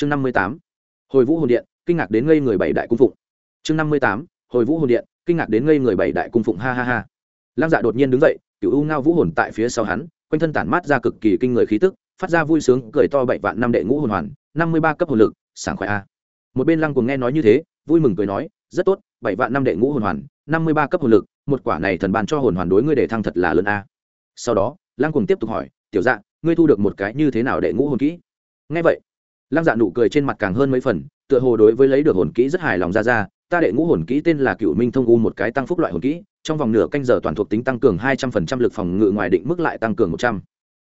chương năm mươi tám, hồi vũ hồn điện, kinh ngạc đến ngây người bảy đại cung phụng. Chương năm mươi tám, hồi vũ hồn điện, kinh ngạc đến ngây người bảy đại cung phụng, ha ha ha. Lăng dạ đột nhiên đứng dậy cựu u ngao vũ hồn tại phía sau hắn, quanh thân tản mát ra cực kỳ kinh người khí tức, phát ra vui sướng, cười to bảy vạn năm đệ ngũ hồn hoàn, năm mươi ba cấp hồn lực, sảng khoái a. Một bên lăng cùng nghe nói như thế, vui mừng cười nói, rất tốt, bảy vạn năm đệ ngũ hồn hoàn, năm mươi ba cấp hồn lực, một quả này thần bàn cho hồn hoàn đối ngươi để thăng thật là lớn a. Sau đó, lăng cùng tiếp tục hỏi, tiểu dạ ngươi thu được một cái như thế nào đệ ngũ hồn kỹ? Nghe vậy lăng dạ nụ cười trên mặt càng hơn mấy phần, tựa hồ đối với lấy được hồn kỹ rất hài lòng ra ra, ta đệ ngũ hồn kỹ tên là cựu minh thông u một cái tăng phúc loại hồn kỹ, trong vòng nửa canh giờ toàn thuộc tính tăng cường hai trăm phần trăm lực phòng ngự ngoài định mức lại tăng cường một trăm.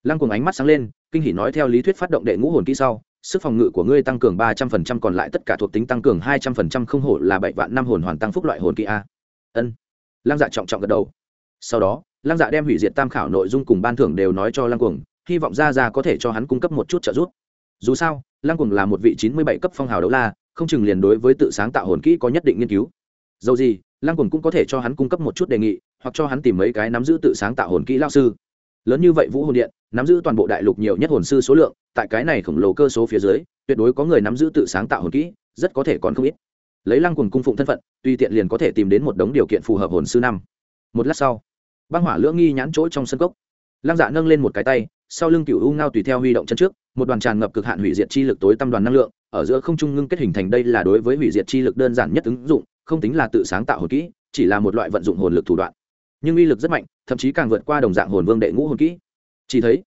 Lăng cùng ánh mắt sáng lên, kinh hỉ nói theo lý thuyết phát động đệ ngũ hồn kỹ sau, sức phòng ngự của ngươi tăng cường ba trăm phần trăm còn lại tất cả thuộc tính tăng cường hai trăm phần trăm không hổ là bảy vạn năm hồn hoàn tăng phúc loại hồn kỹ a. Ân. Lăng dạ trọng trọng gật đầu. Sau đó, lăng dạ đem hủy diệt tam khảo nội dung cùng ban thưởng đều nói cho lăng cuồng, hy vọng ra ra có thể cho hắn cung cấp một chút trợ giúp. Dù sao lăng cuồng là một vị chín mươi bảy cấp phong hào đấu la, không chừng liền đối với tự sáng tạo hồn kỹ có nhất định nghiên cứu. Dầu gì, lăng cuồng cũng có thể cho hắn cung cấp một chút đề nghị, hoặc cho hắn tìm mấy cái nắm giữ tự sáng tạo hồn kỹ lao sư. Lớn như vậy vũ hồn điện, nắm giữ toàn bộ đại lục nhiều nhất hồn sư số lượng, tại cái này khổng lồ cơ số phía dưới, tuyệt đối có người nắm giữ tự sáng tạo hồn kỹ, rất có thể còn không ít. Lấy lăng cùng cung phụng thân phận, tùy tiện liền có thể tìm đến một đống điều kiện phù hợp hồn sư năm. Một lát sau, băng hỏa lưỡng nghi nhãn chỗ trong sân cốc. Lăng dạ nâng lên một cái tay, sau lưng cựu u ngao tùy theo huy động chân trước một đoàn tràn ngập cực hạn hủy diệt chi lực tối tâm đoàn năng lượng, ở giữa không trung ngưng kết hình thành đây là đối với hủy diệt chi lực đơn giản nhất ứng dụng, không tính là tự sáng tạo hồn kỹ, chỉ là một loại vận dụng hồn lực thủ đoạn. Nhưng uy lực rất mạnh, thậm chí càng vượt qua đồng dạng hồn vương đệ ngũ hồn kỹ. Chỉ thấy,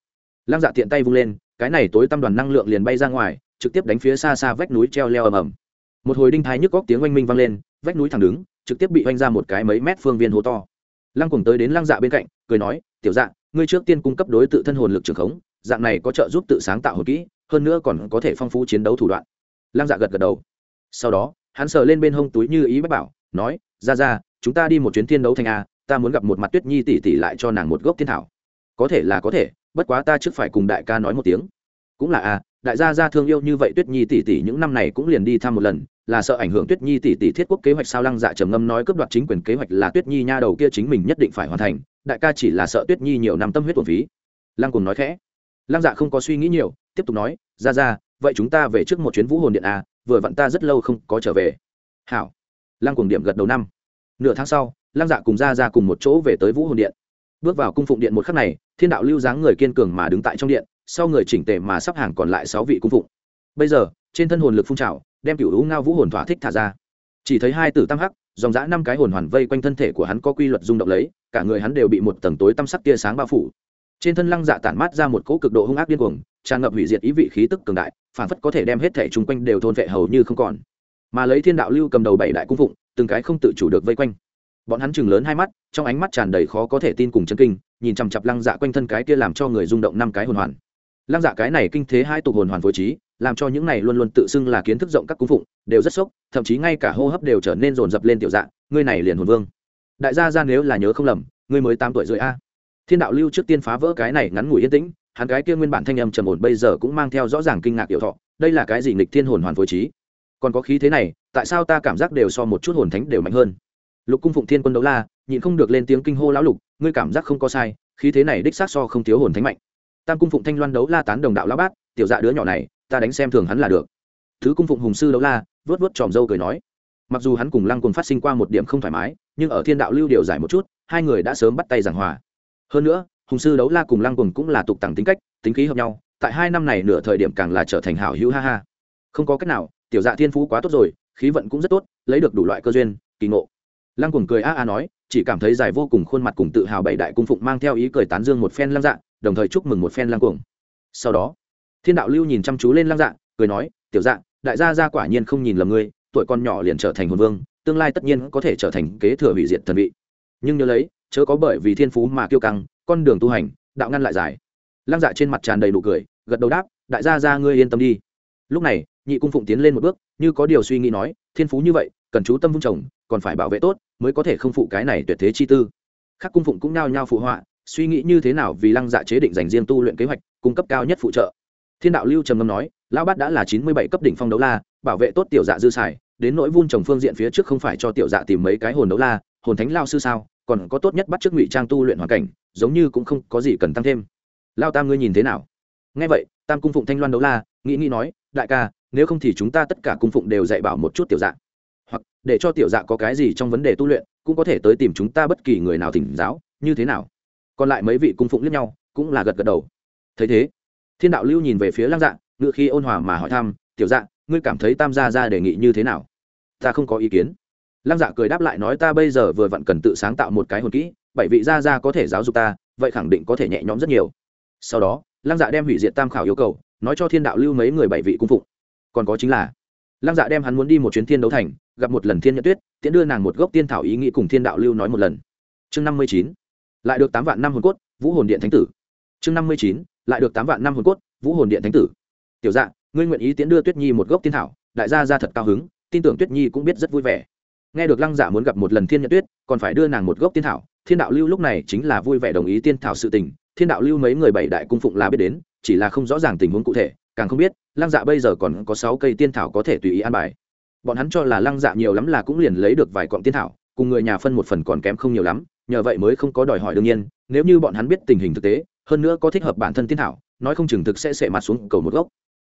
lăng dạ tiện tay vung lên, cái này tối tâm đoàn năng lượng liền bay ra ngoài, trực tiếp đánh phía xa xa vách núi treo leo ầm ầm. Một hồi đinh thái nhức góc tiếng oanh minh vang lên, vách núi thẳng đứng, trực tiếp bị oanh ra một cái mấy mét phương viên hố to. Lăng cùng tới đến lăng dạ bên cạnh, cười nói, tiểu dạ ngươi trước tiên cung cấp đối tự thân hồn lực trường khống dạng này có trợ giúp tự sáng tạo hồn kỹ, hơn nữa còn có thể phong phú chiến đấu thủ đoạn. Lăng dạ gật gật đầu. Sau đó, hắn sờ lên bên hông túi như ý bách bảo, nói, ra ra, chúng ta đi một chuyến thiên đấu thành a, ta muốn gặp một mặt tuyết nhi tỷ tỷ lại cho nàng một gốc thiên thảo. Có thể là có thể, bất quá ta trước phải cùng đại ca nói một tiếng. Cũng là a, đại gia gia thương yêu như vậy tuyết nhi tỷ tỷ những năm này cũng liền đi thăm một lần, là sợ ảnh hưởng tuyết nhi tỷ tỷ thiết quốc kế hoạch sao? Lăng dạ trầm ngâm nói, cướp đoạt chính quyền kế hoạch là tuyết nhi nha đầu kia chính mình nhất định phải hoàn thành, đại ca chỉ là sợ tuyết nhi nhiều năm tâm huyết thuần phí. Lăng cùng nói khẽ lăng dạ không có suy nghĩ nhiều, tiếp tục nói, ra ra, vậy chúng ta về trước một chuyến vũ hồn điện a vừa vặn ta rất lâu không có trở về. Hảo. Lăng Cuồng điểm gật đầu năm. Nửa tháng sau, lăng dạ cùng ra ra cùng một chỗ về tới vũ hồn điện. Bước vào cung phụng điện một khắc này, thiên đạo lưu dáng người kiên cường mà đứng tại trong điện, sau người chỉnh tề mà sắp hàng còn lại sáu vị cung phụng. Bây giờ, trên thân hồn lực phun trào, đem cựu hữu ngao vũ hồn thỏa thích thả ra. Chỉ thấy hai tử tam hắc, dòng dã năm cái hồn hoàn vây quanh thân thể của hắn có quy luật rung động lấy, cả người hắn đều bị một tầng tối tăm sắc tia sáng bao phủ trên thân lăng dạ tản mát ra một cỗ cực độ hung ác điên cuồng, tràn ngập hủy diệt ý vị khí tức cường đại, phản phất có thể đem hết thể chung quanh đều thôn vệ hầu như không còn. Mà lấy thiên đạo lưu cầm đầu bảy đại cung phụng, từng cái không tự chủ được vây quanh. Bọn hắn chừng lớn hai mắt, trong ánh mắt tràn đầy khó có thể tin cùng chân kinh, nhìn chằm chặp lăng dạ quanh thân cái kia làm cho người rung động năm cái hồn hoàn. Lăng dạ cái này kinh thế hai tục hồn hoàn phối trí, làm cho những này luôn luôn tự xưng là kiến thức rộng các cung phụng, đều rất sốc, thậm chí ngay cả hô hấp đều trở nên rồn rập lên tiểu dạ ngươi này liền hồn vương. Đại gia ra nếu là nhớ không lầm, ngươi mới tám tuổi rồi a thiên đạo lưu trước tiên phá vỡ cái này ngắn ngủi yên tĩnh, hắn cái kia nguyên bản thanh âm trầm ổn bây giờ cũng mang theo rõ ràng kinh ngạc hiệu thọ, đây là cái gì nghịch thiên hồn hoàn phối trí? Còn có khí thế này, tại sao ta cảm giác đều so một chút hồn thánh đều mạnh hơn? Lục cung phụng thiên quân đấu la, nhịn không được lên tiếng kinh hô lão lục, ngươi cảm giác không có sai, khí thế này đích xác so không thiếu hồn thánh mạnh. Tam cung phụng thanh loan đấu la tán đồng đạo lão bát, tiểu dạ đứa nhỏ này, ta đánh xem thường hắn là được. Thứ cung phụng hùng sư đấu la vớt vớt tròm dâu cười nói. Mặc dù hắn cùng lăng cùng phát sinh qua một điểm không thoải mái, nhưng ở thiên đạo lưu điều giải một chút, hai người đã sớm bắt tay giảng hòa hơn nữa, hùng sư đấu la cùng lăng cùng cũng là tục tặng tính cách, tính khí hợp nhau, tại hai năm này nửa thời điểm càng là trở thành hảo hữu ha ha. Không có cách nào, tiểu dạ thiên phú quá tốt rồi, khí vận cũng rất tốt, lấy được đủ loại cơ duyên, kỳ ngộ. Lăng cùng cười a a nói, chỉ cảm thấy dài vô cùng khuôn mặt cùng tự hào bảy đại cung phụng mang theo ý cười tán dương một phen lăng dạ đồng thời chúc mừng một phen lăng cuồng. Sau đó, thiên đạo lưu nhìn chăm chú lên lăng dạ cười nói, tiểu dạ đại gia gia quả nhiên không nhìn lầm ngươi, tuổi con nhỏ liền trở thành hồn vương, tương lai tất nhiên có thể trở thành kế thừa hủy diệt thần vị. Nhưng nhớ lấy chớ có bởi vì thiên phú mà kiêu căng, con đường tu hành, đạo ngăn lại dài lăng dạ trên mặt tràn đầy nụ cười, gật đầu đáp, đại gia gia ngươi yên tâm đi. Lúc này, nhị cung phụng tiến lên một bước, như có điều suy nghĩ nói, thiên phú như vậy, cần chú tâm vung trồng, còn phải bảo vệ tốt, mới có thể không phụ cái này tuyệt thế chi tư. Các cung phụng cũng nao nhao phụ họa, suy nghĩ như thế nào vì lăng dạ chế định dành riêng tu luyện kế hoạch, cung cấp cao nhất phụ trợ. Thiên đạo lưu trầm ngâm nói, lão bát đã là chín mươi bảy cấp đỉnh phong đấu la, bảo vệ tốt tiểu dạ dư xài, đến nỗi vun trồng phương diện phía trước không phải cho tiểu dạ tìm mấy cái hồn đấu la, hồn thánh lao sư sao? Còn có tốt nhất bắt trước ngụy trang tu luyện hoàn cảnh, giống như cũng không có gì cần tăng thêm. Lao tam ngươi nhìn thế nào? Nghe vậy, tam cung phụng thanh loan đấu la, nghĩ nghĩ nói, đại ca, nếu không thì chúng ta tất cả cung phụng đều dạy bảo một chút tiểu dạ. Hoặc, để cho tiểu dạ có cái gì trong vấn đề tu luyện, cũng có thể tới tìm chúng ta bất kỳ người nào thỉnh giáo, như thế nào? Còn lại mấy vị cung phụng lẫn nhau, cũng là gật gật đầu. Thấy thế, thiên đạo lưu nhìn về phía lăng dạ ngự khi ôn hòa mà hỏi thăm, tiểu dạ ngươi cảm thấy tam gia ra đề nghị như thế nào? Ta không có ý kiến lăng dạ cười đáp lại nói ta bây giờ vừa vặn cần tự sáng tạo một cái hồn kỹ, bảy vị gia gia có thể giáo dục ta, vậy khẳng định có thể nhẹ nhõm rất nhiều. Sau đó, lăng dạ đem hủy diệt tam khảo yêu cầu, nói cho thiên đạo lưu mấy người bảy vị cung phụng. Còn có chính là, lăng dạ đem hắn muốn đi một chuyến thiên đấu thành, gặp một lần thiên nhật tuyết, tiễn đưa nàng một gốc tiên thảo ý nghĩ cùng thiên đạo lưu nói một lần. Chương năm mươi chín, lại được tám vạn năm hồn cốt, vũ hồn điện thánh tử. Chương năm mươi chín, lại được tám vạn năm hồn cốt, vũ hồn điện thánh tử. Tiểu dạ ngươi nguyện ý tiễn đưa tuyết nhi một gốc tiên thảo, đại gia ra thật cao hứng, tin tưởng tuyết nhi cũng biết rất vui vẻ nghe được lăng dạ muốn gặp một lần thiên nhật tuyết, còn phải đưa nàng một gốc tiên thảo. Thiên đạo lưu lúc này chính là vui vẻ đồng ý tiên thảo sự tình. Thiên đạo lưu mấy người bảy đại cung phụng là biết đến, chỉ là không rõ ràng tình huống cụ thể, càng không biết, lăng dạ bây giờ còn có sáu cây tiên thảo có thể tùy ý an bài. Bọn hắn cho là lăng dạ nhiều lắm là cũng liền lấy được vài cọng tiên thảo, cùng người nhà phân một phần còn kém không nhiều lắm, nhờ vậy mới không có đòi hỏi đương nhiên. Nếu như bọn hắn biết tình hình thực tế, hơn nữa có thích hợp bản thân tiên thảo, nói không chừng thực sẽ sệ mặt xuống cầu một gốc.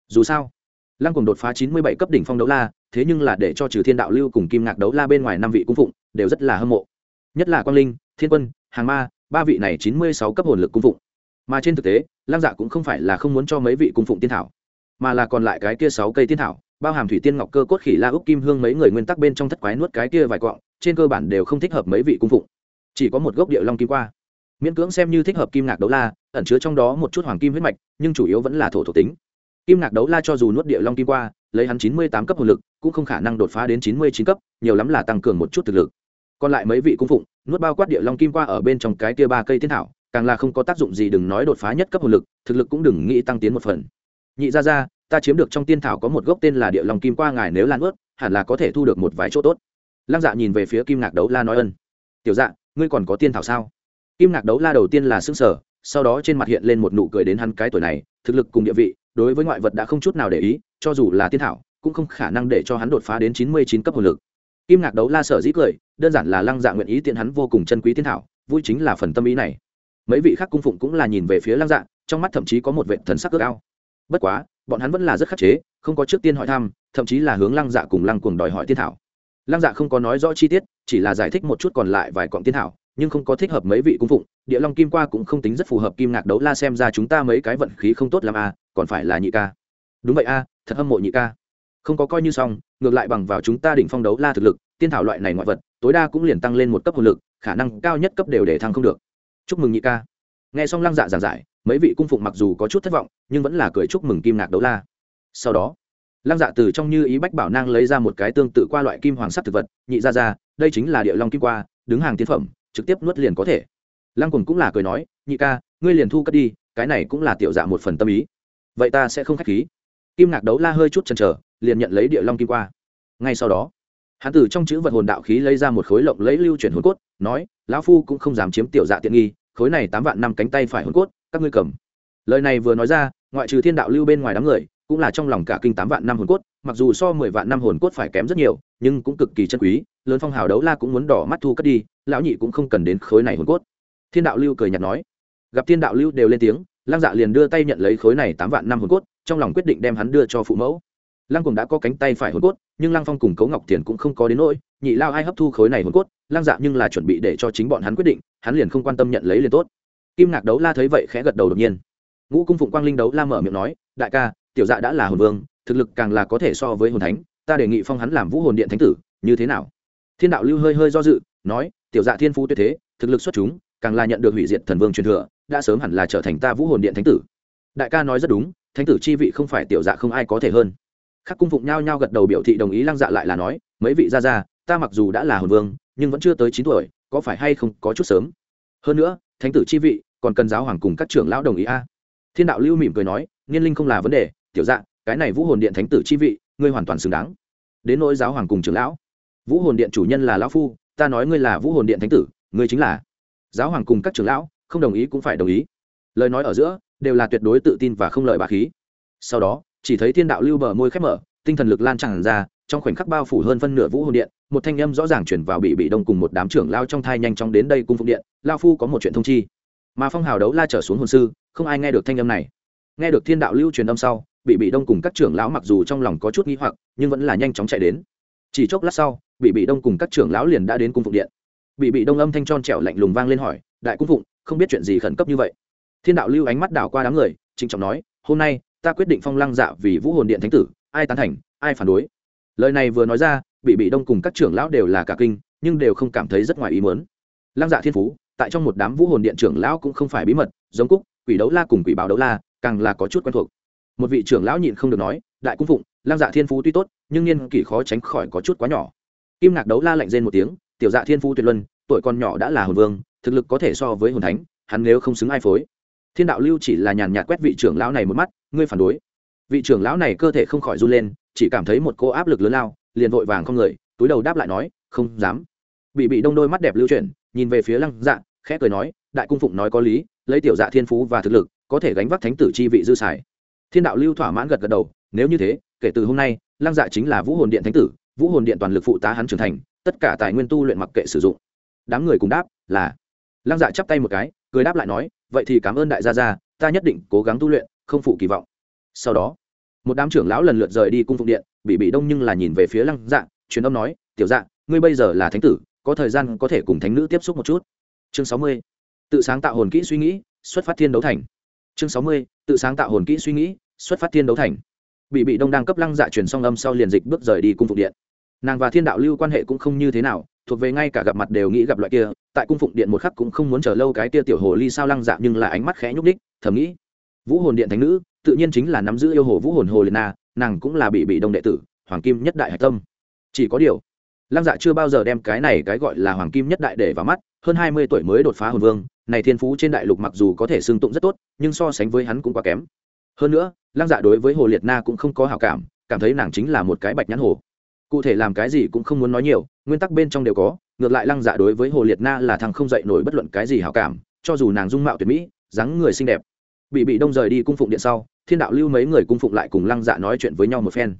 Dù sao lăng cùng đột phá chín mươi bảy cấp đỉnh phong đấu la, thế nhưng là để cho trừ thiên đạo lưu cùng kim ngạc đấu la bên ngoài năm vị cung phụng đều rất là hâm mộ. Nhất là quang linh, thiên quân, hàng ma, ba vị này chín mươi sáu cấp hồn lực cung phụng. Mà trên thực tế, lăng dạ cũng không phải là không muốn cho mấy vị cung phụng tiên thảo, mà là còn lại cái kia sáu cây tiên thảo, bao hàm thủy tiên ngọc cơ, cốt khỉ la úc, kim hương mấy người nguyên tắc bên trong thất quái nuốt cái kia vài quọng trên cơ bản đều không thích hợp mấy vị cung phụng. Chỉ có một gốc địa long kim qua. Miễn cưỡng xem như thích hợp kim ngạc đấu la, ẩn chứa trong đó một chút hoàng kim huyết mạch, nhưng chủ yếu vẫn là thổ thổ tính kim ngạc đấu la cho dù nuốt địa long kim qua, lấy hắn chín mươi tám cấp hồn lực, cũng không khả năng đột phá đến chín mươi chín cấp, nhiều lắm là tăng cường một chút thực lực. Còn lại mấy vị cung phụng, nuốt bao quát địa long kim qua ở bên trong cái kia ba cây tiên thảo, càng là không có tác dụng gì đừng nói đột phá nhất cấp hồn lực, thực lực cũng đừng nghĩ tăng tiến một phần. Nhị ra ra ta chiếm được trong tiên thảo có một gốc tên là địa long kim qua ngài nếu lan ướt, hẳn là có thể thu được một vài chỗ tốt. Lăng dạ nhìn về phía kim ngạc đấu la nói ân. Tiểu dạ ngươi còn có tiên thảo sao? Kim ngạc đấu la đầu tiên là xương sở sau đó trên mặt hiện lên một nụ cười đến hắn cái tuổi này, thực lực cùng địa vị đối với ngoại vật đã không chút nào để ý, cho dù là tiên thảo, cũng không khả năng để cho hắn đột phá đến chín mươi chín cấp hồn lực. Kim ngạc đấu la sở dĩ cười, đơn giản là lăng dạ nguyện ý tiện hắn vô cùng chân quý tiên thảo, vui chính là phần tâm ý này. Mấy vị khác cung phụng cũng là nhìn về phía lăng dạ trong mắt thậm chí có một vệ thần sắc ước ao. Bất quá, bọn hắn vẫn là rất khắc chế, không có trước tiên hỏi thăm, thậm chí là hướng lăng dạ cùng lăng cuồng đòi hỏi tiên thảo. Lăng dạ không có nói rõ chi tiết, chỉ là giải thích một chút còn lại vài cọng tiên thảo, nhưng không có thích hợp mấy vị cung phụng, địa long kim qua cũng không tính rất phù hợp kim ngạc đấu la xem ra chúng ta mấy cái vận khí không tốt làm à? Còn phải là nhị ca. Đúng vậy a, thật hâm mộ nhị ca. Không có coi như xong, ngược lại bằng vào chúng ta đỉnh phong đấu la thực lực, tiên thảo loại này ngoại vật, tối đa cũng liền tăng lên một cấp hồn lực, khả năng cao nhất cấp đều để thăng không được. Chúc mừng nhị ca. Nghe xong lăng dạ giảng giải, mấy vị cung phụng mặc dù có chút thất vọng, nhưng vẫn là cười chúc mừng kim ngạc đấu la. Sau đó, lăng dạ từ trong như ý bách bảo nang lấy ra một cái tương tự qua loại kim hoàng sắc thực vật, nhị ra ra, đây chính là địa long kim qua, đứng hàng tiến phẩm, trực tiếp nuốt liền có thể. Lăng cùng cũng là cười nói, nhị ca, ngươi liền thu cất đi, cái này cũng là tiểu dạ một phần tâm ý vậy ta sẽ không k h á c h khí. Kim ngạc đấu la hơi chút chần chờ, liền nhận lấy địa long kim qua. Ngay sau đó hán tử trong chữ vật hồn đạo khí lấy ra một khối lộng lấy lưu chuyển hồn cốt, nói, lão phu cũng không dám chiếm tiểu dạ tiện nghi, khối này tám vạn năm cánh tay phải hồn cốt, các ngươi cầm. Lời này vừa nói ra, ngoại trừ thiên đạo lưu bên ngoài đám người, cũng là trong lòng cả kinh tám vạn năm hồn cốt, mặc dù so mười vạn năm hồn cốt phải kém rất nhiều, nhưng cũng cực kỳ chân quý, lớn phong hào đấu la cũng muốn đỏ mắt thu cất đi, lão nhị cũng không cần đến khối này hồn cốt. Thiên đạo lưu cười nhạt nói. Gặp thiên đạo lưu đều lên tiếng lăng dạ liền đưa tay nhận lấy khối này tám vạn năm hồn cốt, trong lòng quyết định đem hắn đưa cho phụ mẫu. Lăng cùng đã có cánh tay phải hồn cốt, nhưng lăng phong cùng cấu ngọc tiền cũng không có đến nỗi, nhị lao ai hấp thu khối này hồn cốt, lăng dạ nhưng là chuẩn bị để cho chính bọn hắn quyết định, hắn liền không quan tâm nhận lấy liền tốt. Kim ngạc đấu la thấy vậy khẽ gật đầu đột nhiên. Ngũ cung phụng quang linh đấu la mở miệng nói, đại ca, tiểu dạ đã là hồn vương, thực lực càng là có thể so với hồn thánh, ta đề nghị phong hắn làm vũ hồn điện thánh tử, như thế nào? Thiên đạo lưu hơi hơi do dự, nói, tiểu dạ thiên phú tuyệt thế, thực lực xuất chúng, càng là nhận được hủy diệt thần vương truyền thừa đã sớm hẳn là trở thành ta vũ hồn điện thánh tử. Đại ca nói rất đúng, thánh tử chi vị không phải tiểu dạ không ai có thể hơn. Khắc cung phụng nhao nhao gật đầu biểu thị đồng ý, lăng dạ lại là nói, mấy vị gia gia, ta mặc dù đã là hồn vương, nhưng vẫn chưa tới chín tuổi, có phải hay không có chút sớm? Hơn nữa, thánh tử chi vị, còn cần giáo hoàng cùng các trưởng lão đồng ý a. Thiên đạo lưu mỉm cười nói, niên linh không là vấn đề, tiểu dạ cái này vũ hồn điện thánh tử chi vị, ngươi hoàn toàn xứng đáng. Đến nỗi giáo hoàng cùng trưởng lão, vũ hồn điện chủ nhân là lão phu, ta nói ngươi là vũ hồn điện thánh tử, ngươi chính là. Giáo hoàng cùng các trưởng lão không đồng ý cũng phải đồng ý. Lời nói ở giữa, đều là tuyệt đối tự tin và không lợi bà khí. Sau đó, chỉ thấy thiên đạo lưu bờ môi khép mở, tinh thần lực lan tràn ra, trong khoảnh khắc bao phủ hơn phân nửa vũ hồn điện, một thanh âm rõ ràng chuyển vào bị bị đông cùng một đám trưởng lao trong thai nhanh chóng đến đây cung phụng điện, lao phu có một chuyện thông chi. Mà phong hào đấu la trở xuống hồn sư, không ai nghe được thanh âm này. Nghe được thiên đạo lưu truyền âm sau, bị bị đông cùng các trưởng lão mặc dù trong lòng có chút nghi hoặc, nhưng vẫn là nhanh chóng chạy đến. Chỉ chốc lát sau, bị bị đông cùng các trưởng lão liền đã đến cung phụng điện. Bị bị đông âm thanh tròn trẻo lạnh lùng vang lên hỏi, đại cung phụng không biết chuyện gì khẩn cấp như vậy. Thiên đạo lưu ánh mắt đảo qua đám người, trịnh trọng nói, hôm nay, ta quyết định phong lăng dạ vì vũ hồn điện thánh tử, ai tán thành, ai phản đối. Lời này vừa nói ra bị bị đông cùng các trưởng lão đều là cả kinh, nhưng đều không cảm thấy rất ngoài ý muốn. Lăng dạ thiên phú, tại trong một đám vũ hồn điện trưởng lão cũng không phải bí mật, giống cúc, quỷ đấu la cùng quỷ báo đấu la, càng là có chút quen thuộc. Một vị trưởng lão nhịn không được nói, đại cung phụng, lăng dạ thiên phú tuy tốt, nhưng niên kỷ khó tránh khỏi có chút quá nhỏ. Kim ngạc đấu la lạnh rên một tiếng, tiểu dạ thiên phú tuyệt luân, tuổi còn nhỏ đã là hồn vương thực lực có thể so với hồn thánh, hắn nếu không xứng ai phối. Thiên đạo lưu chỉ là nhàn nhạt quét vị trưởng lão này một mắt, ngươi phản đối. Vị trưởng lão này cơ thể không khỏi run lên, chỉ cảm thấy một cô áp lực lớn lao, liền vội vàng không người, túi đầu đáp lại nói, không dám. Bị bị đông đôi mắt đẹp lưu chuyển, nhìn về phía lăng dạ khẽ cười nói, đại cung phụng nói có lý, lấy tiểu dạ thiên phú và thực lực, có thể gánh vác thánh tử chi vị dư xài. Thiên đạo lưu thỏa mãn gật gật đầu, nếu như thế, kể từ hôm nay, lăng dạ chính là vũ hồn điện thánh tử, vũ hồn điện toàn lực phụ tá hắn trưởng thành, tất cả tài nguyên tu luyện mặc kệ sử dụng. Đám người cùng đáp là lăng dạ chắp tay một cái, cười đáp lại nói, vậy thì cảm ơn đại gia gia, ta nhất định cố gắng tu luyện, không phụ kỳ vọng. Sau đó, một đám trưởng lão lần lượt rời đi cung phụng điện bị bị đông nhưng là nhìn về phía lăng dạ truyền âm nói, tiểu dạ ngươi bây giờ là thánh tử, có thời gian có thể cùng thánh nữ tiếp xúc một chút. Chương sáu mươi, tự sáng tạo hồn kỹ suy nghĩ, xuất phát thiên đấu thành. Chương sáu mươi, tự sáng tạo hồn kỹ suy nghĩ, xuất phát thiên đấu thành. Bị bị đông đang cấp lăng dạ truyền song âm sau liền dịch bước rời đi cung phụng điện. Nàng và thiên đạo lưu quan hệ cũng không như thế nào thuộc về ngay cả gặp mặt đều nghĩ gặp loại kia, tại cung phụng điện một khắc cũng không muốn chờ lâu cái kia tiểu hồ ly sao lăng dạ nhưng là ánh mắt khẽ nhúc ních thầm nghĩ, vũ hồn điện thánh nữ, tự nhiên chính là nắm giữ yêu hồ vũ hồn hồ liệt na, nàng cũng là bị bị đông đệ tử, hoàng kim nhất đại hạch tâm. Chỉ có điều, lăng dạ chưa bao giờ đem cái này cái gọi là hoàng kim nhất đại để vào mắt, hơn hai mươi tuổi mới đột phá hồn vương, này thiên phú trên đại lục mặc dù có thể xưng tụng rất tốt, nhưng so sánh với hắn cũng quá kém. Hơn nữa, lăng dạ đối với hồ liệt na cũng không có hảo cảm cảm thấy nàng chính là một cái bạch nhãn hồ cụ thể làm cái gì cũng không muốn nói nhiều, nguyên tắc bên trong đều có, ngược lại lăng dạ đối với hồ liệt na là thằng không dậy nổi bất luận cái gì hảo cảm, cho dù nàng dung mạo tuyệt mỹ, dáng người xinh đẹp, bị bị đông rời đi cung phụng điện sau, thiên đạo lưu mấy người cung phụng lại cùng lăng dạ nói chuyện với nhau một phen.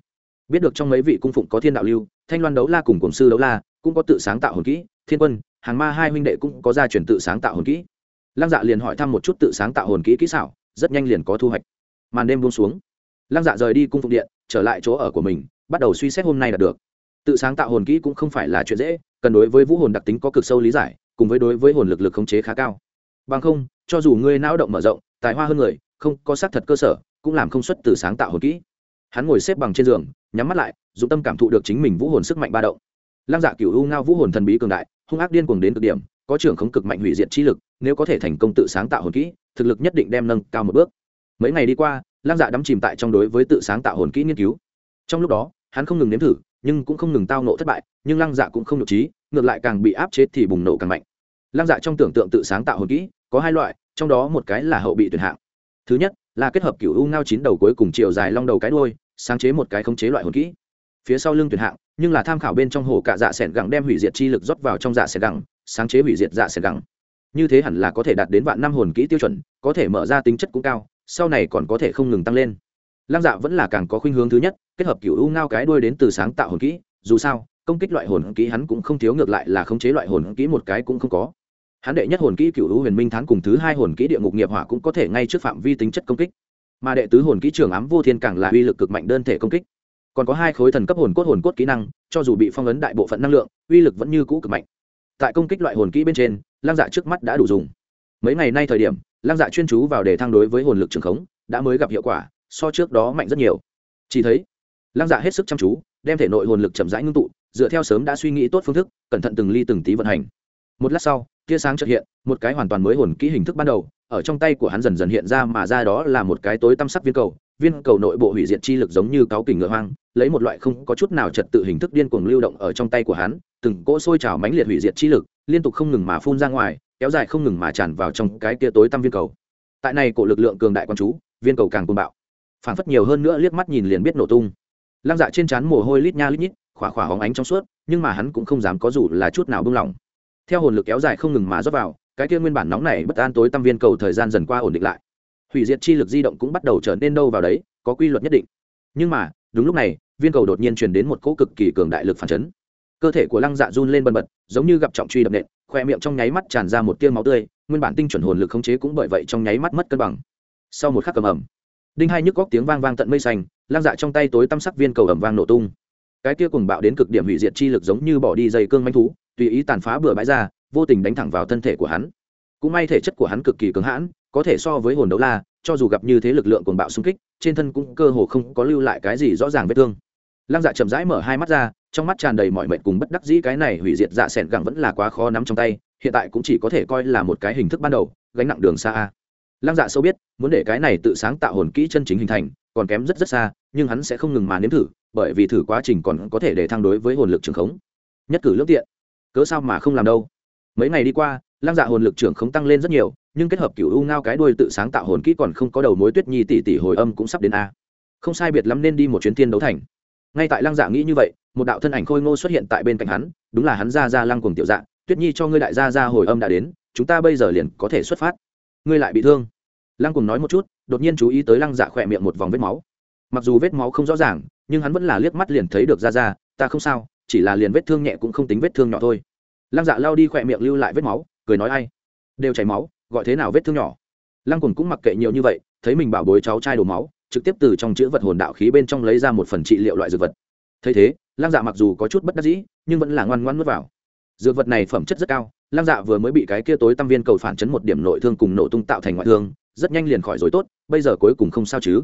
Biết được trong mấy vị cung phụng có thiên đạo lưu, thanh loan đấu la cùng cổng sư đấu la, cũng có tự sáng tạo hồn kỹ, thiên quân, hàng ma hai huynh đệ cũng có gia truyền tự sáng tạo hồn kỹ. Lăng dạ liền hỏi thăm một chút tự sáng tạo hồn kỹ kỹ xảo, rất nhanh liền có thu hoạch. Màn đêm buông xuống. Lăng dạ rời đi cung phụng điện, trở lại chỗ ở của mình bắt đầu suy xét hôm nay đạt được. Tự sáng tạo hồn kỹ cũng không phải là chuyện dễ, cần đối với vũ hồn đặc tính có cực sâu lý giải, cùng với đối với hồn lực lực khống chế khá cao. Bằng không, cho dù ngươi não động mở rộng, tài hoa hơn người, không có xác thật cơ sở, cũng làm không xuất từ sáng tạo hồn kỹ. Hắn ngồi xếp bằng trên giường, nhắm mắt lại, dùng tâm cảm thụ được chính mình vũ hồn sức mạnh ba động. Lăng dạ cựu u ngao vũ hồn thần bí cường đại, hung ác điên cuồng đến cực điểm, có trưởng khống cực mạnh hủy diệt chi lực, nếu có thể thành công tự sáng tạo hồn kỹ, thực lực nhất định đem nâng cao một bước. Mấy ngày đi qua, lăng dạ đắm chìm tại trong đối với tự sáng tạo hồn kỹ nghiên cứu. Trong lúc đó hắn không ngừng nếm thử, nhưng cũng không ngừng tao nộ thất bại, nhưng lăng dạ cũng không nhục trí, ngược lại càng bị áp chế thì bùng nổ càng mạnh. Lăng dạ trong tưởng tượng tự sáng tạo hồn kỹ, có hai loại, trong đó một cái là hậu bị tuyển hạng. Thứ nhất, là kết hợp cựu u ngao chín đầu cuối cùng chiều dài long đầu cái đôi sáng chế một cái khống chế loại hồn kỹ. Phía sau lưng tuyển hạng, nhưng là tham khảo bên trong hồ cạ dạ s ẻ gẳng đem hủy diệt chi lực rót vào trong dạ s ẻ gẳng, sáng chế hủy diệt dạ s ẻ gẳng. Như thế hẳn là có thể đạt đến vạn năm hồn kỹ tiêu chuẩn, có thể mở ra tính chất cũng cao, sau này còn có thể không ngừng tăng lên lăng dạ vẫn là càng có khuynh hướng thứ nhất, kết hợp cựu u ngao cái đuôi đến từ sáng tạo hồn kỹ, dù sao, công kích loại hồn kỹ hắn cũng không thiếu, ngược lại là khống chế loại hồn kỹ một cái cũng không có. Hắn đệ nhất hồn kỹ cựu u huyền minh thắng cùng thứ hai hồn kỹ địa ngục nghiệp hỏa cũng có thể ngay trước phạm vi tính chất công kích. Mà đệ tứ hồn kỹ trường ám vô thiên càng là uy lực cực mạnh đơn thể công kích. Còn có hai khối thần cấp hồn cốt hồn cốt kỹ năng, cho dù bị phong ấn đại bộ phận năng lượng, uy lực vẫn như cũ cực mạnh. Tại công kích loại hồn kỹ bên trên lăng dạ trước mắt đã đủ dùng. Mấy ngày nay thời điểm lăng dạ chuyên chú vào để thăng đối với hồn lực trường khống, đã mới gặp hiệu quả so trước đó mạnh rất nhiều. Chỉ thấy, lăng dạ hết sức chăm chú, đem thể nội hồn lực chậm rãi ngưng tụ, dựa theo sớm đã suy nghĩ tốt phương thức, cẩn thận từng ly từng tí vận hành. Một lát sau, tia sáng chợt hiện, một cái hoàn toàn mới hồn kỹ hình thức ban đầu, ở trong tay của hắn dần dần hiện ra mà ra đó là một cái tối tăm sắc viên cầu viên cầu nội bộ hủy diệt chi lực giống như cáo kình ngựa hoang, lấy một loại không có chút nào trật tự hình thức điên cuồng lưu động ở trong tay của hắn, từng cỗ sôi trào mãnh liệt hủy diệt chi lực, liên tục không ngừng mà phun ra ngoài, kéo dài không ngừng mà tràn vào trong cái kia tối tăm viên cầu. Tại này cổ lực lượng cường đại quan chú, viên cầu càng côn bạo phản phất nhiều hơn nữa liếc mắt nhìn liền biết nổ tung. Lăng dạ trên trán mồ hôi lít nha lít nhít, khỏa khỏa hóng ánh trong suốt, nhưng mà hắn cũng không dám có dù là chút nào buông lỏng theo hồn lực kéo dài không ngừng mà rót vào, cái kia nguyên bản nóng này bất an tối tăm viên cầu thời gian dần qua ổn định lại. Hủy diệt chi lực di động cũng bắt đầu trở nên đâu vào đấy, có quy luật nhất định. Nhưng mà, đúng lúc này, viên cầu đột nhiên truyền đến một cỗ cực kỳ cường đại lực phản chấn. Cơ thể của lăng dạ run lên bần bật, giống như gặp trọng truy đập nện, khoe miệng trong nháy mắt tràn ra một tiêu máu tươi, nguyên bản tinh chuẩn hồn lực khống chế cũng bởi vậy trong nháy mắt mất cân bằng. Sau một khắc cầm ẩm đinh hai nhức góc tiếng vang vang tận mây xanh, lang dạ trong tay tối tăm sắc viên cầu ẩm vang nổ tung. Cái kia cùng bạo đến cực điểm hủy diệt chi lực giống như bỏ đi dây cương manh thú, tùy ý tàn phá bừa bãi ra, vô tình đánh thẳng vào thân thể của hắn. Cũng may thể chất của hắn cực kỳ cứng hãn, có thể so với hồn đấu la, cho dù gặp như thế lực lượng cuồng bạo xung kích, trên thân cũng cơ hồ không có lưu lại cái gì rõ ràng vết thương. Lăng dạ chậm rãi mở hai mắt ra, trong mắt tràn đầy mọi mệnh cùng bất đắc dĩ cái này hủy diệt dạ s ẻ n gẳng vẫn là quá khó nắm trong tay, hiện tại cũng chỉ có thể coi là một cái hình thức ban đầu, gánh nặng đường xa a lăng dạ sâu biết, muốn để cái này tự sáng tạo hồn kỹ chân chính hình thành, còn kém rất rất xa, nhưng hắn sẽ không ngừng mà nếm thử, bởi vì thử quá trình còn có thể để thăng đối với hồn lực trường khống. Nhất cử lương tiện, cớ sao mà không làm đâu? Mấy ngày đi qua, lăng dạ hồn lực trưởng khống tăng lên rất nhiều, nhưng kết hợp cửu u ngao cái đuôi tự sáng tạo hồn kỹ còn không có đầu mối tuyết nhi tỷ tỷ hồi âm cũng sắp đến a. Không sai biệt lắm nên đi một chuyến tiên đấu thành. Ngay tại lăng dạ nghĩ như vậy, một đạo thân ảnh khôi ngô xuất hiện tại bên cạnh hắn, đúng là hắn ra ra lăng cùng tiểu dạ tuyết nhi cho ngươi đại gia ra hồi âm đã đến, chúng ta bây giờ liền có thể xuất phát ngươi lại bị thương. Lăng cùng nói một chút, đột nhiên chú ý tới lăng dạ khỏe miệng một vòng vết máu. Mặc dù vết máu không rõ ràng, nhưng hắn vẫn là liếc mắt liền thấy được ra ra, ta không sao, chỉ là liền vết thương nhẹ cũng không tính vết thương nhỏ thôi. Lăng dạ lao đi khỏe miệng lưu lại vết máu, cười nói ai? Đều chảy máu, gọi thế nào vết thương nhỏ? Lăng cùng cũng mặc kệ nhiều như vậy, thấy mình bảo bối cháu trai đổ máu, trực tiếp từ trong chữ vật hồn đạo khí bên trong lấy ra một phần trị liệu loại dược vật. Thấy thế, lăng dạ mặc dù có chút bất đắc dĩ, nhưng vẫn là ngoan ngoan nuốt vào. Dược vật này phẩm chất rất cao lăng dạ vừa mới bị cái kia tối tăm viên cầu phản chấn một điểm nội thương cùng nổ tung tạo thành ngoại thương, rất nhanh liền khỏi rồi tốt, bây giờ cuối cùng không sao chứ.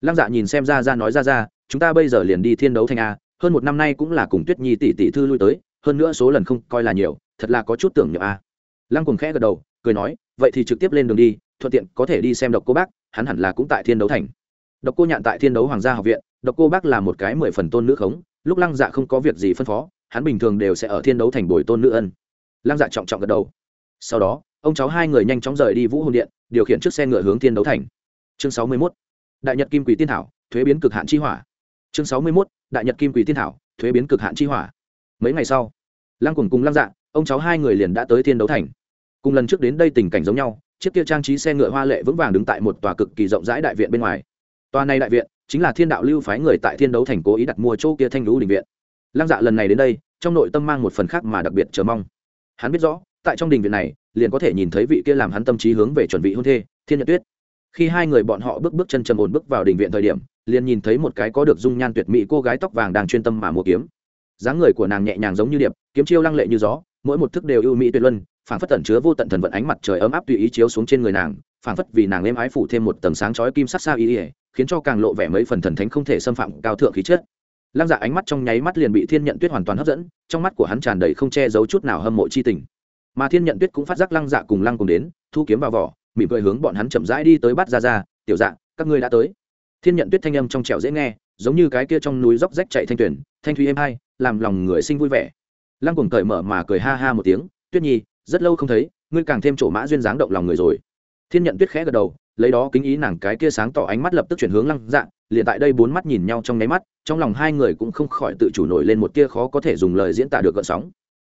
Lăng dạ nhìn xem ra ra nói ra ra, chúng ta bây giờ liền đi thiên đấu thành a, hơn một năm nay cũng là cùng tuyết nhi tỷ tỷ thư lui tới, hơn nữa số lần không coi là nhiều, thật là có chút tưởng nhậm a. Lăng cùng khẽ gật đầu, cười nói, vậy thì trực tiếp lên đường đi, thuận tiện có thể đi xem độc cô bác, hắn hẳn là cũng tại thiên đấu thành. Độc cô nhạn tại thiên đấu hoàng gia học viện, độc cô bác là một cái mười phần tôn nữ khống, lúc lăng dạ không có việc gì phân phó, hắn bình thường đều sẽ ở thiên đấu thành bồi tôn nữ ân lăng dạ trọng trọng gật đầu. Sau đó, ông cháu hai người nhanh chóng rời đi vũ hồn điện, điều khiển chiếc xe ngựa hướng thiên đấu thành. Chương sáu mươi mốt, đại nhật kim quỷ tiên thảo, thuế biến cực hạn chi hỏa. Chương sáu mươi mốt, đại nhật kim quỷ tiên thảo, thuế biến cực hạn chi hỏa. Mấy ngày sau lăng cùng cùng lăng dạ ông cháu hai người liền đã tới thiên đấu thành. Cùng lần trước đến đây tình cảnh giống nhau, chiếc kia trang trí xe ngựa hoa lệ vững vàng đứng tại một tòa cực kỳ rộng rãi đại viện bên ngoài. Tòa này đại viện chính là thiên đạo lưu phái người tại thiên đấu thành cố ý đặt mua chỗ kia thanh lũ đình viện. Lăng dạ lần này đến đây, trong nội tâm mang một phần khác mà đặc biệt chờ mong hắn biết rõ, tại trong đình viện này, liền có thể nhìn thấy vị kia làm hắn tâm trí hướng về chuẩn bị hôn thê, thiên nhật tuyết. Khi hai người bọn họ bước bước chân trầm ổn bước vào đình viện thời điểm, liền nhìn thấy một cái có được dung nhan tuyệt mỹ cô gái tóc vàng đang chuyên tâm mà mua kiếm. Dáng người của nàng nhẹ nhàng giống như điệp, kiếm chiêu lăng lệ như gió, mỗi một thức đều ưu mỹ tuyệt luân, phảng phất tẩn chứa vô tận thần vận ánh mặt trời ấm áp tùy ý chiếu xuống trên người nàng, phảng phất vì nàng êm ái phủ thêm một tầng sáng chói kim sắc xa ý ỉa khiến cho càng lộ vẻ mấy phần thần thánh không thể xâm phạm cao thượng khí chất lăng dạ ánh mắt trong nháy mắt liền bị thiên nhận tuyết hoàn toàn hấp dẫn, trong mắt của hắn tràn đầy không che giấu chút nào hâm mộ chi tình. Mà thiên nhận tuyết cũng phát giác lăng dạ cùng lăng cùng đến, thu kiếm vào vỏ, mỉm cười hướng bọn hắn chậm rãi đi tới bắt ra ra, tiểu dạ các ngươi đã tới. Thiên nhận tuyết thanh âm trong trẻo dễ nghe, giống như cái kia trong núi dốc rách chạy thanh tuyển, thanh thúy êm hai làm lòng người sinh vui vẻ. Lăng cùng cởi mở mà cười ha ha một tiếng, tuyết nhi, rất lâu không thấy, ngươi càng thêm chỗ mã duyên dáng động lòng người rồi. Thiên nhận tuyết khẽ gật đầu, lấy đó kính ý nàng cái kia sáng tỏ ánh mắt lập tức chuyển hướng lăng dạ liền tại đây bốn mắt nhìn nhau trong nháy mắt, trong lòng hai người cũng không khỏi tự chủ nổi lên một tia khó có thể dùng lời diễn tả được gợn sóng.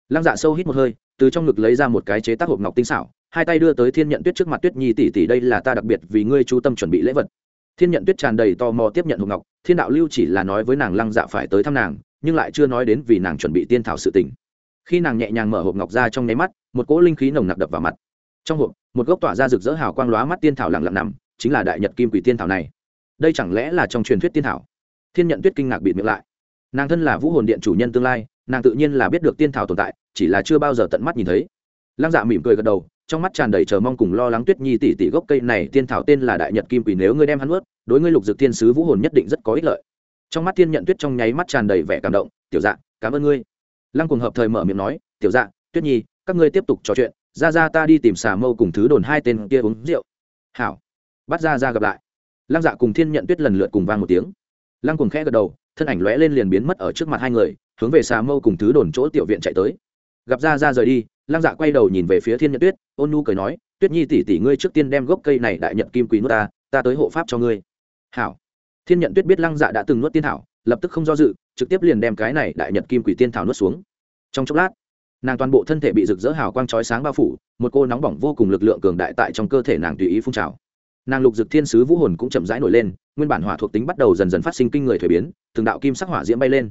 Lăng dạ sâu hít một hơi, từ trong ngực lấy ra một cái chế tác hộp ngọc tinh xảo, hai tay đưa tới thiên nhận tuyết trước mặt, tuyết nhi tỷ tỷ đây là ta đặc biệt vì ngươi chú tâm chuẩn bị lễ vật. Thiên nhận tuyết tràn đầy tò mò tiếp nhận hộp ngọc, thiên đạo lưu chỉ là nói với nàng lăng dạ phải tới thăm nàng, nhưng lại chưa nói đến vì nàng chuẩn bị tiên thảo sự tình. Khi nàng nhẹ nhàng mở hộp ngọc ra trong nháy mắt, một cỗ linh khí nồng nặc đập vào mặt. Trong hộp, một gốc tỏa ra rực rỡ hào quang lóa mắt tiên thảo lặng lặng nằm, chính là đại nhật kim quỷ tiên thảo này đây chẳng lẽ là trong truyền thuyết tiên thảo? Thiên nhận tuyết kinh ngạc bịt miệng lại. Nàng thân là vũ hồn điện chủ nhân tương lai, nàng tự nhiên là biết được tiên thảo tồn tại, chỉ là chưa bao giờ tận mắt nhìn thấy. Lăng dạ mỉm cười gật đầu, trong mắt tràn đầy chờ mong cùng lo lắng tuyết nhi tỷ tỷ gốc cây này tiên thảo tên là đại nhật kim quỷ, nếu ngươi đem hắn ướt đối ngươi lục dược thiên sứ vũ hồn nhất định rất có ích lợi. Trong mắt thiên nhận tuyết trong nháy mắt tràn đầy vẻ cảm động, tiểu dạ cảm ơn ngươi. Lăng cùng hợp thời mở miệng nói, tiểu dạ tuyết nhi, các ngươi tiếp tục trò chuyện, ra ra ta đi tìm xà mâu cùng thứ đồn hai tên kia uống rượu. Hảo. Bắt ra ra gặp lại lăng dạ cùng thiên nhận tuyết lần lượt cùng vang một tiếng. Lăng cùng khẽ gật đầu, thân ảnh lóe lên liền biến mất ở trước mặt hai người, hướng về xà mâu cùng thứ đồn chỗ tiểu viện chạy tới. Gặp ra ra rời đi, lăng dạ quay đầu nhìn về phía thiên nhận tuyết, ôn nu cười nói, tuyết nhi tỷ tỷ ngươi trước tiên đem gốc cây này đại nhận kim quý nuốt ta ta tới hộ pháp cho ngươi. Hảo. Thiên nhận tuyết biết lăng dạ đã từng nuốt tiên thảo, lập tức không do dự, trực tiếp liền đem cái này đại nhật kim quỷ tiên thảo nuốt xuống. Trong chốc lát, nàng toàn bộ thân thể bị rực rỡ hào quang chói sáng bao phủ, một cô nóng bỏng vô cùng lực lượng cường đại tại trong cơ thể nàng tùy ý phun trào nàng lục dực thiên sứ vũ hồn cũng chậm rãi nổi lên, nguyên bản hỏa thuộc tính bắt đầu dần dần phát sinh kinh người thuế biến, từng đạo kim sắc hỏa diễm bay lên.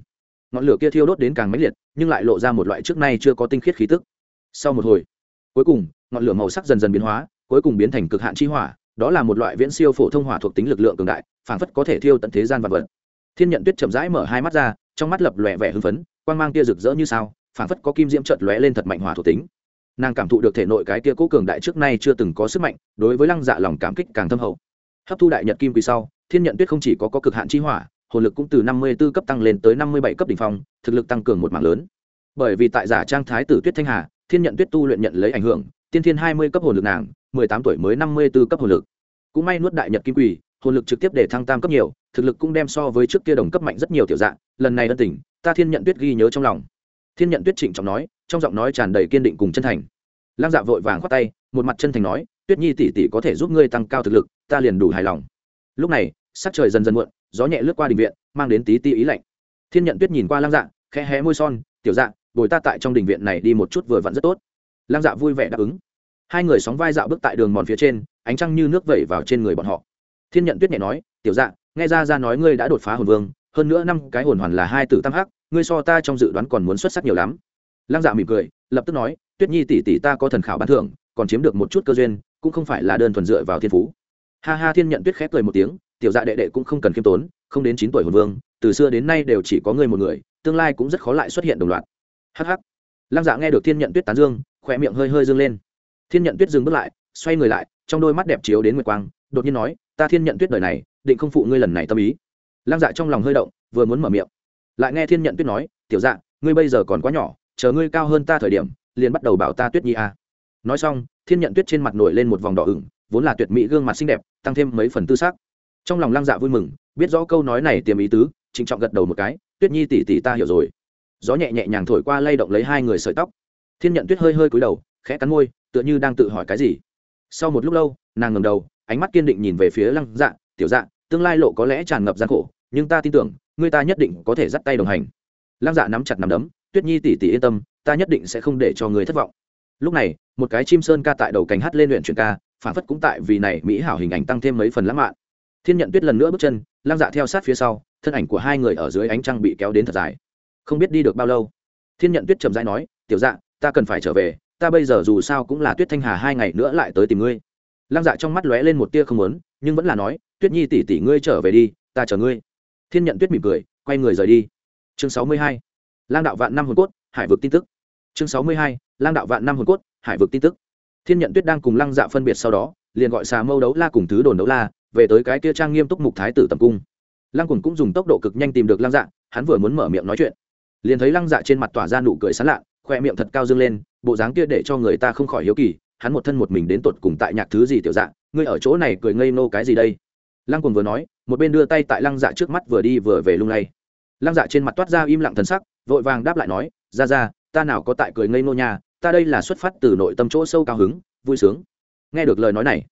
Ngọn lửa kia thiêu đốt đến càng mãnh liệt, nhưng lại lộ ra một loại trước nay chưa có tinh khiết khí tức. Sau một hồi, cuối cùng, ngọn lửa màu sắc dần dần biến hóa, cuối cùng biến thành cực hạn chi hỏa, đó là một loại viễn siêu phổ thông hỏa thuộc tính lực lượng cường đại, phảng phất có thể thiêu tận thế gian vật vật. Thiên nhận tuyết chậm rãi mở hai mắt ra, trong mắt lập lòe vẻ hưng phấn, quang mang tia rực rỡ như sao, phảng phất có kim diễm chợt lóe lên thật mạnh hỏa thuộc tính nàng cảm thụ được thể nội cái kia cố cường đại trước nay chưa từng có sức mạnh đối với lăng dạ lòng cảm kích càng thâm hậu. Hấp thu đại nhật kim quỳ sau thiên nhận tuyết không chỉ có, có cực hạn chi hỏa hồn lực cũng từ năm mươi 54 cấp tăng lên tới năm mươi bảy cấp đỉnh phong thực lực tăng cường một mảng lớn. Bởi vì tại giả trang thái tử tuyết thanh hà thiên nhận tuyết tu luyện nhận lấy ảnh hưởng tiên thiên hai mươi cấp hồn lực nàng mười tám tuổi mới năm mươi 54 cấp hồn lực. Cũng may nuốt đại nhật kim quỳ hồn lực trực tiếp để thăng tam cấp nhiều thực lực cũng đem so với trước kia đồng cấp mạnh rất nhiều tiểu dạng lần này ân tình ta thiên nhận tuyết ghi nhớ trong lòng. Thiên nhận tuyết trịnh trọng nói trong giọng nói tràn đầy kiên định cùng chân thành. Lăng dạ vội vàng khoát tay, một mặt chân thành nói, tuyết nhi tỷ tỷ có thể giúp ngươi tăng cao thực lực, ta liền đủ hài lòng. Lúc này, sắc trời dần dần muộn, gió nhẹ lướt qua đình viện, mang đến tí ti ý lạnh. Thiên nhận tuyết nhìn qua lăng dạ khẽ hé môi son, tiểu dạ bồi ta tại trong đình viện này đi một chút vừa vặn rất tốt. Lăng dạ vui vẻ đáp ứng. Hai người sóng vai dạo bước tại đường mòn phía trên, ánh trăng như nước vẩy vào trên người bọn họ. Thiên nhận tuyết nhẹ nói, tiểu dạ nghe ra ra nói ngươi đã đột phá hồn vương, hơn nữa năm cái hồn hoàn là hai tử tam hắc, ngươi so ta trong dự đoán còn muốn xuất sắc nhiều lắm lăng dạ mỉm cười, lập tức nói, tuyết nhi tỷ tỷ ta có thần khảo bán thưởng, còn chiếm được một chút cơ duyên, cũng không phải là đơn thuần dựa vào thiên phú. Ha ha, thiên nhận tuyết khép cười một tiếng, tiểu dạ đệ đệ cũng không cần khiêm tốn, không đến chín tuổi hồn vương, từ xưa đến nay đều chỉ có ngươi một người, tương lai cũng rất khó lại xuất hiện đồng loạt. Hh lăng dạ nghe được thiên nhận tuyết tán dương khỏe miệng hơi hơi dương lên. Thiên nhận tuyết dừng bước lại, xoay người lại, trong đôi mắt đẹp chiếu đến nguyệt quang, đột nhiên nói, ta thiên nhận tuyết đời này, định không phụ ngươi lần này tâm ý. Lăng dạ trong lòng hơi động, vừa muốn mở miệng, lại nghe thiên nhận tuyết nói, tiểu dạ ngươi bây giờ còn quá nhỏ chờ ngươi cao hơn ta thời điểm, liền bắt đầu bảo ta tuyết nhi a. À. nói xong, thiên nhận tuyết trên mặt nổi lên một vòng đỏ ửng, vốn là tuyệt mỹ gương mặt xinh đẹp, tăng thêm mấy phần tư xác trong lòng lăng dạ vui mừng, biết rõ câu nói này tiềm ý tứ, trịnh trọng gật đầu một cái, tuyết nhi tỉ tỉ ta hiểu rồi. Gió nhẹ nhẹ nhàng thổi qua lay động lấy hai người sợi tóc. Thiên nhận tuyết hơi hơi cúi đầu, khẽ cắn môi, tựa như đang tự hỏi cái gì. Sau một lúc lâu, nàng ngầm đầu, ánh mắt kiên định nhìn về phía lăng dạ tiểu dạ tương lai lộ có lẽ tràn ngập gian khổ, nhưng ta tin tưởng người ta nhất định có thể dắt tay đồng hành. Lăng dạ nắm chặt nắm đấm tuyết nhi tỉ tỉ yên tâm, ta nhất định sẽ không để cho người thất vọng. Lúc này, một cái chim sơn ca tại đầu cành hát lên luyện truyền ca, phản phất cũng tại vì này mỹ hảo hình ảnh tăng thêm mấy phần lãng mạn. Thiên nhận tuyết lần nữa bước chân lam dạ theo sát phía sau, thân ảnh của hai người ở dưới ánh trăng bị kéo đến thật dài. Không biết đi được bao lâu, thiên nhận tuyết trầm dai nói, tiểu dạ ta cần phải trở về, ta bây giờ dù sao cũng là tuyết thanh hà hai ngày nữa lại tới tìm ngươi. Lam dạ trong mắt lóe lên một tia không lớn nhưng vẫn là nói, tuyết nhi tỷ tỷ ngươi trở về đi, ta chờ ngươi. Thiên nhận tuyết mỉm cười, quay người rời đi. Chương sáu mươi hai lang đạo vạn năm hồn cốt, hải vực tin tức. Chương sáu mươi hai, lang đạo vạn năm hồn cốt, hải vực tin tức. Thiên nhận tuyết đang cùng lăng dạ phân biệt sau đó, liền gọi xà mâu đấu la cùng thứ đồn đấu la, về tới cái kia trang nghiêm túc mục thái tử tầm cung. Lăng cùng cũng dùng tốc độ cực nhanh tìm được lăng dạ hắn vừa muốn mở miệng nói chuyện. Liền thấy lăng dạ trên mặt tỏa ra nụ cười sán lạ, khoe miệng thật cao dương lên, bộ dáng kia để cho người ta không khỏi hiếu kỳ, hắn một thân một mình đến tột cùng tại nhạc thứ gì tiểu dạ ngươi ở chỗ này cười ngây nô cái gì đây? Lăng cùng vừa nói, một bên đưa tay tại lăng dạ trước mắt vừa đi vừa về lung lay lăng dạ trên mặt toát ra im lặng thần sắc, vội vàng đáp lại nói ra ra ta nào có tại cười ngây nô nhà ta đây là xuất phát từ nội tâm chỗ sâu cao hứng, vui sướng. Nghe được lời nói này,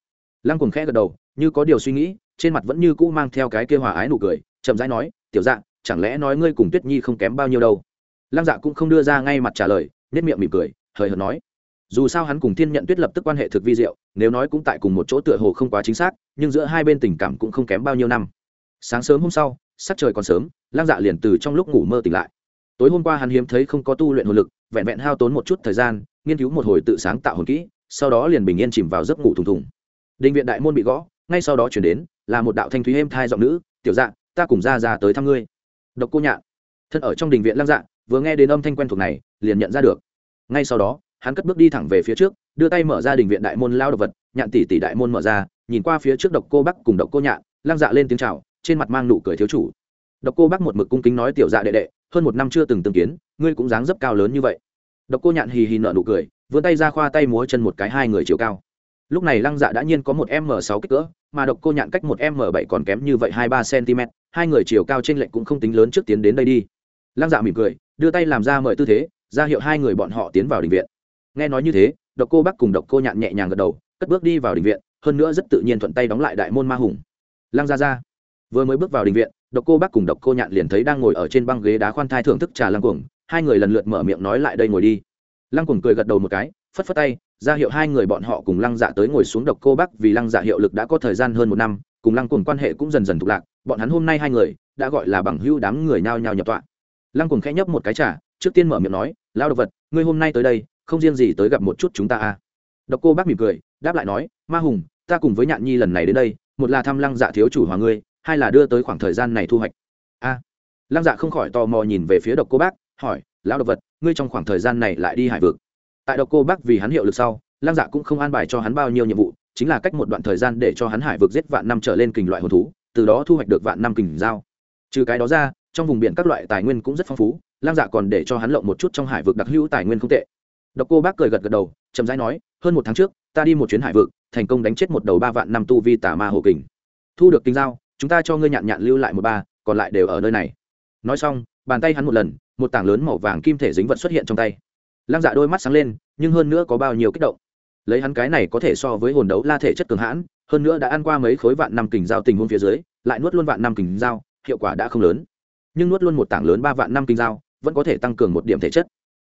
lăng cùng khẽ gật đầu, như có điều suy nghĩ, trên mặt vẫn như cũ mang theo cái kêu hòa ái nụ cười, chậm rãi nói, tiểu dạ chẳng lẽ nói ngươi cùng tuyết nhi không kém bao nhiêu đâu? Lăng dạ cũng không đưa ra ngay mặt trả lời nết miệng mỉm cười, hời hợt nói, dù sao hắn cùng thiên nhận tuyết lập tức quan hệ thực vi diệu, nếu nói cũng tại cùng một chỗ tựa hồ không quá chính xác, nhưng giữa hai bên tình cảm cũng không kém bao nhiêu năm. Sáng sớm hôm sau sắc trời còn sớm lăng dạ liền từ trong lúc ngủ mơ tỉnh lại. Tối hôm qua hắn hiếm thấy không có tu luyện hồn lực, vẹn vẹn hao tốn một chút thời gian, nghiên cứu một hồi tự sáng tạo hồn kỹ, sau đó liền bình yên chìm vào giấc ngủ thùng thùng. Định viện đại môn bị gõ, ngay sau đó chuyển đến, là một đạo thanh thúy êm thai giọng nữ, tiểu dạ ta cùng ra ra tới thăm ngươi. Độc cô nhạn. Thân ở trong đình viện lăng dạ vừa nghe đến âm thanh quen thuộc này, liền nhận ra được. Ngay sau đó, hắn cất bước đi thẳng về phía trước, đưa tay mở ra đình viện đại môn lao đ ộ vật, nhạn tỷ tỷ đại môn mở ra, nhìn qua phía trước độc cô bắc cùng độc cô nhạn lăng dạ lên tiếng c h à o trên mặt mang nụ cười thiếu chủ. Độc cô bác một mực cung kính nói tiểu dạ đệ đệ, hơn một năm chưa từng từng kiến, ngươi cũng dáng dấp cao lớn như vậy. Độc cô nhạn hì hì nở nụ cười, vươn tay ra khoa tay múa chân một cái hai người chiều cao. Lúc này lăng dạ đã nhiên có một m sáu kích cỡ, mà độc cô nhạn cách một m bảy còn kém như vậy hai ba cm hai người chiều cao trên lệnh cũng không tính lớn trước tiến đến đây đi. Lăng dạ mỉm cười, đưa tay làm ra mời tư thế, ra hiệu hai người bọn họ tiến vào đình viện. Nghe nói như thế, độc cô bắc cùng độc cô nhạn nhẹ nhàng gật đầu, cất bước đi vào đình viện, hơn nữa rất tự nhiên thuận tay đóng lại đại môn ma hùng. Lăng ra ra vừa mới bước vào đình viện, độc cô bắc cùng độc cô nhạn liền thấy đang ngồi ở trên băng ghế đá khoan thai thưởng thức trà lăng cuồng. Hai người lần lượt mở miệng nói lại đây ngồi đi. Lăng cuồng cười gật đầu một cái, phất phất tay, ra hiệu hai người bọn họ cùng lăng dạ tới ngồi xuống độc cô bắc vì lăng dạ hiệu lực đã có thời gian hơn một năm, cùng lăng cuồng quan hệ cũng dần dần thục lạc. Bọn hắn hôm nay hai người đã gọi là bằng hữu đám người nao nhao nhập tọa. Lăng cuồng khẽ nhấp một cái trà, trước tiên mở miệng nói lao đ ộ vật, ngươi hôm nay tới đây, không riêng gì tới gặp một chút chúng ta à? Độc cô bác mỉm cười, đáp lại nói, ma hùng, ta cùng với nhạn nhi lần này đến đây, một là thăm lăng dạ thiếu chủ hòa ngươi hai là đưa tới khoảng thời gian này thu hoạch. A. Lăng dạ không khỏi tò mò nhìn về phía độc cô bác, hỏi, lão độc vật, ngươi trong khoảng thời gian này lại đi hải vực? Tại độc cô bác vì hắn hiệu lực sau, lăng dạ cũng không an bài cho hắn bao nhiêu nhiệm vụ, chính là cách một đoạn thời gian để cho hắn hải vực giết vạn năm trở lên kình loại hồn thú, từ đó thu hoạch được vạn năm kình giao. Trừ cái đó ra, trong vùng biển các loại tài nguyên cũng rất phong phú, lăng dạ còn để cho hắn lộng một chút trong hải vực đặc hữu tài nguyên không tệ. Độc cô bác cười gật gật đầu, chậm rãi nói, hơn một tháng trước, ta đi một chuyến hải vực, thành công đánh chết một đầu ba vạn năm tu vi tà ma hồ kình. Thu được kinh giao chúng ta cho ngươi nhạn nhạn lưu lại một ba, còn lại đều ở nơi này. Nói xong, bàn tay hắn một lần, một tảng lớn màu vàng kim thể dính vật xuất hiện trong tay. Lăng dạ đôi mắt sáng lên, nhưng hơn nữa có bao nhiêu kích động. Lấy hắn cái này có thể so với hồn đấu la thể chất cường hãn, hơn nữa đã ăn qua mấy khối vạn năm kình giao tình huống phía dưới, lại nuốt luôn vạn năm kình giao, hiệu quả đã không lớn. Nhưng nuốt luôn một tảng lớn ba vạn năm kình giao, vẫn có thể tăng cường một điểm thể chất.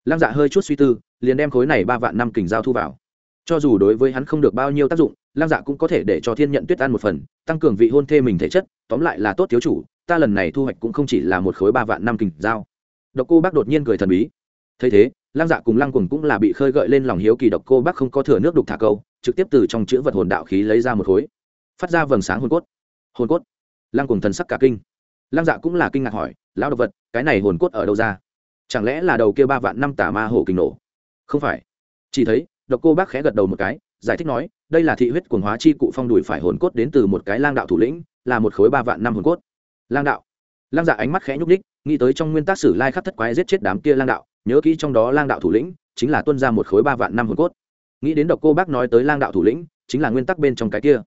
Lăng dạ hơi chút suy tư, liền đem khối này ba vạn năm kình giao thu vào. Cho dù đối với hắn không được bao nhiêu tác dụng Lang dạ cũng có thể để cho thiên nhận tuyết ăn một phần, tăng cường vị hôn thê mình thể chất, tóm lại là tốt thiếu chủ, ta lần này thu hoạch cũng không chỉ là một khối ba vạn năm kình giao. Độc cô bác đột nhiên cười thần bí. Thấy thế Lang dạ cùng Lang cùng cũng là bị khơi gợi lên lòng hiếu kỳ độc cô bác không có thừa nước đục thả câu, trực tiếp từ trong chữ vật hồn đạo khí lấy ra một khối, phát ra vầng sáng hồn cốt. Hồn cốt? Lang cùng thần sắc cả kinh. Lang dạ cũng là kinh ngạc hỏi, lão độc vật, cái này hồn cốt ở đâu ra? Chẳng lẽ là đầu kia ba vạn năm tà ma hổ kình nổ? Không phải. Chỉ thấy, độc cô bác khẽ gật đầu một cái giải thích nói, đây là thị huyết cuồng hóa chi cụ phong đùi phải hồn cốt đến từ một cái lang đạo thủ lĩnh, là một khối ba vạn năm hồn cốt. Lang đạo. Lang dạ ánh mắt khẽ nhúc ních nghĩ tới trong nguyên tắc sử lai khắc thất quái giết chết đám kia lang đạo, nhớ kỹ trong đó lang đạo thủ lĩnh, chính là tuân ra một khối ba vạn năm hồn cốt. Nghĩ đến độc cô bác nói tới lang đạo thủ lĩnh, chính là nguyên tắc bên trong cái kia.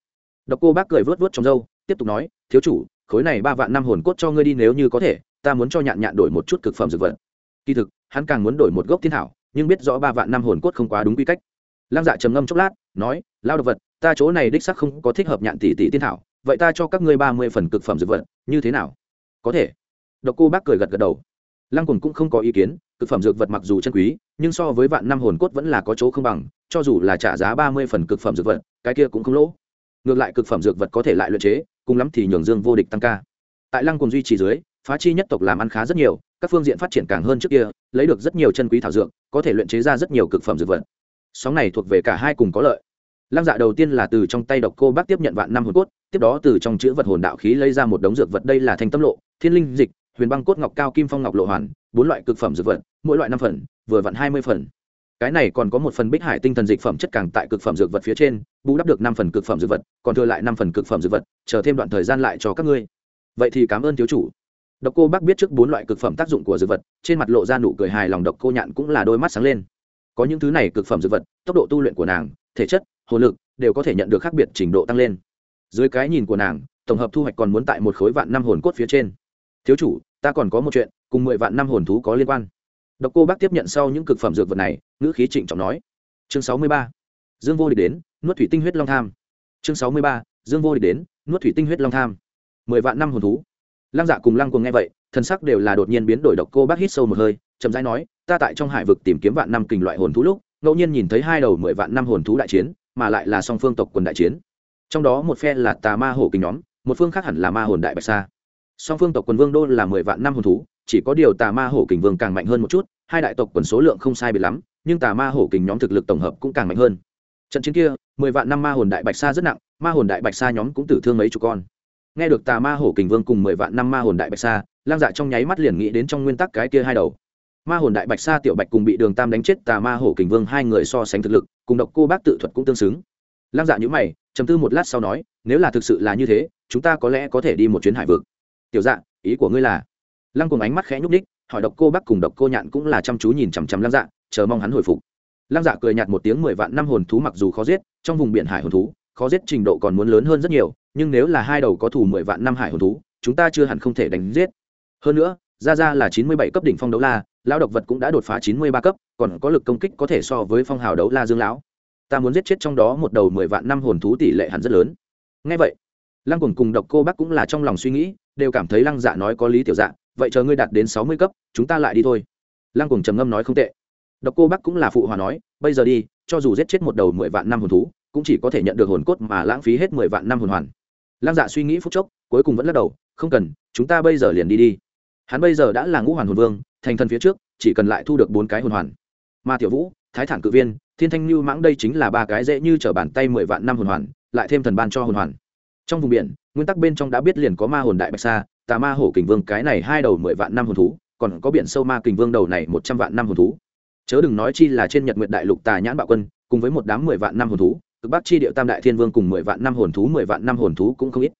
Độc cô bác cười vớt vớt trong râu, tiếp tục nói, thiếu chủ, khối này ba vạn năm hồn cốt cho ngươi đi nếu như có thể, ta muốn cho nhạn nhạn đổi một chút cực phẩm dược vật. Kỳ thực, hắn càng muốn đổi một gốc thiên thảo nhưng biết rõ ba vạn năm hồn cốt không quá đúng quy cách lăng dạ trầm ngâm chốc lát, nói lao đ ộ vật, ta chỗ này đích sắc không có thích hợp nhạn tỷ tỷ tiên thảo, vậy ta cho các ngươi ba mươi phần cực phẩm dược vật, như thế nào? Có thể. Độc cô bác cười gật gật đầu. Lăng cùng cũng không có ý kiến, cực phẩm dược vật mặc dù chân quý, nhưng so với vạn năm hồn cốt vẫn là có chỗ không bằng, cho dù là trả giá ba mươi phần cực phẩm dược vật, cái kia cũng không lỗ. Ngược lại cực phẩm dược vật có thể lại luyện chế, cùng lắm thì nhường dương vô địch tăng ca. Tại lăng cùng duy trì dưới, phá chi nhất tộc làm ăn khá rất nhiều, các phương diện phát triển càng hơn trước kia, lấy được rất nhiều chân quý thảo dược, có thể luyện chế ra rất nhiều cực phẩm dược vật sóng này thuộc về cả hai cùng có lợi. Lăng dạ đầu tiên là từ trong tay độc cô bác tiếp nhận vạn năm hồn cốt, tiếp đó từ trong chữ vật hồn đạo khí lấy ra một đống dược vật, đây là thanh tâm lộ, thiên linh dịch, huyền băng cốt ngọc cao kim phong ngọc lộ hoàn, bốn loại cực phẩm dược vật, mỗi loại năm phần, vừa vặn hai mươi phần. Cái này còn có một phần bích hải tinh thần dịch phẩm chất càng tại cực phẩm dược vật phía trên, bù đắp được năm phần cực phẩm dược vật, còn thừa lại năm phần cực phẩm dược vật, chờ thêm đoạn thời gian lại cho các ngươi. Vậy thì cảm ơn thiếu chủ. Độc cô bác biết trước bốn loại cực phẩm tác dụng của dược vật, trên mặt lộ ra nụ cười hài lòng, độc cô nhạn cũng là đôi mắt sáng lên có những thứ này cực phẩm dược vật, tốc độ tu luyện của nàng, thể chất, hồ lực đều có thể nhận được khác biệt trình độ tăng lên. Dưới cái nhìn của nàng, tổng hợp thu hoạch còn muốn tại một khối vạn năm hồn cốt phía trên. Thiếu chủ, ta còn có một chuyện, cùng mười vạn năm hồn thú có liên quan. Độc cô bác tiếp nhận sau những cực phẩm dược vật này, ngữ khí trịnh trọng nói. Chương sáu mươi ba. Dương vô địch đến, nuốt thủy tinh huyết long tham. Chương sáu mươi ba. Dương vô địch đến, nuốt thủy tinh huyết long tham. Mười vạn năm hồn thú. Lăng dạ cùng lăng cùng nghe vậy thân sắc đều là đột nhiên biến đổi, độc cô bác hít sâu một hơi, chậm rãi nói ta tại trong hải vực tìm kiếm vạn năm kình loại hồn thú lúc, ngẫu nhiên nhìn thấy hai đầu mười vạn năm hồn thú đại chiến, mà lại là song phương tộc quần đại chiến. Trong đó một phe là tà ma hổ kình nhóm, một phương khác hẳn là ma hồn đại bạch sa. Song phương tộc quần vương đô là mười vạn năm hồn thú, chỉ có điều tà ma hổ kình vương càng mạnh hơn một chút, hai đại tộc quần số lượng không sai biệt lắm, nhưng tà ma hổ kình nhóm thực lực tổng hợp cũng càng mạnh hơn. Trận chiến kia, mười vạn năm ma hồn đại bạch sa rất nặng, ma hồn đại bạch sa nhóm cũng tử thương mấy chục con. Nghe được tà ma hổ kình vương cùng mười vạn năm ma hồn đại bạch sa, lang dạ trong nháy mắt liền nghĩ đến trong nguyên tắc cái kia hai đầu ma hồn đại bạch sa tiểu bạch cùng bị đường tam đánh chết, tà ma hổ kình vương hai người so sánh thực lực, cùng độc cô bác tự thuật cũng tương xứng. Lang dạ nhữ mày chấm tư một lát sau nói, nếu là thực sự là như thế, chúng ta có lẽ có thể đi một chuyến hải vực. Tiểu dạ ý của ngươi là? Lăng cùng ánh mắt khẽ nhúc ních hỏi độc cô bác cùng độc cô nhạn cũng là chăm chú nhìn chằm chằm lăng dạ chờ mong hắn hồi phục. Lăng dạ cười nhạt một tiếng, mười vạn năm hồn thú mặc dù khó giết, trong vùng biển hải hồn thú, khó giết trình độ còn muốn lớn hơn rất nhiều, nhưng nếu là hai đầu có thủ mười vạn năm hải hồn thú, chúng ta chưa hẳn không thể đánh giết. Hơn nữa ra ra là chín mươi bảy cấp đỉnh phong đấu la lão độc vật cũng đã đột phá chín mươi ba cấp, còn có lực công kích có thể so với phong hào đấu la dương lão. Ta muốn giết chết trong đó một đầu mười vạn năm hồn thú tỷ lệ hẳn rất lớn. Ngay vậy, lăng cùng cùng độc cô bác cũng là trong lòng suy nghĩ, đều cảm thấy lăng dạ nói có lý tiểu dạ vậy chờ ngươi đạt đến sáu mươi cấp, chúng ta lại đi thôi. Lăng cùng trầm ngâm nói không tệ. Độc cô bác cũng là phụ hòa nói, bây giờ đi, cho dù giết chết một đầu mười vạn năm hồn thú, cũng chỉ có thể nhận được hồn cốt mà lãng phí hết mười vạn năm hồn hoàn. Lăng dạ suy nghĩ phút chốc, cuối cùng vẫn lắc đầu, không cần, chúng ta bây giờ liền đi đi. Hắn bây giờ đã là ngũ hoàn hồn vương thành thần phía trước, chỉ cần lại thu được bốn cái hồn hoàn. Mà tiểu vũ, thái thản cự viên, thiên thanh lưu mãng đây chính là ba cái dễ như t r ở bàn tay mười vạn năm hồn hoàn, lại thêm thần ban cho hồn hoàn. Trong vùng biển, nguyên tắc bên trong đã biết liền có ma hồn đại bạch sa, tà ma hổ kình vương cái này hai đầu mười vạn năm hồn thú, còn có biển sâu ma kình vương đầu này một trăm vạn năm hồn thú. Chớ đừng nói chi là trên nhật nguyện đại lục tà nhãn bạo quân, cùng với một đám mười vạn năm hồn thú, cực bắc chi điệu tam đại thiên vương cùng mười vạn năm hồn thú, mười vạn năm hồn thú cũng không ít.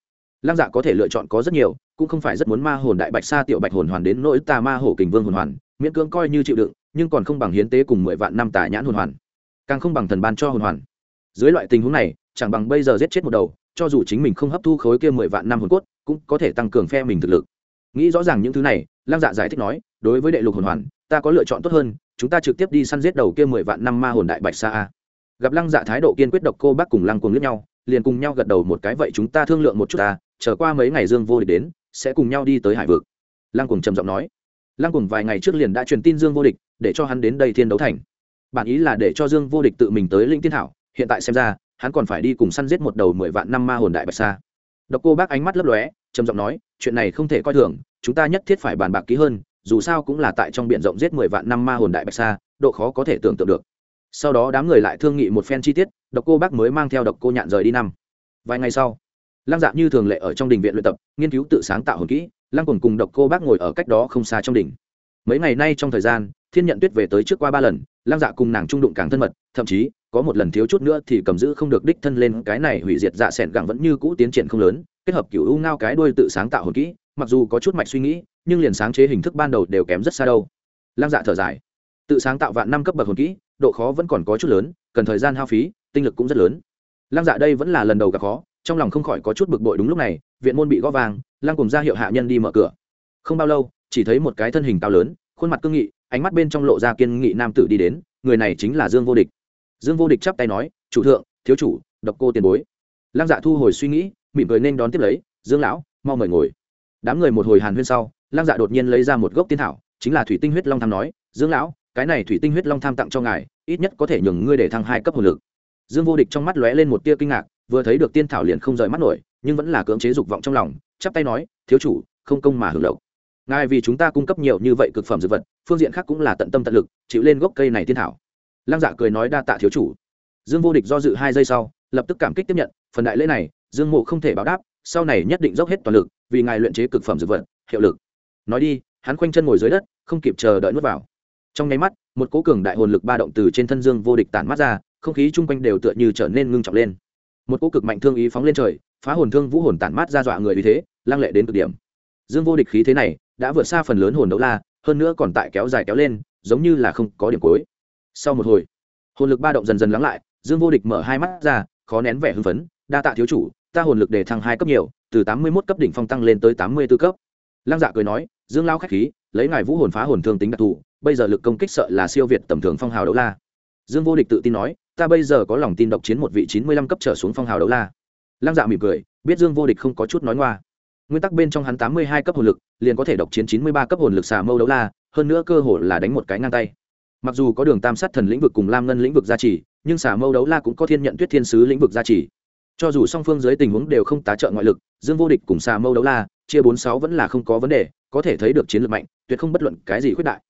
Lăng dạ có thể lựa chọn có rất nhiều cũng không phải rất muốn ma hồn đại bạch sa tiểu bạch hồn hoàn đến nỗi tà ma hổ kình vương hồn hoàn, miễn cưỡng coi như chịu đựng, nhưng còn không bằng hiến tế cùng mười vạn năm tà nhãn hồn hoàn. Càng không bằng thần ban cho hồn hoàn. Dưới loại tình huống này, chẳng bằng bây giờ giết chết một đầu, cho dù chính mình không hấp thu khối kia mười vạn năm hồn cốt, cũng có thể tăng cường phe mình thực lực. Nghĩ rõ ràng những thứ này, lăng dạ giải thích nói, đối với đệ lục hồn hoàn, ta có lựa chọn tốt hơn, chúng ta trực tiếp đi săn giết đầu kia mười vạn năm ma hồn đại bạch sa a. Gặp lăng dạ thái độ kiên quyết độc cô bác cùng lăng cuồng lướt nhau, liền cùng nhau gật đầu một cái, vậy chúng ta thương lượng một chút ta trở qua mấy ngày dương vô địch đến sẽ cùng nhau đi tới hải vực. Lăng cuồng trầm giọng nói. Lăng cuồng vài ngày trước liền đã truyền tin dương vô địch, để cho hắn đến đây thiên đấu thành. Bản ý là để cho dương vô địch tự mình tới linh tiên thảo, hiện tại xem ra, hắn còn phải đi cùng săn giết một đầu mười vạn năm ma hồn đại bạch sa. Độc cô bác ánh mắt lấp lóe, trầm giọng nói, chuyện này không thể coi thường, chúng ta nhất thiết phải bàn bạc kỹ hơn, dù sao cũng là tại trong biển rộng giết mười vạn năm ma hồn đại bạch sa, độ khó có thể tưởng tượng được. Sau đó đám người lại thương nghị một phen chi tiết, độc cô bác mới mang theo độc cô nhạn rời đi năm. Vài ngày sau lăng dạ như thường lệ ở trong đình viện luyện tập, nghiên cứu tự sáng tạo hồn kỹ, lăng cùng cùng độc cô bác ngồi ở cách đó không xa trong đình. mấy ngày nay trong thời gian, thiên nhận tuyết về tới trước qua ba lần, lăng dạ cùng nàng trung đụng càng thân mật, thậm chí, có một lần thiếu chút nữa thì cầm giữ không được đích thân lên cái này hủy diệt dạ s ẻ n gẳng vẫn như cũ tiến triển không lớn, kết hợp kiểu u ngao cái đuôi tự sáng tạo hồn kỹ, mặc dù có chút mạch suy nghĩ, nhưng liền sáng chế hình thức ban đầu đều kém rất xa đâu. Lăng dạ thở dài. Tự sáng tạo vạn năm cấp bậc hồn kỹ, độ khó vẫn còn có chút lớn, cần thời gian hao phí, tinh lực cũng rất lớn. Lăng dạ đây vẫn là lần đầu gặp khó trong lòng không khỏi có chút bực bội đúng lúc này, viện môn bị gõ vàng lăng cùng ra hiệu hạ nhân đi mở cửa. Không bao lâu, chỉ thấy một cái thân hình cao lớn, khuôn mặt cương nghị, ánh mắt bên trong lộ ra kiên nghị nam tử đi đến, người này chính là dương vô địch. Dương vô địch chắp tay nói, chủ thượng, thiếu chủ, độc cô tiền bối. Lăng dạ thu hồi suy nghĩ, mỉm cười nên đón tiếp lấy, dương lão, mau mời ngồi. Đám người một hồi hàn huyên sau, lăng dạ đột nhiên lấy ra một gốc tiên thảo, chính là thủy tinh huyết long tham nói, dương lão, cái này thủy tinh huyết long tham tặng cho ngài, ít nhất có thể nhường ngươi để thăng hai cấp hồn lực. Dương vô địch trong mắt lóe lên một tia kinh ngạc vừa thấy được tiên thảo liền không rời mắt nổi, nhưng vẫn là cưỡng chế dục vọng trong lòng, chắp tay nói, thiếu chủ, không công mà hưởng lộc. Ngài vì chúng ta cung cấp nhiều như vậy cực phẩm dược vật, phương diện khác cũng là tận tâm tận lực, chịu lên gốc cây này tiên thảo. Lăng dạ cười nói, đa tạ thiếu chủ. Dương vô địch do dự hai giây sau, lập tức cảm kích tiếp nhận, phần đại lễ này, dương mộ không thể báo đáp, sau này nhất định dốc hết toàn lực, vì ngài luyện chế cực phẩm dược vật, hiệu lực. Nói đi, hắn khoanh chân ngồi dưới đất, không kịp chờ đợi nuốt vào. Trong nháy mắt, một cố cường đại hồn lực ba động từ trên thân dương vô địch tản mắt ra, không khí chung quanh đều tựa như trở nên ngưng trọng lên một cỗ cực mạnh thương ý phóng lên trời, phá hồn thương vũ hồn tản mát ra dọa người vì thế, lăng lệ đến cực điểm. Dương vô địch khí thế này đã vượt xa phần lớn hồn đấu la, hơn nữa còn tại kéo dài kéo lên, giống như là không có điểm cuối. Sau một hồi, hồn lực ba động dần dần lắng lại, dương vô địch mở hai mắt ra, khó nén vẻ hưng phấn, đa tạ thiếu chủ, ta hồn lực để thăng hai cấp nhiều, từ tám mươi mốt cấp đỉnh phong tăng lên tới tám mươi b ố cấp. Lăng dạ cười nói, dương lao k h á c h khí, lấy ngài vũ hồn phá hồn thương tính đặc thù, bây giờ lực công kích sợ là siêu việt tầm thường phong hào đấu la. Dương vô địch tự tin nói ta bây giờ có lòng tin độc chiến một vị chín mươi lăm cấp trở xuống phong hào đấu la. Lăng dạ mỉm cười, biết dương vô địch không có chút nói ngoa. Nguyên tắc bên trong hắn tám mươi hai cấp hồn lực, liền có thể độc chiến chín mươi ba cấp hồn lực xà mâu đấu la, hơn nữa cơ hội là đánh một cái ngang tay. Mặc dù có đường tam sát thần lĩnh vực cùng lam ngân lĩnh vực gia trì, nhưng xà mâu đấu la cũng có thiên nhận tuyết thiên sứ lĩnh vực gia trì. Cho dù song phương dưới tình huống đều không tá trợ ngoại lực, dương vô địch cùng xà mâu đấu la, chia bốn sáu vẫn là không có vấn đề, có thể thấy được chiến lược mạnh, tuyệt không bất luận cái gì khuyết đại.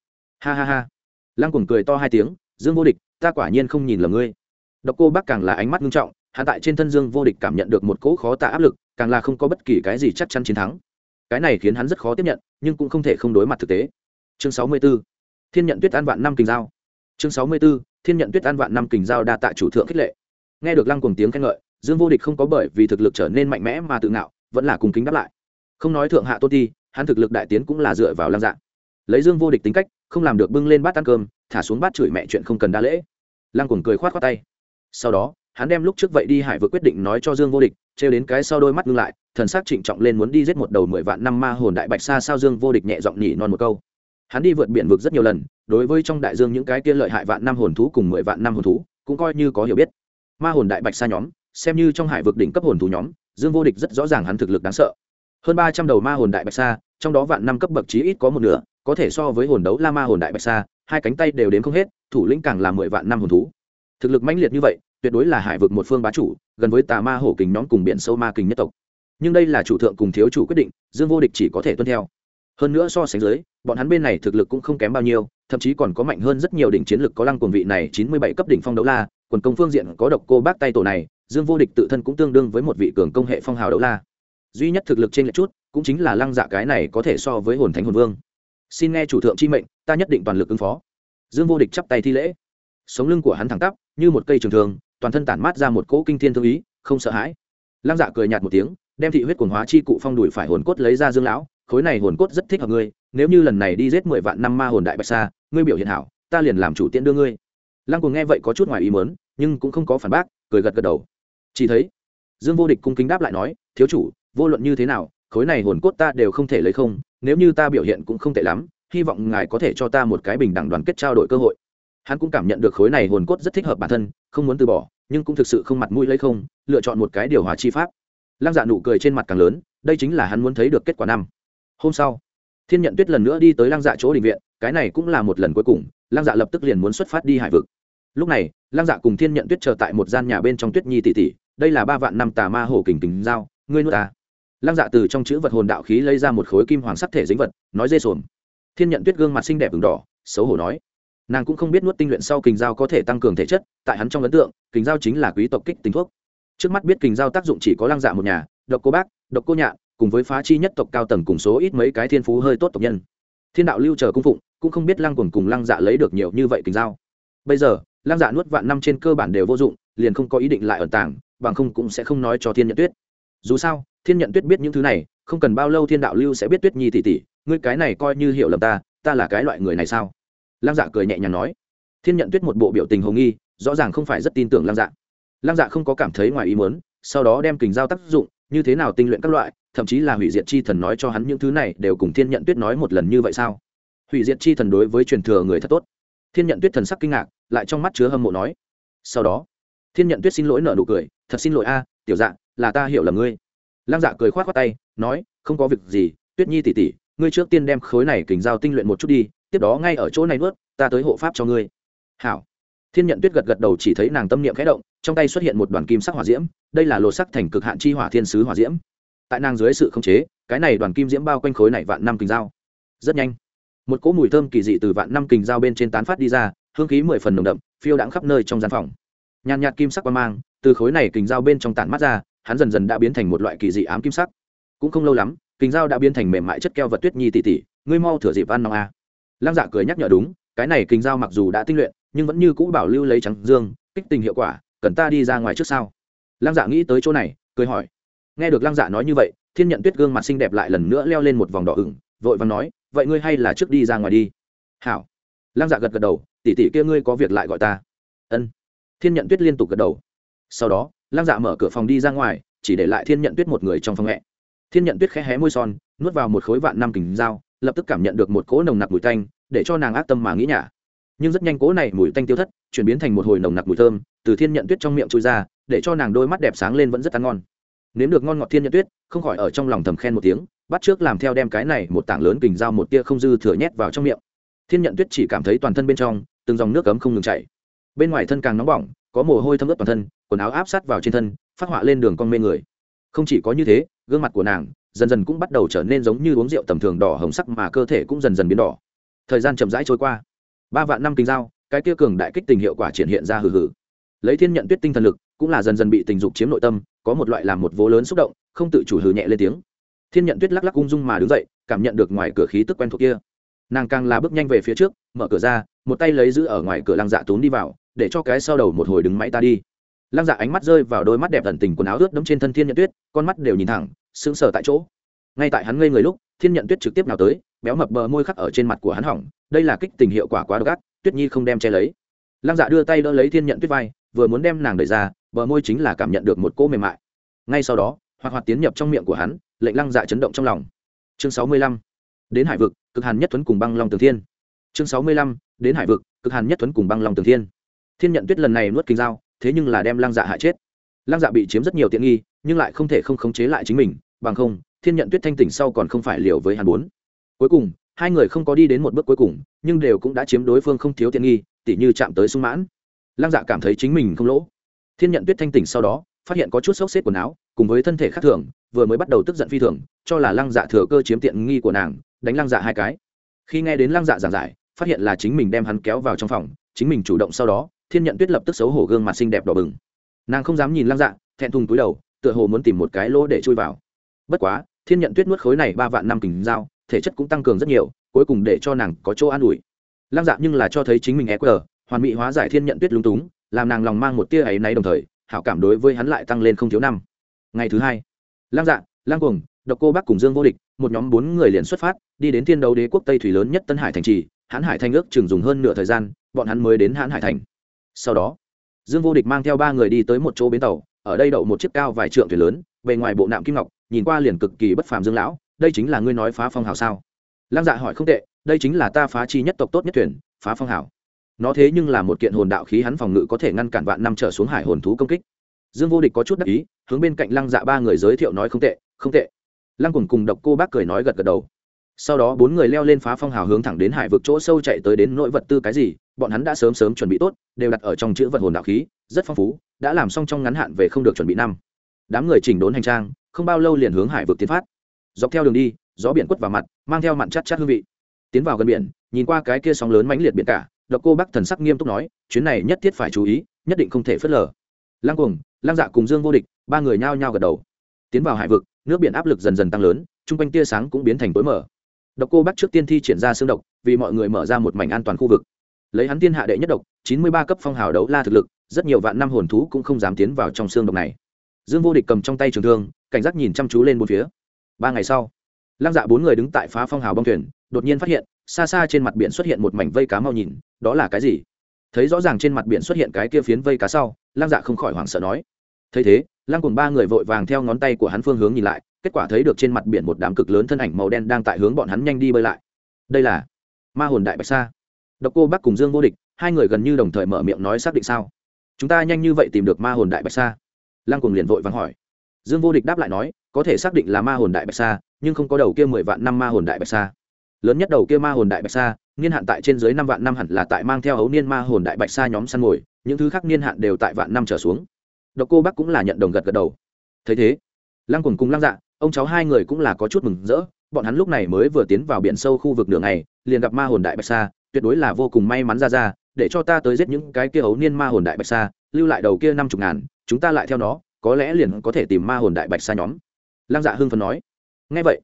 Ha ha ha. Lăng cùng cười to hai tiếng, dương vô địch ta quả nhiên không nhìn lầm ngươi. Độc cô bác càng là ánh mắt nghiêm trọng hạ tại trên thân dương vô địch cảm nhận được một cỗ khó tả áp lực, càng là không có bất kỳ cái gì chắc chắn chiến thắng. Cái này khiến hắn rất khó tiếp nhận, nhưng cũng không thể không đối mặt thực tế. Chương sáu mươi 64. thiên nhận tuyết an vạn năm kình giao. Chương sáu mươi 64. thiên nhận tuyết an vạn năm kình giao đa tạ chủ thượng khích lệ. Nghe được lăng cùng tiếng khen ngợi, dương vô địch không có bởi vì thực lực trở nên mạnh mẽ mà tự ngạo, vẫn là cùng kính đáp lại. Không nói thượng hạ tôn ti, hắn thực lực đại tiến cũng là dựa vào lăng dạng lấy dương vô địch tính cách, không làm được bưng lên bát ăn cơm thả xuống bát chửi mẹ chuyện không cần đa lễ. Lăng cùng cười khoát khoát tay. Sau đó, hắn đem lúc trước vậy đi hải vừa quyết định nói cho dương vô địch, trêu đến cái sau đôi mắt ngưng lại, thần sắc trịnh trọng lên muốn đi giết một đầu mười vạn năm ma hồn đại bạch xa sao dương vô địch nhẹ giọng nhỉ non một câu. Hắn đi vượt biển vực rất nhiều lần, đối với trong đại dương những cái kia lợi hại vạn năm hồn thú cùng mười vạn năm hồn thú, cũng coi như có hiểu biết. Ma hồn đại bạch xa nhóm, xem như trong hải vực đỉnh cấp hồn thú nhóm, dương vô địch rất rõ ràng hắn thực lực đáng sợ. Hơn ba trăm đầu ma hồn đại bạch xa, trong đó vạn năm cấp bậc chí ít có một nửa, có thể so với hồn đấu la ma hồn đại bạch xa hai cánh tay đều đến không hết, thủ lĩnh càng là mười vạn năm hồn thú. Thực lực mãnh liệt như vậy, tuyệt đối là hải vực một phương bá chủ, gần với tà ma hổ kình nhóm cùng biển sâu ma kình nhất tộc. Nhưng đây là chủ thượng cùng thiếu chủ quyết định, dương vô địch chỉ có thể tuân theo. Hơn nữa so sánh dưới, bọn hắn bên này thực lực cũng không kém bao nhiêu, thậm chí còn có mạnh hơn rất nhiều đỉnh chiến lực có lăng cuồng vị này chín mươi bảy cấp đỉnh phong đấu la, quần công phương diện có độc cô bác tay tổ này, dương vô địch tự thân cũng tương đương với một vị cường công hệ phong hào đấu la. Duy nhất thực lực trên lệch chút, cũng chính là lăng dạ cái này có thể so với hồn thánh hồn vương xin nghe chủ thượng chi mệnh, ta nhất định toàn lực ứng phó. Dương vô địch chắp tay thi lễ. Sống lưng của hắn thẳng tắp, như một cây trường thường, toàn thân tản mát ra một cỗ kinh thiên thương ý, không sợ hãi. Lăng dạ cười nhạt một tiếng, đem thị huyết quần hóa chi cụ phong đùi phải hồn cốt lấy ra dương lão, khối này hồn cốt rất thích hợp ngươi, nếu như lần này đi giết mười vạn năm ma hồn đại bạch sa, ngươi biểu hiện hảo, ta liền làm chủ tiễn đưa ngươi. Lăng cùng nghe vậy có chút ngoài ý mớn nhưng cũng không có phản bác, cười gật gật đầu. Chỉ thấy, dương vô địch cung kính đáp lại nói, thiếu chủ, vô luận như thế nào, khối này hồn cốt ta đều không thể lấy không nếu như ta biểu hiện cũng không tệ lắm, hy vọng ngài có thể cho ta một cái bình đẳng đoàn kết trao đổi cơ hội. Hắn cũng cảm nhận được khối này hồn cốt rất thích hợp bản thân, không muốn từ bỏ, nhưng cũng thực sự không mặt mũi lấy không, lựa chọn một cái điều hòa chi pháp. Lăng dạ nụ cười trên mặt càng lớn, đây chính là hắn muốn thấy được kết quả năm. Hôm sau, thiên nhận tuyết lần nữa đi tới lăng dạ chỗ định viện, cái này cũng là một lần cuối cùng, lăng dạ lập tức liền muốn xuất phát đi hải vực. Lúc này, lăng dạ cùng thiên nhận tuyết chờ tại một gian nhà bên trong tuyết nhi tỷ tỷ, đây là ba vạn năm tà ma hổ kình kình Giao, ngươi nuốt ta lăng dạ từ trong chữ vật hồn đạo khí lấy ra một khối kim hoàng sắc thể dính vật nói dê sồn thiên nhận tuyết gương mặt xinh đẹp v đỏ xấu hổ nói. Nàng cũng không biết nuốt tinh luyện sau kình dao có thể tăng cường thể chất tại hắn trong ấn tượng kình dao chính là quý tộc kích tính thuốc. Trước mắt biết kình dao tác dụng chỉ có lăng dạ một nhà độc cô bác độc cô nhạ, cùng với phá chi nhất tộc cao tầng cùng số ít mấy cái thiên phú hơi tốt tộc nhân. Thiên đạo lưu chờ cung phụng cũng không biết lăng quần cùng lăng dạ lấy được nhiều như vậy kình dao. Bây giờ lăng dạ nuốt vạn năm trên cơ bản đều vô dụng liền không có ý định lại ẩn tàng bằng không cũng sẽ không nói cho thiên nhận tuyết dù sao, thiên nhận tuyết biết những thứ này, không cần bao lâu thiên đạo lưu sẽ biết tuyết nhi tỷ tỷ, ngươi cái này coi như hiểu lầm ta ta là cái loại người này sao? Lăng dạ cười nhẹ nhàng nói. Thiên nhận tuyết một bộ biểu tình hồng nghi, rõ ràng không phải rất tin tưởng lăng dạ. Lăng dạ không có cảm thấy ngoài ý muốn, sau đó đem kình giao tác dụng, như thế nào tinh luyện các loại, thậm chí là hủy diệt chi thần nói cho hắn những thứ này đều cùng thiên nhận tuyết nói một lần như vậy sao? Hủy diệt chi thần đối với truyền thừa người thật tốt. Thiên nhận tuyết thần sắc kinh ngạc, lại trong mắt chứa hâm mộ nói. Sau đó, thiên nhận tuyết xin lỗi nợ nụ cười, thật xin lỗi a, tiểu dạng là ta hiểu là ngươi. Lăng dạ cười k h o á t khoác tay, nói, không có việc gì, tuyết nhi tỉ tỉ ngươi trước tiên đem khối này kình giao tinh luyện một chút đi, tiếp đó ngay ở chỗ này vớt ta tới hộ pháp cho ngươi. Hảo. Thiên nhận tuyết gật gật đầu chỉ thấy nàng tâm niệm khẽ động, trong tay xuất hiện một đoàn kim sắc hỏa diễm, đây là lột sắc thành cực hạn chi hỏa thiên sứ hỏa diễm. Tại nàng dưới sự khống chế, cái này đoàn kim diễm bao quanh khối này vạn năm kình dao rất nhanh, một cỗ mùi thơm kỳ dị từ vạn năm kình dao bên trên tán phát đi ra, hương khí mười phần nồng đậm, phiêu đãng khắp nơi trong gian phòng. Nhàn nhạt kim sắc qua mang từ khối này kình dao bên trong tản mắt ra hắn dần dần đã biến thành một loại kỳ dị ám kim sắc. Cũng không lâu lắm, kình dao đã biến thành mềm mại chất keo vật tuyết nhi tỉ tỉ, ngươi mau thửa dịp ăn nòng a. À. lăng dạ cười nhắc nhở đúng, cái này kình dao mặc dù đã tinh luyện, nhưng vẫn như cũ bảo lưu lấy trắng dương, kích tình hiệu quả, cần ta đi ra ngoài trước sao? Lăng dạ nghĩ tới chỗ này, cười hỏi. Nghe được lăng dạ nói như vậy, thiên nhận tuyết gương mặt xinh đẹp lại lần nữa leo lên một vòng đỏ ửng, vội và nói, vậy ngươi hay là trước đi ra ngoài đi. Hảo. Lăng dạ gật gật đầu, tỉ tỉ kia ngươi có việc lại gọi ta. Ân. Thiên nhận tuyết liên tục gật đầu. Sau đó lăng dạ mở cửa phòng đi ra ngoài, chỉ để lại thiên nhận tuyết một người trong phòng hẹ. Thiên nhận tuyết khẽ hé môi son, nuốt vào một khối vạn năm kình dao, lập tức cảm nhận được một cỗ nồng nặc mùi tanh, để cho nàng ác tâm mà nghĩ nhả. Nhưng rất nhanh cỗ này mùi tanh tiêu thất, chuyển biến thành một hồi nồng nặc mùi thơm, từ thiên nhận tuyết trong miệng trôi ra, để cho nàng đôi mắt đẹp sáng lên vẫn rất ăn ngon. Nếm được ngon ngọt thiên nhận tuyết, không khỏi ở trong lòng thầm khen một tiếng, bắt trước làm theo đem cái này một tảng lớn kình dao một tia không dư thừa nhét vào trong miệng. Thiên nhận tuyết chỉ cảm thấy toàn thân bên trong, từng dòng nước cấm không ngừng chảy. Bên ngoài thân càng nóng bỏng có mồ hôi thấm ướt toàn thân, quần áo áp sát vào trên thân, phát họa lên đường con mê người. Không chỉ có như thế, gương mặt của nàng dần dần cũng bắt đầu trở nên giống như uống rượu tầm thường đỏ hồng sắc mà cơ thể cũng dần dần biến đỏ. Thời gian chậm rãi trôi qua. Ba vạn năm kinh dao cái kia cường đại kích tình hiệu quả triển hiện ra hừ hừ. Lấy thiên nhận tuyết tinh thần lực, cũng là dần dần bị tình dục chiếm nội tâm, có một loại làm một vố lớn xúc động, không tự chủ hừ nhẹ lên tiếng. Thiên nhận tuyết lắc lắc ung dung mà đứng dậy, cảm nhận được ngoài cửa khí tức quen thuộc kia. Nàng càng là bước nhanh về phía trước, mở cửa ra, một tay lấy giữ ở ngoài cửa lăng dạ tốn đi vào để cho cái sau đầu một hồi đứng máy ta đi. Lăng dạ ánh mắt rơi vào đôi mắt đẹp tận tình quần áo ướt đẫm trên thân thiên nhận tuyết, con mắt đều nhìn thẳng, sững sờ tại chỗ. Ngay tại hắn ngây người lúc, thiên nhận tuyết trực tiếp nào tới, béo mập bờ môi khắc ở trên mặt của hắn hỏng, đây là kích tình hiệu quả quá độc ác, tuyết nhi không đem che lấy. Lăng dạ đưa tay đỡ lấy thiên nhận tuyết vai, vừa muốn đem nàng đẩy ra, bờ môi chính là cảm nhận được một cỗ mềm mại. Ngay sau đó, hoạt hoạt tiến nhập trong miệng của hắn, lệnh lăng dạ chấn động trong lòng. Chương sáu mươi lăm, đến hải vực, cực hàn nhất thuấn cùng băng long tường thiên. Chương sáu mươi lăm, đến hải vực, cực hàn nhất thuấn cùng băng long tường thiên thiên nhận tuyết lần này nuốt kinh dao thế nhưng là đem lăng dạ hại chết. Lăng dạ bị chiếm rất nhiều tiện nghi, nhưng lại không thể không khống chế lại chính mình, bằng không, thiên nhận tuyết thanh tỉnh sau còn không phải liều với hàn bốn cuối cùng, hai người không có đi đến một bước cuối cùng, nhưng đều cũng đã chiếm đối phương không thiếu tiện nghi, tỉ như chạm tới sung mãn. Lăng dạ cảm thấy chính mình không lỗ. Thiên nhận tuyết thanh tỉnh sau đó, phát hiện có chút xốc xếp quần áo, cùng với thân thể khác thường, vừa mới bắt đầu tức giận phi thường, cho là lăng dạ thừa cơ chiếm tiện nghi của nàng, đánh lăng dạ hai cái. Khi nghe đến lăng dạ giảng giải, phát hiện là chính mình đem hắn kéo vào trong phòng, chính mình chủ động sau đó thiên nhận tuyết lập tức xấu hổ gương mặt xinh đẹp đỏ bừng. Nàng không dám nhìn lăng dạ thẹn thùng túi đầu, tựa hồ muốn tìm một cái lỗ để chui vào. Bất quá, thiên nhận tuyết nuốt khối này ba vạn năm kình dao, thể chất cũng tăng cường rất nhiều, cuối cùng để cho nàng có chỗ an ủi. Lăng dạ nhưng là cho thấy chính mình e quờ, hoàn mỹ hóa giải thiên nhận tuyết lung túng, làm nàng lòng mang một tia ấy náy đồng thời, hảo cảm đối với hắn lại tăng lên không thiếu năm. Ngày thứ hai, lăng dạ lăng cuồng, độc cô bác cùng dương vô địch, một nhóm bốn người liền xuất phát, đi đến thiên đấu đế quốc tây thủy lớn nhất tân hải thành trì, hãn hải thanh ước chừng dùng hơn nửa thời gian, bọn hắn mới đến hãn hải thành sau đó, dương vô địch mang theo ba người đi tới một chỗ bến tàu, ở đây đậu một chiếc cao vài trượng thuyền lớn, bề ngoài bộ nạm kim ngọc, nhìn qua liền cực kỳ bất phàm dương lão, đây chính là ngươi nói phá phong hào sao? Lăng dạ hỏi không tệ, đây chính là ta phá chi nhất tộc tốt nhất thuyền, phá phong hào. Nó thế nhưng là một kiện hồn đạo khí hắn phòng ngự có thể ngăn cản vạn năm trở xuống hải hồn thú công kích. Dương vô địch có chút đắc ý, hướng bên cạnh lăng dạ ba người giới thiệu nói không tệ không tệ. Lăng cùng cùng độc cô bác cười nói gật gật đầu. Sau đó bốn người leo lên phá phong hào hướng thẳng đến hải vực chỗ sâu chạy tới đến nội vật tư cái gì bọn hắn đã sớm sớm chuẩn bị tốt, đều đặt ở trong chữ vật hồn đạo khí, rất phong phú, đã làm xong trong ngắn hạn về không được chuẩn bị năm. Đám người chỉnh đốn hành trang, không bao lâu liền hướng hải vực tiến phát. Dọc theo đường đi, gió biển quất vào mặt, mang theo mặn chát chát hương vị. Tiến vào gần biển, nhìn qua cái kia sóng lớn mãnh liệt biển cả, độc cô bắc thần sắc nghiêm túc nói, chuyến này nhất thiết phải chú ý, nhất định không thể phớt lờ. Lăng cuồng, lăng dạ cùng dương vô địch, ba người nhao nhao gật đầu. Tiến vào hải vực, nước biển áp lực dần dần tăng lớn, chung quanh tia sáng cũng biến thành tối mở độc cô bắc trước tiên thi triển ra xương độc, vì mọi người mở ra một mảnh an toàn khu vực lấy hắn tiên hạ đệ nhất độc, chín mươi ba cấp phong hào đấu la thực lực, rất nhiều vạn năm hồn thú cũng không dám tiến vào trong xương độc này. Dương vô địch cầm trong tay trường thương, cảnh giác nhìn chăm chú lên bốn phía. Ba ngày sau, lăng dạ bốn người đứng tại phá phong hào bong thuyền, đột nhiên phát hiện, xa xa trên mặt biển xuất hiện một mảnh vây cá mau nhìn, đó là cái gì? Thấy rõ ràng trên mặt biển xuất hiện cái kia phiến vây cá sau, lăng dạ không khỏi hoảng sợ nói. Thấy thế, lăng cùng ba người vội vàng theo ngón tay của hắn phương hướng nhìn lại, kết quả thấy được trên mặt biển một đám cực lớn thân ảnh màu đen đang tại hướng bọn hắn nhanh đi bơi lại. Đây là ma hồn đại bạch sa độc cô bác cùng dương vô địch, hai người gần như đồng thời mở miệng nói xác định sao? Chúng ta nhanh như vậy tìm được ma hồn đại bạch sa. Lăng cùng liền vội vắng hỏi. Dương vô địch đáp lại nói, có thể xác định là ma hồn đại bạch sa, nhưng không có đầu kia mười vạn năm ma hồn đại bạch sa. Lớn nhất đầu kia ma hồn đại bạch sa, niên hạn tại trên dưới năm vạn năm hẳn là tại mang theo hấu niên ma hồn đại bạch sa nhóm săn mồi, những thứ khác niên hạn đều tại vạn năm trở xuống. Độc cô bắc cũng là nhận đồng gật gật đầu. Thấy thế, lăng cùng cùng lăng dạ ông cháu hai người cũng là có chút mừng rỡ, bọn hắn lúc này mới vừa tiến vào biển sâu khu vực đường này liền gặp ma hồn đại bạch sa tuyệt đối là vô cùng may mắn ra ra, để cho ta tới giết những cái kia ấu niên ma hồn đại bạch sa, lưu lại đầu kia năm chục ngàn, chúng ta lại theo nó, có lẽ liền có thể tìm ma hồn đại bạch sa nhóm. Lăng dạ hưng phấn nói. Ngay vậy.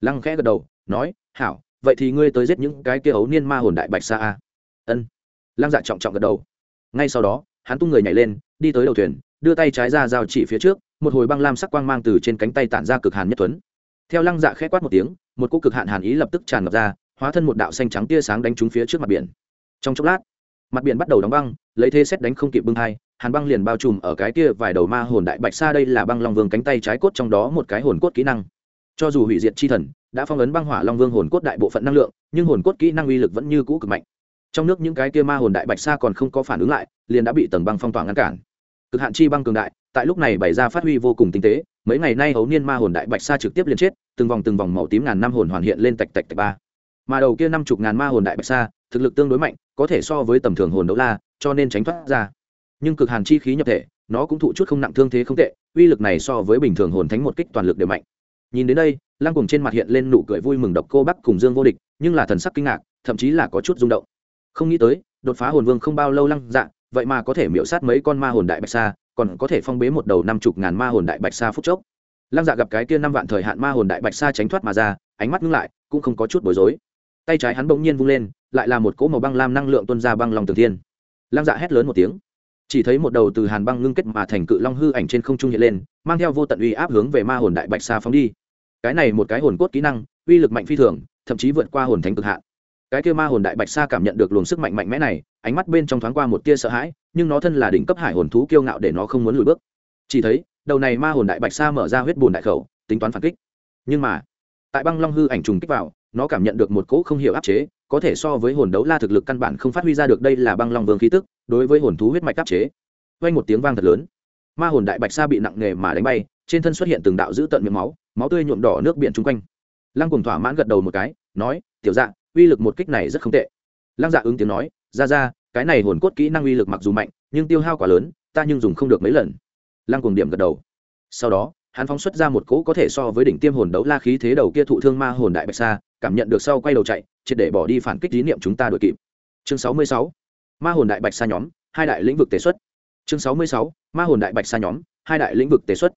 Lăng khẽ gật đầu, nói, hảo, vậy thì ngươi tới giết những cái kia ấu niên ma hồn đại bạch sa a. Ân. Lăng dạ trọng trọng gật đầu. Ngay sau đó, hắn tung người nhảy lên, đi tới đầu thuyền, đưa tay trái ra giao chỉ phía trước, một hồi băng lam sắc quang mang từ trên cánh tay tản ra cực hàn nhất tuấn. Theo lăng dạ khẽ quát một tiếng, một cỗ cực hạn hàn ý lập tức tràn ngập ra hóa thân một đạo xanh trắng tia sáng đánh trúng phía trước mặt biển. Trong chốc lát, mặt biển bắt đầu đóng băng, lấy thế xét đánh không kịp bưng hai hàn băng liền bao trùm ở cái kia vài đầu ma hồn đại bạch xa đây là băng long vương cánh tay trái cốt trong đó một cái hồn cốt kỹ năng. Cho dù hủy diệt chi thần, đã phong ấn băng hỏa long vương hồn cốt đại bộ phận năng lượng, nhưng hồn cốt kỹ năng uy lực vẫn như cũ cực mạnh. Trong nước những cái kia ma hồn đại bạch xa còn không có phản ứng lại, liền đã bị tầng băng phong tỏa ngăn cản. Cực hạn chi băng cường đại, tại lúc này bày ra phát huy vô cùng tinh tế, mấy ngày nay hấu niên ma hồn đại bạch sa trực tiếp liền chết, từng vòng từng vòng màu tím ngàn năm hồn hoàn hiện lên tạch tạch tạch ba mà đầu kia năm chục ngàn ma hồn đại bạch sa, thực lực tương đối mạnh, có thể so với tầm thường hồn đấu la, cho nên tránh thoát ra. Nhưng cực hàn chi khí nhập thể, nó cũng thụ chút không nặng thương thế không tệ, uy lực này so với bình thường hồn thánh một kích toàn lực đều mạnh. Nhìn đến đây, lăng cùng trên mặt hiện lên nụ cười vui mừng độc cô bắc cùng dương vô địch, nhưng là thần sắc kinh ngạc, thậm chí là có chút rung động. Không nghĩ tới, đột phá hồn vương không bao lâu lăng dạ vậy mà có thể miễu sát mấy con ma hồn đại bạch sa, còn có thể phong bế một đầu năm chục ngàn ma hồn đại bạch sa phút chốc. Lăng dạ gặp cái kia năm vạn thời hạn ma hồn đại bạch sa tránh thoát mà ra, ánh mắt ngưng lại, cũng không có chút bối rối tay trái hắn bỗng nhiên vung lên, lại là một cỗ màu băng lam năng lượng tuôn ra băng lòng tường thiên. Lăng dạ hét lớn một tiếng. Chỉ thấy một đầu từ hàn băng ngưng kết mà thành cự long hư ảnh trên không trung hiện lên, mang theo vô tận uy áp hướng về ma hồn đại bạch sa phóng đi. Cái này một cái hồn cốt kỹ năng, uy lực mạnh phi thường, thậm chí vượt qua hồn thánh cực hạn. Cái kia ma hồn đại bạch sa cảm nhận được luồng sức mạnh mạnh mẽ này, ánh mắt bên trong thoáng qua một tia sợ hãi, nhưng nó thân là đỉnh cấp hải hồn thú kiêu ngạo để nó không muốn lùi bước. Chỉ thấy, đầu này ma hồn đại bạch sa mở ra huyết bùn đại khẩu, tính toán phản kích. Nhưng mà, tại băng long hư ảnh trùng kích vào nó cảm nhận được một cỗ không hiểu áp chế, có thể so với hồn đấu la thực lực căn bản không phát huy ra được đây là băng long vương khí tức, đối với hồn thú huyết mạch áp chế. Quanh một tiếng vang thật lớn. Ma hồn đại bạch sa bị nặng nghề mà đánh bay, trên thân xuất hiện từng đạo dữ tận miệng máu máu tươi nhuộm đỏ nước biển chung quanh. Lăng cùng thỏa mãn gật đầu một cái, nói, tiểu dạ uy lực một kích này rất không tệ. Lăng dạ ứng tiếng nói, ra ra, cái này hồn cốt kỹ năng uy lực mặc dù mạnh, nhưng tiêu hao quá lớn, ta nhưng dùng không được mấy lần. Lăng cùng điểm gật đầu. Sau đó, hắn phóng xuất ra một cỗ có thể so với đỉnh tiêm hồn đấu la khí thế đầu kia thụ thương ma hồn đại bạch sa cảm nhận được sau quay đầu chạy, triệt để bỏ đi phản kích tín niệm chúng ta đuổi kịp. Chương sáu mươi sáu, ma hồn đại bạch sa nhóm, hai đại lĩnh vực tế xuất. Chương sáu mươi sáu, ma hồn đại bạch sa nhóm, hai đại lĩnh vực tế xuất.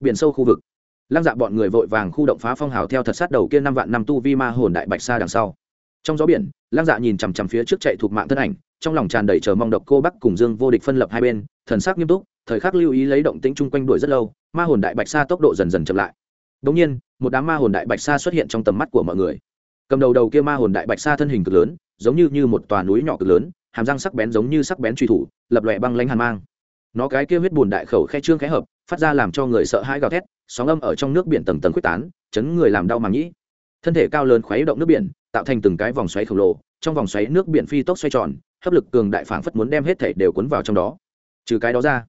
Biển sâu khu vực. Lăng dạ bọn người vội vàng khu động phá phong hào theo thật sát đầu kia năm vạn năm tu vi ma hồn đại bạch sa đằng sau. Trong gió biển, lăng dạ nhìn chằm chằm phía trước chạy thuộc mạng thân ảnh, trong lòng tràn đầy chờ mong độc cô bắc cùng dương vô địch phân lập hai bên, thần sắc nghiêm túc, thời khắc lưu ý lấy động tĩnh chung quanh đuổi rất lâu, ma hồn đại bạch sa tốc độ dần dần chậm lại. Đống nhiên, một đám ma hồn đại bạch sa xuất hiện trong tầm mắt của mọi người cầm đầu đầu kia ma hồn đại bạch sa thân hình cực lớn, giống như như một tòa núi nhỏ cực lớn, hàm răng sắc bén giống như sắc bén truy thủ, lập lòe băng lanh hàn mang. Nó cái kia huyết bùn đại khẩu khe trương khẽ hợp, phát ra làm cho người sợ hãi gào thét, sóng âm ở trong nước biển tầng tầng quyết tán, chấn người làm đau màng nhĩ thân thể cao lớn khuấy động nước biển, tạo thành từng cái vòng xoáy khổng lồ, trong vòng xoáy nước biển phi tốc xoay tròn, hấp lực cường đại phảng phất muốn đem hết thể đều cuốn vào trong đó. Trừ cái đó ra,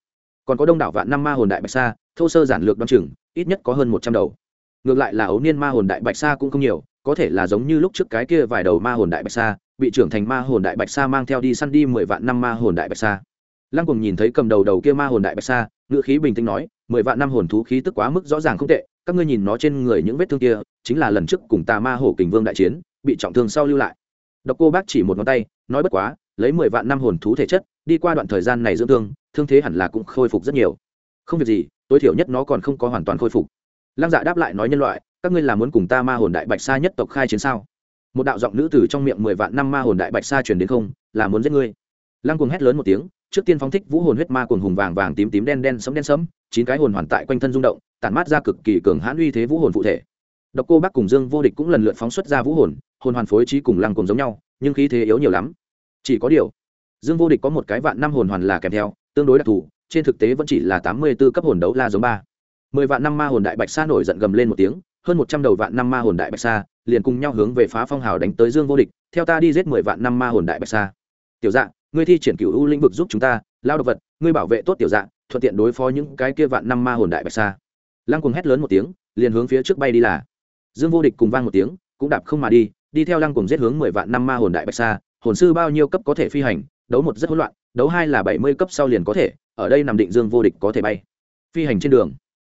còn có đông đảo vạn năm ma hồn đại bạch sa, thô sơ giản lược đ o chừng, ít nhất có hơn một trăm đầu. Ngược lại là ấu niên ma hồn đại bạch sa cũng không nhiều có thể là giống như lúc trước cái kia vài đầu ma hồn đại bạch sa, bị trưởng thành ma hồn đại bạch sa mang theo đi săn đi mười vạn năm ma hồn đại bạch sa. Lăng cùng nhìn thấy cầm đầu đầu kia ma hồn đại bạch sa, ngữ khí bình tĩnh nói, mười vạn năm hồn thú khí tức quá mức rõ ràng không tệ, các ngươi nhìn nó trên người những vết thương kia, chính là lần trước cùng tà ma hổ kình vương đại chiến, bị trọng thương sau lưu lại. Độc cô bác chỉ một ngón tay, nói bất quá, lấy mười vạn năm hồn thú thể chất, đi qua đoạn thời gian này dưỡng thương thương thế hẳn là cũng khôi phục rất nhiều. Không việc gì, tối thiểu nhất nó còn không có hoàn toàn khôi phục. Lăng dạ đáp lại nói nhân loại các ngươi là muốn cùng ta ma hồn đại bạch sa nhất tộc khai chiến sao? Một đạo giọng nữ từ trong miệng mười vạn năm ma hồn đại bạch sa truyền đến không, là muốn giết ngươi. Lăng cuồng hét lớn một tiếng, trước tiên phóng thích vũ hồn huyết ma cuồng hùng vàng vàng tím tím đen đen sấm đen sấm chín cái hồn hoàn tại quanh thân rung động, tản mát ra cực kỳ cường hãn uy thế vũ hồn phụ thể. Độc cô bác cùng dương vô địch cũng lần lượt phóng xuất ra vũ hồn hồn hoàn phối trí cùng lăng cuồng giống nhau, nhưng khí thế yếu nhiều lắm. Chỉ có điều, dương vô địch có một cái vạn năm hồn hoàn là kèm theo, tương đối đặc thù, trên thực tế vẫn chỉ là tám mươi b ố cấp hồn đấu la giống ba. Mười vạn năm ma hồn đại bạch sa nổi giận gầm lên một tiếng hơn một trăm đầu vạn năm ma hồn đại bạch sa, liền cùng nhau hướng về phá phong hào đánh tới dương vô địch, theo ta đi giết mười vạn năm ma hồn đại bạch sa. Tiểu dạng ngươi thi triển cựu u lĩnh vực giúp chúng ta, lao động vật, ngươi bảo vệ tốt tiểu dạng thuận tiện đối phó những cái kia vạn năm ma hồn đại bạch sa. Lăng cùng hét lớn một tiếng, liền hướng phía trước bay đi là. Dương vô địch cùng vang một tiếng, cũng đạp không mà đi đi theo lăng cùng giết hướng mười vạn năm ma hồn đại bạch sa, hồn sư bao nhiêu cấp có thể phi hành, đấu một rất hỗn loạn, đấu hai là bảy mươi cấp sau liền có thể, ở đây nằm định dương vô địch có thể bay. Phi hành trên đường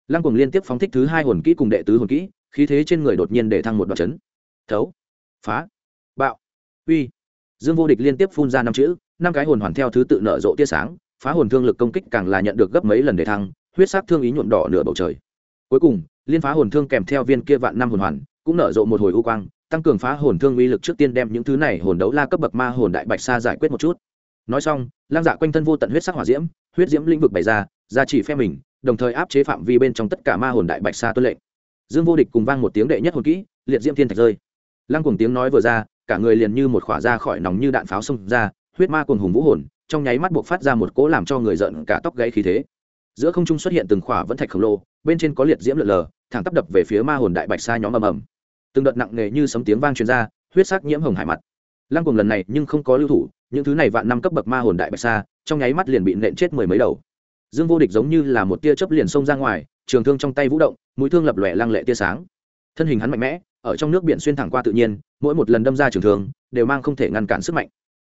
lăng cùng liên tiếp phóng thích thứ hai hồn kỹ cùng đệ tứ hồn kỹ, khí thế trên người đột nhiên để thăng một đoạn chấn. Thấu, phá, bạo, uy. Dương vô địch liên tiếp phun ra năm chữ, năm cái hồn hoàn theo thứ tự nở rộ tia sáng, phá hồn thương lực công kích càng là nhận được gấp mấy lần để thăng, huyết sắc thương ý nhuộm đỏ nửa bầu trời. Cuối cùng, liên phá hồn thương kèm theo viên kia vạn năm hồn hoàn, cũng nở rộ một hồi u quang, tăng cường phá hồn thương uy lực trước tiên đem những thứ này hồn đấu la cấp bậc ma hồn đại bạch sa giải quyết một chút. Nói xong lang dạ quanh thân vô tận huyết sắc hỏa diễm, huyết diễm lĩnh vực bày ra ra chỉ phe mình đồng thời áp chế phạm vi bên trong tất cả ma hồn đại bạch sa tuân lệnh. Dương vô địch cùng vang một tiếng đệ nhất hồn kỹ, liệt diễm thiên thạch rơi. Lăng cùng tiếng nói vừa ra, cả người liền như một khỏa ra khỏi nòng như đạn pháo xông ra, huyết ma cùng hùng vũ hồn, trong nháy mắt buộc phát ra một cỗ làm cho người giận cả tóc gãy khí thế. Giữa không trung xuất hiện từng khỏa vẫn thạch khổng lồ, bên trên có liệt diễm lượn lờ, thẳng tắp đập về phía ma hồn đại bạch sa nhóm ầm ầm. Từng đợt nặng nề như sấm tiếng vang truyền ra, huyết sắc nhiễm hồng hải mặt. Lăng cùng lần này nhưng không có lưu thủ, những thứ này vạn năm cấp bậc ma hồn đại bạch sa, trong nháy mắt liền bị nện chết mười mấy đầu dương vô địch giống như là một tia chớp liền xông ra ngoài, trường thương trong tay vũ động, mũi thương lập lòe lăng lệ tia sáng. Thân hình hắn mạnh mẽ, ở trong nước biển xuyên thẳng qua tự nhiên, mỗi một lần đâm ra trường thương, đều mang không thể ngăn cản sức mạnh.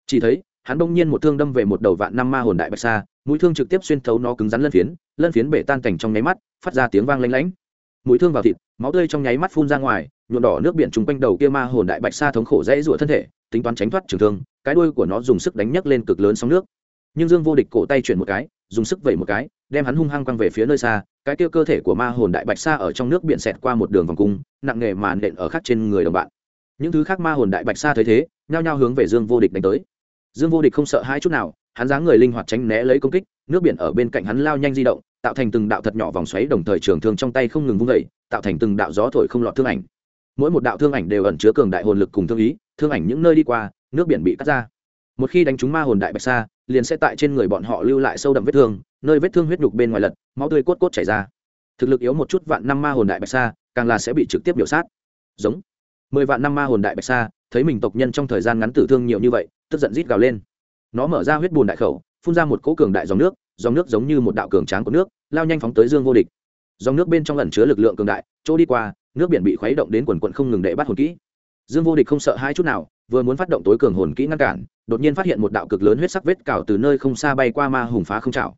Chỉ thấy, hắn bỗng nhiên một thương đâm về một đầu vạn năm ma hồn đại bạch sa, mũi thương trực tiếp xuyên thấu nó cứng rắn lân phiến lân phiến bể tan cảnh trong nháy mắt, phát ra tiếng vang lanh lánh mũi thương vào thịt, máu tươi trong nháy mắt phun ra ngoài, nhuộm đỏ nước biển chung quanh đầu kia ma hồn đại bạch sa thống khổ dãy rụa thân thể, tính toán tránh thoát trường thương, cái đuôi của nó dùng sức đánh nhấc lên cực lớn sóng nước nhưng dương vô địch cổ tay chuyển một cái, dùng sức vẩy một cái, đem hắn hung hăng quăng về phía nơi xa, cái kia cơ thể của ma hồn đại bạch sa ở trong nước biển xẹt qua một đường vòng cung, nặng nghề mà nện ở khắc trên người đồng bạn. Những thứ khác ma hồn đại bạch sa thấy thế, nhao nhao hướng về dương vô địch đánh tới. Dương vô địch không sợ hai chút nào, hắn dáng người linh hoạt tránh né lấy công kích, nước biển ở bên cạnh hắn lao nhanh di động, tạo thành từng đạo thật nhỏ vòng xoáy đồng thời trường thương trong tay không ngừng vung vẩy tạo thành từng đạo gió thổi không lọt thương ảnh. Mỗi một đạo thương ảnh đều ẩn chứa cường đại hồn lực cùng thương ý, thương ảnh những nơi đi qua, nước biển bị cắt ra. Một khi đánh trúng ma hồn đại bạch sa liền sẽ tại trên người bọn họ lưu lại sâu đậm vết thương, nơi vết thương huyết nhục bên ngoài lật, máu tươi cốt cốt chảy ra. Thực lực yếu một chút vạn năm ma hồn đại bạch sa, càng là sẽ bị trực tiếp biểu sát. Giống. Mười vạn năm ma hồn đại bạch sa, thấy mình tộc nhân trong thời gian ngắn tử thương nhiều như vậy, tức giận rít gào lên. Nó mở ra huyết bùn đại khẩu, phun ra một cỗ cường đại dòng nước dòng nước giống như một đạo cường tráng của nước, lao nhanh phóng tới dương vô địch. Dòng nước bên trong ẩn chứa lực lượng cường đại, chỗ đi qua, nước biển bị khuấy động đến quần quận không ngừng để bắt hồn kỹ. Dương vô địch không sợ hai chút nào, vừa muốn phát động tối cường hồn kỹ ngăn cản đột nhiên phát hiện một đạo cực lớn huyết sắc vết cào từ nơi không xa bay qua ma hùng phá không trào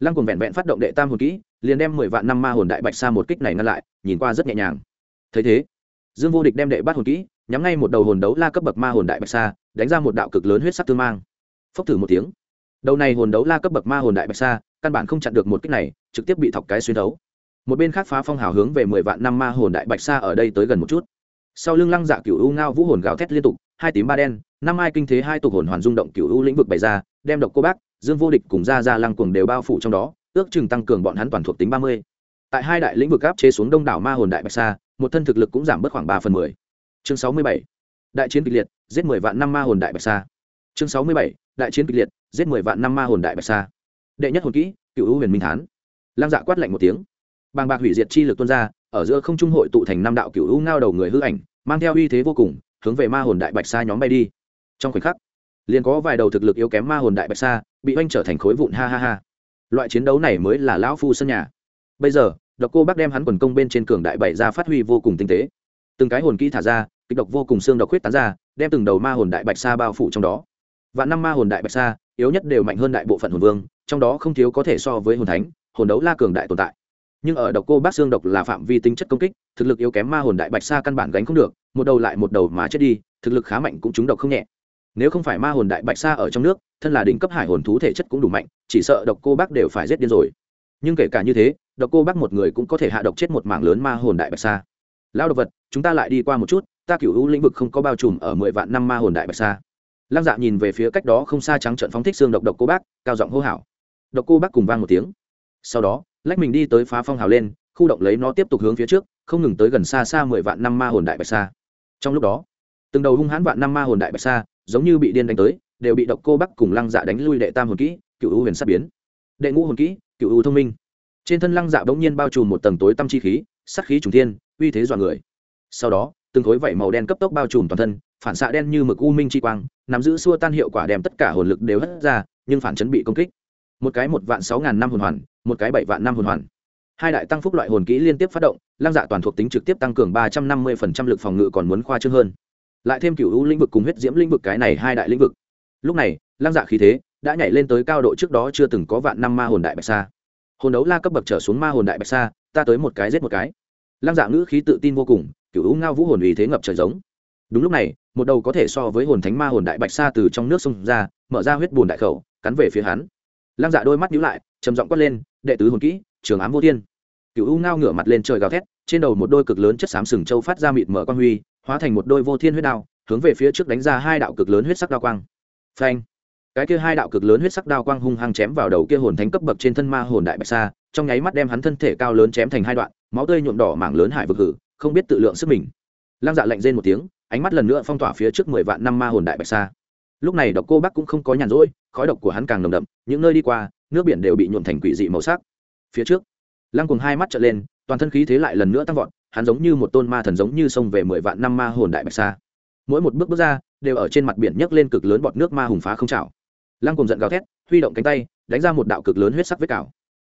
lăng cùng vẹn vẹn phát động đệ tam hồn kỹ liền đem mười vạn năm ma hồn đại bạch sa một kích này ngăn lại nhìn qua rất nhẹ nhàng. Thấy thế dương vô địch đem đệ bát hồn kỹ nhắm ngay một đầu hồn đấu la cấp bậc ma hồn đại bạch sa, đánh ra một đạo cực lớn huyết sắc tương mang. Phốc thử một tiếng. Đầu này hồn đấu la cấp bậc ma hồn đại bạch sa căn bản không chặn được một kích này trực tiếp bị thọc cái xuyên đấu. Một bên khác phá phong hào hướng về mười vạn năm ma hồn đại bạch sa ở đây tới gần một chút. Sau lưng lăng dạ cựu u ngao vũ hồn gào thét liên tục hai tím ba đen, năm ai kinh thế hai tục hồn hoàn rung động cựu u lĩnh vực bày ra, đem độc cô bác, dương vô địch cùng ra ra lăng cuồng đều bao phủ trong đó, ước chừng tăng cường bọn hắn toàn thuộc tính ba mươi. Tại hai đại lĩnh vực áp chế xuống đông đảo ma hồn đại bạch sa, một thân thực lực cũng giảm bớt khoảng ba phần mười. Chương sáu mươi bảy. Đại chiến kịch liệt, giết mười vạn năm ma hồn đại bạch sa. Chương sáu mươi bảy. Đại chiến kịch liệt, giết mười vạn năm ma hồn đại bạch sa. Đệ nhất hồn kỹ cựu hữu huyền minh thán. Lăng dạ quát lạnh một tiếng. Bàng bạc hủy diệt chi lực tuôn ra, ở giữa không trung hội tụ thành năm đạo cựu hữu ngao đầu người hư ảnh, mang theo uy thế vô cùng hướng về ma hồn đại bạch sa nhóm bay đi. Trong khoảnh khắc, liền có vài đầu thực lực yếu kém ma hồn đại bạch sa bị oanh trở thành khối vụn, ha ha ha. Loại chiến đấu này mới là lão phu sân nhà. Bây giờ, độc cô bác đem hắn quần công bên trên cường đại bảy ra phát huy vô cùng tinh tế. Từng cái hồn kỹ thả ra, kịch độc vô cùng xương độc huyết tán ra, đem từng đầu ma hồn đại bạch sa bao phủ trong đó. Và năm ma hồn đại bạch sa, yếu nhất đều mạnh hơn đại bộ phận hồn vương, trong đó không thiếu có thể so với hồn thánh, hồn đấu la cường đại tồn tại. Nhưng ở độc cô bác xương độc là phạm vi tính chất công kích, thực lực yếu kém ma hồn đại bạch sa căn bản gánh không được một đầu lại một đầu mà chết đi, thực lực khá mạnh cũng trúng độc không nhẹ. Nếu không phải ma hồn đại bạch sa ở trong nước, thân là đỉnh cấp hải hồn thú thể chất cũng đủ mạnh, chỉ sợ độc cô bác đều phải giết điên rồi. Nhưng kể cả như thế, độc cô bác một người cũng có thể hạ độc chết một mảng lớn ma hồn đại bạch sa. Lao độc vật, chúng ta lại đi qua một chút, ta cựu hữu lĩnh vực không có bao trùm ở mười vạn năm ma hồn đại bạch sa. Lăng dạ nhìn về phía cách đó không xa trắng trận phóng thích xương độc độc cô bác, cao giọng hô hào. Độc cô bác cùng vang một tiếng. Sau đó, lách mình đi tới phá phong hào lên, khu động lấy nó tiếp tục hướng phía trước, không ngừng tới gần xa xa mười vạn năm ma hồn đại bạch sa trong lúc đó, từng đầu hung hãn vạn năm ma hồn đại bạch sa giống như bị điên đánh tới, đều bị độc cô bắc cùng lăng dạ đánh lui đệ tam hồn kỹ, cựu u huyền sắp biến. Đệ ngũ hồn kỹ, cựu u thông minh. Trên thân lăng dạ bỗng nhiên bao trùm một tầng tối tâm chi khí sắc khí trùng thiên, uy thế dọa người. Sau đó, từng khối vảy màu đen cấp tốc bao trùm toàn thân, phản xạ đen như mực u minh chi quang, nắm giữ xua tan hiệu quả đem tất cả hồn lực đều hất ra, nhưng phản chấn bị công kích. Một cái một vạn sáu ngàn năm hồn hoàn, một cái bảy vạn năm hồn hoàn hai đại tăng phúc loại hồn kỹ liên tiếp phát động, lăng dạ toàn thuộc tính trực tiếp tăng cường ba trăm năm mươi lực phòng ngự còn muốn khoa trương hơn. Lại thêm cựu u lĩnh vực cùng huyết diễm lĩnh vực cái này hai đại lĩnh vực. Lúc này, lăng dạ khí thế đã nhảy lên tới cao độ trước đó chưa từng có vạn năm ma hồn đại bạch sa. Hồn đấu la cấp bậc trở xuống ma hồn đại bạch sa, ta tới một cái giết một cái. Lăng dạ ngữ khí tự tin vô cùng cựu u ngao vũ hồn ý thế ngập trời giống. Đúng lúc này, một đầu có thể so với hồn thánh ma hồn đại bạch sa từ trong nước sông ra, mở ra huyết bùn đại khẩu, cắn về phía hắn. Lăng dạ đôi mắt nhíu lại, trầm giọng quát lên, đệ tứ hồn kỹ trường ám vô thiên. Cựu u ngao ngửa mặt lên trời gào thét, trên đầu một đôi cực lớn chất xám sừng châu phát ra mịt mở quang huy, hóa thành một đôi vô thiên huyết đao, hướng về phía trước đánh ra hai đạo cực lớn huyết sắc đao quang. Phanh! Cái kia hai đạo cực lớn huyết sắc đao quang hung hăng chém vào đầu kia hồn thánh cấp bậc trên thân ma hồn đại bạch sa, trong nháy mắt đem hắn thân thể cao lớn chém thành hai đoạn, máu tươi nhuộm đỏ mảng lớn hải vực hử, không biết tự lượng sức mình. Lăng dạ lạnh rên một tiếng, ánh mắt lần nữa phong tỏa phía trước mười vạn năm ma hồn đại bạch sa. Lúc này độc cô bắc cũng không có nhàn rỗi, khói độc của hắn càng nồng đậm, những nơi đi qua, nước biển đều bị nhuộm thành quỷ dị màu sắc phía trước. Lăng cùng hai mắt trở lên, toàn thân khí thế lại lần nữa tăng vọt, hắn giống như một tôn ma thần giống như sông về mười vạn năm ma hồn đại bạch sa. Mỗi một bước bước ra, đều ở trên mặt biển nhấc lên cực lớn bọt nước ma hùng phá không trào lăng cùng giận gào thét, huy động cánh tay, đánh ra một đạo cực lớn huyết sắc vết cào.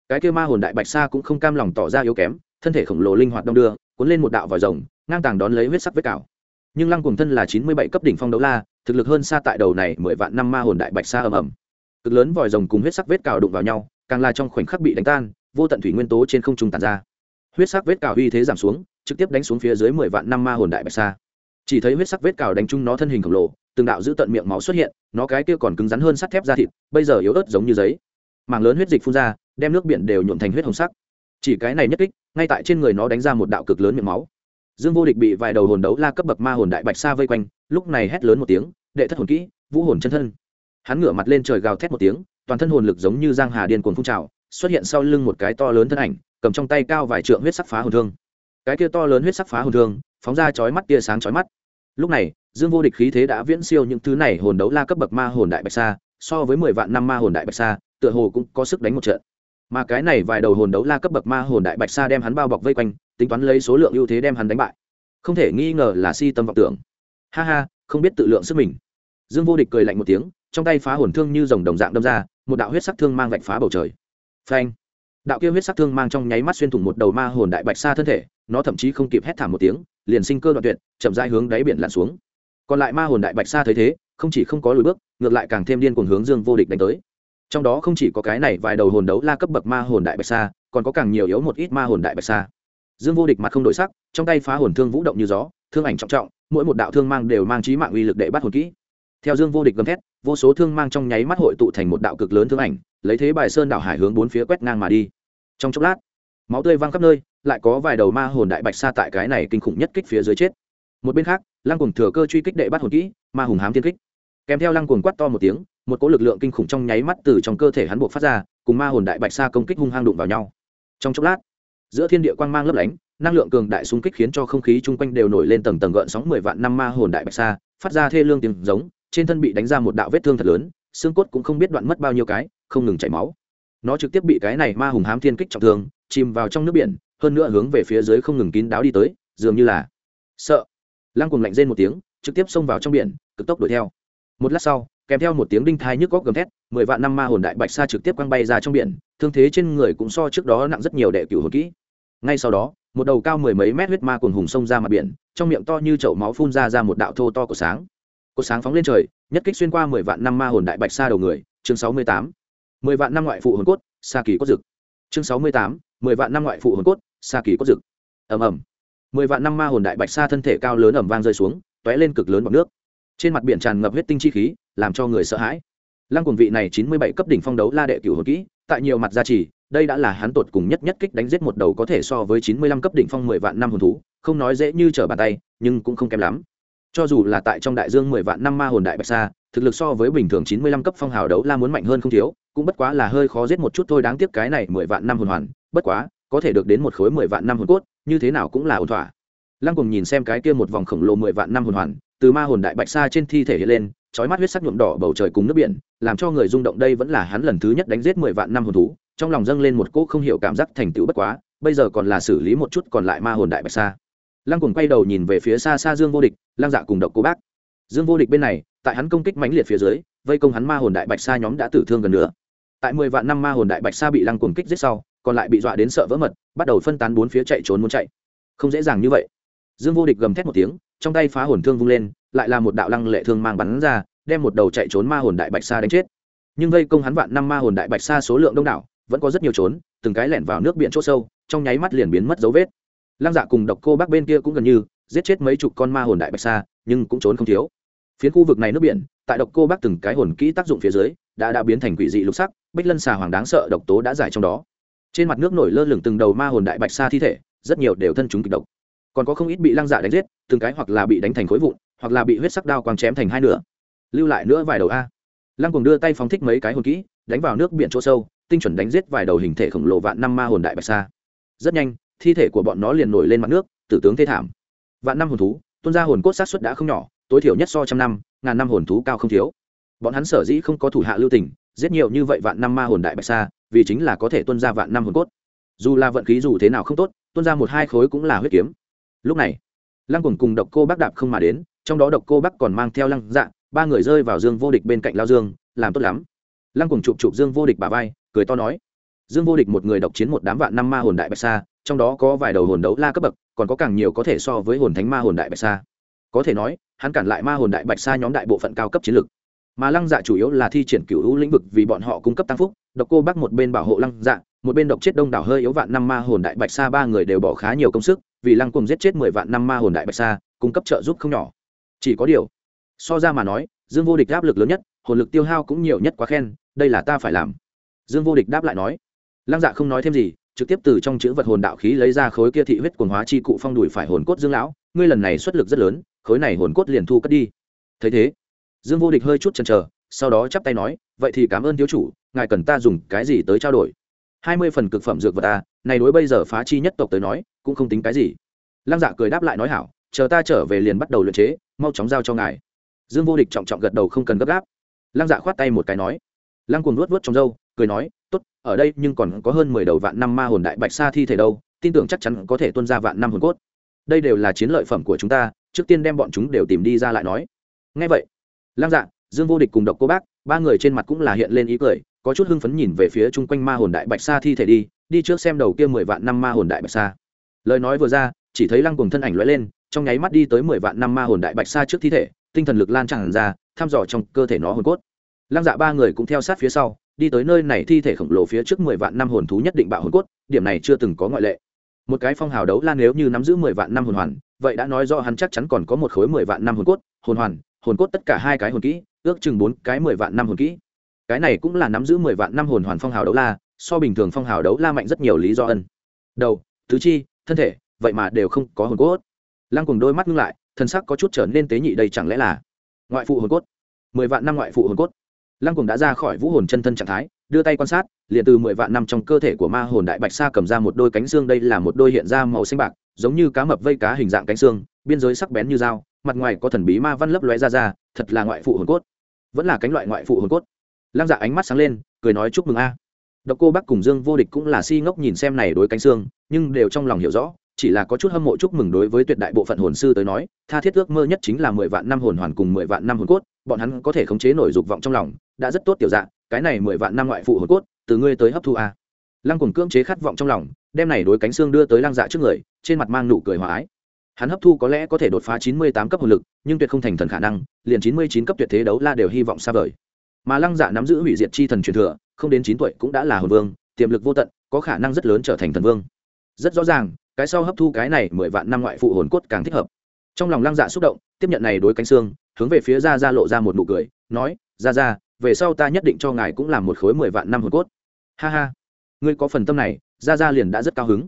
Cái kêu ma hồn đại bạch sa cũng không cam lòng tỏ ra yếu kém, thân thể khổng lồ linh hoạt đông đưa, cuốn lên một đạo vòi rồng, ngang tàng đón lấy huyết sắc vết cào. Nhưng lăng cùng thân là chín mươi bảy cấp đỉnh phong đấu la, thực lực hơn xa tại đầu này mười vạn năm ma hồn đại bạch sa ầm ầm. Cực lớn vòi rồng cùng huyết sắc vết cào đụng vào nhau, càng là trong khoảnh khắc bị đánh tan vô tận thủy nguyên tố trên không trung tàn ra. Huyết sắc vết cào uy thế giảm xuống, trực tiếp đánh xuống phía dưới mười vạn năm ma hồn đại bạch sa. Chỉ thấy huyết sắc vết cào đánh chung nó thân hình khổng lồ, từng đạo giữ tận miệng máu xuất hiện, nó cái kia còn cứng rắn hơn sắt thép da thịt, bây giờ yếu ớt giống như giấy. Mảng lớn huyết dịch phun ra, đem nước biển đều nhuộm thành huyết hồng sắc. Chỉ cái này nhất kích, ngay tại trên người nó đánh ra một đạo cực lớn miệng máu. Dương vô địch bị vài đầu hồn đấu la cấp bậc ma hồn đại bạch sa vây quanh, lúc này hét lớn một tiếng, đệ thất hồn kỹ, vũ hồn chân thân. Hắn ngửa mặt lên trời gào thét một tiếng, toàn thân hồn lực giống như giang hà điên cuồng phun trào xuất hiện sau lưng một cái to lớn thân ảnh, cầm trong tay cao vài trượng huyết sắc phá hồn thương. Cái kia to lớn huyết sắc phá hồn thương, phóng ra chói mắt tia sáng chói mắt. Lúc này, dương vô địch khí thế đã viễn siêu những thứ này hồn đấu la cấp bậc ma hồn đại bạch sa, so với mười vạn năm ma hồn đại bạch sa, tựa hồ cũng có sức đánh một trận. Mà cái này vài đầu hồn đấu la cấp bậc ma hồn đại bạch sa đem hắn bao bọc vây quanh, tính toán lấy số lượng ưu thế đem hắn đánh bại. Không thể nghi ngờ là si tâm vọng tưởng. Ha ha, không biết tự lượng sức mình. Dương vô địch cười lạnh một tiếng, trong tay phá hồn thương như dòng đồng dạng đâm ra, một đạo huyết sắc thương mang vạch phá bầu trời phanh. Đạo kia huyết sắc thương mang trong nháy mắt xuyên thủng một đầu ma hồn đại bạch sa thân thể, nó thậm chí không kịp hét thảm một tiếng, liền sinh cơ đoạn tuyệt, chậm rãi hướng đáy biển lặn xuống. Còn lại ma hồn đại bạch sa thấy thế, không chỉ không có lùi bước, ngược lại càng thêm điên cuồng hướng dương vô địch đánh tới. Trong đó không chỉ có cái này vài đầu hồn đấu la cấp bậc ma hồn đại bạch sa, còn có càng nhiều yếu một ít ma hồn đại bạch sa. Dương vô địch mặt không đổi sắc, trong tay phá hồn thương vũ động như gió, thương ảnh trọng trọng, mỗi một đạo thương mang đều mang trí mạng uy lực để bắt hồn kỹ. Theo dương vô địch gầm thét, vô số thương mang trong nháy mắt hội tụ thành một đạo cực lớn thương ảnh lấy thế bài sơn đảo hải hướng bốn phía quét ngang mà đi. Trong chốc lát, máu tươi văng khắp nơi, lại có vài đầu ma hồn đại bạch sa tại cái này kinh khủng nhất kích phía dưới chết. Một bên khác, lăng cùng thừa cơ truy kích đệ bắt hồn kỹ, ma hùng hám thiên kích. Kèm theo lăng cuồng quát to một tiếng, một cỗ lực lượng kinh khủng trong nháy mắt từ trong cơ thể hắn buộc phát ra, cùng ma hồn đại bạch sa công kích hung hăng đụng vào nhau. Trong chốc lát, giữa thiên địa quang mang lấp lánh, năng lượng cường đại xung kích khiến cho không khí chung quanh đều nổi lên tầng tầng gợn sóng mười vạn năm ma hồn đại bạch sa, phát ra thê lương tiếng giống, trên thân bị đánh ra một đạo vết thương thật lớn xương cốt cũng không biết đoạn mất bao nhiêu cái, không ngừng chảy máu. Nó trực tiếp bị cái này ma hùng hám thiên kích trọng thương, chìm vào trong nước biển, hơn nữa hướng về phía dưới không ngừng kín đáo đi tới, dường như là sợ. Lăng cùng lạnh rên một tiếng, trực tiếp xông vào trong biển, cực tốc đuổi theo. Một lát sau, kèm theo một tiếng đinh thai nhức góc gầm thét, mười vạn năm ma hồn đại bạch sa trực tiếp quăng bay ra trong biển, thương thế trên người cũng so trước đó nặng rất nhiều đệ cửu hồn kỹ. Ngay sau đó, một đầu cao mười mấy mét huyết ma cuồng hùng xông ra mặt biển, trong miệng to như chậu máu phun ra ra một đạo thô to của sáng. Cột sáng phóng lên trời nhất kích xuyên qua mười vạn năm ma hồn đại bạch sa đầu người, chương sáu mươi tám. Mười vạn năm ngoại phụ hồn cốt, sa kỳ cốt dực. Chương sáu mươi tám, mười vạn năm ngoại phụ hồn cốt, sa kỳ cốt dực. Ầm ầm. Mười vạn năm ma hồn đại bạch sa thân thể cao lớn ẩm vang rơi xuống t lên cực lớn bọc nước. Trên mặt biển tràn ngập huyết tinh chi khí, làm cho người sợ hãi. Lăng cuồng vị này chín mươi bảy cấp đỉnh phong đấu la đệ cửu hồn kỹ, tại nhiều mặt gia trì, đây đã là hắn tột cùng nhất nhất kích đánh giết một đầu có thể so với chín mươi lăm cấp đỉnh phong mười vạn năm hồn thú, không nói dễ như trở bàn tay, nhưng cũng không kém lắm cho dù là tại trong đại dương mười vạn năm ma hồn đại bạch sa, thực lực so với bình thường chín mươi lăm cấp phong hào đấu la muốn mạnh hơn không thiếu, cũng bất quá là hơi khó giết một chút thôi, đáng tiếc cái này mười vạn năm hồn hoàn, bất quá, có thể được đến một khối mười vạn năm hồn cốt, như thế nào cũng là ổn thỏa. Lăng cùng nhìn xem cái kia một vòng khổng lồ mười vạn năm hồn hoàn, từ ma hồn đại bạch sa trên thi thể hiện lên, chói mắt huyết sắc nhuộm đỏ bầu trời cùng nước biển, làm cho người rung động đây vẫn là hắn lần thứ nhất đánh giết mười vạn năm hồn thú, trong lòng dâng lên một cỗ không hiểu cảm giác thành tựu bất quá, bây giờ còn là xử lý một chút còn lại ma hồn đại bạch sa lăng cùng quay đầu nhìn về phía xa xa dương vô địch, lăng dạ cùng độc cô bác. Dương vô địch bên này, tại hắn công kích mãnh liệt phía dưới, vây công hắn ma hồn đại bạch sa nhóm đã tử thương gần nữa tại mười vạn năm ma hồn đại bạch sa bị lăng cùng kích giết sau, còn lại bị dọa đến sợ vỡ mật, bắt đầu phân tán bốn phía chạy trốn muốn chạy. Không dễ dàng như vậy. Dương vô địch gầm thét một tiếng, trong tay phá hồn thương vung lên, lại là một đạo lăng lệ thương mang bắn ra, đem một đầu chạy trốn ma hồn đại bạch sa đánh chết. Nhưng vây công hắn vạn năm ma hồn đại bạch sa số lượng đông đảo, vẫn có rất nhiều trốn, từng cái lẻn vào nước biển chỗ sâu, trong nháy mắt liền biến mất dấu vết lăng dạ cùng độc cô bác bên kia cũng gần như giết chết mấy chục con ma hồn đại bạch sa, nhưng cũng trốn không thiếu. Phiến khu vực này nước biển, tại độc cô bác từng cái hồn kỹ tác dụng phía dưới, đã đã biến thành quỷ dị lục sắc, bích lân xà hoàng đáng sợ độc tố đã giải trong đó. Trên mặt nước nổi lơ lửng từng đầu ma hồn đại bạch sa thi thể, rất nhiều đều thân chúng kịch độc. Còn có không ít bị lăng dạ đánh giết, từng cái hoặc là bị đánh thành khối vụn, hoặc là bị huyết sắc đao quang chém thành hai nửa. Lưu lại nữa vài đầu a. Lăng cùng đưa tay phóng thích mấy cái hồn kỹ, đánh vào nước biển chỗ sâu, tinh chuẩn đánh giết vài đầu hình thể khổng lồ vạn năm ma hồn đại bạch sa. Rất nhanh thi thể của bọn nó liền nổi lên mặt nước, tử tướng thê thảm. Vạn năm hồn thú, tuôn ra hồn cốt sát xuất đã không nhỏ, tối thiểu nhất so trăm năm, ngàn năm hồn thú cao không thiếu. Bọn hắn sở dĩ không có thủ hạ lưu tình, giết nhiều như vậy vạn năm ma hồn đại bạch sa, vì chính là có thể tuân ra vạn năm hồn cốt. Dù là vận khí dù thế nào không tốt tuân ra một hai khối cũng là huyết kiếm. Lúc này, lăng cùng cùng độc cô bác đạp không mà đến, trong đó độc cô bác còn mang theo lăng dạ ba người rơi vào dương vô địch bên cạnh lao dương, làm tốt lắm. Lăng cùng chụp chụp dương vô địch bà vai, cười to nói dương vô địch một người độc chiến một đám vạn năm ma hồn đại bạch sa, trong đó có vài đầu hồn đấu la cấp bậc, còn có càng nhiều có thể so với hồn thánh ma hồn đại bạch sa. Có thể nói, hắn cản lại ma hồn đại bạch sa nhóm đại bộ phận cao cấp chiến lực. Mà lăng dạ chủ yếu là thi triển cựu hữu lĩnh vực vì bọn họ cung cấp tăng phúc, độc cô bác một bên bảo hộ lăng dạ một bên độc chết đông đảo hơi yếu vạn năm ma hồn đại bạch sa, ba người đều bỏ khá nhiều công sức, vì lăng cùng giết chết mười vạn năm ma hồn đại bạch sa, cung cấp trợ giúp không nhỏ. Chỉ có điều, so ra mà nói, dương vô địch áp lực lớn nhất, hồn lực tiêu hao cũng nhiều nhất quá khen, đây là ta phải làm. Dương vô địch đáp lại nói lăng dạ không nói thêm gì, trực tiếp từ trong chữ vật hồn đạo khí lấy ra khối kia thị huyết quần hóa chi cụ phong đùi phải hồn cốt dương lão, ngươi lần này xuất lực rất lớn, khối này hồn cốt liền thu cất đi. Thấy thế, dương vô địch hơi chút chần chờ, sau đó chắp tay nói, vậy thì cảm ơn thiếu chủ, ngài cần ta dùng cái gì tới trao đổi? Hai mươi phần cực phẩm dược vật ta này đối bây giờ phá chi nhất tộc tới nói, cũng không tính cái gì. Lăng dạ cười đáp lại nói hảo, chờ ta trở về liền bắt đầu luyện chế, mau chóng giao cho ngài. Dương vô địch trọng trọng gật đầu không cần gấp gáp. Lăng dạ khoát tay một cái nói. Lăng cuồng nuốt vớt trong râu, cười nói tốt, ở đây nhưng còn có hơn mười đầu vạn năm ma hồn đại bạch sa thi thể đâu, tin tưởng chắc chắn có thể tuân ra vạn năm hồn cốt. Đây đều là chiến lợi phẩm của chúng ta, trước tiên đem bọn chúng đều tìm đi ra lại nói. Ngay vậy lăng dạ dương vô địch cùng độc cô bác, ba người trên mặt cũng là hiện lên ý cười, có chút hưng phấn nhìn về phía chung quanh ma hồn đại bạch sa thi thể đi đi trước xem đầu kia mười vạn năm ma hồn đại bạch sa. Lời nói vừa ra, chỉ thấy lăng cùng thân ảnh lóe lên, trong nháy mắt đi tới mười vạn năm ma hồn đại bạch sa trước thi thể, tinh thần lực lan tràn ra, thăm dò trong cơ thể nó hồn cốt. Lăng dạ ba người cũng theo sát phía sau đi tới nơi này thi thể khổng lồ phía trước mười vạn năm hồn thú nhất định bạo hồn cốt, điểm này chưa từng có ngoại lệ. Một cái phong hào đấu la nếu như nắm giữ mười vạn năm hồn hoàn, vậy đã nói do hắn chắc chắn còn có một khối mười vạn năm hồn cốt, hồn hoàn, hồn cốt tất cả hai cái hồn kỹ, ước chừng bốn cái mười vạn năm hồn kỹ. Cái này cũng là nắm giữ mười vạn năm hồn hoàn phong hào đấu la, so bình thường phong hào đấu la mạnh rất nhiều lý do ân. Đầu, tứ chi, thân thể, vậy mà đều không có hồn cốt. Lăng cùng đôi mắt ngưng lại thân sắc có chút trở nên tế nhị đây chẳng lẽ là ngoại phụ hồn cốt? Mười vạn năm ngoại phụ hồn cốt lăng cùng đã ra khỏi vũ hồn chân thân trạng thái, đưa tay quan sát, liền từ mười vạn năm trong cơ thể của ma hồn đại bạch sa cầm ra một đôi cánh xương, đây là một đôi hiện ra màu xanh bạc, giống như cá mập vây cá hình dạng cánh xương, biên giới sắc bén như dao, mặt ngoài có thần bí ma văn lấp lóe ra ra, thật là ngoại phụ hồn cốt. Vẫn là cánh loại ngoại phụ hồn cốt. Lăng dạ ánh mắt sáng lên, cười nói chúc mừng a. Độc cô bắc cùng dương vô địch cũng là si ngốc nhìn xem này đối cánh xương, nhưng đều trong lòng hiểu rõ chỉ là có chút hâm mộ chúc mừng đối với tuyệt đại bộ phận hồn sư tới nói, tha thiết ước mơ nhất chính là mười vạn năm hồn hoàn cùng mười vạn năm hồn cốt, bọn hắn có thể khống chế nổi dục vọng trong lòng, đã rất tốt tiểu dạng cái này mười vạn năm ngoại phụ hồn cốt, từ ngươi tới hấp thu a. Lăng cùng cưỡng chế khát vọng trong lòng, đem này đối cánh xương đưa tới lăng dạ trước người, trên mặt mang nụ cười hòa ái. Hắn hấp thu có lẽ có thể đột phá chín mươi tám cấp hồn lực, nhưng tuyệt không thành thần khả năng, liền chín mươi chín cấp tuyệt thế đấu la đều hy vọng xa vời. Mà lăng dạ nắm giữ hủy diệt chi thần truyền thừa, không đến chín tuổi cũng đã là hồn vương, tiềm lực vô tận, có khả năng rất lớn trở thành thần vương. Rất rõ ràng cái sau hấp thu cái này mười vạn năm ngoại phụ hồn cốt càng thích hợp. Trong lòng lăng dạ xúc động, tiếp nhận này đối cánh xương, hướng về phía ra ra lộ ra một nụ cười, nói ra ra về sau ta nhất định cho ngài cũng làm một khối mười vạn năm hồn cốt. Ha ha, ngươi có phần tâm này ra ra liền đã rất cao hứng.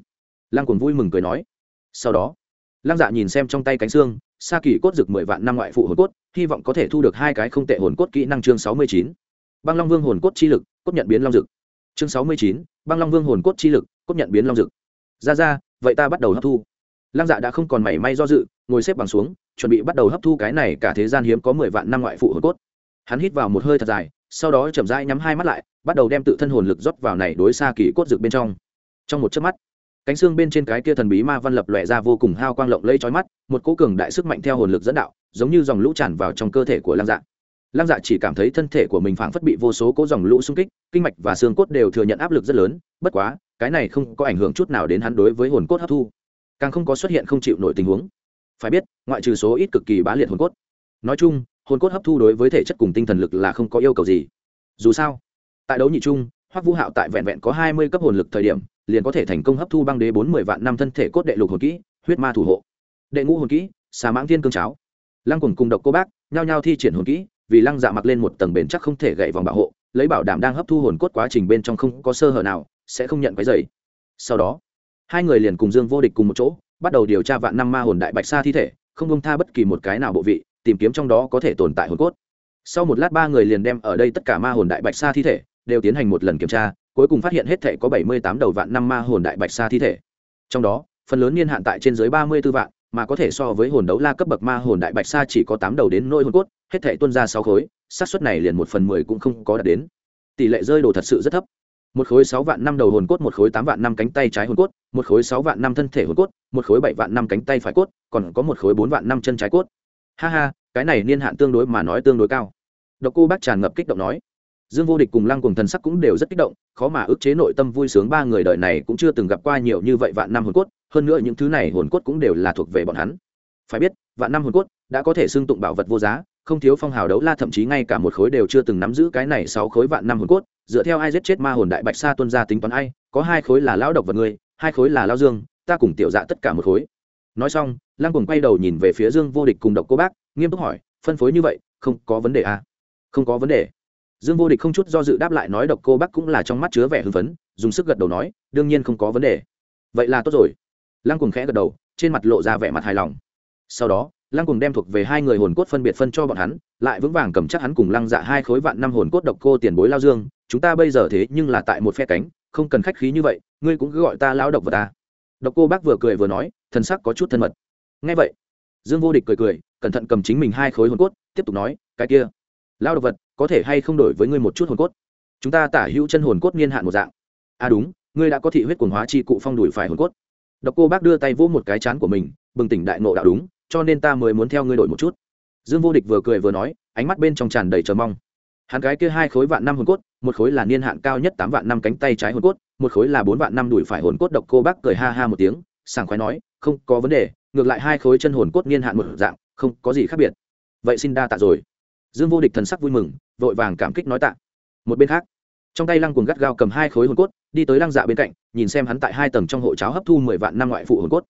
Lăng cuồng vui mừng cười nói. Sau đó, lăng dạ nhìn xem trong tay cánh xương, sa kỳ cốt rực mười vạn năm ngoại phụ hồn cốt, hy vọng có thể thu được hai cái không tệ hồn cốt kỹ năng chương sáu mươi chín. Băng long vương hồn cốt chi lực, cốt nhận biến long dực. Chương sáu mươi chín, băng long vương hồn cốt chi lực, cốt nhận biến long dực. Ra ra vậy ta bắt đầu hấp thu. Lăng dạ đã không còn mảy may do dự, ngồi xếp bằng xuống, chuẩn bị bắt đầu hấp thu cái này cả thế gian hiếm có mười vạn năm ngoại phụ hồn cốt. Hắn hít vào một hơi thật dài, sau đó chậm rãi nhắm hai mắt lại, bắt đầu đem tự thân hồn lực rót vào này đối xa kỳ cốt rực bên trong. Trong một chớp mắt, cánh xương bên trên cái kia thần bí ma văn lập lòe ra vô cùng hao quang lộng lây trói mắt, một cỗ cường đại sức mạnh theo hồn lực dẫn đạo, giống như dòng lũ tràn vào trong cơ thể của lăng dạ. Lăng dạ chỉ cảm thấy thân thể của mình phảng phất bị vô số cỗ dòng lũ xung kích, kinh mạch và xương cốt đều thừa nhận áp lực rất lớn, bất quá cái này không có ảnh hưởng chút nào đến hắn đối với hồn cốt hấp thu. Càng không có xuất hiện không chịu nổi tình huống. Phải biết, ngoại trừ số ít cực kỳ bá liệt hồn cốt. Nói chung, hồn cốt hấp thu đối với thể chất cùng tinh thần lực là không có yêu cầu gì. Dù sao, tại đấu nhị trung, hoắc vũ hạo tại vẹn vẹn có hai mươi cấp hồn lực thời điểm, liền có thể thành công hấp thu băng đế bốn mươi vạn năm thân thể cốt đệ lục hồn kỹ, huyết ma thủ hộ. Đệ ngũ hồn kỹ, xà mãng thiên cương cháo. Lăng cùng cùng độc cô bác, nhao nhao thi triển hồn kỹ, vì lăng dạ mặc lên một tầng bền chắc không thể gậy vòng bảo hộ, lấy bảo đảm đang hấp thu hồn cốt quá trình bên trong không có sơ hở nào sẽ không nhận cái dày sau đó, hai người liền cùng dương vô địch cùng một chỗ, bắt đầu điều tra vạn năm ma hồn đại bạch sa thi thể, không công tha bất kỳ một cái nào bộ vị, tìm kiếm trong đó có thể tồn tại hồn cốt. Sau một lát ba người liền đem ở đây tất cả ma hồn đại bạch sa thi thể đều tiến hành một lần kiểm tra, cuối cùng phát hiện hết thể có bảy mươi tám đầu vạn năm ma hồn đại bạch sa thi thể. Trong đó, phần lớn niên hạn tại trên dưới ba mươi 34 vạn, mà có thể so với hồn đấu la cấp bậc ma hồn đại bạch sa chỉ có tám đầu đến nỗi hồn cốt, hết thể tuân ra sáu khối, xác suất này liền một phần mười cũng không có đạt đến. Tỷ lệ rơi đồ thật sự rất thấp một khối sáu vạn năm đầu hồn cốt, một khối tám vạn năm cánh tay trái hồn cốt, một khối sáu vạn năm thân thể hồn cốt, một khối bảy vạn năm cánh tay phải cốt, còn có một khối bốn vạn năm chân trái cốt. Ha ha, cái này niên hạn tương đối mà nói tương đối cao. Độc cô bác tràn ngập kích động nói. Dương vô địch cùng lăng cùng thần sắc cũng đều rất kích động, khó mà ức chế nội tâm vui sướng ba người đời này cũng chưa từng gặp qua nhiều như vậy vạn năm hồn cốt, hơn nữa những thứ này hồn cốt cũng đều là thuộc về bọn hắn. Phải biết, vạn năm hồn cốt đã có thể xưng tụng bảo vật vô giá không thiếu phong hào đấu la, thậm chí ngay cả một khối đều chưa từng nắm giữ cái này sáu khối vạn năm hồn cốt, dựa theo ai giết chết ma hồn đại bạch sa tuân ra tính toán ai, có hai khối là lão độc vật người hai khối là lao dương, ta cùng tiểu dạ tất cả một khối. Nói xong, lăng cùng quay đầu nhìn về phía dương vô địch cùng độc cô bác, nghiêm túc hỏi, phân phối như vậy, không có vấn đề à? không có vấn đề. Dương vô địch không chút do dự đáp lại nói, độc cô bác cũng là trong mắt chứa vẻ hưng phấn, dùng sức gật đầu nói, đương nhiên không có vấn đề. Vậy là tốt rồi. Lăng cùng khẽ gật đầu, trên mặt lộ ra vẻ mặt hài lòng. Sau đó lăng cùng đem thuộc về hai người hồn cốt phân biệt phân cho bọn hắn, lại vững vàng cầm chắc hắn cùng lăng dạ hai khối vạn năm hồn cốt độc cô tiền bối lao dương, chúng ta bây giờ thế nhưng là tại một phe cánh, không cần khách khí như vậy, ngươi cũng cứ gọi ta lao độc vào ta. Độc cô bác vừa cười vừa nói, thần sắc có chút thân mật. Ngay vậy, dương vô địch cười cười, cẩn thận cầm chính mình hai khối hồn cốt, tiếp tục nói, cái kia lao độc vật, có thể hay không đổi với ngươi một chút hồn cốt? Chúng ta tả hữu chân hồn cốt niên hạn một dạng. À đúng, ngươi đã có thị huyết quần hóa chi cụ phong đuổi phải hồn cốt. Độc cô bác đưa tay vỗ một cái chán của mình, bừng tỉnh đại nộ đạo đúng cho nên ta mới muốn theo ngươi đổi một chút. Dương vô địch vừa cười vừa nói, ánh mắt bên trong tràn đầy chờ mong. Hắn cái kia hai khối vạn năm hồn cốt, một khối là niên hạn cao nhất tám vạn năm cánh tay trái hồn cốt, một khối là bốn vạn năm đùi phải hồn cốt độc cô bác cười ha ha một tiếng, sảng khoái nói, không có vấn đề, ngược lại hai khối chân hồn cốt niên hạn một dạng, không có gì khác biệt. Vậy xin đa tạ rồi. Dương vô địch thần sắc vui mừng, vội vàng cảm kích nói tạ. Một bên khác, trong tay lăng cuồng gắt gao cầm hai khối hồn cốt, đi tới lăng dạ bên cạnh, nhìn xem hắn tại hai tầng trong hộ cháo hấp thu mười vạn năm ngoại phụ hồn cốt.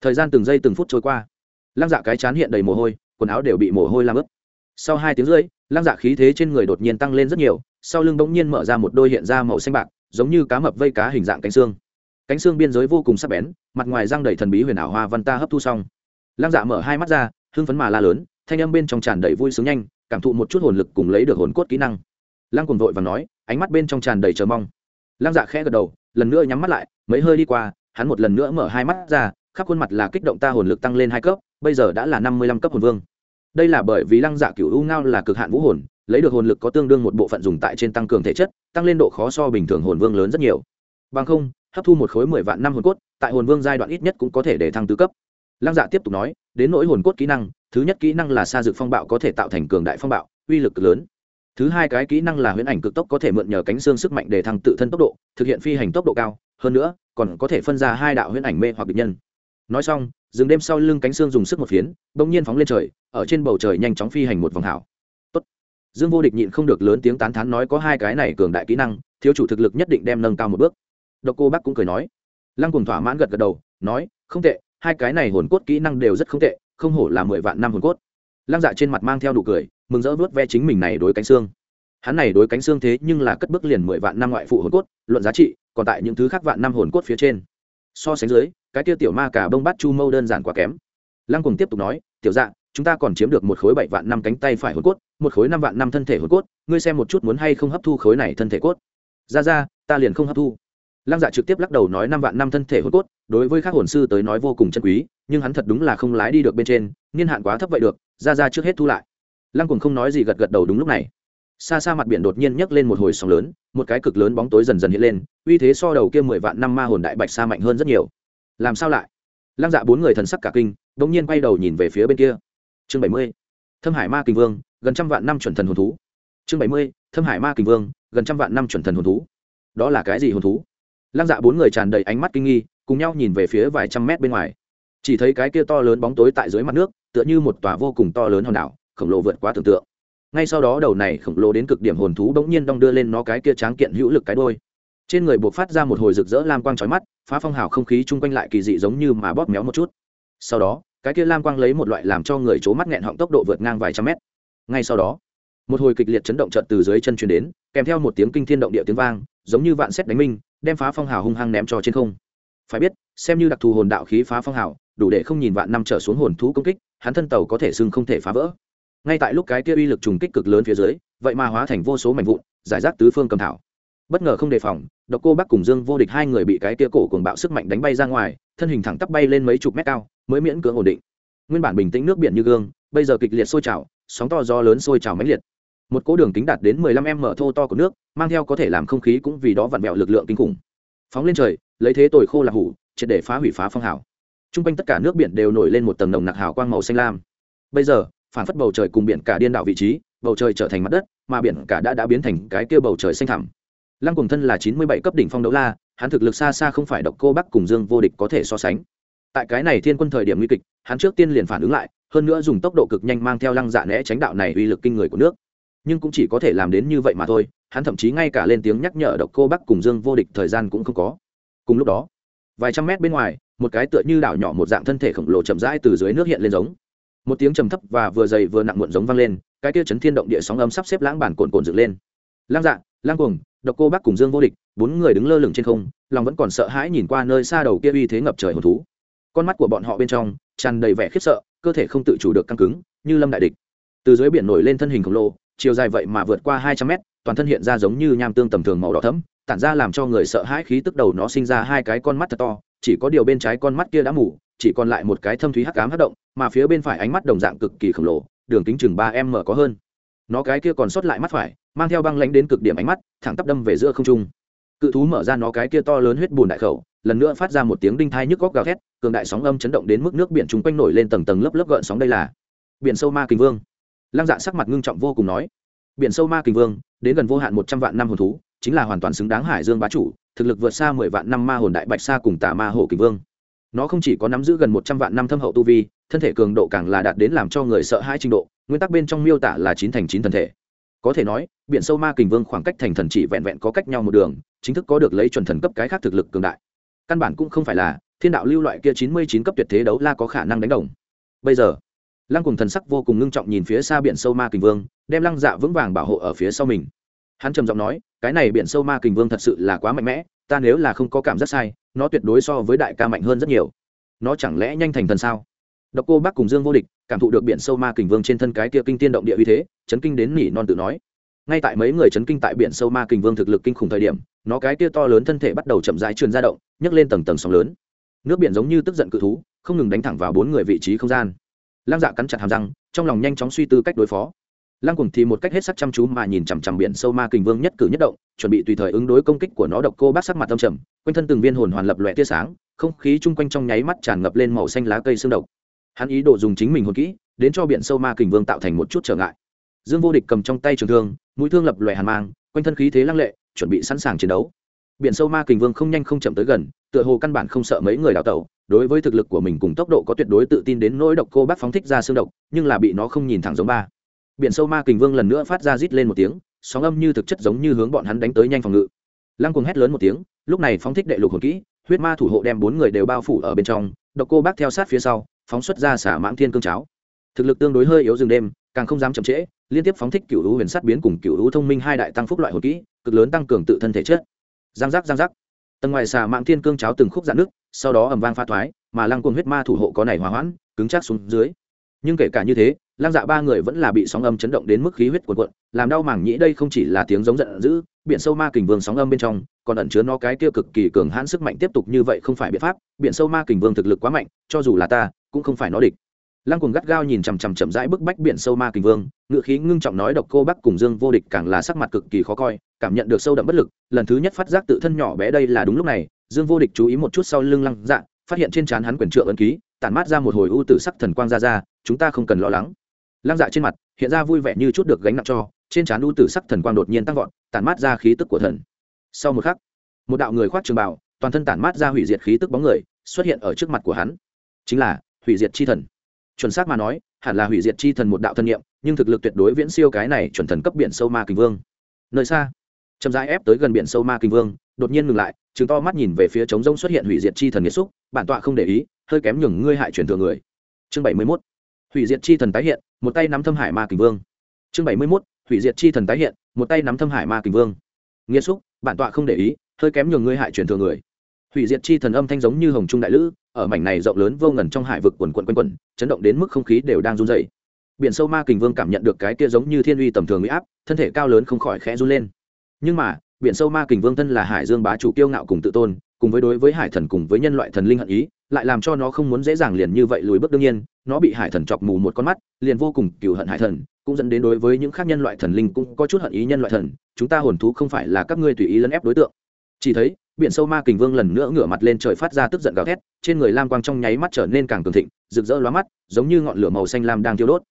Thời gian từng giây từng phút trôi qua lăng dạ cái chán hiện đầy mồ hôi, quần áo đều bị mồ hôi làm ướt. Sau hai tiếng rưỡi, lăng dạ khí thế trên người đột nhiên tăng lên rất nhiều, sau lưng bỗng nhiên mở ra một đôi hiện ra màu xanh bạc, giống như cá mập vây cá hình dạng cánh xương. Cánh xương biên giới vô cùng sắc bén, mặt ngoài răng đầy thần bí huyền ảo hoa văn ta hấp thu xong. Lăng dạ mở hai mắt ra, hưng phấn mà la lớn, thanh âm bên trong tràn đầy vui sướng nhanh, cảm thụ một chút hồn lực cùng lấy được hồn cốt kỹ năng. Lăng cùng vội và nói, ánh mắt bên trong tràn đầy chờ mong. Lăng dạ khẽ gật đầu, lần nữa nhắm mắt lại, mấy hơi đi qua, hắn một lần nữa mở hai mắt ra, khắp khuôn mặt là kích động ta hồn lực tăng lên hai cấp bây giờ đã là năm mươi lăm cấp hồn vương. Đây là bởi vì lăng dạ cựu u ngao là cực hạn vũ hồn, lấy được hồn lực có tương đương một bộ phận dùng tại trên tăng cường thể chất, tăng lên độ khó so bình thường hồn vương lớn rất nhiều. Bằng không, hấp thu một khối mười vạn năm hồn cốt, tại hồn vương giai đoạn ít nhất cũng có thể để thăng tứ cấp. Lăng dạ tiếp tục nói, đến nỗi hồn cốt kỹ năng, thứ nhất kỹ năng là xa dược phong bạo có thể tạo thành cường đại phong bạo, uy lực lớn. Thứ hai cái kỹ năng là huyễn ảnh cực tốc có thể mượn nhờ cánh xương sức mạnh để thăng tự thân tốc độ, thực hiện phi hành tốc độ cao. Hơn nữa, còn có thể phân ra hai đạo huyễn ảnh mê hoặc địch nhân nói xong dừng đêm sau lưng cánh xương dùng sức một phiến, bỗng nhiên phóng lên trời, ở trên bầu trời nhanh chóng phi hành một vòng hảo. Tốt. dương vô địch nhịn không được lớn tiếng tán thán nói có hai cái này cường đại kỹ năng, thiếu chủ thực lực nhất định đem nâng cao một bước. Độc cô bác cũng cười nói. Lăng cùng thỏa mãn gật gật đầu, nói, không tệ, hai cái này hồn cốt kỹ năng đều rất không tệ, không hổ là mười vạn năm hồn cốt. Lăng dạ trên mặt mang theo đủ cười, mừng rỡ vớt ve chính mình này đối cánh xương. Hắn này đối cánh xương thế nhưng là cất bước liền mười vạn năm ngoại phụ hồn cốt, luận giá trị, còn tại những thứ khác vạn năm hồn cốt phía trên. So sánh dưới cái tiêu tiểu ma cả bông bát chu mâu đơn giản quá kém. Lăng cùng tiếp tục nói, tiểu dạ chúng ta còn chiếm được một khối bảy vạn năm cánh tay phải hồn cốt, một khối năm vạn năm thân thể hồn cốt, ngươi xem một chút muốn hay không hấp thu khối này thân thể cốt? Ra ra, ta liền không hấp thu. Lăng dạ trực tiếp lắc đầu nói, năm vạn năm thân thể hồn cốt, đối với các hồn sư tới nói vô cùng chân quý, nhưng hắn thật đúng là không lái đi được bên trên, niên hạn quá thấp vậy được, ra ra trước hết thu lại. Lăng cùng không nói gì gật gật đầu đúng lúc này. Xa xa mặt biển đột nhiên nhấc lên một hồi sóng lớn, một cái cực lớn bóng tối dần dần hiện lên, uy thế so đầu kia mười vạn năm ma hồn đại bạch xa mạnh hơn rất nhiều làm sao lại? Lăng dạ bốn người thần sắc cả kinh đ ỗ n g nhiên quay đầu nhìn về phía bên kia. Chương bảy mươi, thâm hải ma kình vương, gần trăm vạn năm chuẩn thần hồn thú. Chương bảy mươi, thâm hải ma kình vương, gần trăm vạn năm chuẩn thần hồn thú. Đó là cái gì hồn thú? Lăng dạ bốn người tràn đầy ánh mắt kinh nghi, cùng nhau nhìn về phía vài trăm mét bên ngoài. Chỉ thấy cái kia to lớn bóng tối tại dưới mặt nước, tựa như một tòa vô cùng to lớn hòn đảo, khổng lồ vượt quá tưởng tượng. Ngay sau đó đầu này khổng lồ đến cực điểm hồn thú bỗng nhiên đong đưa lên nó cái kia tráng kiện hữu lực cái đôi trên người buộc phát ra một hồi rực rỡ lam quang trói mắt, phá phong hào không khí chung quanh lại kỳ dị giống như mà bóp méo một chút. Sau đó, cái kia lam quang lấy một loại làm cho người c mắt nghẹn họng tốc độ vượt ngang vài trăm mét. Ngay sau đó, một hồi kịch liệt chấn động trợt từ dưới chân chuyển đến, kèm theo một tiếng kinh thiên động địa tiếng vang, giống như vạn xét đánh minh, đem phá phong hào hung hăng ném cho trên không. Phải biết, xem như đặc thù hồn đạo khí phá phong hào, đủ để không nhìn vạn năm trở xuống hồn thú công kích, hắn thân tàu có thể sưng không thể phá vỡ. Ngay tại lúc cái kia uy lực trùng kích cực lớn phía dưới, vậy mà hóa thành vô số mảnh vụn, giải rác tứ phương cầm thảo bất ngờ không đề phòng, độc cô bắc cùng dương vô địch hai người bị cái kia cổ cuồng bạo sức mạnh đánh bay ra ngoài, thân hình thẳng tắp bay lên mấy chục mét cao, mới miễn cưỡng ổn định. Nguyên bản bình tĩnh nước biển như gương, bây giờ kịch liệt sôi trào, sóng to gió lớn sôi trào mãnh liệt. Một cỗ đường kính đạt đến mười lăm m thô to của nước, mang theo có thể làm không khí cũng vì đó vặn vẹo lực lượng kinh khủng. Phóng lên trời, lấy thế tồi khô là hủ, triệt để phá hủy phá phong hào. Trung quanh tất cả nước biển đều nổi lên một tầng nồng nặc hào quang màu xanh lam. Bây giờ, phản phất bầu trời cùng biển cả điên đảo vị trí, bầu trời trở thành mặt đất, mà biển cả đã đã biến thành cái kia bầu trời xanh thẳm lăng cùng thân là chín mươi bảy cấp đỉnh phong đấu la, hắn thực lực xa xa không phải độc cô bắc cùng dương vô địch có thể so sánh. Tại cái này thiên quân thời điểm nguy kịch, hắn trước tiên liền phản ứng lại, hơn nữa dùng tốc độ cực nhanh mang theo lăng dạ né tránh đạo này uy lực kinh người của nước. Nhưng cũng chỉ có thể làm đến như vậy mà thôi, hắn thậm chí ngay cả lên tiếng nhắc nhở độc cô bắc cùng dương vô địch thời gian cũng không có. Cùng lúc đó, vài trăm mét bên ngoài, một cái tựa như đảo nhỏ một dạng thân thể khổng lồ chậm rãi từ dưới nước hiện lên giống. Một tiếng trầm thấp và vừa dày vừa nặng muộn giống vang lên, cái kia chấn thiên động địa sóng âm sắp xếp lãng bản cồn cồn dựng lên. Lang dạ lang cuồng độc cô bác cùng dương vô địch, bốn người đứng lơ lửng trên không, lòng vẫn còn sợ hãi nhìn qua nơi xa đầu kia uy thế ngập trời hồn thú. Con mắt của bọn họ bên trong, tràn đầy vẻ khiếp sợ, cơ thể không tự chủ được căng cứng, như lâm đại địch. Từ dưới biển nổi lên thân hình khổng lồ, chiều dài vậy mà vượt qua hai trăm mét, toàn thân hiện ra giống như nham tương tầm thường màu đỏ thẫm, tản ra làm cho người sợ hãi khí tức đầu nó sinh ra hai cái con mắt thật to, chỉ có điều bên trái con mắt kia đã mù, chỉ còn lại một cái thâm thúy hắc ám hất động, mà phía bên phải ánh mắt đồng dạng cực kỳ khổng lồ, đường kính chừng ba m có hơn. Nó cái kia còn sót lại mắt phải mang theo băng lãnh đến cực điểm ánh mắt, thẳng tắp đâm về giữa không trung. Cự thú mở ra nó cái kia to lớn huyết bùn đại khẩu, lần nữa phát ra một tiếng đinh thai nhức góc gào thét, cường đại sóng âm chấn động đến mức nước biển chung quanh nổi lên tầng tầng lớp lớp gợn sóng đây là biển sâu ma kình vương. Lăng dạ sắc mặt ngưng trọng vô cùng nói, biển sâu ma kình vương, đến gần vô hạn một trăm vạn năm hồn thú, chính là hoàn toàn xứng đáng hải dương bá chủ, thực lực vượt xa mười vạn năm ma hồn đại bạch sa cùng tà ma hồ kình vương. Nó không chỉ có nắm giữ gần một trăm vạn năm thâm hậu tu vi, thân thể cường độ càng là đạt đến làm cho người sợ hãi trình độ, nguyên tắc bên trong miêu tả là chín thành chín thân thể có thể nói, biển sâu ma kình vương khoảng cách thành thần chỉ vẹn vẹn có cách nhau một đường, chính thức có được lấy chuẩn thần cấp cái khác thực lực cường đại. Căn bản cũng không phải là, thiên đạo lưu loại kia chín mươi chín cấp tuyệt thế đấu la có khả năng đánh đồng. Bây giờ, lăng cùng thần sắc vô cùng ngưng trọng nhìn phía xa biển sâu ma kình vương, đem lăng dạ vững vàng bảo hộ ở phía sau mình. Hắn trầm giọng nói, cái này biển sâu ma kình vương thật sự là quá mạnh mẽ, ta nếu là không có cảm giác sai, nó tuyệt đối so với đại ca mạnh hơn rất nhiều. Nó chẳng lẽ nhanh thành thần sao? Độc cô bác cùng dương vô địch cảm thụ được biển sâu ma kình vương trên thân cái kia kinh tiên động địa uy thế, chấn kinh đến nỉ non tự nói. Ngay tại mấy người chấn kinh tại biển sâu ma kình vương thực lực kinh khủng thời điểm, nó cái kia to lớn thân thể bắt đầu chậm rãi truyền ra động, nhấc lên tầng tầng sóng lớn. Nước biển giống như tức giận cự thú, không ngừng đánh thẳng vào bốn người vị trí không gian. Lăng dạ cắn chặt hàm răng, trong lòng nhanh chóng suy tư cách đối phó. Lăng cùng thì một cách hết sắc chăm chú mà nhìn chằm chằm biển sâu ma kình vương nhất cử nhất động, chuẩn bị tùy thời ứng đối công kích của nó độc cô bác sắc mặt tâm trầm, quanh thân từng viên hồn hoàn lập lòe tia sáng, không khí chung quanh trong nháy mắt tràn ngập lên màu xanh lá cây xương độc hắn ý đồ dùng chính mình hồn kỹ, đến cho biển sâu ma kình vương tạo thành một chút trở ngại. Dương vô địch cầm trong tay trường thương, mũi thương lập loẹ hàn mang, quanh thân khí thế lăng lệ, chuẩn bị sẵn sàng chiến đấu. Biển sâu ma kình vương không nhanh không chậm tới gần, tựa hồ căn bản không sợ mấy người đào tẩu, đối với thực lực của mình cùng tốc độ có tuyệt đối tự tin đến nỗi độc cô bác phóng thích ra xương độc, nhưng là bị nó không nhìn thẳng giống ba. Biển sâu ma kình vương lần nữa phát ra rít lên một tiếng, sóng âm như thực chất giống như hướng bọn hắn đánh tới nhanh phòng ngự. Lăng cuồng hét lớn một tiếng, lúc này phóng thích đệ lục hồn kỹ, huyết ma thủ hộ đem bốn người đều bao phủ ở bên trong, độc cô bác theo sát phía sau phóng xuất ra xả mãng thiên cương cháo. Thực lực tương đối hơi yếu rừng đêm, càng không dám chậm trễ, liên tiếp phóng thích cựu hữu huyền sát biến cùng cựu hữu thông minh hai đại tăng phúc loại hồn kỹ, cực lớn tăng cường tự thân thể chất. Giang giác giang giác. Tầng ngoài xà mạng thiên cương cháo từng khúc dạn nước, sau đó ầm vang pha thoái, mà lăng cuồng huyết ma thủ hộ có này hòa hoãn, cứng chắc xuống dưới. Nhưng kể cả như thế Lang dạ ba người vẫn là bị sóng âm chấn động đến mức khí huyết cuộn cuộn, làm đau mảng nhĩ đây không chỉ là tiếng giống giận dữ, biển sâu ma kình vương sóng âm bên trong, còn ẩn chứa nó cái kia cực kỳ cường hãn sức mạnh tiếp tục như vậy không phải biện pháp, biển sâu ma kình vương thực lực quá mạnh, cho dù là ta, cũng không phải nó địch. Lăng cùng gắt gao nhìn chằm chằm chậm rãi bức bách biển sâu ma kình vương ngự khí ngưng trọng nói độc cô bắc cùng dương vô địch càng là sắc mặt cực kỳ khó coi, cảm nhận được sâu đậm bất lực, lần thứ nhất phát giác tự thân nhỏ bé đây là đúng lúc này, dương vô địch chú ý một chút sau lưng lăng dạ phát hiện trên trán hắn quyền trượng ấn ký, tản mát ra một hồi u tử sắc thần quang ra ra, chúng ta không cần lo lắng lăng dạ trên mặt hiện ra vui vẻ như chút được gánh nặng cho, trên trán u tử sắc thần quang đột nhiên tăng vọt, tản mát ra khí tức của thần. Sau một khắc, một đạo người khoác trường bào, toàn thân tản mát ra hủy diệt khí tức bóng người, xuất hiện ở trước mặt của hắn. Chính là hủy diệt chi thần. Chuẩn xác mà nói, hẳn là hủy diệt chi thần một đạo thân nhiệm nhưng thực lực tuyệt đối viễn siêu cái này chuẩn thần cấp biển sâu ma kình vương. Nơi xa, chậm rãi ép tới gần biển sâu ma kình vương, đột nhiên ngừng lại chứng to mắt nhìn về phía trống rông xuất hiện hủy diệt chi thần nghiệt xúc, bản tọa không để ý, hơi kém nhường ngươi hại truyền thừa người. Chương bảy mươi mốt hủy diệt chi thần tái hiện, một tay nắm thâm hải ma kình vương. Chương bảy mươi mốt, hủy diệt chi thần tái hiện, một tay nắm thâm hải ma kình vương. Nghĩa xúc, bản tọa không để ý, hơi kém nhường ngươi hại truyền thừa người. Hủy diệt chi thần âm thanh giống như hồng trung đại lữ, ở mảnh này rộng lớn vô ngần trong hải vực quần quận quanh quẩn, chấn động đến mức không khí đều đang run dày biển sâu ma kình vương cảm nhận được cái kia giống như thiên uy tầm thường huy áp, thân thể cao lớn không khỏi khẽ run lên. Nhưng mà, biển sâu ma kình vương thân là hải dương bá chủ kiêu ngạo cùng tự tôn, cùng với đối với hải thần cùng với nhân loại thần linh hận ý lại làm cho nó không muốn dễ dàng liền như vậy lùi bước. Đương nhiên, nó bị hải thần chọc mù một con mắt, liền vô cùng cựu hận hải thần, cũng dẫn đến đối với những khác nhân loại thần linh cũng có chút hận ý nhân loại thần. Chúng ta hồn thú không phải là các ngươi tùy ý lấn ép đối tượng. Chỉ thấy, biển sâu ma kình vương lần nữa ngửa mặt lên trời phát ra tức giận gào thét, trên người lam quang trong nháy mắt trở nên càng cường thịnh, rực rỡ lóa mắt, giống như ngọn lửa màu xanh lam đang thiêu đốt.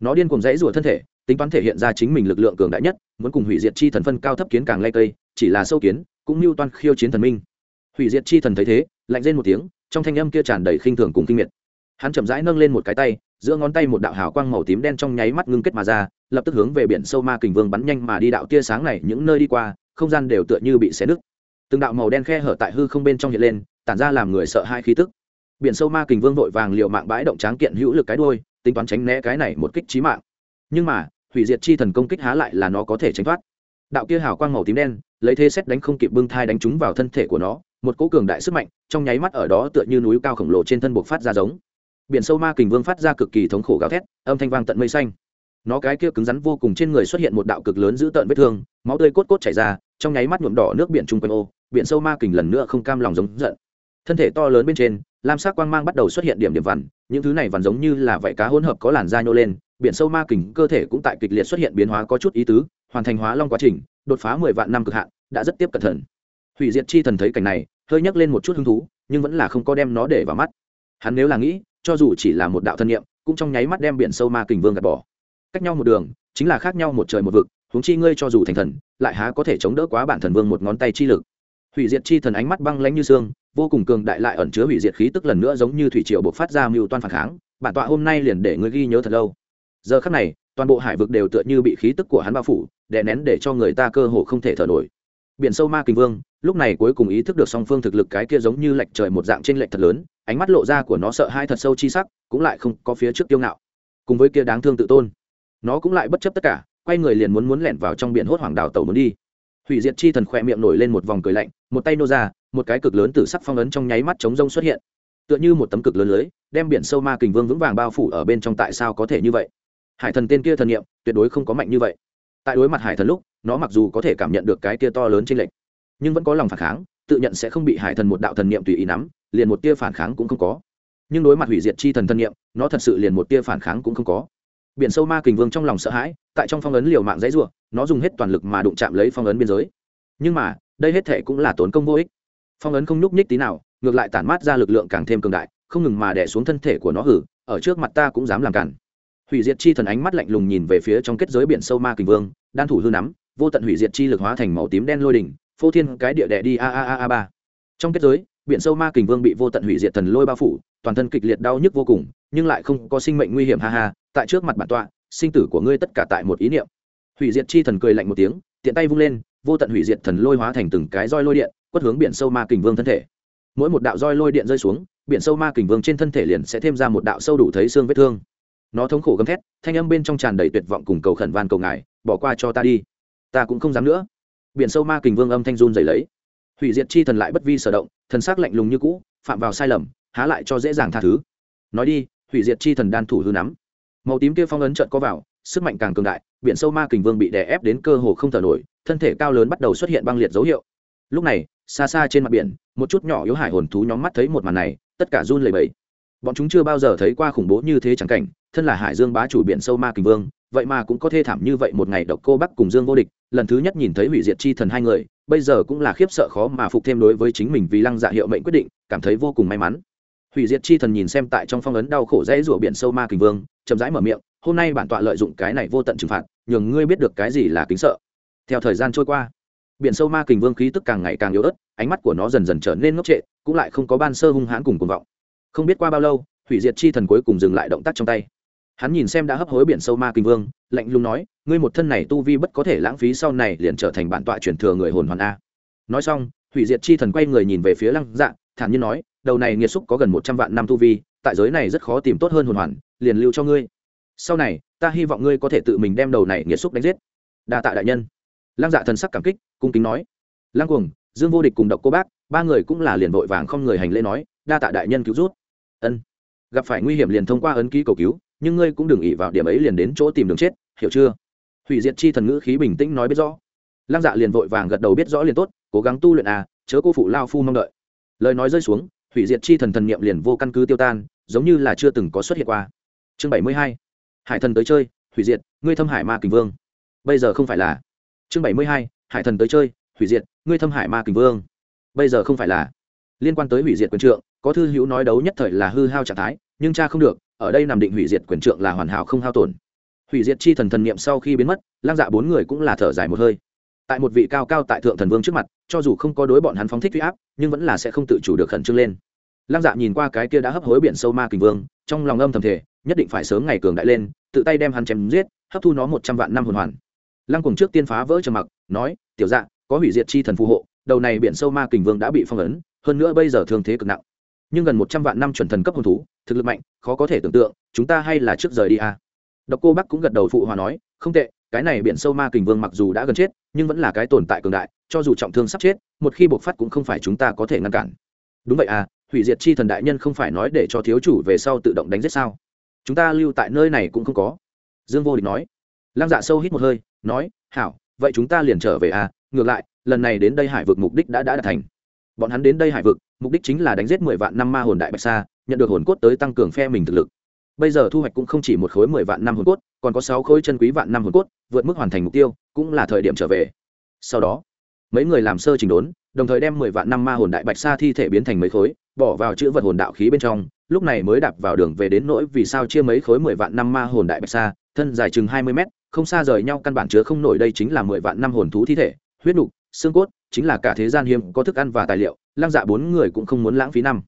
Nó điên cùng dãy rủa thân thể, tính toán thể hiện ra chính mình lực lượng cường đại nhất, muốn cùng hủy diệt chi thần phân cao thấp kiến càng lay cây, chỉ là sâu kiến, cũng mưu toan khiêu chiến thần minh. Hủy diệt chi thần thấy thế, lạnh rên một tiếng trong thanh âm kia tràn đầy khinh thường cùng kinh miệt. Hắn chậm rãi nâng lên một cái tay, giữa ngón tay một đạo hào quang màu tím đen trong nháy mắt ngưng kết mà ra, lập tức hướng về biển sâu ma kình vương bắn nhanh mà đi đạo tia sáng này những nơi đi qua, không gian đều tựa như bị xé nứt. Từng đạo màu đen khe hở tại hư không bên trong hiện lên, tản ra làm người sợ hai khí tức. Biển sâu ma kình vương vội vàng liệu mạng bãi động tráng kiện hữu lực cái đôi tính toán tránh né cái này một kích trí mạng. Nhưng mà, hủy diệt chi thần công kích há lại là nó có thể tránh thoát. Đạo kia hào quang màu tím đen, lấy thế xét đánh không kịp bưng thai đánh trúng vào thân thể của nó một cỗ cường đại sức mạnh, trong nháy mắt ở đó tựa như núi cao khổng lồ trên thân buộc phát ra giống. Biển sâu ma kình vương phát ra cực kỳ thống khổ gào thét, âm thanh vang tận mây xanh. Nó cái kia cứng rắn vô cùng trên người xuất hiện một đạo cực lớn giữ tợn vết thương, máu tươi cốt cốt chảy ra, trong nháy mắt nhuộm đỏ nước biển chung quanh ô, biển sâu ma kình lần nữa không cam lòng giống giận. Thân thể to lớn bên trên, lam sắc quang mang bắt đầu xuất hiện điểm điểm vằn, những thứ này vằn giống như là vảy cá hỗn hợp có làn da nhô lên, biển sâu ma kình cơ thể cũng tại kịch liệt xuất hiện biến hóa có chút ý tứ, hoàn thành hóa long quá trình, đột phá mười vạn năm cực hạn, đã rất tiếp cận thần hủy diệt chi thần thấy cảnh này, hơi nhắc lên một chút hứng thú, nhưng vẫn là không có đem nó để vào mắt. Hắn nếu là nghĩ, cho dù chỉ là một đạo thân nhiệm cũng trong nháy mắt đem biển sâu ma kình vương gạt bỏ. Cách nhau một đường, chính là khác nhau một trời một vực, huống chi ngươi cho dù thành thần, lại há có thể chống đỡ quá bản thần vương một ngón tay chi lực. Hủy diệt chi thần ánh mắt băng lãnh như xương, vô cùng cường đại lại ẩn chứa hủy diệt khí tức lần nữa giống như thủy triều bộc phát ra mưu toan phản kháng, bản tọa hôm nay liền để ngươi ghi nhớ thật lâu. Giờ khắc này, toàn bộ hải vực đều tựa như bị khí tức của hắn bao phủ, đè nén để cho người ta cơ hồ không thể thở nổi. Biển sâu ma kình vương lúc này cuối cùng ý thức được song phương thực lực cái kia giống như lệch trời một dạng trên lệch thật lớn, ánh mắt lộ ra của nó sợ hai thật sâu chi sắc, cũng lại không có phía trước tiêu ngạo. Cùng với kia đáng thương tự tôn, nó cũng lại bất chấp tất cả, quay người liền muốn muốn lẻn vào trong biển hốt hoảng đảo tàu muốn đi. Hủy diệt chi thần khỏe miệng nổi lên một vòng cười lạnh, một tay nô ra, một cái cực lớn từ sắc phong ấn trong nháy mắt chống rông xuất hiện. Tựa như một tấm cực lớn lưới, đem biển sâu ma kình vương vững vàng bao phủ ở bên trong tại sao có thể như vậy? Hải thần tên kia thần nghiệm tuyệt đối không có mạnh như vậy. Tại đối mặt hải thần lúc, nó mặc dù có thể cảm nhận được cái kia to lớn trên lệnh nhưng vẫn có lòng phản kháng, tự nhận sẽ không bị hải thần một đạo thần niệm tùy ý nắm, liền một tia phản kháng cũng không có. Nhưng đối mặt hủy diệt chi thần thân niệm, nó thật sự liền một tia phản kháng cũng không có. Biển sâu ma kình vương trong lòng sợ hãi, tại trong phong ấn liều mạng dãy ruộng nó dùng hết toàn lực mà đụng chạm lấy phong ấn biên giới. Nhưng mà, đây hết thệ cũng là tốn công vô ích. Phong ấn không nhúc nhích tí nào, ngược lại tản mát ra lực lượng càng thêm cường đại, không ngừng mà đẻ xuống thân thể của nó hử, ở trước mặt ta cũng dám làm cản. Hủy diệt chi thần ánh mắt lạnh lùng nhìn về phía trong kết giới biển sâu ma kình vương, đan thủ hư nắm, vô tận hủy diệt chi lực hóa thành màu tím đen lôi đỉnh phô thiên cái địa đẻ đi, a a a a, ba. Trong kết giới, biển sâu ma kình vương bị vô tận hủy diệt thần lôi bao phủ, toàn thân kịch liệt đau nhức vô cùng, nhưng lại không có sinh mệnh nguy hiểm, ha ha. Tại trước mặt bản tọa, sinh tử của ngươi tất cả tại một ý niệm. Hủy diệt chi thần cười lạnh một tiếng, tiện tay vung lên, vô tận hủy diệt thần lôi hóa thành từng cái roi lôi điện, quất hướng biển sâu ma kình vương thân thể. Mỗi một đạo roi lôi điện rơi xuống, biển sâu ma kình vương trên thân thể liền sẽ thêm ra một đạo sâu đủ thấy xương vết thương. Nó thống khổ gầm thét, thanh âm bên trong tràn đầy tuyệt vọng cùng cầu khẩn van cầu ngài, bỏ qua cho ta đi. Ta cũng không dám nữa biển sâu ma kình vương âm thanh run dày lấy. Hủy diệt chi thần lại bất vi sở động, thần s ắ c lạnh lùng như cũ, phạm vào sai lầm, há lại cho dễ dàng tha thứ. Nói đi, hủy diệt chi thần đan thủ hư nắm. Màu tím kia phong ấn trợn có vào, sức mạnh càng cường đại, biển sâu ma kình vương bị đè ép đến cơ hồ không thở nổi, thân thể cao lớn bắt đầu xuất hiện băng liệt dấu hiệu. Lúc này, xa xa trên mặt biển, một chút nhỏ yếu hải hồn thú nhóm mắt thấy một màn này, tất cả run lẩy bẩy. Bọn chúng chưa bao giờ thấy qua khủng bố như thế chẳng cảnh, thân là hải dương bá chủ biển sâu ma kình vương vậy mà cũng có thê thảm như vậy một ngày độc cô bắc cùng dương vô địch, lần thứ nhất nhìn thấy hủy diệt chi thần hai người, bây giờ cũng là khiếp sợ khó mà phục thêm đối với chính mình vì lăng dạ hiệu mệnh quyết định, cảm thấy vô cùng may mắn. Hủy diệt chi thần nhìn xem tại trong phong ấn đau khổ dãy rủa biển sâu ma kình vương, chậm rãi mở miệng, hôm nay bản tọa lợi dụng cái này vô tận trừng phạt, nhường ngươi biết được cái gì là kính sợ. Theo thời gian trôi qua, biển sâu ma kình vương khí tức càng ngày càng yếu ớt, ánh mắt của nó dần dần trở nên ngốc trệ, cũng lại không có ban sơ hung hãn cùng cuồng vọng. Không biết qua bao lâu, hủy diệt chi thần cuối cùng dừng lại động tác trong tay hắn nhìn xem đã hấp hối biển sâu ma kinh vương, lạnh lùng nói, ngươi một thân này tu vi bất có thể lãng phí sau này liền trở thành bản tọa truyền thừa người hồn hoàn a. Nói xong, hủy diệt chi thần quay người nhìn về phía lăng dạ thản nhiên nói, đầu này nghiệt xúc có gần một trăm vạn năm tu vi, tại giới này rất khó tìm tốt hơn hồn hoàn, liền lưu cho ngươi. Sau này, ta hy vọng ngươi có thể tự mình đem đầu này nghiệt xúc đánh giết. Đa tạ đại nhân. Lăng dạ thần sắc cảm kích, cung kính nói, lăng cuồng, dương vô địch cùng độc cô bác, ba người cũng là liền vội vàng không người hành lễ nói, đa tạ đại nhân cứu rút ân. Gặp phải nguy hiểm liền thông qua ấn ký cầu cứu nhưng ngươi cũng đừng ỉ vào điểm ấy liền đến chỗ tìm đường chết, hiểu chưa? Hủy diệt chi thần ngữ khí bình tĩnh nói biết rõ. Lăng dạ liền vội vàng gật đầu biết rõ liền tốt, cố gắng tu luyện à chớ cô phụ lao phu mong đợi. Lời nói rơi xuống, hủy diệt chi thần thần niệm liền vô căn cứ tiêu tan, giống như là chưa từng có xuất hiện qua. Chương bảy mươi hai. Hải thần tới chơi, hủy diệt, ngươi thâm hải ma kình vương. Bây giờ không phải là. Chương bảy mươi hai, hải thần tới chơi, hủy diệt, ngươi thâm hải ma kình vương. Bây giờ không phải là. Liên quan tới hủy diệt quyền trượng, có thư hữu nói đấu nhất thời là hư hao trạng thái, nhưng cha không được ở đây nằm định hủy diệt quyền trượng là hoàn hảo không hao tổn. Hủy diệt chi thần thần niệm sau khi biến mất, lang dạ bốn người cũng là thở dài một hơi. Tại một vị cao cao tại thượng thần vương trước mặt, cho dù không có đối bọn hắn phóng thích huy áp, nhưng vẫn là sẽ không tự chủ được khẩn trương lên. Lang dạ nhìn qua cái kia đã hấp hối biển sâu ma kình vương, trong lòng âm thầm thể nhất định phải sớm ngày cường đại lên, tự tay đem hắn chém giết, hấp thu nó một trăm vạn năm hồn hoàn. Lăng cùng trước tiên phá vỡ trầm mặc, nói, tiểu dạ có hủy diệt chi thần phù hộ, đầu này biển sâu ma kình vương đã bị phong ấn, hơn nữa bây giờ thương thế cực nặng. Nhưng gần một trăm vạn năm chuẩn thần cấp hồn thú thực lực mạnh, khó có thể tưởng tượng, chúng ta hay là trước rời đi à. độc cô bắc cũng gật đầu phụ hòa nói, không tệ, cái này biển sâu ma kình vương mặc dù đã gần chết, nhưng vẫn là cái tồn tại cường đại, cho dù trọng thương sắp chết, một khi bộc phát cũng không phải chúng ta có thể ngăn cản. Đúng vậy à hủy diệt chi thần đại nhân không phải nói để cho thiếu chủ về sau tự động đánh giết sao? Chúng ta lưu tại nơi này cũng không có. Dương vô địch nói. Lăng dạ sâu hít một hơi, nói, hảo, vậy chúng ta liền trở về à ngược lại, lần này đến đây hải vực mục đích đã đã đạt thành. Bọn hắn đến đây hải vực, mục đích chính là đánh giết mười vạn năm ma hồn đại bạch sa nhận được hồn cốt tới tăng cường phe mình thực lực. Bây giờ thu hoạch cũng không chỉ một khối mười vạn năm hồn cốt, còn có sáu khối chân quý vạn năm hồn cốt, vượt mức hoàn thành mục tiêu, cũng là thời điểm trở về. Sau đó, mấy người làm sơ trình đốn, đồng thời đem mười vạn năm ma hồn đại bạch sa thi thể biến thành mấy khối, bỏ vào chữ vật hồn đạo khí bên trong, lúc này mới đạp vào đường về đến nỗi vì sao chia mấy khối mười vạn năm ma hồn đại bạch sa, thân dài chừng hai mươi mét, không xa rời nhau căn bản chứa không nổi đây chính là mười vạn năm hồn thú thi thể, huyết nục, xương cốt, chính là cả thế gian hiếm có thức ăn và tài liệu lăng dạ bốn người cũng không muốn lãng phí năm.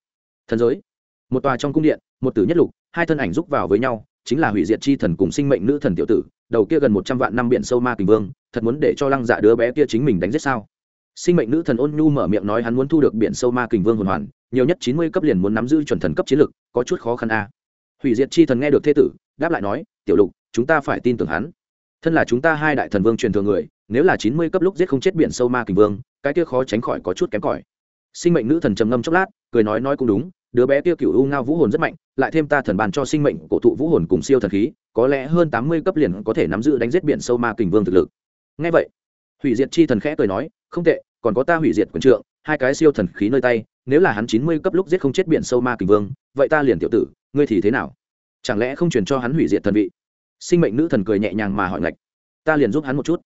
Thần giới một tòa trong cung điện, một tử nhất lục, hai thân ảnh rúc vào với nhau, chính là hủy diệt chi thần cùng sinh mệnh nữ thần tiểu tử, đầu kia gần một trăm vạn năm biển sâu ma kình vương, thật muốn để cho lăng dạ đứa bé kia chính mình đánh giết sao? Sinh mệnh nữ thần ôn nhu mở miệng nói hắn muốn thu được biển sâu ma kình vương hồn hoàn, nhiều nhất chín mươi cấp liền muốn nắm giữ chuẩn thần cấp chiến lực, có chút khó khăn a. Hủy diệt chi thần nghe được thế tử, đáp lại nói, tiểu lục, chúng ta phải tin tưởng hắn. Thân là chúng ta hai đại thần vương truyền thừa người, nếu là chín mươi cấp lúc giết không chết biển sâu ma kình vương, cái kia khó tránh khỏi có chút kém cỏi. Sinh mệnh nữ thần trầm ngâm chốc lát, cười nói nói cũng đúng đứa bé kia cựu u ngao vũ hồn rất mạnh, lại thêm ta thần bàn cho sinh mệnh cổ thụ vũ hồn cùng siêu thần khí, có lẽ hơn tám mươi cấp liền có thể nắm giữ đánh giết biển sâu ma kình vương thực lực. Ngay vậy, hủy diệt chi thần khẽ cười nói, không tệ, còn có ta hủy diệt quần trượng, hai cái siêu thần khí nơi tay, nếu là hắn chín mươi cấp lúc giết không chết biển sâu ma kình vương, vậy ta liền tiểu tử, ngươi thì thế nào? Chẳng lẽ không truyền cho hắn hủy diệt thần vị? Sinh mệnh nữ thần cười nhẹ nhàng mà hỏi ngạch, ta liền giúp hắn một chút.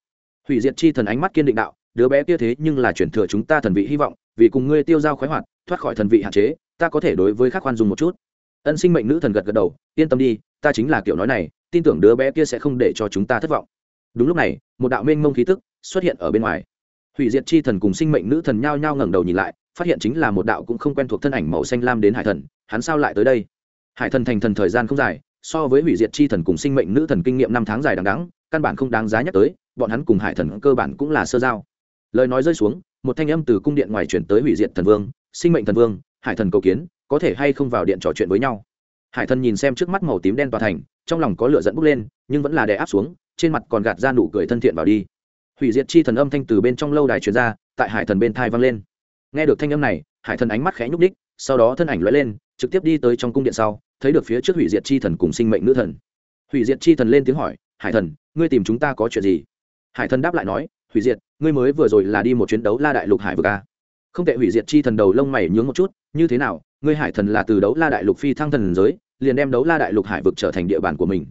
Hủy diệt chi thần ánh mắt kiên định đạo, đứa bé kia thế nhưng là chuyển thừa chúng ta thần vị hy vọng, vì cùng ngươi tiêu giao khoái hoạt, thoát khỏi thần vị hạn chế ta có thể đối với khắc khoan dùng một chút. Ân sinh mệnh nữ thần gật gật đầu, yên tâm đi, ta chính là kiểu nói này, tin tưởng đứa bé kia sẽ không để cho chúng ta thất vọng. Đúng lúc này, một đạo mênh mông khí tức xuất hiện ở bên ngoài. Hủy diệt chi thần cùng sinh mệnh nữ thần nhao nhao ngẩng đầu nhìn lại, phát hiện chính là một đạo cũng không quen thuộc thân ảnh màu xanh lam đến hải thần, hắn sao lại tới đây? Hải thần thành thần thời gian không dài, so với hủy diệt chi thần cùng sinh mệnh nữ thần kinh nghiệm năm tháng dài đằng đắng căn bản không đáng giá nhắc tới, bọn hắn cùng hải thần cơ bản cũng là sơ giao. Lời nói rơi xuống, một thanh âm từ cung điện ngoài chuyển tới hủy diệt thần vương, sinh mệnh thần vương hải thần cầu kiến, có thể hay không vào điện trò chuyện với nhau? Hải thần nhìn xem trước mắt màu tím đen tòa thành, trong lòng có lửa dẫn bốc lên, nhưng vẫn là đè áp xuống, trên mặt còn gạt ra nụ cười thân thiện vào đi. Hủy diệt chi thần âm thanh từ bên trong lâu đài truyền ra, tại hải thần bên thai vang lên. Nghe được thanh âm này, hải thần ánh mắt khẽ nhúc đích sau đó thân ảnh lóe lên, trực tiếp đi tới trong cung điện sau, thấy được phía trước hủy diệt chi thần cùng sinh mệnh nữ thần. Hủy diệt chi thần lên tiếng hỏi, hải thần, ngươi tìm chúng ta có chuyện gì? Hải thần đáp lại nói, hủy diệt, ngươi mới vừa rồi là đi một chuyến đấu la đại lục hải vực a? Không tệ hủy diệt chi thần đầu lông mày nhướng một chút, như thế nào, ngươi hải thần là từ đấu la đại lục phi thăng thần giới, liền đem đấu la đại lục hải vực trở thành địa bàn của mình.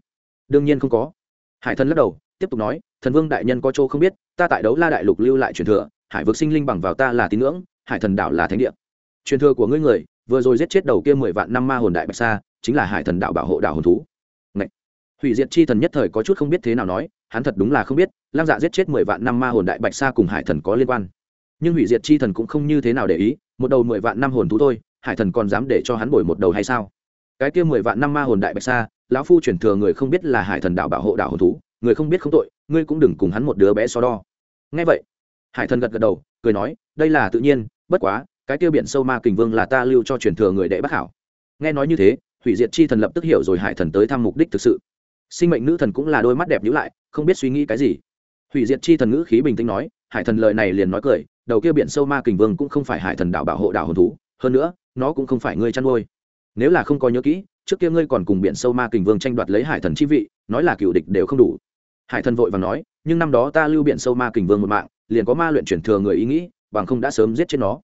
Đương nhiên không có. Hải thần lắc đầu, tiếp tục nói, thần vương đại nhân có chỗ không biết, ta tại đấu la đại lục lưu lại truyền thừa, hải vực sinh linh bằng vào ta là tín ngưỡng, hải thần đảo là thánh địa. Truyền thừa của ngươi người, vừa rồi giết chết đầu kia mười vạn năm ma hồn đại bạch sa, chính là hải thần đạo bảo hộ đảo hồn thú. Ngậy! hủy diệt chi thần nhất thời có chút không biết thế nào nói, hắn thật đúng là không biết lam dạ giết chết mười vạn năm ma hồn đại bạch sa cùng hải thần có liên quan nhưng hủy diệt chi thần cũng không như thế nào để ý, một đầu mười vạn năm hồn thú thôi, hải thần còn dám để cho hắn bồi một đầu hay sao? Cái kia mười vạn năm ma hồn đại bạch sa, lão phu chuyển thừa người không biết là hải thần đạo bảo hộ đạo hồn thú, người không biết không tội, ngươi cũng đừng cùng hắn một đứa bé so đo. Ngay vậy, hải thần gật gật đầu, cười nói, đây là tự nhiên, bất quá, cái kia biển sâu ma kình vương là ta lưu cho truyền thừa người đệ bắc hảo. Nghe nói như thế, hủy diệt chi thần lập tức hiểu rồi hải thần tới thăm mục đích thực sự. Sinh mệnh nữ thần cũng là đôi mắt đẹp nhữ lại, không biết suy nghĩ cái gì. Hủy diệt chi thần ngữ khí bình tĩnh nói, hải thần lời này liền nói cười đầu kia biển sâu ma kình vương cũng không phải hải thần đạo bảo hộ đạo hồn thú, hơn nữa, nó cũng không phải ngươi chăn nuôi. Nếu là không có nhớ kỹ, trước kia ngươi còn cùng biển sâu ma kình vương tranh đoạt lấy hải thần chi vị, nói là cựu địch đều không đủ. Hải thần vội và nói, nhưng năm đó ta lưu biển sâu ma kình vương một mạng, liền có ma luyện chuyển thừa người ý nghĩ, bằng không đã sớm giết chết nó.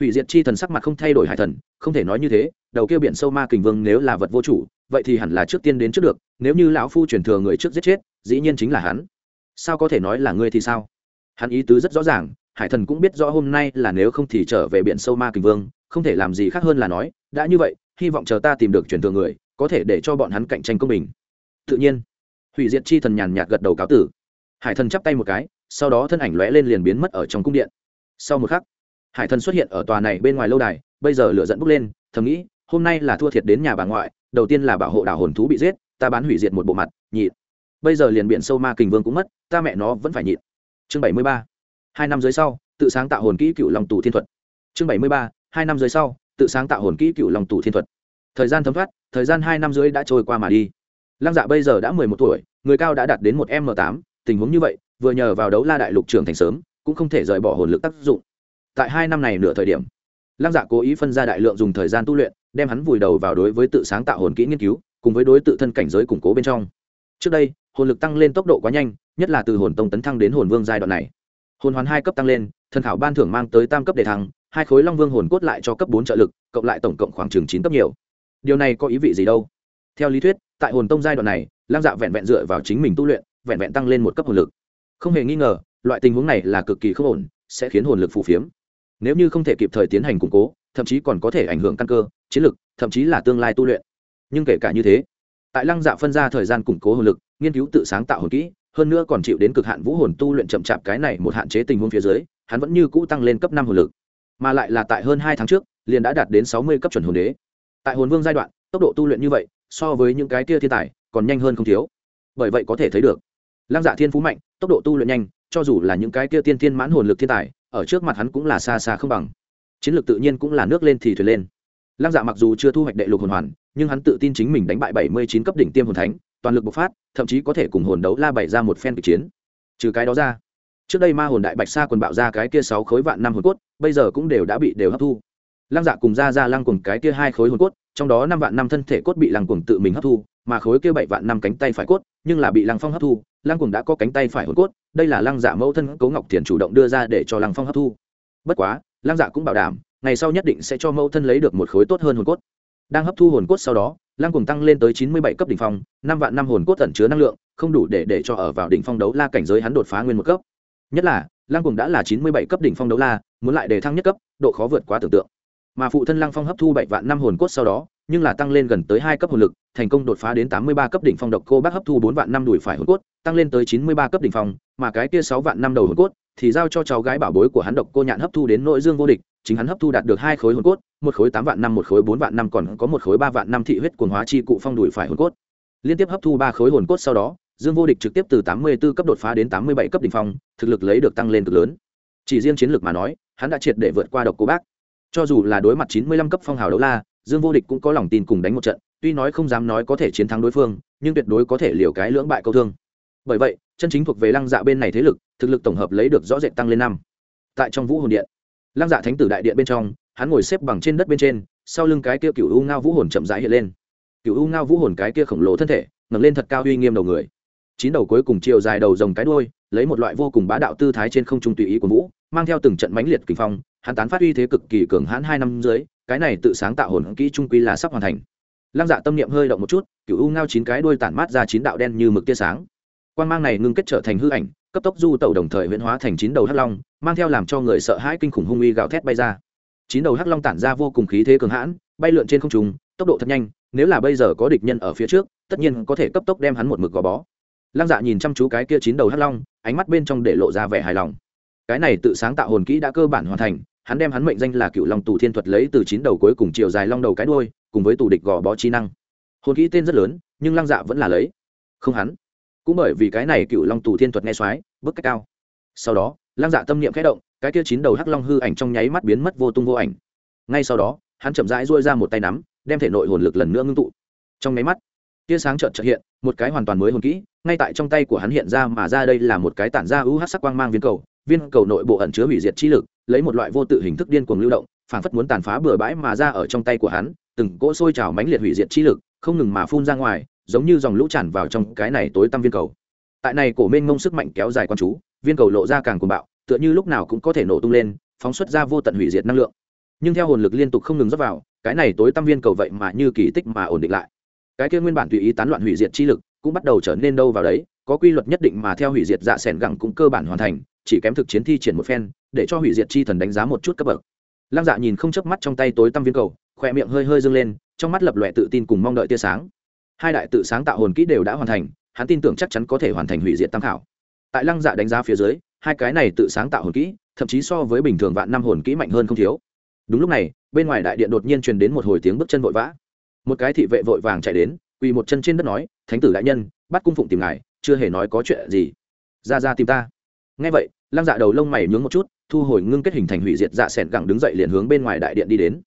Hủy diệt chi thần sắc mặt không thay đổi hải thần, không thể nói như thế, đầu kia biển sâu ma kình vương nếu là vật vô chủ, vậy thì hẳn là trước tiên đến trước được, nếu như lão phu chuyển thừa người trước giết chết, dĩ nhiên chính là hắn. Sao có thể nói là ngươi thì sao? Hắn ý tứ rất rõ ràng hải thần cũng biết rõ hôm nay là nếu không thì trở về biển sâu ma kình vương, không thể làm gì khác hơn là nói, đã như vậy, hy vọng chờ ta tìm được truyền thừa người, có thể để cho bọn hắn cạnh tranh công bình. Tự nhiên, hủy diệt chi thần nhàn nhạt gật đầu cáo tử. Hải thần chắp tay một cái, sau đó thân ảnh lóe lên liền biến mất ở trong cung điện. Sau một khắc, hải thần xuất hiện ở tòa này bên ngoài lâu đài, bây giờ lửa dẫn bốc lên, thầm nghĩ, hôm nay là thua thiệt đến nhà bà ngoại, đầu tiên là bảo hộ đảo hồn thú bị giết, ta bán hủy diệt một bộ mặt, nhịn. Bây giờ liền biển sâu ma kình vương cũng mất, ta mẹ nó vẫn phải nhịn. Chương bảy mươi ba hai năm dưới sau, tự sáng tạo hồn kỹ cựu lòng tù thiên thuật. Chương bảy mươi ba, hai năm dưới sau, tự sáng tạo hồn kỹ cựu lòng tù thiên thuật. Thời gian thấm thoát, thời gian hai năm dưới đã trôi qua mà đi. Lăng dạ bây giờ đã mười một tuổi, người cao đã đạt đến một m tám, tình huống như vậy, vừa nhờ vào đấu la đại lục trưởng thành sớm, cũng không thể rời bỏ hồn lực tác dụng. Tại hai năm này nửa thời điểm, lăng dạ cố ý phân ra đại lượng dùng thời gian tu luyện, đem hắn vùi đầu vào đối với tự sáng tạo hồn kỹ nghiên cứu, cùng với đối tự thân cảnh giới củng cố bên trong. Trước đây, hồn lực tăng lên tốc độ quá nhanh, nhất là từ hồn tông tấn thăng đến hồn vương giai đoạn này hồn hoàn hai cấp tăng lên, thần thảo ban thưởng mang tới tam cấp đề thăng, hai khối long vương hồn cốt lại cho cấp bốn trợ lực, cộng lại tổng cộng khoảng chừng chín cấp nhiều. Điều này có ý vị gì đâu? Theo lý thuyết, tại hồn tông giai đoạn này lam dạ vẹn vẹn dựa vào chính mình tu luyện, vẹn vẹn tăng lên một cấp hồn lực. Không hề nghi ngờ, loại tình huống này là cực kỳ không ổn, sẽ khiến hồn lực phù phiếm. Nếu như không thể kịp thời tiến hành củng cố, thậm chí còn có thể ảnh hưởng căn cơ, chiến lực, thậm chí là tương lai tu luyện. Nhưng kể cả như thế, tại lăng dạ phân ra thời gian củng cố hồn lực, nghiên cứu tự sáng tạo hồn kỹ hơn nữa còn chịu đến cực hạn vũ hồn tu luyện chậm chạp cái này một hạn chế tình huống phía dưới, hắn vẫn như cũ tăng lên cấp năm hồn lực. Mà lại là tại hơn hai tháng trước, liền đã đạt đến sáu mươi cấp chuẩn hồn đế. Tại hồn vương giai đoạn, tốc độ tu luyện như vậy, so với những cái kia thiên tài, còn nhanh hơn không thiếu. Bởi vậy có thể thấy được, lăng dạ thiên phú mạnh, tốc độ tu luyện nhanh, cho dù là những cái kia tiên thiên mãn hồn lực thiên tài, ở trước mặt hắn cũng là xa xa không bằng. Chiến lược tự nhiên cũng là nước lên thì thuyền lên. Lăng dạ mặc dù chưa thu hoạch đệ lục hồn hoàn, nhưng hắn tự tin chính mình đánh bại bảy mươi chín cấp đỉnh tiêm hồn thánh toàn lực bộc phát, thậm chí có thể cùng hồn đấu la bày ra một phen kịch chiến. Trừ cái đó ra, trước đây ma hồn đại bạch sa quần bạo ra cái kia sáu khối vạn năm hồn cốt, bây giờ cũng đều đã bị đều hấp thu. Lăng dạ cùng ra ra lăng cùng cái kia hai khối hồn cốt, trong đó năm vạn năm thân thể cốt bị lăng cùng tự mình hấp thu, mà khối kia bảy vạn năm cánh tay phải cốt, nhưng là bị lăng phong hấp thu, lăng cùng đã có cánh tay phải hồn cốt, đây là lăng dạ mẫu thân cấu ngọc thiền chủ động đưa ra để cho lăng phong hấp thu. Bất quá, lăng dạ cũng bảo đảm, ngày sau nhất định sẽ cho mẫu thân lấy được một khối tốt hơn hồn cốt. Đang hấp thu hồn cốt sau đó lăng cùng tăng lên tới chín mươi bảy cấp đỉnh phong, năm vạn năm hồn cốt tẩn chứa năng lượng, không đủ để để cho ở vào đỉnh phong đấu la cảnh giới hắn đột phá nguyên một cấp. Nhất là, lăng cùng đã là chín mươi bảy cấp đỉnh phong đấu la, muốn lại đề thăng nhất cấp, độ khó vượt quá tưởng tượng. Mà phụ thân lăng phong hấp thu bảy vạn năm hồn cốt sau đó, nhưng là tăng lên gần tới hai cấp hồn lực, thành công đột phá đến tám mươi ba cấp đỉnh phong độc cô bác hấp thu bốn vạn năm đùi phải hồn cốt, tăng lên tới chín mươi ba cấp đỉnh phong, mà cái kia sáu vạn năm đầu hồn cốt thì giao cho cháu gái bảo bối của hắn độc cô nhạn hấp thu đến nội dương vô địch, chính hắn hấp thu đạt được hai khối hồn cốt một khối tám vạn năm, một khối bốn vạn năm, còn có một khối ba vạn năm thị huyết cuồng hóa chi cụ phong đùi phải hồn cốt. Liên tiếp hấp thu ba khối hồn cốt sau đó, dương vô địch trực tiếp từ tám mươi 84 cấp đột phá đến tám mươi bảy cấp đỉnh phong, thực lực lấy được tăng lên cực lớn. Chỉ riêng chiến lược mà nói, hắn đã triệt để vượt qua độc cô bác. Cho dù là đối mặt chín mươi lăm cấp phong hào đấu la, dương vô địch cũng có lòng tin cùng đánh một trận, tuy nói không dám nói có thể chiến thắng đối phương, nhưng tuyệt đối có thể liều cái lưỡng bại câu thương. Bởi vậy, chân chính thuộc về lăng dạ bên này thế lực, thực lực tổng hợp lấy được rõ rệt tăng lên năm. Tại trong vũ hồn điện, lăng dạ thánh tử đại điện bên trong hắn ngồi xếp bằng trên đất bên trên, sau lưng cái kia cựu u ngao vũ hồn chậm rãi hiện lên. Cựu u ngao vũ hồn cái kia khổng lồ thân thể, ngẩng lên thật cao uy nghiêm đầu người. Chín đầu cuối cùng chiều dài đầu rồng cái đuôi, lấy một loại vô cùng bá đạo tư thái trên không trung tùy ý của vũ, mang theo từng trận mãnh liệt kinh phong, hắn tán phát uy thế cực kỳ cường hãn hai năm dưới, cái này tự sáng tạo hồn kỹ trung quy là sắp hoàn thành. Lăng dạ tâm niệm hơi động một chút cựu u ngao chín cái đuôi tản mát ra chín đạo đen như mực tia sáng. Quan mang này ngưng kết trở thành hư ảnh, cấp tốc du tẩu đồng thời huyễn hóa thành chín đầu hắc long, mang theo làm cho người sợ hãi kinh khủng hung uy gào thét bay ra chín đầu hắc long tản ra vô cùng khí thế cường hãn, bay lượn trên không trung, tốc độ thật nhanh, nếu là bây giờ có địch nhân ở phía trước, tất nhiên có thể cấp tốc đem hắn một mực gò bó. Lăng dạ nhìn chăm chú cái kia chín đầu hắc long, ánh mắt bên trong để lộ ra vẻ hài lòng. Cái này tự sáng tạo hồn kỹ đã cơ bản hoàn thành, hắn đem hắn mệnh danh là cựu long tù thiên thuật lấy từ chín đầu cuối cùng chiều dài long đầu cái đuôi, cùng với tù địch gò bó trí năng. Hồn kỹ tên rất lớn, nhưng lăng dạ vẫn là lấy. Không hắn. Cũng bởi vì cái này cựu long tù thiên thuật nghe soái bức cách cao. Sau đó, lăng dạ tâm niệm khẽ động cái kia chín đầu hắc long hư ảnh trong nháy mắt biến mất vô tung vô ảnh. Ngay sau đó, hắn chậm rãi duỗi ra một tay nắm, đem thể nội hồn lực lần nữa ngưng tụ. Trong nháy mắt, tia sáng chợt chợt hiện, một cái hoàn toàn mới hồn kỹ, ngay tại trong tay của hắn hiện ra mà ra đây là một cái tản ra ưu hắc sắc quang mang viên cầu viên cầu nội bộ ẩn chứa hủy diệt chi lực, lấy một loại vô tự hình thức điên cuồng lưu động, phảng phất muốn tàn phá bừa bãi mà ra ở trong tay của hắn, từng cỗ sôi trào mãnh liệt hủy diệt chi lực, không ngừng mà phun ra ngoài, giống như dòng lũ tràn vào trong cái này tối tăm viên cầu. Tại này cổ mênh mông sức mạnh kéo dài quan chú, viên cầu lộ ra càng cuồng bạo tựa như lúc nào cũng có thể nổ tung lên, phóng xuất ra vô tận hủy diệt năng lượng. Nhưng theo hồn lực liên tục không ngừng dốc vào, cái này tối tăm viên cầu vậy mà như kỳ tích mà ổn định lại. Cái kia nguyên bản tùy ý tán loạn hủy diệt chi lực cũng bắt đầu trở nên đâu vào đấy, có quy luật nhất định mà theo hủy diệt dạ s ẻ n gẳng cũng cơ bản hoàn thành, chỉ kém thực chiến thi triển một phen, để cho hủy diệt chi thần đánh giá một chút cấp bậc. Lăng dạ nhìn không chớp mắt trong tay tối tăm viên cầu khỏe miệng hơi hơi dâng lên, trong mắt lập lòe tự tin cùng mong đợi tia sáng. Hai đại tự sáng tạo hồn kỹ đều đã hoàn thành, hắn tin tưởng chắc chắn có thể hoàn thành hủy diệt tam khảo. Tại lăng dạ đánh giá phía dưới hai cái này tự sáng tạo hồn kỹ, thậm chí so với bình thường vạn năm hồn kỹ mạnh hơn không thiếu. Đúng lúc này, bên ngoài đại điện đột nhiên truyền đến một hồi tiếng bước chân vội vã. Một cái thị vệ vội vàng chạy đến, quỳ một chân trên đất nói, thánh tử đại nhân, bắt cung phụng tìm ngài, chưa hề nói có chuyện gì. Ra ra tìm ta. Nghe vậy, lăng dạ đầu lông mày nhướng một chút, thu hồi ngưng kết hình thành hủy diệt dạ s ẻ n gẳng đứng dậy liền hướng bên ngoài đại điện đi đến.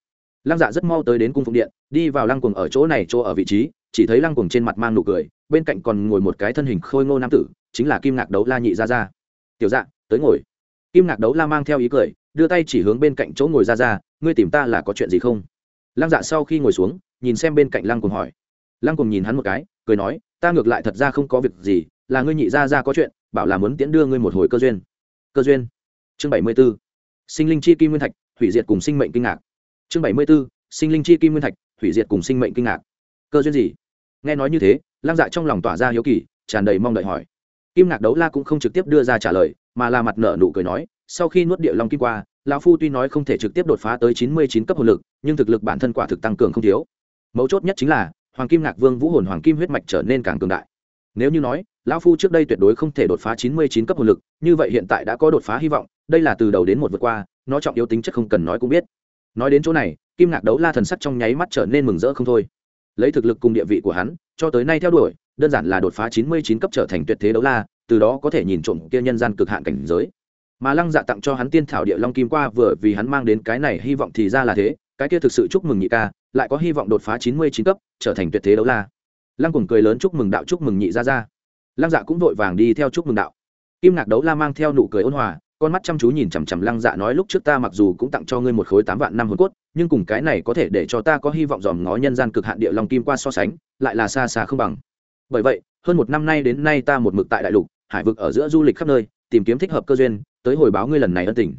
Lăng dạ rất mau tới đến cung phụng điện, đi vào lăng cuồng ở chỗ này, chỗ ở vị trí, chỉ thấy lăng cuồng trên mặt mang nụ cười, bên cạnh còn ngồi một cái thân hình khôi ngô nam tử, chính là kim ngạc đấu la nhị ra ra tiểu dạ tới ngồi. Kim ngạc đấu la mang theo ý cười, đưa tay chỉ hướng bên cạnh chỗ ngồi ra ra, ngươi tìm ta là có chuyện gì không? Lăng dạ sau khi ngồi xuống, nhìn xem bên cạnh lăng cùng hỏi. Lăng cùng nhìn hắn một cái, cười nói, ta ngược lại thật ra không có việc gì, là ngươi nhị ra ra có chuyện, bảo là muốn tiễn đưa ngươi một hồi cơ duyên. Cơ duyên. Chương bảy mươi b ố sinh linh chi kim nguyên thạch, hủy diệt cùng sinh mệnh kinh ngạc. Chương bảy mươi b ố sinh linh chi kim nguyên thạch, hủy diệt cùng sinh mệnh kinh ngạc. Cơ duyên gì? Nghe nói như thế, lăng dạ trong lòng tỏa ra hiếu kỳ, tràn đầy mong đợi hỏi kim ngạc đấu la cũng không trực tiếp đưa ra trả lời, mà là mặt nở nụ cười nói, sau khi nuốt địa long kim qua, lão phu tuy nói không thể trực tiếp đột phá tới chín mươi chín cấp hồn lực, nhưng thực lực bản thân quả thực tăng cường không thiếu. Mấu chốt nhất chính là, hoàng kim ngạc vương vũ hồn hoàng kim huyết mạch trở nên càng cường đại. Nếu như nói, lão phu trước đây tuyệt đối không thể đột phá chín mươi chín cấp hồn lực, như vậy hiện tại đã có đột phá hy vọng, đây là từ đầu đến một vượt qua, nó trọng yếu tính chất không cần nói cũng biết. Nói đến chỗ này, kim ngạc đấu la thần sắc trong nháy mắt trở nên mừng rỡ không thôi. Lấy thực lực cùng địa vị của hắn, cho tới nay theo đuổi đơn giản là đột phá chín mươi chín cấp trở thành tuyệt thế đấu la, từ đó có thể nhìn trộm kia nhân gian cực hạn cảnh giới. Mà lăng dạ tặng cho hắn tiên thảo địa long kim qua vừa vì hắn mang đến cái này hy vọng thì ra là thế, cái kia thực sự chúc mừng nhị ca, lại có hy vọng đột phá chín mươi chín cấp, trở thành tuyệt thế đấu la. Lăng cùng cười lớn chúc mừng đạo chúc mừng nhị ra ra. Lăng dạ cũng vội vàng đi theo chúc mừng đạo. Kim ngạc đấu la mang theo nụ cười ôn hòa, con mắt chăm chú nhìn chằm chằm lăng dạ nói lúc trước ta mặc dù cũng tặng cho ngươi một khối tám vạn năm hồn cốt, nhưng cùng cái này có thể để cho ta có hy vọng dòm ngó nhân gian cực hạn địa long kim qua so sánh, lại là xa xa không bằng bởi vậy, hơn một năm nay đến nay ta một mực tại đại lục, hải vực ở giữa du lịch khắp nơi, tìm kiếm thích hợp cơ duyên, tới hồi báo ngươi lần này ân tình.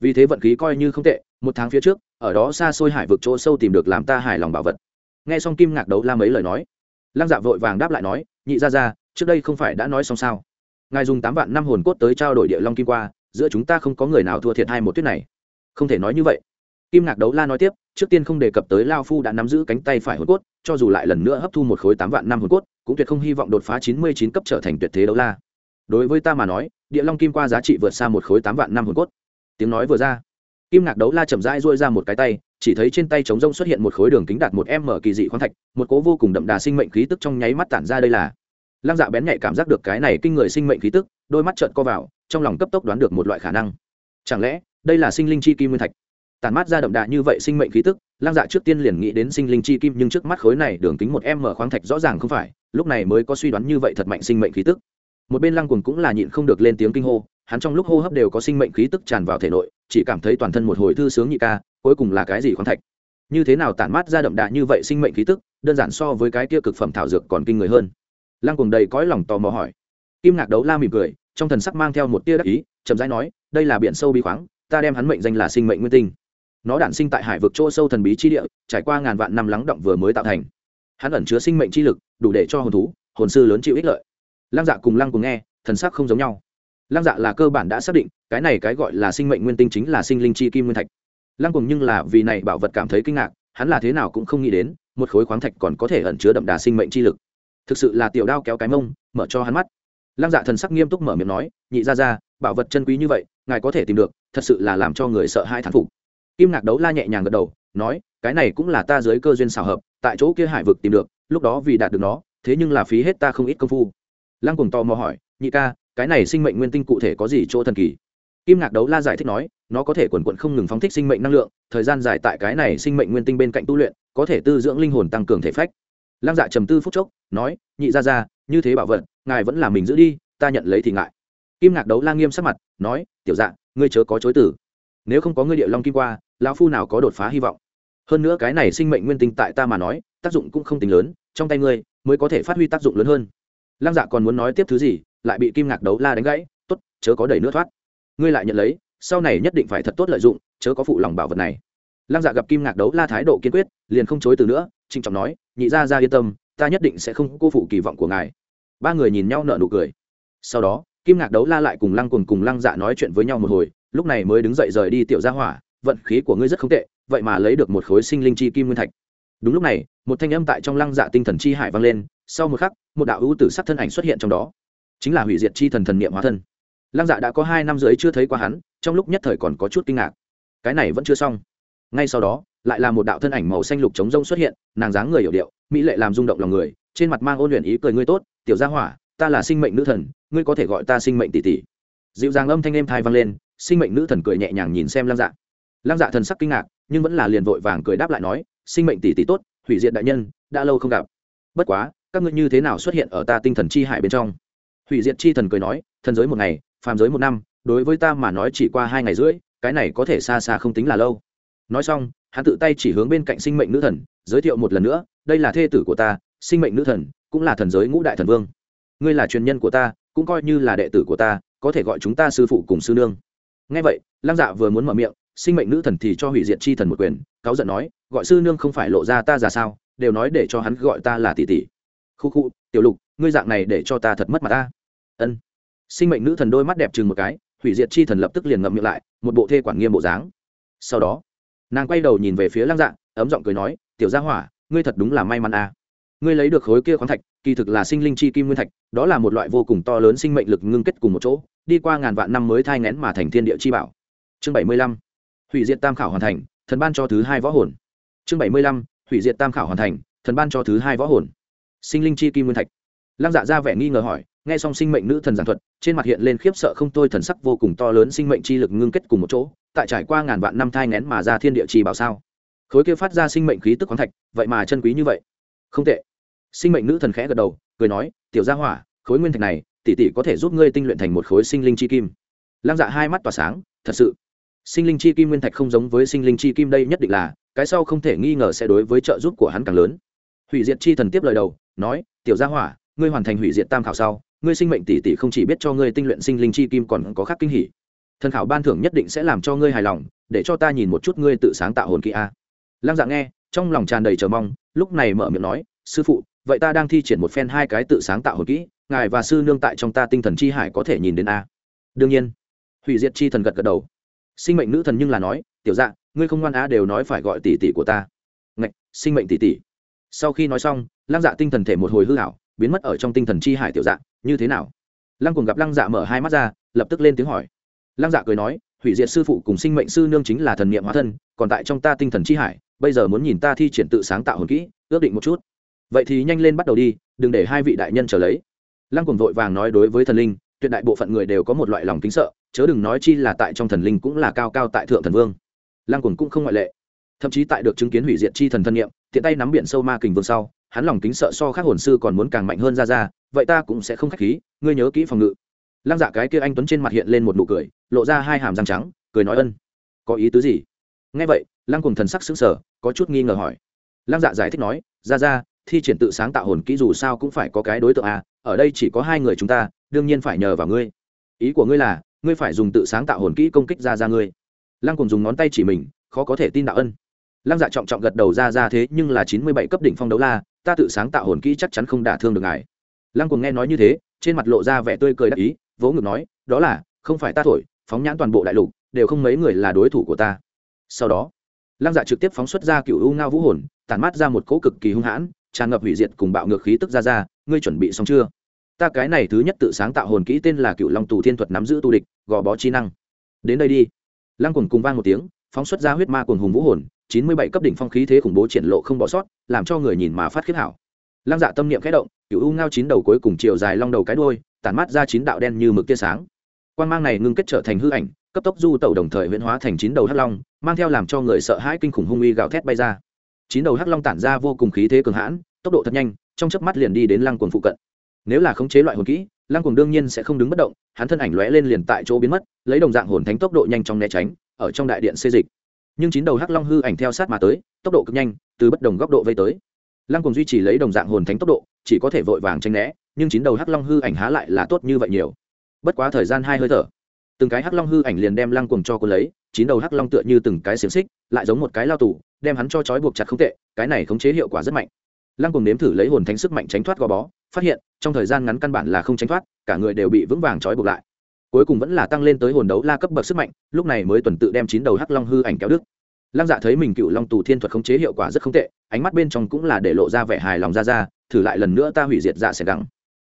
Vì thế vận khí coi như không tệ, một tháng phía trước, ở đó xa xôi hải vực chỗ sâu tìm được làm ta hài lòng bảo vật. Nghe xong kim ngạc đấu la mấy lời nói, lăng dạ vội vàng đáp lại nói, nhị ra ra trước đây không phải đã nói xong sao? Ngài dùng tám vạn năm hồn cốt tới trao đổi địa long kim qua, giữa chúng ta không có người nào thua thiệt hai một tuyết này. Không thể nói như vậy. Kim ngạc đấu la nói tiếp, trước tiên không đề cập tới lao phu đã nắm giữ cánh tay phải hồn cốt, cho dù lại lần nữa hấp thu một khối tám vạn năm hồn cốt cũng tuyệt không hy vọng đột phá chín mươi chín cấp trở thành tuyệt thế đấu la. Đối với ta mà nói, địa long kim qua giá trị vượt xa một khối tám vạn năm hồn cốt. Tiếng nói vừa ra, kim ngạc đấu la chậm rãi duỗi ra một cái tay, chỉ thấy trên tay trống rông xuất hiện một khối đường kính đạt một m kỳ dị khoáng thạch, một cố vô cùng đậm đà sinh mệnh khí tức trong nháy mắt tản ra đây là. Lăng dạ bén nhạy cảm giác được cái này kinh người sinh mệnh khí tức, đôi mắt trợn co vào, trong lòng cấp tốc đoán được một loại khả năng. Chẳng lẽ, đây là sinh linh chi kim nguyên thạch? Tản mát ra đậm đà như vậy sinh mệnh khí tức Lang dạ trước tiên liền nghĩ đến sinh linh chi kim, nhưng trước mắt khối này đường kính một m khoáng thạch rõ ràng không phải, lúc này mới có suy đoán như vậy thật mạnh sinh mệnh khí tức. Một bên lăng cuồng cũng là nhịn không được lên tiếng kinh hô, hắn trong lúc hô hấp đều có sinh mệnh khí tức tràn vào thể nội, chỉ cảm thấy toàn thân một hồi thư sướng nhị ca, cuối cùng là cái gì khoáng thạch? Như thế nào tản mát ra đậm đà như vậy sinh mệnh khí tức, đơn giản so với cái kia cực phẩm thảo dược còn kinh người hơn. Lăng Cuồng đầy cõi lòng tò mò hỏi. Kim ngạc đấu la mỉm cười, trong thần sắc mang theo một tia đắc ý, chậm rãi nói, đây là biển sâu bí khoáng, ta đem hắn mệnh danh là sinh mệnh nguyên tinh nó đản sinh tại hải vực chỗ sâu thần bí chi địa, trải qua ngàn vạn năm lắng động vừa mới tạo thành. Hắn ẩn chứa sinh mệnh chi lực, đủ để cho hồn thú, hồn sư lớn chịu ích lợi. Lăng dạ cùng lăng cùng nghe, thần sắc không giống nhau. Lăng dạ là cơ bản đã xác định, cái này cái gọi là sinh mệnh nguyên tinh chính là sinh linh chi kim nguyên thạch. Lăng cùng nhưng là vì này bảo vật cảm thấy kinh ngạc, hắn là thế nào cũng không nghĩ đến, một khối khoáng thạch còn có thể ẩn chứa đậm đà sinh mệnh chi lực. Thực sự là tiểu đao kéo cái mông, mở cho hắn mắt. Lăng dạ thần sắc nghiêm túc mở miệng nói, nhị ra ra bảo vật chân quý như vậy, ngài có thể tìm được, thật sự là làm cho người sợ hai thán phục kim ngạc đấu la nhẹ nhàng gật đầu, nói, cái này cũng là ta dưới cơ duyên xảo hợp, tại chỗ kia hải vực tìm được, lúc đó vì đạt được nó, thế nhưng là phí hết ta không ít công phu. Lăng cùng to mò hỏi, nhị ca, cái này sinh mệnh nguyên tinh cụ thể có gì chỗ thần kỳ? Kim ngạc đấu la giải thích nói, nó có thể quần quận không ngừng phóng thích sinh mệnh năng lượng, thời gian dài tại cái này sinh mệnh nguyên tinh bên cạnh tu luyện, có thể tư dưỡng linh hồn tăng cường thể phách. Lăng dạ trầm tư phút chốc, nói, nhị ra ra, như thế bảo vật, ngài vẫn là mình giữ đi, ta nhận lấy thì ngại. Kim ngạc đấu la nghiêm sắc mặt, nói, tiểu dạ ngươi chớ có chối tử nếu không có ngươi địa long kim qua lão phu nào có đột phá hy vọng. Hơn nữa cái này sinh mệnh nguyên tinh tại ta mà nói, tác dụng cũng không tính lớn, trong tay ngươi mới có thể phát huy tác dụng lớn hơn. Lăng dạ còn muốn nói tiếp thứ gì, lại bị kim ngạc đấu la đánh gãy t ố t chớ có đầy nước thoát. Ngươi lại nhận lấy, sau này nhất định phải thật tốt lợi dụng, chớ có phụ lòng bảo vật này. Lăng dạ gặp kim ngạc đấu la thái độ kiên quyết, liền không chối từ nữa, trịnh trọng nói, nhị ra ra yên tâm, ta nhất định sẽ không cô phụ kỳ vọng của ngài. Ba người nhìn nhau nợ nụ cười. Sau đó, kim ngạc đấu la lại cùng lăng cùng cùng lăng dạ nói chuyện với nhau một hồi, lúc này mới đứng dậy rời đi tiểu gia hỏa vận khí của ngươi rất không tệ, vậy mà lấy được một khối sinh linh chi kim nguyên thạch. Đúng lúc này, một thanh âm tại trong lăng dạ tinh thần chi hải vang lên, sau một khắc, một đạo ưu tử sắc thân ảnh xuất hiện trong đó. Chính là hủy diệt chi thần thần niệm hóa thân. Lăng dạ đã có hai năm rưỡi chưa thấy qua hắn, trong lúc nhất thời còn có chút kinh ngạc. Cái này vẫn chưa xong. Ngay sau đó, lại là một đạo thân ảnh màu xanh lục trống rông xuất hiện, nàng dáng người hiểu điệu, mỹ lệ làm rung động lòng người, trên mặt mang ôn luyện ý cười, ngươi tốt, tiểu gia hỏa, ta là sinh mệnh nữ thần, ngươi có thể gọi ta sinh mệnh tỷ tỷ. Dịu dàng âm thanh êm thai vang lên, sinh mệnh nữ thần cười nhẹ nhàng nhìn xem lăng dạ lăng dạ thần sắc kinh ngạc, nhưng vẫn là liền vội vàng cười đáp lại nói, sinh mệnh tỷ tỷ tốt, hủy diệt đại nhân, đã lâu không gặp. Bất quá, các ngươi như thế nào xuất hiện ở ta tinh thần chi hải bên trong? Hủy diệt chi thần cười nói, thần giới một ngày, phàm giới một năm, đối với ta mà nói chỉ qua hai ngày rưỡi, cái này có thể xa xa không tính là lâu. Nói xong, hắn tự tay chỉ hướng bên cạnh sinh mệnh nữ thần, giới thiệu một lần nữa, đây là thê tử của ta, sinh mệnh nữ thần, cũng là thần giới ngũ đại thần vương. Ngươi là truyền nhân của ta, cũng coi như là đệ tử của ta, có thể gọi chúng ta sư phụ cùng sư nương. Ngay vậy, lăng dạ vừa muốn mở miệng sinh mệnh nữ thần thì cho hủy diệt chi thần một quyền cáu giận nói gọi sư nương không phải lộ ra ta ra sao đều nói để cho hắn gọi ta là tỷ tỷ. Khu khu tiểu lục ngươi dạng này để cho ta thật mất mặt ta. Ân. Sinh mệnh nữ thần đôi mắt đẹp chừng một cái hủy diệt chi thần lập tức liền ngậm miệng lại một bộ thê quản nghiêm bộ dáng. Sau đó nàng quay đầu nhìn về phía lăng dạng, ấm giọng cười nói tiểu gia hỏa ngươi thật đúng là may mắn à. ngươi lấy được khối kia khoáng thạch kỳ thực là sinh linh chi kim nguyên thạch đó là một loại vô cùng to lớn sinh mệnh lực ngưng kết cùng một chỗ đi qua ngàn vạn năm mới thai ngén mà thành thiên địa chi bảo. Chương bảy mươi lăm hủy diệt tam khảo hoàn thành, thần ban cho thứ hai võ hồn. Chương bảy mươi lăm, hủy diệt tam khảo hoàn thành, thần ban cho thứ hai võ hồn. Sinh linh chi kim nguyên thạch. Lăng dạ ra vẻ nghi ngờ hỏi, nghe xong sinh mệnh nữ thần giảng thuật, trên mặt hiện lên khiếp sợ không thôi thần sắc vô cùng to lớn sinh mệnh chi lực ngưng kết cùng một chỗ, tại trải qua ngàn vạn năm thai ngén mà ra thiên địa trì bảo sao? Khối kia phát ra sinh mệnh khí tức khoáng thạch, vậy mà chân quý như vậy. Không tệ. Sinh mệnh nữ thần khẽ gật đầu, cười nói, tiểu gia hỏa, khối nguyên thạch này, tỷ tỷ có thể giúp ngươi tinh luyện thành một khối sinh linh chi kim. Lăng dạ hai mắt tỏa sáng, thật sự sinh linh chi kim nguyên thạch không giống với sinh linh chi kim đây nhất định là, cái sau không thể nghi ngờ sẽ đối với trợ giúp của hắn càng lớn. Hủy diệt chi thần tiếp lời đầu, nói, tiểu gia hỏa, ngươi hoàn thành hủy diệt tam khảo sau, ngươi sinh mệnh tỷ tỷ không chỉ biết cho ngươi tinh luyện sinh linh chi kim còn có khác kinh hỉ. Thần khảo ban thưởng nhất định sẽ làm cho ngươi hài lòng, để cho ta nhìn một chút ngươi tự sáng tạo hồn kỹ a. Lăng dạng nghe, trong lòng tràn đầy chờ mong, lúc này mở miệng nói, sư phụ, vậy ta đang thi triển một phen hai cái tự sáng tạo hồn kỹ, ngài và sư nương tại trong ta tinh thần chi hải có thể nhìn đến a. Đương nhiên. Hủy diệt chi thần gật gật đầu sinh mệnh nữ thần nhưng là nói, tiểu dạ ngươi không ngoan á đều nói phải gọi tỷ tỷ của ta. Ngạch, sinh mệnh tỷ tỷ. Sau khi nói xong, lăng dạ tinh thần thể một hồi hư hảo biến mất ở trong tinh thần chi hải tiểu dạ như thế nào? Lăng cùng gặp lăng dạ mở hai mắt ra, lập tức lên tiếng hỏi. Lăng dạ cười nói, hủy diệt sư phụ cùng sinh mệnh sư nương chính là thần niệm hóa thân, còn tại trong ta tinh thần chi hải, bây giờ muốn nhìn ta thi triển tự sáng tạo hồn kỹ, ước định một chút. Vậy thì nhanh lên bắt đầu đi, đừng để hai vị đại nhân trở lấy. Lăng cùng vội vàng nói đối với thần linh tuyệt đại bộ phận người đều có một loại lòng kính sợ, chớ đừng nói chi là tại trong thần linh cũng là cao cao tại thượng thần vương. Lăng cuồng cũng không ngoại lệ. Thậm chí tại được chứng kiến hủy diệt chi thần thân nhiệm tiện tay nắm biển sâu ma kình vương sau, hắn lòng kính sợ so khác hồn sư còn muốn càng mạnh hơn ra ra, vậy ta cũng sẽ không khách khí, ngươi nhớ kỹ phòng ngự. Lăng dạ cái kia anh tuấn trên mặt hiện lên một nụ cười, lộ ra hai hàm răng trắng, cười nói ân. Có ý tứ gì? Nghe vậy, lăng cùng thần sắc xứng sở có chút nghi ngờ hỏi. Lăng dạ giải thích nói, ra ra, thi triển tự sáng tạo hồn kỹ dù sao cũng phải có cái đối tượng à ở đây chỉ có hai người chúng ta đương nhiên phải nhờ vào ngươi. Ý của ngươi là, ngươi phải dùng tự sáng tạo hồn kỹ công kích ra ra ngươi. Lăng cùng dùng ngón tay chỉ mình, khó có thể tin đạo ân. Lăng dạ trọng trọng gật đầu ra ra thế, nhưng là chín mươi bảy cấp đỉnh phong đấu la, ta tự sáng tạo hồn kỹ chắc chắn không đả thương được ngài. Lăng cùng nghe nói như thế, trên mặt lộ ra vẻ tươi cười đắc ý, vỗ ngực nói, đó là, không phải ta thổi, phóng nhãn toàn bộ đại lục, đều không mấy người là đối thủ của ta. Sau đó, lăng dạ trực tiếp phóng xuất ra cựu u ngao vũ hồn tàn mát ra một cỗ cực kỳ hung hãn, tràn ngập hủy diệt cùng bạo ngược khí tức ra ra, ngươi chuẩn bị xong chưa? Ta cái này thứ nhất tự sáng tạo hồn kỹ tên là cựu long tù thiên thuật nắm giữ tu địch, gò bó chi năng. Đến đây đi. Lăng Quần cùng vang một tiếng, phóng xuất ra huyết ma quần hùng vũ hồn, chín mươi bảy cấp đỉnh phong khí thế khủng bố triển lộ không bỏ sót, làm cho người nhìn mà phát khiết hảo. Lăng dạ tâm niệm khẽ động cựu u ngao chín đầu cuối cùng chiều dài long đầu cái đôi tản mát ra chín đạo đen như mực tia sáng. Quan mang này ngưng kết trở thành hư ảnh, cấp tốc du tẩu đồng thời huyễn hóa thành chín đầu hắc long, mang theo làm cho người sợ hãi kinh khủng hung uy gào thét bay ra. Chín đầu hắc long tản ra vô cùng khí thế cường hãn, tốc độ thật nhanh, trong chớp mắt liền đi đến lăng quần phụ cận nếu là khống chế loại hồn kỹ, lăng cùng đương nhiên sẽ không đứng bất động, hắn thân ảnh lóe lên liền tại chỗ biến mất, lấy đồng dạng hồn thánh tốc độ nhanh trong né tránh, ở trong đại điện xê dịch. Nhưng chín đầu hắc long hư ảnh theo sát mà tới, tốc độ cực nhanh, từ bất đồng góc độ vây tới. Lăng cùng duy trì lấy đồng dạng hồn thánh tốc độ, chỉ có thể vội vàng tranh né, nhưng chín đầu hắc long hư ảnh há lại là tốt như vậy nhiều. Bất quá thời gian hai hơi thở, từng cái hắc long hư ảnh liền đem lăng cùng cho cô lấy, chín đầu hắc long tựa như từng cái xiềng xích, lại giống một cái lao tủ đem hắn cho trói buộc chặt không tệ, cái này khống chế hiệu quả rất mạnh lăng cùng nếm thử lấy hồn thánh sức mạnh tránh thoát gò bó, phát hiện, trong thời gian ngắn căn bản là không tránh thoát, cả người đều bị vững vàng trói buộc lại. Cuối cùng vẫn là tăng lên tới hồn đấu la cấp bậc sức mạnh, lúc này mới tuần tự đem chín đầu hắc long hư ảnh kéo đức lăng dạ thấy mình cựu long tù thiên thuật khống chế hiệu quả rất không tệ, ánh mắt bên trong cũng là để lộ ra vẻ hài lòng ra ra, thử lại lần nữa ta hủy diệt dạ sẽ gắng.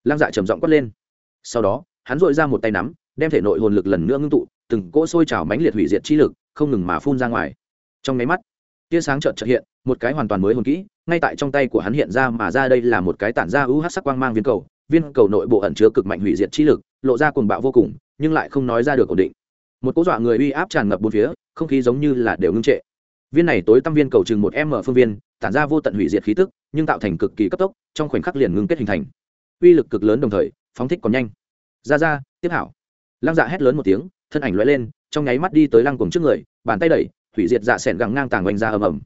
Lăng dạ trầm giọng quát lên. Sau đó, hắn dội ra một tay nắm, đem thể nội hồn lực lần nữa ngưng tụ, từng cỗ sôi trào mãnh liệt hủy diệt chi lực, không ngừng mà phun ra ngoài. Trong máy mắt, tia sáng chợt trợt hiện, một cái hoàn toàn mới hồn kỹ ngay tại trong tay của hắn hiện ra mà ra đây là một cái tản ra ưu hát sắc quang mang viên cầu. Viên cầu nội bộ ẩn chứa cực mạnh hủy diệt chi lực, lộ ra cuồng bạo vô cùng, nhưng lại không nói ra được ổn định. Một cú dọa người uy áp tràn ngập bốn phía, không khí giống như là đều ngưng trệ. Viên này tối tăm viên cầu chừng một m phương viên, tản ra vô tận hủy diệt khí tức, nhưng tạo thành cực kỳ cấp tốc, trong khoảnh khắc liền ngưng kết hình thành. Uy lực cực lớn đồng thời, phóng thích còn nhanh. Ra ra, tiếp hảo. Lăng dạ hét lớn một tiếng, thân ảnh lóe lên, trong nháy mắt đi tới lăng cùng trước người, bàn tay đẩy, hủy diệt dạ sẻn gằng ngang tàng oanh ra ầm ầm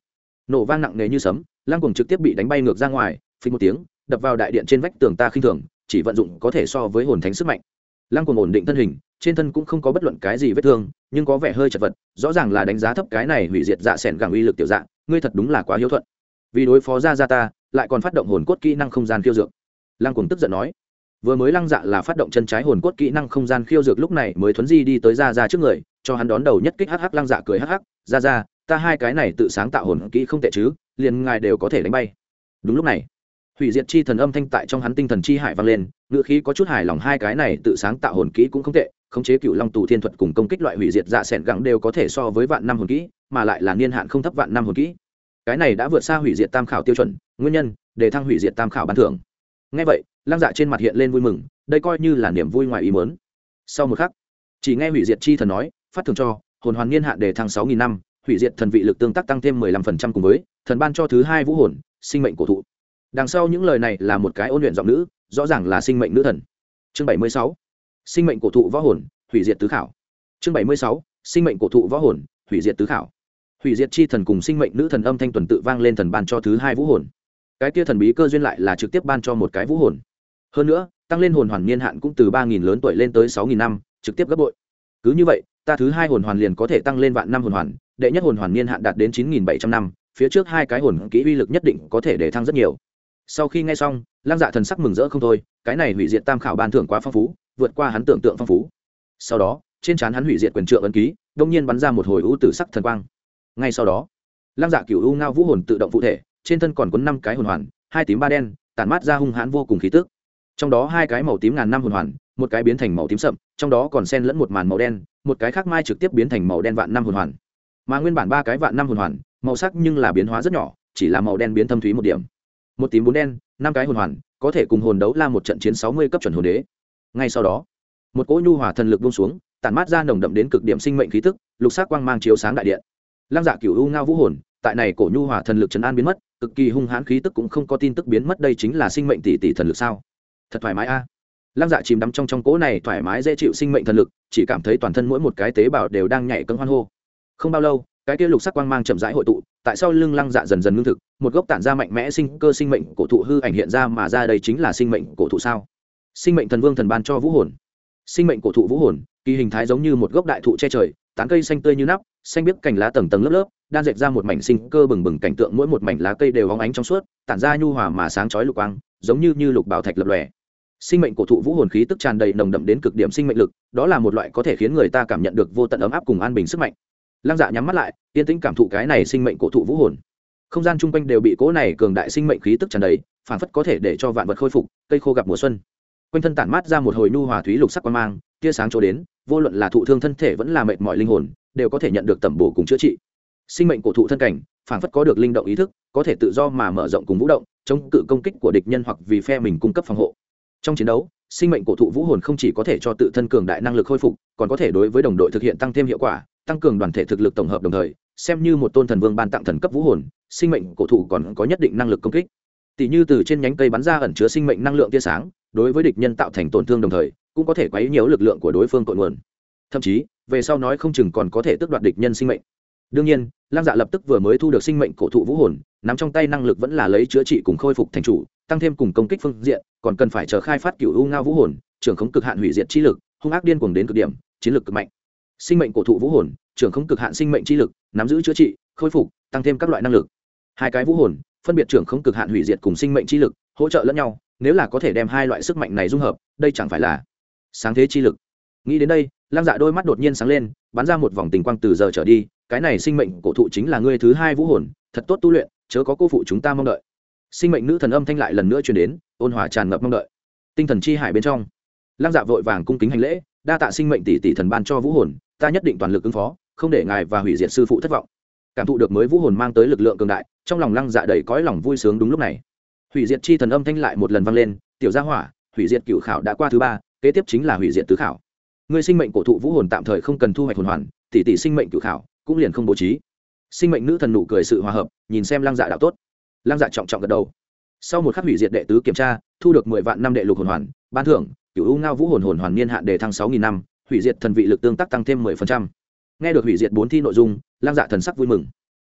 nổ vang nặng nề như sấm, lăng cùng trực tiếp bị đánh bay ngược ra ngoài, phình một tiếng, đập vào đại điện trên vách tường ta khinh thường, chỉ vận dụng có thể so với hồn thánh sức mạnh. Lăng cùng ổn định thân hình, trên thân cũng không có bất luận cái gì vết thương, nhưng có vẻ hơi chật vật, rõ ràng là đánh giá thấp cái này hủy diệt dạ s ẻ n gẳng uy lực tiểu dạng, ngươi thật đúng là quá hiếu thuận. Vì đối phó ra ra ta, lại còn phát động hồn cốt kỹ năng không gian khiêu dược. Lăng cùng tức giận nói, vừa mới lăng dạ là phát động chân trái hồn cốt kỹ năng không gian khiêu dược lúc này mới thuấn di đi tới ra ra trước người, cho hắn đón đầu nhất kích hh lăng dạ cười hh ra ra ta hai cái này tự sáng tạo hồn kỹ không tệ chứ, liền ngài đều có thể đánh bay. Đúng lúc này, hủy diệt chi thần âm thanh tại trong hắn tinh thần chi hải vang lên ngựa khí có chút hài lòng, hai cái này tự sáng tạo hồn kỹ cũng không tệ, khống chế cựu long tù thiên thuật cùng công kích loại hủy diệt dạ s ẻ n gẳng đều có thể so với vạn năm hồn kỹ, mà lại là niên hạn không thấp vạn năm hồn kỹ. Cái này đã vượt xa hủy diệt tam khảo tiêu chuẩn, nguyên nhân, để thăng hủy diệt tam khảo ban thưởng. Ngay vậy, lăng dạ trên mặt hiện lên vui mừng, đây coi như là niềm vui ngoài ý mớn sau một khắc, chỉ nghe hủy diệt chi thần nói, phát thường cho, hồn hoàn niên hạn để thăng sáu nghìn năm hủy diệt thần vị lực tương tác tăng thêm mười lăm phần trăm cùng với thần ban cho thứ hai vũ hồn, sinh mệnh cổ thụ. Đằng sau những lời này là một cái ôn luyện giọng nữ, rõ ràng là sinh mệnh nữ thần. Chương bảy mươi sáu, sinh mệnh cổ thụ võ hồn, hủy diệt tứ khảo. Chương bảy mươi sáu, sinh mệnh cổ thụ võ hồn, hủy diệt tứ khảo. Hủy diệt chi thần cùng sinh mệnh nữ thần âm thanh tuần tự vang lên thần ban cho thứ hai vũ hồn. Cái kia thần bí cơ duyên lại là trực tiếp ban cho một cái vũ hồn. Hơn nữa, tăng lên hồn hoàn niên hạn cũng từ ba nghìn lớn tuổi lên tới sáu nghìn năm, trực tiếp gấp bội. Cứ như vậy, ta thứ hai hồn hoàn liền có thể tăng lên vạn năm hồn hoàn đệ nhất hồn hoàn niên hạn đạt đến chín nghìn bảy trăm năm, phía trước hai cái hồn kỹ uy lực nhất định có thể để thăng rất nhiều. Sau khi nghe xong, lăng dạ thần sắc mừng rỡ không thôi, cái này hủy diệt tam khảo ban thưởng quá phong phú, vượt qua hắn tưởng tượng phong phú. Sau đó, trên trán hắn hủy diệt quyền trượng ấn ký, đông nhiên bắn ra một hồi ưu tử sắc thần quang. Ngay sau đó, lăng dạ cựu u ngao vũ hồn tự động phụ thể, trên thân còn quấn năm cái hồn hoàn, hai tím ba đen, tản mát ra hung hãn vô cùng khí tức. Trong đó hai cái màu tím ngàn năm hồn hoàn, một cái biến thành màu tím sậm, trong đó còn sen lẫn một màn màu đen, một cái khác mai trực tiếp biến thành màu đen vạn năm hồn hoàn mà nguyên bản ba cái vạn năm hồn hoàn, màu sắc nhưng là biến hóa rất nhỏ, chỉ là màu đen biến thâm thúy một điểm. Một tím bốn đen, năm cái hồn hoàn, có thể cùng hồn đấu la một trận chiến sáu mươi cấp chuẩn hồn đế. Ngay sau đó, một cỗ nhu hòa thần lực bung xuống, tản mát ra nồng đậm đến cực điểm sinh mệnh khí tức, lục sắc quang mang chiếu sáng đại điện. Lăng dạ cửu u ngao vũ hồn, tại này cổ nhu hòa thần lực trấn an biến mất, cực kỳ hung hãn khí tức cũng không có tin tức biến mất đây chính là sinh mệnh tỷ tỷ thần lực sao? Thật thoải mái a. Lăng dạ chìm đắm trong trong cỗ này thoải mái dễ chịu sinh mệnh thần lực, chỉ cảm thấy toàn thân mỗi một cái tế bào đều đang nhảy cân hoan hô không bao lâu, cái kia lục sắc quang mang chậm rãi hội tụ, tại sao lưng lăng dạ dần dần ngưng thực, một gốc tản ra mạnh mẽ sinh cơ sinh mệnh cổ thụ hư ảnh hiện ra mà ra đây chính là sinh mệnh cổ thụ sao? Sinh mệnh thần vương thần ban cho vũ hồn. Sinh mệnh cổ thụ vũ hồn, kỳ hình thái giống như một gốc đại thụ che trời, tán cây xanh tươi như nắp, xanh biếc cành lá tầng tầng lớp lớp, đan dệt ra một mảnh sinh cơ bừng bừng cảnh tượng mỗi một mảnh lá cây đều hóng ánh trong suốt, tản ra nhu hòa mà sáng chói lục quang, giống như như lục bảo thạch lập lòe. Sinh mệnh cổ thụ vũ hồn khí tức tràn đầy nồng đậm đến cực điểm sinh mệnh lực, đó là một loại có thể khiến người ta cảm nhận được vô tận ấm áp cùng an bình sức mạnh lăng dạ nhắm mắt lại, yên tĩnh cảm thụ cái này sinh mệnh cổ thụ vũ hồn. Không gian chung quanh đều bị cỗ này cường đại sinh mệnh khí tức tràn đầy phản phất có thể để cho vạn vật khôi phục, cây khô gặp mùa xuân. Quanh thân tản mát ra một hồi nu hòa thúy lục sắc quan mang, tia sáng chỗ đến, vô luận là thụ thương thân thể vẫn là mệt mỏi linh hồn, đều có thể nhận được tẩm bổ cùng chữa trị. Sinh mệnh cổ thụ thân cảnh phản phất có được linh động ý thức, có thể tự do mà mở rộng cùng vũ động, chống cự công kích của địch nhân hoặc vì phe mình cung cấp phòng hộ. Trong chiến đấu, sinh mệnh cổ thụ vũ hồn không chỉ có thể cho tự thân cường đại năng lực khôi phục, còn có thể đối với đồng đội thực hiện tăng thêm hiệu quả tăng cường đoàn thể thực lực tổng hợp đồng thời, xem như một tôn thần vương ban tặng thần cấp vũ hồn, sinh mệnh cổ thụ còn có nhất định năng lực công kích. Tỷ như từ trên nhánh cây bắn ra ẩn chứa sinh mệnh năng lượng tia sáng, đối với địch nhân tạo thành tổn thương đồng thời, cũng có thể quấy nhiễu lực lượng của đối phương cội nguồn. Thậm chí, về sau nói không chừng còn có thể tước đoạt địch nhân sinh mệnh. Đương nhiên lam dạ lập tức vừa mới thu được sinh mệnh cổ thụ vũ hồn, nắm trong tay năng lực vẫn là lấy chữa trị cùng khôi phục thành chủ, tăng thêm cùng công kích phương diện, còn cần phải chờ khai phát cựu u ngao vũ hồn, trưởng khống cực hạn hủy diệt chi lực, hung ác điên cuồng đến cực điểm, chiến lược cực mạnh. Sinh mệnh cổ thụ vũ hồn trưởng không cực hạn sinh mệnh chi lực, nắm giữ chữa trị, khôi phục, tăng thêm các loại năng lực. Hai cái vũ hồn, phân biệt trưởng không cực hạn hủy diệt cùng sinh mệnh chi lực, hỗ trợ lẫn nhau, nếu là có thể đem hai loại sức mạnh này dung hợp, đây chẳng phải là sáng thế chi lực. Nghĩ đến đây, lăng dạ đôi mắt đột nhiên sáng lên, bắn ra một vòng tình quang từ giờ trở đi, cái này sinh mệnh cổ thụ chính là ngươi thứ hai vũ hồn, thật tốt tu luyện, chớ có cô phụ chúng ta mong đợi. Sinh mệnh nữ thần âm thanh lại lần nữa truyền đến, ôn hòa tràn ngập mong đợi. Tinh thần chi hải bên trong, lăng dạ vội vàng cung kính hành lễ, đa tạ sinh mệnh tỷ tỷ thần ban cho vũ hồn ta nhất định toàn lực ứng phó, không để ngài và hủy diệt sư phụ thất vọng. Cảm thụ được mới vũ hồn mang tới lực lượng cường đại, trong lòng lăng dạ đầy cõi lòng vui sướng đúng lúc này. Hủy diệt chi thần âm thanh lại một lần vang lên, tiểu gia hỏa, hủy diệt cựu khảo đã qua thứ ba, kế tiếp chính là hủy diệt tứ khảo. Người sinh mệnh cổ thụ vũ hồn tạm thời không cần thu hoạch hồn hoàn, tỷ tỷ sinh mệnh cựu khảo cũng liền không bố trí. Sinh mệnh nữ thần nụ cười sự hòa hợp, nhìn xem lăng dạ đạo tốt. Lăng dạ trọng trọng gật đầu. Sau một khắc hủy diệt đệ tứ kiểm tra, thu được mười vạn năm đệ lục hồn hoàn, ban thưởng cựu u ngao vũ hồn hồn hoàn niên hạn đề thăng sáu nghìn năm hủy diệt thần vị lực tương tác tăng thêm mười phần trăm. Nghe được hủy diệt bốn thi nội dung lăng dạ thần sắc vui mừng.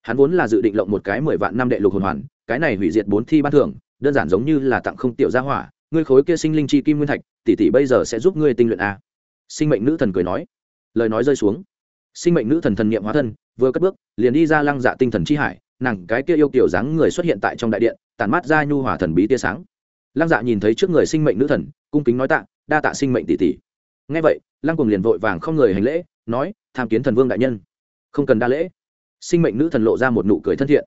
Hắn vốn là dự định lộng một cái mười vạn năm đệ lục hồn hoàn, cái này hủy diệt bốn thi ban thưởng, đơn giản giống như là tặng không tiểu gia hỏa, ngươi khối kia sinh linh chi kim nguyên thạch, tỷ tỷ bây giờ sẽ giúp ngươi tinh luyện a. Sinh mệnh nữ thần cười nói. Lời nói rơi xuống. Sinh mệnh nữ thần thần niệm hóa thân, vừa cất bước, liền đi ra lăng dạ tinh thần chi hải, nàng cái kia yêu kiểu dáng người xuất hiện tại trong đại điện, tản mát ra nhu hòa thần bí tia sáng. Lăng dạ nhìn thấy trước người sinh mệnh nữ thần, cung kính nói tạ, đa tạ sinh mệnh tỷ tỷ. Nghe vậy lăng cùng liền vội vàng không người hành lễ, nói, tham kiến thần vương đại nhân. Không cần đa lễ. Sinh mệnh nữ thần lộ ra một nụ cười thân thiện.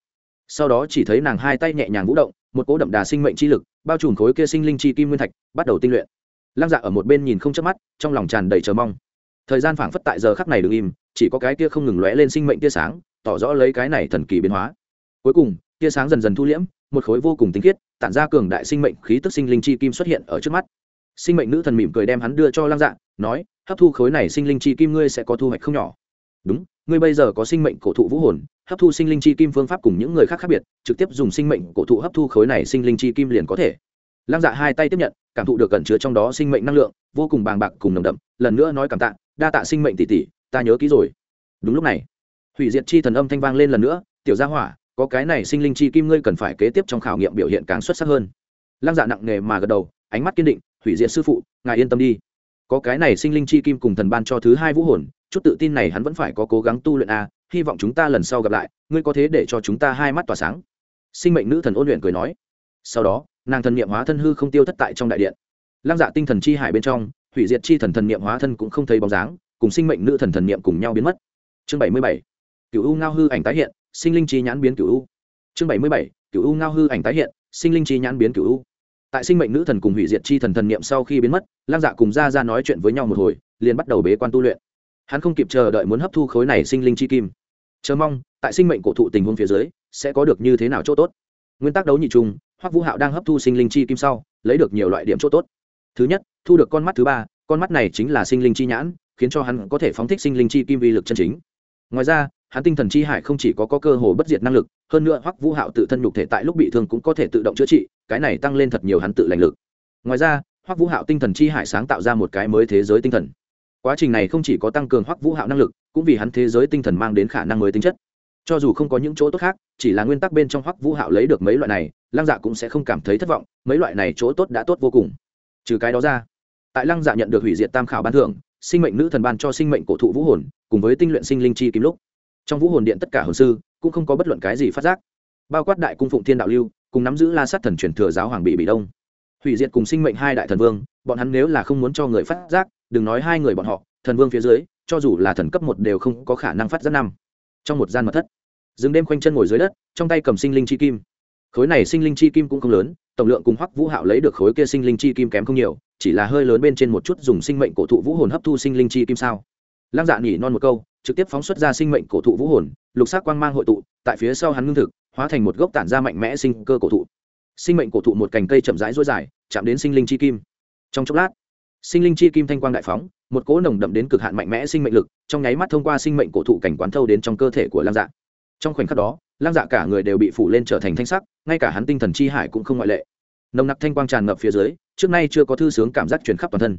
Sau đó chỉ thấy nàng hai tay nhẹ nhàng vũ động, một cỗ đậm đà sinh mệnh chi lực, bao trùm khối kia sinh linh chi kim nguyên thạch, bắt đầu tinh luyện. Lăng dạ ở một bên nhìn không chớp mắt, trong lòng tràn đầy chờ mong. Thời gian phảng phất tại giờ khắc này đ im, chỉ có cái kia không ngừng lóe lên sinh mệnh tia sáng, tỏ rõ lấy cái này thần kỳ biến hóa. Cuối cùng, tia sáng dần dần thu liễm, một khối vô cùng tinh khiết, tản ra cường đại sinh mệnh khí tức sinh linh chi kim xuất hiện ở trước mắt. Sinh mệnh nữ thần mỉm cười đem hắn đưa cho lăng dạ nói hấp thu khối này sinh linh chi kim ngươi sẽ có thu hoạch không nhỏ. Đúng, ngươi bây giờ có sinh mệnh cổ thụ vũ hồn, hấp thu sinh linh chi kim phương pháp cùng những người khác khác biệt, trực tiếp dùng sinh mệnh cổ thụ hấp thu khối này sinh linh chi kim liền có thể. Lăng dạ hai tay tiếp nhận, cảm thụ được cẩn chứa trong đó sinh mệnh năng lượng, vô cùng bàng bạc cùng nồng đậm, lần nữa nói cảm tạ, đa tạ sinh mệnh tỷ tỷ, ta nhớ kỹ rồi. Đúng lúc này, hủy diệt chi thần âm thanh vang lên lần nữa, tiểu gia hỏa, có cái này sinh linh chi kim ngươi cần phải kế tiếp trong khảo nghiệm biểu hiện càng xuất sắc hơn. Lăng dạ nặng nề mà gật đầu, ánh mắt kiên định, hủy diệt sư phụ, ngài yên tâm đi có cái này sinh linh chi kim cùng thần ban cho thứ hai vũ hồn, chút tự tin này hắn vẫn phải có cố gắng tu luyện a, hy vọng chúng ta lần sau gặp lại, ngươi có thế để cho chúng ta hai mắt tỏa sáng. Sinh mệnh nữ thần ôn luyện cười nói. Sau đó, nàng thần niệm hóa thân hư không tiêu thất tại trong đại điện. Lăng dạ tinh thần chi hải bên trong, hủy diệt chi thần thần niệm hóa thân cũng không thấy bóng dáng, cùng sinh mệnh nữ thần thần niệm cùng nhau biến mất. Chương bảy mươi bảy cựu u ngao hư ảnh tái hiện, sinh linh chi nhãn biến cựu u. Chương bảy mươi bảy cựu u ngao hư ảnh tái hiện, sinh linh chi nhãn biến cựu u tại sinh mệnh nữ thần cùng hủy diệt chi thần thần niệm sau khi biến mất, lăng dạ cùng ra ra nói chuyện với nhau một hồi, liền bắt đầu bế quan tu luyện. Hắn không kịp chờ đợi muốn hấp thu khối này sinh linh chi kim. Chờ mong, tại sinh mệnh cổ thụ tình huống phía dưới, sẽ có được như thế nào chỗ tốt. Nguyên tắc đấu nhị trung hoắc vũ hạo đang hấp thu sinh linh chi kim sau, lấy được nhiều loại điểm chỗ tốt. Thứ nhất, thu được con mắt thứ ba, con mắt này chính là sinh linh chi nhãn, khiến cho hắn có thể phóng thích sinh linh chi kim vi lực chân chính. Ngoài ra hắn tinh thần chi hải không chỉ có, có cơ hồ bất diệt năng lực hơn nữa hoắc vũ hạo tự thân nhục thể tại lúc bị thương cũng có thể tự động chữa trị cái này tăng lên thật nhiều hắn tự lành lực. Ngoài ra hoắc vũ hạo tinh thần chi hải sáng tạo ra một cái mới thế giới tinh thần. Quá trình này không chỉ có tăng cường hoắc vũ hạo năng lực cũng vì hắn thế giới tinh thần mang đến khả năng mới tính chất. Cho dù không có những chỗ tốt khác chỉ là nguyên tắc bên trong hoắc vũ hạo lấy được mấy loại này lăng dạ cũng sẽ không cảm thấy thất vọng mấy loại này chỗ tốt đã tốt vô cùng. Trừ cái đó ra tại lăng dạ nhận được hủy diệt tam khảo ban thưởng sinh mệnh nữ thần ban cho sinh mệnh cổ thụ vũ hồn cùng với tinh luyện sinh linh chi kim lúc trong vũ hồn điện tất cả hồn sư cũng không có bất luận cái gì phát giác. Bao quát đại cung phụng thiên đạo lưu, cùng nắm giữ la sát thần truyền thừa giáo hoàng bị bị đông. Hủy diệt cùng sinh mệnh hai đại thần vương, bọn hắn nếu là không muốn cho người phát giác, đừng nói hai người bọn họ, thần vương phía dưới, cho dù là thần cấp một đều không có khả năng phát giác năm. Trong một gian mật thất dừng đêm khoanh chân ngồi dưới đất, trong tay cầm sinh linh chi kim. Khối này sinh linh chi kim cũng không lớn, tổng lượng cùng hoắc vũ hạo lấy được khối kia sinh linh chi kim kém không nhiều, chỉ là hơi lớn bên trên một chút dùng sinh mệnh cổ thụ vũ hồn hấp thu sinh linh chi kim sao. Lăng dạ nhỉ non một câu trực tiếp phóng xuất ra sinh mệnh cổ thụ vũ hồn, lục sắc quang mang hội tụ, tại phía sau hắn ngưng thực, hóa thành một gốc tản ra mạnh mẽ sinh cơ cổ thụ. Sinh mệnh cổ thụ một cành cây chậm rãi rối dài, chạm đến sinh linh chi kim. Trong chốc lát, sinh linh chi kim thanh quang đại phóng, một cỗ nồng đậm đến cực hạn mạnh mẽ sinh mệnh lực, trong nháy mắt thông qua sinh mệnh cổ thụ cảnh quán thâu đến trong cơ thể của lam dạ. Trong khoảnh khắc đó lam dạ cả người đều bị phủ lên trở thành thanh sắc, ngay cả hắn tinh thần chi hải cũng không ngoại lệ. Nồng nặc thanh quang tràn ngập phía dưới, trước nay chưa có thư sướng cảm giác truyền khắp toàn thân.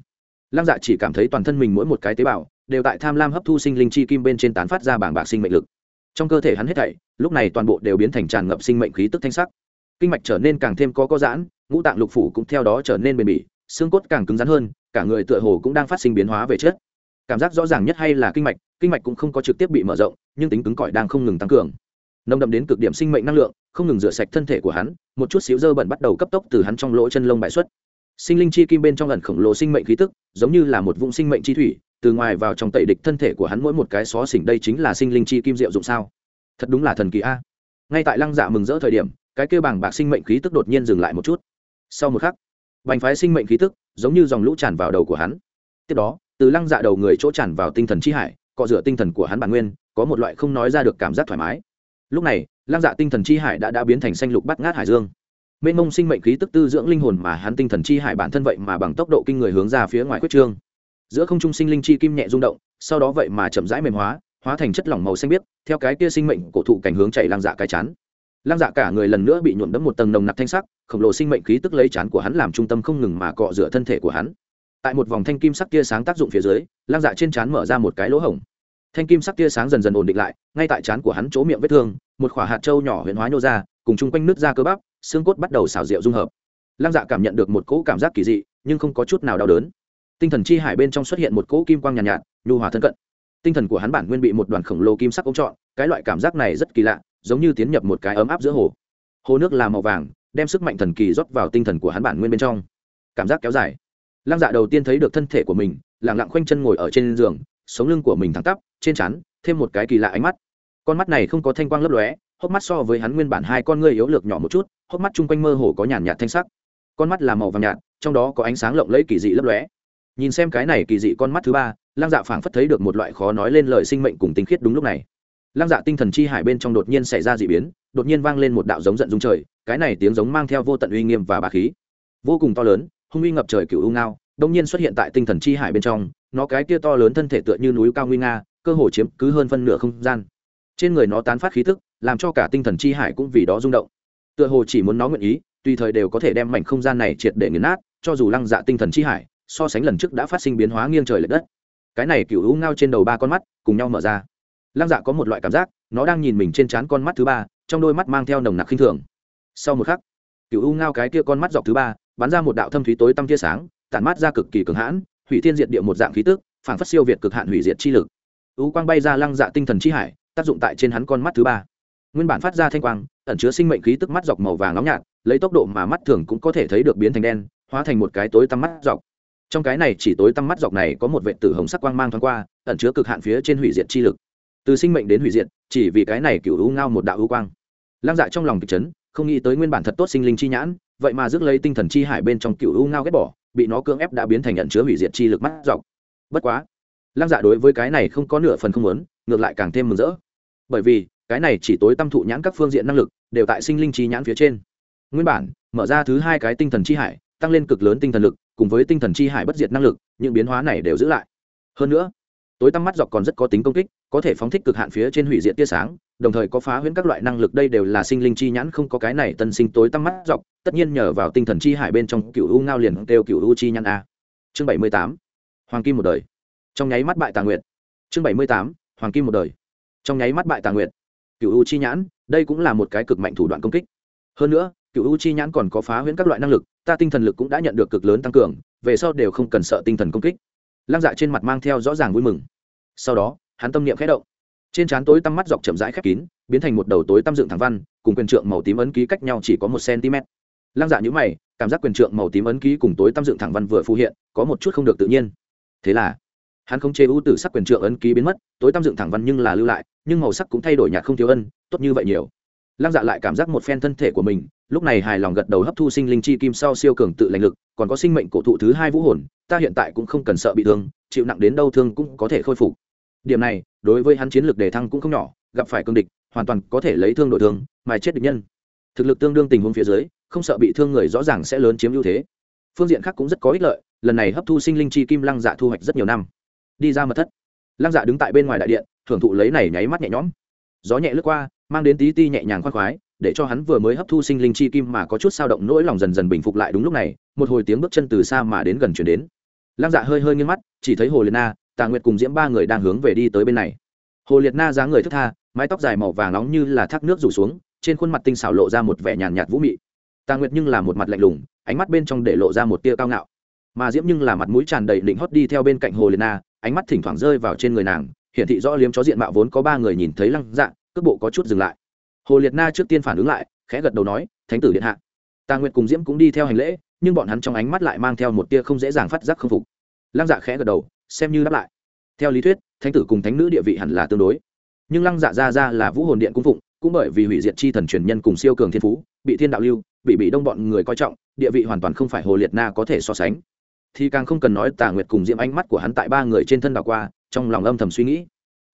Lam dạ chỉ cảm thấy toàn thân mình mỗi một cái tế bào đều tại tham lam hấp thu sinh linh chi kim bên trên tán phát ra bảng bạc sinh mệnh lực. Trong cơ thể hắn hết thảy, lúc này toàn bộ đều biến thành tràn ngập sinh mệnh khí tức thanh sắc. Kinh mạch trở nên càng thêm có có giãn, ngũ tạng lục phủ cũng theo đó trở nên bền bỉ, xương cốt càng cứng rắn hơn, cả người tựa hồ cũng đang phát sinh biến hóa về chất. Cảm giác rõ ràng nhất hay là kinh mạch kinh mạch cũng không có trực tiếp bị mở rộng, nhưng tính cứng cỏi đang không ngừng tăng cường. Nồng đậm đến cực điểm sinh mệnh năng lượng, không ngừng rửa sạch thân thể của hắn, một chút xíu dơ bẩn bắt đầu cấp tốc từ hắn trong lỗ chân lông bại xuất. Sinh linh chi kim bên trong lần khổng lồ sinh mệnh khí tức, giống như là một vũng sinh mệnh chi thủy từ ngoài vào trong tẩy địch thân thể của hắn mỗi một cái xó xỉnh đây chính là sinh linh chi kim diệu dụng sao? Thật đúng là thần kỳ a. Ngay tại lăng dạ mừng rỡ thời điểm, cái kêu bảng bạc sinh mệnh khí tức đột nhiên dừng lại một chút. Sau một khắc, bành phái sinh mệnh khí tức giống như dòng lũ tràn vào đầu của hắn. Tiếp đó, từ lăng dạ đầu người chỗ tràn vào tinh thần chi hải, cọ rửa tinh thần của hắn bản nguyên, có một loại không nói ra được cảm giác thoải mái. Lúc này, lăng dạ tinh thần chi hải đã đã biến thành xanh lục bắt ngát hải dương. Mênh mông sinh mệnh khí tức tư dưỡng linh hồn mà hắn tinh thần chi hải bản thân vậy mà bằng tốc độ kinh người hướng ra phía ngoài quyết trương giữa không trung sinh linh chi kim nhẹ rung động, sau đó vậy mà chậm rãi mềm hóa hóa thành chất lỏng màu xanh biếc, theo cái kia sinh mệnh cổ thụ cảnh hướng chạy lang dạ cái chán. Lang dạ cả người lần nữa bị nhuộm đẫm một tầng nồng nặc thanh sắc, khổng lồ sinh mệnh khí tức lấy chán của hắn làm trung tâm không ngừng mà cọ rửa thân thể của hắn. Tại một vòng thanh kim sắc tia sáng tác dụng phía dưới lang dạ trên chán mở ra một cái lỗ hổng. Thanh kim sắc tia sáng dần dần ổn định lại, ngay tại chán của hắn chỗ miệng vết thương, một khỏa hạt trâu nhỏ huyền hóa nhô ra, cùng chung quanh nước da cơ bắp, xương cốt bắt đầu xào rượu dung hợp. Lăng dạ cảm nhận được một cỗ cảm giác kỳ dị, nhưng không có chút nào đau đớn tinh thần chi hải bên trong xuất hiện một cỗ kim quang nhàn nhạt, nhạt nhu hòa thân cận. Tinh thần của hắn bản nguyên bị một đoàn khổng lồ kim sắc ống trọn cái loại cảm giác này rất kỳ lạ giống như tiến nhập một cái ấm áp giữa hồ. Hồ nước là màu vàng đem sức mạnh thần kỳ rót vào tinh thần của hắn bản nguyên bên trong. Cảm giác kéo dài. Lăng dạ đầu tiên thấy được thân thể của mình lẳng lặng khoanh chân ngồi ở trên giường sống lưng của mình thẳng tắp trên chắn thêm một cái kỳ lạ ánh mắt. Con mắt này không có thanh quang lấp lóe hốc mắt so với hắn nguyên bản hai con ngươi yếu lược nhỏ một chút hốc mắt chung quanh mơ hồ có nhàn nhạt thanh sắc. Con mắt là màu vàng nhạt trong đó có ánh sáng lộng lẫy kỳ dị lấp lóe nhìn xem cái này kỳ dị con mắt thứ ba, lăng dạ phảng phất thấy được một loại khó nói lên lời sinh mệnh cùng tinh khiết đúng lúc này. Lăng dạ tinh thần chi hải bên trong đột nhiên xảy ra d ị biến, đột nhiên vang lên một đạo giống giận dung trời, cái này tiếng giống mang theo vô tận uy nghiêm và bà khí. Vô cùng to lớn, hung uy ngập trời cựu u ngao đông nhiên xuất hiện tại tinh thần chi hải bên trong, nó cái kia to lớn thân thể tựa như núi cao nguy nga, cơ hồ chiếm cứ hơn phân nửa không gian. Trên người nó tán phát khí tức, làm cho cả tinh thần chi hải cũng vì đó rung động. Tựa hồ chỉ muốn nó nguyện ý, tùy thời đều có thể đem mảnh không gian này triệt để nghiền nát, cho dù lăng dạ tinh thần chi hải so sánh lần trước đã phát sinh biến hóa nghiêng trời l ệ đất. Cái này cựu u ngao trên đầu ba con mắt cùng nhau mở ra. Lăng dạ có một loại cảm giác, nó đang nhìn mình trên trán con mắt thứ ba, trong đôi mắt mang theo nồng nặc khinh thường. Sau một khắc, cựu u ngao cái kia con mắt dọc thứ ba, bắn ra một đạo thâm thúy tối tăm tia sáng, tản mát ra cực kỳ cường hãn, hủy thiên diệt địa một dạng khí tức phản phát siêu việt cực hạn hủy diệt chi lực. U quang bay ra lăng dạ tinh thần chi hải, tác dụng tại trên hắn con mắt thứ ba. Nguyên bản phát ra thanh quang, ẩn chứa sinh mệnh khí tức mắt dọc màu vàng nóng nhạt, lấy tốc độ mà mắt thường cũng có thể thấy được biến thành đen, hóa thành một cái tối tăm mắt dọc trong cái này chỉ tối tăm mắt dọc này có một vệ tử hồng sắc quang mang thoáng qua, ẩn chứa cực hạn phía trên hủy diệt chi lực. Từ sinh mệnh đến hủy diệt, chỉ vì cái này cựu u ngao một đạo u quang. Lăng dạ trong lòng kịch chấn, không nghĩ tới nguyên bản thật tốt sinh linh chi nhãn, vậy mà rước lấy tinh thần chi hải bên trong cựu u ngao ghét bỏ, bị nó cưỡng ép đã biến thành nhận chứa hủy diệt chi lực mắt dọc. Bất quá, lăng dạ đối với cái này không có nửa phần không muốn, ngược lại càng thêm mừng rỡ. Bởi vì, cái này chỉ tối tâm thụ nhãn các phương diện năng lực, đều tại sinh linh chi nhãn phía trên. Nguyên bản, mở ra thứ hai cái tinh thần chi hải, tăng lên cực lớn tinh thần lực cùng với tinh thần chi hải bất diệt năng lực, những biến hóa này đều giữ lại. Hơn nữa, tối tăm mắt dọc còn rất có tính công kích, có thể phóng thích cực hạn phía trên hủy diệt tia sáng, đồng thời có phá huyễn các loại năng lực đây đều là sinh linh chi nhãn không có cái này tân sinh tối tăm mắt dọc, tất nhiên nhờ vào tinh thần chi hải bên trong cựu u ngao liền tiêu cựu u chi nhãn a. Chương bảy mươi tám, hoàng kim một đời. Trong nháy mắt bại tà nguyệt. Chương bảy mươi tám, hoàng kim một đời. Trong nháy mắt bại tà nguyệt. Cựu u chi nhãn, đây cũng là một cái cực mạnh thủ đoạn công kích. Hơn nữa, cựu u chi nhãn còn có phá huyễn các loại năng lực ta tinh thần lực cũng đã nhận được cực lớn tăng cường, về sau đều không cần sợ tinh thần công kích. Lăng dạ trên mặt mang theo rõ ràng vui mừng. Sau đó, hắn tâm niệm khẽ động. Trên trán tối tăm mắt dọc chậm rãi khép kín, biến thành một đầu tối tăm dựng thẳng văn, cùng quyền trượng màu tím ấn ký cách nhau chỉ có một cm. Lăng dạ nhữ mày, cảm giác quyền trượng màu tím ấn ký cùng tối tăm dựng thẳng văn vừa phù hiện, có một chút không được tự nhiên. Thế là, hắn không chê ưu tử sắc quyền trượng ấn ký biến mất, tối tăm dựng thẳng văn nhưng là lưu lại, nhưng màu sắc cũng thay đổi nhạt không thiếu ân, tốt như vậy nhiều lăng dạ lại cảm giác một phen thân thể của mình, lúc này hài lòng gật đầu hấp thu sinh linh chi kim sau siêu cường tự lành lực, còn có sinh mệnh cổ thụ thứ hai vũ hồn, ta hiện tại cũng không cần sợ bị thương, chịu nặng đến đâu thương cũng có thể khôi phục. Điểm này, đối với hắn chiến lược đề thăng cũng không nhỏ, gặp phải cương địch, hoàn toàn có thể lấy thương đổi thương, mà chết địch nhân. Thực lực tương đương tình huống phía dưới, không sợ bị thương người rõ ràng sẽ lớn chiếm ưu thế. Phương diện khác cũng rất có ích lợi, lần này hấp thu sinh linh chi kim lăng dạ thu hoạch rất nhiều năm. Đi ra mật thất. Lăng dạ đứng tại bên ngoài đại điện, thưởng thụ lấy này nháy mắt nhẹ nhõm. Gió nhẹ lướt qua mang đến tí ti nhẹ nhàng khoan khoái, để cho hắn vừa mới hấp thu sinh linh chi kim mà có chút sao động nỗi lòng dần dần bình phục lại đúng lúc này, một hồi tiếng bước chân từ xa mà đến gần chuyển đến. Lăng dạ hơi hơi nghiêng mắt, chỉ thấy hồ liệt na tà nguyệt cùng diễm ba người đang hướng về đi tới bên này. Hồ liệt na dáng người thức tha, mái tóc dài màu vàng nóng như là thác nước rủ xuống, trên khuôn mặt tinh xảo lộ ra một vẻ nhàn nhạt vũ mị. Tà nguyệt nhưng là một mặt lạnh lùng, ánh mắt bên trong để lộ ra một tia cao ngạo. Mà diễm nhưng là mặt mũi tràn đầy định hót đi theo bên cạnh hồ liệt na, ánh mắt thỉnh thoảng rơi vào trên người nàng. Hiển thị rõ liếm chó diện mạo vốn có ba người nhìn thấy lăng dạ cước bộ có chút dừng lại. Hồ liệt na trước tiên phản ứng lại, khẽ gật đầu nói, thánh tử điện hạ. Tà nguyệt cùng diễm cũng đi theo hành lễ, nhưng bọn hắn trong ánh mắt lại mang theo một tia không dễ dàng phát giác không phục. Lăng dạ khẽ gật đầu, xem như đáp lại. Theo lý thuyết, thánh tử cùng thánh nữ địa vị hẳn là tương đối. Nhưng lăng dạ ra ra là vũ hồn điện cung phụng, cũng bởi vì hủy diệt chi thần truyền nhân cùng siêu cường thiên phú, bị thiên đạo lưu, bị bị đông bọn người coi trọng, địa vị hoàn toàn không phải hồ liệt na có thể so sánh. Thì càng không cần nói tà nguyệt cùng diễm ánh mắt của hắn tại ba người trên thân đảo qua, trong lòng âm thầm suy nghĩ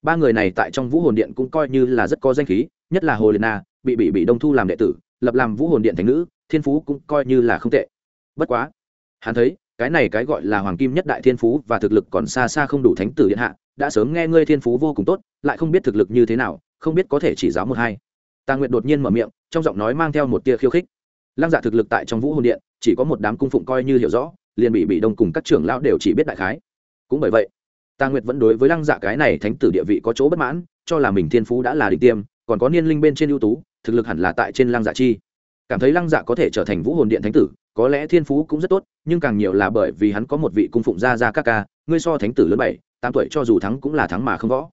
ba người này tại trong vũ hồn điện cũng coi như là rất có danh khí, nhất là hồ liệt na, bị bị bị đông thu làm đệ tử, lập làm vũ hồn điện thành nữ, thiên phú cũng coi như là không tệ. Bất quá, hắn thấy, cái này cái gọi là hoàng kim nhất đại thiên phú và thực lực còn xa xa không đủ thánh tử điện hạ, đã sớm nghe ngươi thiên phú vô cùng tốt, lại không biết thực lực như thế nào, không biết có thể chỉ giáo một hai. Tà nguyện đột nhiên mở miệng, trong giọng nói mang theo một tia khiêu khích. Lăng dạ thực lực tại trong vũ hồn điện, chỉ có một đám cung phụng coi như hiểu rõ, liền bị bị đông cùng các trưởng lão đều chỉ biết đại khái. Cũng bởi vậy tà nguyệt vẫn đối với lăng dạ cái này thánh tử địa vị có chỗ bất mãn, cho là mình thiên phú đã là đỉnh tiêm, còn có niên linh bên trên ưu tú, thực lực hẳn là tại trên lăng dạ chi. Cảm thấy lăng dạ có thể trở thành vũ hồn điện thánh tử, có lẽ thiên phú cũng rất tốt, nhưng càng nhiều là bởi vì hắn có một vị cung phụng gia gia các ca, ngươi so thánh tử lớn bảy, tám tuổi cho dù thắng cũng là thắng mà không võ.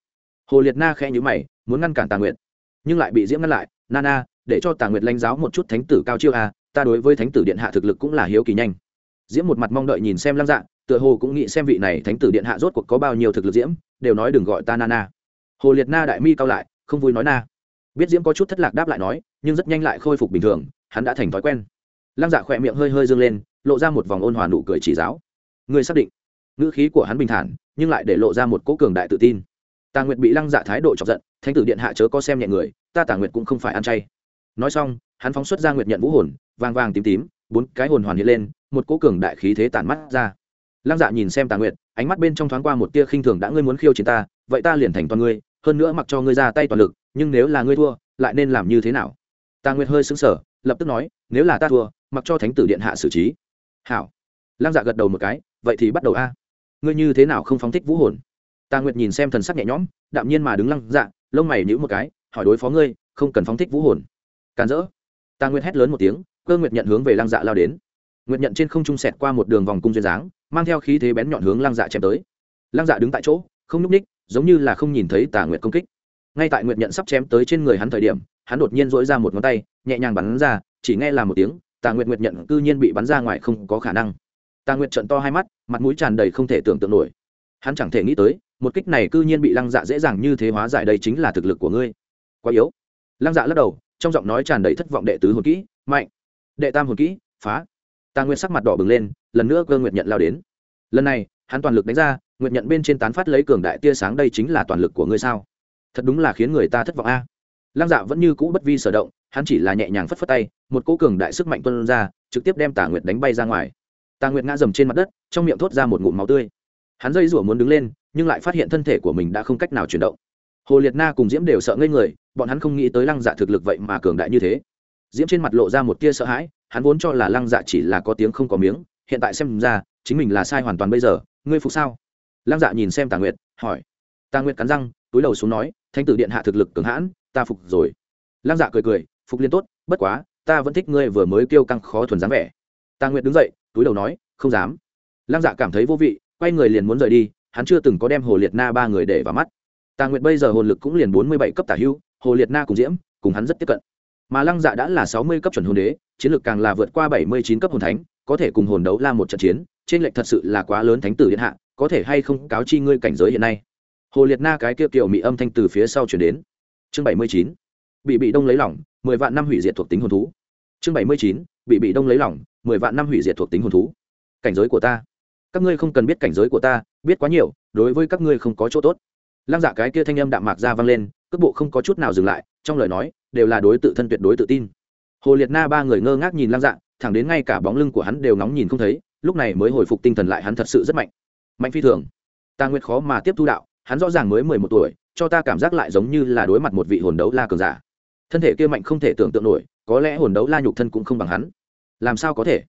Hồ liệt na khẽ nhữ mày, muốn ngăn cản tà nguyệt, nhưng lại bị diễm ngăn lại, na na, để cho tà nguyệt lãnh giáo một chút thánh tử cao chiêu a, ta đối với thánh tử điện hạ thực lực cũng là hiếu kỳ nhanh. Diễm một mặt mong đợi nhìn xem lăng dạ tựa hồ cũng nghĩ xem vị này thánh tử điện hạ rốt cuộc có bao nhiêu thực lực diễm, đều nói đừng gọi ta na na. Hồ liệt na đại mi cao lại, không vui nói na. Biết diễm có chút thất lạc đáp lại nói, nhưng rất nhanh lại khôi phục bình thường, hắn đã thành thói quen. Lăng dạ khỏe miệng hơi hơi dương lên, lộ ra một vòng ôn hòa nụ cười chỉ giáo. Người xác định, ngữ khí của hắn bình thản, nhưng lại để lộ ra một cố cường đại tự tin. Tà nguyệt bị lăng dạ thái độ chọc giận, thánh tử điện hạ chớ có xem nhẹ người, ta tà nguyệt cũng không phải ăn chay. Nói xong, hắn phóng xuất ra nguyệt nhận vũ hồn vàng vàng tím tím, bốn cái hồn hoàn hiện lên, một cố cường đại khí thế tản mắt ra lăng dạ nhìn xem tà nguyệt, ánh mắt bên trong thoáng qua một tia khinh thường đã ngươi muốn khiêu chiến ta, vậy ta liền thành toàn ngươi, hơn nữa mặc cho ngươi ra tay toàn lực, nhưng nếu là ngươi thua, lại nên làm như thế nào? Tà nguyệt hơi sững sờ, lập tức nói, nếu là ta thua, mặc cho thánh tử điện hạ xử trí. Hảo. Lăng dạ gật đầu một cái, vậy thì bắt đầu a. Ngươi như thế nào không phóng thích vũ hồn? Tà nguyệt nhìn xem thần sắc nhẹ nhõm, đạm nhiên mà đứng lăng dạ lông mày nhíu một cái, hỏi đối phó ngươi, không cần phóng thích vũ hồn. Càn rỡ. Tà nguyệt hét lớn một tiếng, cơ nguyệt nhận hướng về lăng dạ lao đến. Nguyệt nhận trên không trung sẹt qua một đường vòng cung duyên dáng mang theo khí thế bén nhọn hướng lăng dạ chém tới. Lăng dạ đứng tại chỗ, không nhúc ních giống như là không nhìn thấy tà nguyệt công kích. Ngay tại nguyệt nhận sắp chém tới trên người hắn thời điểm, hắn đột nhiên dỗi ra một ngón tay, nhẹ nhàng bắn ra, chỉ nghe là một tiếng, tà nguyệt nguyệt nhận cư nhiên bị bắn ra ngoài không có khả năng. Tà nguyệt trận to hai mắt, mặt mũi tràn đầy không thể tưởng tượng nổi. Hắn chẳng thể nghĩ tới, một kích này cư nhiên bị lăng dạ dễ dàng như thế hóa giải đây chính là thực lực của ngươi. Quá yếu. Lăng dạ lắc đầu, trong giọng nói tràn đầy thất vọng đệ tứ hồn kỹ, mạnh. Đệ tam hồn kỹ, phá tà nguyệt sắc mặt đỏ bừng lên, lần nữa cơ nguyệt nhận lao đến. Lần này, hắn toàn lực đánh ra, nguyệt nhận bên trên tán phát lấy cường đại tia sáng đây chính là toàn lực của ngươi sao? Thật đúng là khiến người ta thất vọng a. Lăng dạ vẫn như cũ bất vi sở động, hắn chỉ là nhẹ nhàng phất phất tay, một cỗ cường đại sức mạnh tuân ra, trực tiếp đem tà nguyệt đánh bay ra ngoài. Tà nguyệt ngã dầm trên mặt đất, trong miệng thốt ra một ngụm máu tươi. Hắn dây rủa muốn đứng lên, nhưng lại phát hiện thân thể của mình đã không cách nào chuyển động. Hồ liệt na cùng diễm đều sợ ngây người, bọn hắn không nghĩ tới lăng dạ thực lực vậy mà cường đại như thế. Diễm trên mặt lộ ra một tia sợ hãi hắn vốn cho là lăng dạ chỉ là có tiếng không có miếng, hiện tại xem ra, chính mình là sai hoàn toàn bây giờ, ngươi phục sao? Lăng dạ nhìn xem tà nguyệt, hỏi. Tà nguyệt cắn răng, túi đầu xuống nói thanh tử điện hạ thực lực cường hãn, ta phục rồi. Lăng dạ cười cười, phục liên tốt, bất quá, ta vẫn thích ngươi vừa mới kêu căng khó thuần dáng vẻ. Tà nguyệt đứng dậy, túi đầu nói, không dám. Lăng dạ cảm thấy vô vị, quay người liền muốn rời đi, hắn chưa từng có đem hồ liệt na ba người để vào mắt. Tà nguyệt bây giờ hồn lực cũng liền bốn mươi bảy cấp tả hưu, hồ liệt na cùng diễm, cùng hắn rất tiếp cận. Mà lăng dạ đã là sáu mươi cấp chuẩn hồn đế chiến lược càng là vượt qua bảy mươi chín cấp hồn thánh, có thể cùng hồn đấu la một trận chiến, trên lệch thật sự là quá lớn thánh tử điện hạ, có thể hay không cáo chi ngươi cảnh giới hiện nay? Hồ liệt na cái kia kiểu mỹ âm thanh từ phía sau chuyển đến. Chương bảy mươi chín, bị bị đông lấy lỏng mười vạn năm hủy diệt thuộc tính hồn thú. Chương bảy mươi chín, bị bị đông lấy lỏng mười vạn năm hủy diệt thuộc tính hồn thú. Cảnh giới của ta. Các ngươi không cần biết cảnh giới của ta, biết quá nhiều, đối với các ngươi không có chỗ tốt. Lăng dạ cái kia thanh âm đạm mạc ra vang lên, cước bộ không có chút nào dừng lại, trong lời nói, đều là đối tự thân tuyệt đối tự tin hồ liệt na ba người ngơ ngác nhìn lăng dạ thẳng đến ngay cả bóng lưng của hắn đều nóng nhìn không thấy, lúc này mới hồi phục tinh thần lại hắn thật sự rất mạnh. Mạnh phi thường. Ta nguyệt khó mà tiếp thu đạo, hắn rõ ràng mới mười một tuổi, cho ta cảm giác lại giống như là đối mặt một vị hồn đấu la cường giả. Thân thể kia mạnh không thể tưởng tượng nổi, có lẽ hồn đấu la nhục thân cũng không bằng hắn. Làm sao có thể?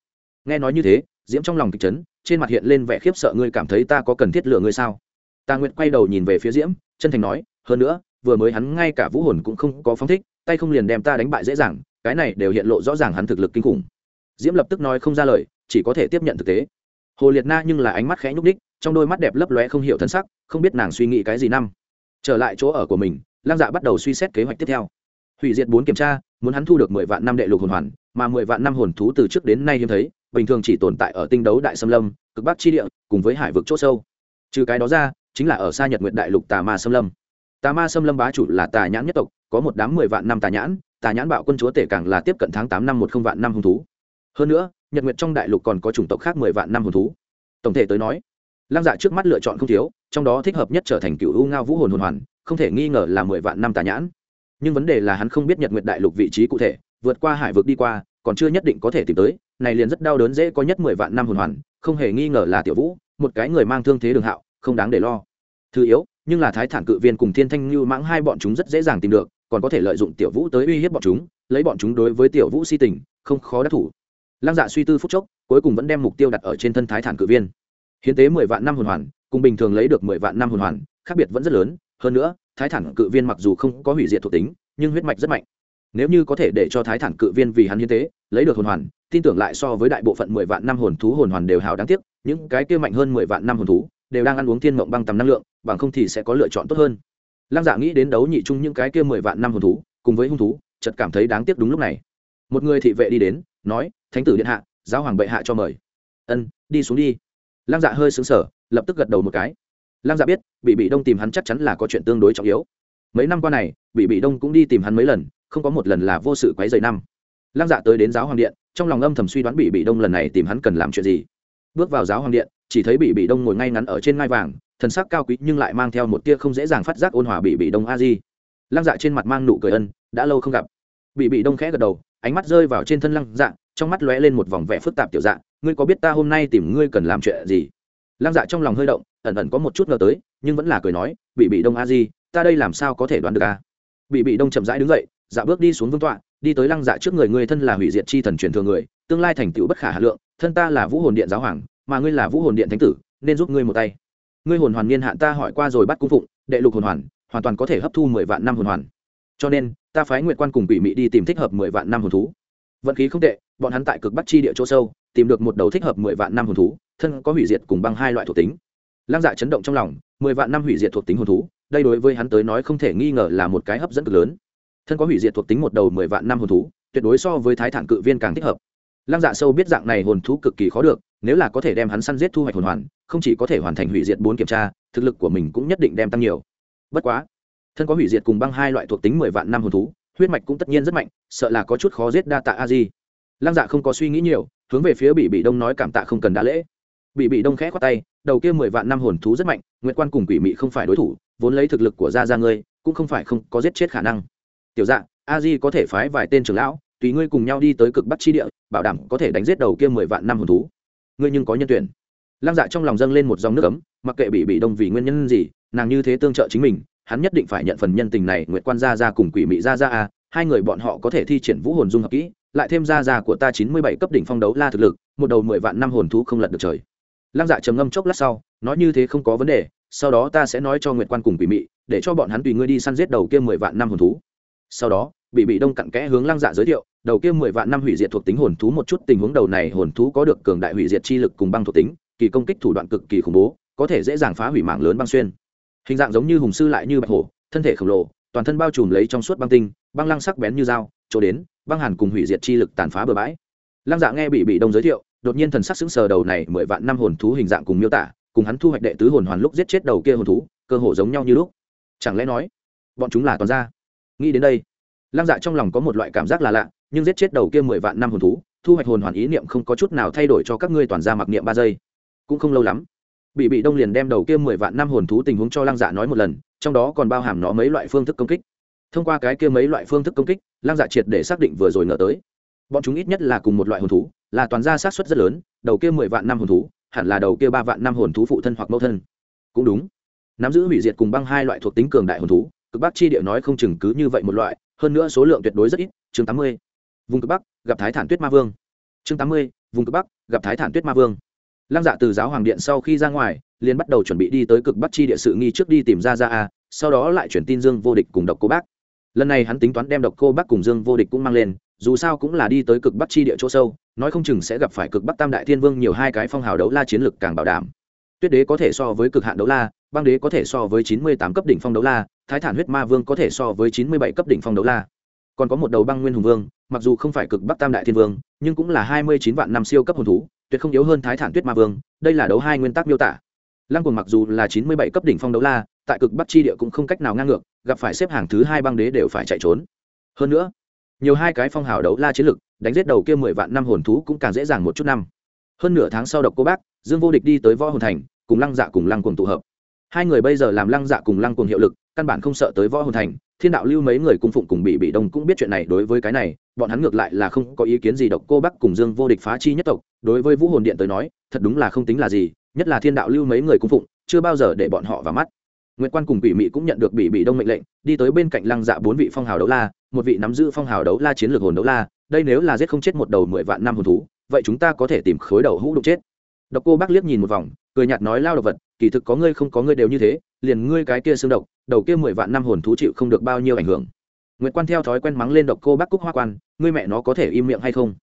Nghe nói như thế, diễm trong lòng kịch chấn, trên mặt hiện lên vẻ khiếp sợ ngươi cảm thấy ta có cần thiết lựa ngươi sao? Ta nguyệt quay đầu nhìn về phía diễm, chân thành nói, hơn nữa, vừa mới hắn ngay cả vũ hồn cũng không có phóng thích, tay không liền đem ta đánh bại dễ dàng cái này đều hiện lộ rõ ràng hắn thực lực kinh khủng. Diễm lập tức nói không ra lời, chỉ có thể tiếp nhận thực tế. Hồ liệt na nhưng là ánh mắt khẽ nhúc ních trong đôi mắt đẹp lấp lóe không hiểu thân sắc, không biết nàng suy nghĩ cái gì năm. Trở lại chỗ ở của mình lang dạ bắt đầu suy xét kế hoạch tiếp theo. Hủy diệt bốn kiểm tra, muốn hắn thu được mười vạn năm đệ lục hồn hoàn, mà mười vạn năm hồn thú từ trước đến nay hiếm thấy, bình thường chỉ tồn tại ở tinh đấu đại xâm lâm, cực bắc chi địa, cùng với hải vực c h ỗ sâu. Trừ cái đó ra, chính là ở xa nhật nguyện đại lục tà ma xâm lâm. Tà ma xâm lâm bá chủ là tà nhãn nhất tộc, có một đám mười vạn năm tà nhãn tà nhãn bạo quân chúa tể càng là tiếp cận tháng tám năm một không vạn năm hung thú. Hơn nữa, nhật nguyệt trong đại lục còn có chủng tộc khác mười vạn năm hung thú. Tổng thể tới nói, lăng dạ trước mắt lựa chọn không thiếu, trong đó thích hợp nhất trở thành cựu u ngao vũ hồn hồn hoàn, không thể nghi ngờ là mười vạn năm tà nhãn. Nhưng vấn đề là hắn không biết nhật nguyệt đại lục vị trí cụ thể, vượt qua hải vực đi qua, còn chưa nhất định có thể tìm tới, này liền rất đau đớn dễ có nhất mười vạn năm hồn hoàn, không hề nghi ngờ là tiểu vũ, một cái người mang thương thế đường hạo, không đáng để lo. Thứ yếu, nhưng là thái thản cự viên cùng thiên thanh như mãng hai bọn chúng rất dễ dàng tìm được còn có thể lợi dụng tiểu vũ tới uy hiếp bọn chúng, lấy bọn chúng đối với tiểu vũ si tình, không khó đắc thủ. Lăng dạ suy tư phút chốc, cuối cùng vẫn đem mục tiêu đặt ở trên thân thái thản cự viên. Hiến tế mười vạn năm hồn hoàn, cùng bình thường lấy được mười vạn năm hồn hoàn, khác biệt vẫn rất lớn. Hơn nữa, thái thản cự viên mặc dù không có hủy diệt thuộc tính, nhưng huyết mạch rất mạnh. Nếu như có thể để cho thái thản cự viên vì hắn hiến tế, lấy được hồn hoàn, tin tưởng lại so với đại bộ phận mười vạn năm hồn thú hồn hoàn đều hào đáng tiếc, những cái kia mạnh hơn mười vạn năm hồn thú đều đang ăn uống thiên mộng băng tầm năng lượng, bằng không thì sẽ có lựa chọn tốt hơn lăng dạ nghĩ đến đấu nhị chung những cái kia mười vạn năm hồn thú, cùng với hung thú, chợt cảm thấy đáng tiếc đúng lúc này. Một người thị vệ đi đến, nói, thánh tử điện hạ, giáo hoàng bệ hạ cho mời. Ân, đi xuống đi. Lăng dạ hơi xứng sở lập tức gật đầu một cái. Lăng dạ biết bị bị đông tìm hắn chắc chắn là có chuyện tương đối trọng yếu. Mấy năm qua này bị bị đông cũng đi tìm hắn mấy lần, không có một lần là vô sự quấy dày năm. Lăng dạ tới đến giáo hoàng điện, trong lòng âm thầm suy đoán bị bị đông lần này tìm hắn cần làm chuyện gì. Bước vào giáo hoàng điện, chỉ thấy bị bị đông ngồi ngay ngắn ở trên ngai vàng thần sắc cao quý nhưng lại mang theo một tia không dễ dàng phát giác ôn hòa bị bị đông a di. Lăng dạ trên mặt mang nụ cười ân, đã lâu không gặp. Bị bị đông khẽ gật đầu, ánh mắt rơi vào trên thân lăng dạ trong mắt lóe lên một vòng vẻ phức tạp tiểu dạ ngươi có biết ta hôm nay tìm ngươi cần làm chuyện gì? Lăng dạ trong lòng hơi động, ẩn ẩn có một chút ngờ tới, nhưng vẫn là cười nói, bị bị đông a di, ta đây làm sao có thể đoán được a? Bị bị đông chậm rãi đứng dậy dạ bước đi xuống vương tọa, đi tới lăng dạ trước người ngươi thân là hủy diệt chi thần truyền thừa người, tương lai thành tựu bất khả hà lượng, thân ta là vũ hồn điện giáo hoàng, mà ngươi là vũ hồn điện thánh tử, nên giúp ngươi một tay ngươi hồn hoàn niên hạn ta hỏi qua rồi bắt cung phụng, đệ lục hồn hoàn hoàn toàn có thể hấp thu mười vạn năm hồn hoàn. Cho nên, ta phái nguyện quan cùng quỷ mị đi tìm thích hợp mười vạn năm hồn thú. Vận khí không tệ, bọn hắn tại cực bắc chi địa chỗ sâu, tìm được một đầu thích hợp mười vạn năm hồn thú, thân có hủy diệt cùng băng hai loại thuộc tính. Lăng dạ chấn động trong lòng, mười vạn năm hủy diệt thuộc tính hồn thú, đây đối với hắn tới nói không thể nghi ngờ là một cái hấp dẫn cực lớn. Thân có hủy diệt thuộc tính một đầu mười vạn năm hồn thú, tuyệt đối so với thái thản cự viên càng thích hợp. Lăng dạ sâu biết dạng này hồn thú cực kỳ khó được nếu là có thể đem hắn săn giết thu hoạch hồn hoàn, không chỉ có thể hoàn thành hủy diệt bốn kiểm tra, thực lực của mình cũng nhất định đem tăng nhiều. Bất quá, thân có hủy diệt cùng băng hai loại thuộc tính mười vạn năm hồn thú, huyết mạch cũng tất nhiên rất mạnh, sợ là có chút khó giết đa tạ a di lăng dạ không có suy nghĩ nhiều, hướng về phía bị bị đông nói cảm tạ không cần đa lễ. Bị bị đông khẽ khoát tay, đầu kia mười vạn năm hồn thú rất mạnh, nguyệt quan cùng quỷ mị không phải đối thủ, vốn lấy thực lực của gia gia ngươi, cũng không phải không có giết chết khả năng. Tiểu dạ a di có thể phái vài tên trưởng lão, tùy ngươi cùng nhau đi tới cực bắc chi địa, bảo đảm có thể đánh giết đầu kia mười vạn năm hồn thú ngươi nhưng có nhân tuyển. Lăng dạ trong lòng dâng lên một dòng nước ấm, mặc kệ bị bị đông vì nguyên nhân gì, nàng như thế tương trợ chính mình, hắn nhất định phải nhận phần nhân tình này, nguyệt quan gia gia cùng quỷ mị gia gia a, hai người bọn họ có thể thi triển vũ hồn dung hợp kỹ, lại thêm gia gia của ta chín mươi bảy cấp đỉnh phong đấu la thực lực, một đầu mười vạn năm hồn thú không lật được trời. Lăng dạ trầm ngâm chốc lát sau, nói như thế không có vấn đề, sau đó ta sẽ nói cho nguyệt quan cùng quỷ mị, để cho bọn hắn tùy ngươi đi săn giết đầu kia mười vạn năm hồn thú. Sau đó bị bị đông cặn kẽ hướng lăng dạ giới thiệu đầu kia mười vạn năm hủy diệt thuộc tính hồn thú một chút tình huống đầu này hồn thú có được cường đại hủy diệt chi lực cùng băng thuộc tính, kỳ công kích thủ đoạn cực kỳ khủng bố, có thể dễ dàng phá hủy mạng lớn băng xuyên. Hình dạng giống như hùng sư lại như bạch hổ, thân thể khổng lồ, toàn thân bao trùm lấy trong suốt băng tinh, băng lăng sắc bén như dao, chỗ đến, băng hàn cùng hủy diệt chi lực tàn phá bừa bãi. Lăng dạ nghe bị bị đông giới thiệu, đột nhiên thần sắc sững sờ đầu này mười vạn năm hồn thú hình dạng cùng miêu tả, cùng hắn thu hoạch đệ tứ hồn hoàn lúc giết chết đầu kia hồn thú, cơ hồ giống nhau như lúc. Chẳng lẽ nói, bọn chúng là toàn gia? Nghĩ đến đây, lăng dạ trong lòng có một loại cảm giác là lạ nhưng giết chết đầu kia mười vạn năm hồn thú, thu hoạch hồn hoàn ý niệm không có chút nào thay đổi cho các ngươi toàn gia mặc niệm ba giây. Cũng không lâu lắm bị bị đông liền đem đầu kia mười vạn năm hồn thú tình huống cho lăng dạ nói một lần, trong đó còn bao hàm nó mấy loại phương thức công kích. Thông qua cái kia mấy loại phương thức công kích, lăng dạ triệt để xác định vừa rồi ngờ tới. Bọn chúng ít nhất là cùng một loại hồn thú, là toàn gia sát xuất rất lớn, đầu kia mười vạn năm hồn thú, hẳn là đầu kia ba vạn năm hồn thú phụ thân hoặc mẫu thân. Cũng đúng. Nắm giữ hủy diệt cùng băng hai loại thuộc tính cường đại hồn thú, cực bắc chi địa nói không chừng cứ như vậy một loại, hơn nữa số lượng tuyệt đối rất ít, chương tám mươi vùng cực bắc, gặp thái thản tuyết ma vương. Chương tám mươi, vùng cực bắc, gặp thái thản tuyết ma vương. Lăng dạ từ giáo hoàng điện sau khi ra ngoài, liền bắt đầu chuẩn bị đi tới cực bắc chi địa sự nghi trước đi tìm ra ra a, sau đó lại chuyển tin dương vô địch cùng độc cô bác. Lần này hắn tính toán đem độc cô bác cùng dương vô địch cũng mang lên, dù sao cũng là đi tới cực bắc chi địa chỗ sâu, nói không chừng sẽ gặp phải cực bắc tam đại thiên vương nhiều hai cái phong hào đấu la chiến lực càng bảo đảm. Tuyết đế có thể so với cực hạn đấu la, băng đế có thể so với chín mươi tám cấp đỉnh phong đấu la, thái thản huyết ma vương có thể so với chín mươi bảy cấp đỉnh phong đấu la còn có một đầu băng nguyên hùng vương, mặc dù không phải cực bắc tam đại thiên vương, nhưng cũng là hai mươi chín vạn năm siêu cấp hồn thú, tuyệt không yếu hơn thái thản tuyết ma vương, đây là đấu hai nguyên tắc miêu tả. Lăng cồn mặc dù là chín mươi bảy cấp đỉnh phong đấu la, tại cực bắc chi địa cũng không cách nào ngang ngược, gặp phải xếp hàng thứ hai băng đế đều phải chạy trốn. Hơn nữa, nhiều hai cái phong hào đấu la chiến lực, đánh giết đầu kia mười vạn năm hồn thú cũng càng dễ dàng một chút năm. Hơn nửa tháng sau độc cô bác, dương vô địch đi tới võ hồn thành, cùng lăng dạ cùng lăng cùng tụ hợp. Hai người bây giờ làm lăng dạ cùng lăng cùng hiệu lực, căn bản không sợ tới võ hồn thành thiên đạo lưu mấy người cung phụng cùng bị bị đông cũng biết chuyện này đối với cái này bọn hắn ngược lại là không có ý kiến gì độc cô bắc cùng dương vô địch phá chi nhất tộc đối với vũ hồn điện tới nói thật đúng là không tính là gì nhất là thiên đạo lưu mấy người cung phụng chưa bao giờ để bọn họ vào mắt Nguyệt Quan cùng Bỉ Mị cũng nhận được Bỉ Bỉ Đông mệnh lệnh, đi tới bên cạnh Lăng Dạ bốn vị phong hào đấu la, một vị nắm giữ phong hào đấu la chiến lược hồn đấu la, đây nếu là giết không chết một đầu mười vạn năm hồn thú, vậy chúng ta có thể tìm khối đầu hũ đục chết. Độc Cô Bác liếc nhìn một vòng, cười nhạt nói lao độc vật, kỳ thực có ngươi không có ngươi đều như thế, liền ngươi cái kia xương độc, đầu kia mười vạn năm hồn thú chịu không được bao nhiêu ảnh hưởng. Nguyệt Quan theo thói quen mắng lên Độc Cô Bác Cúc Hoa Quan, ngươi mẹ nó có thể im miệng hay không?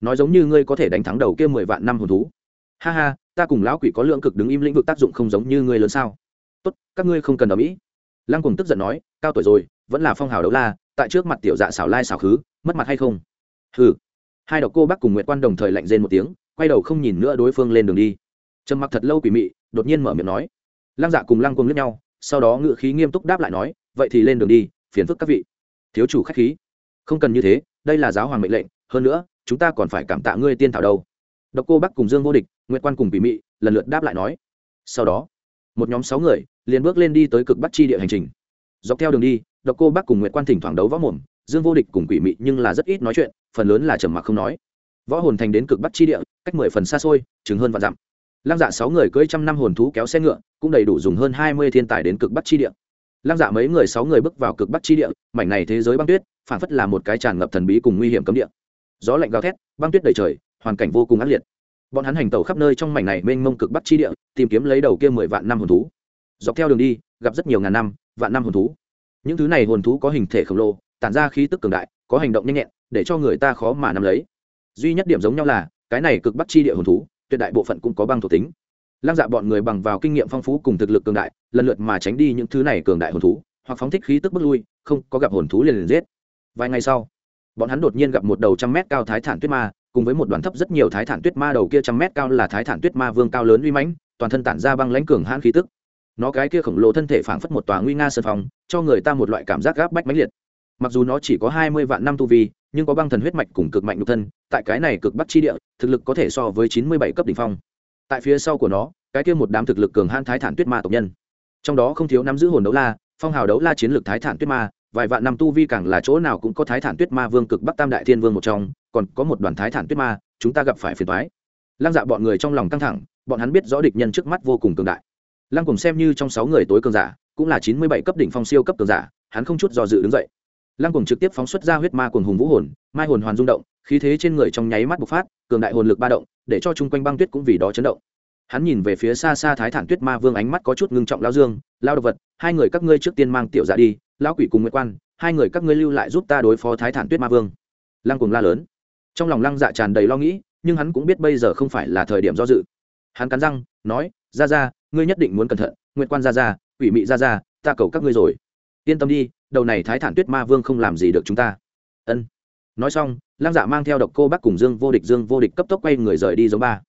Nói giống như ngươi có thể đánh thắng đầu kia mười vạn năm hồn thú. Ha ha, ta cùng lão quỷ có lượng cực đứng im lĩnh vực tác dụng không giống như ngươi lớn sao? Tốt, các ngươi không cần ở mỹ. lăng cùng tức giận nói cao tuổi rồi vẫn là phong hào đấu la tại trước mặt tiểu dạ xảo lai xảo khứ mất mặt hay không hừ hai độc cô bác cùng nguyệt quan đồng thời lạnh rên một tiếng quay đầu không nhìn nữa đối phương lên đường đi trầm mặc thật lâu quỷ mị đột nhiên mở miệng nói. Lăng dạ cùng lăng cùng lướt nhau, sau đó ngự khí nghiêm túc đáp lại nói, vậy thì lên đường đi, phiền phức các vị. Thiếu chủ khách khí. Không cần như thế, đây là giáo hoàng mệnh lệnh, hơn nữa, chúng ta còn phải cảm tạ ngươi tiên thảo đâu. Độc cô bắc cùng dương vô địch, nguyệt quan cùng quỷ mị lần lượt đáp lại nói. Sau đó, một nhóm sáu người liền bước lên đi tới cực bắc chi địa hành trình. Dọc theo đường đi, độc cô bắc cùng nguyệt quan thỉnh thoảng đấu võ mồm, dương vô địch cùng quỷ mị nhưng là rất ít nói chuyện, phần lớn là trầm mặc không nói. Võ hồn thành đến cực bắc chi địa, cách mười phần xa xôi, chừng hơn vạn dặm lăng dạ sáu người cưỡi trăm năm hồn thú kéo xe ngựa, cũng đầy đủ dùng hơn hai mươi thiên tài đến cực bắc chi địa. Lăng dạ mấy người sáu người bước vào cực bắc chi địa, mảnh này thế giới băng tuyết, phản phất là một cái tràn ngập thần bí cùng nguy hiểm cấm địa. Gió lạnh gào thét, băng tuyết đầy trời, hoàn cảnh vô cùng ác liệt. Bọn hắn hành tàu khắp nơi trong mảnh này mênh mông cực bắc chi địa, tìm kiếm lấy đầu kia mười vạn năm hồn thú. Dọc theo đường đi, gặp rất nhiều ngàn năm, vạn năm hồn thú. Những thứ này hồn thú có hình thể khổng lồ, tản ra khí tức cường đại, có hành động nhanh nhẹn, để cho người ta khó mà nắm lấy. Duy nhất điểm giống nhau là, cái này cực bắc chi địa hồn thú tuyệt đại bộ phận cũng có băng thuộc tính. Lăng dạ bọn người bằng vào kinh nghiệm phong phú cùng thực lực cường đại lần lượt mà tránh đi những thứ này cường đại hồn thú hoặc phóng thích khí tức bước lui không có gặp hồn thú liền liền giết. Vài ngày sau bọn hắn đột nhiên gặp một đầu trăm mét cao thái thản tuyết ma cùng với một đoàn thấp rất nhiều thái thản tuyết ma đầu kia trăm mét cao là thái thản tuyết ma vương cao lớn uy mãnh toàn thân tản ra băng lãnh cường hãn khí tức. Nó cái kia khổng lồ thân thể phảng phất một tòa nguy nga sơn phòng, cho người ta một loại cảm giác gáp bách mãnh liệt. Mặc dù nó chỉ có hai mươi vạn năm tu vi nhưng có băng thần huyết mạch cùng cực mạnh nhục thân, tại cái này cực bắc chi địa, thực lực có thể so với chín mươi bảy cấp đ ỉ n h phong. Tại phía sau của nó, cái kia một đám thực lực cường hãn thái thản tuyết ma tộc nhân. Trong đó không thiếu nắm giữ hồn đấu la, phong hào đấu la chiến lược thái thản tuyết ma, vài vạn năm tu vi càng là chỗ nào cũng có thái thản tuyết ma vương cực bắc tam đại thiên vương một trong, còn có một đoàn thái thản tuyết ma, chúng ta gặp phải phiền thoái lăng dạ bọn người trong lòng căng thẳng, bọn hắn biết rõ địch nhân trước mắt vô cùng cường đại. Lăng cùng xem như trong sáu người tối cường giả, cũng là chín mươi bảy cấp đỉnh phong siêu cấp cường giả, hắn không chút do dự đứng dậy lăng cùng trực tiếp phóng xuất ra huyết ma cùng hùng vũ hồn, mai hồn hoàn rung động, khí thế trên người trong nháy mắt bộc phát, cường đại hồn lực ba động, để cho chung quanh băng tuyết cũng vì đó chấn động. Hắn nhìn về phía xa xa thái thản tuyết ma vương ánh mắt có chút ngưng trọng lao dương lao độc vật, hai người các ngươi trước tiên mang tiểu dạ đi, lão quỷ cùng Nguyệt quan, hai người các ngươi lưu lại giúp ta đối phó thái thản tuyết ma vương. Lăng cùng la lớn. Trong lòng lăng dạ tràn đầy lo nghĩ, nhưng hắn cũng biết bây giờ không phải là thời điểm do dự. Hắn cắn răng, nói ra ra ngươi nhất định muốn cẩn thận, Nguyệt quan ra ra quỷ mị ra ra ta cầu các ngươi rồi yên tâm đi, đầu này thái thản tuyết ma vương không làm gì được chúng ta. Ân. Nói xong Lang dạ mang theo độc cô bác cùng dương vô địch, dương vô địch cấp tốc quay người rời đi giống ba.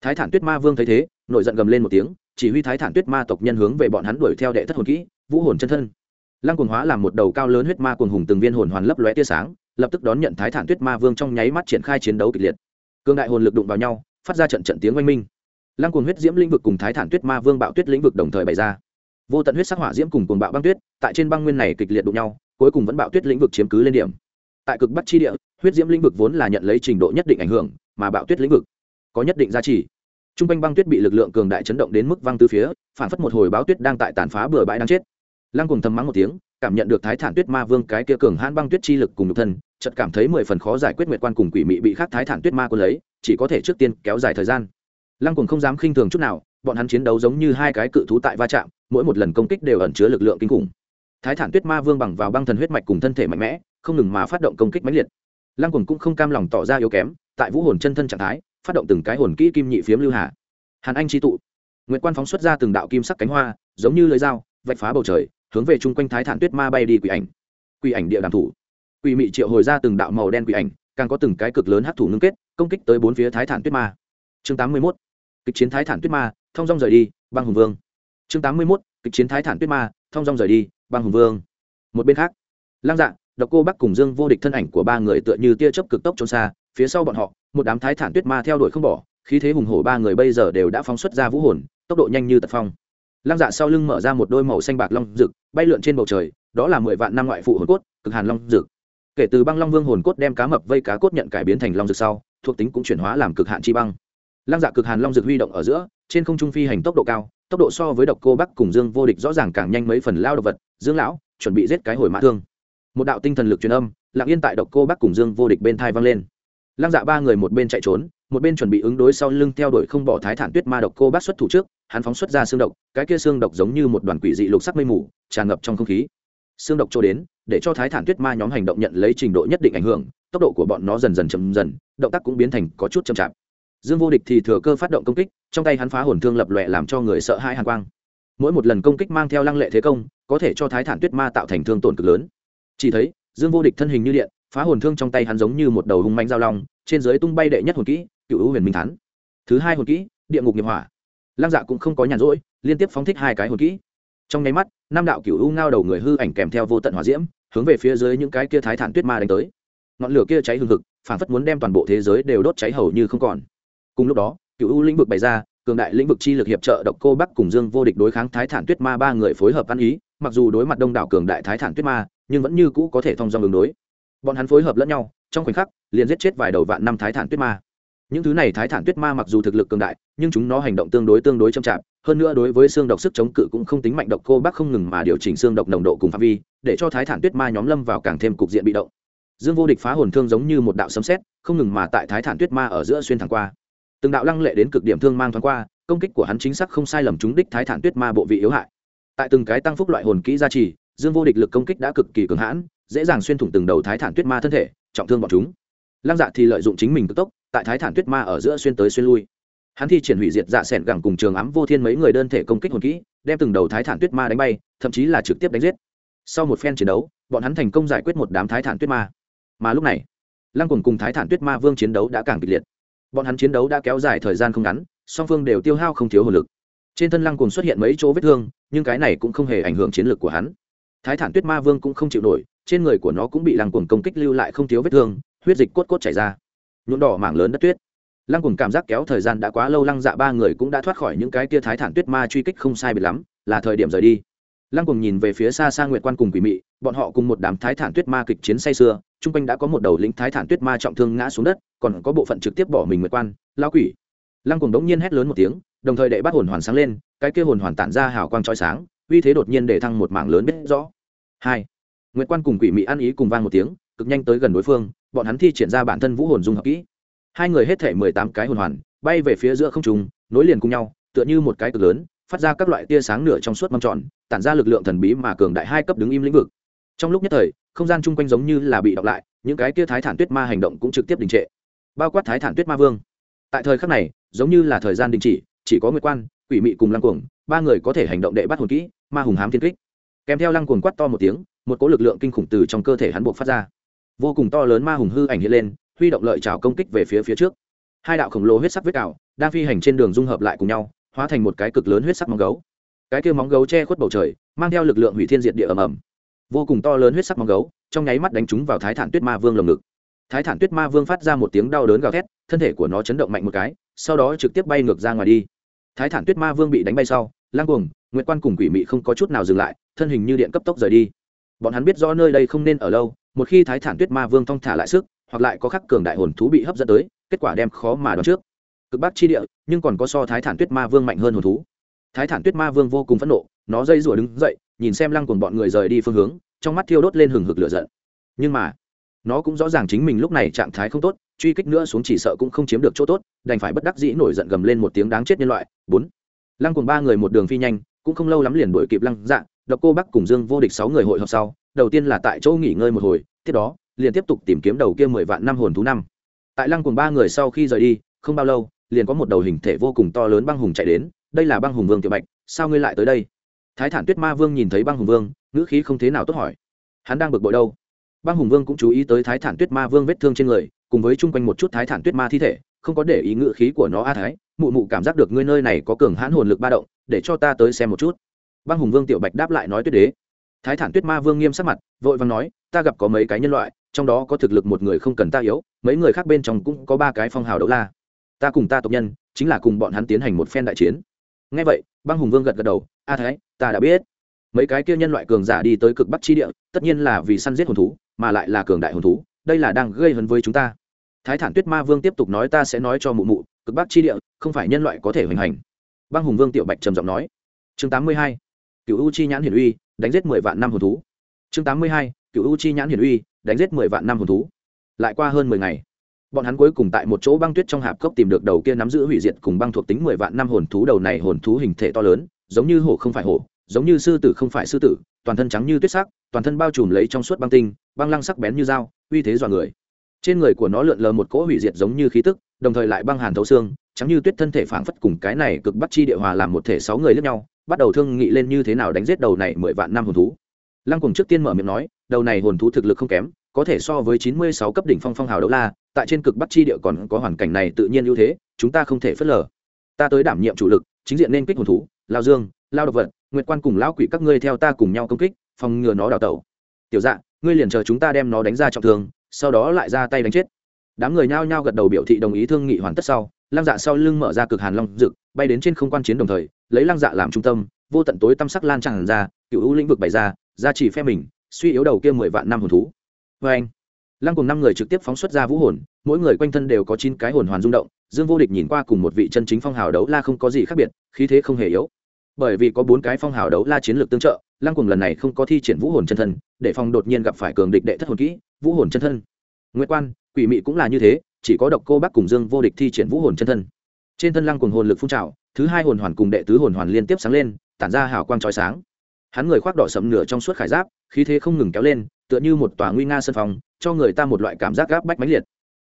Thái thản tuyết ma vương thấy thế, nổi giận gầm lên một tiếng, chỉ huy thái thản tuyết ma tộc nhân hướng về bọn hắn đuổi theo đệ thất hồn kỹ, vũ hồn chân thân. Lăng quần hóa làm một đầu cao lớn huyết ma cuồng hùng từng viên hồn hoàn lấp lóe tia sáng, lập tức đón nhận thái thản tuyết ma vương trong nháy mắt triển khai chiến đấu kịch liệt. Cương đại hồn lực đụng vào nhau, phát ra trận trận tiếng oanh minh. Lăng quần huyết diễm lĩnh vực cùng thái thản tuyết ma vương bạo tuyết lĩnh vực đồng thời bày ra vô tận huyết sắc hỏa diễm cùng cuồng bạo băng tuyết, tại trên băng nguyên này kịch liệt đụng nhau, cuối cùng vẫn bạo tuyết lĩnh vực chiếm cứ lên điểm. Tại cực bắc chi địa, huyết diễm lĩnh vực vốn là nhận lấy trình độ nhất định ảnh hưởng, mà bạo tuyết lĩnh vực có nhất định giá trị t r u n g quanh băng tuyết bị lực lượng cường đại chấn động đến mức văng từ phía, phản phất một hồi báo tuyết đang tại tàn phá bừa bãi đang chết. Lăng cùng thầm mắng một tiếng, cảm nhận được thái thản tuyết ma vương cái kia cường hãn băng tuyết chi lực cùng nhục thân, chợt cảm thấy mười phần khó giải quyết nguyệt quan cùng quỷ mị bị khắc thái thản tuyết ma quân lấy, chỉ có thể trước tiên kéo dài thời gian. Lăng cùng không dám khinh thường chút nào, bọn hắn chiến đấu giống như hai cái cự thú tại va chạm mỗi một lần công kích đều ẩn chứa lực lượng kinh khủng. Thái thản tuyết ma vương bằng vào băng thần huyết mạch cùng thân thể mạnh mẽ, không ngừng mà phát động công kích mãnh liệt. Lăng quần cũng không cam lòng tỏ ra yếu kém, tại vũ hồn chân thân trạng thái, phát động từng cái hồn kỹ kim nhị phiếm lưu hà. Hàn anh chi tụ. Nguyễn quan phóng xuất ra từng đạo kim sắc cánh hoa, giống như lưới dao, vạch phá bầu trời, hướng về chung quanh thái thản tuyết ma bay đi quỷ ảnh. Quỷ ảnh địa đàm thủ. Quỷ mị triệu hồi ra từng đạo màu đen quỷ ảnh, càng có từng cái cực lớn hấp thủ ngưng kết, công kích tới bốn phía thái thản tuyết ma. Chương tám mươi 81. kịch chiến thái thản tuyết ma, thông dong rời đi, băng hùng vương chương tám mươi 81. kịch chiến thái thản tuyết ma thông dong rời đi, băng hùng vương. Một bên khác, lăng dạ độc cô bắc cùng dương vô địch thân ảnh của ba người tựa như tia chớp cực tốc trốn xa, phía sau bọn họ, một đám thái thản tuyết ma theo đuổi không bỏ, khí thế hùng hổ ba người bây giờ đều đã phóng xuất ra vũ hồn, tốc độ nhanh như tật phong. Lăng dạ sau lưng mở ra một đôi màu xanh bạc long rực bay lượn trên bầu trời, đó là mười vạn năm ngoại phụ hồn cốt, cực hàn long rực kể từ băng long vương hồn cốt đem cá mập vây cá cốt nhận cải biến thành long rực sau, thuộc tính cũng chuyển hóa làm cực hạn chi băng. Lăng dạ cực hàn long rực huy động ở giữa, trên không trung phi hành tốc độ cao tốc độ so với độc cô bắc cùng dương vô địch rõ ràng càng nhanh mấy phần lao độc vật, dương lão, chuẩn bị giết cái hồi mã thương. Một đạo tinh thần lực truyền âm, lặng yên tại độc cô bắc cùng dương vô địch bên thai vang lên. Lăng dạ ba người một bên chạy trốn, một bên chuẩn bị ứng đối sau lưng theo đuổi không bỏ thái thản tuyết ma độc cô bắc xuất thủ trước, hắn phóng xuất ra xương độc, cái kia xương độc giống như một đoàn quỷ dị lục sắc mây mù, tràn ngập trong không khí. Xương độc trôi đến, để cho thái thản tuyết ma nhóm hành động nhận lấy trình độ nhất định ảnh hưởng, tốc độ của bọn nó dần dần chậm dần, động tác cũng biến thành có chút chậm chạp dương vô địch thì thừa cơ phát động công kích, trong tay hắn phá hồn thương lập lòe làm cho người sợ hãi hàn quang. Mỗi một lần công kích mang theo lăng lệ thế công, có thể cho thái thản tuyết ma tạo thành thương tổn cực lớn. Chỉ thấy, dương vô địch thân hình như điện, phá hồn thương trong tay hắn giống như một đầu hung manh dao long, trên dưới tung bay đệ nhất hồn kỹ, cựu hữu huyền minh thắn thứ hai hồn kỹ, địa ngục nghiệp hỏa. Lăng dạ cũng không có nhàn rỗi, liên tiếp phóng thích hai cái hồn kỹ. Trong nháy mắt, năm đạo cựu u ngao đầu người hư ảnh kèm theo vô tận hỏa diễm, hướng về phía dưới những cái kia thái thản tuyết ma đánh tới. Ngọn lửa kia cháy hừng hực phản phất muốn đem toàn bộ thế giới đều đốt cháy hầu như không còn cùng lúc đó, cựu u lĩnh vực bày ra, cường đại lĩnh vực chi lực hiệp trợ độc cô bắc cùng dương vô địch đối kháng thái thản tuyết ma ba người phối hợp ăn ý, mặc dù đối mặt đông đảo cường đại thái thản tuyết ma, nhưng vẫn như cũ có thể thông dong đường đối. Bọn hắn phối hợp lẫn nhau, trong khoảnh khắc, liền giết chết vài đầu vạn năm thái thản tuyết ma. Những thứ này thái thản tuyết ma mặc dù thực lực cường đại, nhưng chúng nó hành động tương đối tương đối chậm chạp, hơn nữa đối với xương độc sức chống cự cũng không tính mạnh, độc cô bác không ngừng mà điều chỉnh xương độc nồng độ cùng phạm vi, để cho thái thản tuyết ma nhóm lâm vào càng thêm cục diện bị động. Dương vô địch phá hồn thương giống như một đạo sấm sét, không ngừng mà tại thái thản tuyết ma ở giữa xuyên thẳng qua từng đạo lăng lệ đến cực điểm thương mang thoáng qua, công kích của hắn chính xác không sai lầm chúng đích thái thản tuyết ma bộ vị yếu hại. Tại từng cái tăng phúc loại hồn kỹ gia trì, dương vô địch lực công kích đã cực kỳ cường hãn, dễ dàng xuyên thủng từng đầu thái thản tuyết ma thân thể, trọng thương bọn chúng. Lăng dạ thì lợi dụng chính mình cực tốc, tại thái thản tuyết ma ở giữa xuyên tới xuyên lui. Hắn thi triển hủy diệt dạ s ẻ n gẳng cùng trường ám vô thiên mấy người đơn thể công kích hồn kỹ, đem từng đầu thái thản tuyết ma đánh bay, thậm chí là trực tiếp đánh giết. Sau một phen chiến đấu, bọn hắn thành công giải quyết một đám thái thản tuyết ma. Mà lúc này, lăng cùng cùng thái thản tuyết ma vương chiến đấu đã càng kịch liệt bọn hắn chiến đấu đã kéo dài thời gian không ngắn, song phương đều tiêu hao không thiếu hồn lực. Trên thân lăng cùng xuất hiện mấy chỗ vết thương, nhưng cái này cũng không hề ảnh hưởng chiến lược của hắn. Thái thản tuyết ma vương cũng không chịu nổi, trên người của nó cũng bị lăng cùng công kích lưu lại không thiếu vết thương, huyết dịch cốt cốt chảy ra. Nhuộm đỏ mảng lớn đất tuyết. Lăng cùng cảm giác kéo thời gian đã quá lâu, lăng dạ ba người cũng đã thoát khỏi những cái tia thái thản tuyết ma truy kích không sai biệt lắm, là thời điểm rời đi. Lăng cùng nhìn về phía xa xa nguyệt quan cùng quỷ mị, bọn họ cùng một đám thái thản tuyết ma kịch chiến say sưa chung quanh đã có một đầu lĩnh thái thản tuyết ma trọng thương ngã xuống đất, còn có bộ phận trực tiếp bỏ mình nguyệt quan lao quỷ. Lăng cùng đống nhiên hét lớn một tiếng, đồng thời đệ bắt hồn hoàn sáng lên, cái kia hồn hoàn tản ra hào quang trói sáng, uy thế đột nhiên để thăng một mảng lớn biết rõ. Hai, nguyệt quan cùng quỷ mị ăn ý cùng vang một tiếng, cực nhanh tới gần đối phương, bọn hắn thi triển ra bản thân vũ hồn dung hợp kỹ. Hai người hết thể mười tám cái hồn hoàn, bay về phía giữa không trùng nối liền cùng nhau, tựa như một cái cực lớn, phát ra các loại tia sáng nửa trong suốt mâm tròn, tản ra lực lượng thần bí mà cường đại hai cấp đứng im lĩnh vực trong lúc nhất thời, không gian chung quanh giống như là bị đọc lại, những cái kia thái thản tuyết ma hành động cũng trực tiếp đình trệ. Bao quát thái thản tuyết ma vương. Tại thời khắc này, giống như là thời gian đình chỉ chỉ có nguyệt quan, quỷ mị cùng lăng cuồng, ba người có thể hành động đệ bắt hồn kỹ, ma hùng hám thiên kích. Kèm theo lăng cuồng quát to một tiếng, một cỗ lực lượng kinh khủng từ trong cơ thể hắn buộc phát ra. Vô cùng to lớn ma hùng hư ảnh hiện lên, huy động lợi trào công kích về phía phía trước. Hai đạo khổng lồ huyết sắc vết cào, đang phi hành trên đường dung hợp lại cùng nhau, hóa thành một cái cực lớn huyết sắc móng gấu. Cái kia móng gấu che khuất bầu trời, mang theo lực lượng hủy thiên diệt địa ầm ầm vô cùng to lớn huyết sắc mong gấu, trong nháy mắt đánh trúng vào thái thản tuyết ma vương lồng ngực. Thái thản tuyết ma vương phát ra một tiếng đau đớn gào thét, thân thể của nó chấn động mạnh một cái, sau đó trực tiếp bay ngược ra ngoài đi. Thái thản tuyết ma vương bị đánh bay sau, lang cuồng nguyễn quan cùng quỷ mị không có chút nào dừng lại, thân hình như điện cấp tốc rời đi. Bọn hắn biết rõ nơi đây không nên ở lâu, một khi thái thản tuyết ma vương thong thả lại sức, hoặc lại có khắc cường đại hồn thú bị hấp dẫn tới, kết quả đem khó mà đoán trước. Cực bắc chi địa, nhưng còn có so thái thản tuyết ma vương mạnh hơn hồn thú. Thái thản tuyết ma vương vô cùng phẫn nộ, nó dây rủa đứng dậy nhìn xem lăng cùng bọn người rời đi phương hướng, trong mắt thiêu đốt lên hừng hực lửa giận. Nhưng mà, nó cũng rõ ràng chính mình lúc này trạng thái không tốt, truy kích nữa xuống chỉ sợ cũng không chiếm được chỗ tốt, đành phải bất đắc dĩ nổi giận gầm lên một tiếng đáng chết nhân loại. Bốn, lăng cùng ba người một đường phi nhanh, cũng không lâu lắm liền đuổi kịp lăng dạ độc cô bắc cùng dương vô địch sáu người hội họp sau, đầu tiên là tại chỗ nghỉ ngơi một hồi, tiếp đó, liền tiếp tục tìm kiếm đầu kia mười vạn năm hồn thú năm. Tại lăng cùng ba người sau khi rời đi, không bao lâu, liền có một đầu hình thể vô cùng to lớn băng hùng chạy đến, đây là băng hùng vương tiểu bạch, sao ngươi lại tới đây? Thái thản tuyết ma vương nhìn thấy băng hùng vương, ngữ khí không thế nào tốt hỏi. Hắn đang bực bội đâu? Băng hùng vương cũng chú ý tới thái thản tuyết ma vương vết thương trên người, cùng với chung quanh một chút thái thản tuyết ma thi thể, không có để ý ngữ khí của nó a thái. Mụ mụ cảm giác được ngươi nơi này có cường hãn hồn lực ba động, để cho ta tới xem một chút. Băng hùng vương tiểu bạch đáp lại nói tuyết đế. Thái thản tuyết ma vương nghiêm sắc mặt, vội vàng nói, ta gặp có mấy cái nhân loại, trong đó có thực lực một người không cần ta yếu, mấy người khác bên trong cũng có ba cái phong hào đấu la. Ta cùng ta tộc nhân, chính là cùng bọn hắn tiến hành một phen đại chiến. Ngay vậy băng hùng vương gật gật đầu, a thái, ta đã biết. Mấy cái kia nhân loại cường giả đi tới cực bắc chi địa, tất nhiên là vì săn giết hồn thú, mà lại là cường đại hồn thú, đây là đang gây hấn với chúng ta. Thái thản tuyết ma vương tiếp tục nói, ta sẽ nói cho mụ mụ, cực bắc chi địa không phải nhân loại có thể hoành hành. Băng hùng vương tiểu bạch trầm giọng nói, chương tám mươi hai cựu u chi nhãn hiển uy, đánh giết mười vạn năm hồn thú. Chương tám mươi hai cựu u chi nhãn hiển uy, đánh giết mười vạn năm hồn thú. Lại qua hơn mười ngày bọn hắn cuối cùng tại một chỗ băng tuyết trong hạp cốc tìm được đầu kia nắm giữ hủy diệt cùng băng thuộc tính mười vạn năm hồn thú, đầu này hồn thú hình thể to lớn, giống như hổ không phải hổ, giống như sư tử không phải sư tử, toàn thân trắng như tuyết sắc, toàn thân bao trùm lấy trong suốt băng tinh, băng lăng sắc bén như dao, uy thế dọa người. Trên người của nó lượn lờ một cỗ hủy diệt giống như khí tức, đồng thời lại băng hàn thấu xương, trắng như tuyết thân thể phảng phất cùng cái này cực bắt chi địa hòa làm một thể sáu người lẫn nhau, bắt đầu thương nghị lên như thế nào đánh giết đầu này mười vạn năm hồn thú. Lăng cùng trước tiên mở miệng nói, đầu này hồn thú thực lực không kém, có thể so với chín mươi sáu cấp đỉnh phong phong hào đấu la tại trên cực bắc chi địa còn có hoàn cảnh này tự nhiên ưu thế, chúng ta không thể phớt lờ. Ta tới đảm nhiệm chủ lực, chính diện nên kích hồn thú, lao dương, lao độc vật, nguyệt quan cùng lão quỷ các ngươi theo ta cùng nhau công kích, phòng ngừa nó đào tẩu. Tiểu dạ ngươi liền chờ chúng ta đem nó đánh ra trọng thương, sau đó lại ra tay đánh chết. Đám người nhao nhao gật đầu biểu thị đồng ý thương nghị hoàn tất sau, lăng dạ sau lưng mở ra cực hàn long rực bay đến trên không quan chiến đồng thời, lấy lăng dạ làm trung tâm, vô tận tối tâm sắc lan tràn ra, cựu lĩnh vực bày ra ra chỉ phe mình, suy yếu đầu kia mười vạn năm hồn thú. Vê anh lăng cùng năm người trực tiếp phóng xuất ra vũ hồn, mỗi người quanh thân đều có chín cái hồn hoàn rung động, dương vô địch nhìn qua cùng một vị chân chính phong hào đấu la không có gì khác biệt, khí thế không hề yếu. Bởi vì có bốn cái phong hào đấu la chiến lược tương trợ, lăng cùng lần này không có thi triển vũ hồn chân thân, để phòng đột nhiên gặp phải cường địch đệ thất hồn kỹ, vũ hồn chân thân. Nguyễn quan, quỷ mị cũng là như thế, chỉ có độc cô bác cùng dương vô địch thi triển vũ hồn chân thân. Trên thân lăng cùng hồn lực phun trào, thứ hai hồn hoàn cùng đệ tứ hồn hoàn liên tiếp sáng lên, tản ra hào quang trói sáng. Hắn người khoác đỏ sẫm nửa trong suốt khải giáp, khí thế không ngừng kéo lên, tựa như một tòa nguy nga sân phòng cho người ta một loại cảm giác gáp bách mãnh liệt.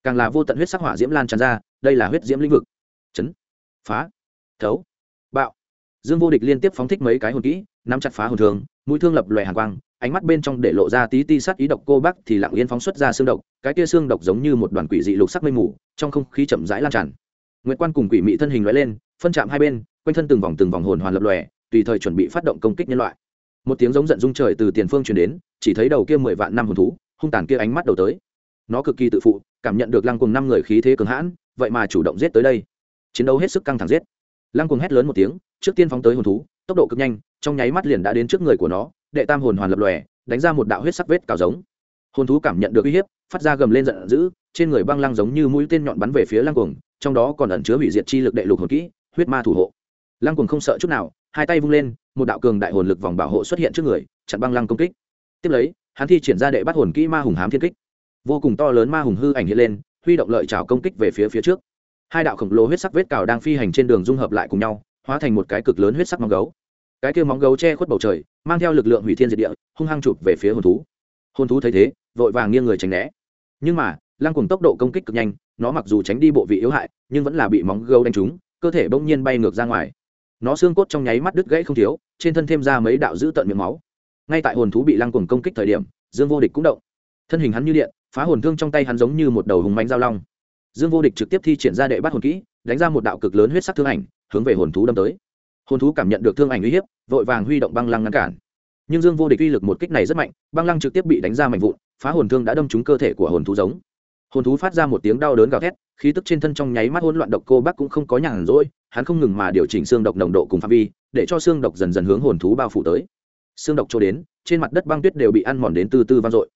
Càng là vô tận huyết sắc hỏa diễm lan tràn ra, đây là huyết diễm lĩnh vực. Chấn, phá, thấu, bạo. Dương vô địch liên tiếp phóng thích mấy cái hồn kỹ, nắm chặt phá hồn thường, mũi thương lập lòe hàng quang, ánh mắt bên trong để lộ ra tí ti sát ý độc cô bắc thì lặng yên phóng xuất ra xương độc, cái kia xương độc giống như một đoàn quỷ dị lục sắc mây mù, trong không khí chậm rãi lan tràn. Nguyệt quan cùng quỷ mị thân hình lóe lên, phân chạm hai bên, quanh thân từng vòng từng vòng hồn hoàn lập lòe, tùy thời chuẩn bị phát động công kích nhân loại. Một tiếng giống giận rung trời từ tiền phương truyền đến, chỉ thấy đầu kia mười vạn năm hồn thú hung tàn kia ánh mắt đầu tới. Nó cực kỳ tự phụ, cảm nhận được lăng cùng năm người khí thế cường hãn, vậy mà chủ động giết tới đây. Chiến đấu hết sức căng thẳng giết. Lăng cùng hét lớn một tiếng, trước tiên phóng tới hồn thú, tốc độ cực nhanh, trong nháy mắt liền đã đến trước người của nó, đệ tam hồn hoàn lập lòe, đánh ra một đạo huyết sắc vết cào giống. Hồn thú cảm nhận được uy hiếp, phát ra gầm lên giận dữ, trên người băng lăng giống như mũi tên nhọn bắn về phía lăng cuồng, trong đó còn ẩn chứa hủy diệt chi lực đệ lục hồn kỹ, huyết ma thủ hộ. Lăng cuồng không sợ chút nào, hai tay vung lên, một đạo cường đại hồn lực vòng bảo hộ xuất hiện trước người, chặn băng lăng công kích. Tiếp lấy hắn thi triển ra đệ bắt hồn kỹ ma hùng hám thiên kích. Vô cùng to lớn ma hùng hư ảnh hiện lên, huy động lợi trào công kích về phía phía trước. Hai đạo khổng lồ huyết sắc vết cào đang phi hành trên đường dung hợp lại cùng nhau, hóa thành một cái cực lớn huyết sắc móng gấu. Cái kia móng gấu che khuất bầu trời, mang theo lực lượng hủy thiên diệt địa, hung hăng chụp về phía hồn thú. Hồn thú thấy thế, vội vàng nghiêng người tránh né. Nhưng mà, lăng cùng tốc độ công kích cực nhanh, nó mặc dù tránh đi bộ vị yếu hại, nhưng vẫn là bị móng gấu đánh trúng, cơ thể bỗng nhiên bay ngược ra ngoài. Nó xương cốt trong nháy mắt đứt gãy không thiếu, trên thân thêm ra mấy đạo dữ tận miệng máu ngay tại hồn thú bị lăng cuồng công kích thời điểm, dương vô địch cũng động. Thân hình hắn như điện, phá hồn thương trong tay hắn giống như một đầu hùng mánh giao long. Dương vô địch trực tiếp thi triển ra đệ bắt hồn kỹ, đánh ra một đạo cực lớn huyết sắc thương ảnh, hướng về hồn thú đâm tới. Hồn thú cảm nhận được thương ảnh uy hiếp, vội vàng huy động băng lăng ngăn cản. Nhưng dương vô địch uy lực một kích này rất mạnh, băng lăng trực tiếp bị đánh ra mạnh vụn, phá hồn thương đã đâm trúng cơ thể của hồn thú giống. Hồn thú phát ra một tiếng đau đớn gào thét, khí tức trên thân trong nháy mắt hỗn loạn độc cô bác cũng không có nhàn rỗi, hắn không ngừng mà điều chỉnh xương độc nồng độ cùng phạm vi, để cho xương độc dần dần hướng hồn thú bao phủ tới xương độc trôi đến trên mặt đất băng tuyết đều bị ăn mòn đến từ từ vang dội.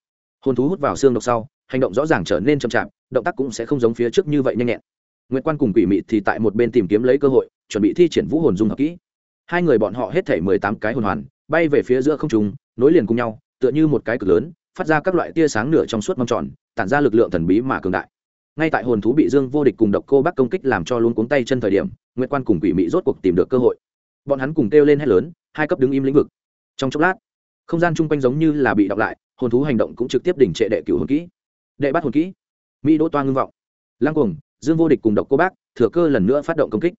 Hồn thú hút vào xương độc sau hành động rõ ràng trở nên chậm chạp động tác cũng sẽ không giống phía trước như vậy nhanh nhẹn. Nguyễn quan cùng quỷ mị thì tại một bên tìm kiếm lấy cơ hội chuẩn bị thi triển vũ hồn dung hợp kỹ. Hai người bọn họ hết thể mười tám cái hồn hoàn bay về phía giữa không trung, nối liền cùng nhau tựa như một cái cực lớn phát ra các loại tia sáng nửa trong suốt mâm tròn tản ra lực lượng thần bí mà cường đại. Ngay tại hồn thú bị dương vô địch cùng độc cô bác công kích làm cho luôn cuống tay chân thời điểm nguyễn quan cùng quỷ mị rốt cuộc tìm được cơ hội. Bọn hắn cùng kêu lên hét lớn hai cấp đứng im lĩnh vực trong chốc lát, không gian chung quanh giống như là bị đọc lại, hồn thú hành động cũng trực tiếp đỉnh trệ đệ cửu hồn kỹ, đệ bắt hồn kỹ. Mỹ đỗ toa ngưng vọng. Lăng cuồng, dương vô địch cùng độc cô bác, thừa cơ lần nữa phát động công kích.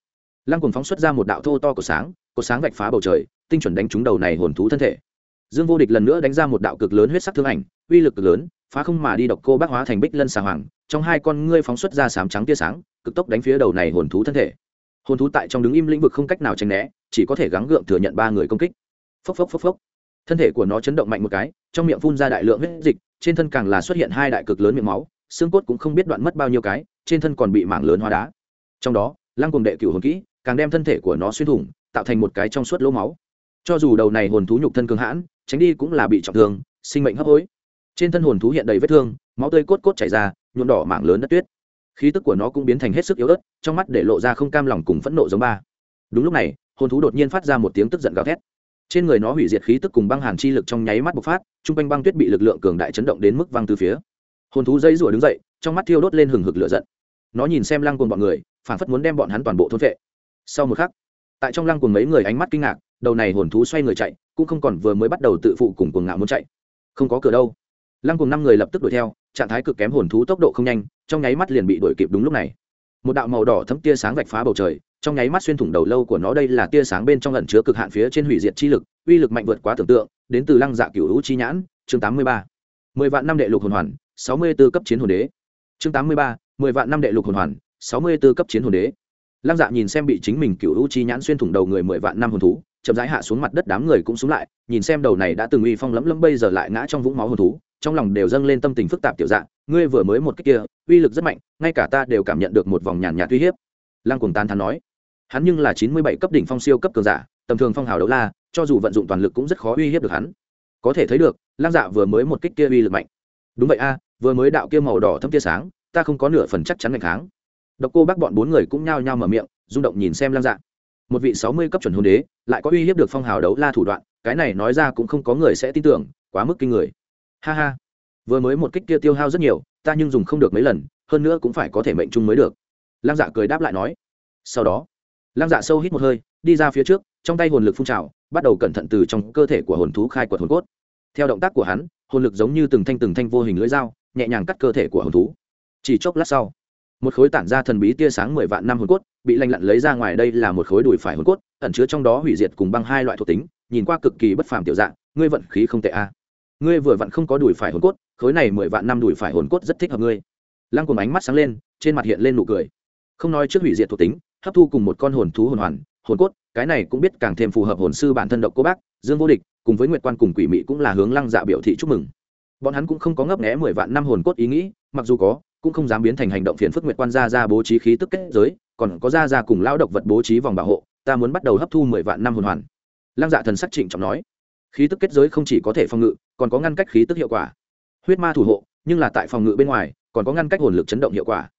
Lăng cuồng phóng xuất ra một đạo thô to của sáng cột sáng vạch phá bầu trời, tinh chuẩn đánh trúng đầu này hồn thú thân thể. Dương vô địch lần nữa đánh ra một đạo cực lớn huyết sắc thương ảnh, uy lực cực lớn, phá không mà đi độc cô bác hóa thành bích lân xà hoàng, trong hai con ngươi phóng xuất ra sám trắng tia sáng, cực tốc đánh phía đầu này hồn thú thân thể. Hồn thú tại trong đứng im lĩnh vực không cách nào tránh né, chỉ có thể gắng gượng thừa nhận ba người công kích phốc phốc phốc phốc. Thân thể của nó chấn động mạnh một cái, trong miệng phun ra đại lượng huyết dịch, trên thân càng là xuất hiện hai đại cực lớn miệng máu, xương cốt cũng không biết đoạn mất bao nhiêu cái, trên thân còn bị mảng lớn hóa đá. Trong đó, lăng cùng đệ cửu hồn kỹ càng đem thân thể của nó xuyên thủng, tạo thành một cái trong suốt lỗ máu. Cho dù đầu này hồn thú nhục thân cường hãn, tránh đi cũng là bị trọng thương, sinh mệnh hấp hối. Trên thân hồn thú hiện đầy vết thương, máu tươi cốt cốt chảy ra, nhuộm đỏ mảng lớn đất tuyết. Khí tức của nó cũng biến thành hết sức yếu ớt, trong mắt để lộ ra không cam lòng cùng phẫn nộ giống ba. Đúng lúc này, hồn thú đột nhiên phát ra một tiếng tức giận gào thét trên người nó hủy diệt khí tức cùng băng hàn chi lực trong nháy mắt bộc phát chung quanh băng tuyết bị lực lượng cường đại chấn động đến mức văng từ phía. Hồn thú dây rủa đứng dậy, trong mắt thiêu đốt lên hừng hực lửa giận. Nó nhìn xem lăng cùng bọn người, phản phất muốn đem bọn hắn toàn bộ thôn vệ. Sau một khắc, tại trong lăng cùng mấy người ánh mắt kinh ngạc, đầu này hồn thú xoay người chạy, cũng không còn vừa mới bắt đầu tự phụ cùng cuồng ngạo muốn chạy. Không có cửa đâu. Lăng cùng năm người lập tức đuổi theo, trạng thái cực kém hồn thú tốc độ không nhanh, trong nháy mắt liền bị đuổi kịp đúng lúc này. Một đạo màu đỏ thấm tia sáng vạch phá bầu trời trong nháy mắt xuyên thủng đầu lâu của nó đây là tia sáng bên trong lần chứa cực hạn phía trên hủy diệt chi lực, uy lực mạnh vượt quá tưởng tượng, đến từ lăng dạ cửu hữu chi nhãn, chương tám mươi ba. Mười vạn năm đệ lục hồn hoàn, sáu mươi b ố cấp chiến hồn đế. Chương tám mươi ba, mười vạn năm đệ lục hồn hoàn, sáu mươi b ố cấp chiến hồn đế. Lăng dạ nhìn xem bị chính mình cửu hữu chi nhãn xuyên thủng đầu người mười vạn năm hồn thú, chậm rãi hạ xuống mặt đất đám người cũng xuống lại, nhìn xem đầu này đã từng uy phong lẫm lẫm bây giờ lại ngã trong vũng máu hồn thú, trong lòng đều dâng lên tâm tình phức tạp tiểu dạng ngươi vừa mới một cách kia, uy lực rất mạnh, ngay cả ta đều cảm nhận được một vòng nhàn nhạt uy hiếp. Lăng cùng tán thán nói hắn nhưng là chín mươi bảy cấp đỉnh phong siêu cấp cường giả, tầm thường phong hào đấu la, cho dù vận dụng toàn lực cũng rất khó uy hiếp được hắn. Có thể thấy được, lăng dạ vừa mới một kích kia uy lực mạnh. Đúng vậy a, vừa mới đạo kia màu đỏ thâm tia sáng, ta không có nửa phần chắc chắn ngày kháng. Độc cô bác bọn bốn người cũng nhao nhao mở miệng, rung động nhìn xem lăng dạ. Một vị sáu mươi cấp chuẩn hồn đế, lại có uy hiếp được phong hào đấu la thủ đoạn, cái này nói ra cũng không có người sẽ tin tưởng, quá mức kinh người. Ha ha, vừa mới một kích kia tiêu hao rất nhiều, ta nhưng dùng không được mấy lần, hơn nữa cũng phải có thể mệnh chung mới được. Lăng dạ cười đáp lại nói. Sau đó lăng dạ sâu hít một hơi, đi ra phía trước, trong tay hồn lực phun trào, bắt đầu cẩn thận từ trong cơ thể của hồn thú khai quật hồn cốt. Theo động tác của hắn, hồn lực giống như từng thanh từng thanh vô hình lưỡi dao, nhẹ nhàng cắt cơ thể của hồn thú. Chỉ chốc lát sau, một khối tản ra thần bí tia sáng mười vạn năm hồn cốt bị lanh lặn lấy ra ngoài đây là một khối đùi phải hồn cốt, ẩn chứa trong đó hủy diệt cùng băng hai loại thuộc tính, nhìn qua cực kỳ bất phàm tiểu dạng, ngươi vận khí không tệ a. Ngươi vừa vặn không có đùi phải hồn cốt, khối này mười vạn năm đùi phải hồn cốt rất thích hợp ngươi. Lăng cùng ánh mắt sáng lên, trên mặt hiện lên nụ cười. Không nói trước hủy diệt thuộc tính hấp thu cùng một con hồn thú hồn hoàn, hồn cốt, cái này cũng biết càng thêm phù hợp hồn sư bản thân độc cô bác, dương vô địch, cùng với nguyệt quan cùng quỷ mị cũng là hướng lăng dạ biểu thị chúc mừng. Bọn hắn cũng không có ngấp nghé mười vạn năm hồn cốt ý nghĩ, mặc dù có, cũng không dám biến thành hành động phiền phức nguyệt quan ra ra bố trí khí tức kết giới, còn có ra ra cùng lão độc vật bố trí vòng bảo hộ, ta muốn bắt đầu hấp thu mười vạn năm hồn hoàn. Lăng dạ thần sắc trịnh trọng nói. Khí tức kết giới không chỉ có thể phòng ngự, còn có ngăn cách khí tức hiệu quả. Huyết ma thủ hộ, nhưng là tại phòng ngự bên ngoài, còn có ngăn cách hồn lực chấn động hiệu quả.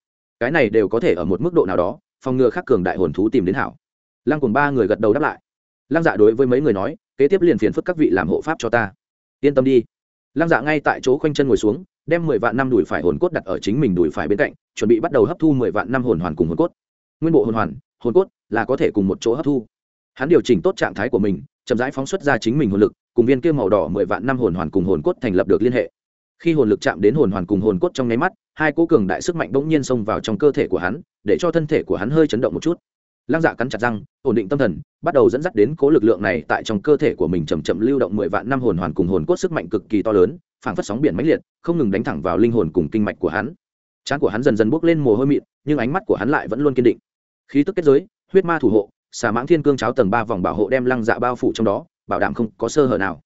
Cái này đều có thể ở một mức độ nào đó phòng ngừa khắc cường đại hồn thú tìm đến hảo. Lăng cùng ba người gật đầu đáp lại. Lăng dạ đối với mấy người nói, kế tiếp liền phiền phức các vị làm hộ pháp cho ta. Yên tâm đi. Lăng dạ ngay tại chỗ khoanh chân ngồi xuống, đem mười vạn năm đùi phải hồn cốt đặt ở chính mình đùi phải bên cạnh, chuẩn bị bắt đầu hấp thu mười vạn năm hồn hoàn cùng hồn cốt. Nguyên bộ hồn hoàn, hồn cốt là có thể cùng một chỗ hấp thu. Hắn điều chỉnh tốt trạng thái của mình, chậm rãi phóng xuất ra chính mình hồn lực, cùng viên kia màu đỏ mười vạn năm hồn hoàn cùng hồn cốt thành lập được liên hệ khi hồn lực chạm đến hồn hoàn cùng hồn cốt trong nháy mắt, hai cố cường đại sức mạnh bỗng nhiên xông vào trong cơ thể của hắn, để cho thân thể của hắn hơi chấn động một chút. Lăng dạ cắn chặt răng, ổn định tâm thần, bắt đầu dẫn dắt đến cố lực lượng này tại trong cơ thể của mình chầm chậm lưu động mười vạn năm hồn hoàn cùng hồn cốt sức mạnh cực kỳ to lớn, phảng phất sóng biển mãnh liệt, không ngừng đánh thẳng vào linh hồn cùng kinh mạch của hắn. Trán của hắn dần dần bốc lên mồ hôi mịn, nhưng ánh mắt của hắn lại vẫn luôn kiên định. Khí tức kết giới, huyết ma thủ hộ, xà mãng thiên cương cháo tầng ba vòng bảo hộ đem lăng dạ bao phủ trong đó, bảo đảm không có sơ hở nào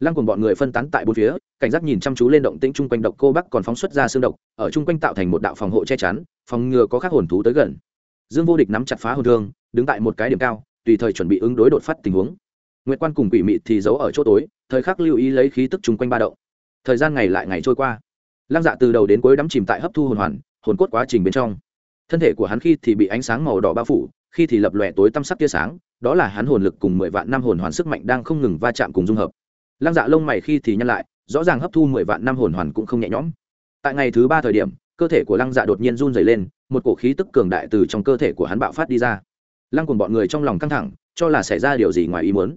lăng cùng bọn người phân tán tại bốn phía, cảnh giác nhìn chăm chú lên động tĩnh chung quanh độc cô bắc còn phóng xuất ra xương độc, ở chung quanh tạo thành một đạo phòng hộ che chắn, phòng ngừa có các hồn thú tới gần. Dương vô địch nắm chặt phá hồn thương, đứng tại một cái điểm cao, tùy thời chuẩn bị ứng đối đột phát tình huống. Nguyệt quan cùng quỷ mị thì giấu ở chỗ tối, thời khắc lưu ý lấy khí tức chung quanh ba động. Thời gian ngày lại ngày trôi qua. Lăng dạ từ đầu đến cuối đắm chìm tại hấp thu hồn hoàn, hồn cốt quá trình bên trong. Thân thể của hắn khi thì bị ánh sáng màu đỏ bao phủ, khi thì lập lòe tối tăm sắc tia sáng, đó là hắn hồn lực cùng mười vạn năm hồn hoàn sức mạnh đang không ngừng va chạm cùng dung hợp lăng dạ lông mày khi thì nhăn lại, rõ ràng hấp thu mười vạn năm hồn hoàn cũng không nhẹ nhõm. Tại ngày thứ ba thời điểm, cơ thể của lăng dạ đột nhiên run dày lên, một cổ khí tức cường đại từ trong cơ thể của hắn bạo phát đi ra. Lăng cùng bọn người trong lòng căng thẳng, cho là xảy ra điều gì ngoài ý muốn.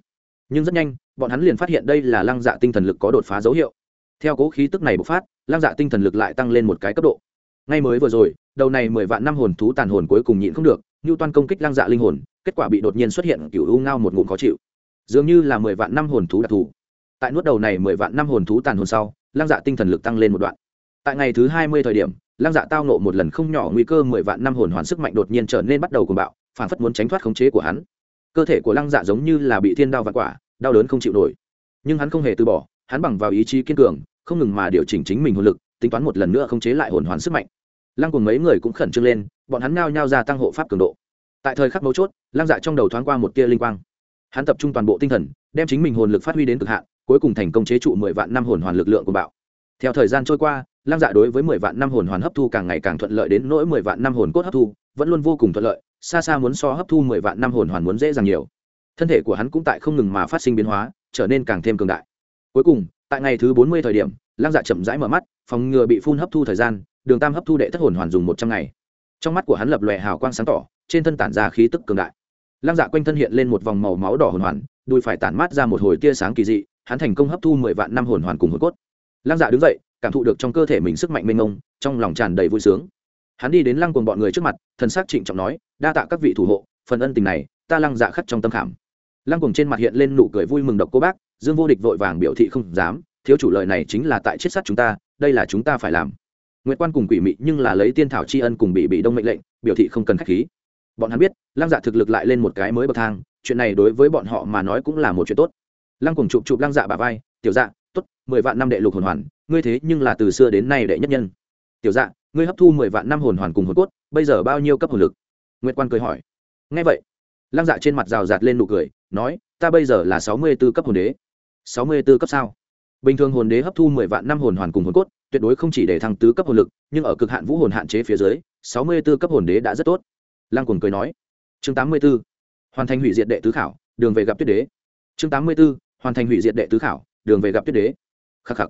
Nhưng rất nhanh, bọn hắn liền phát hiện đây là lăng dạ tinh thần lực có đột phá dấu hiệu. Theo cố khí tức này bộc phát, lăng dạ tinh thần lực lại tăng lên một cái cấp độ. Ngay mới vừa rồi, đầu này mười vạn năm hồn thú tàn hồn cuối cùng nhịn không được như toan công kích lăng dạ linh hồn, kết quả bị đột nhiên xuất hiện cựu u ngao một ngụm khó chịu. Dường như là mười vạn năm hồn thú đặc thù tại nuốt đầu này mười vạn năm hồn thú tàn hồn sau, lăng dạ tinh thần lực tăng lên một đoạn. Tại ngày thứ hai mươi thời điểm, lăng dạ tao nộ một lần không nhỏ nguy cơ mười vạn năm hồn hoàn sức mạnh đột nhiên trở nên bắt đầu cuồng bạo, phản phất muốn tránh thoát khống chế của hắn. Cơ thể của lăng dạ giống như là bị thiên đao vạn quả, đau đớn không chịu nổi. Nhưng hắn không hề từ bỏ, hắn bằng vào ý chí kiên cường, không ngừng mà điều chỉnh chính mình hồn lực, tính toán một lần nữa khống chế lại hồn hoàn sức mạnh. Lăng cùng mấy người cũng khẩn trương lên, bọn hắn ngao nhao ra tăng hộ pháp cường độ. Tại thời khắc mấu chốt, lăng dạ trong đầu thoáng qua một tia linh quang. Hắn tập trung toàn bộ tinh thần, đem chính mình hồn lực phát huy đến cực hạn cuối cùng thành công chế trụ mười vạn năm hồn hoàn lực lượng của bạo. Theo thời gian trôi qua, lăng dạ đối với mười vạn năm hồn hoàn hấp thu càng ngày càng thuận lợi đến nỗi mười vạn năm hồn cốt hấp thu, vẫn luôn vô cùng thuận lợi, xa xa muốn so hấp thu mười vạn năm hồn hoàn muốn dễ dàng nhiều. Thân thể của hắn cũng tại không ngừng mà phát sinh biến hóa, trở nên càng thêm cường đại. Cuối cùng, tại ngày thứ bốn mươi thời điểm, lăng dạ chậm rãi mở mắt, phòng ngừa bị phun hấp thu thời gian, đường tam hấp thu đệ thất hồn hoàn dùng một trăm ngày. Trong mắt của hắn lập lòe hào quang sáng tỏ, trên thân tản ra khí tức cường đại. Lăng dạ quanh thân hiện lên một vòng màu máu đỏ hồn hoàn, đùi phải tản mát ra một hồi tia sáng kỳ dị hắn thành công hấp thu mười vạn năm hồn hoàn cùng hồn cốt. Lăng dạ đứng dậy, cảm thụ được trong cơ thể mình sức mạnh mênh mông, trong lòng tràn đầy vui sướng. Hắn đi đến lăng cùng bọn người trước mặt, thần s á c trịnh trọng nói, đa tạ các vị thủ hộ, phần ân tình này, ta lăng dạ khắc trong tâm khảm. Lăng cùng trên mặt hiện lên nụ cười vui mừng độc cô bác, dương vô địch vội vàng biểu thị không dám, thiếu chủ lợi này chính là tại chết sát chúng ta, đây là chúng ta phải làm. Nguyễn quan cùng quỷ mị nhưng là lấy tiên thảo tri ân cùng bị bị đông mệnh lệnh, biểu thị không cần k h á c h khí. Bọn hắn biết, lăng dạ thực lực lại lên một cái mới bậc thang, chuyện này đối với bọn họ mà nói cũng là một chuyện tốt lăng cùng chụp chụp lăng dạ bà vai, tiểu dạ t ố t mười vạn năm đệ lục hồn hoàn, ngươi thế nhưng là từ xưa đến nay đệ nhất nhân. Tiểu dạ ngươi hấp thu mười vạn năm hồn hoàn cùng hồn cốt, bây giờ bao nhiêu cấp hồn lực? Nguyễn quan cười hỏi. Ngay vậy. Lăng dạ trên mặt rào rạt lên nụ cười, nói, ta bây giờ là sáu mươi b ố cấp hồn đế. Sáu mươi b ố cấp sao? Bình thường hồn đế hấp thu mười vạn năm hồn hoàn cùng hồn cốt, tuyệt đối không chỉ để thăng tứ cấp hồn lực, nhưng ở cực hạn vũ hồn hạn chế phía dưới, sáu mươi b ố cấp hồn đế đã rất tốt. Lăng cùng cười nói. Chương tám mươi b ố hoàn thành hủy diệt đệ tứ khảo, đường về gặp tuyết đế. Chương tám mươi b ố hoàn thành hủy diệt đệ tứ khảo, đường về gặp tuyết đế. Khắc khắc.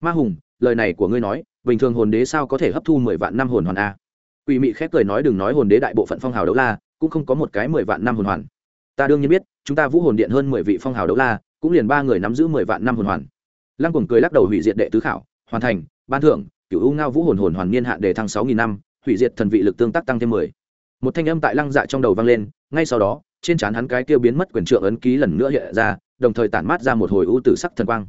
Ma hùng, lời này của ngươi nói, bình thường hồn đế sao có thể hấp thu mười vạn năm hồn hoàn a? Quỷ mị khép cười nói đừng nói hồn đế đại bộ phận phong hào đấu la, cũng không có một cái mười vạn năm hồn hoàn. Ta đương nhiên biết, chúng ta vũ hồn điện hơn mười vị phong hào đấu la, cũng liền ba người nắm giữ mười vạn năm hồn hoàn. Lăng cùng cười lắc đầu hủy diệt đệ tứ khảo, hoàn thành, ban thưởng cựu u ngao vũ hồn hồn hoàn niên hạn đề thăng sáu nghìn năm, hủy diệt thần vị lực tương tác tăng thêm mười. Một thanh âm tại lăng dạ trong đầu vang lên, ngay sau đó, trên trán hắn cái kia biến mất quyền trượng ấn ký lần nữa hiện ra đồng thời tản mát ra một hồi u tử sắc thần quang.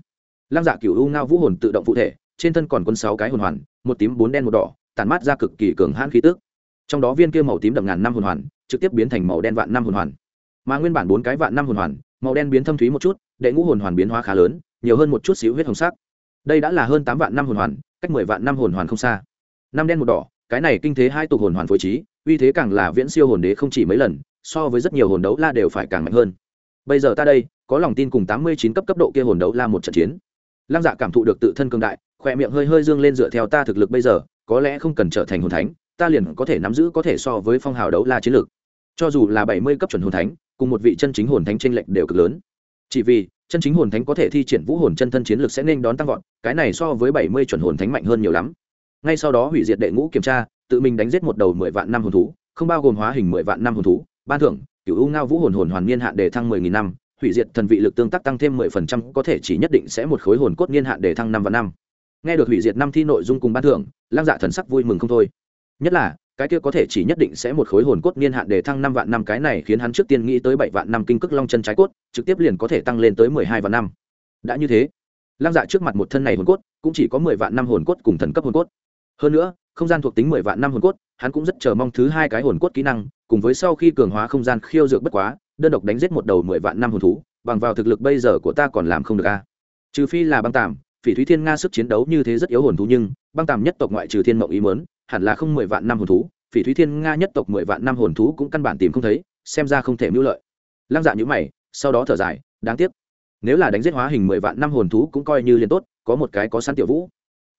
Lăng dạ cựu u ngao vũ hồn tự động phụ thể, trên thân còn quân sáu cái hồn hoàn, một tím bốn đen một đỏ, tản mát ra cực kỳ cường hãn khí tức. Trong đó viên kia màu tím đậm ngàn năm hồn hoàn, trực tiếp biến thành màu đen vạn năm hồn hoàn. Mà nguyên bản bốn cái vạn năm hồn hoàn, màu đen biến thâm thúy một chút, đệ ngũ hồn hoàn biến hóa khá lớn, nhiều hơn một chút xíu huyết hồng sắc. Đây đã là hơn tám vạn năm hồn hoàn, cách mười vạn năm hồn hoàn không xa. Năm đen một đỏ, cái này kinh thế hai tục hồn hoàn phối trí, uy thế càng là viễn siêu hồn đế không chỉ mấy lần, so với rất nhiều hồn đấu la đều phải càng mạnh hơn. Bây giờ ta đây có lòng tin cùng tám mươi chín cấp cấp độ kia hồn đấu la một trận chiến. Lăng dạ cảm thụ được tự thân cường đại, khỏe miệng hơi hơi dương lên dựa theo ta thực lực bây giờ, có lẽ không cần trở thành hồn thánh, ta liền có thể nắm giữ có thể so với phong hào đấu la chiến lược. Cho dù là bảy mươi cấp chuẩn hồn thánh, cùng một vị chân chính hồn thánh tranh lệch đều cực lớn. Chỉ vì, chân chính hồn thánh có thể thi triển vũ hồn chân thân chiến lược sẽ nên đón tăng vọt, cái này so với bảy mươi chuẩn hồn thánh mạnh hơn nhiều lắm. Ngay sau đó hủy diệt đệ ngũ kiểm tra, tự mình đánh giết một đầu mười vạn năm hồn thú, không bao gồm hóa hình mười vạn năm hồn thú, ban thưởng cựu u ngao vũ hồn hồn hoàn niên hạn đề thăng mười nghìn năm hủy diệt thần vị lực tương tác tăng thêm mười phần trăm, có thể chỉ nhất định sẽ một khối hồn cốt niên hạn để thăng năm và năm. Nghe được hủy diệt năm thi nội dung cùng ban thưởng lang dạ thần sắc vui mừng không thôi. Nhất là, cái kia có thể chỉ nhất định sẽ một khối hồn cốt niên hạn để thăng năm vạn năm, cái này khiến hắn trước tiên nghĩ tới bảy vạn năm kinh cước long chân trái cốt, trực tiếp liền có thể tăng lên tới mười hai vạn năm. Đã như thế, lăng dạ trước mặt một thân này hồn cốt, cũng chỉ có mười vạn năm hồn cốt cùng thần cấp hồn cốt. Hơn nữa, không gian thuộc tính mười vạn năm hồn cốt, hắn cũng rất chờ mong thứ hai cái hồn cốt kỹ năng, cùng với sau khi cường hóa không gian khiêu dược bất quá đơn độc đánh giết một đầu mười vạn năm hồn thú, bằng vào thực lực bây giờ của ta còn làm không được a. Trừ phi là băng tàm, phỉ thúy thiên nga sức chiến đấu như thế rất yếu hồn thú nhưng, băng tàm nhất tộc ngoại trừ thiên mộng ý mớn hẳn là không mười vạn năm hồn thú, phỉ thúy thiên nga nhất tộc mười vạn năm hồn thú cũng căn bản tìm không thấy, xem ra không thể mưu lợi. Lăng dạ nhữ mày, sau đó thở dài, đáng tiếc. Nếu là đánh giết hóa hình mười vạn năm hồn thú cũng coi như liền tốt, có một cái có sẵn tiểu vũ.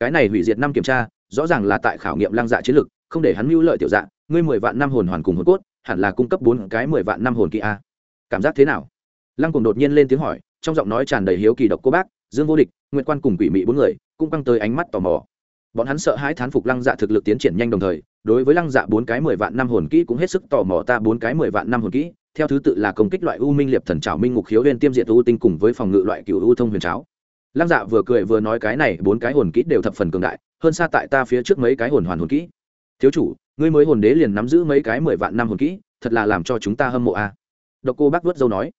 Cái này hủy diệt năm kiểm tra, rõ ràng là tại khảo nghiệm lăng dạ chiến lực, không để hắn mưu lợi tiểu dạ ngươi mười vạn năm hồn hoàn cùng hồn cốt, hẳn là cung cấp bốn cái mười vạn năm hồn kỳ a cảm giác thế nào? Lăng cùng đột nhiên lên tiếng hỏi, trong giọng nói tràn đầy hiếu kỳ độc cô bác, dương vô địch nguyện quan cùng quỷ mị bốn người, cũng căng tới ánh mắt tò mò. Bọn hắn sợ hãi thán phục lăng dạ thực lực tiến triển nhanh đồng thời, đối với lăng dạ bốn cái mười vạn năm hồn kỹ cũng hết sức tò mò ta bốn cái mười vạn năm hồn kỹ, theo thứ tự là công kích loại u minh liệp thần trào minh ngục khiếu huyền tiêm diệt u tinh cùng với phòng ngự loại cựu u thông huyền cháo. Lăng dạ vừa cười vừa nói cái này bốn cái hồn kỹ đều thập phần cường đại, hơn xa tại ta phía trước mấy cái hồn hoàn hồn kỹ. Thiếu chủ, ngươi mới hồn đế liền nắm giữ mấy cái mười vạn năm hồn kỹ, thật là làm cho chúng ta hâm mộ a. à độc cô bác vớt dâu nói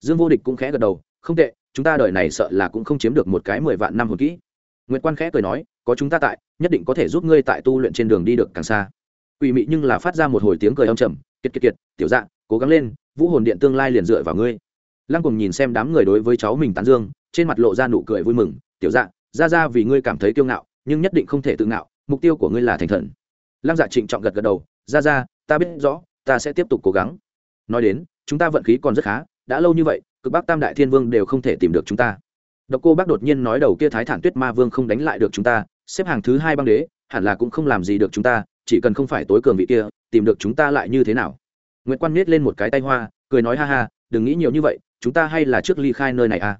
dương vô địch cũng khẽ gật đầu không tệ chúng ta đời này sợ là cũng không chiếm được một cái mười vạn năm hồn kỹ Nguyệt Quan khẽ cười nói, có chúng ta tại, nhất định có thể giúp ngươi tại tu luyện trên đường đi được càng xa. Quỷ mị nhưng là phát ra một hồi tiếng cười âm trầm, kiệt kiệt kiệt, tiểu dạng cố gắng lên, Vũ hồn điện tương lai liền dựa vào ngươi. Lăng Cùng nhìn xem đám người đối với cháu mình tán dương, trên mặt lộ ra nụ cười vui mừng, tiểu dạng ra ra vì ngươi cảm thấy kiêu ngạo, nhưng nhất định không thể tự ngạo, mục tiêu của ngươi là thành thần. Lăng Dạ trịnh trọng gật gật đầu, ra ra, ta biết rõ, ta sẽ tiếp tục cố gắng. Nói đến, chúng ta vận khí còn rất khá, đã lâu như vậy, cực Bắc Tam Đại Thiên Vương đều không thể tìm được chúng ta Độc Cô Bác đột nhiên nói đầu kia Thái Thản Tuyết Ma Vương không đánh lại được chúng ta, xếp hàng thứ hai băng đế, hẳn là cũng không làm gì được chúng ta, chỉ cần không phải tối cường vị kia, tìm được chúng ta lại như thế nào? Nguyệt Quan nhếch lên một cái tay hoa, cười nói ha ha, đừng nghĩ nhiều như vậy, chúng ta hay là trước ly khai nơi này à?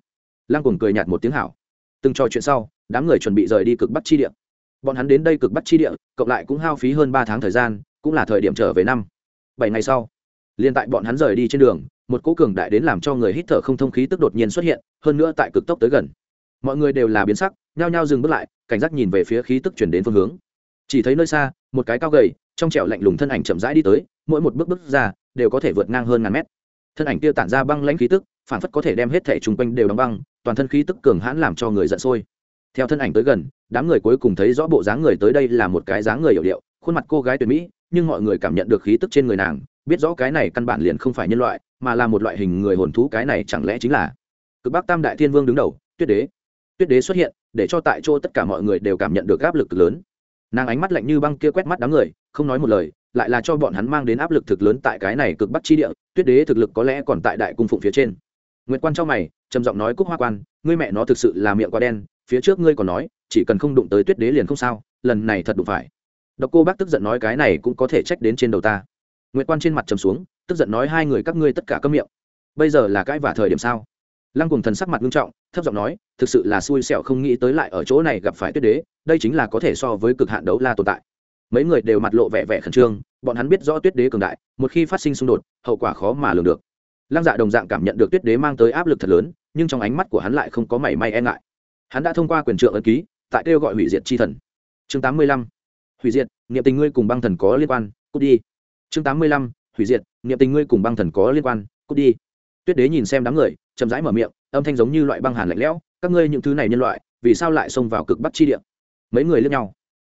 Lăng cùng cười nhạt một tiếng hảo. Từng trò chuyện sau, đám người chuẩn bị rời đi cực Bắc chi địa. Bọn hắn đến đây cực Bắc chi địa, cộng lại cũng hao phí hơn ba tháng thời gian, cũng là thời điểm trở về năm. Bảy ngày sau, liên tại bọn hắn rời đi trên đường, một cỗ cường đại đến làm cho người hít thở không thông khí tức đột nhiên xuất hiện hơn nữa tại cực tốc tới gần. Mọi người đều là biến sắc nhao nhao dừng bước lại cảnh giác nhìn về phía khí tức chuyển đến phương hướng. Chỉ thấy nơi xa một cái cao gầy trong trẻo lạnh lùng thân ảnh chậm rãi đi tới mỗi một bước bước ra đều có thể vượt ngang hơn ngàn mét. Thân ảnh kia tản ra băng lãnh khí tức phản phất có thể đem hết thể chung quanh đều đóng băng toàn thân khí tức cường hãn làm cho người giận sôi. Theo thân ảnh tới gần đám người cuối cùng thấy rõ bộ dáng người tới đây là một cái dáng người hiểu điệu khuôn mặt cô gái tuyệt mỹ nhưng mọi người cảm nhận được khí tức trên người nàng biết rõ cái này căn bản liền không phải nhân loại, mà là một loại hình người hồn thú, cái này chẳng lẽ chính là cực bắc tam đại thiên vương đứng đầu, tuyết đế. Tuyết đế xuất hiện, để cho tại chỗ tất cả mọi người đều cảm nhận được áp lực cực lớn. Nàng ánh mắt lạnh như băng kia quét mắt đám người, không nói một lời, lại là cho bọn hắn mang đến áp lực thực lớn tại cái này cực bắc chi địa, tuyết đế thực lực có lẽ còn tại đại cung phụng phía trên. Nguyệt quan trong mày, trầm giọng nói, cúc hoa quan, ngươi mẹ nó thực sự là miệng quá đen, phía trước ngươi còn nói, chỉ cần không đụng tới tuyết đế liền không sao, lần này thật đụng phải. Độc cô bác tức giận nói, cái này cũng có thể trách đến trên đầu ta nguyệt quan trên mặt trầm xuống, tức giận nói hai người các ngươi tất cả câm miệng. Bây giờ là cái vả thời điểm sao? Lăng Cuồng thần sắc mặt nghiêm trọng, thấp giọng nói, thực sự là xui xẻo không nghĩ tới lại ở chỗ này gặp phải tuyết đế, đây chính là có thể so với cực hạn đấu la tồn tại. Mấy người đều mặt lộ vẻ vẻ khẩn trương, bọn hắn biết rõ tuyết đế cường đại, một khi phát sinh xung đột, hậu quả khó mà lường được. Lăng dạ đồng dạng cảm nhận được tuyết đế mang tới áp lực thật lớn, nhưng trong ánh mắt của hắn lại không có mảy may e ngại. Hắn đã thông qua quyền trượng ấn ký, tại kêu gọi hủy diệt chi thần. Chương tám mươi lăm. Hủy diệt, niệm tình ngươi cùng băng thần có liên quan, cút đi chương tám mươi lăm, hủy diệt, niệm tình ngươi cùng băng thần có liên quan, cút đi. Tuyết đế nhìn xem đám người, chậm rãi mở miệng, âm thanh giống như loại băng hàn lạnh lẽo, các ngươi những thứ này nhân loại, vì sao lại xông vào cực bắc chi địa? Mấy người lướt nhau.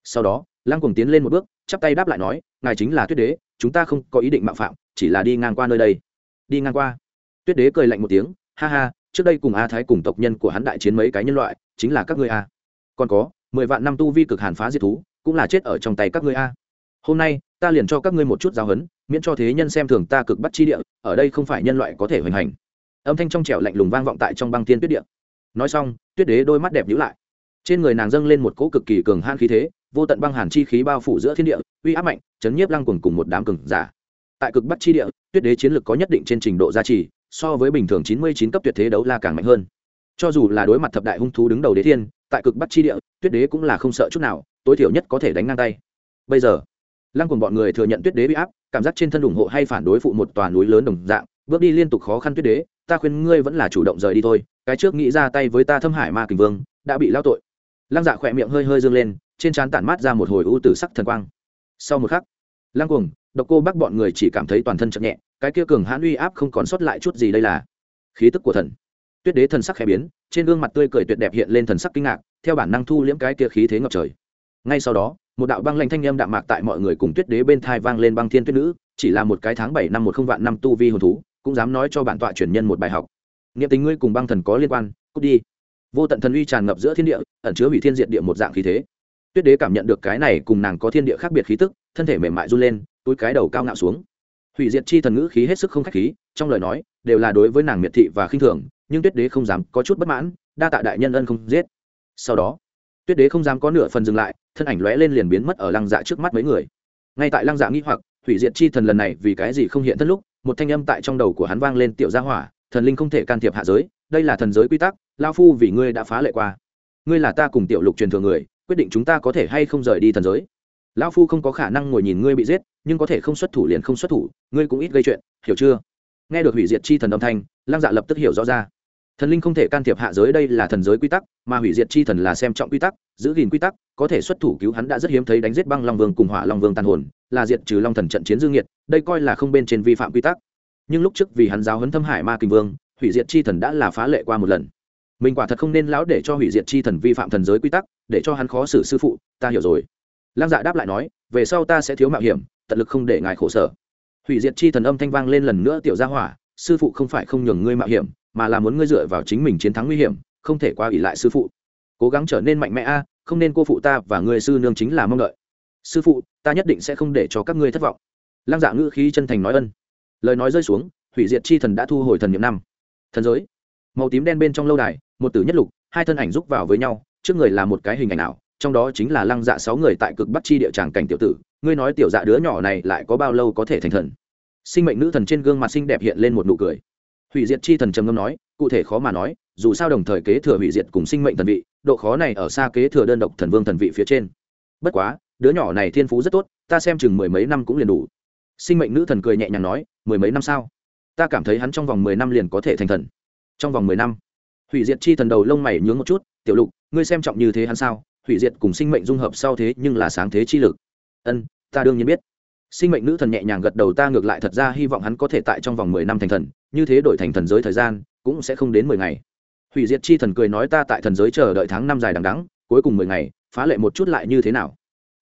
Sau đó, lăng cùng tiến lên một bước, chắp tay đáp lại nói, ngài chính là tuyết đế, chúng ta không có ý định mạo phạm, chỉ là đi ngang qua nơi đây. Đi ngang qua. Tuyết đế cười lạnh một tiếng, ha ha, trước đây cùng a thái cùng tộc nhân của hắn đại chiến mấy cái nhân loại, chính là các ngươi a. Còn có, mười vạn năm tu vi cực hàn phá diệt thú, cũng là chết ở trong tay các ngươi a. Hôm nay ta liền cho các ngươi một chút giáo huấn, miễn cho thế nhân xem thường ta cực bắt chi địa, ở đây không phải nhân loại có thể hoành hành. Âm thanh trong trẻo lạnh lùng vang vọng tại trong băng thiên tuyết địa. Nói xong, tuyết đế đôi mắt đẹp nhữ lại. Trên người nàng dâng lên một cỗ cực kỳ cường han khí thế, vô tận băng hàn chi khí bao phủ giữa thiên địa, uy áp mạnh, chấn nhiếp lăng cuồng cùng một đám cường giả. Tại cực bắc chi địa, tuyết đế chiến lược có nhất định trên trình độ gia trì, so với bình thường chín mươi chín cấp tuyệt thế đấu la càng mạnh hơn. Cho dù là đối mặt thập đại hung thú đứng đầu đế thiên, tại cực bắc chi địa, tuyết đế cũng là không sợ chút nào, tối thiểu nhất có thể đánh ngang tay. Bây giờ lăng cùng bọn người thừa nhận tuyết đế bị áp, cảm giác trên thân ủng hộ hay phản đối phụ một tòa núi lớn đồng dạng, bước đi liên tục khó khăn tuyết đế, ta khuyên ngươi vẫn là chủ động rời đi thôi, cái trước nghĩ ra tay với ta thâm hải ma kình vương, đã bị lao tội. Lăng dạ khỏe miệng hơi hơi dương lên, trên trán tản mát ra một hồi ưu tử sắc thần quang. Sau một khắc, lăng cuồng, độc cô bác bọn người chỉ cảm thấy toàn thân chậm nhẹ, cái kia cường hãn uy áp không còn sót lại chút gì đây là. Khí tức của thần. Tuyết đế thần sắc khẽ biến, trên gương mặt tươi cười tuyệt đẹp hiện lên thần sắc kinh ngạc, theo bản năng thu liễm cái kia khí thế ngập trời. Ngay sau đó một đạo băng lanh thanh âm đạm mạc tại mọi người cùng tuyết đế bên thai vang lên băng thiên tuyết nữ, chỉ là một cái tháng bảy năm một không vạn năm tu vi hồn thú, cũng dám nói cho bản tọa truyền nhân một bài học. Nghiệm tình ngươi cùng băng thần có liên quan, cút đi. Vô tận thần uy tràn ngập giữa thiên địa, ẩn chứa hủy thiên diệt địa một dạng khí thế. Tuyết đế cảm nhận được cái này cùng nàng có thiên địa khác biệt khí tức, thân thể mềm mại run lên, túi cái đầu cao ngạo xuống. Hủy diệt chi thần ngữ khí hết sức không khách khí, trong lời nói, đều là đối với nàng miệt thị và khinh thường, nhưng tuyết đế không dám có chút bất mãn, đa tạ đại nhân ân không giết. Sau đó, tuyết đế không dám có nửa phần dừng lại thân ảnh lóe lên liền biến mất ở lăng dạ trước mắt mấy người. Ngay tại lăng dạ nghĩ hoặc, hủy diệt chi thần lần này vì cái gì không hiện thân lúc, một thanh âm tại trong đầu của hắn vang lên, tiểu gia hỏa, thần linh không thể can thiệp hạ giới, đây là thần giới quy tắc lao phu vì ngươi đã phá lệ qua. Ngươi là ta cùng tiểu lục truyền thừa người, quyết định chúng ta có thể hay không rời đi thần giới? Lão phu không có khả năng ngồi nhìn ngươi bị giết, nhưng có thể không xuất thủ liền không xuất thủ, ngươi cũng ít gây chuyện, hiểu chưa? Nghe được hủy diệt chi thần âm thanh, lăng dạ lập tức hiểu rõ ra thần linh không thể can thiệp hạ giới đây là thần giới quy tắc, mà hủy diệt chi thần là xem trọng quy tắc, giữ gìn quy tắc, có thể xuất thủ cứu hắn đã rất hiếm thấy đánh giết băng long vương cùng hỏa long vương tàn hồn, là diệt trừ long thần trận chiến dương nhiệt đây coi là không bên trên vi phạm quy tắc. Nhưng lúc trước vì hắn giáo hấn thâm hải ma kinh vương, hủy diệt chi thần đã là phá lệ qua một lần. Mình quả thật không nên lão để cho hủy diệt chi thần vi phạm thần giới quy tắc, để cho hắn khó xử sư phụ, ta hiểu rồi. Lăng dạ đáp lại nói, về sau ta sẽ thiếu mạo hiểm, tận lực không để ngài khổ sở. Hủy diệt chi thần âm thanh vang lên lần nữa tiểu gia hỏa, sư phụ không phải không nhường ngươi mạo hiểm mà là muốn ngươi dựa vào chính mình chiến thắng nguy hiểm, không thể qua ỉ lại sư phụ. Cố gắng trở nên mạnh mẽ a, không nên cô phụ ta và ngươi sư nương chính là mong đợi. Sư phụ, ta nhất định sẽ không để cho các ngươi thất vọng. Lăng dạ ngữ khí chân thành nói ân. Lời nói rơi xuống, hủy diệt chi thần đã thu hồi thần nhiệm năm. Thần giới. Màu tím đen bên trong lâu đài, một tử nhất lục, hai thân ảnh rúc vào với nhau, trước người là một cái hình ảnh ảo, trong đó chính là lăng dạ sáu người tại cực bắc chi địa tràng cảnh tiểu tử. Ngươi nói tiểu dạ đứa nhỏ này lại có bao lâu có thể thành thần? Sinh mệnh nữ thần trên gương mặt xinh đẹp hiện lên một nụ cười hủy diệt chi thần trầm ngâm nói, cụ thể khó mà nói, dù sao đồng thời kế thừa hủy diệt cùng sinh mệnh thần vị, độ khó này ở xa kế thừa đơn độc thần vương thần vị phía trên. Bất quá, đứa nhỏ này thiên phú rất tốt, ta xem chừng mười mấy năm cũng liền đủ. Sinh mệnh nữ thần cười nhẹ nhàng nói, mười mấy năm sao? Ta cảm thấy hắn trong vòng mười năm liền có thể thành thần. Trong vòng mười năm, hủy diệt chi thần đầu lông mày nhướng một chút, tiểu lục, ngươi xem trọng như thế hắn sao? Hủy diệt cùng sinh mệnh dung hợp sau thế nhưng là sáng thế chi lực. Ân, ta đương nhiên biết sinh mệnh nữ thần nhẹ nhàng gật đầu ta ngược lại thật ra hy vọng hắn có thể tại trong vòng mười năm thành thần, như thế đổi thành thần giới thời gian, cũng sẽ không đến mười ngày. Hủy diệt chi thần cười nói ta tại thần giới chờ đợi tháng năm dài đằng đắng cuối cùng mười ngày, phá lệ một chút lại như thế nào?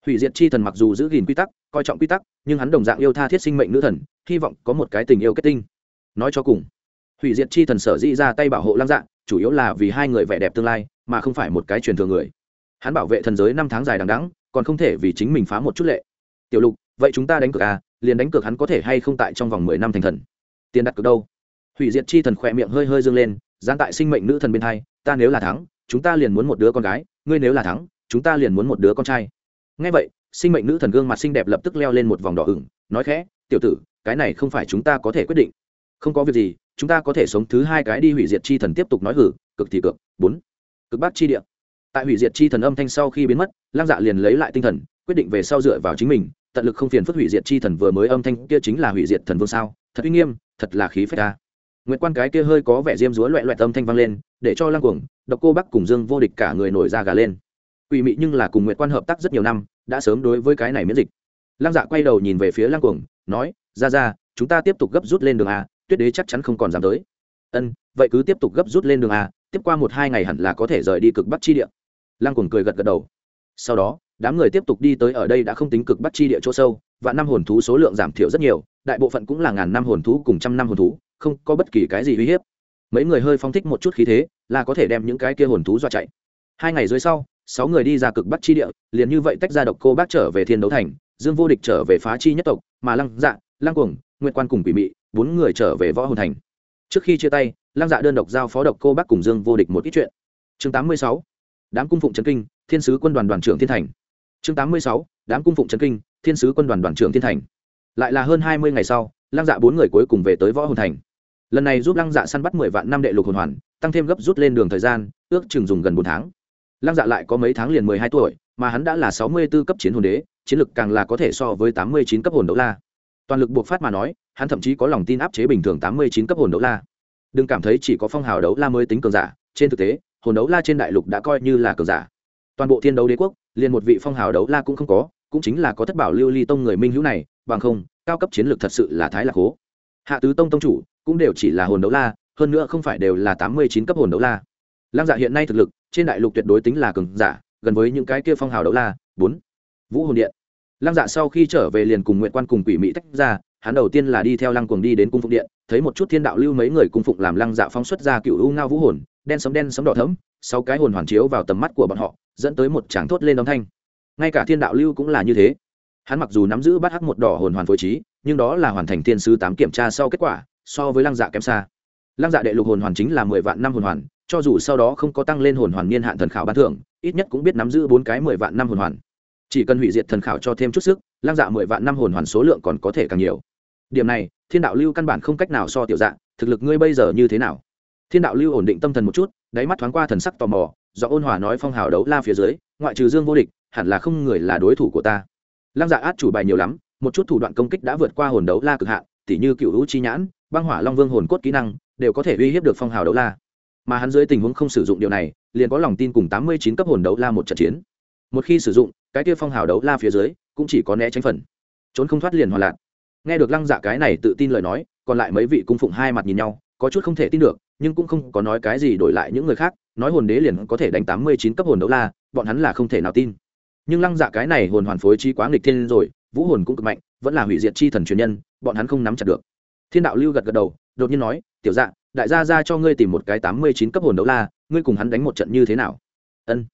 Hủy diệt chi thần mặc dù giữ gìn quy tắc, coi trọng quy tắc, nhưng hắn đồng dạng yêu tha thiết sinh mệnh nữ thần, hy vọng có một cái tình yêu kết tinh. Nói cho cùng, hủy diệt chi thần sở dĩ ra tay bảo hộ lăng dạ chủ yếu là vì hai người vẻ đẹp tương lai, mà không phải một cái truyền thừa người. Hắn bảo vệ thần giới năm tháng dài đằng đắng còn không thể vì chính mình phá một chút lệ. Tiểu lục vậy chúng ta đánh cược à liền đánh cược hắn có thể hay không tại trong vòng mười năm thành thần. Tiền đặt cược đâu? Hủy diệt chi thần khỏe miệng hơi hơi dâng lên gián tại sinh mệnh nữ thần bên hai, ta nếu là thắng, chúng ta liền muốn một đứa con gái, ngươi nếu là thắng, chúng ta liền muốn một đứa con trai. Ngay vậy, sinh mệnh nữ thần gương mặt xinh đẹp lập tức leo lên một vòng đỏ ửng, nói khẽ, tiểu tử, cái này không phải chúng ta có thể quyết định. Không có việc gì, chúng ta có thể sống thứ hai cái đi hủy diệt chi thần tiếp tục nói hử cực thì cực bốn. Cực bác chi địa. Tại hủy diệt chi thần âm thanh sau khi biến mất, lăng dạ liền lấy lại tinh thần, quyết định về sau dựa vào chính mình tận lực không phiền phức hủy diệt chi thần vừa mới âm thanh kia chính là hủy diệt thần vương sao? Thật uy nghiêm, thật là khí phách ta. Nguyệt quan cái kia hơi có vẻ diêm dúa loẹ loẹt âm thanh vang lên, để cho lăng cuồng, độc cô bắc cùng dương vô địch cả người nổi ra gà lên. Quỷ mị nhưng là cùng nguyệt quan hợp tác rất nhiều năm, đã sớm đối với cái này miễn dịch. Lăng dạ quay đầu nhìn về phía lăng cuồng, nói, ra ra, chúng ta tiếp tục gấp rút lên đường a, tuyết đế chắc chắn không còn dám tới. Ân, vậy cứ tiếp tục gấp rút lên đường a, tiếp qua một hai ngày hẳn là có thể rời đi cực bắc chi địa. Lăng cuồng cười gật gật đầu. Sau đó đám người tiếp tục đi tới ở đây đã không tính cực bắc chi địa chỗ sâu, và năm hồn thú số lượng giảm thiểu rất nhiều, đại bộ phận cũng là ngàn năm hồn thú cùng trăm năm hồn thú, không có bất kỳ cái gì uy hiếp. Mấy người hơi phong thích một chút khí thế, là có thể đem những cái kia hồn thú dọa chạy. Hai ngày dưới sau, sáu người đi ra cực bắc chi địa, liền như vậy tách ra độc cô bác trở về thiên đấu thành, dương vô địch trở về phá chi nhất tộc, mà lăng dạ lăng cuồng nguyện quan cùng quỷ mị, bốn người trở về võ hồn thành. Trước khi chia tay, lăng dạ đơn độc giao phó độc cô bác cùng dương vô địch một ít chuyện. Chương tám mươi sáu, đám cung phụng trấn kinh, thiên sứ quân đoàn đoàn trưởng thiên thành chương tám mươi sáu, đám cung phụng trấn kinh, thiên sứ quân đoàn đoàn trưởng thiên thành. Lại là hơn hai mươi ngày sau, lăng dạ bốn người cuối cùng về tới võ hồn thành. Lần này giúp lăng dạ săn bắt mười vạn năm đệ lục hồn hoàn, tăng thêm gấp rút lên đường thời gian, ước chừng dùng gần bốn tháng. Lăng dạ lại có mấy tháng liền mười hai tuổi, mà hắn đã là sáu mươi b ố cấp chiến hồn đế, chiến lực càng là có thể so với tám mươi chín cấp hồn đấu la. Toàn lực buộc phát mà nói, hắn thậm chí có lòng tin áp chế bình thường tám mươi chín cấp hồn đấu la. Đừng cảm thấy chỉ có phong hào đấu la mới tính cường giả, trên thực tế, hồn đấu la trên đại lục đã coi như là cường giả. Toàn bộ thiên đấu đế quốc liền một vị phong hào đấu la cũng không có, cũng chính là có thất bảo lưu ly tông người minh hữu này, bằng không, cao cấp chiến lược thật sự là thái lạc hố hạ tứ tông tông chủ cũng đều chỉ là hồn đấu la, hơn nữa không phải đều là tám mươi chín cấp hồn đấu la. Lăng dạ hiện nay thực lực, trên đại lục tuyệt đối tính là cường giả, gần với những cái kia phong hào đấu la, bốn. Vũ hồn điện. Lăng dạ sau khi trở về liền cùng nguyện quan cùng quỷ mỹ tách ra, hắn đầu tiên là đi theo lăng cuồng đi đến cung phụng điện, thấy một chút thiên đạo lưu mấy người cung phụng làm lăng dạ phóng xuất ra cựu u ngao vũ hồn, đen sấm đen sấm đỏ thấm sau cái hồn hoàn chiếu vào tầm mắt của bọn họ dẫn tới một tràng thốt lên âm thanh. Ngay cả thiên đạo lưu cũng là như thế. Hắn mặc dù nắm giữ bát hắc một đỏ hồn hoàn phối trí, nhưng đó là hoàn thành thiên sứ tám kiểm tra sau kết quả, so với lăng dạ kém xa. Lăng dạ đệ lục hồn hoàn chính là mười vạn năm hồn hoàn, cho dù sau đó không có tăng lên hồn hoàn niên hạn thần khảo ban thưởng, ít nhất cũng biết nắm giữ bốn cái mười vạn năm hồn hoàn. Chỉ cần hủy diệt thần khảo cho thêm chút sức, lăng dạ mười vạn năm hồn hoàn số lượng còn có thể càng nhiều. Điểm này, thiên đạo lưu căn bản không cách nào so tiểu dạng thực lực ngươi bây giờ như thế nào? Thiên đạo lưu ổn định tâm thần một chút, đáy mắt thoáng qua thần sắc tò mò do ôn hòa nói phong hào đấu la phía dưới, ngoại trừ dương vô địch, hẳn là không người là đối thủ của ta. Lăng dạ át chủ bài nhiều lắm, một chút thủ đoạn công kích đã vượt qua hồn đấu la cực hạn, tỉ như cựu hữu chi nhãn, băng hỏa long vương hồn cốt kỹ năng, đều có thể uy hiếp được phong hào đấu la. Mà hắn dưới tình huống không sử dụng điều này, liền có lòng tin cùng tám mươi chín cấp hồn đấu la một trận chiến. Một khi sử dụng, cái kia phong hào đấu la phía dưới cũng chỉ có né tránh phần. Trốn không thoát liền hoàn lạc. Nghe được lăng dạ cái này tự tin lời nói, còn lại mấy vị cung phụng hai mặt nhìn nhau có chút không thể tin được, nhưng cũng không có nói cái gì đổi lại những người khác, nói hồn đế liền có thể đánh tám mươi chín cấp hồn đấu la, bọn hắn là không thể nào tin. Nhưng lăng dạ cái này hồn hoàn phối chi quá nghịch thiên rồi, vũ hồn cũng cực mạnh, vẫn là hủy diệt chi thần truyền nhân, bọn hắn không nắm chặt được. Thiên đạo lưu gật gật đầu, đột nhiên nói, tiểu dạ đại gia ra cho ngươi tìm một cái tám mươi chín cấp hồn đấu la, ngươi cùng hắn đánh một trận như thế nào? Ân.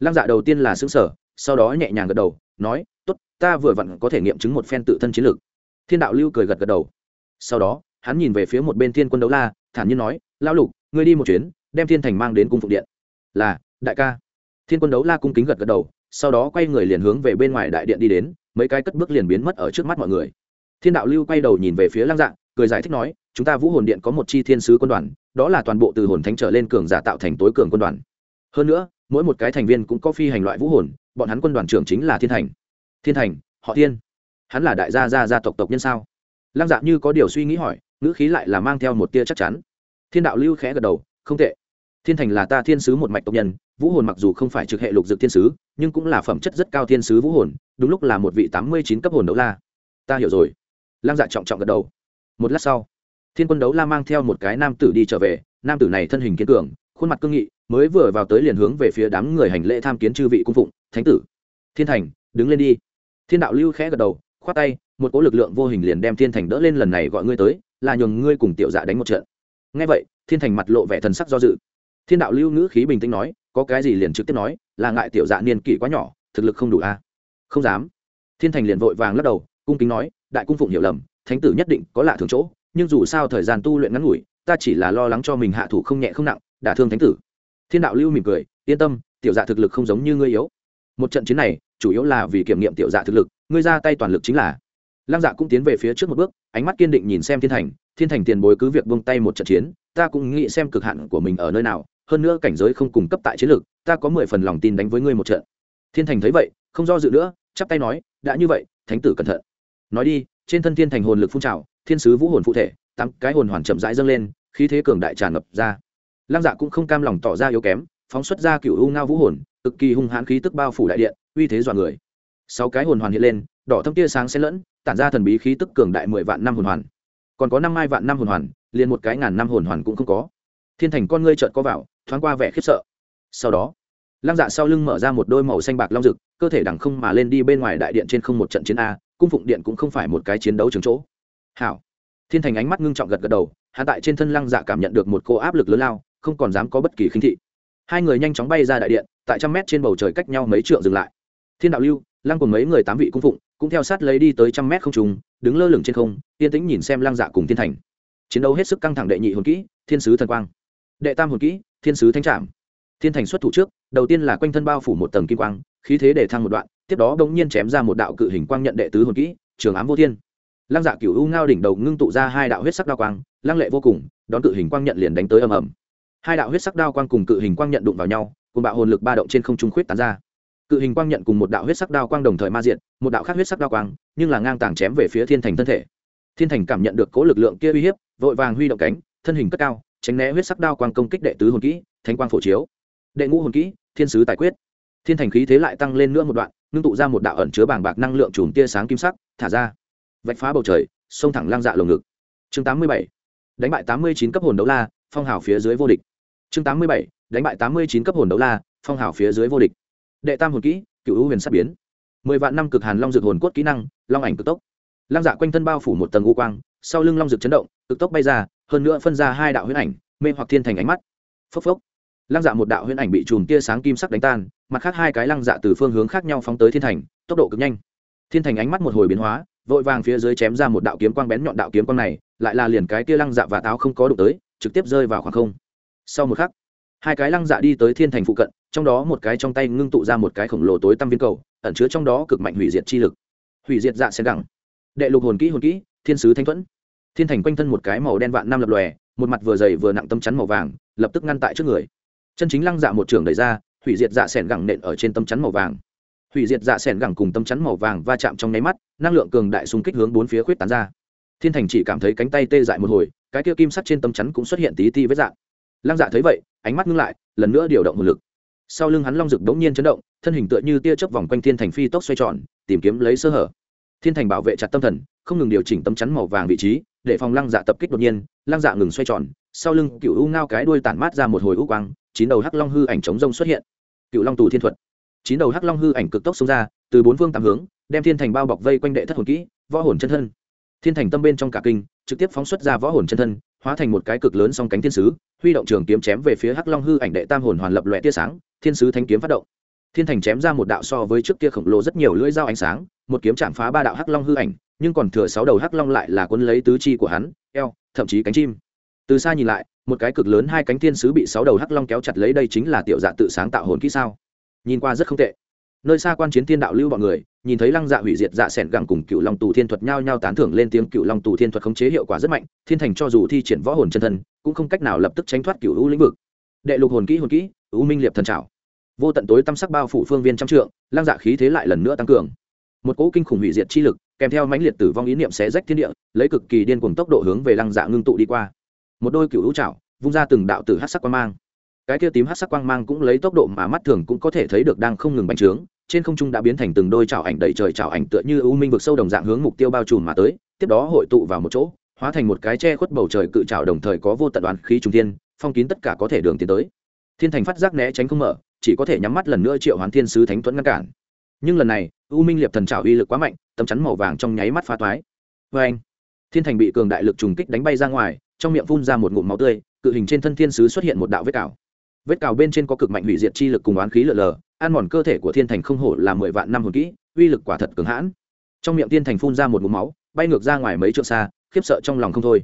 Lăng dạ đầu tiên là xứng sở sau đó nhẹ nhàng gật đầu, nói t ố t ta vừa vặn có thể nghiệm chứng một phen tự thân chiến lược. Thiên đạo lưu cười gật gật đầu. Sau đó hắn nhìn về phía một bên thiên quân đấu la, thản nhiên nói lao lục, ngươi đi một chuyến, đem thiên thành mang đến cung phục điện. Là, đại ca. Thiên quân đấu la cung kính gật gật đầu, sau đó quay người liền hướng về bên ngoài đại điện đi đến, mấy cái cất bước liền biến mất ở trước mắt mọi người. Thiên đạo lưu quay đầu nhìn về phía lăng dạng cười giải thích nói, chúng ta vũ hồn điện có một chi thiên sứ quân đoàn, đó là toàn bộ từ hồn thánh trở lên cường giả tạo thành tối cường quân đoàn. Hơn nữa, mỗi một cái thành viên cũng có phi hành loại vũ hồn, bọn hắn quân đoàn trưởng chính là thiên thành. Thiên thành, họ thiên? Hắn là đại gia gia gia tộc tộc nhân sao? Lăng dạng như có điều suy nghĩ hỏi ngữ khí lại là mang theo một tia chắc chắn. Thiên đạo lưu khẽ gật đầu, không tệ. Thiên thành là ta thiên sứ một mạch tộc nhân, vũ hồn mặc dù không phải trực hệ lục dược thiên sứ, nhưng cũng là phẩm chất rất cao thiên sứ vũ hồn, đúng lúc là một vị tám mươi chín cấp hồn đấu la. Ta hiểu rồi. Lang dạ trọng trọng gật đầu. Một lát sau, thiên quân đấu la mang theo một cái nam tử đi trở về, nam tử này thân hình kiên cường, khuôn mặt cương nghị, mới vừa vào tới liền hướng về phía đám người hành lễ tham kiến chư vị cung phụng, thánh tử. Thiên thành, đứng lên đi. Thiên đạo lưu khẽ gật đầu, khoát tay, một cỗ lực lượng vô hình liền đem thiên thành đỡ lên lần này gọi ngươi tới là nhường ngươi cùng tiểu dạ đánh một trận. Ngay vậy, thiên thành mặt lộ vẻ thần sắc do dự. Thiên đạo lưu ngữ khí bình tĩnh nói, có cái gì liền trực tiếp nói, là ngại tiểu dạ niên kỷ quá nhỏ, thực lực không đủ a. À? không dám. Thiên thành liền vội vàng lắc đầu, cung kính nói, đại cung phụng hiểu lầm, thánh tử nhất định có lạ thường chỗ, nhưng dù sao thời gian tu luyện ngắn ngủi, ta chỉ là lo lắng cho mình hạ thủ không nhẹ không nặng, đả thương thánh tử. Thiên đạo lưu mỉm cười, yên tâm, tiểu dạ thực lực không giống như ngươi yếu. Một trận chiến này, chủ yếu là vì kiểm nghiệm tiểu dạ thực lực, ngươi ra tay toàn lực chính là lăng dạ cũng tiến về phía trước một bước, ánh mắt kiên định nhìn xem thiên thành. Thiên thành tiền bối cứ việc buông tay một trận chiến, ta cũng nghĩ xem cực hạn của mình ở nơi nào. Hơn nữa cảnh giới không cung cấp tại chiến lược, ta có mười phần lòng tin đánh với ngươi một trận. Thiên thành thấy vậy, không do dự nữa, chắp tay nói, đã như vậy, thánh tử cẩn thận. Nói đi, trên thân thiên thành hồn lực phun trào, thiên sứ vũ hồn phụ thể tăng cái hồn hoàn chậm rãi dâng lên, khí thế cường đại tràn ngập ra. Lăng dạ cũng không cam lòng tỏ ra yếu kém, phóng xuất ra cựu u ngao vũ hồn, cực kỳ hung hãn khí tức bao phủ đại điện, uy thế dọa người. Sáu cái hồn hoàn hiện lên, đỏ thâm tia sáng xen lẫn tản ra thần bí khí tức cường đại mười vạn năm hồn hoàn. Còn có năm mai vạn năm hồn hoàn, liền một cái ngàn năm hồn hoàn cũng không có. Thiên thành con ngươi trợn có vào, thoáng qua vẻ khiếp sợ. Sau đó, lăng dạ sau lưng mở ra một đôi màu xanh bạc long rực, cơ thể đằng không mà lên đi bên ngoài đại điện trên không một trận chiến a, cung phụng điện cũng không phải một cái chiến đấu trường chỗ. Hảo. Thiên thành ánh mắt ngưng trọng gật gật đầu, hạ tại trên thân lăng dạ cảm nhận được một cô áp lực lớn lao, không còn dám có bất kỳ khinh thị. Hai người nhanh chóng bay ra đại điện, tại trăm mét trên bầu trời cách nhau mấy trượng dừng lại. Thiên đạo lưu, lăng cùng mấy người tám vị cung phụng cũng theo sát lấy đi tới trăm mét không trùng đứng lơ lửng trên không, yên tĩnh nhìn xem lăng dạ cùng thiên thành. Chiến đấu hết sức căng thẳng đệ nhị hồn kỹ, thiên sứ thần quang. Đệ tam hồn kỹ, thiên sứ thanh trạm thiên thành xuất thủ trước, đầu tiên là quanh thân bao phủ một tầng kim quang, khí thế để thăng một đoạn, tiếp đó đ ỗ n g nhiên chém ra một đạo cự hình quang nhận đệ tứ hồn kỹ, trường ám vô thiên. Lăng dạ cựu u ngao đỉnh đầu ngưng tụ ra hai đạo huyết sắc đao quang, lăng lệ vô cùng, đón cự hình quang nhận liền đánh tới ầm ầm. Hai đạo huyết sắc đao quang cùng cự hình quang nhận đụng vào nhau cùng bạo hồn lực ba động trên không trung khuyết tán ra cự hình quang nhận cùng một đạo huyết sắc đao quang đồng thời ma diện một đạo khác huyết sắc đao quang, nhưng là ngang tàng chém về phía thiên thành thân thể. Thiên thành cảm nhận được cố lực lượng kia uy hiếp, vội vàng huy động cánh, thân hình cất cao, tránh né huyết sắc đao quang công kích đệ tứ hồn kỹ thanh quang phổ chiếu. Đệ ngũ hồn kỹ, thiên sứ tài quyết. Thiên thành khí thế lại tăng lên nữa một đoạn, ngưng tụ ra một đạo ẩn chứa bàng bạc năng lượng chùm tia sáng kim sắc, thả ra. Vạch phá bầu trời xông thẳng lang dạ lồng ngực. Chương tám mươi bảy, đánh bại tám mươi chín cấp hồn đấu la, phong hào phía dưới vô địch. Chương tám mươi bảy, đánh bại tám mươi chín cấp hồn đấu la, phong hào phía dưới vô địch đệ tam hồn kỹ, cựu ưu huyền sắp biến. Mười vạn năm cực hàn long dược hồn cốt kỹ năng, long ảnh cực tốc. Lăng dạ quanh thân bao phủ một tầng u quang, sau lưng long dược chấn động, cực tốc bay ra, hơn nữa phân ra hai đạo huyễn ảnh, mê hoặc thiên thành ánh mắt. Phốc phốc. Lăng dạ một đạo huyễn ảnh bị chùm tia sáng kim sắc đánh tan, mặt khác hai cái lăng dạ từ phương hướng khác nhau phóng tới thiên thành, tốc độ cực nhanh. Thiên thành ánh mắt một hồi biến hóa, vội vàng phía dưới chém ra một đạo kiếm quang bén nhọn đạo kiếm quang này, lại là liền cái tia lăng dạ và táo không có đụng tới, trực tiếp rơi vào khoảng không. Sau một khắc hai cái lăng dạ đi tới thiên thành phụ cận, trong đó một cái trong tay ngưng tụ ra một cái khổng lồ tối tăm viên cầu, ẩn chứa trong đó cực mạnh hủy diệt chi lực. Hủy diệt dạ xen gẳng. Đệ lục hồn kỹ hồn kỹ, thiên sứ thanh thuẫn. Thiên thành quanh thân một cái màu đen vạn năm lập lòe, một mặt vừa dày vừa nặng tâm chắn màu vàng, lập tức ngăn tại trước người. Chân chính lăng dạ một trường đẩy ra, hủy diệt dạ s gẳng nện ở trên tâm chắn màu vàng. Hủy diệt dạ s gẳng cùng tâm chắn màu vàng va chạm trong nháy mắt, năng lượng cường đại xung kích hướng bốn phía khuyết tán ra. Thiên thành chỉ cảm thấy cánh tay tê dại một hồi, cái kia kim sắt trên tâm chắn cũng xuất hiện tí ti với dạng lăng dạ thấy vậy ánh mắt ngưng lại, lần nữa điều động hồn lực. Sau lưng hắn long rực đống nhiên chấn động, thân hình tựa như tia chớp vòng quanh thiên thành phi tốc xoay tròn, tìm kiếm lấy sơ hở. Thiên thành bảo vệ chặt tâm thần, không ngừng điều chỉnh tấm chắn màu vàng vị trí, để phòng lăng dạ tập kích đột nhiên, lăng dạ ngừng xoay tròn, sau lưng cựu u ngao cái đuôi tản mát ra một hồi u quang, chín đầu hắc long hư ảnh chống rông xuất hiện. Cựu long tù thiên thuật. Chín đầu hắc long hư ảnh cực tốc xông ra, từ bốn phương tám hướng, đem thiên thành bao bọc vây quanh đệ thất hồn kỹ, võ hồn chân thân. Thiên thành tâm bên trong cả kinh, trực tiếp phóng xuất ra võ hồn chân thân hóa thành một cái cực lớn song cánh thiên sứ, huy động trường kiếm chém về phía hắc long hư ảnh đệ tam hồn hoàn lập loẹ tia sáng, thiên sứ thanh kiếm phát động. Thiên thành chém ra một đạo so với trước kia khổng lồ rất nhiều lưỡi dao ánh sáng, một kiếm chạm phá ba đạo hắc long hư ảnh, nhưng còn thừa sáu đầu hắc long lại là quân lấy tứ chi của hắn, eo, thậm chí cánh chim. Từ xa nhìn lại, một cái cực lớn hai cánh thiên sứ bị sáu đầu hắc long kéo chặt lấy đây chính là tiểu dạ tự sáng tạo hồn kỹ sao. Nhìn qua rất không tệ nơi xa quan chiến thiên đạo lưu bọn người, nhìn thấy lăng dạ hủy diệt dạ s ẻ n gẳng cùng cựu long tù thiên thuật nhao nhao tán thưởng lên tiếng cựu long tù thiên thuật khống chế hiệu quả rất mạnh, thiên thành cho dù thi triển võ hồn chân thân, cũng không cách nào lập tức tránh thoát cựu u lĩnh vực. Đệ lục hồn kỹ hồn kỹ, u minh liệp thần trào vô tận tối tăm sắc bao phủ phương viên trăm trượng, lăng dạ khí thế lại lần nữa tăng cường. Một cỗ kinh khủng hủy diệt chi lực, kèm theo mãnh liệt tử vong ý niệm xé rách thiên địa, lấy cực kỳ điên cuồng tốc độ hướng về lăng dạ ngưng tụ đi qua. Một đôi cựu hữu trào vung ra từng đạo tử hát sắc quang mang cái kia tím hát sắc quang mang cũng lấy tốc độ mà mắt thường cũng có thể thấy được đang không ngừng bành trướng, trên không trung đã biến thành từng đôi chảo ảnh đầy trời chảo ảnh tựa như U minh vực sâu đồng dạng hướng mục tiêu bao trùm mà tới, tiếp đó hội tụ vào một chỗ, hóa thành một cái che khuất bầu trời cự trảo đồng thời có vô tận đoán khí trung thiên, phong kín tất cả có thể đường tiến tới. Thiên thành phát giác né tránh không mở, chỉ có thể nhắm mắt lần nữa triệu hoán thiên sứ thánh tuấn ngăn cản. Nhưng lần này, u minh liệp thần trào uy lực quá mạnh, tấm chắn màu vàng trong nháy mắt phá toái. Vê anh, thiên thành bị cường đại lực trùng kích đánh bay ra ngoài, trong miệng phun ra một ngụm máu tươi, cự hình trên thân thiên sứ xuất hiện một đạo vết cào vết cào bên trên có cực mạnh hủy diệt chi lực cùng oán khí lở lờ, ăn mòn cơ thể của thiên thành không hổ là mười vạn năm hồn kỹ, uy lực quả thật cường hãn. Trong miệng thiên thành phun ra một ngụm máu, bay ngược ra ngoài mấy trượng xa, khiếp sợ trong lòng không thôi.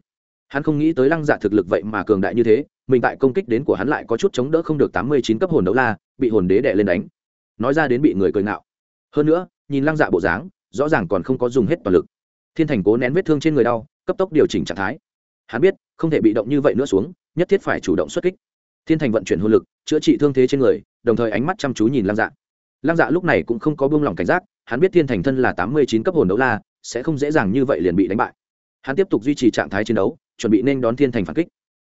Hắn không nghĩ tới lăng dạ thực lực vậy mà cường đại như thế, mình tại công kích đến của hắn lại có chút chống đỡ không được tám mươi chín cấp hồn đấu la, bị hồn đế đệ lên đánh. Nói ra đến bị người cười ngạo. Hơn nữa, nhìn lăng dạ bộ dáng, rõ ràng còn không có dùng hết toàn lực. Thiên thành cố nén vết thương trên người đau, cấp tốc điều chỉnh trạng thái. Hắn biết, không thể bị động như vậy nữa xuống, nhất thiết phải chủ động xuất kích thiên thành vận chuyển hôn lực, chữa trị thương thế trên người, đồng thời ánh mắt chăm chú nhìn lăng dạ. Lăng dạ lúc này cũng không có buông lỏng cảnh giác, hắn biết thiên thành thân là tám mươi chín cấp hồn đấu la, sẽ không dễ dàng như vậy liền bị đánh bại. Hắn tiếp tục duy trì trạng thái chiến đấu, chuẩn bị nên đón thiên thành phản kích.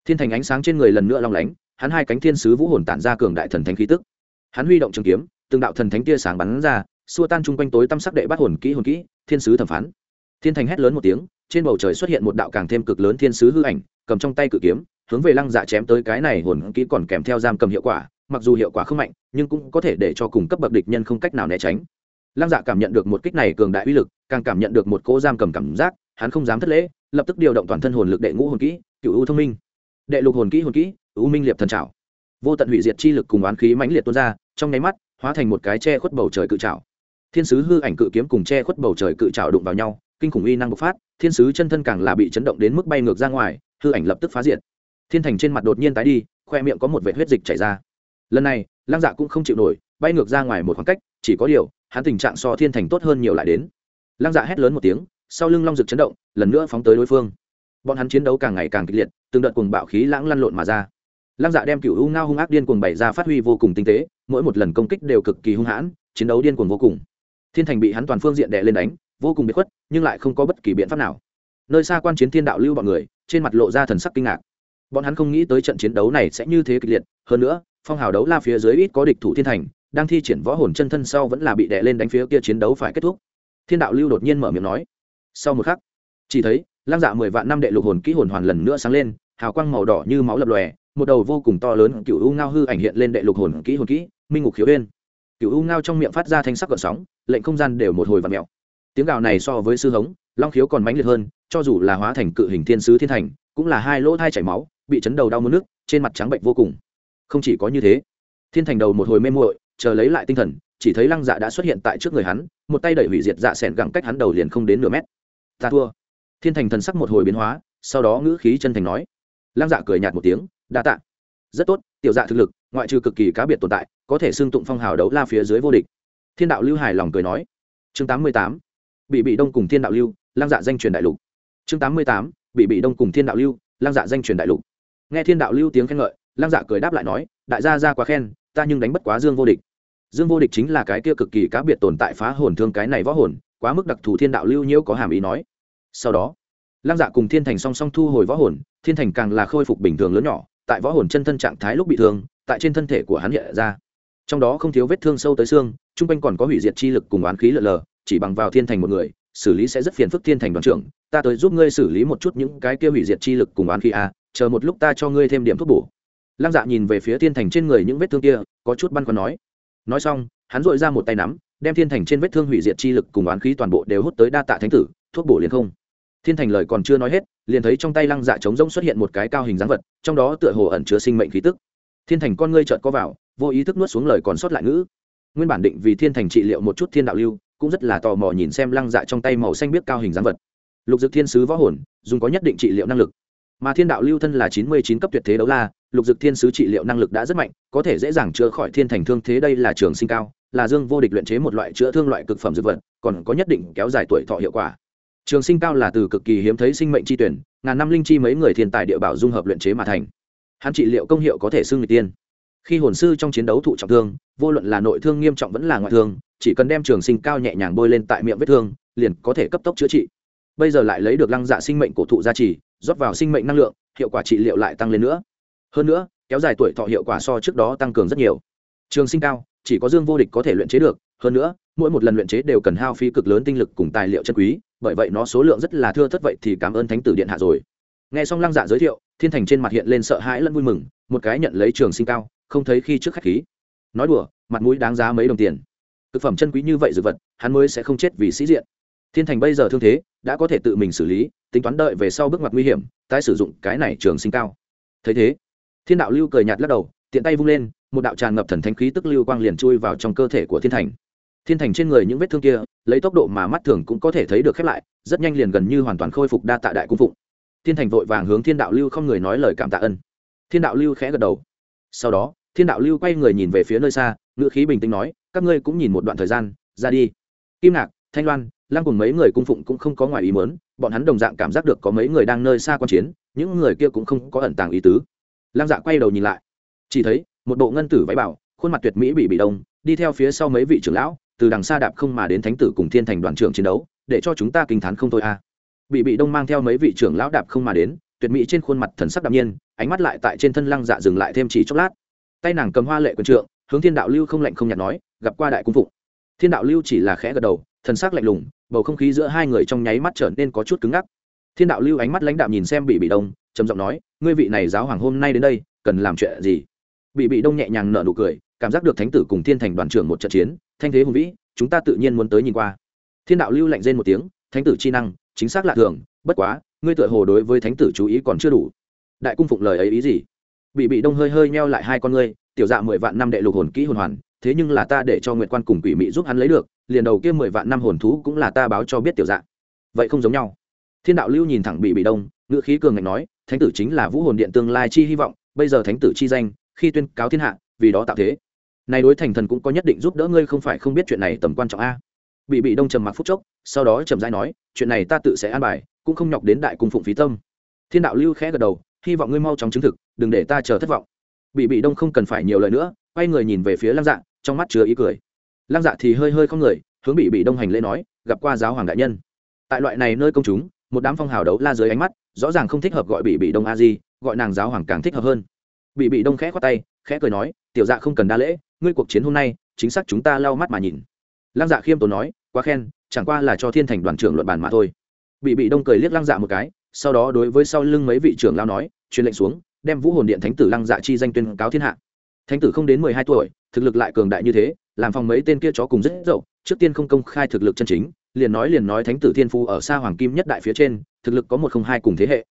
Thiên thành ánh sáng trên người lần nữa long lánh, hắn hai cánh thiên sứ vũ hồn tản ra cường đại thần thánh khí tức. Hắn huy động trường kiếm, từng đạo thần thánh tia sáng bắn ra, xua tan chung quanh tối tăm sắc đệ bắt hồn kỹ hồn kỹ, thiên sứ thẩm phán. Thiên thành hét lớn một tiếng, trên bầu trời xuất hiện một đạo càng thêm cực lớn thiên sứ hư ảnh, cầm trong tay cự kiếm hướng về lăng dạ chém tới cái này hồn kỹ còn kèm theo giam cầm hiệu quả, mặc dù hiệu quả không mạnh, nhưng cũng có thể để cho cùng cấp bậc địch nhân không cách nào né tránh. Lăng dạ cảm nhận được một kích này cường đại uy lực, càng cảm nhận được một cỗ giam cầm cảm giác, hắn không dám thất lễ, lập tức điều động toàn thân hồn lực đệ ngũ hồn kỹ, cựu ưu thông minh. Đệ lục hồn kỹ hồn kỹ, ưu minh liệp thần trào vô tận hủy diệt chi lực cùng oán khí mãnh liệt tuôn ra, trong nháy mắt, hóa thành một cái che khuất bầu trời cự trào thiên sứ hư ảnh cự kiếm cùng che khuất bầu trời cự trào đụng vào nhau, kinh khủng uy năng bộc phát, thiên sứ chân thân càng là bị chấn động đến mức bay ngược ra ngoài, hư ảnh lập tức phá diệt thiên thành trên mặt đột nhiên tái đi, khoe miệng có một vệt huyết dịch chảy ra. Lần này, lăng dạ cũng không chịu nổi, bay ngược ra ngoài một khoảng cách, chỉ có điều, hắn tình trạng so thiên thành tốt hơn nhiều lại đến. Lăng dạ hét lớn một tiếng, sau lưng long rực chấn động, lần nữa phóng tới đối phương. Bọn hắn chiến đấu càng ngày càng kịch liệt, từng đợt cuồng bạo khí lãng lăn lộn mà ra. Lăng dạ đem cựu u ngao hung ác điên cuồng bày ra phát huy vô cùng tinh tế, mỗi một lần công kích đều cực kỳ hung hãn, chiến đấu điên cuồng vô cùng. Thiên thành bị hắn toàn phương diện đè lên đánh, vô cùng bị khuất, nhưng lại không có bất kỳ biện pháp nào. Nơi xa quan chiến thiên đạo lưu bọn người, trên mặt lộ ra thần sắc kinh ngạc bọn hắn không nghĩ tới trận chiến đấu này sẽ như thế kịch liệt, hơn nữa, phong hào đấu la phía dưới ít có địch thủ thiên thành, đang thi triển võ hồn chân thân sau vẫn là bị đè lên đánh phía kia chiến đấu phải kết thúc. Thiên đạo lưu đột nhiên mở miệng nói, sau một khắc, chỉ thấy, lăng dạ mười vạn năm đệ lục hồn kỹ hồn hoàn lần nữa sáng lên, hào quang màu đỏ như máu lập lòe, một đầu vô cùng to lớn cựu u ngao hư ảnh hiện lên đệ lục hồn kỹ hồn kỹ, minh ngục khiếu uyên. Cựu u ngao trong miệng phát ra thanh sắc gợn sóng, lệnh không gian đều một hồi và mèo. Tiếng gào này so với sư hống, long khiếu còn mãnh liệt hơn, cho dù là hóa thành cự hình thiên sứ thiên thành, cũng là hai lỗ thai chảy máu bị chấn đầu đau mất nước, trên mặt trắng bệnh vô cùng. Không chỉ có như thế, thiên thành đầu một hồi mê muội, chờ lấy lại tinh thần, chỉ thấy lăng dạ đã xuất hiện tại trước người hắn, một tay đẩy hủy diệt dạ s ẻ n gẳng cách hắn đầu liền không đến nửa mét. Ta thua. Thiên thành thần sắc một hồi biến hóa, sau đó ngữ khí chân thành nói. Lăng dạ cười nhạt một tiếng, đa tạ. Rất tốt, tiểu dạ thực lực, ngoại trừ cực kỳ cá biệt tồn tại, có thể xưng tụng phong hào đấu la phía dưới vô địch. Thiên đạo lưu hài lòng cười nói. Chương tám mươi tám, bị bị đông cùng thiên đạo lưu, lăng dạ danh truyền đại lục. Chương tám mươi tám, bị bị đông cùng thiên đạo lưu, lăng dạ danh truyền đại lục nghe thiên đạo lưu tiếng khen ngợi lăng dạ cười đáp lại nói đại gia ra quá khen ta nhưng đánh bất quá dương vô địch. Dương vô địch chính là cái kia cực kỳ cá biệt tồn tại phá hồn thương cái này võ hồn quá mức đặc thù thiên đạo lưu nhiễu có hàm ý nói. Sau đó lăng dạ cùng thiên thành song song thu hồi võ hồn thiên thành càng là khôi phục bình thường lớn nhỏ tại võ hồn chân thân trạng thái lúc bị thương tại trên thân thể của hắn hiện ra. Trong đó không thiếu vết thương sâu tới xương chung quanh còn có hủy diệt chi lực cùng oán khí lờ lờ chỉ bằng vào thiên thành một người xử lý sẽ rất phiền phức thiên thành đoàn trưởng ta tới giúp ngươi xử lý một chút những cái kia hủy diệt chi lực cùng oán khí a à, chờ một lúc ta cho ngươi thêm điểm thuốc bổ. Lăng dạ nhìn về phía thiên thành trên người những vết thương kia, có chút băn khoăn nói. Nói xong, hắn dội ra một tay nắm, đem thiên thành trên vết thương hủy diệt chi lực cùng oán khí toàn bộ đều hút tới đa tạ thánh tử, thuốc bổ liền không. Thiên thành lời còn chưa nói hết, liền thấy trong tay lăng dạ trống rỗng xuất hiện một cái cao hình dáng vật, trong đó tựa hồ ẩn chứa sinh mệnh khí tức. Thiên thành con ngươi trợt có vào, vô ý thức nuốt xuống lời còn sót lại ngữ. Nguyên bản định vì thiên thành trị liệu một chút thiên đạo lưu, cũng rất là tò mò nhìn xem lăng dạ trong tay màu xanh biết cao hình dáng vật. Lục dực thiên sứ võ hồn, dùng có nhất định trị liệu năng lực mà thiên đạo lưu thân là chín mươi chín cấp tuyệt thế đấu la, lục dực thiên sứ trị liệu năng lực đã rất mạnh, có thể dễ dàng chữa khỏi thiên thành thương thế đây là trường sinh cao, là dương vô địch luyện chế một loại chữa thương loại cực phẩm dược vật, còn có nhất định kéo dài tuổi thọ hiệu quả. Trường sinh cao là từ cực kỳ hiếm thấy sinh mệnh chi tuyển, ngàn năm linh chi mấy người thiên tài địa bảo dung hợp luyện chế mà thành. Hắn trị liệu công hiệu có thể xưng người tiên. Khi hồn sư trong chiến đấu thụ trọng thương, vô luận là nội thương nghiêm trọng vẫn là ngoại thương, chỉ cần đem trường sinh cao nhẹ nhàng bôi lên tại miệng vết thương, liền có thể cấp tốc chữa trị bây giờ lại lấy được lăng dạ sinh mệnh cổ thụ gia trì, rót vào sinh mệnh năng lượng, hiệu quả trị liệu lại tăng lên nữa. Hơn nữa, kéo dài tuổi thọ hiệu quả so trước đó tăng cường rất nhiều. Trường sinh cao, chỉ có dương vô địch có thể luyện chế được, hơn nữa, mỗi một lần luyện chế đều cần hao phí cực lớn tinh lực cùng tài liệu chân quý, bởi vậy nó số lượng rất là thưa thất vậy thì cảm ơn thánh tử điện hạ rồi. Nghe xong lăng dạ giới thiệu, thiên thành trên mặt hiện lên sợ hãi lẫn vui mừng, một cái nhận lấy trường sinh cao, không thấy khi trước khách khí. Nói đùa, mặt mũi đáng giá mấy đồng tiền. Thực phẩm chân quý như vậy dược vật, hắn mới sẽ không chết vì sĩ diện thiên thành bây giờ thương thế, đã có thể tự mình xử lý, tính toán đợi về sau bước ngoặt nguy hiểm, tái sử dụng cái này trường sinh cao. Thấy thế, thiên đạo lưu cười nhạt lắc đầu, tiện tay vung lên, một đạo tràn ngập thần thánh khí tức lưu quang liền chui vào trong cơ thể của thiên thành. Thiên thành trên người những vết thương kia, lấy tốc độ mà mắt thường cũng có thể thấy được khép lại, rất nhanh liền gần như hoàn toàn khôi phục đa tạ đại cung phụng. Thiên thành vội vàng hướng thiên đạo lưu không người nói lời cảm tạ ân. Thiên đạo lưu khẽ gật đầu. Sau đó, thiên đạo lưu quay người nhìn về phía nơi xa, ngữ khí bình tĩnh nói, các ngươi cũng nhìn một đoạn thời gian, ra đi. Kim ngạc, thanh loan lăng cùng mấy người cung phụng cũng không có ngoài ý mớn bọn hắn đồng dạng cảm giác được có mấy người đang nơi xa quan chiến, những người kia cũng không có ẩn tàng ý tứ. Lăng dạ quay đầu nhìn lại. Chỉ thấy, một bộ ngân tử váy bảo, khuôn mặt tuyệt mỹ bị bị đông, đi theo phía sau mấy vị trưởng lão, từ đằng xa đạp không mà đến thánh tử cùng thiên thành đoàn trưởng chiến đấu, để cho chúng ta kinh t h á n không thôi a. À. bị bị đông mang theo mấy vị trưởng lão đạp không mà đến, tuyệt mỹ trên khuôn mặt thần sắc đạm nhiên, ánh mắt lại tại trên thân lăng dạ dừng lại thêm chỉ chốc lát. Tay nàng cầm hoa lệ quần trượng, hướng thiên đạo lưu không lạnh không nhạt nói, gặp qua đại cung phụng. Thiên đạo lưu chỉ là khẽ gật đầu, thần sắc lạnh lùng bầu không khí giữa hai người trong nháy mắt trở nên có chút cứng ngắc. Thiên đạo lưu ánh mắt lãnh đạm nhìn xem bị bị đông, trầm giọng nói, ngươi vị này giáo hoàng hôm nay đến đây, cần làm chuyện gì? Bị bị đông nhẹ nhàng nở nụ cười, cảm giác được thánh tử cùng thiên thành đoàn trưởng một trận chiến, thanh thế hùng vĩ, chúng ta tự nhiên muốn tới nhìn qua. Thiên đạo lưu lạnh rên một tiếng, thánh tử chi năng, chính xác lạ thường, bất quá, ngươi tựa hồ đối với thánh tử chú ý còn chưa đủ. Đại cung phụng lời ấy ý gì? Bị bị đông hơi hơi meo lại hai con ngươi, tiểu dạ mười vạn năm đệ lục hồn kỹ hồn hoàn, thế nhưng là ta để cho nguyện quan cùng quỷ mị giúp hắn lấy được liền đầu kia mười vạn năm hồn thú cũng là ta báo cho biết tiểu dạng. Vậy không giống nhau. Thiên đạo lưu nhìn thẳng bị bị đông, ngữ khí cường ngạnh nói, thánh tử chính là vũ hồn điện tương lai chi hy vọng, bây giờ thánh tử chi danh, khi tuyên cáo thiên hạ, vì đó tạo thế. Này đối thành thần cũng có nhất định giúp đỡ ngươi không phải không biết chuyện này tầm quan trọng a. Bị bị đông trầm mặc phút chốc, sau đó trầm rãi nói, chuyện này ta tự sẽ an bài, cũng không nhọc đến đại cung phụng phí tâm. Thiên đạo lưu khẽ gật đầu, hy vọng ngươi mau chóng chứng thực, đừng để ta chờ thất vọng. Bị bị đông không cần phải nhiều lời nữa, quay người nhìn về phía lăng dạ trong mắt chứa ý cười lăng dạ thì hơi hơi không người, hướng bị bị đông hành lễ nói, gặp qua giáo hoàng đại nhân. Tại loại này nơi công chúng, một đám phong hào đấu la dưới ánh mắt, rõ ràng không thích hợp gọi bị bị đông a di, gọi nàng giáo hoàng càng thích hợp hơn. Bị bị đông khẽ khoát tay, khẽ cười nói, tiểu dạ không cần đa lễ, ngươi cuộc chiến hôm nay, chính xác chúng ta lau mắt mà nhìn. Lăng dạ khiêm tốn nói, quá khen, chẳng qua là cho thiên thành đoàn trưởng luận bàn mà thôi. Bị bị đông cười liếc lăng dạ một cái, sau đó đối với sau lưng mấy vị trưởng lao nói, truyền lệnh xuống, đem vũ hồn điện thánh tử lăng dạ chi danh tuyên cáo thiên hạ. Thánh tử không đến mười hai tuổi thực lực lại cường đại như thế, làm phòng mấy tên kia chó cùng rất dậu, trước tiên không công khai thực lực chân chính, liền nói liền nói thánh tử thiên phu ở xa hoàng kim nhất đại phía trên, thực lực có một không hai cùng thế hệ.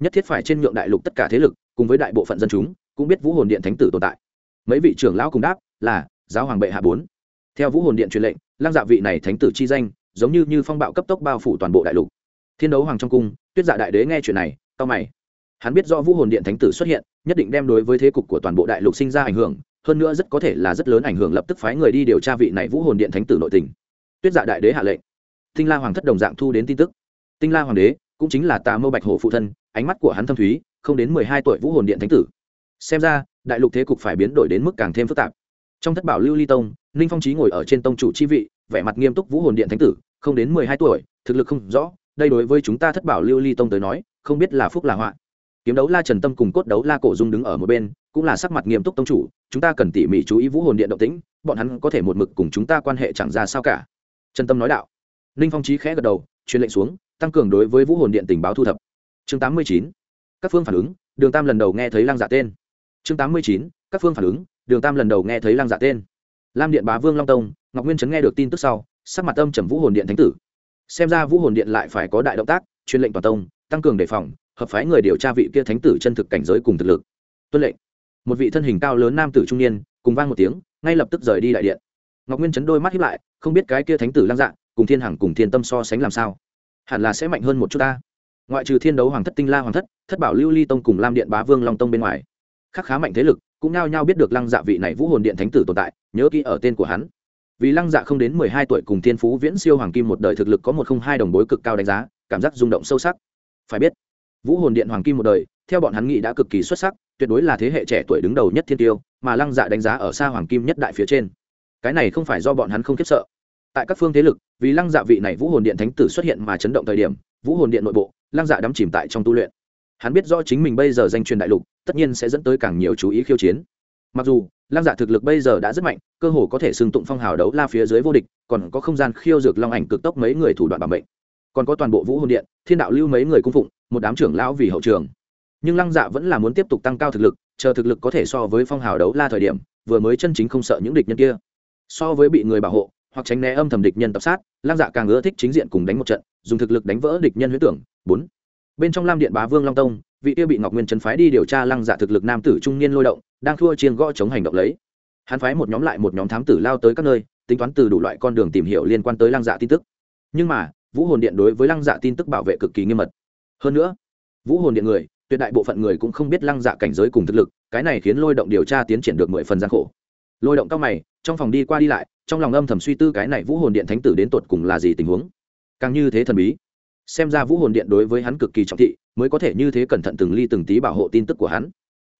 Nhất thiết phải trên nhượng đại lục tất cả thế lực, cùng với đại bộ phận dân chúng, cũng biết vũ hồn điện thánh tử tồn tại. Mấy vị trưởng lão cùng đáp, là, giáo hoàng bệ hạ bốn. Theo vũ hồn điện truyền lệnh, lăng dạ vị này thánh tử chi danh, giống như như phong bạo cấp tốc bao phủ toàn bộ đại lục. Thiên đấu hoàng trong cung, tuyết dạ đại đế nghe chuyện này tao mày. Hắn biết do vũ hồn điện thánh tử xuất hiện, nhất định đem đối với thế cục của toàn bộ đại lục sinh ra ảnh hưởng hơn nữa rất có thể là rất lớn ảnh hưởng lập tức phái người đi điều tra vị này vũ hồn điện thánh tử nội tình. Tuyết dạ đại đế hạ lệnh. Tinh la hoàng thất đồng dạng thu đến tin tức. Tinh la hoàng đế, cũng chính là tà mâu bạch hổ phụ thân, ánh mắt của hắn thâm thúy, không đến mười hai tuổi vũ hồn điện thánh tử. Xem ra, đại lục thế cục phải biến đổi đến mức càng thêm phức tạp. Trong thất bảo lưu ly tông, ninh phong trí ngồi ở trên tông chủ chi vị, vẻ mặt nghiêm túc vũ hồn điện thánh tử, không đến mười hai tuổi, thực lực không rõ, đây đối với chúng ta thất bảo lưu ly tông tới nói, không biết là phúc là họa. Kiếm đấu la trần tâm cùng cốt đấu la cổ dung đứng ở một bên cũng là sắc mặt nghiêm túc tông chủ, chúng ta cần tỉ mỉ chú ý vũ hồn điện động tĩnh, bọn hắn có thể một mực cùng chúng ta quan hệ chẳng ra sao cả. Trần tâm nói đạo. Ninh phong trí khẽ gật đầu, truyền lệnh xuống, tăng cường đối với vũ hồn điện tình báo thu thập. Chương tám mươi chín, các phương phản ứng, đường tam lần đầu nghe thấy lăng dạ tên. Chương tám mươi chín, các phương phản ứng, đường tam lần đầu nghe thấy lăng dạ tên. Lam điện bá vương long tông, ngọc nguyên trấn nghe được tin tức sau, sắc mặt âm trầm vũ hồn điện thánh tử. Xem ra vũ hồn điện lại phải có đại động tác, truyền lệnh toàn tông, tăng cường đề phòng, hợp phái người điều tra vị kia thánh tử chân thực cảnh giới cùng thực lực. Tuân lệnh một vị thân hình cao lớn nam tử trung niên, cùng vang một tiếng, ngay lập tức rời đi đại điện. Ngọc nguyên chấn đôi mắt hiếp lại, không biết cái kia thánh tử lăng dạ cùng thiên hằng cùng thiên tâm so sánh làm sao? Hẳn là sẽ mạnh hơn một chút ta. Ngoại trừ thiên đấu hoàng thất, tinh la hoàng thất thất bảo lưu ly tông cùng lam điện bá vương long tông bên ngoài, khắc khá mạnh thế lực, cũng nao nhau biết được lăng dạ vị này vũ hồn điện thánh tử tồn tại, nhớ kỹ ở tên của hắn. Vì lăng dạ không đến mười hai tuổi cùng thiên phú viễn siêu hoàng kim một đời thực lực có một không hai đồng bối cực cao đánh giá, cảm giác rung động sâu sắc. Phải biết, vũ hồn điện hoàng kim một đời theo bọn hắn nghĩ đã cực kỳ xuất sắc, tuyệt đối là thế hệ trẻ tuổi đứng đầu nhất thiên tiêu, mà lăng dạ đánh giá ở xa hoàng kim nhất đại phía trên. Cái này không phải do bọn hắn không khiếp sợ. Tại các phương thế lực, vì lăng dạ vị này vũ hồn điện thánh tử xuất hiện mà chấn động thời điểm, vũ hồn điện nội bộ, lăng dạ đắm chìm tại trong tu luyện. Hắn biết rõ chính mình bây giờ danh truyền đại lục, tất nhiên sẽ dẫn tới càng nhiều chú ý khiêu chiến. Mặc dù, lăng dạ thực lực bây giờ đã rất mạnh, cơ hồ có thể xưng tụng phong hào đấu la phía dưới vô địch, còn có không gian khiêu dược long ảnh cực tốc mấy người thủ đoạn bảo mệnh. Còn có toàn bộ vũ hồn điện, thiên đạo lưu mấy người cung phụng, một đám trưởng lão vì hậu trường nhưng lăng dạ vẫn là muốn tiếp tục tăng cao thực lực, chờ thực lực có thể so với phong hào đấu la thời điểm, vừa mới chân chính không sợ những địch nhân kia. So với bị người bảo hộ, hoặc tránh né âm thầm địch nhân tập sát, lăng dạ càng ưa thích chính diện cùng đánh một trận, dùng thực lực đánh vỡ địch nhân huyết tưởng. Bốn. Bên trong lam điện bá vương long tông, vị kia bị ngọc nguyên trấn phái đi điều tra lăng dạ thực lực nam tử trung niên lôi động, đang thua chiên gõ chống hành động lấy. Hắn phái một nhóm lại một nhóm thám tử lao tới các nơi, tính toán từ đủ loại con đường tìm hiểu liên quan tới lăng dạ tin tức. Nhưng mà, vũ hồn điện đối với lăng dạ tin tức bảo vệ cực kỳ nghiêm mật. Hơn nữa, vũ hồn điện người tuyệt đại bộ phận người cũng không biết lăng dạ cảnh giới cùng thực lực, cái này khiến lôi động điều tra tiến triển được mười phần gian khổ. Lôi động cao mày, trong phòng đi qua đi lại, trong lòng âm thầm suy tư cái này vũ hồn điện thánh tử đến tột cùng là gì tình huống. Càng như thế thần bí, xem ra vũ hồn điện đối với hắn cực kỳ trọng thị, mới có thể như thế cẩn thận từng ly từng tí bảo hộ tin tức của hắn.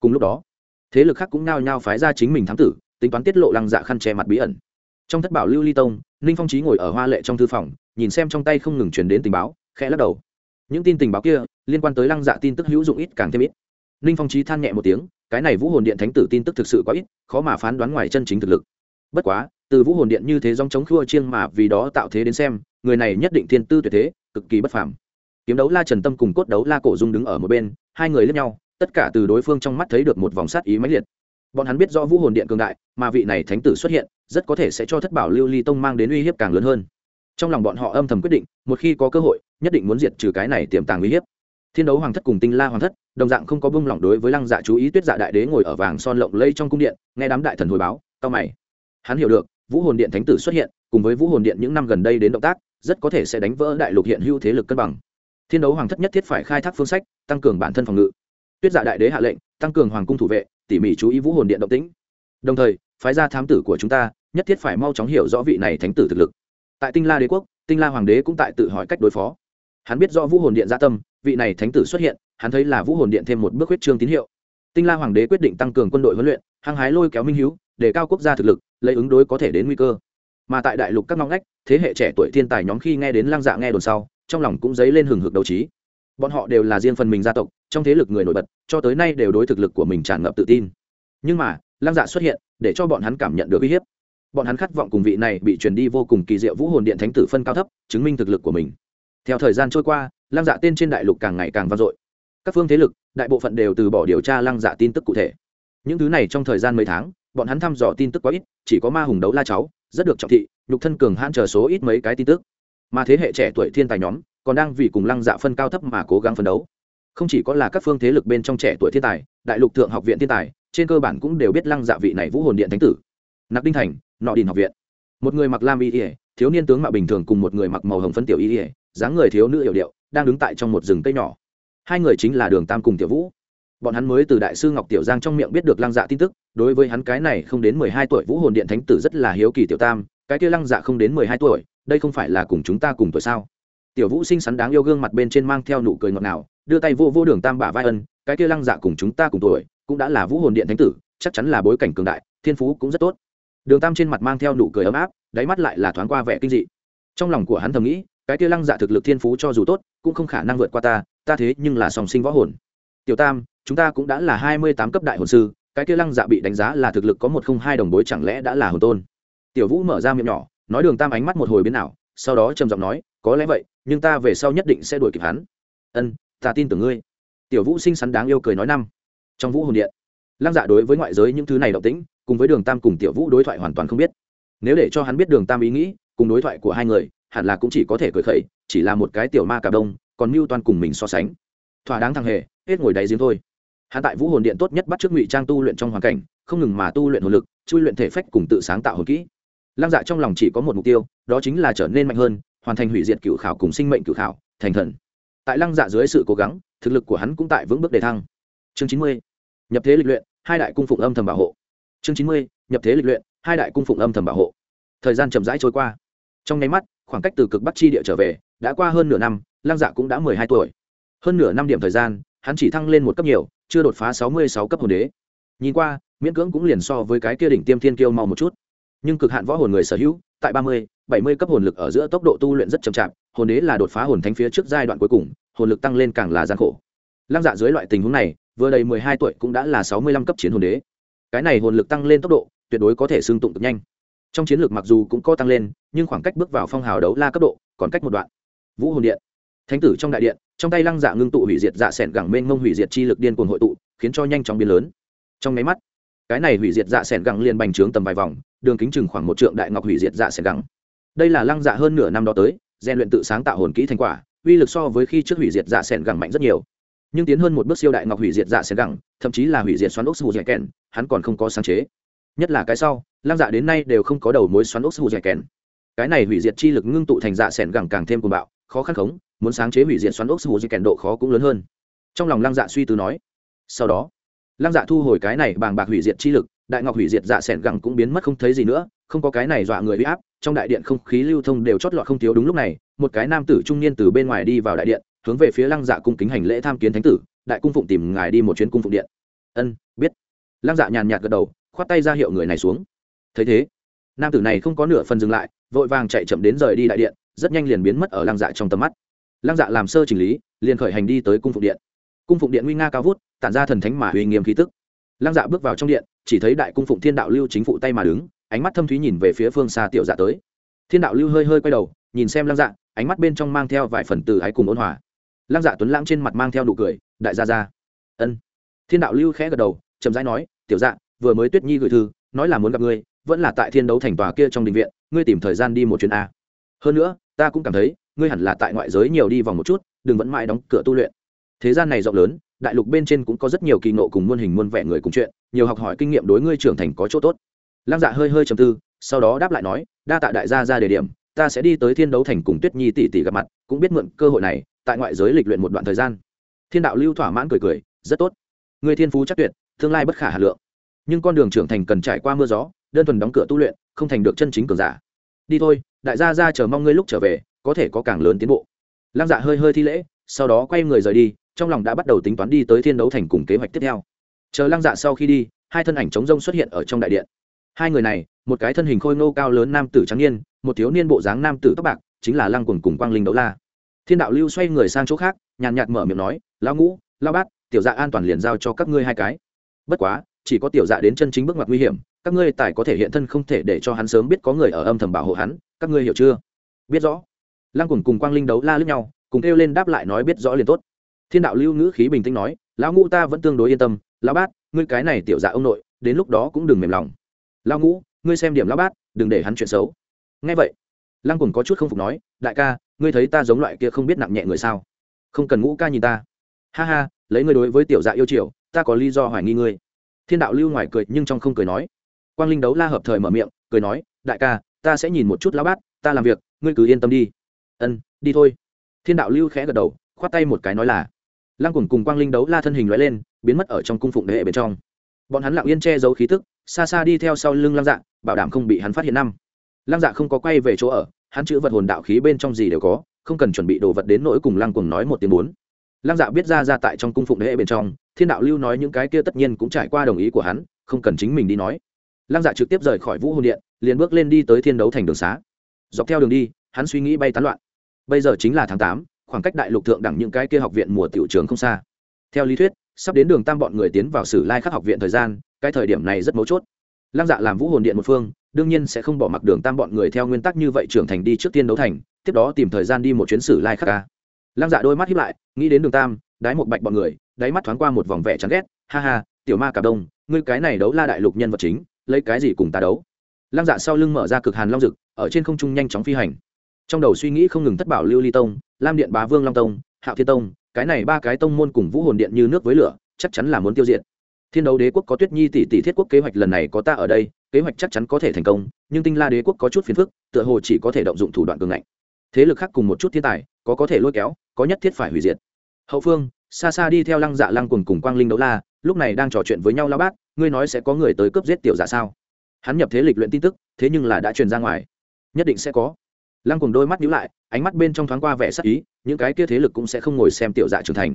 Cùng lúc đó, thế lực khác cũng nao nhao phái ra chính mình thám tử, tính toán tiết lộ lăng dạ khăn che mặt bí ẩn. Trong thất bảo lưu ly tông, ninh phong trí ngồi ở hoa lệ trong thư phòng, nhìn xem trong tay không ngừng truyền đến tình báo, khẽ lắc đầu những tin tình báo kia liên quan tới lăng dạ tin tức hữu dụng ít càng thêm ít. Ninh phong trí than nhẹ một tiếng, cái này vũ hồn điện thánh tử tin tức thực sự quá ít, khó mà phán đoán ngoài chân chính thực lực. Bất quá, từ vũ hồn điện như thế dòng chống khua chiêng mà vì đó tạo thế đến xem, người này nhất định thiên tư tuyệt thế, cực kỳ bất phàm. Kiếm đấu la trần tâm cùng cốt đấu la cổ dung đứng ở một bên, hai người lướt nhau, tất cả từ đối phương trong mắt thấy được một vòng sát ý mãnh liệt. Bọn hắn biết do vũ hồn điện cường đại, mà vị này thánh tử xuất hiện, rất có thể sẽ cho thất bảo lưu ly tông mang đến uy hiếp càng lớn hơn trong lòng bọn họ âm thầm quyết định, một khi có cơ hội, nhất định muốn diệt trừ cái này tiềm tàng uy hiếp. Thiên đấu hoàng thất cùng tinh la hoàng thất, đồng dạng không có bông lỏng đối với lăng dạ chú ý tuyết dạ đại đế ngồi ở vàng son lộng lây trong cung điện, nghe đám đại thần hồi báo tao mày. Hắn hiểu được, vũ hồn điện thánh tử xuất hiện, cùng với vũ hồn điện những năm gần đây đến động tác, rất có thể sẽ đánh vỡ đại lục hiện hữu thế lực cân bằng. Thiên đấu hoàng thất nhất thiết phải khai thác phương sách, tăng cường bản thân phòng ngự. Tuyết dạ đại đế hạ lệnh, tăng cường hoàng cung thủ vệ, tỉ mỉ chú ý vũ hồn điện động tĩnh. Đồng thời, phái ra thám tử của chúng ta, nhất thiết phải mau chóng hiểu rõ vị này thánh tử thực lực tại tinh la đế quốc, tinh la hoàng đế cũng tại tự hỏi cách đối phó. Hắn biết do vũ hồn điện gia tâm, vị này thánh tử xuất hiện, hắn thấy là vũ hồn điện thêm một bước huyết trương tín hiệu. Tinh la hoàng đế quyết định tăng cường quân đội huấn luyện, hăng hái lôi kéo minh hiếu, để cao quốc gia thực lực, lấy ứng đối có thể đến nguy cơ. Mà tại đại lục các ngõ ngách, thế hệ trẻ tuổi thiên tài nhóm khi nghe đến lăng dạ nghe đồn sau, trong lòng cũng dấy lên hừng hực đấu trí. Bọn họ đều là riêng phần mình gia tộc, trong thế lực người nổi bật, cho tới nay đều đối thực lực của mình tràn ngập tự tin. Nhưng mà, lăng dạ xuất hiện, để cho bọn hắn cảm nhận được uy hiếp bọn hắn khát vọng cùng vị này bị truyền đi vô cùng kỳ diệu vũ hồn điện thánh tử phân cao thấp, chứng minh thực lực của mình. Theo thời gian trôi qua, lăng dạ tên trên đại lục càng ngày càng vang dội. Các phương thế lực, đại bộ phận đều từ bỏ điều tra lăng dạ tin tức cụ thể. Những thứ này trong thời gian mấy tháng, bọn hắn thăm dò tin tức quá ít, chỉ có ma hùng đấu la cháu, rất được trọng thị, nhục thân cường hãn chờ số ít mấy cái tin tức. Mà thế hệ trẻ tuổi thiên tài nhóm, còn đang vì cùng lăng dạ phân cao thấp mà cố gắng phấn đấu. Không chỉ có là các phương thế lực bên trong trẻ tuổi thiên tài, đại lục thượng học viện thiên tài, trên cơ bản cũng đều biết lăng dạ vị này vũ hồn điện thánh tử. Nặc đinh thành nọ đình học viện. Một người mặc lam y ỉa thiếu niên tướng mạo bình thường cùng một người mặc màu hồng phân tiểu y ỉa dáng người thiếu nữ hiệu điệu, đang đứng tại trong một rừng cây nhỏ. Hai người chính là đường tam cùng tiểu vũ. Bọn hắn mới từ đại sư ngọc tiểu giang trong miệng biết được lăng dạ tin tức, đối với hắn cái này không đến mười hai tuổi vũ hồn điện thánh tử rất là hiếu kỳ tiểu tam, cái kia lăng dạ không đến mười hai tuổi, đây không phải là cùng chúng ta cùng tuổi sao? Tiểu vũ xinh xắn đáng yêu gương mặt bên trên mang theo nụ cười ngọt ngào, đưa tay vô vô đường tam bả vai ân, cái kia lăng dạ cùng chúng ta cùng tuổi, cũng đã là vũ hồn điện thánh tử, chắc chắn là bối cảnh cường đại, thiên phú cũng rất tốt đường tam trên mặt mang theo nụ cười ấm áp, đáy mắt lại là thoáng qua vẻ kinh dị. Trong lòng của hắn thầm nghĩ, cái kia lăng dạ thực lực thiên phú cho dù tốt, cũng không khả năng vượt qua ta ta thế nhưng là song sinh võ hồn. Tiểu tam, chúng ta cũng đã là hai mươi tám cấp đại hồn sư, cái kia lăng dạ bị đánh giá là thực lực có một không hai đồng bối chẳng lẽ đã là hồn tôn? Tiểu vũ mở ra miệng nhỏ, nói đường tam ánh mắt một hồi biến nào sau đó trầm giọng nói, có lẽ vậy, nhưng ta về sau nhất định sẽ đuổi kịp hắn. Ân, ta tin tưởng ngươi. Tiểu vũ xinh xắn đáng yêu cười nói năm. Trong vũ hồn điện, lăng dạ đối với ngoại giới những thứ này động tĩnh cùng với đường tam cùng tiểu vũ đối thoại hoàn toàn không biết. Nếu để cho hắn biết đường tam ý nghĩ, cùng đối thoại của hai người, hẳn là cũng chỉ có thể cười khẩy, chỉ là một cái tiểu ma cà đông, còn mưu toàn cùng mình so sánh. Thỏa đáng thằng hề, hết ngồi đáy giếng thôi. Hắn tại vũ hồn điện tốt nhất bắt trước ngụy trang tu luyện trong hoàn cảnh, không ngừng mà tu luyện hồn lực, chui luyện thể phách cùng tự sáng tạo hồn kỹ. Lăng dạ trong lòng chỉ có một mục tiêu, đó chính là trở nên mạnh hơn, hoàn thành hủy diệt cựu khảo cùng sinh mệnh cựu khảo, thành thần. Tại lăng dạ dưới sự cố gắng, thực lực của hắn cũng tại vững bước đề thăng. Chương chín mươi, nhập thế lịch luyện, hai đại cung phụng âm thầm bảo hộ chương chín mươi, nhập thế lịch luyện, hai đại cung phụng âm thầm bảo hộ. Thời gian chậm rãi trôi qua. Trong nháy mắt, khoảng cách từ cực bắc chi địa trở về, đã qua hơn nửa năm, lăng dạ cũng đã mười hai tuổi. Hơn nửa năm điểm thời gian, hắn chỉ thăng lên một cấp nhiều, chưa đột phá sáu mươi sáu cấp hồn đế. Nhìn qua, miễn cưỡng cũng liền so với cái kia đỉnh tiêm thiên kiêu mau một chút. Nhưng cực hạn võ hồn người sở hữu, tại ba mươi, bảy mươi cấp hồn lực ở giữa tốc độ tu luyện rất chậm chạp, hồn đế là đột phá hồn thánh phía trước giai đoạn cuối cùng, hồn lực tăng lên càng là gian khổ. Lăng dạ dưới loại tình huống này, vừa đầy mười hai tuổi cũng đã là sáu mươi lăm cấp chiến hồn đế cái này hồn lực tăng lên tốc độ, tuyệt đối có thể xương tụng cực nhanh. Trong chiến lược mặc dù cũng có tăng lên, nhưng khoảng cách bước vào phong hào đấu la cấp độ, còn cách một đoạn. Vũ hồn điện. Thánh tử trong đại điện, trong tay lăng dạ ngưng tụ hủy diệt dạ s ẻ n gẳng mênh mông hủy diệt chi lực điên cuồng hội tụ, khiến cho nhanh chóng biến lớn. Trong máy mắt, cái này hủy diệt dạ s ẻ n gẳng liền bành trướng tầm vài vòng, đường kính chừng khoảng một trượng đại ngọc hủy diệt dạ s ẻ n gẳng. Đây là lăng dạ hơn nửa năm đó tới, rèn luyện tự sáng tạo hồn kỹ thành quả, uy lực so với khi trước hủy diệt dạ s ẻ n gẳng mạnh rất nhiều. Nhưng tiến hơn một bước siêu đại ngọc hủy diệt dạ s ẻ n gẳng, thậm chí là hủy diệt xoắn ốc sù dẻ kèn hắn còn không có sáng chế. Nhất là cái sau, lăng dạ đến nay đều không có đầu mối xoắn ốc sù dẻ kèn. Cái này hủy diệt chi lực ngưng tụ thành dạ s ẻ n gẳng càng thêm cuồng bạo, khó khăn khống, muốn sáng chế hủy diệt xoắn ốc sù dẻ kèn độ khó cũng lớn hơn. Trong lòng lăng dạ suy tư nói, sau đó, lăng dạ thu hồi cái này bàng bạc hủy diệt chi lực, đại ngọc hủy diệt dạ s ẻ n gẳng cũng biến mất không thấy gì nữa, không có cái này dọa người bị áp, trong đại điện không khí lưu thông đều chót lọt không thiếu đúng lúc này, một cái nam tử trung niên từ bên ngoài đi vào đại điện, hướng về phía lăng dạ cung kính hành lễ tham kiến thánh tử, đại cung phụng tìm ngài đi một chuyến cung phụng điện. Ân, biết lăng dạ nhàn nhạt gật đầu, khoát tay ra hiệu người này xuống. Thấy thế, nam tử này không có nửa phần dừng lại, vội vàng chạy chậm đến rời đi đại điện, rất nhanh liền biến mất ở lăng dạ trong tầm mắt. Lăng dạ làm sơ chỉnh lý, liền khởi hành đi tới cung phụng điện. Cung phụng điện nguy nga cao vút, tản ra thần thánh mà uy nghiêm khí tức. Lăng dạ bước vào trong điện, chỉ thấy đại cung phụng thiên đạo lưu chính phụ tay mà đứng, ánh mắt thâm thúy nhìn về phía phương xa tiểu dạ tới. Thiên đạo lưu hơi hơi quay đầu, nhìn xem lăng dạ ánh mắt bên trong mang theo vài phần từ ái cùng ôn hòa. Lăng dạ tuấn lãng trên mặt mang theo nụ cười, đại gia gia. Ân. Thiên đạo lưu khẽ gật đầu, chậm rãi nói tiểu dạ vừa mới tuyết nhi gửi thư, nói là muốn gặp ngươi, vẫn là tại thiên đấu thành tòa kia trong đình viện, ngươi tìm thời gian đi một chuyến a. Hơn nữa, ta cũng cảm thấy, ngươi hẳn là tại ngoại giới nhiều đi vòng một chút, đừng vẫn mãi đóng cửa tu luyện. Thế gian này rộng lớn, đại lục bên trên cũng có rất nhiều kỳ nộ cùng muôn hình muôn vẻ người cùng chuyện, nhiều học hỏi kinh nghiệm đối ngươi trưởng thành có chỗ tốt. Lăng dạ hơi hơi trầm tư, sau đó đáp lại nói, đa tạ đại gia ra đề điểm, ta sẽ đi tới thiên đấu thành cùng tuyết nhi tỷ tỷ gặp mặt, cũng biết mượn cơ hội này, tại ngoại giới lịch luyện một đoạn thời gian. Thiên đạo lưu thỏa mãn cười cười, rất tốt. Người thiên phú chắc tuyệt tương lai bất khả hà lượng. Nhưng con đường trưởng thành cần trải qua mưa gió, đơn thuần đóng cửa tu luyện, không thành được chân chính cường giả. Đi thôi, đại gia ra chờ mong ngươi lúc trở về, có thể có càng lớn tiến bộ. Lăng dạ hơi hơi thi lễ, sau đó quay người rời đi, trong lòng đã bắt đầu tính toán đi tới thiên đấu thành cùng kế hoạch tiếp theo. Chờ lăng dạ sau khi đi, hai thân ảnh chống rông xuất hiện ở trong đại điện. Hai người này, một cái thân hình khôi ngô cao lớn nam tử trắng niên, một thiếu niên bộ dáng nam tử tóc bạc, chính là lăng quần cùng quang linh đấu la. Thiên đạo lưu xoay người sang chỗ khác, nhàn nhạt mở miệng nói, lão ngũ lao bát, tiểu dạ an toàn liền giao cho các ngươi hai cái bất quá, chỉ có tiểu dạ đến chân chính bước ngoặt nguy hiểm, các ngươi tài có thể hiện thân không thể để cho hắn sớm biết có người ở âm thầm bảo hộ hắn, các ngươi hiểu chưa? Biết rõ. Lăng cùng cùng quang linh đấu la lướt nhau, cùng kêu lên đáp lại nói biết rõ liền tốt. Thiên đạo lưu ngữ khí bình tĩnh nói, lão ngũ ta vẫn tương đối yên tâm, lão bát, ngươi cái này tiểu dạ ông nội, đến lúc đó cũng đừng mềm lòng. Lão ngũ, ngươi xem điểm lão bát, đừng để hắn chuyện xấu. Nghe vậy, lăng cùng có chút không phục nói, đại ca, ngươi thấy ta giống loại kia không biết nặng nhẹ người sao? Không cần ngũ ca nhìn ta. Ha ha, lấy ngươi đối với tiểu dạ yêu chiều ta có lý do hoài nghi ngươi. Thiên đạo lưu ngoài cười nhưng trong không cười nói. Quang linh đấu la hợp thời mở miệng, cười nói, đại ca, ta sẽ nhìn một chút lão bát, ta làm việc, ngươi cứ yên tâm đi. Ân, đi thôi. Thiên đạo lưu khẽ gật đầu, khoát tay một cái nói là. Lăng cùng cùng quang linh đấu la thân hình loại lên, biến mất ở trong cung phụng đệ bên trong. Bọn hắn lặng yên che giấu khí tức, xa xa đi theo sau lưng lăng dạ bảo đảm không bị hắn phát hiện năm. Lăng dạ không có quay về chỗ ở, hắn chữ vật hồn đạo khí bên trong gì đều có, không cần chuẩn bị đồ vật đến nỗi cùng lăng cùng nói một tiếng bốn lăng dạ biết ra ra tại trong cung phụng đệ bên trong, thiên đạo lưu nói những cái kia tất nhiên cũng trải qua đồng ý của hắn, không cần chính mình đi nói. Lăng dạ trực tiếp rời khỏi vũ hồn điện, liền bước lên đi tới thiên đấu thành đường xá. Dọc theo đường đi, hắn suy nghĩ bay tán loạn. Bây giờ chính là tháng tám, khoảng cách đại lục thượng đẳng những cái kia học viện mùa tiểu trường không xa. Theo lý thuyết, sắp đến đường tam bọn người tiến vào sử lai khắc học viện thời gian, cái thời điểm này rất mấu chốt. Lăng dạ làm vũ hồn điện một phương, đương nhiên sẽ không bỏ mặc đường tam bọn người theo nguyên tắc như vậy trưởng thành đi trước tiên đấu thành, tiếp đó tìm thời gian đi một chuyến sử lai khắc ca lăng dạ đôi mắt hiếp lại, nghĩ đến đường tam, đái một bạch bọn người, đáy mắt thoáng qua một vòng vẻ chán ghét. Ha ha, tiểu ma cả đông, ngươi cái này đấu la đại lục nhân vật chính, lấy cái gì cùng ta đấu? Lăng dạ sau lưng mở ra cực hàn long rực ở trên không trung nhanh chóng phi hành. Trong đầu suy nghĩ không ngừng thất bảo lưu ly tông, lam điện bá vương long tông, hạo thiên tông, cái này ba cái tông môn cùng vũ hồn điện như nước với lửa, chắc chắn là muốn tiêu diệt. Thiên đấu đế quốc có tuyết nhi tỷ tỷ thiết quốc kế hoạch lần này có ta ở đây, kế hoạch chắc chắn có thể thành công, nhưng tinh la đế quốc có chút phiền phức, tựa hồ chỉ có thể động dụng thủ đoạn cường ngạnh thế lực khác cùng một chút thiên tài, có có thể lôi kéo, có nhất thiết phải hủy diệt. Hậu phương, xa xa đi theo lăng dạ lăng cùng cùng quang linh đấu la, lúc này đang trò chuyện với nhau lao bác ngươi nói sẽ có người tới cướp giết tiểu giả sao? Hắn nhập thế lịch luyện tin tức, thế nhưng là đã truyền ra ngoài. Nhất định sẽ có. Lăng cùng đôi mắt nhíu lại, ánh mắt bên trong thoáng qua vẻ sắc ý, những cái kia thế lực cũng sẽ không ngồi xem tiểu dạ trưởng thành.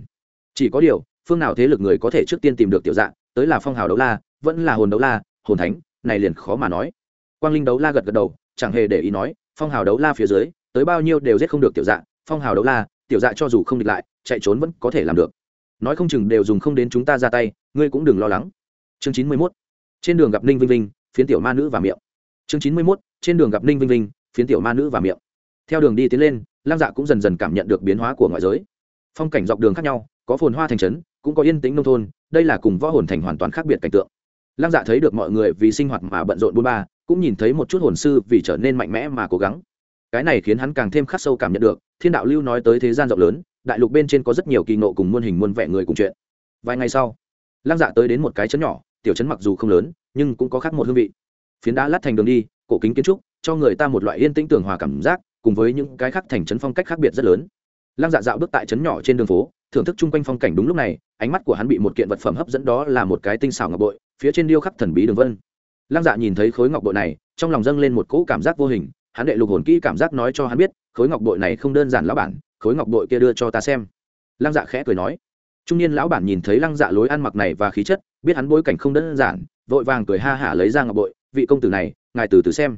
Chỉ có điều, phương nào thế lực người có thể trước tiên tìm được tiểu dạ tới là phong hào đấu la, vẫn là hồn đấu la, hồn thánh, này liền khó mà nói. Quang linh đấu la gật gật đầu, chẳng hề để ý nói, phong hào đấu la phía dưới tới bao nhiêu đều giết không được tiểu dạ phong hào đấu la, tiểu dạ cho dù không địch lại, chạy trốn vẫn có thể làm được. Nói không chừng đều dùng không đến chúng ta ra tay, ngươi cũng đừng lo lắng. Chương chín mươi mốt, trên đường gặp ninh vinh vinh, phiến tiểu ma nữ và miệng. Chương chín mươi mốt, trên đường gặp ninh vinh vinh, phiến tiểu ma nữ và miệng. Theo đường đi tiến lên lam dạ cũng dần dần cảm nhận được biến hóa của ngoại giới. Phong cảnh dọc đường khác nhau, có phồn hoa thành trấn, cũng có yên tĩnh nông thôn, đây là cùng võ hồn thành hoàn toàn khác biệt cảnh tượng. Lam dạ thấy được mọi người vì sinh hoạt mà bận rộn buôn ba, cũng nhìn thấy một chút hồn sư vì trở nên mạnh mẽ mà cố gắng cái này khiến hắn càng thêm khắc sâu cảm nhận được, thiên đạo lưu nói tới thế gian rộng lớn, đại lục bên trên có rất nhiều kỳ nộ cùng muôn hình muôn vẻ người cùng chuyện. Vài ngày sau, lăng dạ tới đến một cái chấn nhỏ, tiểu chấn mặc dù không lớn, nhưng cũng có khác một hương vị. Phiến đá lát thành đường đi, cổ kính kiến trúc, cho người ta một loại yên tĩnh tường hòa cảm giác, cùng với những cái khác thành trấn phong cách khác biệt rất lớn. Lăng dạ dạo bước tại trấn nhỏ trên đường phố, thưởng thức chung quanh phong cảnh đúng lúc này, ánh mắt của hắn bị một kiện vật phẩm hấp dẫn đó là một cái tinh xảo ngọc bội, phía trên điêu khắc thần bí đường vân. Lăng dạ nhìn thấy khối ngọc bội này, trong lòng dâng lên một cỗ cảm giác vô hình hắn đệ lục hồn kỹ cảm giác nói cho hắn biết, khối ngọc bội này không đơn giản lão bản, khối ngọc bội kia đưa cho ta xem. Lăng dạ khẽ cười nói. Trung niên lão bản nhìn thấy lăng dạ lối ăn mặc này và khí chất, biết hắn bối cảnh không đơn giản, vội vàng cười ha hả lấy ra ngọc bội, vị công tử này, ngài từ từ xem.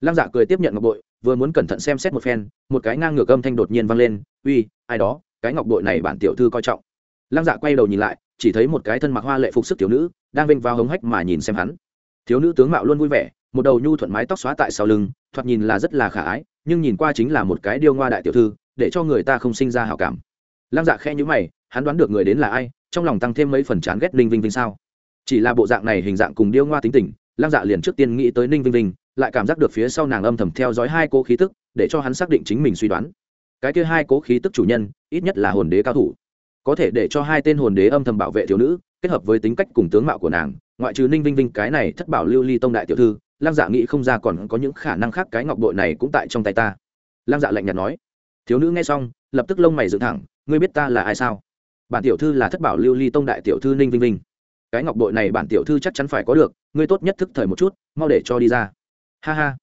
Lăng dạ cười tiếp nhận ngọc bội, vừa muốn cẩn thận xem xét một phen, một cái ngang ngược âm thanh đột nhiên vang lên, uy, ai đó, cái ngọc bội này bản tiểu thư coi trọng. Lăng dạ quay đầu nhìn lại, chỉ thấy một cái thân mặc hoa lệ phục sức thiếu nữ, đang vênh vào hống hách mà nhìn xem hắn. Thiếu nữ tướng mạo luôn vui vẻ một đầu nhu thuận mái tóc xóa tại sau lưng, thoạt nhìn là rất là khả ái, nhưng nhìn qua chính là một cái điêu ngoa đại tiểu thư, để cho người ta không sinh ra hảo cảm. Lăng dạ khe nhữ mày, hắn đoán được người đến là ai, trong lòng tăng thêm mấy phần chán ghét ninh vinh vinh sao? Chỉ là bộ dạng này hình dạng cùng điêu ngoa tính tình, lăng dạ liền trước tiên nghĩ tới ninh vinh vinh, lại cảm giác được phía sau nàng âm thầm theo dõi hai cố khí tức, để cho hắn xác định chính mình suy đoán. Cái kia hai cố khí tức chủ nhân, ít nhất là hồn đế cao thủ. Có thể để cho hai tên hồn đế âm thầm bảo vệ thiếu nữ, kết hợp với tính cách cùng tướng mạo của nàng, ngoại trừ ninh vinh vinh cái này thất bảo lưu ly tông đại tiểu thư lăng dạ nghĩ không ra còn có những khả năng khác, cái ngọc bội này cũng tại trong tay ta. Lăng dạ lạnh nhạt nói. Thiếu nữ nghe xong, lập tức lông mày dựng thẳng. Ngươi biết ta là ai sao? Bản tiểu thư là thất bảo lưu ly tông đại tiểu thư ninh vinh vinh. Cái ngọc bội này bản tiểu thư chắc chắn phải có được. Ngươi tốt nhất thức thời một chút, mau để cho đi ra. Ha ha.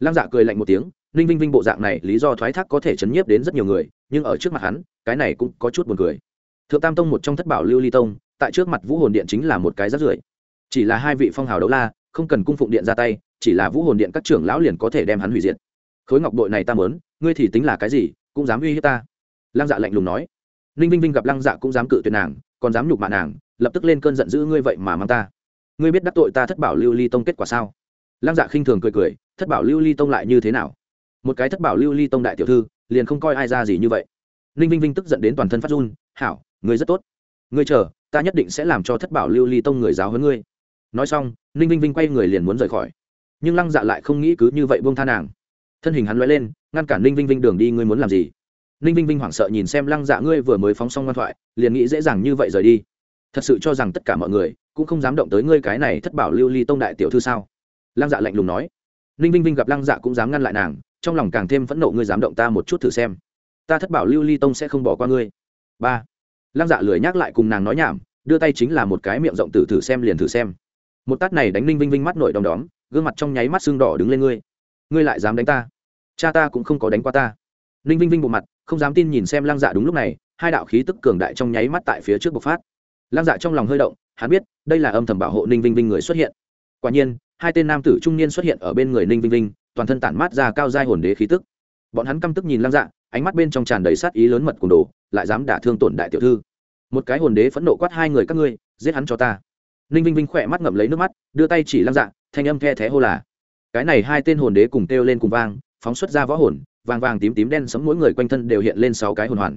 Lăng dạ cười lạnh một tiếng. Ninh vinh vinh bộ dạng này, lý do thoái thác có thể chấn nhiếp đến rất nhiều người, nhưng ở trước mặt hắn, cái này cũng có chút buồn cười. Thượng tam tông một trong thất bảo lưu ly tông, tại trước mặt vũ hồn điện chính là một cái rất rưởi. Chỉ là hai vị phong hào đấu la, không cần cung phụng điện ra tay chỉ là vũ hồn điện các trưởng lão liền có thể đem hắn hủy diệt. Khối ngọc bội này ta mớn ngươi thì tính là cái gì, cũng dám uy hiếp ta? Lăng dạ lạnh lùng nói. Ninh vinh vinh gặp lăng dạ cũng dám cự tuyệt nàng, còn dám nhục mạ nàng, lập tức lên cơn giận dữ ngươi vậy mà mang ta. Ngươi biết đắc tội ta thất bảo lưu ly tông kết quả sao? Lăng dạ khinh thường cười cười, thất bảo lưu ly tông lại như thế nào? Một cái thất bảo lưu ly tông đại tiểu thư, liền không coi ai ra gì như vậy. Ninh vinh vinh tức giận đến toàn thân phát run, hảo, ngươi rất tốt. Ngươi chờ, ta nhất định sẽ làm cho thất bảo lưu ly tông người giáo hơn ngươi. Nói xong, ninh vinh vinh quay người liền muốn rời khỏi nhưng lăng dạ lại không nghĩ cứ như vậy buông tha nàng. Thân hình hắn l lên, ngăn cản ninh vinh vinh đường đi, ngươi muốn làm gì? Ninh vinh vinh hoảng sợ nhìn xem lăng dạ ngươi vừa mới phóng xong ngoan thoại, liền nghĩ dễ dàng như vậy rời đi. Thật sự cho rằng tất cả mọi người cũng không dám động tới ngươi cái này thất bảo lưu ly tông đại tiểu thư sao? Lăng dạ lạnh lùng nói. Ninh vinh vinh gặp lăng dạ cũng dám ngăn lại nàng, trong lòng càng thêm phẫn nộ, ngươi dám động ta một chút thử xem. Ta thất bảo lưu ly tông sẽ không bỏ qua ngươi. Ba. Lăng dạ lười nhắc lại cùng nàng nói nhảm, đưa tay chính là một cái miệng rộng tử thử xem, liền thử xem. Một tát này đánh ninh vinh vinh mắt nổi đom đóm gương mặt trong nháy mắt xương đỏ đứng lên ngươi. Ngươi lại dám đánh ta? Cha ta cũng không có đánh qua ta. Ninh vinh vinh bộ mặt, không dám tin nhìn xem lăng dạ đúng lúc này, hai đạo khí tức cường đại trong nháy mắt tại phía trước bộc phát. Lăng dạ trong lòng hơi động, hắn biết, đây là âm thầm bảo hộ ninh vinh vinh người xuất hiện. Quả nhiên, hai tên nam tử trung niên xuất hiện ở bên người ninh vinh vinh, toàn thân tản mát ra cao giai hồn đế khí tức. Bọn hắn căm tức nhìn lăng dạ ánh mắt bên trong tràn đầy sát ý lớn mật cùng đồ, lại dám đả thương tổn đại tiểu thư. Một cái hồn đế phẫn nộ quát hai người các ngươi, giết hắn cho ta. Ninh vinh vinh khỏe mắt ngậm lấy nước mắt đưa tay chỉ lăng dạ thanh âm the thé hô là cái này hai tên hồn đế cùng kêu lên cùng vang phóng xuất ra võ hồn vàng vàng tím tím đen sấm mỗi người quanh thân đều hiện lên sáu cái hồn hoàn.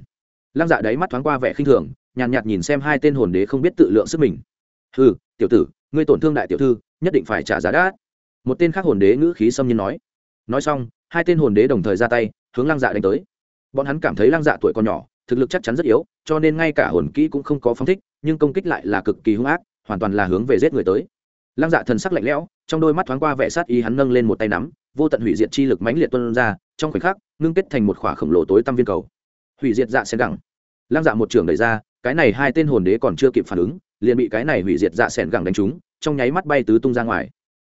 Lăng dạ đáy mắt thoáng qua vẻ khinh thường nhàn nhạt, nhạt nhìn xem hai tên hồn đế không biết tự lượng sức mình. Ừ tiểu tử ngươi tổn thương đại tiểu thư nhất định phải trả giá đắt. Một tên khác hồn đế ngữ khí xâm nhiên nói. Nói xong hai tên hồn đế đồng thời ra tay hướng lăng dạ đánh tới. Bọn hắn cảm thấy lăng dạ tuổi còn nhỏ thực lực chắc chắn rất yếu cho nên ngay cả hồn kỹ cũng không có phong thích nhưng công kích lại là cực kỳ hung ác hoàn toàn là hướng về giết người tới lăng dạ thần sắc lạnh lẽo, trong đôi mắt thoáng qua vẻ sát ý hắn nâng lên một tay nắm, vô tận hủy diệt chi lực mãnh liệt tuân ra, trong khoảnh khắc, ngưng kết thành một khỏa khổng lồ tối tăm viên cầu. Hủy diệt dạ sẽ gẳng. Lăng dạ một trường đẩy ra, cái này hai tên hồn đế còn chưa kịp phản ứng, liền bị cái này hủy diệt dạ xẻn gẳng đánh trúng, trong nháy mắt bay tứ tung ra ngoài.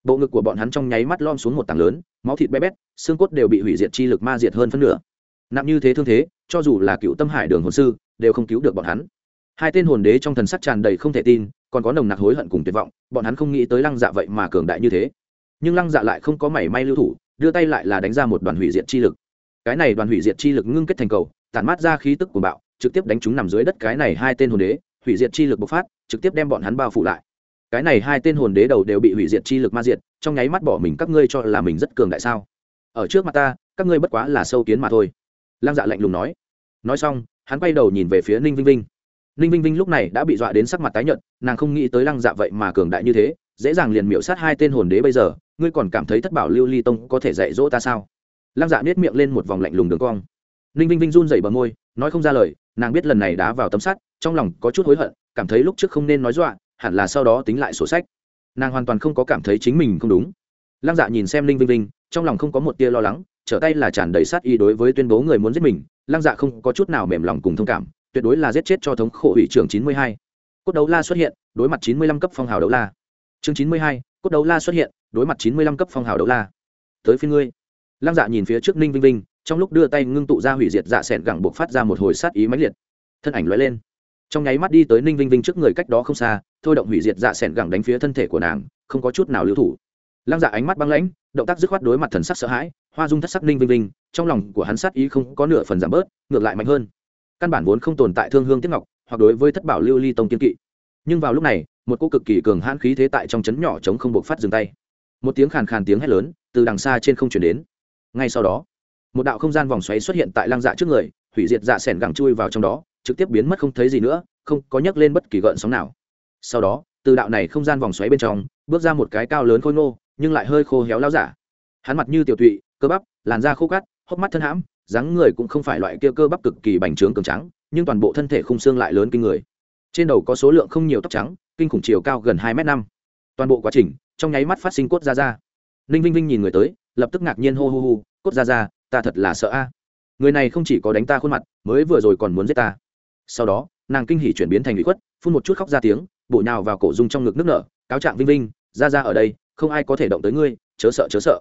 Bộ ngực của bọn hắn trong nháy mắt lom xuống một tảng lớn, máu thịt bé bét, xương cốt đều bị hủy diệt chi lực ma diệt hơn phân nửa. Nặng như thế thương thế, cho dù là cựu tâm hải đường hồn sư, đều không cứu được bọn hắn. Hai tên hồn đế trong thần sắc tràn đầy không thể tin còn có nồng nặc hối hận cùng tuyệt vọng, bọn hắn không nghĩ tới lăng dạ vậy mà cường đại như thế. Nhưng lăng dạ lại không có mảy may lưu thủ, đưa tay lại là đánh ra một đoàn hủy diệt chi lực. Cái này đoàn hủy diệt chi lực ngưng kết thành cầu, tản mát ra khí tức của bạo, trực tiếp đánh chúng nằm dưới đất cái này hai tên hồn đế, hủy diệt chi lực bộc phát, trực tiếp đem bọn hắn bao phủ lại. Cái này hai tên hồn đế đầu đều bị hủy diệt chi lực ma diệt, trong nháy mắt bỏ mình, các ngươi cho là mình rất cường đại sao? Ở trước mặt ta, các ngươi bất quá là sâu kiến mà thôi. Lăng dạ lạnh lùng nói. Nói xong, hắn quay đầu nhìn về phía ninh vinh vinh ninh vinh vinh lúc này đã bị dọa đến sắc mặt tái nhợt, nàng không nghĩ tới lăng dạ vậy mà cường đại như thế, dễ dàng liền miễu sát hai tên hồn đế bây giờ, ngươi còn cảm thấy thất bảo lưu ly tông có thể dạy dỗ ta sao? Lăng dạ nết miệng lên một vòng lạnh lùng đường cong. Ninh vinh vinh run dậy bờ môi, nói không ra lời, nàng biết lần này đá vào tấm sắt, trong lòng có chút hối hận, cảm thấy lúc trước không nên nói dọa, hẳn là sau đó tính lại sổ sách. Nàng hoàn toàn không có cảm thấy chính mình không đúng. Lăng dạ nhìn xem ninh vinh vinh, trong lòng không có một tia lo lắng, trở tay là tràn đầy sát y đối với tuyên bố người muốn giết mình, lăng dạ không có chút nào mềm lòng cùng thông cảm tuyệt đối là giết chết cho thống khổ ủy trưởng chín mươi hai. Cốt đấu la xuất hiện, đối mặt chín mươi lăm cấp phong hào đấu la. Chương chín mươi hai, cốt đấu la xuất hiện, đối mặt chín mươi lăm cấp phong hào đấu la. Tới phía ngươi. Lăng dạ nhìn phía trước ninh vinh vinh, trong lúc đưa tay ngưng tụ ra hủy diệt dạ s n gẳng buộc phát ra một hồi sát ý mãnh liệt. Thân ảnh l lên. Trong nháy mắt đi tới ninh vinh vinh trước người cách đó không xa, thôi động hủy diệt dạ s n gẳng đánh phía thân thể của nàng, không có chút nào lưu thủ. Lăng dạ ánh mắt băng lãnh, động tác dứt khoát đối mặt thần sắc sợ hãi, hoa dung thất sắc ninh vinh vinh, trong lòng của hắn sát ý không có nửa phần giảm bớt, ngược lại mạnh hơn căn bản vốn không tồn tại thương hương tiếp ngọc, hoặc đối với thất bảo lưu ly tông kiên kỵ. Nhưng vào lúc này, một cô cực kỳ cường hãn khí thế tại trong chấn nhỏ chống không buộc phát dừng tay. Một tiếng khàn khàn tiếng hét lớn từ đằng xa trên không chuyển đến. Ngay sau đó, một đạo không gian vòng xoáy xuất hiện tại lăng dạ trước người, hủy diệt dạ s ẻ n gẳng chui vào trong đó, trực tiếp biến mất không thấy gì nữa, không có nhấc lên bất kỳ gợn sóng nào. Sau đó, từ đạo này không gian vòng xoáy bên trong, bước ra một cái cao lớn khôi ngô, nhưng lại hơi khô héo lao giả. Hắn mặt như tiểu tụy, cơ bắp, làn da khô cắt hốc mắt thân hãm dáng người cũng không phải loại kia cơ bắp cực kỳ bành trướng cường trắng nhưng toàn bộ thân thể khung xương lại lớn kinh người. Trên đầu có số lượng không nhiều tóc trắng, kinh khủng chiều cao gần hai m năm. Toàn bộ quá trình, trong nháy mắt phát sinh cốt ra ra ninh vinh vinh nhìn người tới, lập tức ngạc nhiên hô hô hô, cốt ra ra ta thật là sợ a. Người này không chỉ có đánh ta khuôn mặt, mới vừa rồi còn muốn giết ta. Sau đó, nàng kinh hỉ chuyển biến thành bị khuất, phun một chút khóc ra tiếng, bổ nhào vào cổ dung trong ngực nước nở, cáo trạng vinh vinh, ra ra ở đây, không ai có thể động tới ngươi, chớ sợ chớ sợ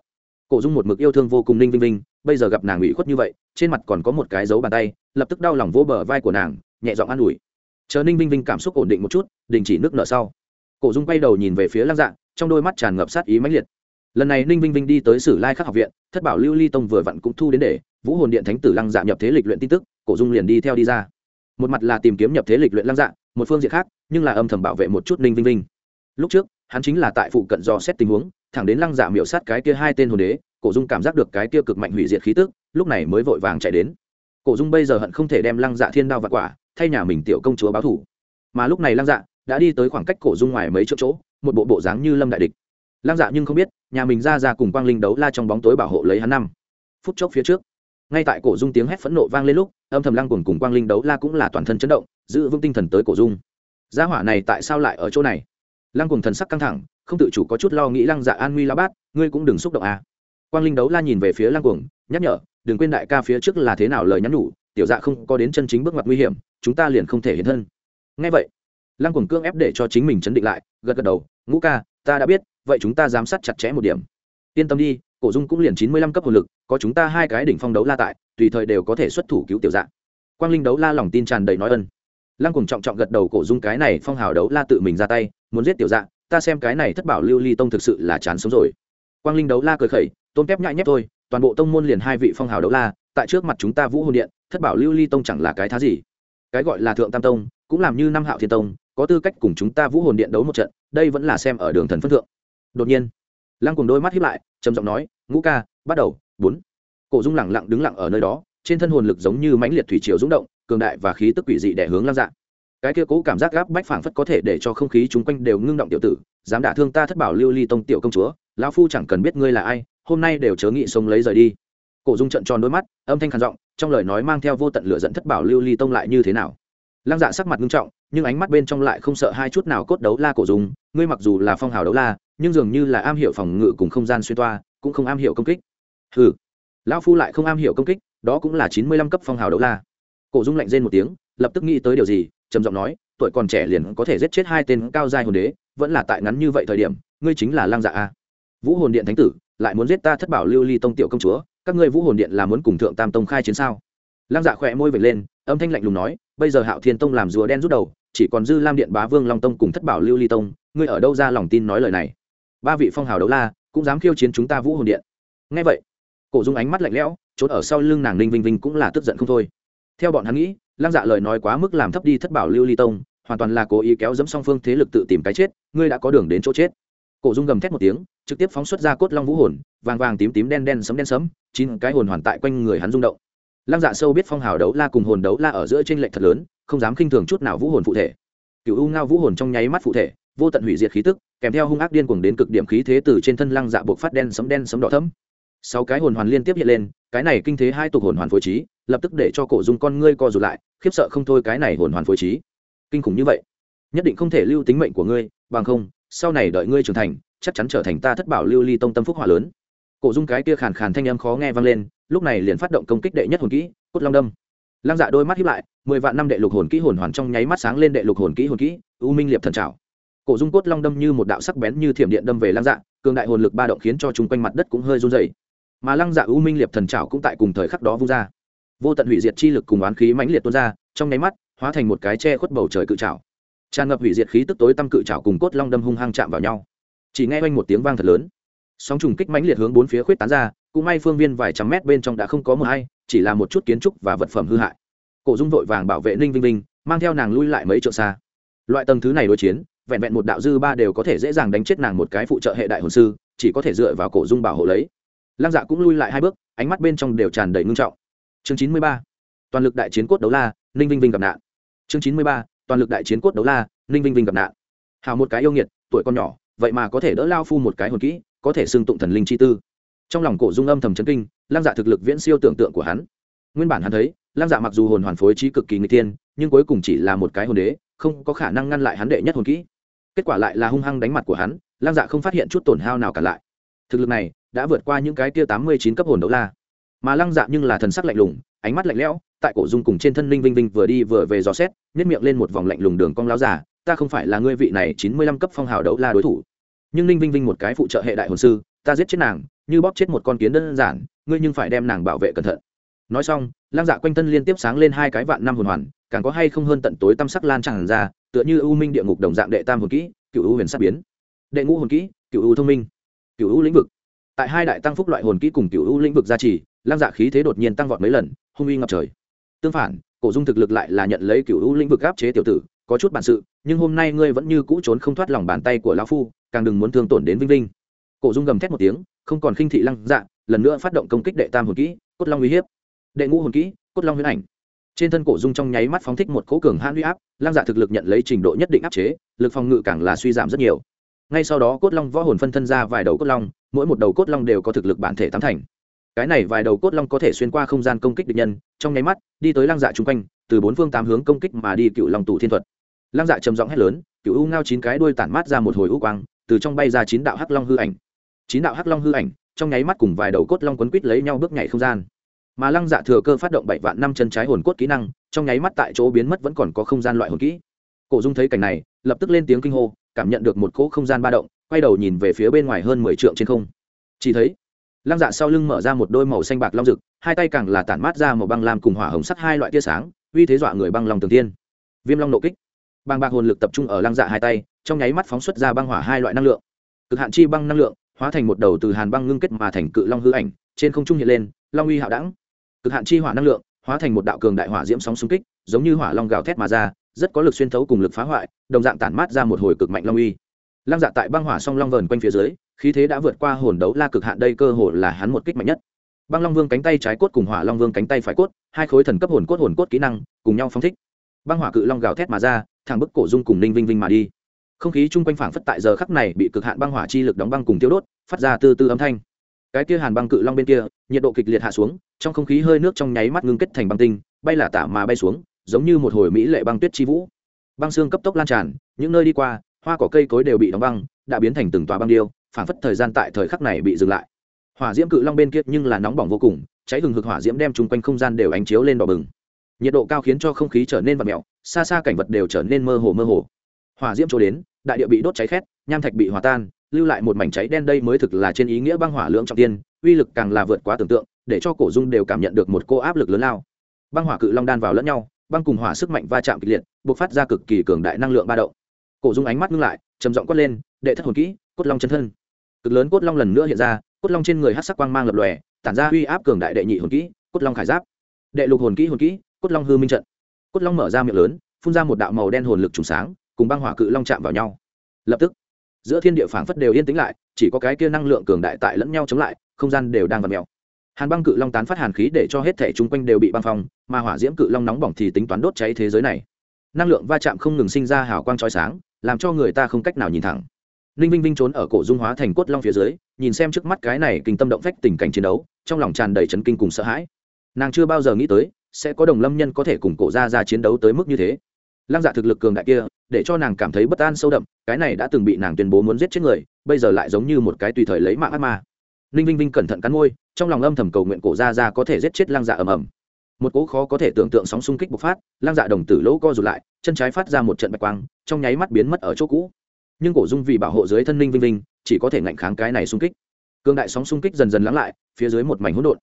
cổ dung một mực yêu thương vô cùng ninh vinh vinh bây giờ gặp nàng ủy khuất như vậy trên mặt còn có một cái dấu bàn tay lập tức đau lòng vô bờ vai của nàng nhẹ giọng an ủi. Chờ ninh vinh vinh cảm xúc ổn định một chút đình chỉ nước nở sau. Cổ dung quay đầu nhìn về phía lăng dạng, trong đôi mắt tràn ngập sát ý mãnh liệt. Lần này ninh vinh vinh đi tới sử lai khắc học viện thất bảo lưu ly tông vừa vặn cũng thu đến để vũ hồn điện thánh tử lăng dạ nhập thế lịch luyện tin tức cổ dung liền đi theo đi ra. Một mặt là tìm kiếm nhập thế lịch luyện lăng dạ một phương diện khác nhưng là âm thầm bảo vệ một chút ninh vinh vinh. Lúc trước hắn chính là tại phụ cận do xét tình huống, thẳng đến lăng dạ miểu sát cái kia hai tên hồn đế, cổ dung cảm giác được cái kia cực mạnh hủy diệt khí tức, lúc này mới vội vàng chạy đến. Cổ dung bây giờ hận không thể đem lăng dạ thiên đao và quả, thay nhà mình tiểu công chúa báo thủ. Mà lúc này lăng dạ đã đi tới khoảng cách cổ dung ngoài mấy chỗ chỗ, một bộ bộ dáng như lâm đại địch. Lăng dạ nhưng không biết, nhà mình ra ra cùng quang linh đấu la trong bóng tối bảo hộ lấy hắn năm. Phút chốc phía trước, ngay tại cổ dung tiếng hét phẫn nộ vang lên lúc, âm thầm lăng cùng cùng quang linh đấu la cũng là toàn thân chấn động, giữ vững tinh thần tới cổ dung. Gia hỏa này tại sao lại ở chỗ này? Lăng cùng thần sắc căng thẳng, không tự chủ có chút lo nghĩ lăng dạ an nguy la bát, ngươi cũng đừng xúc động à. quang linh đấu la nhìn về phía lăng cuồng, nhắc nhở, đừng quên đại ca phía trước là thế nào lời nhắn nhủ, tiểu dạ không có đến chân chính bước ngoặt nguy hiểm, chúng ta liền không thể hiện thân. Ngay vậy, lăng cuồng cương ép để cho chính mình chấn định lại, gật gật đầu, ngũ ca, ta đã biết, vậy chúng ta giám sát chặt chẽ một điểm. Yên tâm đi, cổ dung cũng liền chín mươi lăm cấp hồn lực, có chúng ta hai cái đỉnh phong đấu la tại, tùy thời đều có thể xuất thủ cứu tiểu dạ. Quang linh đấu la lòng tin tràn đầy nói ân. Lăng cùng trọng trọng gật đầu, cổ dung cái này phong hào đấu la tự mình ra tay muốn giết tiểu dạ ta xem cái này thất bảo lưu ly tông thực sự là chán sống rồi. Quang linh đấu la cười khẩy tôn kép nhại nhép thôi, toàn bộ tông môn liền hai vị phong hào đấu la, tại trước mặt chúng ta vũ hồn điện, thất bảo lưu ly tông chẳng là cái thá gì. Cái gọi là thượng tam tông, cũng làm như năm hạo thiên tông, có tư cách cùng chúng ta vũ hồn điện đấu một trận, đây vẫn là xem ở đường thần phân thượng. Đột nhiên, lăng cùng đôi mắt hiếp lại, trầm giọng nói, ngũ ca, bắt đầu, bốn. Cổ dung lẳng lặng đứng lặng ở nơi đó, trên thân hồn lực giống như mãnh liệt thủy triều rung động, cường đại và khí tức quỷ dị đẻ hướng lăng dạng cái kia cố cảm giác gáp bách phảng phất có thể để cho không khí chung quanh đều ngưng động tiểu tử, dám đả thương ta thất bảo lưu ly tông tiểu công chúa, lão phu chẳng cần biết ngươi là ai, hôm nay đều chớ nghị sống lấy rời đi. Cổ dung trận tròn đôi mắt, âm thanh khàn giọng, trong lời nói mang theo vô tận lửa dẫn thất bảo lưu ly tông lại như thế nào? Lăng dạ sắc mặt nghiêm trọng, nhưng ánh mắt bên trong lại không sợ hai chút nào cốt đấu la cổ dung, ngươi mặc dù là phong hào đấu la, nhưng dường như là am hiểu phòng ngự cùng không gian xuyên toa, cũng không am hiểu công kích. Hừ. Lão phu lại không am hiểu công kích, đó cũng là chín mươi lăm cấp phong hào đấu la. Cổ dung lạnh rên một tiếng, lập tức nghĩ tới điều gì trầm giọng nói, tuổi còn trẻ liền có thể giết chết hai tên cao giai hồn đế, vẫn là tại ngắn như vậy thời điểm, ngươi chính là lang dạ a. Vũ hồn điện thánh tử, lại muốn giết ta thất bảo lưu ly tông tiểu công chúa, các ngươi vũ hồn điện là muốn cùng thượng tam tông khai chiến sao? Lang dạ khỏe môi vệt lên, âm thanh lạnh lùng nói, bây giờ hạo thiên tông làm rùa đen rút đầu, chỉ còn dư lam điện bá vương long tông cùng thất bảo lưu ly tông, ngươi ở đâu ra lòng tin nói lời này? Ba vị phong hào đấu la, cũng dám khiêu chiến chúng ta vũ hồn điện. Ngay vậy, cổ dung ánh mắt lạnh lẽo trốn ở sau lưng nàng ninh vinh vinh cũng là tức giận không thôi. Theo bọn hắn nghĩ lăng dạ lời nói quá mức làm thấp đi thất bảo lưu ly tông, hoàn toàn là cố ý kéo dẫm song phương thế lực tự tìm cái chết, ngươi đã có đường đến chỗ chết. Cổ dung gầm thét một tiếng, trực tiếp phóng xuất ra cốt long vũ hồn, vàng vàng tím tím đen đen sấm đen sấm, chín cái hồn hoàn tại quanh người hắn rung động. Lăng dạ sâu biết phong hào đấu la cùng hồn đấu la ở giữa t r ê n lệch thật lớn, không dám khinh thường chút nào vũ hồn phụ thể. Cựu u ngao vũ hồn trong nháy mắt phụ thể, vô tận hủy diệt khí tức, kèm theo hung ác điên cuồng đến cực điểm khí thế từ trên thân lăng dạ buộc phát đen sấm đen sấm đỏ thấm sáu cái hồn hoàn liên tiếp hiện lên, cái này kinh thế hai tục hồn hoàn phối trí lập tức để cho cổ dung con ngươi co rụt lại, khiếp sợ không thôi cái này hồn hoàn phối trí. Kinh khủng như vậy, nhất định không thể lưu tính mệnh của ngươi, bằng không, sau này đợi ngươi trưởng thành, chắc chắn trở thành ta thất bảo lưu ly tông tâm phúc hỏa lớn. Cổ dung cái kia khàn khàn thanh âm khó nghe vang lên, lúc này liền phát động công kích đệ nhất hồn kỹ, cốt long đâm. Lăng dạ đôi mắt hiếp lại, mười vạn năm đệ lục hồn kỹ hồn hoàn trong nháy mắt sáng lên đệ lục hồn kỹ hồn kỹ, u minh liệp thần trào cổ dung cốt long đâm như một đạo sắc bén như thiểm điện đâm về lăng dạ cường đại hồn lực ba động khiến cho chung quanh mặt đất cũng hơi run dày mà lăng dạ u minh liệp thần trào cũng tại cùng thời khắc đó vung ra vô tận hủy diệt chi lực cùng oán khí mãnh liệt tuôn ra, trong nháy mắt, hóa thành một cái che khuất bầu trời cự trào tràn ngập hủy diệt khí tức tối tăm cự trào cùng cốt long đâm hung hăng chạm vào nhau. Chỉ nghe oanh một tiếng vang thật lớn. Sóng trùng kích mãnh liệt hướng bốn phía khuyết tán ra, cũng may phương viên vài trăm mét bên trong đã không có mờ hay, chỉ là một chút kiến trúc và vật phẩm hư hại. Cổ dung vội vàng bảo vệ ninh vinh vinh, mang theo nàng lui lại mấy trượng xa. Loại tầng thứ này đối chiến, vẹn vẹn một đạo dư ba đều có thể dễ dàng đánh chết nàng một cái phụ trợ hệ đại hồn sư, chỉ có thể dựa vào cổ dung bảo hộ lấy. Lăng dạ cũng lui lại hai bước, ánh mắt bên trong đều tràn đầy ngưng trọng chương chín mươi ba, toàn lực đại chiến cốt đấu la, ninh vinh vinh gặp nạn. Chương chín mươi ba, toàn lực đại chiến cốt đấu la, ninh vinh vinh gặp nạn. Hào một cái yêu nghiệt, tuổi con nhỏ, vậy mà có thể đỡ lao phu một cái hồn kỹ, có thể xưng tụng thần linh chi tư. Trong lòng cổ dung âm thầm chấn kinh, lăng dạ thực lực viễn siêu tưởng tượng của hắn. Nguyên bản hắn thấy, lăng dạ mặc dù hồn hoàn phối trí cực kỳ người tiên nhưng cuối cùng chỉ là một cái hồn đế, không có khả năng ngăn lại hắn đệ nhất hồn kỹ. Kết quả lại là hung hăng đánh mặt của hắn, lăng dạ không phát hiện chút tổn hao nào cả lại. Thực lực này, đã vượt qua những cái kia tám mươi chín cấp hồn đấu la mà lăng dạ nhưng là thần sắc lạnh lùng, ánh mắt lạnh lẽo, tại cổ dung cùng trên thân linh vinh vinh vừa đi vừa về dò xét nhét miệng lên một vòng lạnh lùng đường cong láo giả ta không phải là ngươi vị này chín mươi lăm cấp phong hào đấu la đối thủ. Nhưng linh vinh vinh một cái phụ trợ hệ đại hồn sư, ta giết chết nàng, như bóp chết một con kiến đơn giản, ngươi nhưng phải đem nàng bảo vệ cẩn thận. Nói xong, lăng dạ quanh thân liên tiếp sáng lên hai cái vạn năm hồn hoàn, càng có hay không hơn tận tối tâm sắc lan tràn ra, tựa như ưu minh địa ngục đồng dạng đệ tam hồn kỹ, cựu ưu huyền sắc biến. Đệ ngũ hồn kỹ, cựu ưu thông minh, cựu ưu lĩnh vực. Tại hai đại tăng phúc loại hồn kỹ cùng cựu ưu lĩnh vực gia trì lăng dạ khí thế đột nhiên tăng vọt mấy lần, hung uy ngập trời. Tương phản, cổ dung thực lực lại là nhận lấy cựu hữu lĩnh vực áp chế tiểu tử, có chút bản sự, nhưng hôm nay ngươi vẫn như cũ trốn không thoát lòng bàn tay của lão phu, càng đừng muốn thương tổn đến vinh linh. cổ dung gầm thét một tiếng, không còn khinh thị lăng dạ lần nữa phát động công kích đệ tam hồn kỹ, cốt long uy hiếp. Đệ ngũ hồn kỹ, cốt long huyễn ảnh. Trên thân cổ dung trong nháy mắt phóng thích một cỗ cường hãn huy áp, lăng dạ thực lực nhận lấy trình độ nhất định áp chế, lực phòng ngự càng là suy giảm rất nhiều. Ngay sau đó cốt long võ hồn phân thân ra vài đầu cốt long, mỗi một đầu cốt long đều có thực lực bản thể tám thành cái này vài đầu cốt long có thể xuyên qua không gian công kích địch nhân, trong nháy mắt, đi tới lăng dạ chung quanh, từ bốn phương tám hướng công kích mà đi cựu long tủ thiên thuật. Lăng dạ trầm giọng hét lớn, cựu u ngao chín cái đuôi tản mát ra một hồi u quang, từ trong bay ra chín đạo hắc long hư ảnh. Chín đạo hắc long hư ảnh, trong nháy mắt cùng vài đầu cốt long quấn quít lấy nhau bước nhảy không gian. Mà lăng dạ thừa cơ phát động bảy vạn năm chân trái hồn cốt kỹ năng, trong nháy mắt tại chỗ biến mất vẫn còn có không gian loại hồn kỹ. Cổ dung thấy cảnh này, lập tức lên tiếng kinh hô, cảm nhận được một cỗ không gian ba động, quay đầu nhìn về phía bên ngoài hơn mười trượng trên không. Chỉ thấy lăng dạ sau lưng mở ra một đôi màu xanh bạc long rực, hai tay càng là tản mát ra một băng lam cùng hỏa hồng sắt hai loại tia sáng, uy thế dọa người băng lòng tường tiên viêm long nộ kích. Băng bạc hồn lực tập trung ở lăng dạ hai tay, trong nháy mắt phóng xuất ra băng hỏa hai loại năng lượng. Cực hạn chi băng năng lượng, hóa thành một đầu từ hàn băng ngưng kết mà thành cự long hư ảnh, trên không trung hiện lên, long uy hạo đẳng. Cực hạn chi hỏa năng lượng, hóa thành một đạo cường đại hỏa diễm sóng xung kích, giống như hỏa long gào thét mà ra, rất có lực xuyên thấu cùng lực phá hoại, đồng dạng tản mát ra một hồi cực mạnh long uy. Lăng dạ tại băng hỏa song long vờn quanh phía dưới khí thế đã vượt qua hồn đấu la cực hạn, đây cơ hồ là hắn một kích mạnh nhất. Băng long vương cánh tay trái cốt cùng hỏa long vương cánh tay phải cốt, hai khối thần cấp hồn cốt hồn cốt kỹ năng, cùng nhau phóng thích. Băng hỏa cự long gào thét mà ra, thẳng bức cổ dung cùng ninh vinh vinh mà đi. Không khí chung quanh phảng phất tại giờ khắc này bị cực hạn băng hỏa chi lực đóng băng cùng tiêu đốt, phát ra từ từ âm thanh. Cái kia hàn băng cự long bên kia, nhiệt độ kịch liệt hạ xuống, trong không khí hơi nước trong nháy mắt ngưng kết thành băng tinh, bay là tả mà bay xuống, giống như một hồi mỹ lệ băng tuyết chi vũ. Băng xương cấp tốc lan tràn, những nơi đi qua, hoa cỏ cây cối đều bị đóng băng, đã biến thành từng tòa băng điêu phảng phất thời gian tại thời khắc này bị dừng lại. Hỏa diễm cự long bên kia nhưng là nóng bỏng vô cùng, cháy hừng hực hỏa diễm đem chung quanh không gian đều ánh chiếu lên đỏ bừng. Nhiệt độ cao khiến cho không khí trở nên vật mèo, xa xa cảnh vật đều trở nên mơ hồ mơ hồ. Hỏa diễm chỗ đến, đại địa bị đốt cháy khét, nham thạch bị hòa tan, lưu lại một mảnh cháy đen đây mới thực là trên ý nghĩa băng hỏa lưỡng trọng tiên, uy lực càng là vượt quá tưởng tượng, để cho cổ dung đều cảm nhận được một cô áp lực lớn lao. Băng hỏa cự long đan vào lẫn nhau, băng cùng hỏa sức mạnh va chạm kịch liệt buộc phát ra cực kỳ cường đại năng lượng ba động. Cổ dung ánh mắt ngưng lại, trầm giọng quát lên, đệ thất hồn kỹ, cốt long chân thân cực lớn cốt long lần nữa hiện ra, cốt long trên người hát sắc quang mang lập lòe, tản ra uy áp cường đại đệ nhị hồn kỹ, cốt long khải giáp. Đệ lục hồn kỹ hồn kỹ, cốt long hư minh trận. Cốt long mở ra miệng lớn, phun ra một đạo màu đen hồn lực trùng sáng, cùng băng hỏa cự long chạm vào nhau. Lập tức, giữa thiên địa phảng phất đều yên tĩnh lại, chỉ có cái kia năng lượng cường đại tại lẫn nhau chống lại, không gian đều đang vặt mèo. Hàn băng cự long tán phát hàn khí để cho hết thể chung quanh đều bị băng phong, mà hỏa diễm cự long nóng bỏng thì tính toán đốt cháy thế giới này. Năng lượng va chạm không ngừng sinh ra hào quang trói sáng, làm cho người ta không cách nào nhìn thẳng ninh vinh vinh trốn ở cổ dung hóa thành cốt long phía dưới, nhìn xem trước mắt cái này kinh tâm động phách tình cảnh chiến đấu, trong lòng tràn đầy chấn kinh cùng sợ hãi. Nàng chưa bao giờ nghĩ tới, sẽ có đồng lâm nhân có thể cùng cổ ra ra chiến đấu tới mức như thế. Lăng dạ thực lực cường đại kia, để cho nàng cảm thấy bất an sâu đậm, cái này đã từng bị nàng tuyên bố muốn giết chết người, bây giờ lại giống như một cái tùy thời lấy mạng ác ma. Ninh vinh vinh cẩn thận cắn môi, trong lòng âm thầm cầu nguyện cổ ra ra có thể giết chết lăng dạ ầm ầm. Một cỗ khó có thể tưởng tượng sóng xung kích bộc phát, lăng dạ đồng tử lỗ co rụt lại, chân trái phát ra một trận bạch quang, trong nháy mắt biến mất ở chỗ cũ nhưng cổ dung vì bảo hộ dưới thân linh vinh vinh, chỉ có thể ngạnh kháng cái này xung kích. Cương đại sóng xung kích dần dần lắng lại, phía dưới một mảnh hỗn độn.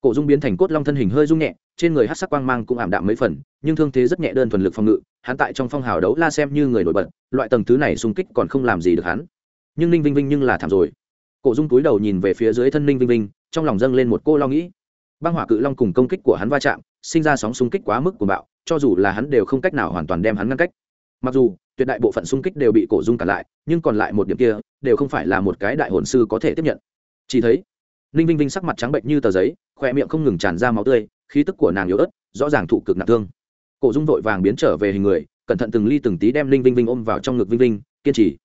Cổ dung biến thành cốt long thân hình hơi rung nhẹ, trên người hát sắc quang mang cũng ảm đạm mấy phần, nhưng thương thế rất nhẹ đơn thuần lực phòng ngự, hắn tại trong phong hào đấu la xem như người nổi bật, loại tầng thứ này xung kích còn không làm gì được hắn. Nhưng ninh vinh vinh nhưng là thảm rồi. Cổ dung túi đầu nhìn về phía dưới thân ninh vinh vinh, trong lòng dâng lên một cô lo nghĩ. Băng hỏa cự long cùng công kích của hắn va chạm, sinh ra sóng xung kích quá mức của bạo, cho dù là hắn đều không cách nào hoàn toàn đem hắn ngăn cách. Mặc dù tuyệt đại bộ phận xung kích đều bị cổ dung cản lại, nhưng còn lại một điểm kia đều không phải là một cái đại hồn sư có thể tiếp nhận. Chỉ thấy, ninh vinh vinh sắc mặt trắng bệnh như tờ giấy khoe miệng không ngừng tràn ra máu tươi, khí tức của nàng yếu ớt, rõ ràng thụ cực nặng thương. Cổ dung vội vàng biến trở về hình người, cẩn thận từng ly từng tí đem ninh vinh vinh ôm vào trong ngực vinh vinh, kiên trì.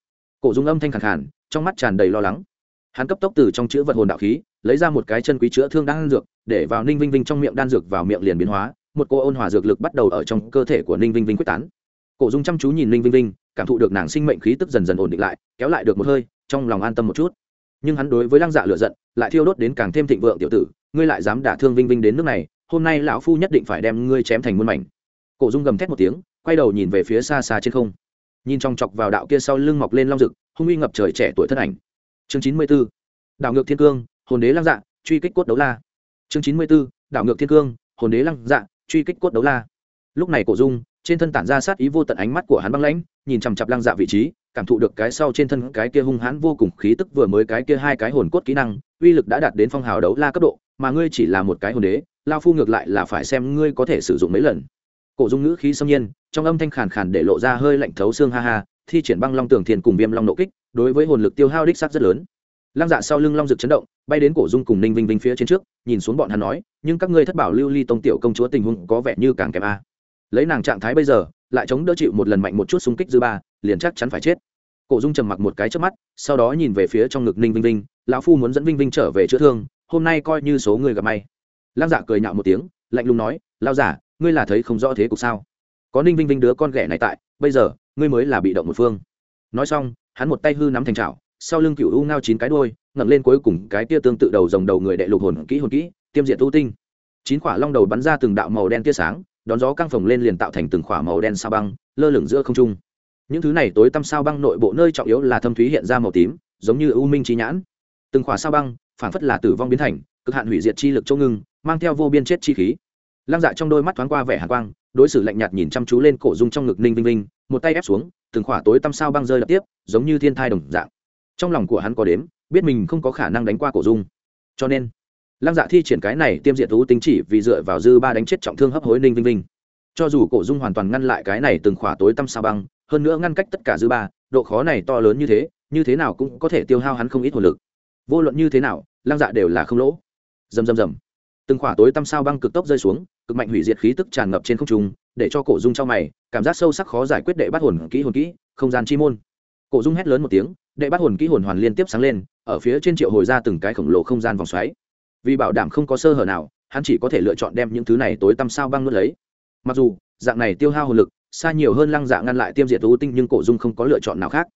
Cổ dung âm thanh khẳng khản trong mắt tràn đầy lo lắng. Hắn cấp tốc từ trong chữ vật hồn đạo khí, lấy ra một cái chân quý chữa thương đan dược, để vào ninh vinh vinh trong miệng đan dược vào miệng liền biến hóa, một cô ôn hòa dược lực bắt đầu ở trong cơ thể của ninh vinh vinh quyết tán cổ dung chăm chú nhìn ninh vinh vinh, cảm thụ được nàng sinh mệnh khí tức dần dần ổn định lại, kéo lại được một hơi, trong lòng an tâm một chút. Nhưng hắn đối với lăng dạ lựa giận, lại thiêu đốt đến càng thêm thịnh vượng tiểu tử, ngươi lại dám đả thương vinh vinh đến nước này, hôm nay lão phu nhất định phải đem ngươi chém thành muôn mảnh. Cổ dung gầm thét một tiếng, quay đầu nhìn về phía xa xa trên không. Nhìn trong chọc vào đạo kia sau lưng mọc lên long rực, hung uy ngập trời trẻ tuổi thân ảnh. Chương chín mươi b ố đảo ngược thiên cương, hồn đế lăng dạ truy kích cốt đấu la. Chương chín mươi b ố đảo ngược thiên cương, hồn đế lăng dạ truy kích cốt đấu la. Lúc này cổ dung trên thân tản ra sát ý vô tận ánh mắt của hắn băng lãnh, nhìn chằm chặp lăng dạ vị trí, cảm thụ được cái sau trên thân cái kia hung hãn vô cùng khí tức vừa mới cái kia hai cái hồn cốt kỹ năng, uy lực đã đạt đến phong hào đấu la cấp độ, mà ngươi chỉ là một cái hồn đế, lao phu ngược lại là phải xem ngươi có thể sử dụng mấy lần. Cổ dung ngữ khí xâm nhiên, trong âm thanh khàn khàn để lộ ra hơi lạnh thấu xương ha ha, thi triển băng long tường thiền cùng viêm long nộ kích, đối với hồn lực tiêu hao đích sắc rất lớn. Lăng dạ sau lưng long rực chấn động, bay đến cổ dung cùng ninh vinh vinh phía trên trước, nhìn xuống bọn hắn nói, nhưng các ngươi thất bảo lưu ly tông tiểu công chúa tình huống có vẻ như càng kém a lấy nàng trạng thái bây giờ, lại chống đỡ chịu một lần mạnh một chút xung kích dư ba, liền chắc chắn phải chết. Cổ dung trầm mặc một cái trước mắt, sau đó nhìn về phía trong ngực ninh vinh vinh, lão phu muốn dẫn vinh vinh trở về chữa thương, hôm nay coi như số người gặp may. Lăng dạ cười nhạo một tiếng, lạnh lùng nói lao giả, ngươi là thấy không rõ thế cục sao? Có ninh vinh vinh đứa con ghẻ này tại, bây giờ, ngươi mới là bị động một phương. Nói xong, hắn một tay hư nắm thành trào sau lưng cựu u ngao chín cái đôi ngẩng lên cuối cùng cái tia tương tự đầu dòng đầu người đệ lục hồn kỹ hồn kỹ, tiêm diện tu tinh. Chín quả long đầu bắn ra từng đạo màu đen tia sáng đón gió căng phồng lên liền tạo thành từng khỏa màu đen sao băng, lơ lửng giữa không trung. Những thứ này tối tăm sao băng nội bộ nơi trọng yếu là thâm thúy hiện ra màu tím, giống như u minh trí nhãn. Từng khỏa sao băng phản phất là tử vong biến thành, cực hạn hủy diệt chi lực châu ngưng, mang theo vô biên chết chi khí. Lăng dạ trong đôi mắt thoáng qua vẻ hạ quang, đối xử lạnh nhạt nhìn chăm chú lên cổ dung trong ngực ninh vinh vinh, một tay ép xuống, từng khỏa tối tăm sao băng rơi lập tiếp, giống như thiên thai đồng dạng. Trong lòng của hắn có đếm, biết mình không có khả năng đánh qua cổ dung. Cho nên lăng dạ thi triển cái này tiêm diệt thú tính chỉ vì dựa vào dư ba đánh chết trọng thương hấp hối ninh vinh vinh. Cho dù cổ dung hoàn toàn ngăn lại cái này từng khỏa tối tăm sao băng, hơn nữa ngăn cách tất cả dư ba, độ khó này to lớn như thế như thế nào cũng có thể tiêu hao hắn không ít hồn lực. Vô luận như thế nào, lăng dạ đều là không lỗ. Dầm dầm dầm từng khỏa tối tăm sao băng cực tốc rơi xuống, cực mạnh hủy diệt khí tức tràn ngập trên không trung, để cho cổ dung trong mày, cảm giác sâu sắc khó giải quyết đệ bắt hồn kỹ hồn kỹ, không gian chi môn. Cổ dung hét lớn một tiếng, đệ bắt hồn kỹ hồn hoàn liên tiếp sáng lên, ở phía trên triệu hồi ra từng cái khổng lồ không gian vòng xoáy vì bảo đảm không có sơ hở nào, hắn chỉ có thể lựa chọn đem những thứ này tối tăm sao băng nuốt lấy. Mặc dù, dạng này tiêu hao hồn lực, xa nhiều hơn lăng dạ ngăn lại tiêm diệt u tinh nhưng cổ dung không có lựa chọn nào khác.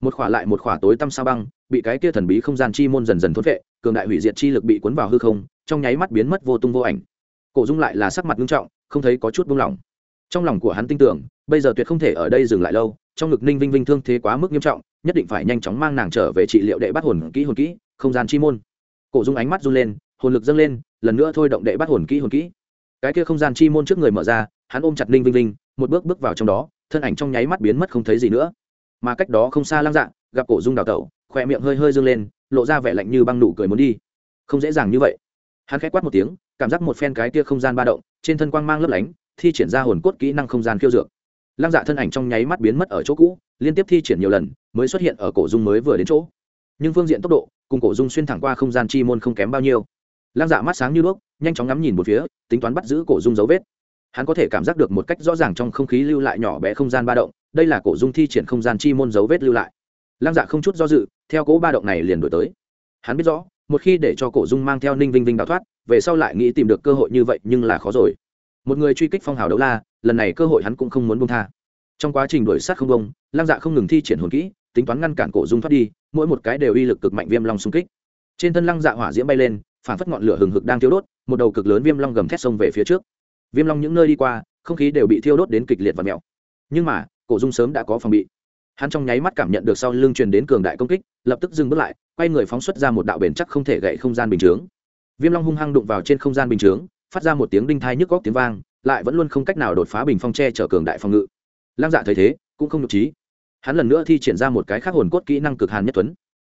Một khỏa lại một khỏa tối tăm sao băng, bị cái kia thần bí không gian chi môn dần dần thốt vệ, cường đại hủy diệt chi lực bị cuốn vào hư không, trong nháy mắt biến mất vô tung vô ảnh. Cổ dung lại là sắc mặt nghiêm trọng, không thấy có chút buông lỏng. Trong lòng của hắn tin tưởng, bây giờ tuyệt không thể ở đây dừng lại lâu, trong ngực ninh vinh vinh thương thế quá mức nghiêm trọng, nhất định phải nhanh chóng mang nàng trở về trị liệu đệ bắt hồn kỹ hồn kỹ, không gian chi môn. Cổ dung ánh mắt run lên hồn lực dâng lên, lần nữa thôi động đệ bắt hồn kỹ hồn kỹ. Cái kia không gian chi môn trước người mở ra, hắn ôm chặt ninh vinh vinh, một bước bước vào trong đó, thân ảnh trong nháy mắt biến mất không thấy gì nữa. Mà cách đó không xa lăng dạng gặp cổ dung đào tẩu khoe miệng hơi hơi dâng lên, lộ ra vẻ lạnh như băng nụ cười muốn đi. Không dễ dàng như vậy. Hắn khẽ quát một tiếng, cảm giác một phen cái kia không gian ba động, trên thân quang mang lấp lánh, thi triển ra hồn cốt kỹ năng không gian khiêu dược. Lăng dạ thân ảnh trong nháy mắt biến mất ở chỗ cũ, liên tiếp thi triển nhiều lần, mới xuất hiện ở cổ dung mới vừa đến chỗ. Nhưng phương diện tốc độ, cùng cổ dung xuyên thẳng qua không gian chi môn không kém bao nhiêu lăng dạ mắt sáng như đuốc, nhanh chóng ngắm nhìn một phía, tính toán bắt giữ cổ dung dấu vết. Hắn có thể cảm giác được một cách rõ ràng trong không khí lưu lại nhỏ bé không gian ba động, đây là cổ dung thi triển không gian chi môn dấu vết lưu lại. Lăng dạ không chút do dự, theo cỗ ba động này liền đổi tới. Hắn biết rõ, một khi để cho cổ dung mang theo ninh vinh vinh đào thoát, về sau lại nghĩ tìm được cơ hội như vậy nhưng là khó rồi. Một người truy kích phong hào đấu la, lần này cơ hội hắn cũng không muốn bông tha. Trong quá trình đuổi sát không bông lăng dạ không ngừng thi triển hồn kỹ, tính toán ngăn cản cổ dung thoát đi, mỗi một cái đều uy lực cực mạnh viêm long xung kích. Trên thân lăng dạ hỏa diễm bay lên phản phất ngọn lửa hừng hực đang thiêu đốt, một đầu cực lớn viêm long gầm thét sông về phía trước. Viêm long những nơi đi qua, không khí đều bị thiêu đốt đến kịch liệt và mèo. Nhưng mà, cổ dung sớm đã có phòng bị. Hắn trong nháy mắt cảm nhận được sau lưng truyền đến cường đại công kích, lập tức dừng bước lại, quay người phóng xuất ra một đạo bền chắc không thể gậy không gian bình chướng. Viêm long hung hăng đụng vào trên không gian bình chướng, phát ra một tiếng đinh thai nhức góc tiếng vang, lại vẫn luôn không cách nào đột phá bình phong tre chở cường đại phòng ngự. Lam dạ thấy thế, cũng không nhục trí hắn lần nữa thi triển ra một cái khác hồn cốt kỹ năng cực hàn nhất tuấn.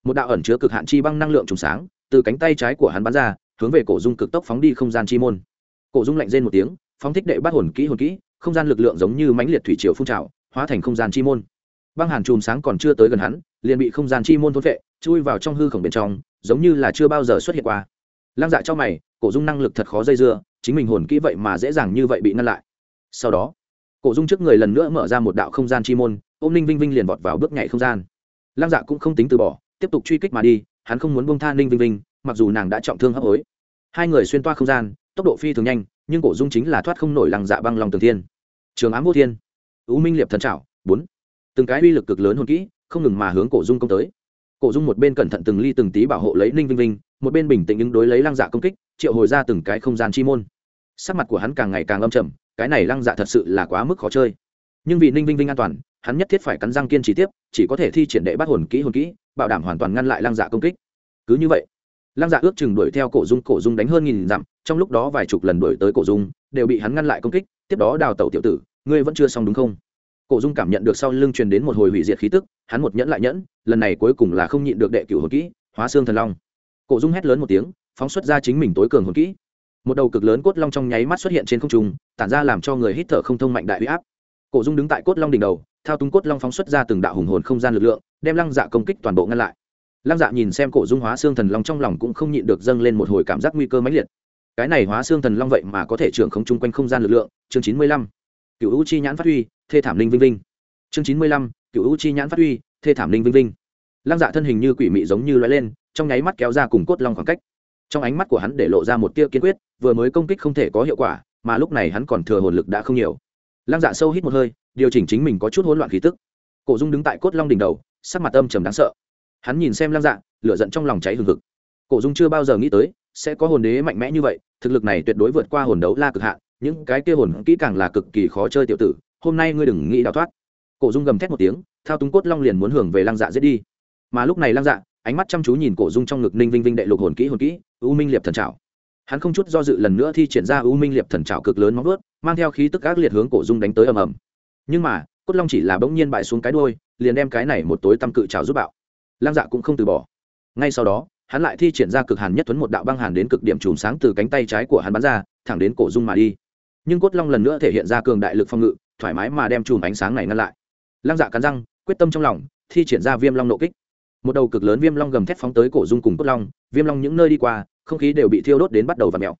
Một đạo ẩn chứa cực hạn chi băng năng lượng trùng sáng từ cánh tay trái của hắn bắn ra, hướng về cổ dung cực tốc phóng đi không gian chi môn. Cổ dung lạnh rên một tiếng, phóng thích đệ bắt hồn kỹ hồn kỹ, không gian lực lượng giống như mãnh liệt thủy triều phun trào, hóa thành không gian chi môn. Băng hàn chùm sáng còn chưa tới gần hắn, liền bị không gian chi môn thôn vệ chui vào trong hư khổng bên trong, giống như là chưa bao giờ xuất hiện qua. Lăng dạ cho mày, cổ dung năng lực thật khó dây dưa, chính mình hồn kỹ vậy mà dễ dàng như vậy bị ngăn lại. Sau đó, cổ dung trước người lần nữa mở ra một đạo không gian chi môn, ôm ninh vinh vinh liền vọt vào bước nhảy không gian. Lăng dạ cũng không tính từ bỏ, tiếp tục truy kích mà đi hắn không muốn bông tha ninh vinh vinh, mặc dù nàng đã trọng thương hấp hối. Hai người xuyên toa không gian, tốc độ phi thường nhanh, nhưng cổ dung chính là thoát không nổi lăng dạ băng lòng tường thiên. Trường ám vô thiên ưu minh liệp thần trảo, bốn. Từng cái uy lực cực lớn hồn kỹ, không ngừng mà hướng cổ dung công tới. Cổ dung một bên cẩn thận từng ly từng tí bảo hộ lấy ninh vinh vinh, một bên bình tĩnh ứng đối lấy lăng dạ công kích, triệu hồi ra từng cái không gian chi môn. Sắc mặt của hắn càng ngày càng âm trầm, cái này lăng dạ thật sự là quá mức khó chơi. Nhưng vì ninh vinh vinh an toàn, hắn nhất thiết phải cắn răng kiên trì tiếp, chỉ có thể thi triển đệ bắt hồn kỹ hồn kỹ bảo đảm hoàn toàn ngăn lại lăng dạ công kích. Cứ như vậy, lăng dạ ước chừng đuổi theo cổ dung cổ dung đánh hơn nghìn dặm, trong lúc đó vài chục lần đuổi tới cổ dung, đều bị hắn ngăn lại công kích, tiếp đó đào tẩu tiểu tử, ngươi vẫn chưa xong đúng không? Cổ dung cảm nhận được sau lưng truyền đến một hồi hủy diệt khí tức, hắn một nhẫn lại nhẫn, lần này cuối cùng là không nhịn được đệ cửu hồn kỹ, hóa xương thần long. Cổ dung hét lớn một tiếng, phóng xuất ra chính mình tối cường hồn kỹ. Một đầu cực lớn cốt long trong nháy mắt xuất hiện trên không trung, tản ra làm cho người hít thở không thông mạnh đại huy áp. Cổ dung đứng tại cốt long đỉnh đầu, thao túng cốt long phóng xuất ra từng đạo hùng hồn không gian lực lượng đem lăng dạ công kích toàn bộ ngăn lại. Lăng dạ nhìn xem cổ dung hóa xương thần long trong lòng cũng không nhịn được dâng lên một hồi cảm giác nguy cơ mãnh liệt. Cái này hóa xương thần long vậy mà có thể trưởng không chung quanh không gian lực lượng. Chương chín mươi lăm cựu u chi nhãn phát huy, thê thảm linh vinh vinh. Chương chín mươi lăm cựu u chi nhãn phát huy, thê thảm linh vinh vinh. Lăng dạ thân hình như quỷ mị giống như loay lên, trong nháy mắt kéo ra cùng cốt long khoảng cách. Trong ánh mắt của hắn để lộ ra một tia kiên quyết, vừa mới công kích không thể có hiệu quả, mà lúc này hắn còn thừa hồn lực đã không nhiều. Lăng dạ sâu hít một hơi, điều chỉnh chính mình có chút hỗn loạn khí tức. Cổ dung đứng tại cốt long đỉnh đầu sắc mặt âm trầm đáng sợ. Hắn nhìn xem lăng dạ lửa giận trong lòng cháy hừng hực. Cổ dung chưa bao giờ nghĩ tới, sẽ có hồn đế mạnh mẽ như vậy, thực lực này tuyệt đối vượt qua hồn đấu la cực hạn, những cái kia hồn kỹ càng là cực kỳ khó chơi tiểu tử, hôm nay ngươi đừng nghĩ đào thoát. Cổ dung gầm thét một tiếng, thao túng cốt long liền muốn hưởng về lăng dạ giết đi. Mà lúc này lăng dạ ánh mắt chăm chú nhìn cổ dung trong ngực ninh vinh vinh đệ lục hồn kỹ hồn kỹ, u minh liệp thần trào hắn không chút do dự lần nữa thi triển ra u minh liệp thần trào cực lớn móng ướt mang theo khí tức ác liệt hướng cổ dung đánh tới ầm ầm. Nhưng mà cốt long chỉ là bỗng nhiên bại xuống cái đôi liền đem cái này một tối tăm cự trào giúp bạo. Lăng dạ cũng không từ bỏ. Ngay sau đó, hắn lại thi triển ra cực hàn nhất thuấn một đạo băng hàn đến cực điểm chùm sáng từ cánh tay trái của hắn bắn ra, thẳng đến cổ dung mà đi. Nhưng cốt long lần nữa thể hiện ra cường đại lực phòng ngự, thoải mái mà đem chùm ánh sáng này ngăn lại. Lăng dạ cắn răng, quyết tâm trong lòng, thi triển ra viêm long nộ kích. Một đầu cực lớn viêm long gầm thép phóng tới cổ dung cùng cốt long, viêm long những nơi đi qua, không khí đều bị thiêu đốt đến bắt đầu và mèo.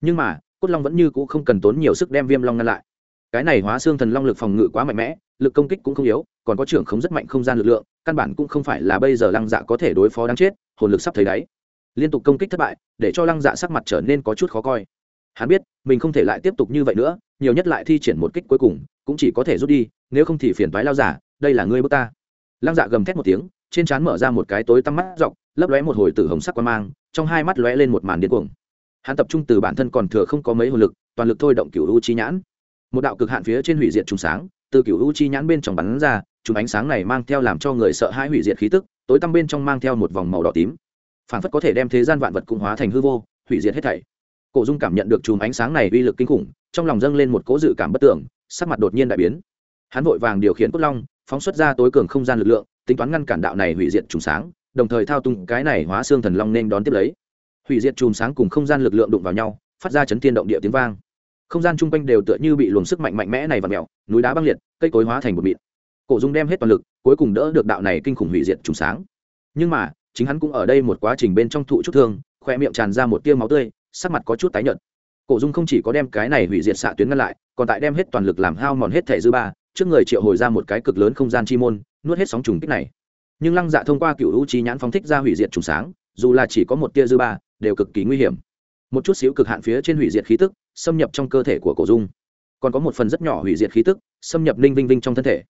Nhưng mà, cốt long vẫn như c ũ không cần tốn nhiều sức đem viêm long ngăn lại. Cái này hóa xương thần long lực phòng ngự quá mạnh mẽ lực công kích cũng không yếu, còn có trưởng không rất mạnh không gian lực lượng, căn bản cũng không phải là bây giờ lăng dạ có thể đối phó đáng chết, hồn lực sắp thấy đáy. Liên tục công kích thất bại, để cho lăng dạ sắc mặt trở nên có chút khó coi. Hắn biết, mình không thể lại tiếp tục như vậy nữa, nhiều nhất lại thi triển một kích cuối cùng, cũng chỉ có thể rút đi, nếu không thì phiền toái lao giả, đây là ngươi bước ta. Lăng dạ gầm thét một tiếng, trên trán mở ra một cái tối tăm mắt dọc, lấp lóe một hồi từ hồng sắc qua mang, trong hai mắt lóe lên một màn điên cuồng. Hắn tập trung từ bản thân còn thừa không có mấy hồn lực, toàn lực thôi động cửu u chi nhãn. Một đạo cực hạn phía trên hủy diệt trùng sáng từ cựu u chi nhãn bên trong bắn ra, chúng ánh sáng này mang theo làm cho người sợ hãi hủy diệt khí tức, tối tăm bên trong mang theo một vòng màu đỏ tím. Phản phất có thể đem thế gian vạn vật cung hóa thành hư vô, hủy diệt hết thảy. Cổ dung cảm nhận được chùm ánh sáng này uy lực kinh khủng, trong lòng dâng lên một cố dự cảm bất tưởng, sắc mặt đột nhiên đại biến. Hắn vội vàng điều khiển cốt long, phóng xuất ra tối cường không gian lực lượng, tính toán ngăn cản đạo này hủy diệt chùm sáng, đồng thời thao tung cái này hóa xương thần long nên đón tiếp lấy. Hủy diệt chùm sáng cùng không gian lực lượng đụng vào nhau, phát ra chấn thiên động địa tiếng vang không gian chung quanh đều tựa như bị luồng sức mạnh mạnh mẽ này và mèo, núi đá băng liệt, cây cối hóa thành một mịn. Cổ dung đem hết toàn lực, cuối cùng đỡ được đạo này kinh khủng hủy diệt trùng sáng. Nhưng mà, chính hắn cũng ở đây một quá trình bên trong thụ chút thương khoe miệng tràn ra một tia máu tươi, sắc mặt có chút tái nhợt. Cổ dung không chỉ có đem cái này hủy diệt xạ tuyến ngăn lại, còn tại đem hết toàn lực làm hao mòn hết thể dư ba, trước người triệu hồi ra một cái cực lớn không gian chi môn, nuốt hết sóng trùng kích này. Nhưng lăng dạ thông qua cựu u chi nhãn phóng thích ra hủy diệt trùng sáng, dù là chỉ có một tia dư ba, đều cực kỳ nguy hiểm một chút xíu cực hạn phía trên hủy diệt khí tức, xâm nhập trong cơ thể của cổ dung. Còn có một phần rất nhỏ hủy diệt khí tức, xâm nhập ninh vinh vinh trong thân thể.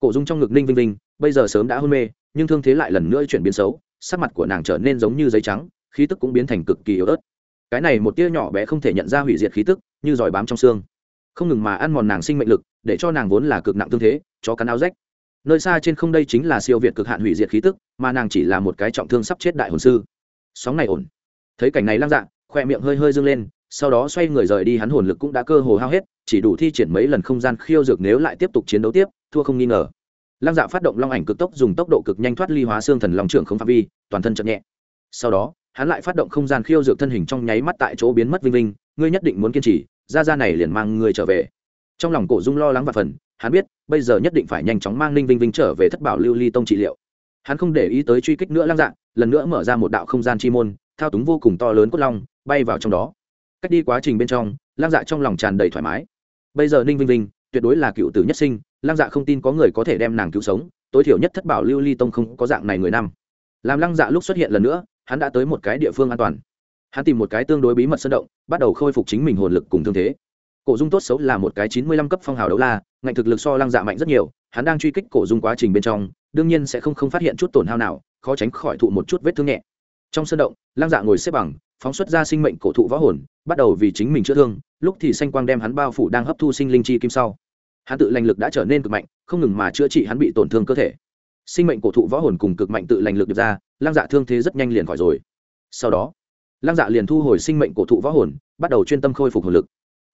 Cổ dung trong ngực ninh vinh vinh, bây giờ sớm đã hôn mê, nhưng thương thế lại lần nữa chuyển biến xấu, sắc mặt của nàng trở nên giống như giấy trắng, khí tức cũng biến thành cực kỳ yếu ớt. Cái này một tia nhỏ bé không thể nhận ra hủy diệt khí tức, như giỏi bám trong xương. Không ngừng mà ăn mòn nàng sinh mệnh lực, để cho nàng vốn là cực nặng tương thế cho cắn áo rách. Nơi xa trên không đây chính là siêu việt cực hạn hủy diệt khí tức, mà nàng chỉ là một cái trọng thương sắp chết đại hồn sư. Sóng này ổn. Thấy cảnh này lăng dạ khoe miệng hơi hơi dâng lên, sau đó xoay người rời đi, hắn hồn lực cũng đã cơ hồ hao hết, chỉ đủ thi triển mấy lần không gian khiêu dược nếu lại tiếp tục chiến đấu tiếp, thua không nghi ngờ. Lăng dạ phát động long ảnh cực tốc, dùng tốc độ cực nhanh thoát ly hóa xương thần long trưởng không phạm vi, toàn thân chậm nhẹ. Sau đó, hắn lại phát động không gian khiêu dược thân hình trong nháy mắt tại chỗ biến mất vinh vinh, ngươi nhất định muốn kiên trì, ra ra này liền mang người trở về. Trong lòng cổ dung lo lắng và phần, hắn biết, bây giờ nhất định phải nhanh chóng mang ninh vinh vinh trở về thất bảo lưu ly tông trị liệu. Hắn không để ý tới truy kích nữa lăng dạ lần nữa mở ra một đạo không gian chi môn, thao túng vô cùng to lớn cốt long bay vào trong đó. Cách đi quá trình bên trong, lăng dạ trong lòng tràn đầy thoải mái. Bây giờ ninh vinh vinh, tuyệt đối là cựu tử nhất sinh, lăng dạ không tin có người có thể đem nàng cứu sống, tối thiểu nhất thất bảo lưu ly tông không có dạng này người năm. Làm lăng dạ lúc xuất hiện lần nữa, hắn đã tới một cái địa phương an toàn. Hắn tìm một cái tương đối bí mật sân động, bắt đầu khôi phục chính mình hồn lực cùng thương thế. Cổ dung tốt xấu là một cái chín mươi lăm cấp phong hào đấu la, ngạnh thực lực so lăng dạ mạnh rất nhiều, hắn đang truy kích cổ dung quá trình bên trong, đương nhiên sẽ không không phát hiện chút tổn hao nào, khó tránh khỏi thụ một chút vết thương nhẹ. Trong sân động, lăng dạ ngồi xếp bằng phóng xuất ra sinh mệnh cổ thụ võ hồn, bắt đầu vì chính mình chữa thương, lúc thì xanh quang đem hắn bao phủ đang hấp thu sinh linh chi kim sau. Hắn tự lành lực đã trở nên cực mạnh, không ngừng mà chữa trị hắn bị tổn thương cơ thể. Sinh mệnh cổ thụ võ hồn cùng cực mạnh tự lành lực được ra, lăng dạ thương thế rất nhanh liền khỏi rồi. Sau đó, lăng dạ liền thu hồi sinh mệnh cổ thụ võ hồn, bắt đầu chuyên tâm khôi phục hồn lực.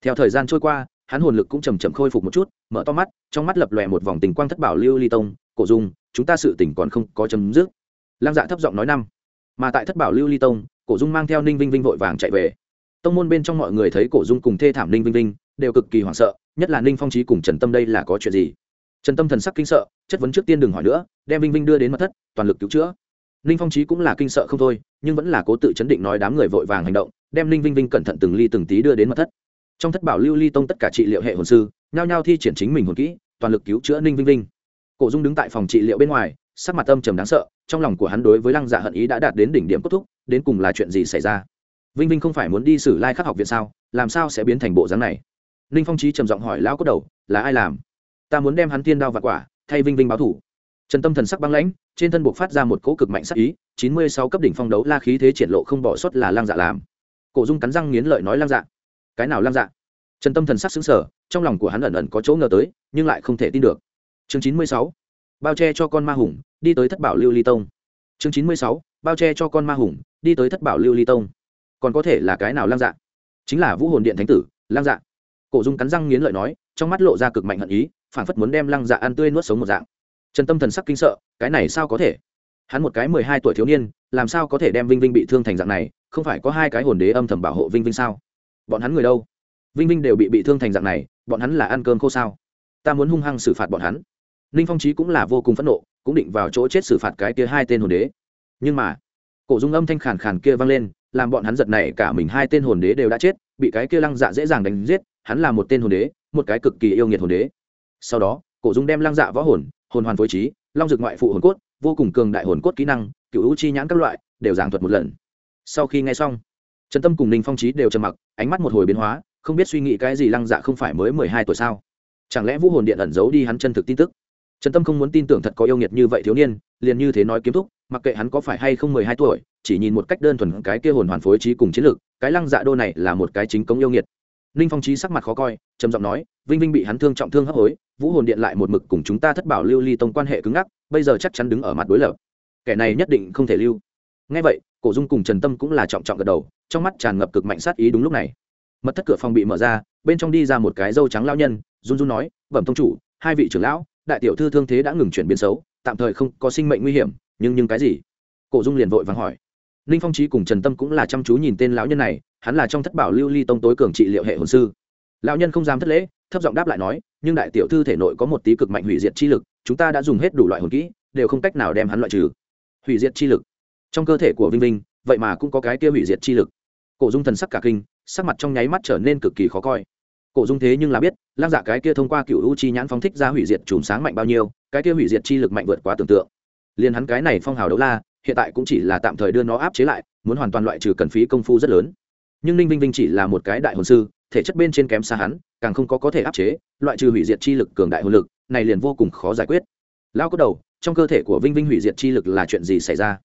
Theo thời gian trôi qua, hắn hồn lực cũng chầm chậm khôi phục một chút, mở to mắt, trong mắt lập lòe một vòng tình quang thất bảo lưu ly tông, cổ dung, chúng ta sự tỉnh còn không có chấm dứt. Lăng dạ thấp giọng nói năm. Mà tại thất bảo lưu ly tông cổ dung mang theo ninh vinh vinh vội vàng chạy về. Tông môn bên trong mọi người thấy cổ dung cùng thê thảm ninh vinh vinh, đều cực kỳ hoảng sợ, nhất là ninh phong trí cùng trần tâm đây là có chuyện gì? Trần tâm thần sắc kinh sợ, chất vấn trước tiên đừng hỏi nữa, đem vinh vinh đưa đến mặt thất, toàn lực cứu chữa. Ninh phong trí cũng là kinh sợ không thôi, nhưng vẫn là cố tự chấn định nói đám người vội vàng hành động, đem ninh vinh vinh cẩn thận từng ly từng tí đưa đến mặt thất. Trong thất bảo lưu ly tông tất cả trị liệu hệ hồn sư, nhao nhao thi triển chính mình hồn kỹ, toàn lực cứu chữa ninh vinh vinh. Cổ dung đứng tại phòng trị liệu bên ngoài, sắc mặt âm trầm đáng sợ, trong lòng của hắn đối với lăng dạ hận ý đã đạt đến đỉnh điểm kết thúc đến cùng là chuyện gì xảy ra? Vinh vinh không phải muốn đi xử lai khắc học viện sao? Làm sao sẽ biến thành bộ dáng này? Ninh phong trí trầm giọng hỏi lão cốt đầu, là ai làm? Ta muốn đem hắn tiên đao và quả, thay vinh vinh báo thủ. Trần tâm thần sắc băng lãnh, trên thân buộc phát ra một cỗ cực mạnh sắc ý, chín mươi sáu cấp đỉnh phong đấu la khí thế triển lộ không bỏ suất là lang dạ làm. Cổ dung cắn răng nghiến lợi nói lang dạ. Cái nào lang dạ? Trần tâm thần sắc xứng sở trong lòng của hắn ẩn ẩn có chỗ ngờ tới, nhưng lại không thể tin được. Chương chín mươi sáu, bao che cho con ma hùng, đi tới thất bảo lưu ly tông. Chương chín mươi sáu bao che cho con ma hùng, đi tới thất bảo lưu ly tông. Còn có thể là cái nào lang dạ? Chính là vũ hồn điện thánh tử, lang dạ. Cổ dung cắn răng nghiến lợi nói, trong mắt lộ ra cực mạnh hận ý, phản phất muốn đem lăng dạ ăn tươi nuốt sống một dạng. Trần tâm thần sắc kinh sợ, cái này sao có thể? Hắn một cái mười hai tuổi thiếu niên, làm sao có thể đem vinh vinh bị thương thành dạng này, không phải có hai cái hồn đế âm thầm bảo hộ vinh vinh sao? Bọn hắn người đâu? Vinh vinh đều bị bị thương thành dạng này, bọn hắn là ăn cơm khô sao? Ta muốn hung hăng xử phạt bọn hắn. Ninh phong trí cũng là vô cùng phẫn nộ, cũng định vào chỗ chết xử phạt cái kia hai tên hồn đế nhưng mà, cổ dung âm thanh khàn khàn kia vang lên, làm bọn hắn giật này cả mình, hai tên hồn đế đều đã chết, bị cái kia lăng dạ dễ dàng đánh giết, hắn là một tên hồn đế, một cái cực kỳ yêu nghiệt hồn đế. Sau đó, cổ dung đem lăng dạ võ hồn hồn hoàn phối trí, long dược ngoại phụ hồn cốt, vô cùng cường đại hồn cốt kỹ năng, cựu u chi nhãn các loại, đều giảng thuật một lần. Sau khi nghe xong, trần tâm cùng ninh phong trí đều trầm mặc, ánh mắt một hồi biến hóa, không biết suy nghĩ cái gì lăng dạ không phải mới mười hai tuổi sao? Chẳng lẽ vũ hồn điện ẩn giấu đi hắn chân thực tin tức? Trần tâm không muốn tin tưởng thật có yêu nghiệt như vậy thiếu niên, liền như thế nói kiếm thúc, mặc kệ hắn có phải hay không mười hai tuổi, chỉ nhìn một cách đơn thuần cái kia hồn hoàn phối trí cùng chiến lược, cái lăng dạ đô này là một cái chính công yêu nghiệt. Ninh phong trí sắc mặt khó coi, trầm giọng nói, vinh vinh bị hắn thương trọng thương hấp hối, vũ hồn điện lại một mực cùng chúng ta thất bảo lưu ly tông quan hệ cứng ngắc, bây giờ chắc chắn đứng ở mặt đối lập. Kẻ này nhất định không thể lưu. Ngay vậy, cổ dung cùng trần tâm cũng là trọng trọng gật đầu, trong mắt tràn ngập cực mạnh sát ý đúng lúc này. Mật thất cửa phòng bị mở ra, bên trong đi ra một cái dâu trắng lao nhân, run run nói bẩm tông chủ, hai vị trưởng lão đại tiểu thư thương thế đã ngừng chuyển biến xấu, tạm thời không có sinh mệnh nguy hiểm, nhưng nhưng cái gì? Cổ dung liền vội vàng hỏi. Ninh phong trí cùng trần tâm cũng là chăm chú nhìn tên lão nhân này, hắn là trong thất bảo lưu ly tông tối cường trị liệu hệ hồn sư. Lão nhân không dám thất lễ, thấp giọng đáp lại nói, nhưng đại tiểu thư thể nội có một tí cực mạnh hủy diệt chi lực, chúng ta đã dùng hết đủ loại hồn kỹ, đều không cách nào đem hắn loại trừ. Hủy diệt chi lực. Trong cơ thể của vinh vinh, vậy mà cũng có cái kia hủy diệt chi lực. Cổ dung thần sắc cả kinh, sắc mặt trong nháy mắt trở nên cực kỳ khó coi cổ dung thế nhưng là biết, lăng dạ cái kia thông qua cựu u chi nhãn phóng thích ra hủy diệt chùm sáng mạnh bao nhiêu, cái kia hủy diệt chi lực mạnh vượt quá tưởng tượng. Liền hắn cái này phong hào đấu la, hiện tại cũng chỉ là tạm thời đưa nó áp chế lại, muốn hoàn toàn loại trừ cần phí công phu rất lớn. Nhưng ninh vinh vinh chỉ là một cái đại hồn sư, thể chất bên trên kém xa hắn, càng không có có thể áp chế, loại trừ hủy diệt chi lực cường đại hồn lực, này liền vô cùng khó giải quyết. Lao có đầu, trong cơ thể của vinh vinh hủy diệt chi lực là chuyện gì xảy ra?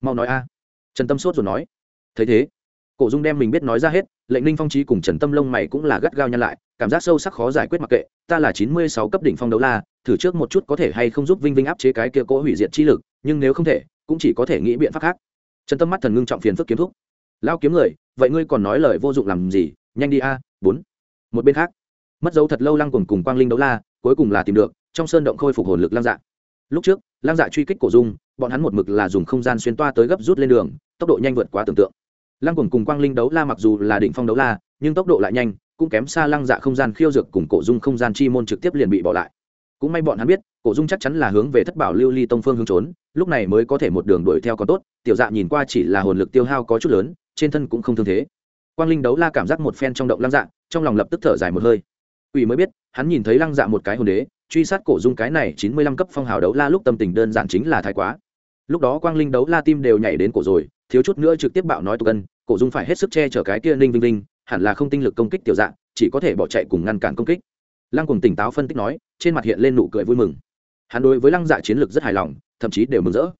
Mau nói a. Trần tâm sốt rồi nói. Thấy thế, cổ dung đem mình biết nói ra hết lệnh ninh phong trí cùng trần tâm lông mày cũng là gắt gao nhăn lại, cảm giác sâu sắc khó giải quyết mặc kệ, ta là chín mươi sáu cấp đỉnh phong đấu la, thử trước một chút có thể hay không giúp vinh vinh áp chế cái kia cỗ hủy diệt chi lực, nhưng nếu không thể, cũng chỉ có thể nghĩ biện pháp khác. Trần tâm mắt thần ngưng trọng phiền phức kiếm thúc. Lao kiếm người, vậy ngươi còn nói lời vô dụng làm gì? Nhanh đi a, bốn. Một bên khác, mất dấu thật lâu lăng cùng cùng quang linh đấu la, cuối cùng là tìm được, trong sơn động khôi phục hồn lực lăng dạ. Lúc trước, lăng dạ truy kích cổ dung, bọn hắn một mực là dùng không gian xuyên toa tới gấp rút lên đường, tốc độ nhanh vượt quá tưởng tượng lăng cùng cùng quang linh đấu la mặc dù là đỉnh phong đấu la, nhưng tốc độ lại nhanh, cũng kém xa lăng dạ không gian khiêu dược cùng cổ dung không gian chi môn trực tiếp liền bị bỏ lại. Cũng may bọn hắn biết, cổ dung chắc chắn là hướng về thất bảo lưu ly tông phương hướng trốn, lúc này mới có thể một đường đuổi theo còn tốt, tiểu dạ nhìn qua chỉ là hồn lực tiêu hao có chút lớn, trên thân cũng không thương thế. Quang linh đấu la cảm giác một phen trong động lăng dạ trong lòng lập tức thở dài một hơi. Ủy mới biết, hắn nhìn thấy lăng dạ một cái hồn đế, truy sát cổ dung cái này chín mươi lăm cấp phong hào đấu la lúc tâm tình đơn giản chính là thái quá. Lúc đó quang linh đấu la tim đều nhảy đến cổ rồi, thiếu chút nữa trực tiếp bạo nói tục cân cổ dung phải hết sức che chở cái kia ninh vinh linh hẳn là không tinh lực công kích tiểu dạng, chỉ có thể bỏ chạy cùng ngăn cản công kích. Lăng cùng tỉnh táo phân tích nói, trên mặt hiện lên nụ cười vui mừng. Hắn đối với lăng dạ chiến lược rất hài lòng, thậm chí đều mừng rỡ.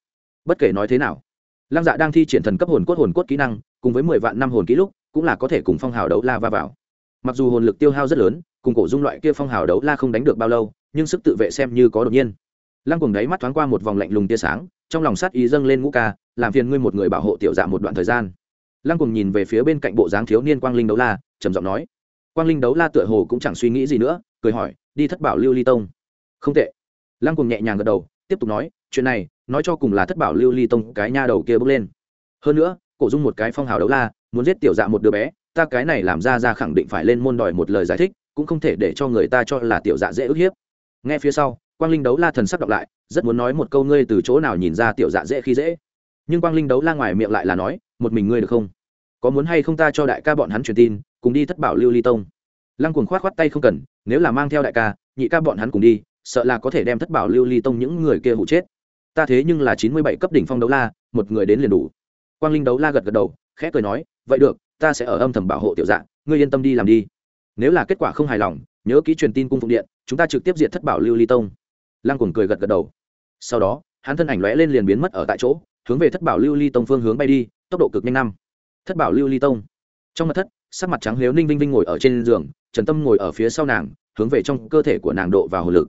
Bất kể nói thế nào, lăng dạ đang thi triển thần cấp hồn cốt hồn cốt kỹ năng, cùng với mười vạn năm hồn kỹ lúc, cũng là có thể cùng phong hào đấu la va vào. Mặc dù hồn lực tiêu hao rất lớn, cùng cổ dung loại kia phong hào đấu la không đánh được bao lâu, nhưng sức tự vệ xem như có đột nhiên. Lăng cùng đáy mắt thoáng qua một vòng lạnh lùng tia sáng, trong lòng sát ý dâng lên ngũ ca, làm phiền ngươi một người bảo hộ tiểu dạ một đoạn thời gian lăng cùng nhìn về phía bên cạnh bộ dáng thiếu niên quang linh đấu la, trầm giọng nói. Quang linh đấu la tựa hồ cũng chẳng suy nghĩ gì nữa, cười hỏi, đi thất bảo lưu ly tông? Không tệ. Lăng cùng nhẹ nhàng gật đầu, tiếp tục nói, chuyện này, nói cho cùng là thất bảo lưu ly tông cái nha đầu kia bước lên. Hơn nữa, cổ dung một cái phong hào đấu la, muốn giết tiểu dạ một đứa bé, ta cái này làm ra ra khẳng định phải lên môn đòi một lời giải thích, cũng không thể để cho người ta cho là tiểu dạ dễ ức hiếp. Nghe phía sau, quang linh đấu la thần sắc đọc lại, rất muốn nói một câu, ngươi từ chỗ nào nhìn ra tiểu dạ dễ khi dễ? Nhưng quang linh đấu la ngoài miệng lại là nói, một mình ngươi được không? Có muốn hay không ta cho đại ca bọn hắn truyền tin, cùng đi thất bảo lưu ly tông? Lăng cuồng khoát khoát tay không cần, nếu là mang theo đại ca, nhị ca bọn hắn cùng đi, sợ là có thể đem thất bảo lưu ly tông những người kia hụ chết. Ta thế nhưng là chín mươi bảy cấp đỉnh phong đấu la, một người đến liền đủ. Quang linh đấu la gật gật đầu, khẽ cười nói, vậy được, ta sẽ ở âm thầm bảo hộ tiểu dạng ngươi yên tâm đi làm đi. Nếu là kết quả không hài lòng, nhớ ký truyền tin cung phụng điện, chúng ta trực tiếp diệt thất bảo lưu ly tông. Lăng cuồng cười gật gật đầu. Sau đó, hắn thân ảnh lóe lên liền biến mất ở tại chỗ hướng về thất bảo lưu ly tông phương hướng bay đi, tốc độ cực nhanh năm. Thất bảo lưu ly tông. Trong mặt thất, sắc mặt trắng liếu ninh vinh vinh ngồi ở trên giường, trần tâm ngồi ở phía sau nàng, hướng về trong cơ thể của nàng độ vào hồ lực.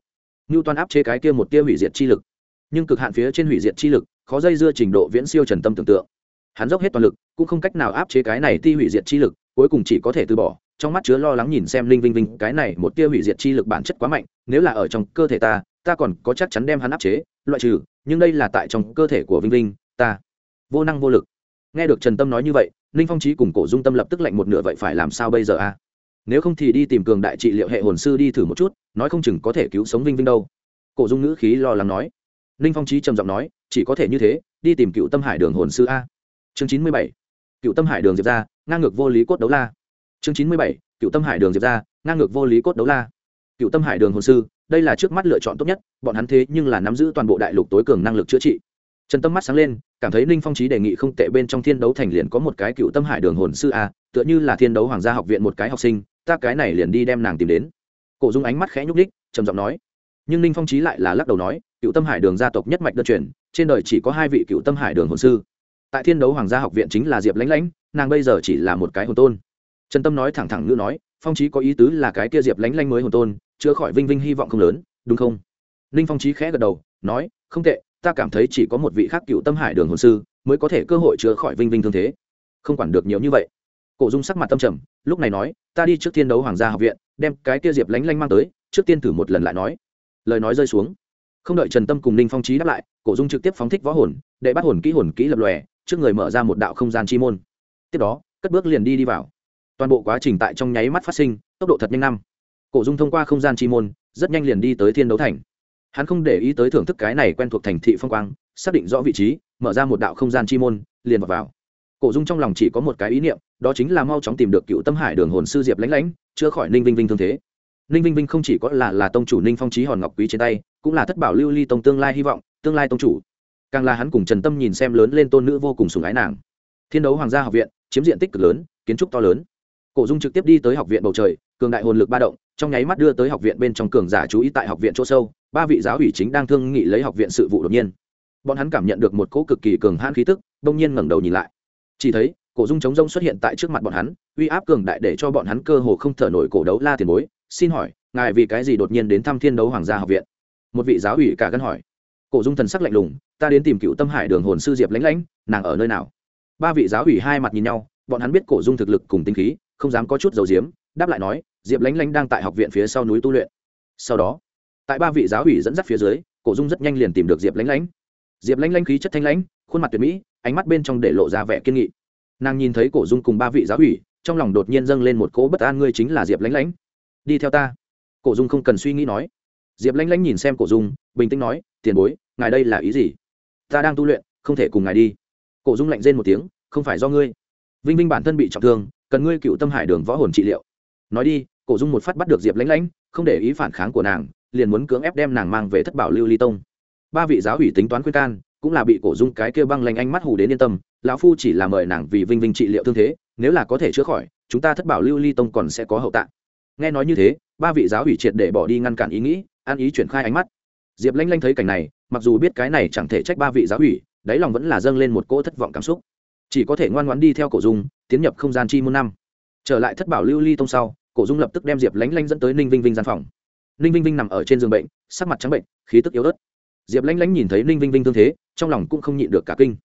Ngưu toan áp chế cái kia một tia hủy diệt chi lực. Nhưng cực hạn phía trên hủy diệt chi lực, khó dây dưa trình độ viễn siêu trần tâm tưởng tượng. Hắn dốc hết toàn lực, cũng không cách nào áp chế cái này ti hủy diệt chi lực, cuối cùng chỉ có thể từ bỏ, trong mắt chứa lo lắng nhìn xem linh vinh vinh, cái này một tia hủy diệt chi lực bản chất quá mạnh, nếu là ở trong cơ thể ta ta còn có chắc chắn đem hắn áp chế, loại trừ, nhưng đây là tại trong cơ thể của vinh vinh ta. Vô năng vô lực. Nghe được trần tâm nói như vậy, ninh phong trí cùng cổ dung tâm lập tức lạnh một nửa, vậy phải làm sao bây giờ a? Nếu không thì đi tìm cường đại trị liệu hệ hồn sư đi thử một chút, nói không chừng có thể cứu sống vinh vinh đâu. Cổ dung ngữ khí lo lắng nói. Ninh phong trí trầm giọng nói, chỉ có thể như thế, đi tìm cựu tâm hải đường hồn sư a. Chương chín mươi bảy. Cựu tâm hải đường diệp ra, ngang ngược vô lý cốt đấu la. Chương chín mươi bảy. Cựu tâm hải đường diệp ra, ngang ngược vô lý cốt đấu la. Cựu tâm hải đường hồn sư, đây là trước mắt lựa chọn tốt nhất, bọn hắn thế nhưng là nắm giữ toàn bộ đại lục tối cường năng lực chữa trị trần tâm mắt sáng lên, cảm thấy ninh phong trí đề nghị không tệ bên trong thiên đấu thành liền có một cái cựu tâm hải đường hồn sư a, tựa như là thiên đấu hoàng gia học viện một cái học sinh, ta cái này liền đi đem nàng tìm đến. Cổ dung ánh mắt khẽ nhúc đích trầm giọng nói. Nhưng ninh phong trí lại là lắc đầu nói, cựu tâm hải đường gia tộc nhất mạch đơn truyền, trên đời chỉ có hai vị cựu tâm hải đường hồn sư. Tại thiên đấu hoàng gia học viện chính là diệp lãnh lãnh, nàng bây giờ chỉ là một cái hồn tôn. Trần tâm nói thẳng thẳng ngữ nói, phong trí có ý tứ là cái kia diệp lãnh lãnh mới hồn tôn, chữa khỏi vinh vinh hy vọng không lớn, đúng không? Ninh phong trí khẽ gật đầu, nói, không tệ ta cảm thấy chỉ có một vị khác cựu tâm hải đường hồn sư mới có thể cơ hội chữa khỏi vinh vinh thương thế. Không quản được nhiều như vậy. Cổ dung sắc mặt tâm trầm, lúc này nói, ta đi trước thiên đấu hoàng gia học viện, đem cái kia diệp lánh lanh mang tới, trước tiên thử một lần lại nói. Lời nói rơi xuống. Không đợi trần tâm cùng ninh phong trí đáp lại, cổ dung trực tiếp phóng thích võ hồn, để bắt hồn kỹ hồn kỹ lập lòe, trước người mở ra một đạo không gian chi môn. Tiếp đó, cất bước liền đi đi vào. Toàn bộ quá trình tại trong nháy mắt phát sinh, tốc độ thật nhanh năm. Cổ dung thông qua không gian chi môn, rất nhanh liền đi tới thiên đấu thành hắn không để ý tới thưởng thức cái này quen thuộc thành thị phong quang xác định rõ vị trí mở ra một đạo không gian chi môn liền vào, vào. cổ dung trong lòng chỉ có một cái ý niệm đó chính là mau chóng tìm được cựu tâm hải đường hồn sư diệp lãnh lãnh chữa khỏi ninh vinh vinh thương thế. Ninh vinh vinh không chỉ có là là tông chủ ninh phong trí hòn ngọc quý trên tay cũng là thất bảo lưu ly tông tương lai hy vọng tương lai tông chủ. Càng là hắn cùng trần tâm nhìn xem lớn lên tôn nữ vô cùng sùng ái nàng. Thiên đấu hoàng gia học viện chiếm diện tích cực lớn kiến trúc to lớn. Cổ dung trực tiếp đi tới học viện bầu trời cường đại hồn lực ba động, trong nháy mắt đưa tới học viện bên trong cường giả chú ý tại học viện chỗ sâu, ba vị giáo ủy chính đang thương nghị lấy học viện sự vụ đột nhiên. Bọn hắn cảm nhận được một cỗ cực kỳ cường hãn khí tức đông nhiên ngẩng đầu nhìn lại. Chỉ thấy, cổ dung chống rông xuất hiện tại trước mặt bọn hắn, uy áp cường đại để cho bọn hắn cơ hồ không thở nổi cổ đấu la tiền bối, xin hỏi, ngài vì cái gì đột nhiên đến thăm thiên đấu hoàng gia học viện? Một vị giáo ủy cả gân hỏi. Cổ dung thần sắc lạnh lùng, ta đến tìm cựu tâm hải đường hồn sư diệp lãnh lãnh, nàng ở nơi nào? Ba vị giáo ủy hai mặt nhìn nhau, bọn hắn biết cổ dung thực lực cùng tinh khí, không dám có chút dầu diếm đáp lại nói, diệp lãnh lãnh đang tại học viện phía sau núi tu luyện. Sau đó, tại ba vị giáo ủy dẫn dắt phía dưới, cổ dung rất nhanh liền tìm được diệp lãnh lãnh diệp lãnh lãnh khí chất thanh lãnh, khuôn mặt tuyệt mỹ, ánh mắt bên trong để lộ ra vẻ kiên nghị. Nàng nhìn thấy cổ dung cùng ba vị giáo ủy trong lòng đột nhiên dâng lên một cỗ bất an, ngươi chính là diệp lãnh lãnh đi theo ta. Cổ dung không cần suy nghĩ nói. Diệp lãnh lãnh nhìn xem cổ dung, bình tĩnh nói, tiền bối, ngài đây là ý gì? Ta đang tu luyện, không thể cùng ngài đi. Cổ dung lạnh rên một tiếng, không phải do ngươi. Vinh vinh bản thân bị trọng thương, cần ngươi cựu tâm hải đường võ hồn trị liệu nói đi, cổ dung một phát bắt được diệp lãnh lãnh, không để ý phản kháng của nàng, liền muốn cưỡng ép đem nàng mang về thất bảo lưu ly tông. Ba vị giáo ủy tính toán khuyên can, cũng là bị cổ dung cái kia băng lanh ánh mắt hù đến yên tâm, lão phu chỉ là mời nàng vì vinh vinh trị liệu thương thế, nếu là có thể chữa khỏi, chúng ta thất bảo lưu ly tông còn sẽ có hậu tạng. Nghe nói như thế, ba vị giáo ủy triệt để bỏ đi ngăn cản ý nghĩ ăn ý chuyển khai ánh mắt. Diệp lanh lanh thấy cảnh này, mặc dù biết cái này chẳng thể trách ba vị giáo ủy, đáy lòng vẫn là dâng lên một cỗ thất vọng cảm xúc. Chỉ có thể ngoan ngoãn đi theo cổ dung, tiến nhập không gian chi môn năm trở lại thất bảo lưu ly tông sau, cổ dung lập tức đem diệp lánh lanh dẫn tới ninh vinh vinh gian phòng. Ninh vinh vinh nằm ở trên giường bệnh, sắc mặt trắng bệnh, khí tức yếu ớt. Diệp lánh lánh nhìn thấy ninh vinh vinh thương thế, trong lòng cũng không nhịn được cả kinh.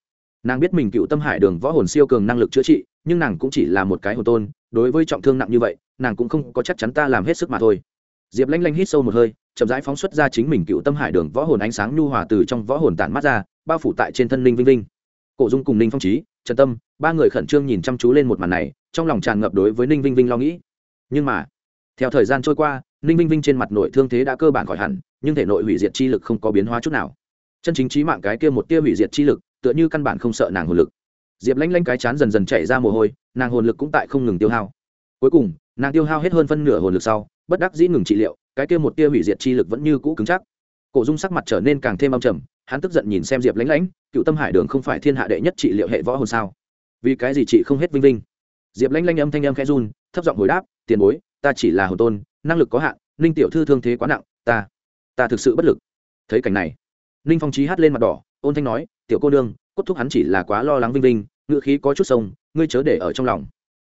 Nàng biết mình cựu tâm hải đường võ hồn siêu cường năng lực chữa trị, nhưng nàng cũng chỉ là một cái hồn tôn, đối với trọng thương nặng như vậy, nàng cũng không có chắc chắn ta làm hết sức mà thôi. Diệp lanh lanh hít sâu một hơi, chậm rãi phóng xuất ra chính mình cựu tâm hải đường võ hồn ánh sáng nhu hòa từ trong võ hồn tản mắt ra, bao phủ tại trên thân ninh vinh vinh. Cổ dung cùng ninh phong trí trần tâm, ba người khẩn trương nhìn chăm chú lên một màn này trong lòng tràn ngập đối với ninh vinh vinh lo nghĩ. Nhưng mà, theo thời gian trôi qua, ninh vinh vinh trên mặt nội thương thế đã cơ bản khỏi hẳn, nhưng thể nội hủy diệt chi lực không có biến hóa chút nào. Chân chính trí mạng cái kia một tia hủy diệt chi lực, tựa như căn bản không sợ nàng hồn lực. Diệp lanh lanh cái chán dần dần chảy ra mồ hôi, nàng hồn lực cũng tại không ngừng tiêu hao. Cuối cùng, nàng tiêu hao hết hơn phân nửa hồn lực sau, bất đắc dĩ ngừng trị liệu, cái kia một tia hủy diệt chi lực vẫn như cũ cứng chắc. Cổ dung sắc mặt trở nên càng thêm âm trầm, hắn tức giận nhìn xem diệp lãnh lãnh, cựu tâm hải đường không phải thiên hạ đệ nhất trị liệu hệ võ hồn sao? Vì cái gì chị không hết vinh vinh? Diệp Lanh Lanh âm thanh âm khẽ run, thấp giọng hồi đáp, tiền bối, ta chỉ là hồn tôn, năng lực có hạn, ninh tiểu thư thương thế quá nặng, ta ta thực sự bất lực. Thấy cảnh này, ninh phong trí hát lên mặt đỏ, ôn thanh nói, tiểu cô nương, cốt thúc hắn chỉ là quá lo lắng vinh vinh ngự khí có chút sông, ngươi chớ để ở trong lòng.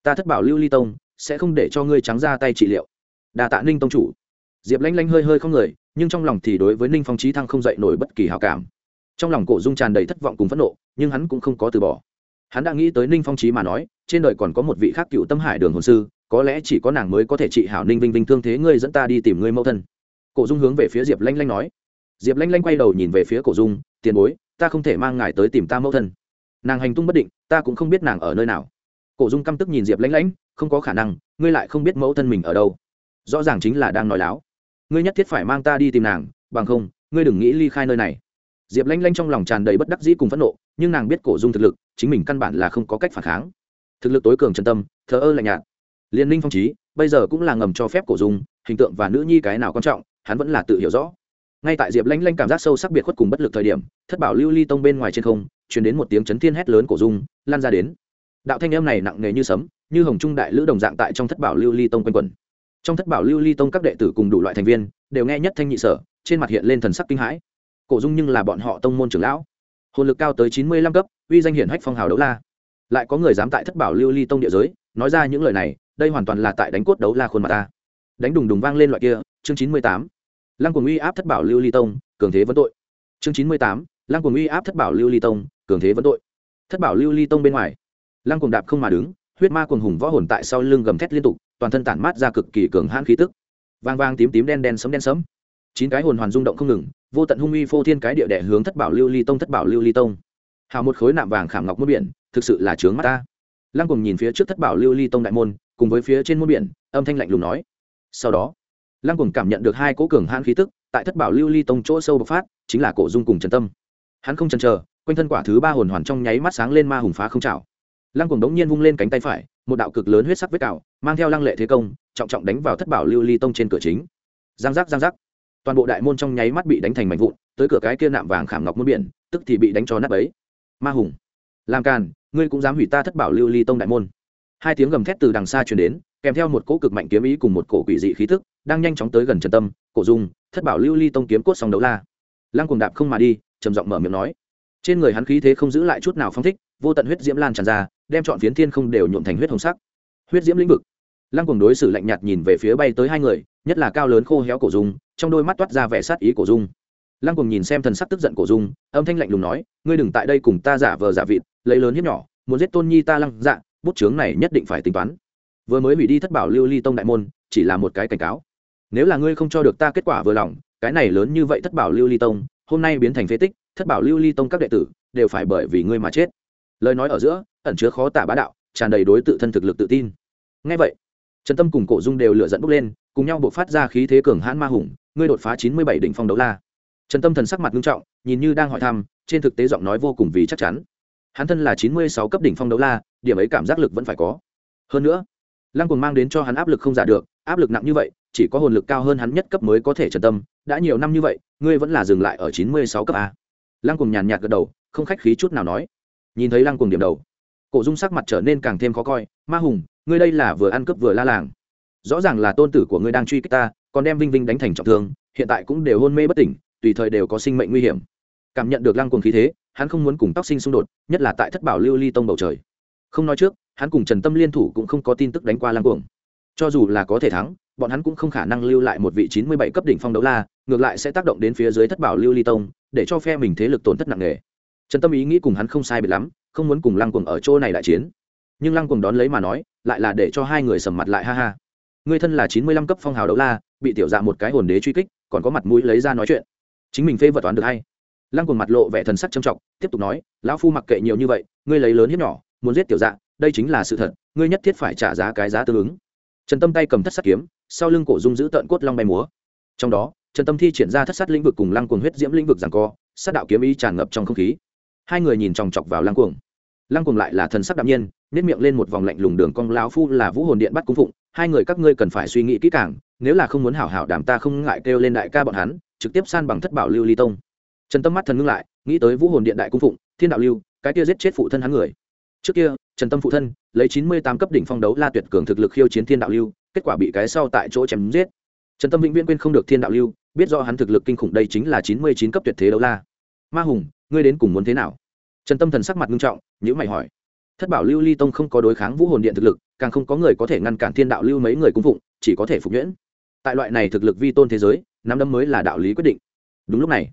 Ta thất bảo lưu ly tông, sẽ không để cho ngươi trắng ra tay trị liệu. Đà tạ ninh tông chủ. Diệp lanh lanh hơi hơi không người, nhưng trong lòng thì đối với ninh phong trí thăng không dậy nổi bất kỳ hào cảm. Trong lòng cổ dung tràn đầy thất vọng cùng phẫn nộ, nhưng hắn cũng không có từ bỏ hắn đã nghĩ tới ninh phong trí mà nói, trên đời còn có một vị khác cựu tâm hải đường hồn sư, có lẽ chỉ có nàng mới có thể trị hảo ninh vinh vinh thương thế, ngươi dẫn ta đi tìm ngươi mẫu thân. Cổ dung hướng về phía diệp lanh lanh nói. Diệp lanh lanh quay đầu nhìn về phía cổ dung, tiền bối, ta không thể mang ngài tới tìm ta mẫu thân. Nàng hành tung bất định, ta cũng không biết nàng ở nơi nào. Cổ dung căm tức nhìn diệp lanh lanh, không có khả năng, ngươi lại không biết mẫu thân mình ở đâu. Rõ ràng chính là đang nói láo. Ngươi nhất thiết phải mang ta đi tìm nàng, bằng không, ngươi đừng nghĩ ly khai nơi này diệp lanh lanh trong lòng tràn đầy bất đắc dĩ cùng phẫn nộ, nhưng nàng biết cổ dung thực lực, chính mình căn bản là không có cách phản kháng. Thực lực tối cường chân tâm, thờ ơ lạnh nhạt. Liên ninh phong trí, bây giờ cũng là ngầm cho phép cổ dung, hình tượng và nữ nhi cái nào quan trọng, hắn vẫn là tự hiểu rõ. Ngay tại diệp lanh lanh cảm giác sâu sắc biệt khuất cùng bất lực thời điểm, thất bảo lưu ly tông bên ngoài trên không chuyển đến một tiếng chấn thiên hét lớn cổ dung, lan ra đến. Đạo thanh âm này nặng nề như sấm, như hồng trung đại lữ đồng dạng tại trong thất bảo lưu ly tông quanh quẩn. Trong thất bảo lưu ly tông các đệ tử cùng đủ loại thành viên, đều nghe nhất thanh nhị sở, trên mặt hiện lên thần sắc kinh hãi cổ dung nhưng là bọn họ tông môn trưởng lão. Hồn lực cao tới chín mươi lăm cấp, uy danh hiển hách phong hào đấu la. Lại có người dám tại thất bảo lưu ly tông địa giới, nói ra những lời này, đây hoàn toàn là tại đánh cốt đấu la khuôn mặt ta. Đánh đùng đùng vang lên loại kia, chương chín mươi tám. Lăng cuồng uy áp thất bảo lưu ly tông, cường thế vấn tội. Chương chín mươi tám, lăng cuồng uy áp thất bảo lưu ly tông, cường thế vấn tội. Thất bảo lưu ly tông bên ngoài, lăng cuồng đạp không mà đứng, huyết ma cuồng hùng võ hồn tại sau lưng gầm thét liên tục, toàn thân tản mát ra cực kỳ cường hãn khí tức. Vang vang tím tím đen đen sấm đen sấm. Chín cái hồn hoàn rung động không ngừng vô tận hung uy phô thiên cái địa đệ hướng thất bảo lưu ly tông, thất bảo lưu ly tông. Hào một khối nạm vàng khảm ngọc môn biển, thực sự là trướng mắt ta. Lăng cùng nhìn phía trước thất bảo lưu ly tông đại môn, cùng với phía trên môn biển, âm thanh lạnh lùng nói. Sau đó, lăng cùng cảm nhận được hai cố cường hãn khí tức, tại thất bảo lưu ly tông chỗ sâu bộc phát, chính là cổ dung cùng trần tâm. Hắn không chần chờ, quanh thân quả thứ ba hồn hoàn trong nháy mắt sáng lên ma hùng phá không trào lăng cùng đống nhiên vung lên cánh tay phải, một đạo cực lớn huyết sắc vết cào, mang theo lăng lệ thế công, trọng trọng đánh vào thất bảo lưu ly tông trên cửa chính. Giang giác giang giác toàn bộ đại môn trong nháy mắt bị đánh thành mảnh vụn, tới cửa cái kia nạm vàng khảm ngọc muôn biển, tức thì bị đánh cho nắp ấy ma hùng, làm càn, ngươi cũng dám hủy ta thất bảo lưu ly tông đại môn. Hai tiếng gầm thét từ đằng xa truyền đến, kèm theo một cỗ cực mạnh kiếm ý cùng một cổ quỷ dị khí thức đang nhanh chóng tới gần trần tâm, cổ dung, thất bảo lưu ly tông kiếm cốt song đấu la. Lăng cùng đạp không mà đi, trầm giọng mở miệng nói. Trên người hắn khí thế không giữ lại chút nào phong thích, vô tận huyết diễm lan tràn ra, đem chọn phiến thiên không đều nhuộm thành huyết hồng sắc. Huyết diễm lĩnh vực. Lăng cùng đối xử lạnh nhạt nhìn về phía bay tới hai người, nhất là cao lớn khô héo cổ dung trong đôi mắt toát ra vẻ sát ý cổ dung. Lăng cùng nhìn xem thần sắc tức giận cổ dung, âm thanh lạnh lùng nói, ngươi đừng tại đây cùng ta giả vờ giả vịt, lấy lớn hiếp nhỏ, muốn giết tôn nhi ta lăng dạ bút chướng này nhất định phải tính toán. Vừa mới hủy đi thất bảo lưu ly tông đại môn, chỉ là một cái cảnh cáo. Nếu là ngươi không cho được ta kết quả vừa lòng, cái này lớn như vậy thất bảo lưu ly tông, hôm nay biến thành phế tích, thất bảo lưu ly tông các đệ tử đều phải bởi vì ngươi mà chết. Lời nói ở giữa, ẩn chứa khó tả bá đạo, tràn đầy đối tự thân thực lực tự tin. Ngay vậy, trần tâm cùng cổ dung đều lựa dẫn bốc lên, cùng nhau buộc phát ra khí thế cường hãn ma hùng ngươi đột phá chín mươi bảy đỉnh phong đấu la. Trần tâm thần sắc mặt nghiêm trọng, nhìn như đang hỏi thăm, trên thực tế giọng nói vô cùng vì chắc chắn. Hắn thân là chín mươi sáu cấp đỉnh phong đấu la, điểm ấy cảm giác lực vẫn phải có. Hơn nữa, lăng cùng mang đến cho hắn áp lực không giả được, áp lực nặng như vậy, chỉ có hồn lực cao hơn hắn nhất cấp mới có thể trần tâm, đã nhiều năm như vậy, ngươi vẫn là dừng lại ở chín mươi sáu cấp a. Lăng cùng nhàn nhạt gật đầu, không khách khí chút nào nói. Nhìn thấy lăng cùng điểm đầu, cổ dung sắc mặt trở nên càng thêm khó coi. Ma hùng, ngươi đây là vừa ăn cướp vừa la làng. Rõ ràng là tôn tử của ngươi đang truy kích ta còn đem vinh vinh đánh thành trọng thương, hiện tại cũng đều hôn mê bất tỉnh, tùy thời đều có sinh mệnh nguy hiểm. Cảm nhận được lăng cuồng khí thế, hắn không muốn cùng tóc sinh xung đột, nhất là tại thất bảo lưu ly tông bầu trời. Không nói trước, hắn cùng trần tâm liên thủ cũng không có tin tức đánh qua lăng cuồng. Cho dù là có thể thắng, bọn hắn cũng không khả năng lưu lại một vị chín mươi bảy cấp đỉnh phong đấu la, ngược lại sẽ tác động đến phía dưới thất bảo lưu ly tông, để cho phe mình thế lực tổn thất nặng nề. Trần tâm ý nghĩ cùng hắn không sai biệt lắm, không muốn cùng lăng cuồng ở chỗ này đại chiến. Nhưng lăng cuồng đón lấy mà nói, lại là để cho hai người sầm mặt lại, ha ha. Người thân là chín mươi lăm cấp phong hào đấu la bị tiểu dạ một cái hồn đế truy kích, còn có mặt mũi lấy ra nói chuyện. Chính mình phê vật toán được hay? Lăng cùng mặt lộ vẻ thần sắc trầm trọng, tiếp tục nói, lão phu mặc kệ nhiều như vậy, ngươi lấy lớn hiếp nhỏ, muốn giết tiểu dạ đây chính là sự thật, ngươi nhất thiết phải trả giá cái giá tương ứng. Trần tâm tay cầm thất sát kiếm, sau lưng cổ dung giữ tợn cốt long bay múa. Trong đó, trần tâm thi triển ra thất sát lĩnh vực cùng lăng cuồng huyết diễm lĩnh vực rằng co, sát đạo kiếm ý tràn ngập trong không khí. Hai người nhìn chòng chọc vào lăng cuồng. Lăng cuồng lại là thần sắc đạm nhiên nếp miệng lên một vòng lạnh lùng đường cong, lão phu là vũ hồn điện bắt cung phụng, hai người các ngươi cần phải suy nghĩ kỹ càng nếu là không muốn hảo hảo đảm ta không ngại kêu lên đại ca bọn hắn, trực tiếp san bằng thất bảo lưu ly tông. Trần tâm mắt thần ngưng lại, nghĩ tới vũ hồn điện đại cung phụng, thiên đạo lưu, cái kia giết chết phụ thân hắn người. Trước kia, trần tâm phụ thân, lấy chín mươi tám cấp đỉnh phong đấu la tuyệt cường thực lực khiêu chiến thiên đạo lưu, kết quả bị cái sau tại chỗ chém giết. Trần tâm vĩnh viễn quên không được thiên đạo lưu, biết do hắn thực lực kinh khủng đây chính là chín mươi chín cấp tuyệt thế đấu la. Ma hùng, ngươi đến cùng muốn thế nào? Trần tâm thần sắc mặt nghiêm trọng nhữ mày hỏi. Thất bảo lưu ly tông không có đối kháng vũ hồn điện thực lực, càng không có người có thể ngăn cản thiên đạo lưu mấy người cung phụng, chỉ có thể phục nhuyễn tại loại này thực lực vi tôn thế giới năm đâm mới là đạo lý quyết định. Đúng lúc này,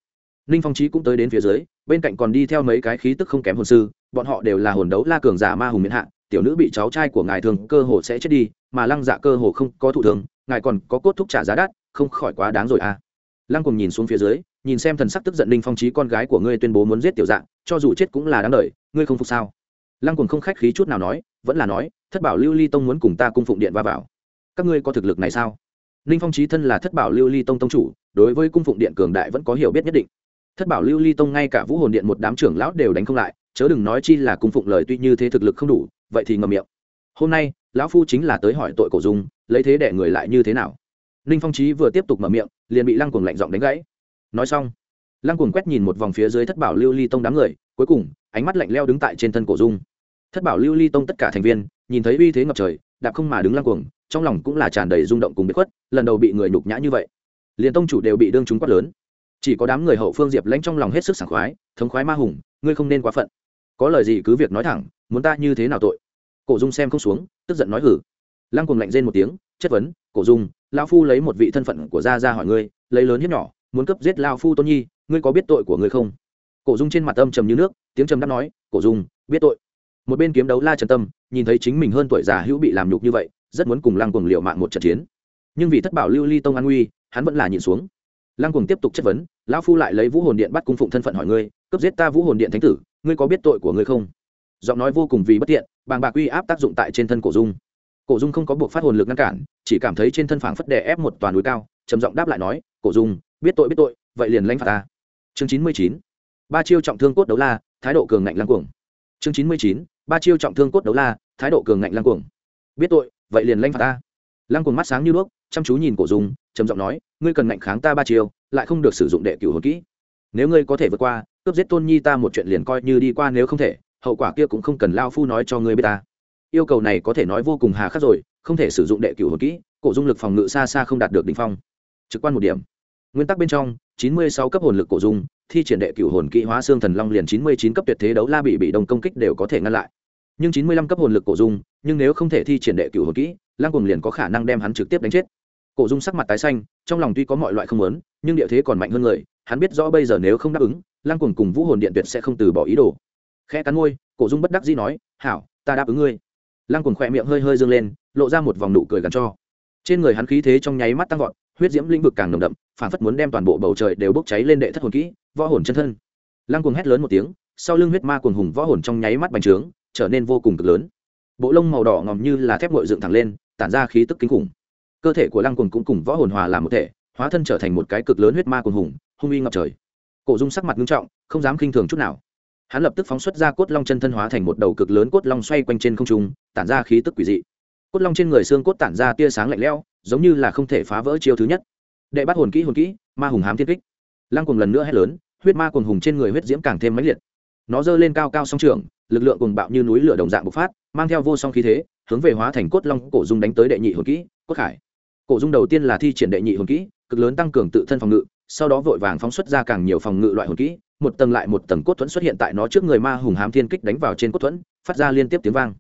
ninh phong trí cũng tới đến phía dưới, bên cạnh còn đi theo mấy cái khí tức không kém hồn sư, bọn họ đều là hồn đấu la cường giả ma hùng miễn hạ, tiểu nữ bị cháu trai của ngài thường cơ hồ sẽ chết đi, mà lăng dạ cơ hồ không có thụ thường ngài còn có cốt thúc trả giá đắt, không khỏi quá đáng rồi à. Lăng cùng nhìn xuống phía dưới, nhìn xem thần sắc tức giận ninh phong trí con gái của ngươi tuyên bố muốn giết tiểu dạng, cho dù chết cũng là đáng đời, ngươi không phục sao? Lăng cùng không khách khí chút nào nói, vẫn là nói, thất bảo lưu ly tông muốn cùng ta cung phụng điện va vào. Các ngươi có thực lực này sao? Ninh phong trí thân là thất bảo lưu ly tông tông chủ, đối với cung phụng điện cường đại vẫn có hiểu biết nhất định. Thất bảo lưu ly tông ngay cả vũ hồn điện một đám trưởng lão đều đánh không lại, chớ đừng nói chi là cung phụng lời tuy như thế thực lực không đủ, vậy thì ngầm miệng. Hôm nay, lão phu chính là tới hỏi tội cổ dung, lấy thế để người lại như thế nào? Ninh phong trí vừa tiếp tục mở miệng, liền bị lăng cuồng lạnh giọng đánh gãy. Nói xong, lăng cuồng quét nhìn một vòng phía dưới thất bảo lưu ly tông đám người, cuối cùng, ánh mắt lạnh leo đứng tại trên thân cổ dung. Thất bảo lưu ly tông tất cả thành viên, nhìn thấy uy thế ngập trời đạp không mà đứng lăng cuồng, trong lòng cũng là tràn đầy rung động cùng bị khuất, lần đầu bị người nhục nhã như vậy, liền tông chủ đều bị đương chúng quát lớn. Chỉ có đám người hậu phương diệp lãnh trong lòng hết sức sảng khoái, thống khoái ma hùng, ngươi không nên quá phận. Có lời gì cứ việc nói thẳng, muốn ta như thế nào tội? Cổ dung xem không xuống, tức giận nói hử lăng cùng lạnh rên một tiếng, chất vấn, cổ dung lao phu lấy một vị thân phận của gia ra hỏi ngươi, lấy lớn hiếp nhỏ, muốn cấp giết lao phu tôn nhi, ngươi có biết tội của ngươi không? Cổ dung trên mặt âm trầm như nước, tiếng trầm đáp nói, cổ dung, biết tội một bên kiếm đấu la trần tâm, nhìn thấy chính mình hơn tuổi già hữu bị làm nhục như vậy, rất muốn cùng lăng cuồng liệu mạng một trận chiến. Nhưng vì thất bảo lưu ly tông an nguy, hắn vẫn là nhìn xuống. Lăng cuồng tiếp tục chất vấn, lão phu lại lấy vũ hồn điện bắt cung phụng thân phận hỏi ngươi, cướp giết ta vũ hồn điện thánh tử, ngươi có biết tội của ngươi không? Giọng nói vô cùng vì bất tiện, bàng bạc uy áp tác dụng tại trên thân cổ dung. Cổ dung không có buộc phát hồn lực ngăn cản, chỉ cảm thấy trên thân phảng phất đè ép một toàn núi cao, trầm giọng đáp lại nói, cổ dung, biết tội biết tội, vậy liền lãnh phạt ta. Chương chín mươi chín, ba chiêu trọng thương cốt đấu la, thái độ cường ngạnh lăng cuồng. Chương chín mươi chín ba chiêu trọng thương cốt đấu la, thái độ cường ngạnh lăng cuồng. Biết tội, vậy liền lanh phạt ta. Lăng cuồng mắt sáng như đuốc, chăm chú nhìn cổ dung, trầm giọng nói, ngươi cần ngạnh kháng ta ba chiêu, lại không được sử dụng đệ cửu hồn kỹ. Nếu ngươi có thể vượt qua, cướp giết tôn nhi ta một chuyện liền coi như đi qua nếu không thể, hậu quả kia cũng không cần lao phu nói cho ngươi biết ta. Yêu cầu này có thể nói vô cùng hà khắc rồi, không thể sử dụng đệ cửu hồn kỹ, cổ dung lực phòng ngự xa xa không đạt được đ ỉ n h phong. Trực quan một điểm nguyên tắc bên trong, chín mươi sáu cấp hồn lực cổ dung, thi triển đệ cửu hồn kỹ hóa xương thần long liền chín mươi chín cấp tuyệt thế đấu la bị bị đồng công kích đều có thể ngăn lại. Nhưng chín mươi lăm cấp hồn lực cổ dung, nhưng nếu không thể thi triển đệ cửu hồn kỹ lang cùng liền có khả năng đem hắn trực tiếp đánh chết. Cổ dung sắc mặt tái xanh, trong lòng tuy có mọi loại không lớn nhưng địa thế còn mạnh hơn người, hắn biết rõ bây giờ nếu không đáp ứng, lăng cùng cùng vũ hồn điện tuyệt sẽ không từ bỏ ý đồ. Khẽ cắn môi, cổ dung bất đắc dĩ nói, hảo, ta đáp ứng ngươi. Lăng cùng khỏe miệng hơi hơi dâng lên, lộ ra một vòng nụ cười gắn cho trên người hắn khí thế trong nháy mắt tăng vọt, huyết diễm lĩnh vực càng nồng đậm phản phất muốn đem toàn bộ bầu trời đều bốc cháy lên đệ thất hồn kỹ, võ hồn chân thân. Lăng cuồng hét lớn một tiếng, sau lưng huyết ma cuồng hùng võ hồn trong nháy mắt bành trướng, trở nên vô cùng cực lớn. Bộ lông màu đỏ ngòm như là thép ngội dựng thẳng lên, tản ra khí tức kinh khủng. Cơ thể của lăng cuồng cũng cùng võ hồn hòa làm một thể, hóa thân trở thành một cái cực lớn huyết ma cuồng hùng, hung uy ngập trời. Cổ dung sắc mặt nghiêm trọng, không dám khinh thường chút nào. Hắn lập tức phóng xuất ra cốt long chân thân hóa thành một đầu cực lớn cốt long xoay quanh trên không trung, tản ra khí tức quỷ dị cốt long trên người xương cốt tản ra tia sáng lạnh lẽo, giống như là không thể phá vỡ chiêu thứ nhất. Đệ bắt hồn kỹ hồn kỹ, ma hùng hám thiên kích. Lăng cùng lần nữa hét lớn, huyết ma cuồng hùng trên người huyết diễm càng thêm mãnh liệt. Nó giơ lên cao cao song trường lực lượng cùng bạo như núi lửa đồng dạng bộc phát, mang theo vô song khí thế, hướng về hóa thành cốt long cổ dung đánh tới đệ nhị hồn kỹ, cốt khải. Cổ dung đầu tiên là thi triển đệ nhị hồn kỹ, cực lớn tăng cường tự thân phòng ngự, sau đó vội vàng phóng xuất ra càng nhiều phòng ngự loại hồn kỹ, một tầng lại một tầng cốt thuẫn xuất hiện tại nó trước người ma hùng hám thiên kích đánh vào trên cốt thuẫn, phát ra liên tiếp tiếng vang.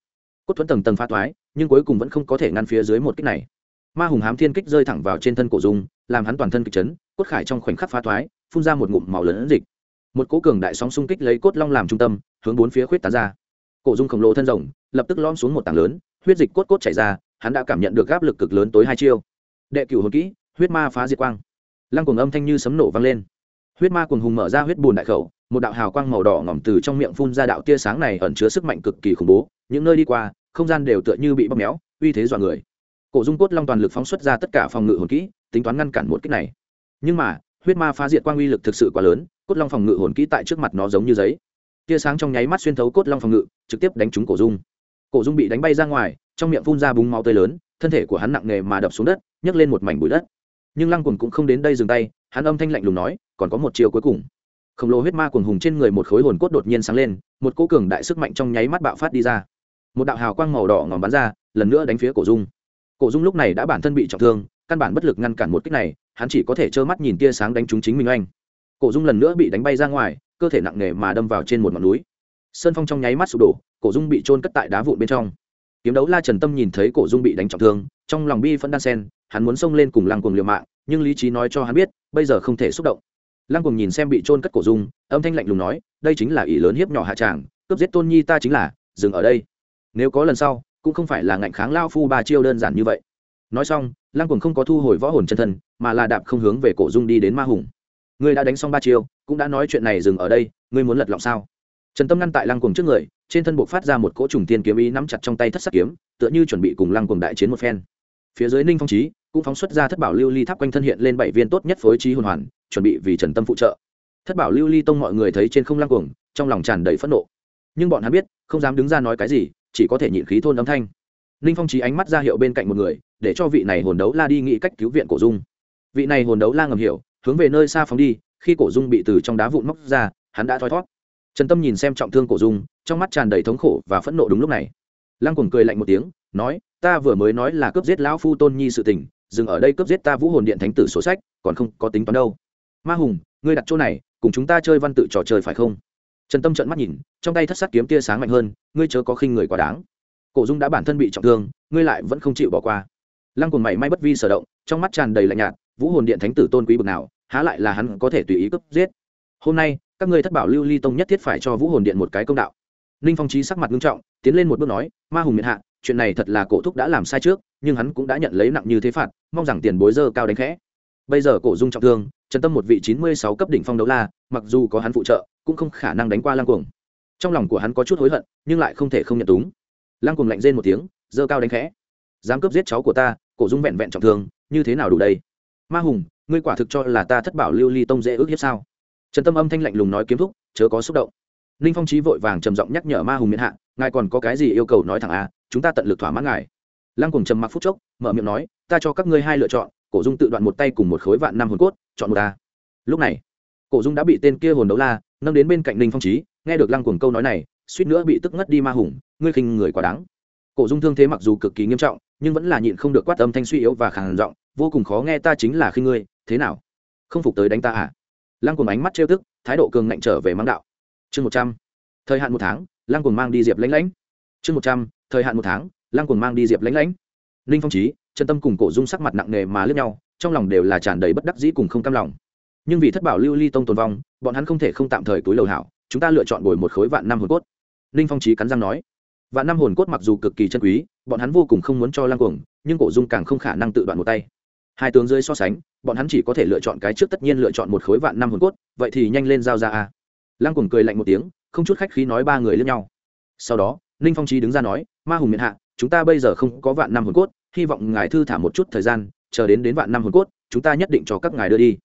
Cốt thuẫn tầng tầng pha toái nhưng cuối cùng vẫn không có thể ngăn phía dưới một kích này. Ma hùng hám thiên kích rơi thẳng vào trên thân cổ dung, làm hắn toàn thân kịch chấn, cốt khải trong khoảnh khắc phá thoái, phun ra một ngụm màu lớn dịch. Một cố cường đại sóng xung kích lấy cốt long làm trung tâm, hướng bốn phía khuyết tán ra. Cổ dung khổng lồ thân rồng, lập tức lom xuống một tảng lớn, huyết dịch cốt cốt chảy ra, hắn đã cảm nhận được áp lực cực lớn tối hai chiêu. Đệ cửu hồn kỹ, huyết ma phá diệt quang. Lăng cuồng âm thanh như sấm nổ vang lên. Huyết ma cuồng hùng mở ra huyết bùn đại khẩu, một đạo hào quang màu đỏ ngỏm từ trong miệng phun ra đạo tia sáng này ẩn chứa sức mạnh cực kỳ khủng bố, những nơi đi qua không gian đều tựa như bị bóp méo, uy thế dọa người. Cổ dung cốt long toàn lực phóng xuất ra tất cả phòng ngự hồn kỹ, tính toán ngăn cản một kích này. Nhưng mà, huyết ma phá diệt quang uy lực thực sự quá lớn, cốt long phòng ngự hồn kỹ tại trước mặt nó giống như giấy. Tia sáng trong nháy mắt xuyên thấu cốt long phòng ngự, trực tiếp đánh trúng cổ dung. Cổ dung bị đánh bay ra ngoài, trong miệng phun ra búng máu tươi lớn, thân thể của hắn nặng nề mà đập xuống đất, nhấc lên một mảnh bụi đất. Nhưng lăng quần cũng không đến đây dừng tay, hắn âm thanh lạnh lùng nói, còn có một chiều cuối cùng. Khổng lồ huyết ma cuồng hùng trên người một khối hồn cốt đột nhiên sáng lên, một cỗ cường đại sức mạnh trong nháy mắt bạo phát đi ra một đạo hào quang màu đỏ ngòm bắn ra, lần nữa đánh phía cổ dung. Cổ dung lúc này đã bản thân bị trọng thương, căn bản bất lực ngăn cản một kích này, hắn chỉ có thể trơ mắt nhìn tia sáng đánh trúng chính mình oanh. Cổ dung lần nữa bị đánh bay ra ngoài, cơ thể nặng nề mà đâm vào trên một ngọn núi. Sơn phong trong nháy mắt sụp đổ, cổ dung bị trôn cất tại đá vụn bên trong. Kiếm đấu la trần tâm nhìn thấy cổ dung bị đánh trọng thương, trong lòng bi phân đan sen hắn muốn xông lên cùng lăng cuồng liều mạng, nhưng lý trí nói cho hắn biết, bây giờ không thể xúc động. Lăng cuồng nhìn xem bị trôn cất cổ dung, âm thanh lạnh lùng nói, đây chính là ỷ lớn hiếp nhỏ hạ tràng, cướp giết tôn nhi ta chính là, dừng ở đây nếu có lần sau, cũng không phải là ngạnh kháng lao phu ba chiêu đơn giản như vậy. Nói xong, lăng cuồng không có thu hồi võ hồn chân thân, mà là đạp không hướng về cổ dung đi đến ma hùng. Ngươi đã đánh xong ba chiêu, cũng đã nói chuyện này dừng ở đây, ngươi muốn lật lọng sao? Trần tâm ngăn tại lăng cuồng trước người, trên thân buộc phát ra một cỗ trùng tiên kiếm ý nắm chặt trong tay thất sắc kiếm, tựa như chuẩn bị cùng lăng cuồng đại chiến một phen. Phía dưới ninh phong trí cũng phóng xuất ra thất bảo lưu ly tháp quanh thân hiện lên bảy viên tốt nhất phối trí hồn hoàn, chuẩn bị vì trần tâm phụ trợ. Thất bảo lưu ly tông mọi người thấy trên không lăng cuồng, trong lòng tràn đầy phẫn nộ. Nhưng bọn hắn biết, không dám đứng ra nói cái gì chỉ có thể nhịn khí thôn âm thanh. Ninh phong trí ánh mắt ra hiệu bên cạnh một người, để cho vị này hồn đấu la đi nghĩ cách cứu viện cổ dung. Vị này hồn đấu la ngầm hiểu, hướng về nơi xa phóng đi, khi cổ dung bị từ trong đá vụn móc ra, hắn đã thoi thót trần tâm nhìn xem trọng thương cổ dung, trong mắt tràn đầy thống khổ và phẫn nộ đúng lúc này. Lăng cuồng cười lạnh một tiếng, nói, ta vừa mới nói là cướp giết lão phu tôn nhi sự tình, dừng ở đây cướp giết ta vũ hồn điện thánh tử sổ sách, còn không có tính toán đâu. Ma hùng, ngươi đặt chỗ này, cùng chúng ta chơi văn tự trò chơi phải không? Trần tâm trận mắt nhìn, trong tay thất sát kiếm tia sáng mạnh hơn, ngươi chớ có khinh người quá đáng. Cổ dung đã bản thân bị trọng thương, ngươi lại vẫn không chịu bỏ qua. Lăng cùng mảy may bất vi sở động, trong mắt tràn đầy lạnh nhạt, vũ hồn điện thánh tử tôn quý bực nào, há lại là hắn có thể tùy ý cướp giết. Hôm nay, các ngươi thất bảo lưu ly tông nhất thiết phải cho vũ hồn điện một cái công đạo. Ninh phong trí sắc mặt nghiêm trọng, tiến lên một bước nói, ma hùng miệt hạ, chuyện này thật là cổ thúc đã làm sai trước, nhưng hắn cũng đã nhận lấy nặng như thế phạt, mong rằng tiền bối dơ cao đánh khẽ. Bây giờ cổ dung trọng thương, trần tâm một vị chín mươi sáu cấp đỉnh phong đấu la, mặc dù có hắn phụ trợ cũng không khả năng đánh qua lăng cuồng. Trong lòng của hắn có chút hối hận, nhưng lại không thể không nhận túng. Lăng cuồng lạnh rên một tiếng, giơ cao đánh khẽ. Dám cướp giết cháu của ta, cổ dung vẹn vẹn trọng thương, như thế nào đủ đây? Ma hùng, ngươi quả thực cho là ta thất bảo lưu ly tông dễ ước hiếp sao? Trần tâm âm thanh lạnh lùng nói kiếm thúc, chớ có xúc động. Ninh phong trí vội vàng trầm giọng nhắc nhở ma hùng miễn hạ, ngài còn có cái gì yêu cầu nói thẳng a chúng ta tận lực thỏa mãn ngài. Lăng cùng trầm mặc phút chốc, mở miệng nói, ta cho các ngươi hai lựa chọn, cổ dung tự đoạn một tay cùng một khối vạn năm hồn cốt, chọn một ta. Lúc này, cổ dung đã bị tên kia hồn đấu la nâng đến bên cạnh ninh phong trí nghe được lăng cuồng câu nói này, suýt nữa bị tức ngất đi ma hùng, ngươi khinh người quá đáng. Cổ dung thương thế mặc dù cực kỳ nghiêm trọng, nhưng vẫn là nhịn không được quát âm thanh suy yếu và khàn giọng, vô cùng khó nghe ta chính là khinh ngươi, thế nào? Không phục tới đánh ta à? Lăng cuồng ánh mắt trêu tức, thái độ cường ngạnh trở về mang đạo. Chương một trăm. Thời hạn một tháng, lăng cuồng mang đi diệp lãnh lãnh. Chương một trăm. Thời hạn một tháng, lăng cuồng mang đi diệp lãnh lãnh. Ninh phong trí chân tâm cùng cổ dung sắc mặt nặng nề mà lướt nhau, trong lòng đều là tràn đầy bất đắc dĩ cùng không cam lòng nhưng vì thất bảo lưu ly tông tồn vong, bọn hắn không thể không tạm thời túi lầu hảo, chúng ta lựa chọn bồi một khối vạn năm hồn cốt. Ninh phong trí cắn răng nói. Vạn năm hồn cốt mặc dù cực kỳ chân quý, bọn hắn vô cùng không muốn cho lăng cuồng, nhưng cổ dung càng không khả năng tự đoạn một tay. Hai tướng dưới so sánh, bọn hắn chỉ có thể lựa chọn cái trước tất nhiên lựa chọn một khối vạn năm hồn cốt, vậy thì nhanh lên giao ra a. Lăng cuồng cười lạnh một tiếng, không chút khách khí nói ba người lẫn nhau. Sau đó ninh phong trí đứng ra nói, ma hùng miền hạ, chúng ta bây giờ không có vạn năm hồn cốt, hy vọng ngài thư thả một chút thời gian, chờ đến đến vạn năm hồn cốt, chúng ta nhất định cho các ngài đưa đi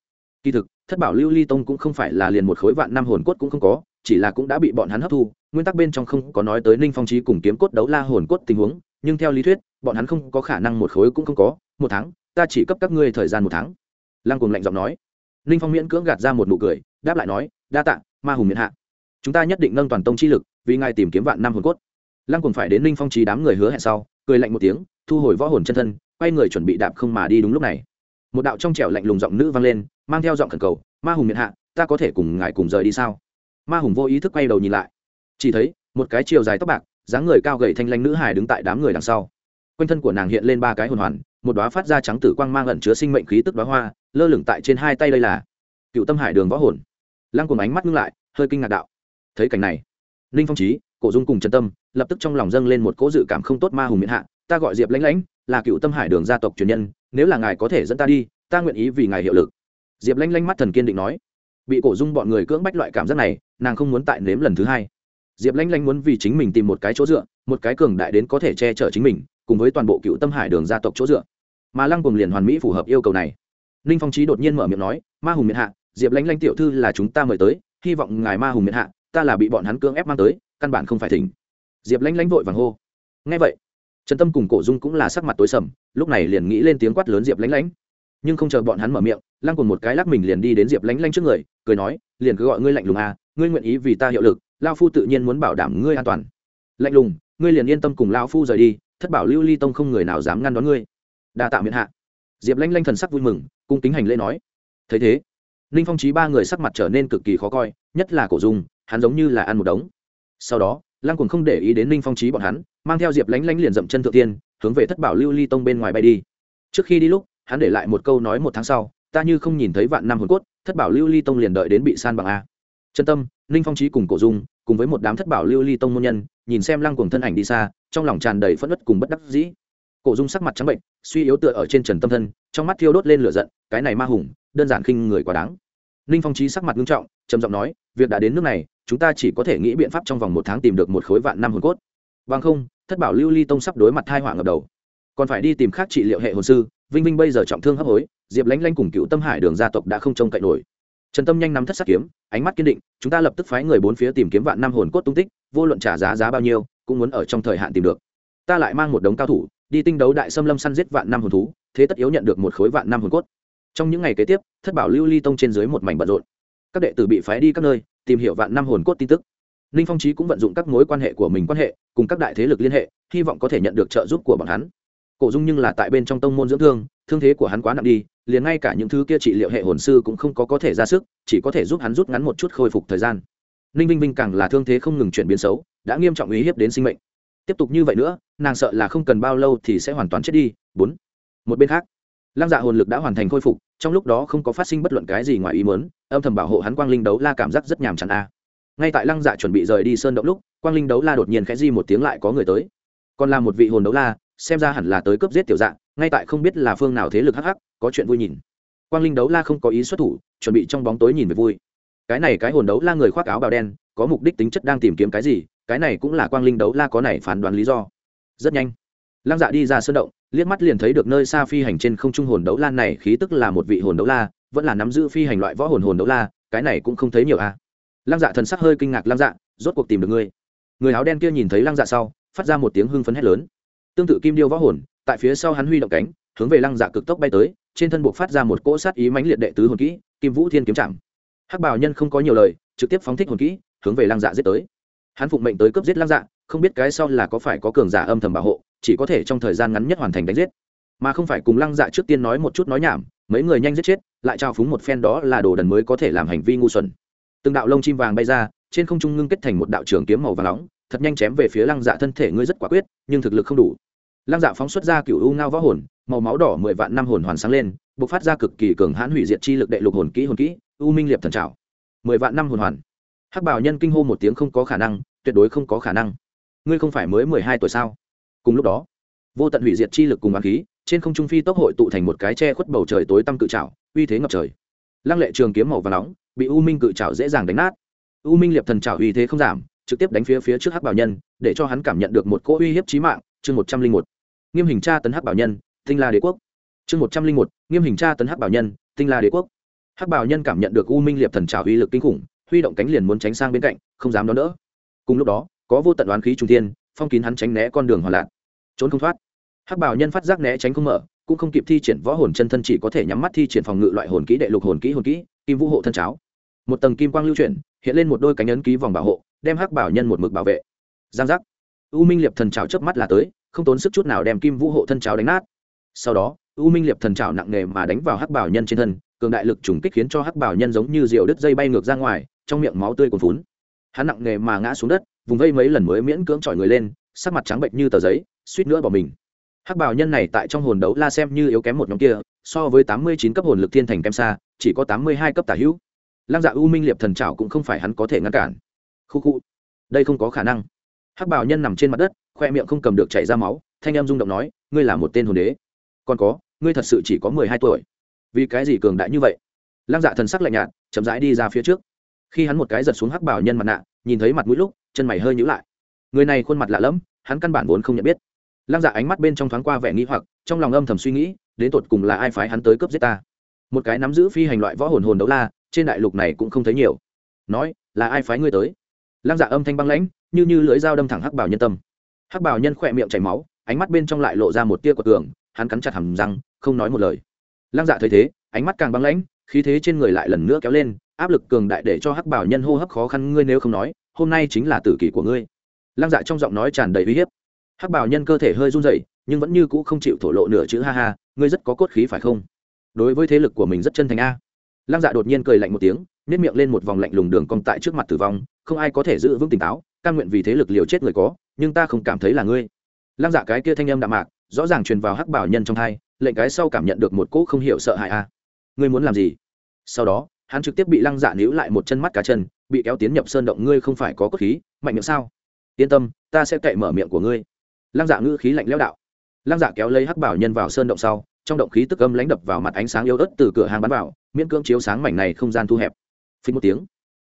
kỳ thực, thất bảo lưu ly tông cũng không phải là liền một khối vạn năm hồn cốt cũng không có, chỉ là cũng đã bị bọn hắn hấp thu. Nguyên tắc bên trong không có nói tới ninh phong trí cùng kiếm cốt đấu la hồn cốt tình huống, nhưng theo lý thuyết, bọn hắn không có khả năng một khối cũng không có. Một tháng, ta chỉ cấp các ngươi thời gian một tháng. Lăng cùng lạnh giọng nói. Ninh phong miễn cưỡng gạt ra một nụ cười, đáp lại nói, đa tạ, ma hùng miễn hạ. Chúng ta nhất định nâng toàn tông chi lực, vì ngài tìm kiếm vạn năm hồn cốt. Lăng cùng phải đến ninh phong trí đám người hứa hẹn sau, cười lạnh một tiếng, thu hồi võ hồn chân thân, quay người chuẩn bị đạp không mà đi đúng lúc này. Một đạo trong trẻo lạnh lùng giọng nữ vang lên mang theo giọng khẩn cầu, ma hùng miễn hạ, ta có thể cùng ngài cùng rời đi sao? Ma hùng vô ý thức quay đầu nhìn lại. Chỉ thấy, một cái chiều dài tóc bạc, dáng người cao gầy thanh lanh nữ hài đứng tại đám người đằng sau. Quanh thân của nàng hiện lên ba cái hồn hoàn, một đoá phát ra trắng tử quang mang ẩn chứa sinh mệnh khí tức đoá hoa, lơ lửng tại trên hai tay đây là cựu tâm hải đường võ hồn. Lăng cùng ánh mắt ngưng lại, hơi kinh ngạc đạo thấy cảnh này, ninh phong trí cổ dung cùng trần tâm, lập tức trong lòng dâng lên một cỗ dự cảm không tốt ma hùng miễn hạ, ta gọi diệp lãnh lãnh, là cựu tâm hải đường gia tộc truyền nhân, nếu là ngài có thể dẫn ta đi, ta nguyện ý vì ngài hiệu lực diệp Lanh Lanh mắt thần kiên định nói, bị cổ dung bọn người cưỡng bách loại cảm giác này, nàng không muốn tại nếm lần thứ hai. Diệp Lanh Lanh muốn vì chính mình tìm một cái chỗ dựa, một cái cường đại đến có thể che chở chính mình, cùng với toàn bộ cựu tâm hải đường gia tộc chỗ dựa. Mà lăng cùng liền hoàn mỹ phù hợp yêu cầu này. Ninh phong trí đột nhiên mở miệng nói, ma hùng miệt hạ, diệp Lanh Lanh tiểu thư là chúng ta mời tới, hy vọng ngài ma hùng miệt hạ, ta là bị bọn hắn cưỡng ép mang tới, căn bản không phải thỉnh. Diệp Lanh Lanh vội vàng hô. Ngay vậy, trần tâm cùng cổ dung cũng là sắc mặt tối sầm, lúc này liền nghĩ lên tiếng quát lớn diệp Lanh Lanh nhưng không chờ bọn hắn mở miệng, lăng cùng một cái lắc mình liền đi đến diệp lánh lanh trước người, cười nói, liền cứ gọi ngươi lạnh lùng à ngươi nguyện ý vì ta hiệu lực lao phu tự nhiên muốn bảo đảm ngươi an toàn. Lạnh lùng, ngươi liền yên tâm cùng lao phu rời đi, thất bảo lưu ly tông không người nào dám ngăn đón ngươi. Đa tạ miệng hạ. Diệp lanh lanh thần sắc vui mừng, cung kính hành lễ nói. Thấy thế, ninh phong trí ba người sắc mặt trở nên cực kỳ khó coi, nhất là cổ dung, hắn giống như là ăn một đống. Sau đó, lăng cùng không để ý đến ninh phong trí bọn hắn, mang theo diệp lánh lánh liền dậm chân thượng tiên, hướng về thất bảo lưu ly tông bên ngoài bay đi. Trước khi đi lúc hắn để lại một câu nói một tháng sau, ta như không nhìn thấy vạn năm hồn cốt, thất bảo lưu ly tông liền đợi đến bị san bằng a. Chân tâm, ninh phong trí cùng cổ dung, cùng với một đám thất bảo lưu ly tông môn nhân, nhìn xem lăng cuồng thân ảnh đi xa, trong lòng tràn đầy phẫn nứt cùng bất đắc dĩ. Cổ dung sắc mặt trắng bệnh, suy yếu tựa ở trên trần tâm thân, trong mắt thiêu đốt lên lửa giận, cái này ma hùng, đơn giản khinh người quá đáng. Ninh phong trí sắc mặt nghiêm trọng, trầm giọng nói, việc đã đến nước này, chúng ta chỉ có thể nghĩ biện pháp trong vòng một tháng tìm được một khối vạn năm hồn cốt. Bằng không, thất bảo lưu ly tông sắp đối mặt thai hỏa ngập đầu. Còn phải đi tìm khác trị liệu hệ hồn sư vinh vinh bây giờ trọng thương hấp hối, diệp lánh lanh cùng cựu tâm hải đường gia tộc đã không trông cậy nổi. Trần tâm nhanh nắm thất sắc kiếm, ánh mắt kiên định, chúng ta lập tức phái người bốn phía tìm kiếm vạn năm hồn cốt tung tích, vô luận trả giá giá bao nhiêu, cũng muốn ở trong thời hạn tìm được. Ta lại mang một đống cao thủ, đi tinh đấu đại xâm lâm săn giết vạn năm hồn thú, thế tất yếu nhận được một khối vạn năm hồn cốt. Trong những ngày kế tiếp, thất bảo lưu ly tông trên dưới một mảnh bận rộn. Các đệ tử bị phái đi các nơi, tìm hiểu vạn năm hồn cốt tin tức. Ninh phong trí cũng vận dụng các mối quan hệ của mình quan hệ, cùng các đại thế lực liên hệ, hy vọng có thể nhận được trợ giúp của bọn hắn cổ dung nhưng là tại bên trong tông môn dưỡng thương thương thế của hắn quá nặng đi, liền ngay cả những thứ kia trị liệu hệ hồn sư cũng không có có thể ra sức, chỉ có thể giúp hắn rút ngắn một chút khôi phục thời gian. Ninh vinh vinh càng là thương thế không ngừng chuyển biến xấu, đã nghiêm trọng uy hiếp đến sinh mệnh. Tiếp tục như vậy nữa, nàng sợ là không cần bao lâu thì sẽ hoàn toàn chết đi. Bốn. Một bên khác, lăng dạ hồn lực đã hoàn thành khôi phục, trong lúc đó không có phát sinh bất luận cái gì ngoài ý mớn âm thầm bảo hộ hắn quang linh đấu la cảm giác rất nhàm chán a. Ngay tại lăng dạ chuẩn bị rời đi sơn động lúc, quang linh đấu la đột nhiên khẽ di một tiếng lại có người tới. Còn là một vị hồn đấu la xem ra hẳn là tới cướp giết tiểu dạ ngay tại không biết là phương nào thế lực hắc hắc, có chuyện vui nhìn. Quang linh đấu la không có ý xuất thủ, chuẩn bị trong bóng tối nhìn về vui. Cái này cái hồn đấu la người khoác áo bào đen, có mục đích tính chất đang tìm kiếm cái gì, cái này cũng là quang linh đấu la có này phán đoán lý do. Rất nhanh, lăng dạ đi ra sơn động, liếc mắt liền thấy được nơi xa phi hành trên không trung hồn đấu la này, khí tức là một vị hồn đấu la, vẫn là nắm giữ phi hành loại võ hồn hồn đấu la, cái này cũng không thấy nhiều a à. lăng dạ thần sắc hơi kinh ngạc, lăng dạ rốt cuộc tìm được ngươi. Người áo đen kia nhìn thấy lăng dạ sau, phát ra một tiếng hưng phấn hét lớn tương tự kim điêu võ hồn, tại phía sau hắn huy động cánh, hướng về lăng dạ cực tốc bay tới, trên thân buộc phát ra một cỗ sát ý mãnh liệt đệ tứ hồn kỹ, kim vũ thiên kiếm trạm hắc bảo nhân không có nhiều lời, trực tiếp phóng thích hồn kỹ, hướng về lăng dạ giết tới. Hắn phụng mệnh tới cướp giết lăng dạ không biết cái sau là có phải có cường giả âm thầm bảo hộ, chỉ có thể trong thời gian ngắn nhất hoàn thành đánh giết. Mà không phải cùng lăng dạ trước tiên nói một chút nói nhảm, mấy người nhanh giết chết, lại trao phúng một phen đó là đồ đần mới có thể làm hành vi ngu xuẩn. Từng đạo lông chim vàng bay ra, trên không trung ngưng kết thành một đạo trường kiếm màu vàng nóng, thật nhanh chém về phía lăng dạ thân thể, ngươi rất quả quyết, nhưng thực lực không đủ lăng dạ phóng xuất ra cựu u ngao võ hồn, màu máu đỏ mười vạn năm hồn hoàn sáng lên b ộ c phát ra cực kỳ cường hãn hủy diệt chi lực đệ lục hồn kỹ hồn kỹ, u minh liệp thần trào mười vạn năm hồn hoàn. Hắc bảo nhân kinh hô một tiếng không có khả năng, tuyệt đối không có khả năng. Ngươi không phải mới mười hai tuổi sao? Cùng lúc đó, vô tận hủy diệt chi lực cùng ám khí, trên không trung phi tốc hội tụ thành một cái che khuất bầu trời tối tăm cự trào uy thế ngập trời. Lăng lệ trường kiếm màu và nóng, bị u minh cự trào dễ dàng đánh nát. U minh liệp thần trào uy thế không giảm, trực tiếp đánh phía phía trước hắc bảo nhân, để cho hắn cảm nhận được một cỗ uy hiếp chí mạng. Chương một trăm linh một nghiêm hình tra tấn hắc bảo nhân, tinh la đế quốc. Chương một trăm linh một, nghiêm hình tra tấn hắc bảo nhân, tinh la đế quốc. Hắc bảo nhân cảm nhận được u minh liệp thần trào uy lực kinh khủng, huy động cánh liền muốn tránh sang bên cạnh, không dám đón đỡ. Cùng lúc đó, có vô tận đoán khí trung thiên, phong kín hắn tránh né con đường hoàn lạc. Trốn không thoát. Hắc bảo nhân phát giác né tránh không mở, cũng không kịp thi triển võ hồn chân thân chỉ có thể nhắm mắt thi triển phòng ngự loại hồn kỹ đệ lục hồn kỹ hồn kỹ, kim vũ hộ thân cháo. Một tầng kim quang lưu chuyển, hiện lên một đôi cánh ấn ký vòng bảo hộ, đem hắc bảo nhân một mực bảo vệ. Giang giác. U minh liệp thần trào chớp mắt là tới không tốn sức chút nào đem kim vũ hộ thân cháo đánh nát. Sau đó, u minh liệp thần trào nặng nề mà đánh vào hắc bảo nhân trên thân, cường đại lực trùng kích khiến cho hắc bảo nhân giống như rượu đứt dây bay ngược ra ngoài, trong miệng máu tươi còn phún hắn nặng nề mà ngã xuống đất, vùng vây mấy lần mới miễn cưỡng chọi người lên, sắc mặt trắng bệnh như tờ giấy, suýt nữa bỏ mình. Hắc bảo nhân này tại trong hồn đấu la xem như yếu kém một nhóm kia, so với tám mươi chín cấp hồn lực thiên thành kém xa, chỉ có tám mươi hai cấp tả hữu. Lăng dạ u minh liệp thần trảo cũng không phải hắn có thể ngăn cản. Khu khu. Đây không có khả năng hắc bảo nhân nằm trên mặt đất, khoe miệng không cầm được chảy ra máu, thanh em rung động nói, ngươi là một tên hồn đế. Còn có, ngươi thật sự chỉ có mười hai tuổi. Vì cái gì cường đại như vậy? Lăng dạ thần sắc lạnh nhạt, chậm rãi đi ra phía trước. Khi hắn một cái giật xuống hắc bảo nhân mặt nạ, nhìn thấy mặt mũi lúc, chân mày hơi nhữ lại. Người này khuôn mặt lạ lẫm, hắn căn bản vốn không nhận biết. Lăng dạ ánh mắt bên trong thoáng qua vẻ nghi hoặc, trong lòng âm thầm suy nghĩ, đến tột cùng là ai phái hắn tới cướp giết ta? Một cái nắm giữ phi hành loại võ hồn hồn đấu la, trên đại lục này cũng không thấy nhiều. Nói, là ai phái ngươi tới? Lăng dạ âm thanh băng lãnh như như lưỡi dao đâm thẳng hắc bảo nhân tâm. Hắc bảo nhân khỏe miệng chảy máu, ánh mắt bên trong lại lộ ra một tia của tường hắn cắn chặt hầm răng, không nói một lời. Lăng dạ thấy thế, ánh mắt càng băng lãnh, khí thế trên người lại lần nữa kéo lên, áp lực cường đại để cho hắc bảo nhân hô hấp khó khăn, ngươi nếu không nói, hôm nay chính là tử kỷ của ngươi. Lăng dạ trong giọng nói tràn đầy uy hiếp. Hắc bảo nhân cơ thể hơi run rẩy, nhưng vẫn như cũ không chịu thổ lộ nửa chữ ha ha, ngươi rất có cốt khí phải không? Đối với thế lực của mình rất chân thành a. Lăng dạ đột nhiên cười lạnh một tiếng nếp miệng lên một vòng lạnh lùng đường cong tại trước mặt tử vong, không ai có thể giữ vững tỉnh táo căn nguyện vì thế lực liều chết người có, nhưng ta không cảm thấy là ngươi. Lăng dạ cái kia thanh âm đạm mạc, rõ ràng truyền vào hắc bảo nhân trong thai, lệnh cái sau cảm nhận được một cỗ không hiểu sợ hãi a. À. Ngươi muốn làm gì? Sau đó, hắn trực tiếp bị lăng dạ níu lại một chân mắt cá chân, bị kéo tiến nhập sơn động, ngươi không phải có cốt khí, mạnh miệng sao? Yên tâm, ta sẽ cậy mở miệng của ngươi. Lăng dạ ngữ khí lạnh lẽo đạo. Lăng dạ kéo lấy hắc bảo nhân vào sơn động sau, trong động khí tức âm lãnh đập vào mặt ánh sáng yếu ớt từ cửa hàng bắn vào, miễn cưỡng chiếu sáng mảnh này không gian thu hẹp. Phí một tiếng,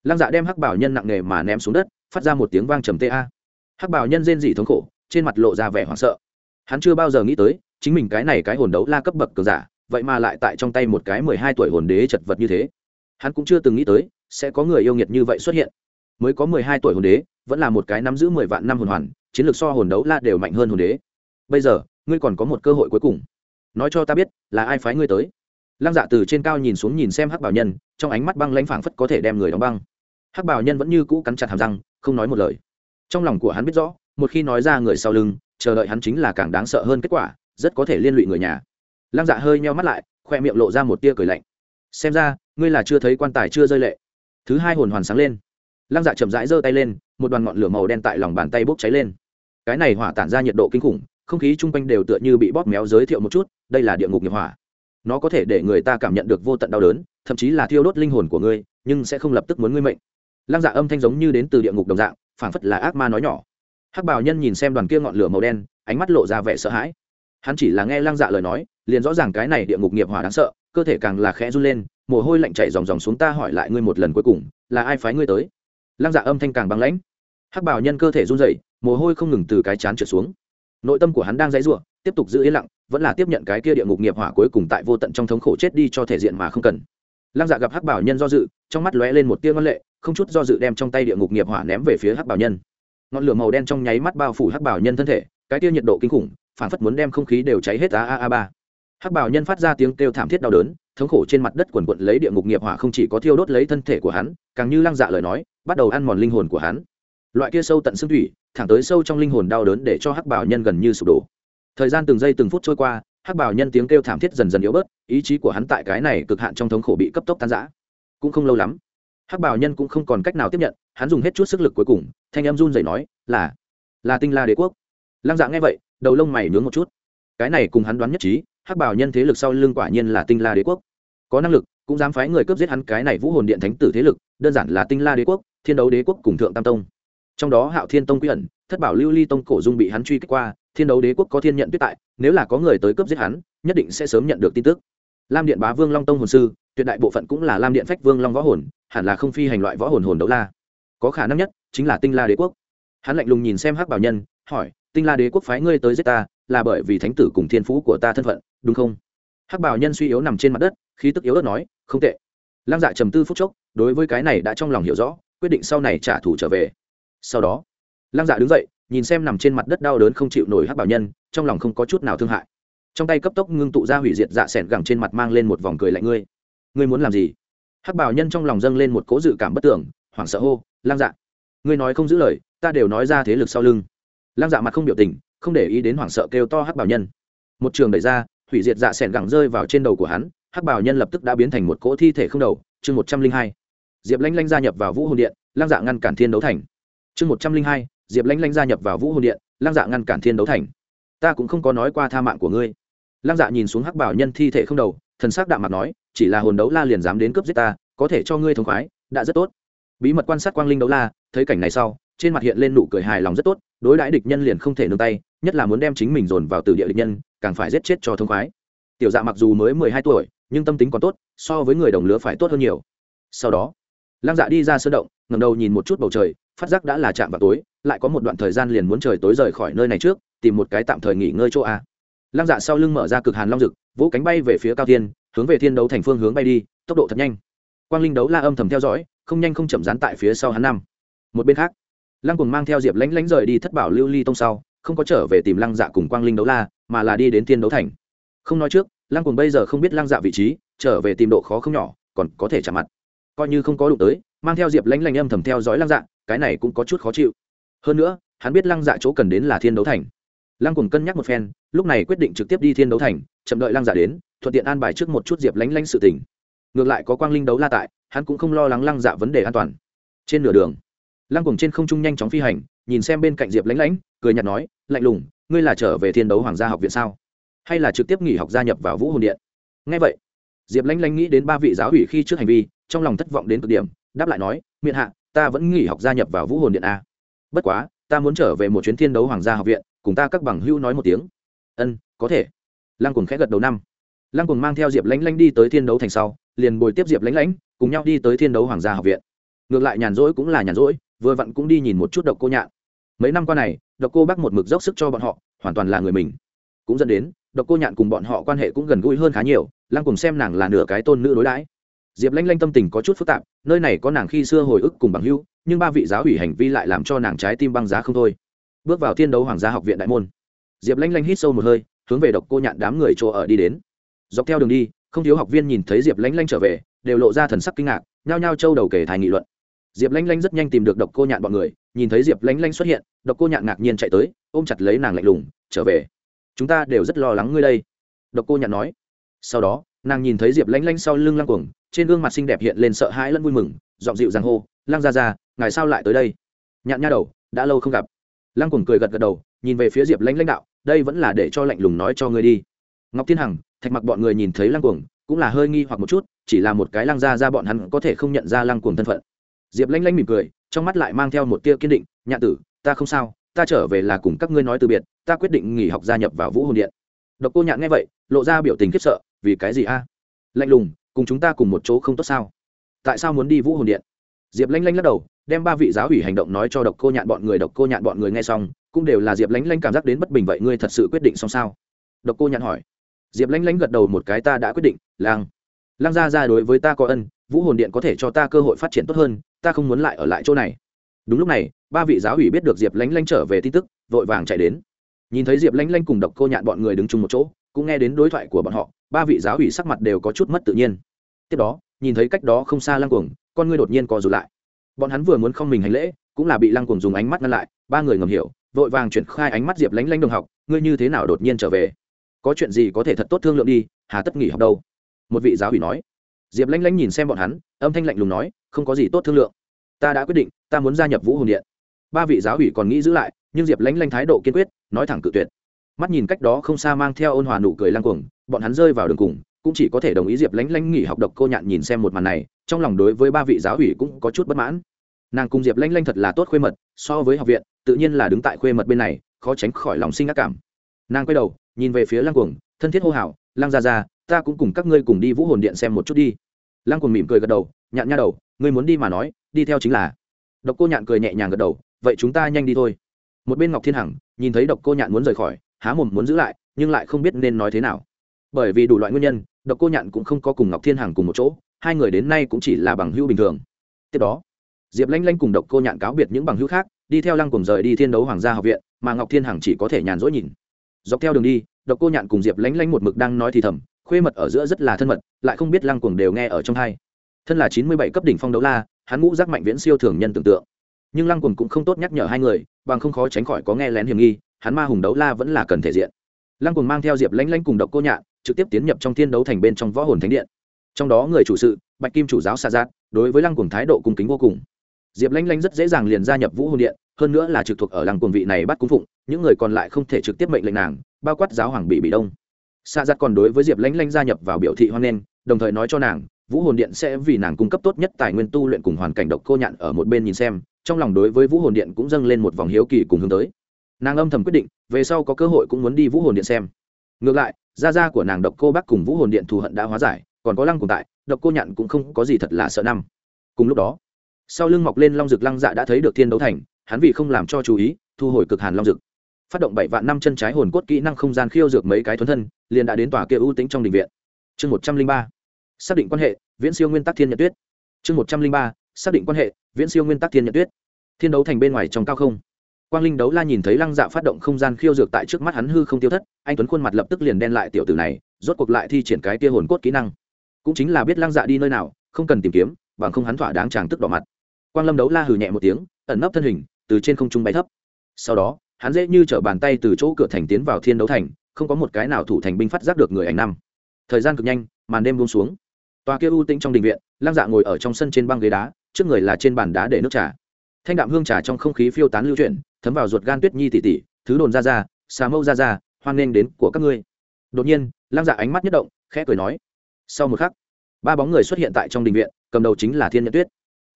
lăng dạ đem hắc bảo nhân nặng nề mà ném xuống đất phát ra một tiếng vang trầm ta hắc bảo nhân rên dỉ thống khổ, trên mặt lộ ra vẻ hoảng sợ. Hắn chưa bao giờ nghĩ tới, chính mình cái này cái hồn đấu la cấp bậc cường giả, vậy mà lại tại trong tay một cái mười hai tuổi hồn đế chật vật như thế. Hắn cũng chưa từng nghĩ tới, sẽ có người yêu nghiệt như vậy xuất hiện. Mới có mười hai tuổi hồn đế, vẫn là một cái nắm giữ mười vạn năm hồn hoàn, chiến lược so hồn đấu la đều mạnh hơn hồn đế. Bây giờ, ngươi còn có một cơ hội cuối cùng. Nói cho ta biết, là ai phái ngươi tới? Lăng dạ từ trên cao nhìn xuống nhìn xem hắc bảo nhân, trong ánh mắt băng lãnh phảng phất có thể đem người đóng băng. Hắc bảo nhân vẫn như cũ cắn chặt hàm răng không nói một lời. Trong lòng của hắn biết rõ, một khi nói ra người sau lưng, chờ đợi hắn chính là càng đáng sợ hơn kết quả, rất có thể liên lụy người nhà. Lăng dạ hơi nheo mắt lại, khoe miệng lộ ra một tia cười lạnh. Xem ra, ngươi là chưa thấy quan tài chưa rơi lệ. Thứ hai hồn hoàn sáng lên. Lăng dạ chậm rãi giơ tay lên, một đoàn ngọn lửa màu đen tại lòng bàn tay bốc cháy lên. Cái này hỏa tản ra nhiệt độ kinh khủng, không khí chung quanh đều tựa như bị bóp méo giới thiệu một chút, đây là địa ngục nghiệp hỏa. Nó có thể để người ta cảm nhận được vô tận đau đớn, thậm chí là thiêu đốt linh hồn của ngươi, nhưng sẽ không lập tức muốn ngươi mệnh lăng dạ âm thanh giống như đến từ địa ngục đồng dạng, phảng phất là ác ma nói nhỏ. Hắc bảo nhân nhìn xem đoàn kia ngọn lửa màu đen, ánh mắt lộ ra vẻ sợ hãi. Hắn chỉ là nghe lăng dạ lời nói, liền rõ ràng cái này địa ngục nghiệp hỏa đáng sợ, cơ thể càng là khẽ run lên, mồ hôi lạnh chảy dòng dòng xuống ta hỏi lại ngươi một lần cuối cùng, là ai phái ngươi tới? Lăng dạ âm thanh càng băng lãnh. Hắc bảo nhân cơ thể run rẩy, mồ hôi không ngừng từ cái chán trượt xuống. Nội tâm của hắn đang dãy ruộng tiếp tục giữ yên lặng, vẫn là tiếp nhận cái kia địa ngục nghiệp hỏa cuối cùng tại vô tận trong thống khổ chết đi cho thể diện mà không cần lăng dạ gặp hắc bảo nhân do dự, trong mắt lóe lên một tia ngân lệ, không chút do dự đem trong tay địa ngục nghiệp hỏa ném về phía hắc bảo nhân. Ngọn lửa màu đen trong nháy mắt bao phủ hắc bảo nhân thân thể, cái tia nhiệt độ kinh khủng, phản phất muốn đem không khí đều cháy hết a a a ba. Hắc bảo nhân phát ra tiếng kêu thảm thiết đau đớn, thống khổ trên mặt đất quần quận lấy địa ngục nghiệp hỏa không chỉ có thiêu đốt lấy thân thể của hắn, càng như lăng dạ lời nói, bắt đầu ăn mòn linh hồn của hắn. Loại kia sâu tận xương thủy, thẳng tới sâu trong linh hồn đau đớn để cho hắc bảo nhân gần như sụp đổ. Thời gian từng giây từng phút trôi qua hắc bảo nhân tiếng kêu thảm thiết dần dần yếu bớt, ý chí của hắn tại cái này cực hạn trong thống khổ bị cấp tốc tan giã cũng không lâu lắm, hắc bảo nhân cũng không còn cách nào tiếp nhận, hắn dùng hết chút sức lực cuối cùng, thanh em run dậy nói, là là tinh la đế quốc. Lăng dạ nghe vậy, đầu lông mày nướng một chút. Cái này cùng hắn đoán nhất trí, hắc bảo nhân thế lực sau lưng quả nhiên là tinh la đế quốc. Có năng lực, cũng dám phái người cướp giết hắn cái này vũ hồn điện thánh tử thế lực, đơn giản là tinh la đế quốc, thiên đấu đế quốc cùng thượng tam tông. Trong đó hạo thiên tông quy ẩn, thất bảo lưu ly tông cổ dung bị hắn truy kích qua thiên đấu đế quốc có thiên nhận tuyết tại, nếu là có người tới cướp giết hắn, nhất định sẽ sớm nhận được tin tức. Lam điện bá vương long tông hồn sư, tuyệt đại bộ phận cũng là lam điện phách vương long võ hồn, hẳn là không phi hành loại võ hồn hồn đấu la. Có khả năng nhất chính là tinh la đế quốc. Hắn lạnh lùng nhìn xem hắc bảo nhân, hỏi, tinh la đế quốc phái ngươi tới giết ta, là bởi vì thánh tử cùng thiên phú của ta thân phận, đúng không? Hắc bảo nhân suy yếu nằm trên mặt đất, khí tức yếu ớt nói, không tệ. Lam dạ trầm tư phút chốc, đối với cái này đã trong lòng hiểu rõ, quyết định sau này trả thù trở về. Sau đó lam dạ đứng dậy nhìn xem nằm trên mặt đất đau đớn không chịu nổi hắc bảo nhân, trong lòng không có chút nào thương hại. Trong tay cấp tốc ngưng tụ ra hủy diệt dạ s ẻ n gẳng trên mặt mang lên một vòng cười lạnh ngươi. Ngươi muốn làm gì? Hắc bảo nhân trong lòng dâng lên một cố dự cảm bất tưởng, hoảng sợ hô, Lang dạ ngươi nói không giữ lời, ta đều nói ra thế lực sau lưng. Lang dạ mặt không biểu tình, không để ý đến hoảng sợ kêu to hắc bảo nhân. Một trường đẩy ra, hủy diệt dạ s ẻ n gẳng rơi vào trên đầu của hắn, hắc bảo nhân lập tức đã biến thành một cỗ thi thể không đầu. Chương một trăm linh hai, diệp lanh lanh gia nhập vào vũ hồn điện, Lang dạ ngăn cản thiên đấu thành. Chương một trăm linh hai diệp lanh lanh gia nhập vào vũ hồn điện, lăng dạ ngăn cản thiên đấu thành. Ta cũng không có nói qua tha mạng của ngươi. Lăng dạ nhìn xuống hắc bảo nhân thi thể không đầu, thần s ắ c đạm mặt nói, chỉ là hồn đấu la liền dám đến cướp giết ta, có thể cho ngươi thống khoái, đã rất tốt. Bí mật quan sát quang linh đấu la, thấy cảnh này sau, trên mặt hiện lên nụ cười hài lòng rất tốt, đối đãi địch nhân liền không thể nương tay, nhất là muốn đem chính mình dồn vào từ địa địch nhân, càng phải giết chết cho thống khoái. Tiểu dạ mặc dù mới mười hai tuổi, nhưng tâm tính còn tốt, so với người đồng lứa phải tốt hơn nhiều. Sau đó lăng dạ đi ra sơ động ngầm đầu nhìn một chút bầu trời, phát giác đã là chạm vào tối, lại có một đoạn thời gian liền muốn trời tối rời khỏi nơi này trước, tìm một cái tạm thời nghỉ ngơi chỗ a. Lăng dạ sau lưng mở ra cực hàn long rực vỗ cánh bay về phía cao thiên, hướng về thiên đấu thành phương hướng bay đi, tốc độ thật nhanh. Quang linh đấu la âm thầm theo dõi, không nhanh không chậm dán tại phía sau hắn năm. Một bên khác, lăng cùng mang theo diệp lánh lánh rời đi thất bảo lưu ly tông sau, không có trở về tìm lăng dạ cùng quang linh đấu la, mà là đi đến thiên đấu thành. Không nói trước, lăng cùng bây giờ không biết lăng dạ vị trí, trở về tìm độ khó không nhỏ, còn có thể chạm mặt coi như không có đụng tới mang theo diệp lãnh lãnh âm thầm theo dõi lăng dạ cái này cũng có chút khó chịu. Hơn nữa hắn biết lăng dạ chỗ cần đến là thiên đấu thành. Lăng cùng cân nhắc một phen lúc này quyết định trực tiếp đi thiên đấu thành chậm đợi lăng dạ đến thuận tiện an bài trước một chút diệp lãnh lãnh sự tình. Ngược lại có quang linh đấu la tại hắn cũng không lo lắng lăng dạ vấn đề an toàn. Trên nửa đường lăng cùng trên không trung nhanh chóng phi hành nhìn xem bên cạnh diệp lãnh lãnh, cười nhạt nói lạnh lùng ngươi là trở về thiên đấu hoàng gia học viện sao? Hay là trực tiếp nghỉ học gia nhập vào vũ hồn điện? Ngay vậy diệp lãnh lãnh nghĩ đến ba vị giáo ủy khi trước hành vi trong lòng thất vọng đến cực điểm, đáp lại nói miệng hạ, ta vẫn nghỉ học gia nhập vào vũ hồn điện a. Bất quá, ta muốn trở về một chuyến thiên đấu hoàng gia học viện, cùng ta các bằng hữu nói một tiếng. Ân, có thể. Lăng cùng khẽ gật đầu năm. Lăng cùng mang theo diệp lánh lánh đi tới thiên đấu thành sau, liền bồi tiếp diệp lánh lánh cùng nhau đi tới thiên đấu hoàng gia học viện. Ngược lại nhàn rỗi cũng là nhàn rỗi, vừa vặn cũng đi nhìn một chút độc cô nhạn. Mấy năm qua này, độc cô bác một mực dốc sức cho bọn họ, hoàn toàn là người mình. Cũng dẫn đến, độc cô nhạn cùng bọn họ quan hệ cũng gần gũi hơn khá nhiều, lăng cùng xem nàng là nửa cái tôn nữ đối đãi diệp lanh lanh tâm tình có chút phức tạp, nơi này có nàng khi xưa hồi ức cùng bằng hưu nhưng ba vị giáo ủy hành vi lại làm cho nàng trái tim băng giá không thôi. Bước vào thiên đấu hoàng gia học viện đại môn, diệp lanh lanh hít sâu một hơi, hướng về độc cô nhạn đám người chỗ ở đi đến. Dọc theo đường đi, không thiếu học viên nhìn thấy diệp lanh lanh trở về, đều lộ ra thần sắc kinh ngạc, nhao nhao trâu đầu kể thai nghị luận. Diệp lanh lanh rất nhanh tìm được độc cô nhạn bọn người, nhìn thấy diệp lanh lanh xuất hiện, độc cô nhạn ngạc nhiên chạy tới, ôm chặt lấy nàng lạnh lùng, trở về. Chúng ta đều rất lo lắng ngươi đây. Độc cô nhạn nói. Sau đó nàng nhìn thấy diệp lanh lanh sau lưng lăng cuồng, trên gương mặt xinh đẹp hiện lên sợ hãi lẫn vui mừng dọn dịu giang hô, lăng ra ra ngài sao lại tới đây? Nhạn nha đầu, đã lâu không gặp. Lăng cuồng cười gật gật đầu, nhìn về phía diệp lanh lãnh đạo, đây vẫn là để cho lạnh lùng nói cho ngươi đi. Ngọc thiên hằng, thạch mặc bọn người nhìn thấy lăng cuồng, cũng là hơi nghi hoặc một chút, chỉ là một cái lăng ra ra bọn hắn có thể không nhận ra lăng cuồng thân phận. Diệp lanh lanh mỉm cười, trong mắt lại mang theo một tia kiên định, nhạn tử, ta không sao, ta trở về là cùng các ngươi nói từ biệt, ta quyết định nghỉ học gia nhập vào vũ hồn điện. Độc cô nhạn nghe vậy, lộ ra biểu tình khiếp sợ vì cái gì a? Lạnh lùng, cùng chúng ta cùng một chỗ không tốt sao? Tại sao muốn đi vũ hồn điện? Diệp lanh lanh lắc đầu, đem ba vị giáo ủy hành động nói cho độc cô nhạn bọn người, độc cô nhạn bọn người nghe xong, cũng đều là diệp lanh lanh cảm giác đến bất bình vậy ngươi thật sự quyết định xong sao? Độc cô nhạn hỏi. Diệp lanh lanh gật đầu một cái, ta đã quyết định, lang. Lang ra ra đối với ta có ân, vũ hồn điện có thể cho ta cơ hội phát triển tốt hơn, ta không muốn lại ở lại chỗ này. Đúng lúc này, ba vị giáo ủy biết được diệp lanh lanh trở về tin tức, vội vàng chạy đến. Nhìn thấy diệp lanh lanh cùng độc cô nhạn bọn người đứng chung một chỗ cũng nghe đến đối thoại của bọn họ, ba vị giáo ủy sắc mặt đều có chút mất tự nhiên. Tiếp đó, nhìn thấy cách đó không xa lăng cuồng, con ngươi đột nhiên co rụt lại. Bọn hắn vừa muốn không mình hành lễ, cũng là bị lăng cuồng dùng ánh mắt ngăn lại, ba người ngầm hiểu, vội vàng chuyển khai ánh mắt diệp lánh lánh đồng học, ngươi như thế nào đột nhiên trở về? Có chuyện gì có thể thật tốt thương lượng đi, hà tất nghỉ học đâu? Một vị giáo ủy nói. Diệp lánh lánh nhìn xem bọn hắn, âm thanh lạnh lùng nói, không có gì tốt thương lượng. Ta đã quyết định, ta muốn gia nhập vũ hồn điện. Ba vị giáo ủy còn nghĩ giữ lại, nhưng diệp lánh lánh thái độ kiên quyết, nói thẳng cự tuyệt mắt nhìn cách đó không xa mang theo ôn hòa nụ cười lăng cuồng, bọn hắn rơi vào đường cùng, cũng chỉ có thể đồng ý diệp lánh lánh nghỉ học độc cô nhạn nhìn xem một màn này, trong lòng đối với ba vị giáo ủy cũng có chút bất mãn. Nàng cùng diệp lanh lanh thật là tốt khuê mật, so với học viện, tự nhiên là đứng tại khuê mật bên này, khó tránh khỏi lòng sinh ác cảm. Nàng quay đầu, nhìn về phía lăng cuồng, thân thiết hô hào, lăng ra ra ta cũng cùng các ngươi cùng đi vũ hồn điện xem một chút đi. Lăng cuồng mỉm cười gật đầu, nhạn nha đầu, ngươi muốn đi mà nói, đi theo chính là. Độc cô nhạn cười nhẹ nhàng gật đầu, vậy chúng ta nhanh đi thôi. Một bên ngọc thiên hằng nhìn thấy độc cô nhạn muốn rời khỏi há mồm muốn giữ lại, nhưng lại không biết nên nói thế nào. Bởi vì đủ loại nguyên nhân, độc cô nhạn cũng không có cùng ngọc thiên hằng cùng một chỗ, hai người đến nay cũng chỉ là bằng hữu bình thường. Tiếp đó, diệp lanh lanh cùng độc cô nhạn cáo biệt những bằng hữu khác, đi theo lăng cùng rời đi thiên đấu hoàng gia học viện, mà ngọc thiên hằng chỉ có thể nhàn rỗi nhìn. Dọc theo đường đi, độc cô nhạn cùng diệp lanh lanh một mực đang nói thì thầm, khuê mật ở giữa rất là thân mật, lại không biết lăng cuồng đều nghe ở trong hai. Thân là chín mươi bảy cấp đỉnh phong đấu la, hắn ngũ giác mạnh viễn siêu thường nhân tưởng tượng. Nhưng lăng cuồng cũng không tốt nhắc nhở hai người, bằng không khó tránh khỏi có nghe lén hiểm nghi hắn ma hùng đấu la vẫn là cần thể diện. Lăng cuồng mang theo diệp lanh lanh cùng độc cô nhạn, trực tiếp tiến nhập trong thiên đấu thành bên trong võ hồn thánh điện. Trong đó người chủ sự, bạch kim chủ giáo xa giác, đối với lăng cuồng thái độ cung kính vô cùng. Diệp lanh lanh rất dễ dàng liền gia nhập vũ hồn điện, hơn nữa là trực thuộc ở lăng cuồng vị này bắt cung phụng, những người còn lại không thể trực tiếp mệnh lệnh nàng, bao quát giáo hoàng bị bị đông. Xa Giác còn đối với diệp lanh lanh gia nhập vào biểu thị hoan nghênh, đồng thời nói cho nàng, vũ hồn điện sẽ vì nàng cung cấp tốt nhất tài nguyên tu luyện cùng hoàn cảnh độc cô nhạn ở một bên nhìn xem, trong lòng đối với vũ hồn điện cũng dâng lên một vòng hiếu kỳ cùng hướng tới nàng âm thầm quyết định, về sau có cơ hội cũng muốn đi vũ hồn điện xem. Ngược lại, gia gia của nàng độc cô bác cùng vũ hồn điện thù hận đã hóa giải, còn có lăng cùng tại, độc cô nhạn cũng không có gì thật là sợ năm. Cùng lúc đó, sau lưng mọc lên long rực lăng dạ đã thấy được thiên đấu thành, hắn vì không làm cho chú ý, thu hồi cực hàn long rực phát động bảy vạn năm chân trái hồn cốt kỹ năng không gian khiêu dược mấy cái thuấn thân, liền đã đến tòa kia ưu tính trong đình viện. Chương một trăm linh ba, xác định quan hệ, viễn siêu nguyên tắc thiên nhật tuyết. Chương một trăm linh ba, xác định quan hệ, viễn siêu nguyên tắc thiên nhật tuyết. Thiên đấu thành bên ngoài trong cao không quang linh đấu la nhìn thấy lăng dạ phát động không gian khiêu dược tại trước mắt hắn hư không tiêu thất, anh tuấn khuôn mặt lập tức liền đen lại tiểu tử này, rốt cuộc lại thi triển cái tia hồn cốt kỹ năng. Cũng chính là biết lăng dạ đi nơi nào, không cần tìm kiếm, bằng không hắn thỏa đáng chàng tức đỏ mặt. Quang lâm đấu la hừ nhẹ một tiếng, ẩn nấp thân hình, từ trên không trung bay thấp. Sau đó, hắn dễ như t bàn tay từ chỗ cửa thành tiến vào thiên đấu thành, không có một cái nào thủ thành binh phát giác được người ảnh năm. Thời gian cực nhanh, màn đêm buông xuống. Tòa kia u tĩnh trong đình viện, lăng dạ ngồi ở trong sân trên băng ghế đá, trước người là trên bàn đá để nước trà thanh đạm hương trà trong không khí phiêu tán lưu chuyển, thấm vào ruột gan tuyết nhi tỉ tỉ, thứ đồn ra ra, xà mâu ra ra, hoan nghênh đến của các ngươi. Đột nhiên, lăng dạ ánh mắt nhất động, khẽ cười nói, sau một khắc, ba bóng người xuất hiện tại trong đình viện, cầm đầu chính là thiên nhật tuyết.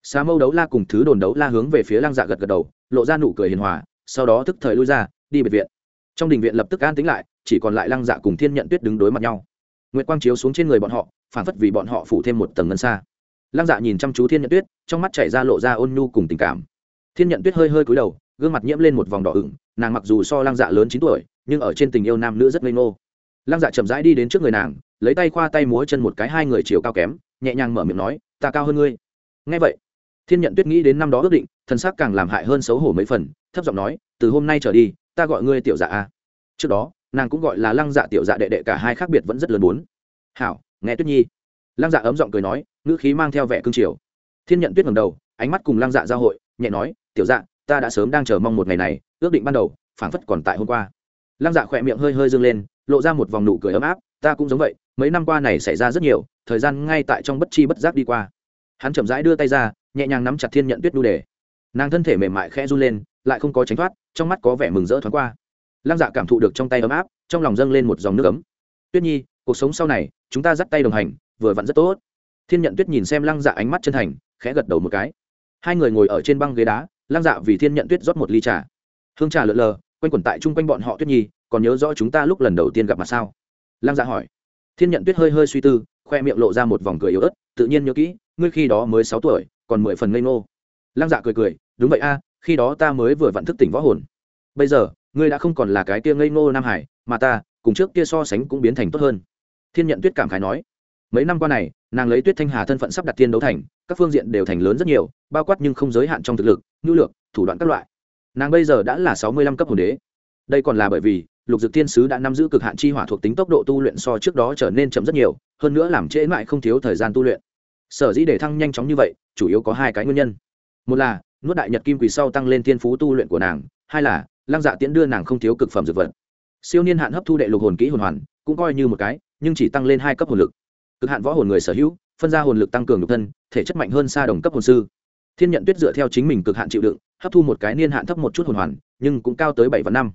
Xà mâu đấu la cùng thứ đồn đấu la hướng về phía lăng dạ gật gật đầu, lộ ra nụ cười hiền hòa, sau đó thức thời lui ra, đi biệt viện. Trong đình viện lập tức an tính lại, chỉ còn lại lăng dạ cùng thiên nhận tuyết đứng đối mặt nhau. Nguyệt quang chiếu xuống trên người bọn họ, phản phất vì bọn họ phủ thêm một tầng ngân xa. Lăng dạ nhìn chăm chú thiên nhận tuyết, trong mắt chảy ra lộ ra ôn nhu cùng tình cảm thiên nhận tuyết hơi hơi cúi đầu, gương mặt nhiễm lên một vòng đỏ ửng, nàng mặc dù so lăng dạ lớn chín tuổi, nhưng ở trên tình yêu nam nữ rất ngây ngô. Lăng dạ chậm rãi đi đến trước người nàng, lấy tay khoa tay múa chân một cái hai người chiều cao kém, nhẹ nhàng mở miệng nói, ta cao hơn ngươi. Ngay vậy, thiên nhận tuyết nghĩ đến năm đó ước định thân xác càng làm hại hơn xấu hổ mấy phần, thấp giọng nói, từ hôm nay trở đi, ta gọi ngươi tiểu dạ a. Trước đó, nàng cũng gọi là lăng dạ tiểu dạ đệ đệ, cả hai khác biệt vẫn rất lớn bốn. Hảo, nghe tuyết nhi. Lăng dạ ấm giọng cười nói, ngữ khí mang theo vẻ cương triều thiên nhận tuyết ngầm đầu, ánh mắt cùng lăng dạ giao hội nhẹ nói, tiểu dạ ta đã sớm đang chờ mong một ngày này, ước định ban đầu, phảng phất còn tại hôm qua. Lăng dạ khỏe miệng hơi hơi dâng lên, lộ ra một vòng nụ cười ấm áp, ta cũng giống vậy, mấy năm qua này xảy ra rất nhiều, thời gian ngay tại trong bất chi bất giác đi qua. Hắn chậm rãi đưa tay ra, nhẹ nhàng nắm chặt thiên nhận tuyết đu đề nàng thân thể mềm mại khẽ run lên, lại không có tránh thoát, trong mắt có vẻ mừng rỡ thoáng qua. Lăng dạ cảm thụ được trong tay ấm áp, trong lòng dâng lên một dòng nước ấm. Tuyết nhi, cuộc sống sau này, chúng ta dắt tay đồng hành, vừa vặn rất tốt. Thiên nhận tuyết nhìn xem lăng dạ ánh mắt chân thành, khẽ gật đầu một cái hai người ngồi ở trên băng ghế đá, lăng dạ vì thiên nhận tuyết rót một ly trà. Hương trà lợn lờ, quanh quẩn tại chung quanh bọn họ tuyết nhi, còn nhớ rõ chúng ta lúc lần đầu tiên gặp mặt sao? Lăng dạ hỏi. Thiên nhận tuyết hơi hơi suy tư, khoe miệng lộ ra một vòng cười yếu ớt, tự nhiên nhớ kỹ, ngươi khi đó mới sáu tuổi, còn mười phần ngây ngô. Lăng dạ cười cười, đúng vậy a, khi đó ta mới vừa vặn thức tỉnh võ hồn. Bây giờ, ngươi đã không còn là cái kia ngây ngô nam hải, mà ta, cùng trước kia so sánh cũng biến thành tốt hơn. Thiên nhận tuyết cảm khái nói. Mấy năm qua này nàng lấy tuyết thanh hà thân phận sắp đặt thiên đấu thành, các phương diện đều thành lớn rất nhiều, bao quát nhưng không giới hạn trong thực lực, nhu lược thủ đoạn các loại. Nàng bây giờ đã là sáu mươi lăm cấp hồn đế. Đây còn là bởi vì, lục dực thiên sứ đã nắm giữ cực hạn chi hỏa thuộc tính tốc độ tu luyện so trước đó trở nên chậm rất nhiều, hơn nữa làm trễ mãi không thiếu thời gian tu luyện. Sở dĩ để thăng nhanh chóng như vậy, chủ yếu có hai cái nguyên nhân. Một là, nuốt đại nhật kim quỳ sau tăng lên thiên phú tu luyện của nàng, hai là, lăng dạ tiễn đưa nàng không thiếu cực phẩm dược vật. Siêu niên hạn hấp thu đệ lục hồn kỹ hồn hoàn, cũng coi như một cái, nhưng chỉ tăng lên hai cấp hồn lực cực hạn võ hồn người sở hữu, phân ra hồn lực tăng cường nhục thân, thể chất mạnh hơn xa đồng cấp hồn sư. Thiên nhận tuyết dựa theo chính mình cực hạn chịu đựng, hấp thu một cái niên hạn thấp một chút hồn hoàn, nhưng cũng cao tới bảy và năm.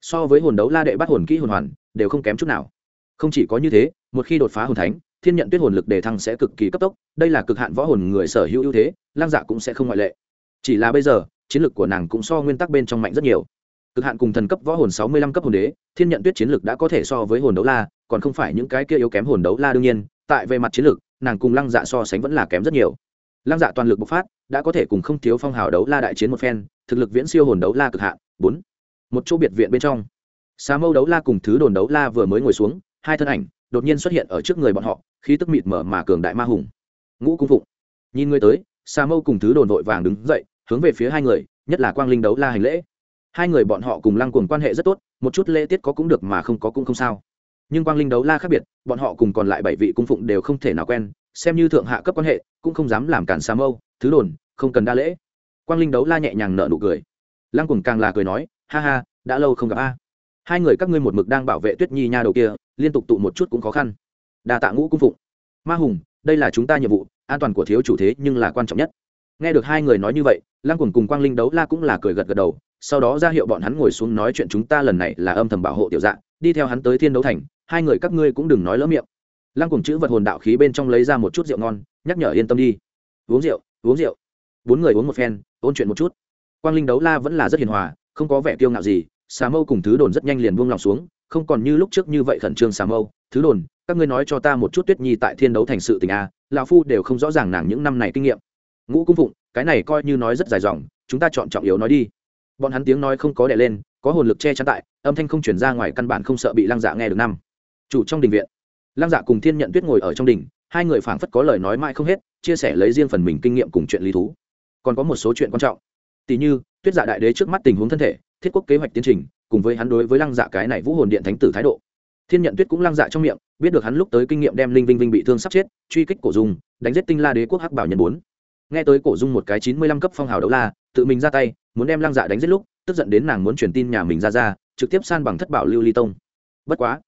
So với hồn đấu la đệ bắt hồn kỹ hồn hoàn, đều không kém chút nào. Không chỉ có như thế, một khi đột phá hồn thánh, thiên nhận tuyết hồn lực đề thăng sẽ cực kỳ cấp tốc, đây là cực hạn võ hồn người sở hữu ưu thế lang dạ cũng sẽ không ngoại lệ. Chỉ là bây giờ, chiến lực của nàng cũng so nguyên tắc bên trong mạnh rất nhiều. Cực hạn cùng thần cấp võ hồn sáu mươi lăm cấp hồn đế, thiên nhận tuyết chiến lực đã có thể so với hồn đấu la, còn không phải những cái kia yếu kém hồn đấu la đương nhiên tại về mặt chiến lược, nàng cùng lăng dạ so sánh vẫn là kém rất nhiều. Lăng dạ toàn lực bộc phát đã có thể cùng không thiếu phong hào đấu la đại chiến một phen thực lực viễn siêu hồn đấu la cực hạn bốn. Một chỗ biệt viện bên trong. Xà mâu đấu la cùng thứ đồn đấu la vừa mới ngồi xuống hai thân ảnh đột nhiên xuất hiện ở trước người bọn họ khí tức mịt mở mà cường đại ma hùng. Ngũ cung phụng. Nhìn người tới xà mâu cùng thứ đồn vội vàng đứng dậy hướng về phía hai người nhất là quang linh đấu la hành lễ. Hai người bọn họ cùng lăng cuồng quan hệ rất tốt một chút lễ tiết có cũng được mà không có cũng không sao nhưng quang linh đấu la khác biệt, bọn họ cùng còn lại bảy vị cung phụng đều không thể nào quen, xem như thượng hạ cấp quan hệ, cũng không dám làm cản xà mâu, thứ đồn, không cần đa lễ. Quang linh đấu la nhẹ nhàng nở nụ cười. Lăng cùng càng là cười nói, ha ha, đã lâu không gặp a. Hai người các ngươi một mực đang bảo vệ tuyết nhi nha đầu kia, liên tục tụ một chút cũng khó khăn. Đà tạ ngũ cung phụng. Ma hùng, đây là chúng ta nhiệm vụ, an toàn của thiếu chủ thế nhưng là quan trọng nhất. Nghe được hai người nói như vậy, lăng cùng cùng quang linh đấu la cũng là cười gật gật đầu, sau đó ra hiệu bọn hắn ngồi xuống nói chuyện chúng ta lần này là âm thầm bảo hộ tiểu dạng đi theo hắn tới thiên đấu thành hai người các ngươi cũng đừng nói lỡ miệng. Lăng cùng chữ vật hồn đạo khí bên trong lấy ra một chút rượu ngon, nhắc nhở yên tâm đi. Uống rượu uống rượu. Bốn người uống một phen, ôn chuyện một chút. Quang linh đấu la vẫn là rất hiền hòa, không có vẻ kiêu ngạo gì, xà mâu cùng thứ đồn rất nhanh liền buông lòng xuống, không còn như lúc trước như vậy khẩn trương xà mâu. Thứ đồn, các ngươi nói cho ta một chút tuyết nhi tại thiên đấu thành sự tình a, lão phu đều không rõ ràng nàng những năm này kinh nghiệm. Ngũ cung phụng, cái này coi như nói rất dài dòng, chúng ta chọn trọng yếu nói đi. Bọn hắn tiếng nói không có đè lên, có hồn lực che chắn tại, âm thanh không chuyển ra ngoài căn bản không sợ bị lăng dạ nghe được năm chủ trong đình viện. Lăng dạ cùng thiên nhận tuyết ngồi ở trong đình, hai người phảng phất có lời nói mãi không hết, chia sẻ lấy riêng phần mình kinh nghiệm cùng chuyện lý thú. Còn có một số chuyện quan trọng. Tỷ như, tuyết dạ đại đế trước mắt tình huống thân thể, thiết quốc kế hoạch tiến trình, cùng với hắn đối với lăng dạ cái này vũ hồn điện thánh tử thái độ. Thiên nhận tuyết cũng lăng dạ trong miệng, biết được hắn lúc tới kinh nghiệm đem linh vinh vinh bị thương sắp chết, truy kích cổ dung, đánh giết tinh la đế quốc hắc bảo nhân bốn. Nghe tới cổ dung một cái chín mươi lăm cấp phong hào đấu la, tự mình ra tay, muốn đem lăng dạ đánh giết lúc, tức giận đến nàng muốn truyền tin nhà mình ra ra, trực tiếp san bằng thất bảo lưu ly tông. Bất quá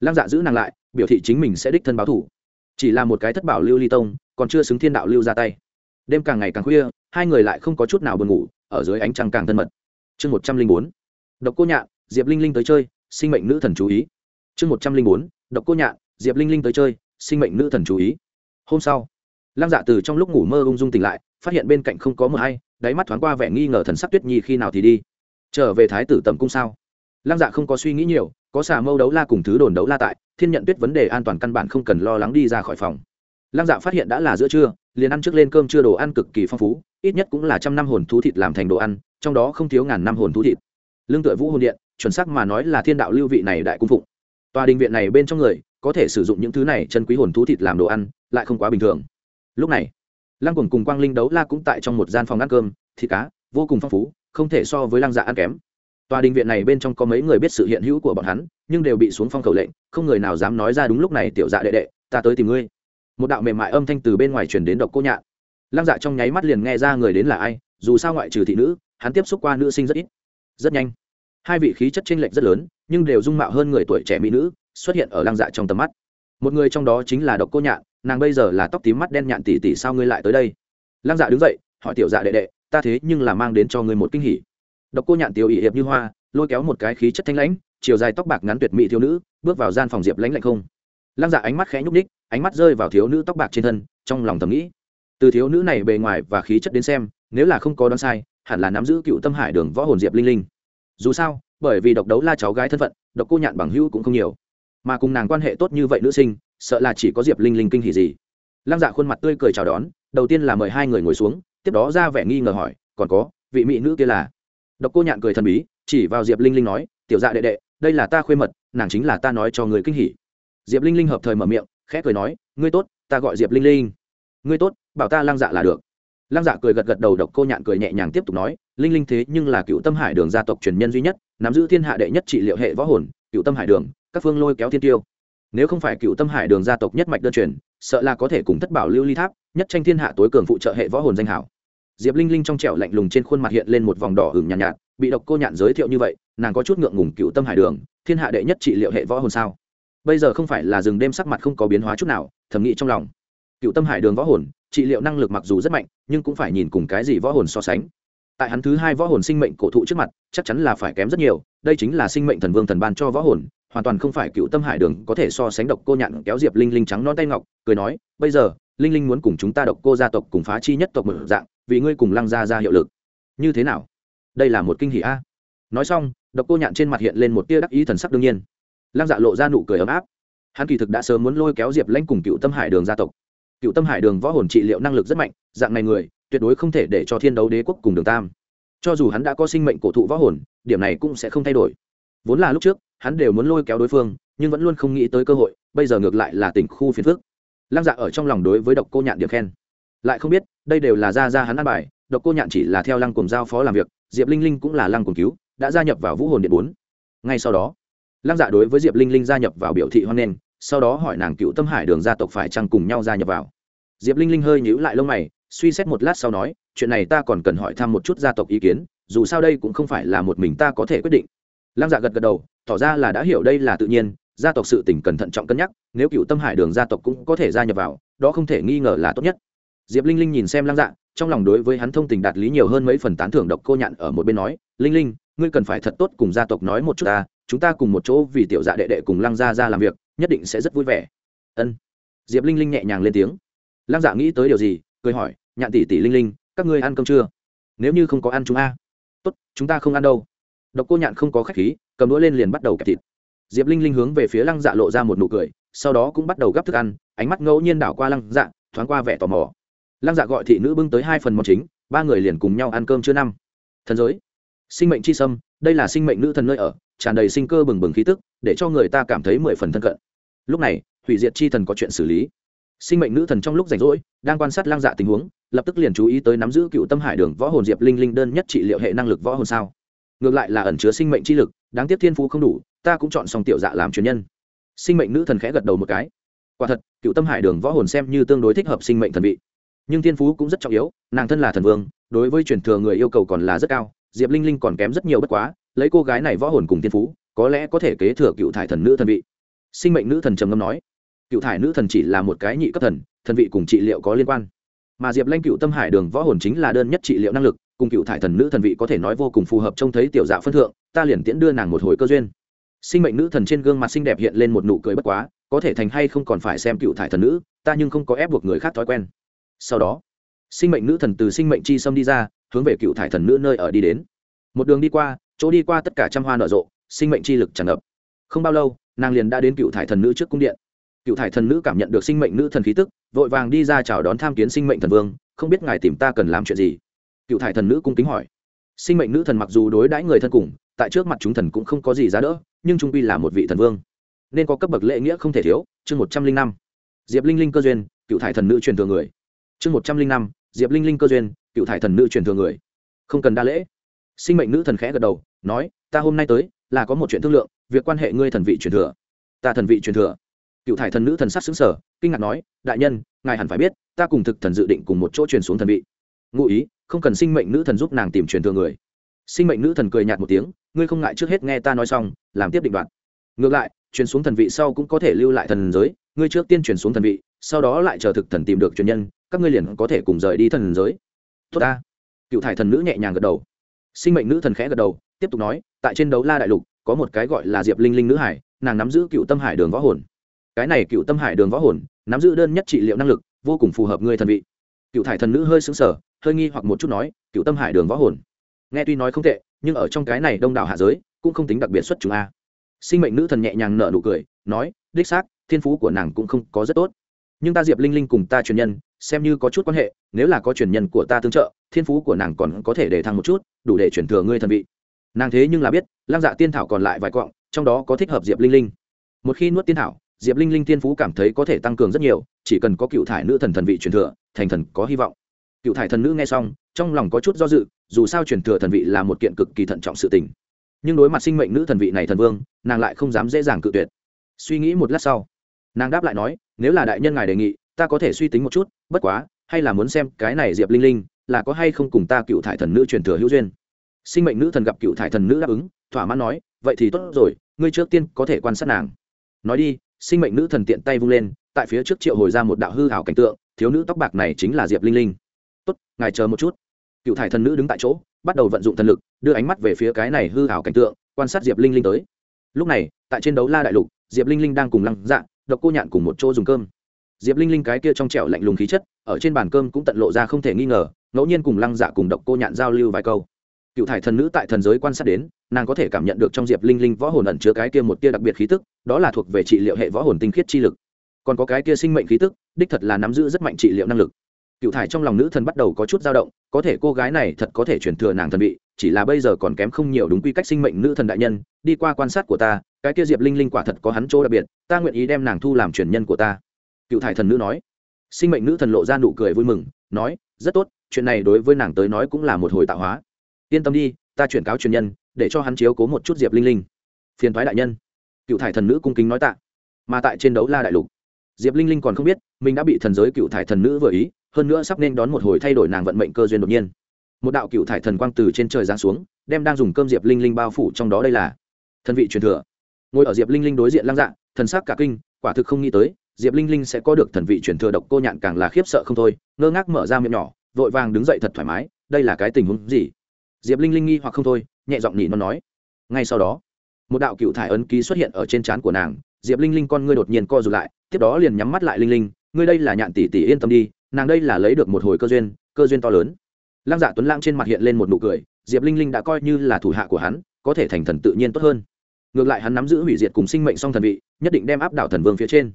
lăng dạ giữ nàng lại, biểu thị chính mình sẽ đích thân báo thủ. Chỉ là một cái thất bảo lưu ly tông, còn chưa xứng thiên đạo lưu ra tay. Đêm càng ngày càng khuya, hai người lại không có chút nào buồn ngủ, ở dưới ánh trăng càng thân mật. Chương một trăm linh bốn, độc cô nhạn, diệp linh linh tới chơi, sinh mệnh nữ thần chú ý. Chương một trăm linh bốn, độc cô nhạn, diệp linh linh tới chơi, sinh mệnh nữ thần chú ý. Hôm sau, lăng dạ từ trong lúc ngủ mơ ung dung tỉnh lại, phát hiện bên cạnh không có mờ hay, đáy mắt thoáng qua vẻ nghi ngờ thần sắc tuyết nhi khi nào thì đi. Trở về thái tử tầm cung sao? Lăng dạ không có suy nghĩ nhiều, có xà mâu đấu la cùng thứ đồn đấu la tại, thiên nhận tuyết vấn đề an toàn căn bản không cần lo lắng đi ra khỏi phòng. Lăng dạ phát hiện đã là giữa trưa, liền ăn trước lên cơm trưa đồ ăn cực kỳ phong phú, ít nhất cũng là trăm năm hồn thú thịt làm thành đồ ăn, trong đó không thiếu ngàn năm hồn thú thịt. Lương tựa vũ hồn điện, chuẩn xác mà nói là thiên đạo lưu vị này đại cung phụng. Tòa đình viện này bên trong người, có thể sử dụng những thứ này chân quý hồn thú thịt làm đồ ăn, lại không quá bình thường. Lúc này, lăng cùng cùng quang linh đấu la cũng tại trong một gian phòng ăn cơm, thịt cá, vô cùng phong phú, không thể so với lăng dạ ăn kém tòa đình viện này bên trong có mấy người biết sự hiện hữu của bọn hắn, nhưng đều bị xuống phong khẩu lệnh, không người nào dám nói ra đúng lúc này, tiểu dạ đệ đệ, ta tới tìm ngươi. Một đạo mềm mại âm thanh từ bên ngoài truyền đến độc cô nhạn. Lăng dạ trong nháy mắt liền nghe ra người đến là ai, dù sao ngoại trừ thị nữ, hắn tiếp xúc qua nữ sinh rất ít. Rất nhanh, hai vị khí chất chênh lệch rất lớn, nhưng đều dung mạo hơn người tuổi trẻ mỹ nữ, xuất hiện ở lăng dạ trong tầm mắt. Một người trong đó chính là độc cô nhạn, nàng bây giờ là tóc tím mắt đen nhạn tỉ tỉ sao ngươi lại tới đây? Lăng dạ đứng dậy, hỏi tiểu dạ đệ đệ, ta thế nhưng là mang đến cho ngươi một kinh hỉ độc cô nhạn tiểu ỷ hiệp như hoa, lôi kéo một cái khí chất thanh lãnh, chiều dài tóc bạc ngắn tuyệt mỹ thiếu nữ, bước vào gian phòng diệp lãnh lạnh không. Lăng dạ ánh mắt khẽ nhúc ních ánh mắt rơi vào thiếu nữ tóc bạc trên thân, trong lòng thầm nghĩ. Từ thiếu nữ này bề ngoài và khí chất đến xem, nếu là không có đoán sai, hẳn là nắm giữ cựu tâm hải đường võ hồn diệp linh linh. Dù sao, bởi vì độc đấu la cháu gái thân phận, độc cô nhạn bằng hữu cũng không nhiều. Mà cùng nàng quan hệ tốt như vậy nữ sinh, sợ là chỉ có diệp linh linh kinh hỉ gì. Lăng dạ khuôn mặt tươi cười chào đón, đầu tiên là mời hai người ngồi xuống, tiếp đó ra vẻ nghi ngờ hỏi, còn có, vị mỹ nữ kia là? Độc cô nhạn cười thần bí, chỉ vào diệp linh linh nói, tiểu dạ đệ đệ, đây là ta khuê mật, nàng chính là ta nói cho người kinh hỉ. Diệp linh linh hợp thời mở miệng, khẽ cười nói, ngươi tốt, ta gọi diệp linh linh. Ngươi tốt, bảo ta lăng dạ là được. Lăng dạ cười gật gật đầu, độc cô nhạn cười nhẹ nhàng tiếp tục nói, linh linh thế nhưng là cựu tâm hải đường gia tộc truyền nhân duy nhất, nắm giữ thiên hạ đệ nhất trị liệu hệ võ hồn, cựu tâm hải đường, các phương lôi kéo thiên tiêu. Nếu không phải cựu tâm hải đường gia tộc nhất mạch đơn truyền, sợ là có thể cùng thất bảo lưu ly tháp, nhất tranh thiên hạ tối cường phụ trợ hệ võ hồn danh hảo diệp linh linh trong trẻo lạnh lùng trên khuôn mặt hiện lên một vòng đỏ hừng nhàn nhạt, nhạt bị độc cô nhạn giới thiệu như vậy nàng có chút ngượng ngùng cựu tâm hải đường thiên hạ đệ nhất trị liệu hệ võ hồn sao? Bây giờ không phải là rừng đêm sắc mặt không có biến hóa chút nào thầm nghĩ trong lòng. Cựu tâm hải đường võ hồn trị liệu năng lực mặc dù rất mạnh nhưng cũng phải nhìn cùng cái gì võ hồn so sánh. Tại hắn thứ hai võ hồn sinh mệnh cổ thụ trước mặt chắc chắn là phải kém rất nhiều đây chính là sinh mệnh thần vương thần ban cho võ hồn hoàn toàn không phải cựu tâm hải đường có thể so sánh độc cô nhạn kéo diệp linh linh trắng non tay ngọc cười nói bây giờ linh linh muốn cùng chúng ta độc cô gia tộc cùng phá chi nhất tộc một dạng, vì ngươi cùng lăng gia ra hiệu lực. Như thế nào? Đây là một kinh hỷ a. Nói xong, độc cô nhạn trên mặt hiện lên một tia đắc ý thần sắc đương nhiên. Lăng dạ lộ ra nụ cười ấm áp. Hắn kỳ thực đã sớm muốn lôi kéo diệp lãnh cùng cựu tâm hải đường gia tộc. Cựu tâm hải đường võ hồn trị liệu năng lực rất mạnh, dạng này người, tuyệt đối không thể để cho thiên đấu đế quốc cùng đường tam. Cho dù hắn đã có sinh mệnh cổ thụ võ hồn, điểm này cũng sẽ không thay đổi. Vốn là lúc trước, hắn đều muốn lôi kéo đối phương, nhưng vẫn luôn không nghĩ tới cơ hội, bây giờ ngược lại là tỉnh khu phiền phước lăng dạ ở trong lòng đối với độc cô nhạn điểm khen. Lại không biết, đây đều là ra ra hắn ăn bài, độc cô nhạn chỉ là theo lăng cùng giao phó làm việc, diệp linh linh cũng là lăng cùng cứu, đã gia nhập vào vũ hồn điện bốn. Ngay sau đó, lăng dạ đối với diệp linh linh gia nhập vào biểu thị hoan nghênh, sau đó hỏi nàng cựu tâm hải đường gia tộc phải chăng cùng nhau gia nhập vào. Diệp linh linh hơi nhíu lại lông mày, suy xét một lát sau nói, chuyện này ta còn cần hỏi thăm một chút gia tộc ý kiến, dù sao đây cũng không phải là một mình ta có thể quyết định. Lăng dạ gật gật đầu, tỏ ra là đã hiểu đây là tự nhiên gia tộc sự tỉnh cần thận trọng cân nhắc, nếu cựu tâm hải đường gia tộc cũng có thể gia nhập vào, đó không thể nghi ngờ là tốt nhất. Diệp linh linh nhìn xem lăng dạ trong lòng đối với hắn thông tình đạt lý nhiều hơn mấy phần tán thưởng độc cô nhạn ở một bên nói, linh linh, ngươi cần phải thật tốt cùng gia tộc nói một chút ta, chúng ta cùng một chỗ vì tiểu dạ đệ đệ cùng lăng gia ra làm việc, nhất định sẽ rất vui vẻ. Ân. Diệp linh linh nhẹ nhàng lên tiếng. Lăng dạ nghĩ tới điều gì, cười hỏi, nhạn tỷ tỷ linh linh, các ngươi ăn cơm chưa? Nếu như không có ăn chúng a. Tốt, chúng ta không ăn đâu. Độc cô nhạn không có khách khí, cầm đũa lên liền bắt đầu kẹp thịt diệp linh linh hướng về phía lăng dạ lộ ra một nụ cười, sau đó cũng bắt đầu gắp thức ăn, ánh mắt ngẫu nhiên đảo qua lăng dạ thoáng qua vẻ tò mò. Lăng dạ gọi thị nữ bưng tới hai phần món chính, ba người liền cùng nhau ăn cơm chưa năm. Thần giới. Sinh mệnh chi sâm, đây là sinh mệnh nữ thần nơi ở, tràn đầy sinh cơ bừng bừng khí tức, để cho người ta cảm thấy mười phần thân cận. Lúc này, hủy diệt chi thần có chuyện xử lý. Sinh mệnh nữ thần trong lúc rảnh rỗi, đang quan sát lăng dạ tình huống, lập tức liền chú ý tới nắm giữ cựu tâm hải đường võ hồn diệp linh linh đơn nhất trị liệu hệ năng lực võ hồn sao. Ngược lại là ẩn chứa sinh mệnh chi lực đáng tiếc thiên phú không đủ, ta cũng chọn xong tiểu dạ làm truyền nhân. Sinh mệnh nữ thần khẽ gật đầu một cái. Quả thật, cựu tâm hải đường võ hồn xem như tương đối thích hợp sinh mệnh thần vị. Nhưng thiên phú cũng rất trọng yếu, nàng thân là thần vương, đối với truyền thừa người yêu cầu còn là rất cao, diệp linh linh còn kém rất nhiều bất quá, lấy cô gái này võ hồn cùng thiên phú, có lẽ có thể kế thừa cựu thải thần nữ thần vị. Sinh mệnh nữ thần trầm ngâm nói, cựu thải nữ thần chỉ là một cái nhị cấp thần thần vị cùng trị liệu có liên quan. Mà diệp lanh cựu tâm hải đường võ hồn chính là đơn nhất trị liệu năng lực cùng cựu thải thần nữ thần vị có thể nói vô cùng phù hợp trông thấy tiểu dạ phân thượng, ta liền tiễn đưa nàng một hồi cơ duyên. Sinh mệnh nữ thần trên gương mặt xinh đẹp hiện lên một nụ cười bất quá, có thể thành hay không còn phải xem cựu thải thần nữ, ta nhưng không có ép buộc người khác thói quen. Sau đó, sinh mệnh nữ thần từ sinh mệnh chi sâm đi ra, hướng về cựu thải thần nữ nơi ở đi đến. Một đường đi qua, chỗ đi qua tất cả trăm hoa nở rộ, sinh mệnh chi lực tràn ngập. Không bao lâu, nàng liền đã đến cựu thải thần nữ trước cung điện. Cựu thải thần nữ cảm nhận được sinh mệnh nữ thần khí tức, vội vàng đi ra chào đón tham kiến sinh mệnh thần vương, không biết ngài tìm ta cần làm chuyện gì cựu thải thần nữ cung kính hỏi. Sinh mệnh nữ thần mặc dù đối đãi người thân cùng, tại trước mặt chúng thần cũng không có gì giá đỡ, nhưng trung quy là một vị thần vương. Nên có cấp bậc lễ nghĩa không thể thiếu, chương một trăm linh năm. Diệp linh linh cơ duyên, cựu thải thần nữ truyền thừa người. Chương một trăm linh năm, diệp linh linh cơ duyên, cựu thải thần nữ truyền thừa người. Không cần đa lễ. Sinh mệnh nữ thần khẽ gật đầu, nói, ta hôm nay tới, là có một chuyện thương lượng, việc quan hệ ngươi thần vị truyền thừa. Ta thần vị truyền thừa. Cựu thải thần nữ thần sắc xứng sở kinh ngạc nói, đại nhân, ngài hẳn phải biết, ta cùng thực thần dự định cùng một chỗ truyền xuống thần vị ngụ ý, không cần sinh mệnh nữ thần giúp nàng tìm truyền thừa người. Sinh mệnh nữ thần cười nhạt một tiếng, ngươi không ngại trước hết nghe ta nói xong, làm tiếp định đoạn. Ngược lại, truyền xuống thần vị sau cũng có thể lưu lại thần giới, ngươi trước tiên truyền xuống thần vị, sau đó lại chờ thực thần tìm được truyền nhân, các ngươi liền có thể cùng rời đi thần giới. Tốt ta. Cựu thải thần nữ nhẹ nhàng gật đầu. Sinh mệnh nữ thần khẽ gật đầu, tiếp tục nói, tại trên đấu la đại lục, có một cái gọi là diệp linh linh nữ hải, nàng nắm giữ cựu tâm hải đường võ hồn. Cái này cựu tâm hải đường võ hồn, nắm giữ đơn nhất trị liệu năng lực, vô cùng phù hợp ngươi thần vị. Cựu thải thần nữ hơi xứng sở hơi nghi hoặc một chút nói cựu tâm hải đường võ hồn. Nghe tuy nói không tệ, nhưng ở trong cái này đông đảo hạ giới, cũng không tính đặc biệt xuất chúng a. Sinh mệnh nữ thần nhẹ nhàng nở nụ cười, nói, đích xác, thiên phú của nàng cũng không có rất tốt. Nhưng ta diệp linh linh cùng ta truyền nhân, xem như có chút quan hệ, nếu là có truyền nhân của ta tương trợ, thiên phú của nàng còn có thể để thăng một chút, đủ để chuyển thừa ngươi thần vị. Nàng thế nhưng là biết, lăng dạ tiên thảo còn lại vài quọng, trong đó có thích hợp diệp linh linh. Một khi nuốt tiên thảo, diệp linh linh thiên phú cảm thấy có thể tăng cường rất nhiều, chỉ cần có cựu thải nữ thần thần vị truyền thừa, thành thần có hy vọng cựu thải thần nữ nghe xong, trong lòng có chút do dự, dù sao truyền thừa thần vị là một kiện cực kỳ thận trọng sự tình. Nhưng đối mặt sinh mệnh nữ thần vị này thần vương, nàng lại không dám dễ dàng cự tuyệt. Suy nghĩ một lát sau, nàng đáp lại nói, nếu là đại nhân ngài đề nghị, ta có thể suy tính một chút, bất quá, hay là muốn xem cái này diệp linh linh, là có hay không cùng ta cựu thải thần nữ truyền thừa hữu duyên. Sinh mệnh nữ thần gặp cựu thải thần nữ đáp ứng, thỏa mãn nói, vậy thì tốt rồi, ngươi trước tiên có thể quan sát nàng. Nói đi, sinh mệnh nữ thần tiện tay vung lên, tại phía trước triệu hồi ra một đạo hư hảo cảnh tượng, thiếu nữ tóc bạc này chính là diệp linh linh tốt, ngài chờ một chút. Cựu thải thần nữ đứng tại chỗ, bắt đầu vận dụng thần lực, đưa ánh mắt về phía cái này hư hảo cảnh tượng, quan sát diệp linh linh tới. Lúc này, tại trên đấu la đại lục, diệp linh linh đang cùng lăng dạ độc cô nhạn cùng một chỗ dùng cơm. Diệp linh linh cái kia trong trẻo lạnh lùng khí chất, ở trên bàn cơm cũng tận lộ ra không thể nghi ngờ, ngẫu nhiên cùng lăng dạ cùng độc cô nhạn giao lưu vài câu. Cựu thải thần nữ tại thần giới quan sát đến, nàng có thể cảm nhận được trong diệp linh linh võ hồn ẩn chứa cái kia một tia đặc biệt khí tức, đó là thuộc về trị liệu hệ võ hồn tinh khiết chi lực. Còn có cái kia sinh mệnh khí tức, đích thật là nắm giữ rất mạnh trị liệu năng lực cựu thải trong lòng nữ thần bắt đầu có chút dao động, có thể cô gái này thật có thể chuyển thừa nàng thần vị, chỉ là bây giờ còn kém không nhiều đúng quy cách sinh mệnh nữ thần đại nhân, đi qua quan sát của ta, cái kia diệp linh linh quả thật có hắn chỗ đặc biệt, ta nguyện ý đem nàng thu làm truyền nhân của ta. Cựu thải thần nữ nói. Sinh mệnh nữ thần lộ ra nụ cười vui mừng, nói, rất tốt, chuyện này đối với nàng tới nói cũng là một hồi tạo hóa. Yên tâm đi, ta chuyển cáo truyền nhân, để cho hắn chiếu cố một chút diệp linh linh. Phiền thoái đại nhân. Cựu thải thần nữ cung kính nói tạ. Mà tại trên đấu la đại lục, diệp linh linh còn không biết, mình đã bị thần giới cựu thải thần nữ vừa ý hơn nữa sắp nên đón một hồi thay đổi nàng vận mệnh cơ duyên đột nhiên. Một đạo cựu thải thần quang từ trên trời giáng xuống, đem đang dùng cơm diệp linh linh bao phủ trong đó đây là thần vị truyền thừa. Ngồi ở diệp linh linh đối diện lăng dạ thần sắc cả kinh, quả thực không nghĩ tới, diệp linh linh sẽ có được thần vị truyền thừa độc cô nhạn càng là khiếp sợ không thôi, ngơ ngác mở ra miệng nhỏ, vội vàng đứng dậy thật thoải mái, đây là cái tình huống gì? Diệp linh linh nghi hoặc không thôi, nhẹ giọng nhị nó nói. Ngay sau đó, một đạo cựu thải ấn ký xuất hiện ở trên trán của nàng, diệp linh linh con ngươi đột nhiên co rụt lại, tiếp đó liền nhắm mắt lại linh linh, ngươi đây là nhạn tỷ tỷ yên tâm đi nàng đây là lấy được một hồi cơ duyên cơ duyên to lớn. Lăng dạ tuấn lang trên mặt hiện lên một nụ cười, diệp linh linh đã coi như là thủ hạ của hắn, có thể thành thần tự nhiên tốt hơn. Ngược lại hắn nắm giữ hủy diệt cùng sinh mệnh song thần vị, nhất định đem áp đảo thần vương phía trên.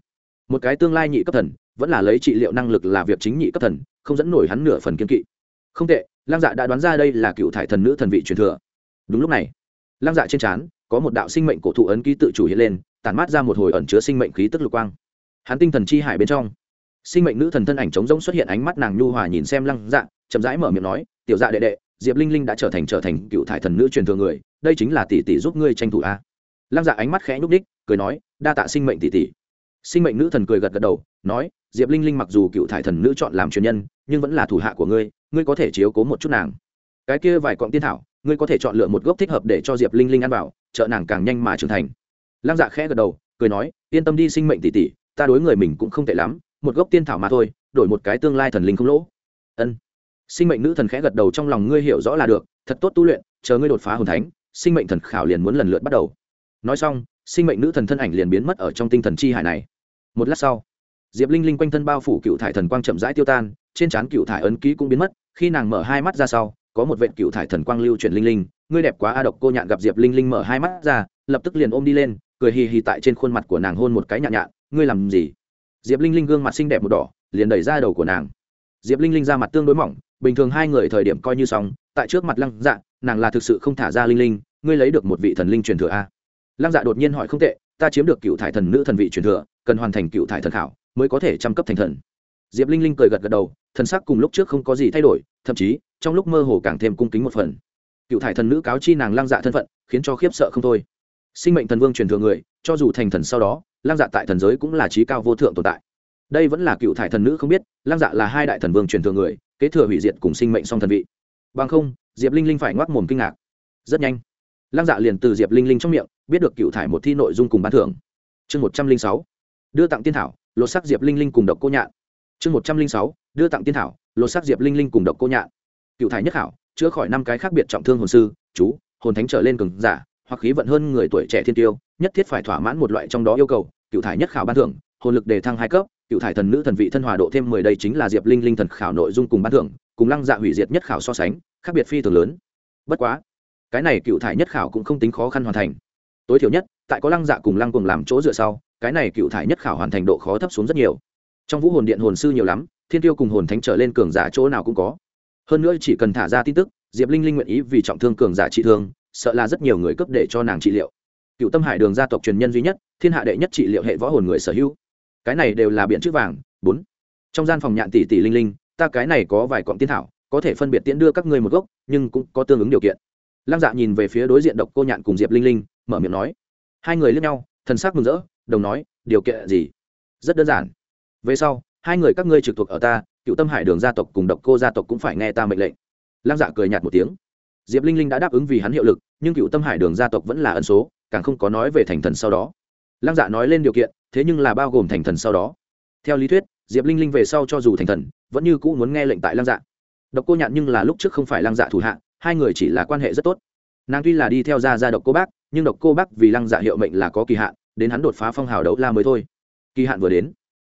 Một cái tương lai nhị cấp thần, vẫn là lấy trị liệu năng lực là việc chính nhị cấp thần, không dẫn nổi hắn nửa phần kiên kỵ. Không tệ, lăng dạ đã đoán ra đây là cựu thải thần nữ thần vị truyền thừa. Đúng lúc này, lăng dạ trên trán, có một đạo sinh mệnh cổ thụ ấn ký tự chủ hiện lên, tản mát ra một hồi ẩn chứa sinh mệnh khí tức lục quang. Hắn tinh thần chi hải bên trong sinh mệnh nữ thần thân ảnh trống rỗng xuất hiện, ánh mắt nàng nhu hòa nhìn xem lăng dạ chậm rãi mở miệng nói, tiểu dạ đệ đệ, diệp linh linh đã trở thành trở thành cựu thải thần nữ truyền thừa người, đây chính là tỷ tỷ giúp ngươi tranh thủ a. Lăng dạ ánh mắt khẽ nhúc đích cười nói, đa tạ sinh mệnh tỷ tỷ. Sinh mệnh nữ thần cười gật gật đầu, nói, diệp linh linh mặc dù cựu thải thần nữ chọn làm truyền nhân, nhưng vẫn là thủ hạ của ngươi ngươi có thể chiếu cố một chút nàng. Cái kia vài cọng tiên thảo, ngươi có thể chọn lựa một gốc thích hợp để cho diệp linh linh ăn vào, trợ nàng càng nhanh mà trưởng thành. Lăng dạ khẽ gật đầu, cười nói, yên tâm đi sinh mệnh tỷ tỷ, ta đối người mình cũng không tệ lắm một gốc tiên thảo mà thôi, đổi một cái tương lai thần linh không lỗ. Ân. Sinh mệnh nữ thần khẽ gật đầu trong lòng ngươi hiểu rõ là được, thật tốt tu luyện, chờ ngươi đột phá hồn thánh, sinh mệnh thần khảo liền muốn lần lượt bắt đầu. Nói xong, sinh mệnh nữ thần thân ảnh liền biến mất ở trong tinh thần chi hải này. Một lát sau, diệp linh linh quanh thân bao phủ cựu thải thần quang chậm rãi tiêu tan, trên trán cựu thải ấn ký cũng biến mất, khi nàng mở hai mắt ra sau, có một vệ cựu thải thần quang lưu chuyển linh linh, ngươi đẹp quá a độc cô nhạn gặp diệp linh linh mở hai mắt ra, lập tức liền ôm đi lên, cười hì hì tại trên khuôn mặt của nàng hôn một cái nhạn nhạn, ngươi làm gì? Diệp linh linh gương mặt xinh đẹp một đỏ, liền đẩy ra đầu của nàng. Diệp linh linh ra mặt tương đối mỏng, bình thường hai người thời điểm coi như xong, tại trước mặt lăng dạ nàng là thực sự không thả ra linh linh, ngươi lấy được một vị thần linh truyền thừa a. Lăng dạ đột nhiên hỏi không tệ, ta chiếm được cựu thải thần nữ thần vị truyền thừa, cần hoàn thành cựu thải thần khảo, mới có thể chăm cấp thành thần. Diệp linh linh cười gật gật đầu, thần sắc cùng lúc trước không có gì thay đổi, thậm chí, trong lúc mơ hồ càng thêm cung kính một phần. Cựu thải thần nữ cáo chi nàng lăng dạ thân phận, khiến cho khiếp sợ không thôi sinh mệnh thần vương truyền thừa người, cho dù thành thần sau đó, lăng dạ tại thần giới cũng là trí cao vô thượng tồn tại. Đây vẫn là cựu thải thần nữ không biết, lăng dạ là hai đại thần vương truyền thừa người, kế thừa hủy diệt cùng sinh mệnh song thần vị. Bằng không, diệp linh linh phải ngoác mồm kinh ngạc. Rất nhanh, lăng dạ liền từ diệp linh linh trong miệng, biết được cựu thải một thi nội dung cùng bán thưởng. Chương một trăm linh sáu, đưa tặng tiên thảo, lột sắc diệp linh linh cùng độc cô nhạn. Chương một trăm linh sáu, đưa tặng tiên thảo, lột sắc diệp linh linh cùng độc cô nhạn. Cựu thải nhất hảo chữa khỏi năm cái khác biệt trọng thương hồn sư, chú, hồn thánh trở lên cường giả hoặc khí vận hơn người tuổi trẻ thiên tiêu, nhất thiết phải thỏa mãn một loại trong đó yêu cầu, cựu thải nhất khảo ban thưởng, hồn lực đề thăng hai cấp, cựu thải thần nữ thần vị thân hòa độ thêm mười đây chính là diệp linh linh thần khảo nội dung cùng ban thưởng, cùng lăng dạ hủy diệt nhất khảo so sánh, khác biệt phi thường lớn. Bất quá, cái này cựu thải nhất khảo cũng không tính khó khăn hoàn thành. Tối thiểu nhất, tại có lăng dạ cùng lăng cùng làm chỗ dựa sau, cái này cựu thải nhất khảo hoàn thành độ khó thấp xuống rất nhiều. Trong vũ hồn điện hồn sư nhiều lắm, thiên tiêu cùng hồn thánh trở lên cường giả chỗ nào cũng có. Hơn nữa chỉ cần thả ra tin tức, diệp linh linh nguyện ý vì trọng thương cường giả trị thương sợ là rất nhiều người cấp để cho nàng trị liệu. Cựu tâm hải đường gia tộc truyền nhân duy nhất, thiên hạ đệ nhất trị liệu hệ võ hồn người sở hữu. Cái này đều là biện chữ vàng. Bốn, trong gian phòng nhạn tỷ tỷ linh linh, ta cái này có vài cọng tiên thảo, có thể phân biệt tiễn đưa các ngươi một gốc, nhưng cũng có tương ứng điều kiện. Lăng dạ nhìn về phía đối diện độc cô nhạn cùng diệp linh linh, mở miệng nói. Hai người lướt nhau, thần sắc mừng rỡ, đồng nói, điều kiện gì? Rất đơn giản. Về sau, hai người các ngươi trực thuộc ở ta, cựu tâm hải đường gia tộc cùng độc cô gia tộc cũng phải nghe ta mệnh lệnh. Lăng dạ cười nhạt một tiếng diệp linh linh đã đáp ứng vì hắn hiệu lực, nhưng cựu tâm hải đường gia tộc vẫn là ẩn số, càng không có nói về thành thần sau đó. Lăng dạ nói lên điều kiện, thế nhưng là bao gồm thành thần sau đó. Theo lý thuyết, diệp linh linh về sau cho dù thành thần, vẫn như cũ muốn nghe lệnh tại lăng dạ. Độc cô nhạn nhưng là lúc trước không phải lăng dạ thủ hạ, hai người chỉ là quan hệ rất tốt. Nàng tuy là đi theo gia gia độc cô bác, nhưng độc cô bác vì lăng dạ hiệu mệnh là có kỳ hạn, đến hắn đột phá phong hào đấu la mới thôi. Kỳ hạn vừa đến,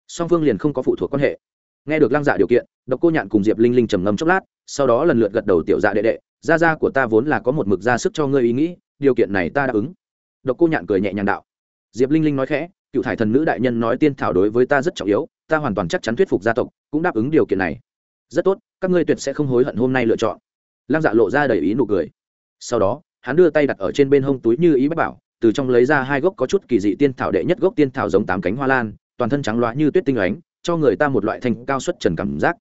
song phương liền không có phụ thuộc quan hệ nghe được lăng dạ điều kiện, độc cô nhạn cùng diệp linh linh trầm ngâm chốc lát, sau đó lần lượt gật đầu tiểu dạ đệ đệ, gia gia của ta vốn là có một mực ra sức cho ngươi ý nghĩ, điều kiện này ta đáp ứng. Độc cô nhạn cười nhẹ nhàng đạo. Diệp linh linh nói khẽ, cựu thải thần nữ đại nhân nói tiên thảo đối với ta rất trọng yếu, ta hoàn toàn chắc chắn thuyết phục gia tộc, cũng đáp ứng điều kiện này. Rất tốt, các ngươi tuyệt sẽ không hối hận hôm nay lựa chọn. Lăng dạ lộ ra đầy ý nụ cười. Sau đó, hắn đưa tay đặt ở trên bên hông túi như ý bách bảo, từ trong lấy ra hai gốc có chút kỳ dị tiên thảo đệ nhất gốc tiên thảo giống tám cánh hoa lan, toàn thân trắng loá như tuyết tinh ánh cho người ta một loại thanh cao suất trần cảm giác.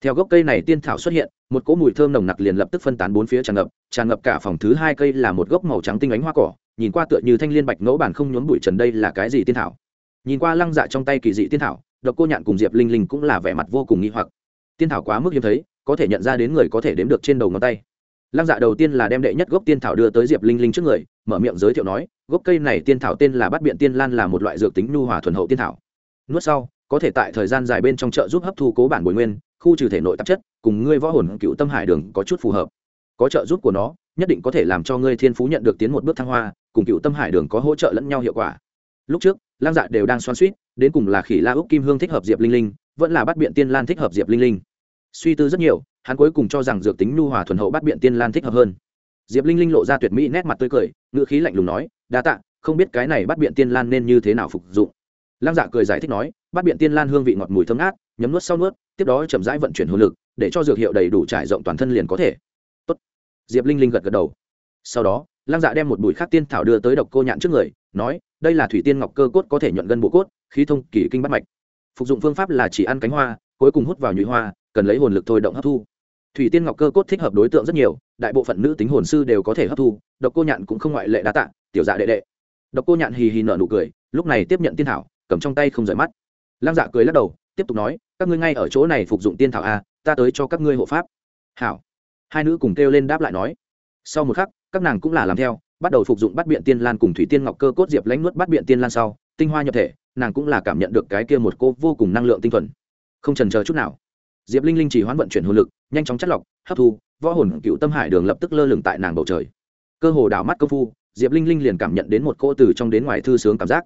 Theo gốc cây này tiên thảo xuất hiện, một cỗ mùi thơm nồng nặc liền lập tức phân tán bốn phía tràn ngập tràn ngập cả phòng thứ hai cây là một gốc màu trắng tinh ánh hoa cỏ, nhìn qua tựa như thanh liên bạch ngẫu bản không nhốn bụi trần đây là cái gì tiên thảo? Nhìn qua lăng dạ trong tay kỳ dị tiên thảo, độc cô nhạn cùng diệp linh linh cũng là vẻ mặt vô cùng nghi hoặc. Tiên thảo quá mức hiếm thấy, có thể nhận ra đến người có thể đếm được trên đầu ngón tay. Lăng dạ đầu tiên là đem đệ nhất gốc tiên thảo đưa tới diệp linh linh trước người, mở miệng giới thiệu nói, gốc cây này tiên thảo tên là bát biện tiên lan là một loại dược tính nhu hòa thuần hậu tiên thảo. Nuốt sau có thể tại thời gian dài bên trong chợ giúp hấp thu cố bản bồi nguyên, khu trừ thể nội tạp chất, cùng ngươi võ hồn cựu tâm hải đường có chút phù hợp. Có trợ giúp của nó, nhất định có thể làm cho ngươi thiên phú nhận được tiến một bước thăng hoa, cùng cựu tâm hải đường có hỗ trợ lẫn nhau hiệu quả. Lúc trước, lang dạ đều đang xoan suýt đến cùng là khỉ la úc kim hương thích hợp diệp linh linh, vẫn là bắt biện tiên lan thích hợp diệp linh linh. Suy tư rất nhiều, hắn cuối cùng cho rằng dược tính nhu hòa thuần hậu bắt biện tiên lan thích hợp hơn. Diệp linh linh lộ ra tuyệt mỹ nét mặt tươi cười, ngữ khí lạnh lùng nói, đa tạ, không biết cái này bắt biện tiên lan nên như thế nào phục dụng lăng dạ cười giải thích nói bát biện tiên lan hương vị ngọt mùi thơm ngát, nhấm nuốt sau nuốt, tiếp đó chậm rãi vận chuyển hồn lực, để cho dược hiệu đầy đủ trải rộng toàn thân liền có thể. Tốt. diệp linh linh gật gật đầu. Sau đó, lăng dạ đem một bụi khác tiên thảo đưa tới độc cô nhạn trước người, nói, đây là thủy tiên ngọc cơ cốt có thể nhuận gân bộ cốt, khí thông, kỳ kinh bắt mạch. Phục dụng phương pháp là chỉ ăn cánh hoa, cuối cùng hút vào nhụy hoa, cần lấy hồn lực thôi động hấp thu. Thủy tiên ngọc cơ cốt thích hợp đối tượng rất nhiều, đại bộ phận nữ tính hồn sư đều có thể hấp thu, độc cô nhạn cũng không ngoại lệ đa tạ, tiểu dạ đệ đệ. Độc cô nhạn hì hì nở nụ cười, lúc này tiếp nhận tiên thảo cầm trong tay không rời mắt. Lăng dạ cười lắc đầu, tiếp tục nói, các ngươi ngay ở chỗ này phục dụng tiên thảo a, ta tới cho các ngươi hộ pháp. Hảo. Hai nữ cùng kêu lên đáp lại nói. Sau một khắc, các nàng cũng là làm theo, bắt đầu phục dụng bắt biện tiên lan cùng thủy tiên ngọc cơ cốt diệp lãnh nuốt bắt biện tiên lan sau, tinh hoa nhập thể, nàng cũng là cảm nhận được cái kia một cô vô cùng năng lượng tinh thuần. Không trần chờ chút nào. Diệp linh linh chỉ hoán vận chuyển hồn lực, nhanh chóng chất lọc, hấp thu, võ hồn cựu tâm hải đường lập tức lơ lửng tại nàng bầu trời. Cơ hồ đảo mắt công phu, diệp linh linh liền cảm nhận đến một cô từ trong đến ngoài thư sướng cảm giác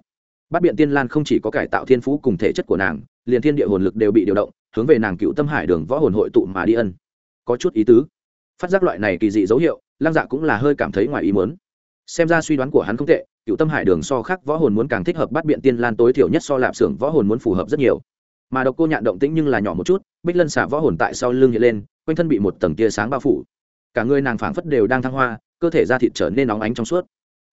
bát biện tiên lan không chỉ có cải tạo thiên phú cùng thể chất của nàng, liền thiên địa hồn lực đều bị điều động, hướng về nàng cựu tâm hải đường võ hồn hội tụ mà đi ân. Có chút ý tứ. Phát giác loại này kỳ dị dấu hiệu, lăng dạ cũng là hơi cảm thấy ngoài ý muốn. Xem ra suy đoán của hắn không tệ, cựu tâm hải đường so khác võ hồn muốn càng thích hợp bắt biện tiên lan tối thiểu nhất so lạp xưởng võ hồn muốn phù hợp rất nhiều. Mà độc cô nhạn động tĩnh nhưng là nhỏ một chút, bích lân xả võ hồn tại sau lưng hiện lên, quanh thân bị một tầng tia sáng bao phủ. Cả người nàng phảng phất đều đang thăng hoa, cơ thể da thịt trở nên nóng ánh trong suốt.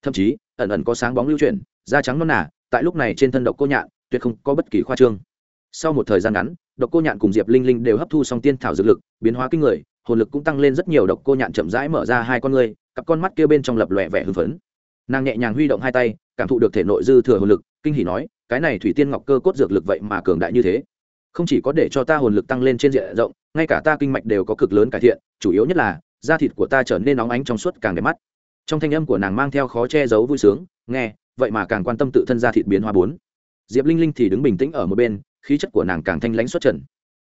Thậm chí, ẩn ẩn có sáng bóng lưu chuyển, da trắng non nà tại lúc này trên thân độc cô nhạn tuyệt không có bất kỳ khoa trương. Sau một thời gian ngắn, độc cô nhạn cùng diệp linh linh đều hấp thu xong tiên thảo dược lực, biến hóa kinh người, hồn lực cũng tăng lên rất nhiều, độc cô nhạn chậm rãi mở ra hai con người cặp con mắt kia bên trong lập lòe vẻ hưng phấn. Nàng nhẹ nhàng huy động hai tay, cảm thụ được thể nội dư thừa hồn lực, kinh hỉ nói, cái này thủy tiên ngọc cơ cốt dược lực vậy mà cường đại như thế? Không chỉ có để cho ta hồn lực tăng lên trên diện rộng, ngay cả ta kinh mạch đều có cực lớn cải thiện, chủ yếu nhất là, da thịt của ta trở nên nóng ánh trong suốt càng đẹp mắt. Trong thanh âm của nàng mang theo khó che giấu vui sướng, nghe vậy mà càng quan tâm tự thân ra thịt biến hóa bốn. Diệp linh linh thì đứng bình tĩnh ở một bên, khí chất của nàng càng thanh lãnh xuất trần.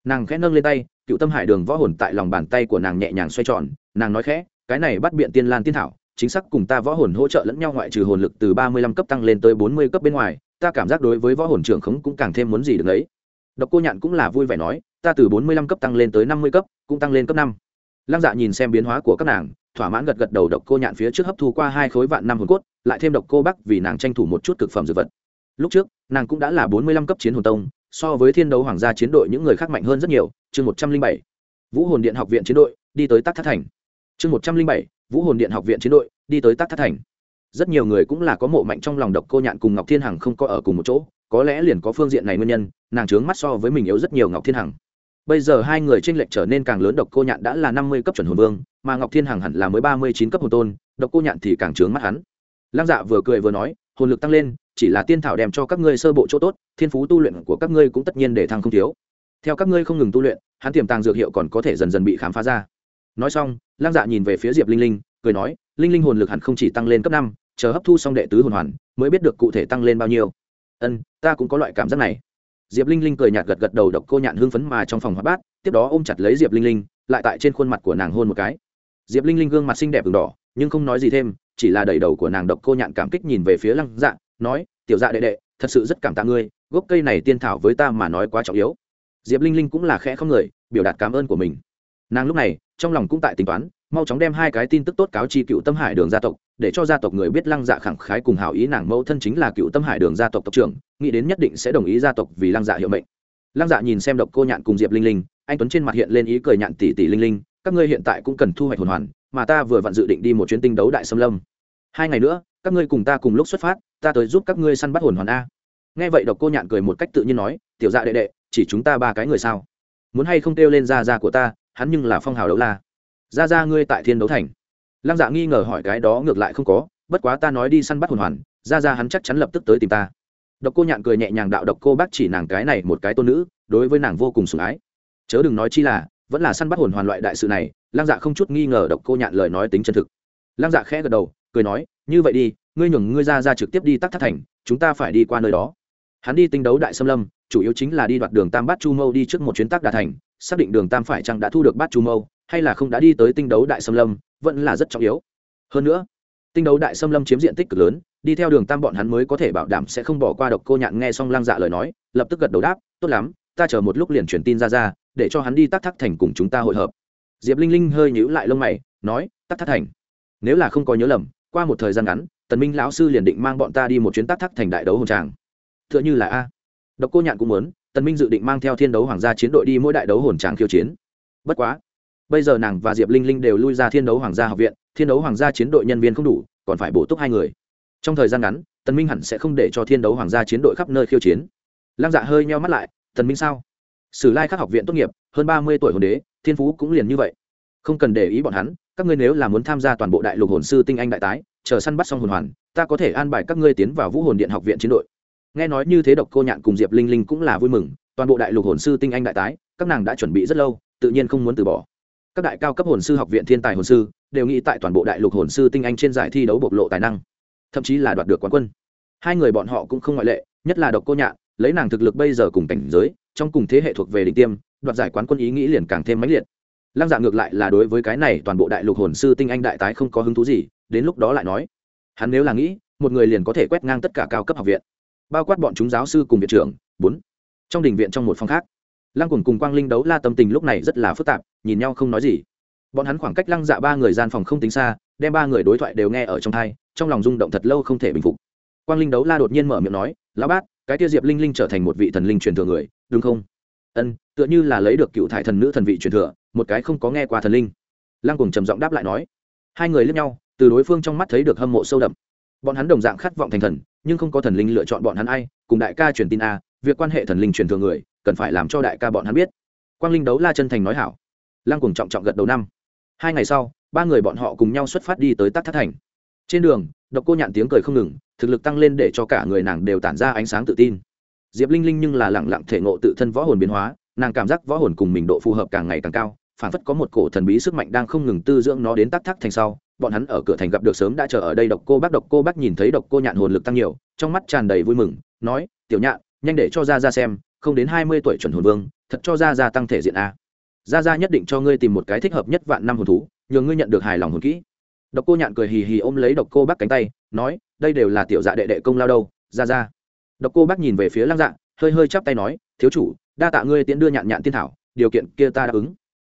Nàng khẽ nâng lên tay, cựu tâm hải đường võ hồn tại lòng bàn tay của nàng nhẹ nhàng xoay tròn, nàng nói khẽ, cái này bắt biện tiên lan tiên thảo, chính xác cùng ta võ hồn hỗ trợ lẫn nhau ngoại trừ hồn lực từ ba mươi lăm cấp tăng lên tới bốn mươi cấp bên ngoài, ta cảm giác đối với võ hồn trưởng khống cũng càng thêm muốn gì được ấy độc cô nhạn cũng là vui vẻ nói, ta từ bốn mươi lăm cấp tăng lên tới năm mươi cấp, cũng tăng lên cấp năm. Lăng dạ nhìn xem biến hóa của các nàng thỏa mãn gật gật đầu độc cô nhạn phía trước hấp thu qua hai khối vạn năm hồn cốt, lại thêm độc cô bắc vì nàng tranh thủ một chút thực phẩm dược vật. Lúc trước, nàng cũng đã là bốn mươi lăm cấp chiến hồn tông, so với thiên đấu hoàng gia chiến đội những người khác mạnh hơn rất nhiều. Chương một trăm linh bảy, vũ hồn điện học viện chiến đội, đi tới tắc thất thành. Chương một trăm linh bảy, vũ hồn điện học viện chiến đội, đi tới tắc thất thành. Rất nhiều người cũng là có mộ mạnh trong lòng độc cô nhạn cùng ngọc thiên hằng không có ở cùng một chỗ, có lẽ liền có phương diện này nguyên nhân, nàng trướng mắt so với mình yếu rất nhiều ngọc thiên hằng. Bây giờ hai người tranh lệch trở nên càng lớn, độc cô nhạn đã là năm mươi cấp chuẩn hồn vương mà ngọc thiên hằng hẳn là mới ba mươi chín cấp hồn tôn, độc cô nhạn thì càng trướng mắt hắn. Lăng dạ vừa cười vừa nói, hồn lực tăng lên, chỉ là tiên thảo đem cho các ngươi sơ bộ chỗ tốt, thiên phú tu luyện của các ngươi cũng tất nhiên để thăng không thiếu. Theo các ngươi không ngừng tu luyện, hắn tiềm tàng dược hiệu còn có thể dần dần bị khám phá ra. Nói xong, lăng dạ nhìn về phía diệp linh linh, cười nói, linh linh hồn lực hẳn không chỉ tăng lên cấp năm, chờ hấp thu xong đệ tứ hồn hoàn, mới biết được cụ thể tăng lên bao nhiêu. Ân, ta cũng có loại cảm giác này. Diệp linh linh cười nhạt gật gật đầu độc cô nhạn hưng phấn mà trong phòng hoạt bát, tiếp đó ôm chặt lấy diệp linh linh, lại tại trên khuôn mặt của nàng hôn một cái diệp linh linh gương mặt xinh đẹp v đỏ, nhưng không nói gì thêm, chỉ là đẩy đầu của nàng độc cô nhạn cảm kích nhìn về phía lăng dạ nói, tiểu dạ đệ đệ, thật sự rất cảm tạ ngươi, gốc cây này tiên thảo với ta mà nói quá trọng yếu. Diệp linh linh cũng là khẽ không người, biểu đạt cảm ơn của mình. Nàng lúc này, trong lòng cũng tại tính toán, mau chóng đem hai cái tin tức tốt cáo chi cựu tâm hải đường gia tộc, để cho gia tộc người biết lăng dạ khẳng khái cùng hảo ý nàng mẫu thân chính là cựu tâm hải đường gia tộc tộc trưởng, nghĩ đến nhất định sẽ đồng ý gia tộc vì lăng dạ hiệu mệnh. Lăng dạ nhìn xem độc cô nhạn cùng diệp linh linh, anh tuấn trên mặt hiện lên ý cười nhạn tỷ tỷ linh linh các ngươi hiện tại cũng cần thu hoạch hồn hoàn, mà ta vừa vặn dự định đi một chuyến tinh đấu đại xâm lâm. Hai ngày nữa, các ngươi cùng ta cùng lúc xuất phát, ta tới giúp các ngươi săn bắt hồn hoàn a. Nghe vậy độc cô nhạn cười một cách tự nhiên nói, tiểu dạ đệ đệ, chỉ chúng ta ba cái người sao? Muốn hay không kêu lên ra ra của ta, hắn nhưng là phong hào đấu la. Ra ra ngươi tại thiên đấu thành. Lăng dạ nghi ngờ hỏi, cái đó ngược lại không có, bất quá ta nói đi săn bắt hồn hoàn ra ra hắn chắc chắn lập tức tới tìm ta. Độc cô nhạn cười nhẹ nhàng đạo độc cô bác chỉ nàng cái này một cái tôn nữ, đối với nàng vô cùng sủng ái. Chớ đừng nói chi là vẫn là săn bắt hồn hoàn loại đại sự này, lăng dạ không chút nghi ngờ độc cô nhạn lời nói tính chân thực. Lăng dạ khẽ gật đầu, cười nói, như vậy đi, ngươi nhường ngươi ra ra trực tiếp đi tắc thác thành, chúng ta phải đi qua nơi đó. Hắn đi tinh đấu đại xâm lâm, chủ yếu chính là đi đoạt đường tam bát chu mâu đi trước một chuyến tác đà thành, xác định đường tam phải chăng đã thu được bát chu mâu, hay là không đã đi tới tinh đấu đại xâm lâm, vẫn là rất trọng yếu. Hơn nữa, tinh đấu đại xâm lâm chiếm diện tích cực lớn, đi theo đường tam bọn hắn mới có thể bảo đảm sẽ không bỏ qua độc cô nhạn nghe xong lang dạ lời nói, lập tức gật đầu đáp, tốt lắm ta chờ một lúc liền truyền tin ra ra, để cho hắn đi tắc thác thành cùng chúng ta hội hợp. Diệp linh linh hơi nhíu lại lông mày, nói, tắc thác thành. Nếu là không có nhớ lầm, qua một thời gian ngắn, tần minh lão sư liền định mang bọn ta đi một chuyến tắc thác thành đại đấu hồn tràng. Tựa như là a. Độc cô nhạn cũng muốn, tần minh dự định mang theo thiên đấu hoàng gia chiến đội đi mỗi đại đấu hồn tràng khiêu chiến. Bất quá, bây giờ nàng và diệp linh linh đều lui ra thiên đấu hoàng gia học viện, thiên đấu hoàng gia chiến đội nhân viên không đủ, còn phải bổ túc hai người. Trong thời gian ngắn, tần minh hẳn sẽ không để cho thiên đấu hoàng gia chiến đội khắp nơi khiêu chiến. Lăng dạ hơi nheo mắt lại tần minh sao? Sử lai khắc học viện tốt nghiệp, hơn ba mươi tuổi hồn đế, thiên phú cũng liền như vậy. Không cần để ý bọn hắn, các ngươi nếu là muốn tham gia toàn bộ đại lục hồn sư tinh anh đại tái, chờ săn bắt xong hồn hoàn, ta có thể an bài các ngươi tiến vào vũ hồn điện học viện chiến đội. Nghe nói như thế độc cô nhạn cùng diệp linh linh cũng là vui mừng, toàn bộ đại lục hồn sư tinh anh đại tái, các nàng đã chuẩn bị rất lâu, tự nhiên không muốn từ bỏ. Các đại cao cấp hồn sư học viện thiên tài hồn sư, đều nghĩ tại toàn bộ đại lục hồn sư tinh anh trên giải thi đấu bộc lộ tài năng, thậm chí là đoạt được quán quân. Hai người bọn họ cũng không ngoại lệ, nhất là độc cô nhạn lấy nàng thực lực bây giờ cùng cảnh giới, trong cùng thế hệ thuộc về đỉnh tiêm, đoạt giải quán quân ý nghĩ liền càng thêm mãnh liệt. Lăng dạ ngược lại là đối với cái này toàn bộ đại lục hồn sư tinh anh đại tái không có hứng thú gì, đến lúc đó lại nói, hắn nếu là nghĩ, một người liền có thể quét ngang tất cả cao cấp học viện. Bao quát bọn chúng giáo sư cùng viện trưởng, bốn. Trong đình viện trong một phòng khác, lăng cùng cùng quang linh đấu la tâm tình lúc này rất là phức tạp, nhìn nhau không nói gì. Bọn hắn khoảng cách lăng dạ ba người gian phòng không tính xa, đem ba người đối thoại đều nghe ở trong thai trong lòng rung động thật lâu không thể bình phục. Quang linh đấu la đột nhiên mở miệng nói, lão bát cái tiêu diệp linh linh trở thành một vị thần linh truyền thừa người, đúng không? Ân, tựa như là lấy được cựu thải thần nữ thần vị truyền thừa, một cái không có nghe qua thần linh. Lăng cùng trầm giọng đáp lại nói. Hai người lướt nhau, từ đối phương trong mắt thấy được hâm mộ sâu đậm. Bọn hắn đồng dạng khát vọng thành thần, nhưng không có thần linh lựa chọn bọn hắn ai, cùng đại ca truyền tin a, việc quan hệ thần linh truyền thừa người, cần phải làm cho đại ca bọn hắn biết. Quang linh đấu la chân thành nói hảo. Lăng cùng trọng trọng gật đầu năm. Hai ngày sau, ba người bọn họ cùng nhau xuất phát đi tới tắc thác thành trên đường, độc cô nhạn tiếng cười không ngừng, thực lực tăng lên để cho cả người nàng đều tản ra ánh sáng tự tin. Diệp linh linh nhưng là lẳng lặng thể ngộ tự thân võ hồn biến hóa, nàng cảm giác võ hồn cùng mình độ phù hợp càng ngày càng cao, phản phất có một cổ thần bí sức mạnh đang không ngừng tư dưỡng nó đến tắc thác thành sau, bọn hắn ở cửa thành gặp được sớm đã chờ ở đây độc cô bác, độc cô bác nhìn thấy độc cô nhạn hồn lực tăng nhiều, trong mắt tràn đầy vui mừng, nói, tiểu nhạn, nhanh để cho ra ra xem, không đến hai mươi tuổi chuẩn hồn vương, thật cho ra ra tăng thể diện a. Ra ra nhất định cho ngươi tìm một cái thích hợp nhất vạn năm hồn thú, nhờ ngươi nhận được hài lòng hồn kỹ độc cô nhạn cười hì hì ôm lấy độc cô bác cánh tay, nói, đây đều là tiểu dạ đệ đệ công lao đâu, ra ra. Độc cô bác nhìn về phía lăng dạ hơi hơi chắp tay nói, thiếu chủ, đa tạ ngươi tiễn đưa nhạn nhạn tiên thảo, điều kiện kia ta đáp ứng.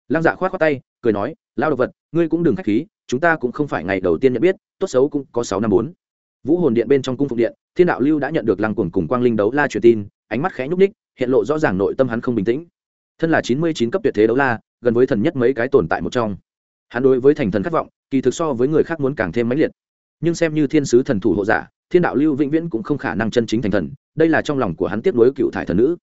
Lăng dạ khoát khoát tay, cười nói, lao độc vật, ngươi cũng đừng khách khí, chúng ta cũng không phải ngày đầu tiên nhận biết, tốt xấu cũng có sáu năm bốn. Vũ hồn điện bên trong cung phục điện, thiên đạo lưu đã nhận được lăng cuồng cùng quang linh đấu la truyền tin, ánh mắt khẽ nhúc ních hiện lộ rõ ràng nội tâm hắn không bình tĩnh. Thân là chín mươi chín cấp tuyệt thế đấu la, gần với thần nhất mấy cái tồn tại một trong. Hắn đối với thành thần khát vọng kỳ thực so với người khác muốn càng thêm mãnh liệt. Nhưng xem như thiên sứ thần thủ hộ giả, thiên đạo lưu vĩnh viễn cũng không khả năng chân chính thành thần, đây là trong lòng của hắn tiếp nối cựu thải thần nữ.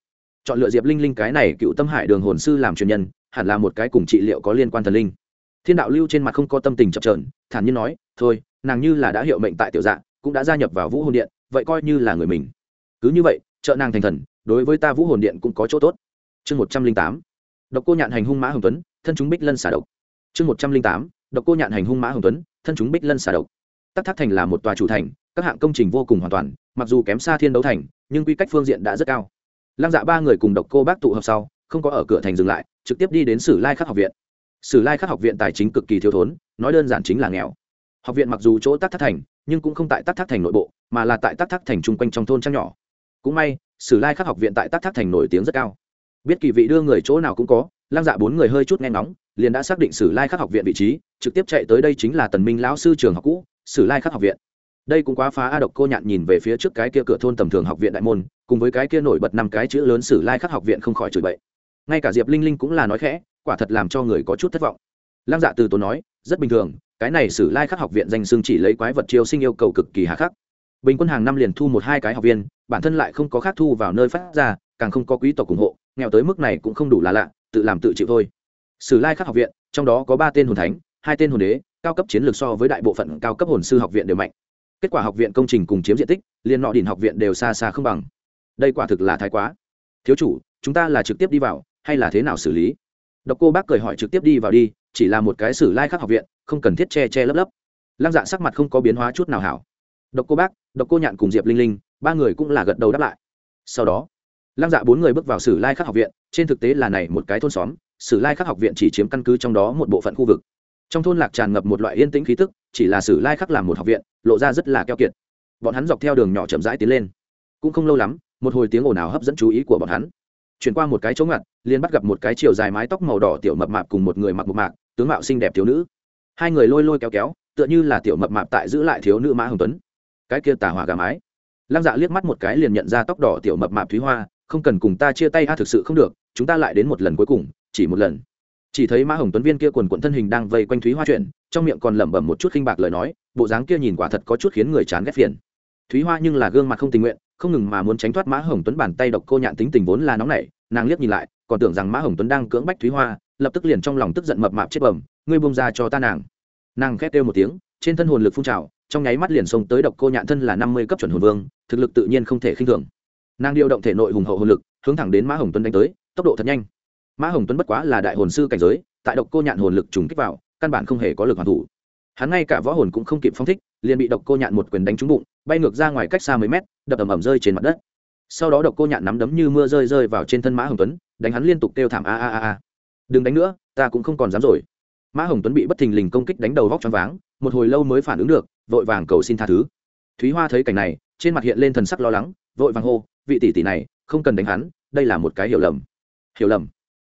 Chọn lựa diệp linh linh cái này cựu tâm hải đường hồn sư làm truyền nhân, hẳn là một cái cùng trị liệu có liên quan thần linh. Thiên đạo lưu trên mặt không có tâm tình chập trờn thản nhiên nói, thôi, nàng như là đã hiệu mệnh tại tiểu dạng cũng đã gia nhập vào vũ hồn điện, vậy coi như là người mình. Cứ như vậy, trợ nàng thành thần, đối với ta vũ hồn điện cũng có chỗ tốt. Chương một trăm linh tám. Độc cô nhạn hành hung mã hồng tuấn, thân chúng bích lân xả độc. Chương một trăm linh tám độc cô nhạn hành hung mã hồng tuấn, thân chúng bích lân xả độc. Tắc thác thành là một tòa chủ thành, các hạng công trình vô cùng hoàn toàn, mặc dù kém xa thiên đấu thành, nhưng quy cách phương diện đã rất cao. Lăng dạ ba người cùng độc cô bác tụ hợp sau, không có ở cửa thành dừng lại, trực tiếp đi đến sử lai khắc học viện. Sử lai khắc học viện tài chính cực kỳ thiếu thốn, nói đơn giản chính là nghèo. Học viện mặc dù chỗ tắc thác thành, nhưng cũng không tại tắc thác thành nội bộ, mà là tại tắc thác thành chung quanh trong thôn trang nhỏ. Cũng may, sử lai khắc học viện tại tắc thác thành nổi tiếng rất cao. Biết kỳ vị đưa người chỗ nào cũng có, lăng dạ bốn người hơi chút nghe ngóng liền đã xác định sử lai khắc học viện vị trí, trực tiếp chạy tới đây chính là tần minh lão sư trường học cũ, sử lai khắc học viện. Đây cũng quá phá a độc cô nhạn nhìn về phía trước cái kia cửa thôn tầm thường học viện đại môn, cùng với cái kia nổi bật năm cái chữ lớn sử lai khắc học viện không khỏi chửi bậy. Ngay cả diệp linh linh cũng là nói khẽ, quả thật làm cho người có chút thất vọng. Lăng dạ từ tốn nói, rất bình thường, cái này sử lai khắc học viện danh xưng chỉ lấy quái vật chiêu sinh yêu cầu cực kỳ hà khắc. Bình quân hàng năm liền thu một hai cái học viên, bản thân lại không có khác thu vào nơi phát ra, càng không có quý tộc ủng hộ, nghèo tới mức này cũng không đủ là lạ, tự làm tự chịu thôi sử lai khắc học viện, trong đó có ba tên hồn thánh, hai tên hồn đế, cao cấp chiến lược so với đại bộ phận cao cấp hồn sư học viện đều mạnh. Kết quả học viện công trình cùng chiếm diện tích liên nọ đỉnh học viện đều xa xa không bằng. Đây quả thực là thái quá. Thiếu chủ, chúng ta là trực tiếp đi vào, hay là thế nào xử lý? Độc cô bác cười hỏi trực tiếp đi vào đi, chỉ là một cái sử lai khắc học viện, không cần thiết che che lấp lấp. Lăng dạ sắc mặt không có biến hóa chút nào hảo. Độc cô bác, độc cô nhạn cùng diệp linh linh, ba người cũng là gật đầu đáp lại. Sau đó, lăng dạ bốn người bước vào sử lai khắc học viện, trên thực tế là này một cái thôn xóm sử lai khắc học viện chỉ chiếm căn cứ trong đó một bộ phận khu vực. Trong thôn lạc tràn ngập một loại yên tĩnh khí tức, chỉ là sử lai khắc làm một học viện, lộ ra rất là keo kiệt. Bọn hắn dọc theo đường nhỏ chậm rãi tiến lên. Cũng không lâu lắm, một hồi tiếng ồn ào hấp dẫn chú ý của bọn hắn. Chuyển qua một cái chỗ ngặt, liền bắt gặp một cái chiều dài mái tóc màu đỏ tiểu mập mạp cùng một người mặc một mạc, tướng mạo xinh đẹp thiếu nữ. Hai người lôi lôi kéo kéo, tựa như là tiểu mập mạp tại giữ lại thiếu nữ mã hồng tuấn. Cái kia tà hỏa gà mái. Lăng dạ liếc mắt một cái liền nhận ra tóc đỏ tiểu mập mạp thúy hoa không cần cùng ta chia tay, a, thực sự không được, chúng ta lại đến một lần cuối cùng, chỉ một lần. Chỉ thấy mã hồng tuấn viên kia quần quận thân hình đang vây quanh thúy hoa chuyện, trong miệng còn lẩm bẩm một chút khinh bạc lời nói, bộ dáng kia nhìn quả thật có chút khiến người chán ghét phiền. Thúy hoa nhưng là gương mặt không tình nguyện, không ngừng mà muốn tránh thoát mã hồng tuấn bàn tay độc cô nhạn tính tình vốn là nóng nảy, nàng liếc nhìn lại, còn tưởng rằng mã hồng tuấn đang cưỡng bách thúy hoa, lập tức liền trong lòng tức giận mập mạp chết bẩm, ngươi buông ra cho ta nàng. Nàng khét kêu một tiếng, trên thân hồn lực phun trào, trong nháy mắt liền xông tới độc cô nhạn thân là năm mươi cấp chuẩn hồn vương, thực lực tự nhiên không thể khinh thường nàng điều động thể nội hùng hậu hồn lực, hướng thẳng đến mã hồng tuấn đánh tới, tốc độ thật nhanh. Mã hồng tuấn bất quá là đại hồn sư cảnh giới, tại độc cô nhạn hồn lực trùng kích vào, căn bản không hề có lực hoàn thủ. Hắn ngay cả võ hồn cũng không kịp phong thích, liền bị độc cô nhạn một quyền đánh trúng bụng, bay ngược ra ngoài cách xa mấy mét, đập ầm ầm rơi trên mặt đất. Sau đó độc cô nhạn nắm đấm như mưa rơi rơi vào trên thân mã hồng tuấn, đánh hắn liên tục kêu thảm a a a a. Đừng đánh nữa, ta cũng không còn dám rồi. Mã hồng tuấn bị bất thình lình công kích đánh đầu vóc choáng váng, một hồi lâu mới phản ứng được, vội vàng cầu xin tha thứ. Thúy hoa thấy cảnh này, trên mặt hiện lên thần sắc lo lắng, vội vàng hô vị tỷ tỷ này không cần đánh hắn, đây là một cái hiểu lầm. Hiểu lầm?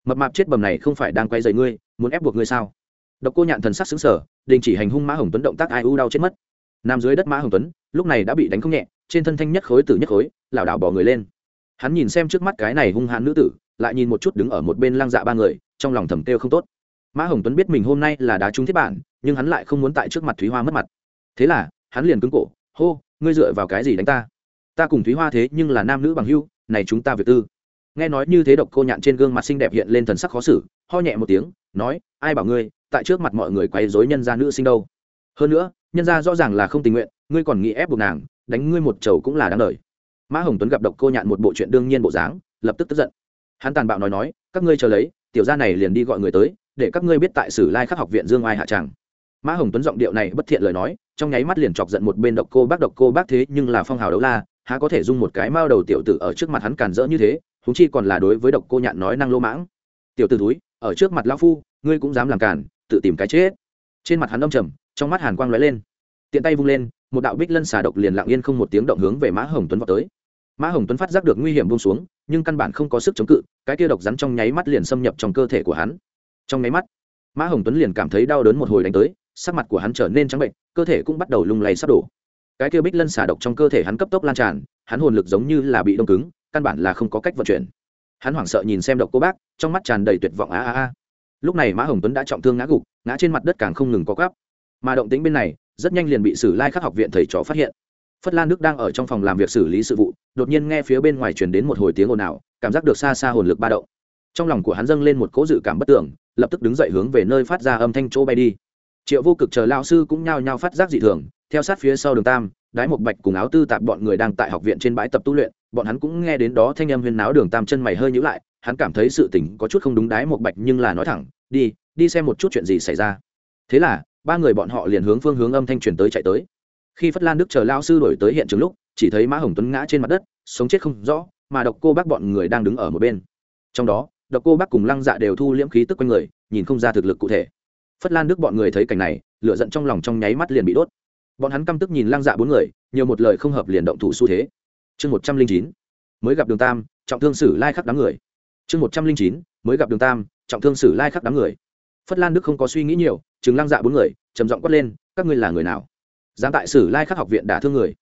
Mập mạp chết bầm này không phải đang quay dày ngươi, muốn ép buộc ngươi sao? Độc cô nhạn thần sắc xứng sở đình chỉ hành hung mã hồng tuấn động tác ai u đau chết mất. Nằm dưới đất mã hồng tuấn, lúc này đã bị đánh không nhẹ, trên thân thanh nhất khối tử nhất khối, lảo đảo bỏ người lên. Hắn nhìn xem trước mắt cái này hung hãn nữ tử, lại nhìn một chút đứng ở một bên lang dạ ba người, trong lòng thầm kêu không tốt. Mã hồng tuấn biết mình hôm nay là đá trúng thiết bản, nhưng hắn lại không muốn tại trước mặt thúy hoa mất mặt. Thế là, hắn liền cứng cổ, hô, ngươi dựa vào cái gì đánh ta? Ta cùng thúy hoa thế nhưng là nam nữ bằng hưu, này chúng ta việc tư. Nghe nói như thế độc cô nhạn trên gương mặt xinh đẹp hiện lên thần sắc khó xử, ho nhẹ một tiếng, nói, ai bảo ngươi, tại trước mặt mọi người quấy dối nhân gia nữ sinh đâu? Hơn nữa, nhân gia rõ ràng là không tình nguyện, ngươi còn nghĩ ép buộc nàng, đánh ngươi một chầu cũng là đáng lời mã hồng tuấn gặp độc cô nhạn một bộ chuyện đương nhiên bộ dáng, lập tức tức giận. Hắn tàn bạo nói nói, các ngươi chờ lấy, tiểu gia này liền đi gọi người tới, để các ngươi biết tại sử lai khắc học viện dương ai hạ tràng. Mã hồng tuấn giọng điệu này bất thiện lời nói, trong nháy mắt liền chọc giận một bên độc cô bác độc cô bác thế nhưng là phong hào đấu la há có thể dung một cái mao đầu tiểu tử ở trước mặt hắn càn rỡ như thế húng chi còn là đối với độc cô nhạn nói năng lô mãng. Tiểu tử túi ở trước mặt lão phu, ngươi cũng dám làm càn, tự tìm cái chết. Trên mặt hắn đông trầm, trong mắt hàn quang lóe lên. Tiện tay vung lên, một đạo bích lân xà độc liền lặng yên không một tiếng động hướng về mã hồng tuấn vào tới. Mã hồng tuấn phát giác được nguy hiểm buông xuống, nhưng căn bản không có sức chống cự, cái kia độc rắn trong nháy mắt liền xâm nhập trong cơ thể của hắn. Trong nháy mắt, mã hồng tuấn liền cảm thấy đau đớn một hồi đánh tới, sắc mặt của hắn trở nên trắng bệnh cơ thể cũng bắt đầu lung lay sắp đổ cái kia bích lân xả độc trong cơ thể hắn cấp tốc lan tràn, hắn hồn lực giống như là bị đông cứng, căn bản là không có cách vận chuyển. Hắn hoảng sợ nhìn xem độc cô bác, trong mắt tràn đầy tuyệt vọng a a a. Lúc này mã hồng tuấn đã trọng thương ngã gục, ngã trên mặt đất càng không ngừng có gáp mà động tính bên này, rất nhanh liền bị sử lai khắc học viện thầy trò phát hiện. Phất lan đức đang ở trong phòng làm việc xử lý sự vụ, đột nhiên nghe phía bên ngoài truyền đến một hồi tiếng ồn ào, cảm giác được xa xa hồn lực ba động. Trong lòng của hắn dâng lên một cỗ dự cảm bất tưởng lập tức đứng dậy hướng về nơi phát ra âm thanh chỗ bay đi. Triệu vô cực chờ lao sư cũng nhao nhao phát giác dị thường theo sát phía sau đường tam, đái một bạch cùng áo tư tạp bọn người đang tại học viện trên bãi tập tu luyện, bọn hắn cũng nghe đến đó thanh âm huyên náo đường tam chân mày hơi nhữ lại, hắn cảm thấy sự tình có chút không đúng đái một bạch nhưng là nói thẳng, đi đi xem một chút chuyện gì xảy ra. Thế là, ba người bọn họ liền hướng phương hướng âm thanh truyền tới chạy tới. Khi phất lan đức chờ lao sư đổi tới hiện trường lúc, chỉ thấy mã hồng tuấn ngã trên mặt đất, sống chết không rõ, mà độc cô bác bọn người đang đứng ở một bên. Trong đó, độc cô bác cùng lăng dạ đều thu liễm khí tức quanh người, nhìn không ra thực lực cụ thể. Phất lan đức bọn người thấy cảnh này, lửa giận trong lòng trong nháy mắt liền bị đốt bọn hắn căm tức nhìn lăng dạ bốn người, nhiều một lời không hợp liền động thủ xu thế. Chương một trăm linh chín, mới gặp đường tam, trọng thương sử lai khắc đám người. Chương một trăm linh chín, mới gặp đường tam, trọng thương sử lai khắc đám người. Phất lan đức không có suy nghĩ nhiều, chừng lăng dạ bốn người, trầm giọng quát lên, các ngươi là người nào? Dám tại sử lai khắc học viện đả thương người?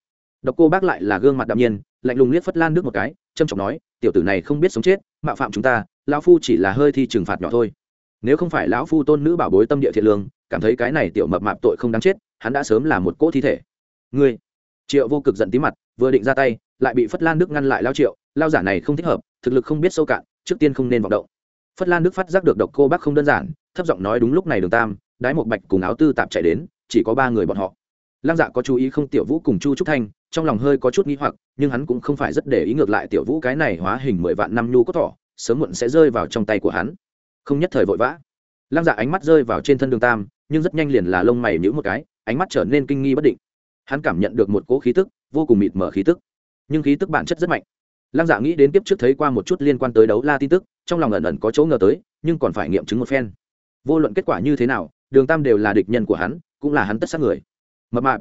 Độc cô bác lại là gương mặt đạm nhiên, lạnh lùng liếc phất lan đức một cái trâm trọng nói, tiểu tử này không biết sống chết, mạo phạm chúng ta, lão phu chỉ là hơi thi trừng phạt nhỏ thôi. Nếu không phải lão phu tôn nữ bảo bối tâm địa thiện lương, cảm thấy cái này tiểu mập mạp tội không đáng chết hắn đã sớm là một cỗ thi thể. Ngươi, triệu vô cực giận tí mặt, vừa định ra tay, lại bị phất lan đức ngăn lại lao triệu. Lao giả này không thích hợp, thực lực không biết sâu cạn, trước tiên không nên vọng động. Phất lan đức phát giác được độc cô bác không đơn giản, thấp giọng nói đúng lúc này đường tam, đái một bạch cùng áo tư tạp chạy đến, chỉ có ba người bọn họ. Lăng dạ có chú ý không, tiểu vũ cùng chu trúc thanh, trong lòng hơi có chút n g h i hoặc, nhưng hắn cũng không phải rất để ý ngược lại tiểu vũ cái này hóa hình mười vạn năm nhu có thỏ, sớm muộn sẽ rơi vào trong tay của hắn. Không nhất thời vội vã. Lăng dạ ánh mắt rơi vào trên thân đường tam, nhưng rất nhanh liền là lông mày nhữ một cái ánh mắt trở nên kinh nghi bất định. Hắn cảm nhận được một cỗ khí tức, vô cùng mịt mở khí tức. Nhưng khí tức bản chất rất mạnh. Lăng dạ nghĩ đến kiếp trước thấy qua một chút liên quan tới đấu la tin tức, trong lòng ẩn ẩn có chỗ ngờ tới, nhưng còn phải nghiệm chứng một phen. Vô luận kết quả như thế nào, đường tam đều là địch nhân của hắn, cũng là hắn tất sát người. Mập mạp.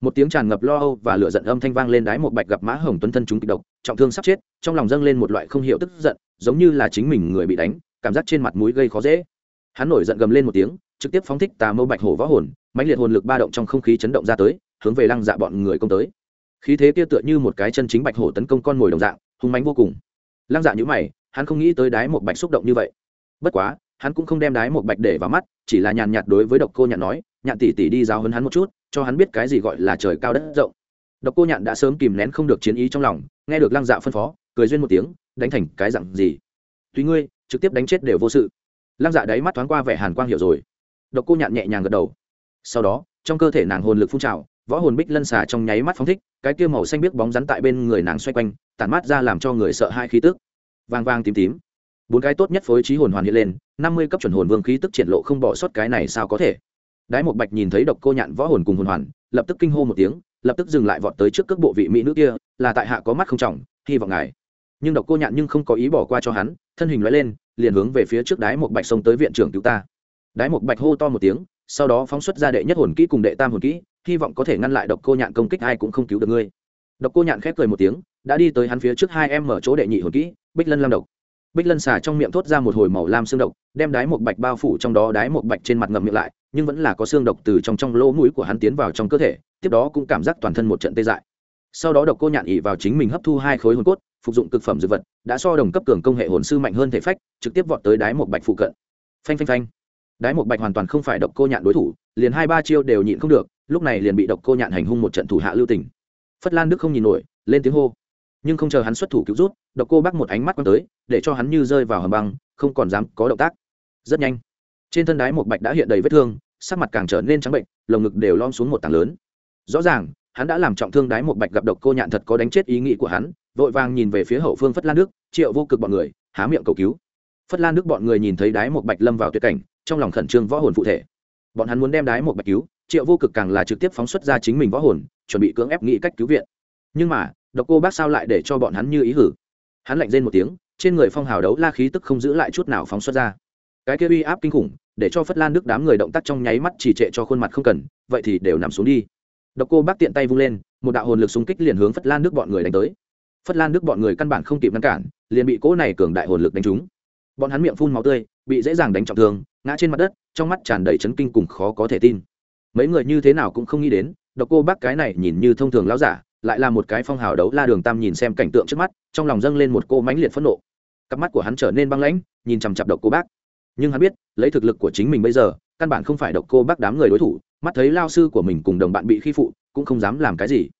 Một tiếng tràn ngập lo âu và lửa giận âm thanh vang lên đái một bạch gặp mã hồng tuấn thân chúng kịch độc, trọng thương sắp chết, trong lòng dâng lên một loại không hiểu tức giận, giống như là chính mình người bị đánh, cảm giác trên mặt mũi gây khó dễ. Hắn nổi giận gầm lên một tiếng, trực tiếp phóng thích tà mâu bạch hổ võ hồn mãnh liệt hồn lực ba động trong không khí chấn động ra tới, hướng về lăng dạ bọn người công tới. Khí thế kia tựa như một cái chân chính bạch hổ tấn công con mồi đồng dạng, hung mãnh vô cùng. Lăng dạ nhữ mày, hắn không nghĩ tới đái một bạch xúc động như vậy. Bất quá, hắn cũng không đem đái một bạch để vào mắt, chỉ là nhàn nhạt đối với độc cô nhạn nói, nhạn tỷ tỷ đi giáo hơn hắn một chút, cho hắn biết cái gì gọi là trời cao đất rộng. Độc cô nhạn đã sớm kìm nén không được chiến ý trong lòng, nghe được lăng dạ phân phó, cười duyên một tiếng, đánh thành cái dặn gì? Tùy ngươi, trực tiếp đánh chết đều vô sự. Lăng dạ đáy mắt thoáng qua vẻ hàn quang hiểu rồi. Độc cô nhạn nhẹ nhàng gật đầu sau đó, trong cơ thể nàng hồn lực phun trào, võ hồn bích lân xà trong nháy mắt phóng thích, cái kia màu xanh biếc bóng rắn tại bên người nàng xoay quanh, tản mát ra làm cho người sợ hai khí tức. Vàng vàng tím tím. Bốn cái tốt nhất phối trí hồn hoàn hiện lên, năm mươi cấp chuẩn hồn vương khí tức triển lộ không bỏ sót cái này sao có thể. Đái một bạch nhìn thấy độc cô nhạn võ hồn cùng hồn hoàn, lập tức kinh hô một tiếng, lập tức dừng lại vọt tới trước cước bộ vị mỹ nữ kia, là tại hạ có mắt không trọng, hy vọng ngài. Nhưng độc cô nhạn nhưng không có ý bỏ qua cho hắn, thân hình loại lên, liền hướng về phía trước đái một bạch xông tới viện trưởng cứu ta. Đái một bạch hô to một tiếng sau đó phóng xuất ra đệ nhất hồn kỹ cùng đệ tam hồn kỹ, hy vọng có thể ngăn lại độc cô nhạn công kích ai cũng không cứu được ngươi. Độc cô nhạn khép cười một tiếng, đã đi tới hắn phía trước hai em mở chỗ đệ nhị hồn kỹ, bích lân lam độc. Bích lân xả trong miệng thốt ra một hồi màu lam xương độc, đem đái một bạch bao phủ trong đó đái một bạch trên mặt ngậm miệng lại, nhưng vẫn là có xương độc từ trong trong lỗ mũi của hắn tiến vào trong cơ thể, tiếp đó cũng cảm giác toàn thân một trận tê dại. Sau đó độc cô nhạn ỉ vào chính mình hấp thu hai khối hồn cốt, phục dụng cực phẩm dược vật, đã so đồng cấp cường công hệ hồn sư mạnh hơn thể phách, trực tiếp vọt tới đái một bạch phụ cận. Phanh phanh phanh đái một bạch hoàn toàn không phải độc cô nhạn đối thủ, liền hai ba chiêu đều nhịn không được, lúc này liền bị độc cô nhạn hành hung một trận thủ hạ lưu tình. Phất lan đức không nhìn nổi, lên tiếng hô. Nhưng không chờ hắn xuất thủ cứu rút, độc cô bắt một ánh mắt quăng tới, để cho hắn như rơi vào hầm băng, không còn dám có động tác. Rất nhanh, trên thân đái một bạch đã hiện đầy vết thương, sắc mặt càng trở nên trắng bệnh, lồng ngực đều lom xuống một tảng lớn. Rõ ràng, hắn đã làm trọng thương đái một bạch gặp độc cô nhạn thật có đánh chết ý nghĩ của hắn, vội vàng nhìn về phía hậu phương phất lan đức, triệu vô cực bọn người, há miệng cầu cứu. Phất lan đức bọn người nhìn thấy đái một bạch lâm vào tuyệt cảnh trong lòng khẩn trương võ hồn phụ thể. Bọn hắn muốn đem đái một bạch cứu, triệu vô cực càng là trực tiếp phóng xuất ra chính mình võ hồn, chuẩn bị cưỡng ép nghĩ cách cứu viện. Nhưng mà, độc cô bác sao lại để cho bọn hắn như ý hử? Hắn lạnh rên một tiếng, trên người phong hào đấu la khí tức không giữ lại chút nào phóng xuất ra. Cái kia uy áp kinh khủng, để cho phất lan đức đám người động tác trong nháy mắt chỉ trệ cho khuôn mặt không cần, vậy thì đều nằm xuống đi. Độc cô bác tiện tay vung lên, một đạo hồn lực xung kích liền hướng phất lan đức bọn người đánh tới. Phất lan đức bọn người căn bản không kịp ngăn cản, liền bị cỗ này cường đại hồn lực đánh trúng bọn hắn miệng phun máu tươi, bị dễ dàng đánh trọng thương, ngã trên mặt đất, trong mắt tràn đầy chấn kinh cùng khó có thể tin. Mấy người như thế nào cũng không nghĩ đến, độc cô bác cái này nhìn như thông thường lão giả, lại là một cái phong hào đấu la đường tam nhìn xem cảnh tượng trước mắt, trong lòng dâng lên một cô mãnh liệt phẫn nộ. Cặp mắt của hắn trở nên băng lãnh, nhìn chằm chặp độc cô bác. Nhưng hắn biết, lấy thực lực của chính mình bây giờ, căn bản không phải độc cô bác đám người đối thủ, mắt thấy lao sư của mình cùng đồng bạn bị khi phụ, cũng không dám làm cái gì.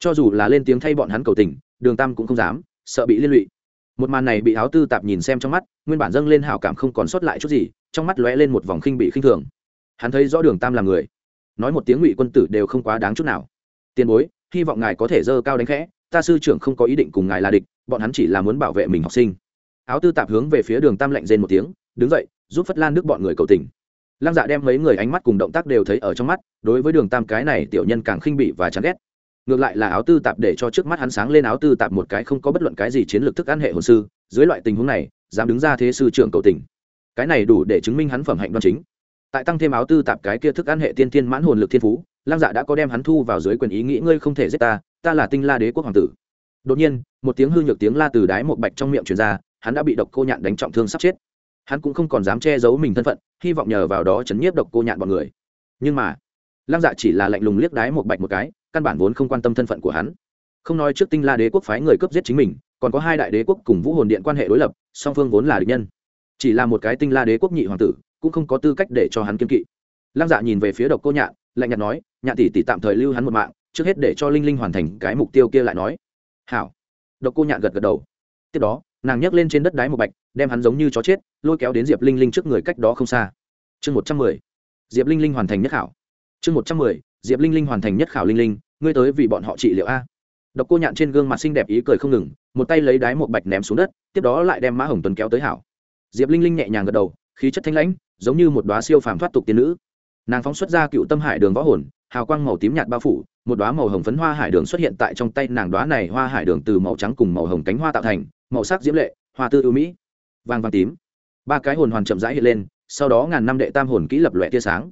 Cho dù là lên tiếng thay bọn hắn cầu tình, đường tam cũng không dám, sợ bị liên lụy một màn này bị áo tư tạp nhìn xem trong mắt, nguyên bản dâng lên hào cảm không còn sót lại chút gì, trong mắt lóe lên một vòng khinh bị khinh thường. Hắn thấy rõ đường tam là người. Nói một tiếng ngụy quân tử đều không quá đáng chút nào. Tiền bối, hy vọng ngài có thể dơ cao đánh khẽ, ta sư trưởng không có ý định cùng ngài là địch, bọn hắn chỉ là muốn bảo vệ mình học sinh. Áo tư tạp hướng về phía đường tam lạnh rên một tiếng, đứng dậy, giúp phất lan nước bọn người cầu tình. Lăng dạ đem mấy người ánh mắt cùng động tác đều thấy ở trong mắt, đối với đường tam cái này tiểu nhân càng khinh bỉ và chán ghét ngược lại là áo tư tạp để cho trước mắt hắn sáng lên áo tư tạp một cái không có bất luận cái gì chiến lược thức ăn hệ hồn sư, dưới loại tình huống này, dám đứng ra thế sư trưởng cầu tình. Cái này đủ để chứng minh hắn phẩm hạnh đoan chính. Tại tăng thêm áo tư tạp cái kia thức ăn hệ tiên tiên mãn hồn lực thiên phú, lăng dạ đã có đem hắn thu vào dưới quyền ý nghĩ ngươi không thể giết ta ta là tinh la đế quốc hoàng tử. Đột nhiên, một tiếng hư nhược tiếng la từ đái một bạch trong miệng truyền ra, hắn đã bị độc cô nhạn đánh trọng thương sắp chết. Hắn cũng không còn dám che giấu mình thân phận, hy vọng nhờ vào đó chấn nhiếp độc cô nhạn bọn người. Nhưng mà, lăng dạ chỉ là lạnh lùng liếc đái một bạch một cái căn bản vốn không quan tâm thân phận của hắn. Không nói trước tinh la đế quốc phái người cướp giết chính mình, còn có hai đại đế quốc cùng vũ hồn điện quan hệ đối lập, song phương vốn là địch nhân. Chỉ là một cái tinh la đế quốc nhị hoàng tử, cũng không có tư cách để cho hắn kiên kỵ. Lăng dạ nhìn về phía độc cô nhạn, lạnh nhạt nói, nhạn tỷ tỷ tạm thời lưu hắn một mạng, trước hết để cho linh linh hoàn thành cái mục tiêu kia lại nói. Hảo. Độc cô nhạn gật gật đầu. Tiếp đó, nàng nhấc lên trên đất đáy một bạch, đem hắn giống như chó chết, lôi kéo đến diệp linh linh trước người cách đó không xa. Chương một trăm mười. Diệp linh linh hoàn thành nhất khảo. Chương một trăm mười. Diệp linh linh hoàn thành nhất khảo linh linh ngươi tới vì bọn họ trị liệu a. Độc cô nhạn trên gương mặt xinh đẹp ý cười không ngừng một tay lấy đái một bạch ném xuống đất tiếp đó lại đem mã hồng tuấn kéo tới hảo. Diệp linh linh nhẹ nhàng gật đầu khí chất thanh lãnh giống như một đoá siêu phàm thoát tục tiên nữ. Nàng phóng xuất ra cựu tâm hải đường võ hồn hào quang màu tím nhạt bao phủ một đoá màu hồng phấn hoa hải đường xuất hiện tại trong tay nàng đoá này hoa hải đường từ màu trắng cùng màu hồng cánh hoa tạo thành màu sắc diễm lệ hoa tư ưu mỹ. Vàng vàng tím. Ba cái hồn hoàn chậm rãi hiện lên sau đó ngàn năm đệ tam hồn kỹ lập lòe tia sáng.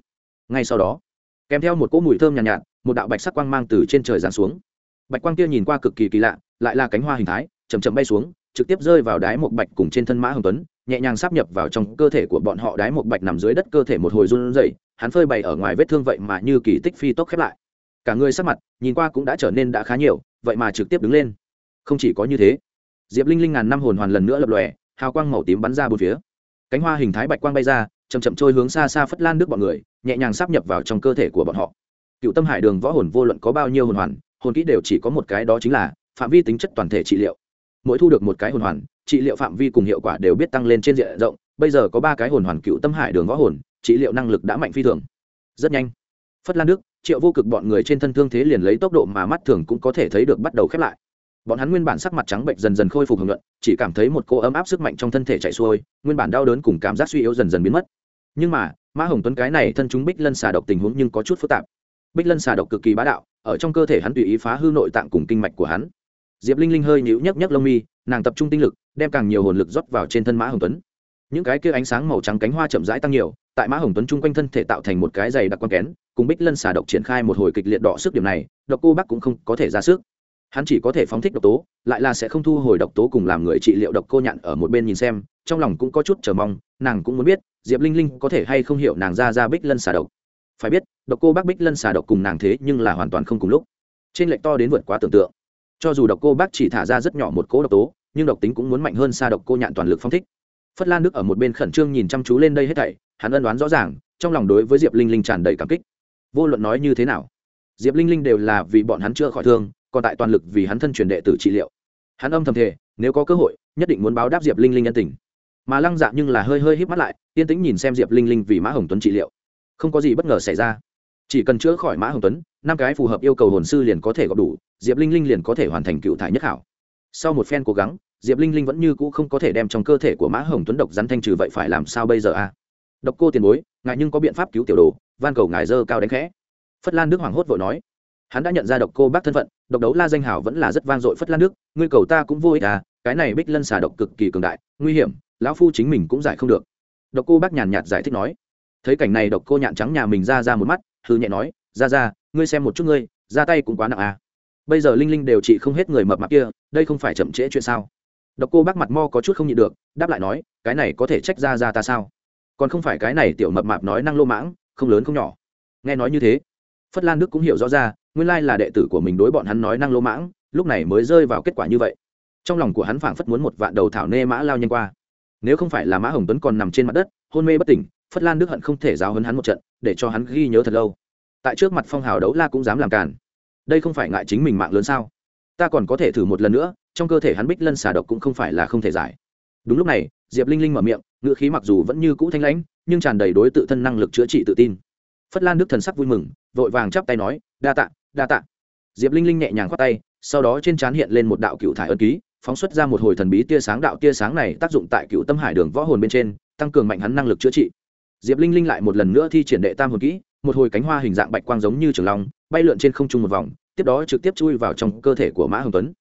Ngay sau đó kèm theo một cỗ mùi thơm nhàn nhạt, nhạt một đạo bạch sắc quang mang từ trên trời giáng xuống. Bạch quang kia nhìn qua cực kỳ kỳ lạ, lại là cánh hoa hình thái chầm chậm bay xuống, trực tiếp rơi vào đái một bạch cùng trên thân mã hồng tuấn, nhẹ nhàng sắp nhập vào trong cơ thể của bọn họ đái một bạch nằm dưới đất cơ thể một hồi run rẩy, hắn phơi bày ở ngoài vết thương vậy mà như kỳ tích phi tốc khép lại. Cả người sắc mặt, nhìn qua cũng đã trở nên đã khá nhiều, vậy mà trực tiếp đứng lên. Không chỉ có như thế, diệp linh linh ngàn năm hồn hoàn lần nữa lập lòe, hào quang màu tím bắn ra bốn phía. Cánh hoa hình thái bạch quang bay ra chầm chậm trôi hướng xa xa phất lan nước bọn người, nhẹ nhàng sắp nhập vào trong cơ thể của bọn họ cựu tâm hải đường võ hồn vô luận có bao nhiêu hồn hoàn, hồn kỹ đều chỉ có một cái đó chính là phạm vi tính chất toàn thể trị liệu. Mỗi thu được một cái hồn hoàn, trị liệu phạm vi cùng hiệu quả đều biết tăng lên trên diện rộng, bây giờ có ba cái hồn hoàn cựu tâm hải đường võ hồn, trị liệu năng lực đã mạnh phi thường. Rất nhanh, phất lan đức, triệu vô cực bọn người trên thân thương thế liền lấy tốc độ mà mắt thường cũng có thể thấy được bắt đầu khép lại. Bọn hắn nguyên bản sắc mặt trắng bệnh dần dần khôi phục hưởng luận chỉ cảm thấy một cô ấm áp sức mạnh trong thân thể chạy xuôi, nguyên bản đau đớn cùng cảm giác suy yếu dần dần biến mất. Nhưng mà mã hồng tuấn cái này thân chúng bích lân xà độc tình huống nhưng có chút phức tạp bích lân xà độc cực kỳ bá đạo, ở trong cơ thể hắn tùy ý phá hư nội tạng cùng kinh mạch của hắn. Diệp linh linh hơi nhíu nhấc nhấc lông mi, nàng tập trung tinh lực, đem càng nhiều hồn lực rót vào trên thân mã hồng tuấn. Những cái kia ánh sáng màu trắng cánh hoa chậm rãi tăng nhiều, tại mã hồng tuấn chung quanh thân thể tạo thành một cái dày đặc quan kén, cùng bích lân xà độc triển khai một hồi kịch liệt đỏ sức điểm này, độc cô bắc cũng không có thể ra sức. Hắn chỉ có thể phóng thích độc tố, lại là sẽ không thu hồi độc tố cùng làm người trị liệu độc cô nhạn ở một bên nhìn xem, trong lòng cũng có chút chờ mong, nàng cũng muốn biết, diệp linh linh có thể hay không hiểu nàng ra ra bích lân xà độc phải biết, độc cô bác bích lân xà độc cùng nàng thế nhưng là hoàn toàn không cùng lúc. Trên lệch to đến vượt quá tưởng tượng. Cho dù độc cô bác chỉ thả ra rất nhỏ một cỗ độc tố, nhưng độc tính cũng muốn mạnh hơn xa độc cô nhạn toàn lực phong thích. Phất lan đức ở một bên khẩn trương nhìn chăm chú lên đây hết thảy, hắn ân đoán rõ ràng, trong lòng đối với diệp linh linh tràn đầy cảm kích. Vô luận nói như thế nào, diệp linh linh đều là vì bọn hắn chưa khỏi thương, còn tại toàn lực vì hắn thân truyền đệ tử trị liệu. Hắn âm thầm thề, nếu có cơ hội, nhất định muốn báo đáp diệp linh linh nhân tình. Mà lăng dạ nhưng là hơi hơi híp mắt lại, yên tĩnh nhìn xem diệp linh linh vì mã hồng tuấn trị liệu không có gì bất ngờ xảy ra. Chỉ cần chữa khỏi mã hồng tuấn, năm cái phù hợp yêu cầu hồn sư liền có thể gặp đủ, diệp linh linh liền có thể hoàn thành cựu thải nhất hảo sau một phen cố gắng, diệp linh linh vẫn như cũ không có thể đem trong cơ thể của mã hồng tuấn độc rắn thanh trừ vậy phải làm sao bây giờ a? À? độc cô tiền bối, ngài nhưng có biện pháp cứu tiểu đồ, van cầu ngài dơ cao đánh khẽ. Phất lan đức hoảng hốt vội nói. Hắn đã nhận ra độc cô bác thân phận, độc đấu la danh hảo vẫn là rất vang dội phất lan đức, ngươi cầu ta cũng vô ích à cái này bích lân xà độc cực kỳ cường đại, nguy hiểm, lão phu chính mình cũng giải không được. Độc cô bác nhàn nhạt giải thích nói thấy cảnh này độc cô nhạn trắng nhà mình ra ra một mắt hư nhẹ nói, ra ra, ngươi xem một chút ngươi, ra tay cũng quá nặng à. Bây giờ linh linh đều trị không hết người mập mạp kia, đây không phải chậm trễ chuyện sao? Độc cô bác mặt mo có chút không nhịn được, đáp lại nói, cái này có thể trách ra ra ta sao? Còn không phải cái này tiểu mập mạp nói năng lô mãng, không lớn không nhỏ. Nghe nói như thế, phất lan đức cũng hiểu rõ ra, nguyên lai là đệ tử của mình đối bọn hắn nói năng lô mãng, lúc này mới rơi vào kết quả như vậy. Trong lòng của hắn phảng phất muốn một vạn đầu thảo nê mã lao nhanh qua. Nếu không phải là mã hồng tuấn còn nằm trên mặt đất, hôn mê bất tỉnh phất lan đức hận không thể giáo hấn hắn một trận, để cho hắn ghi nhớ thật lâu. Tại trước mặt phong hào đấu la cũng dám làm càn. Đây không phải ngại chính mình mạng lớn sao? Ta còn có thể thử một lần nữa, trong cơ thể hắn bích lân xà độc cũng không phải là không thể giải. Đúng lúc này, diệp linh linh mở miệng, ngữ khí mặc dù vẫn như cũ thanh lãnh, nhưng tràn đầy đối tự thân năng lực chữa trị tự tin. Phất lan đức thần sắc vui mừng, vội vàng chắp tay nói, đa tạ đa tạ. Diệp linh linh nhẹ nhàng khoát tay, sau đó trên trán hiện lên một đạo cựu thải ân ký, phóng xuất ra một hồi thần bí tia sáng. Đạo tia sáng này tác dụng tại cựu tâm hải đường võ hồn bên trên, tăng cường mạnh hắn năng lực chữa trị diệp linh linh lại một lần nữa thi triển đệ tam hồn kỹ, một hồi cánh hoa hình dạng bạch quang giống như trường long, bay lượn trên không trung một vòng, tiếp đó trực tiếp chui vào trong cơ thể của mã hồng tuấn.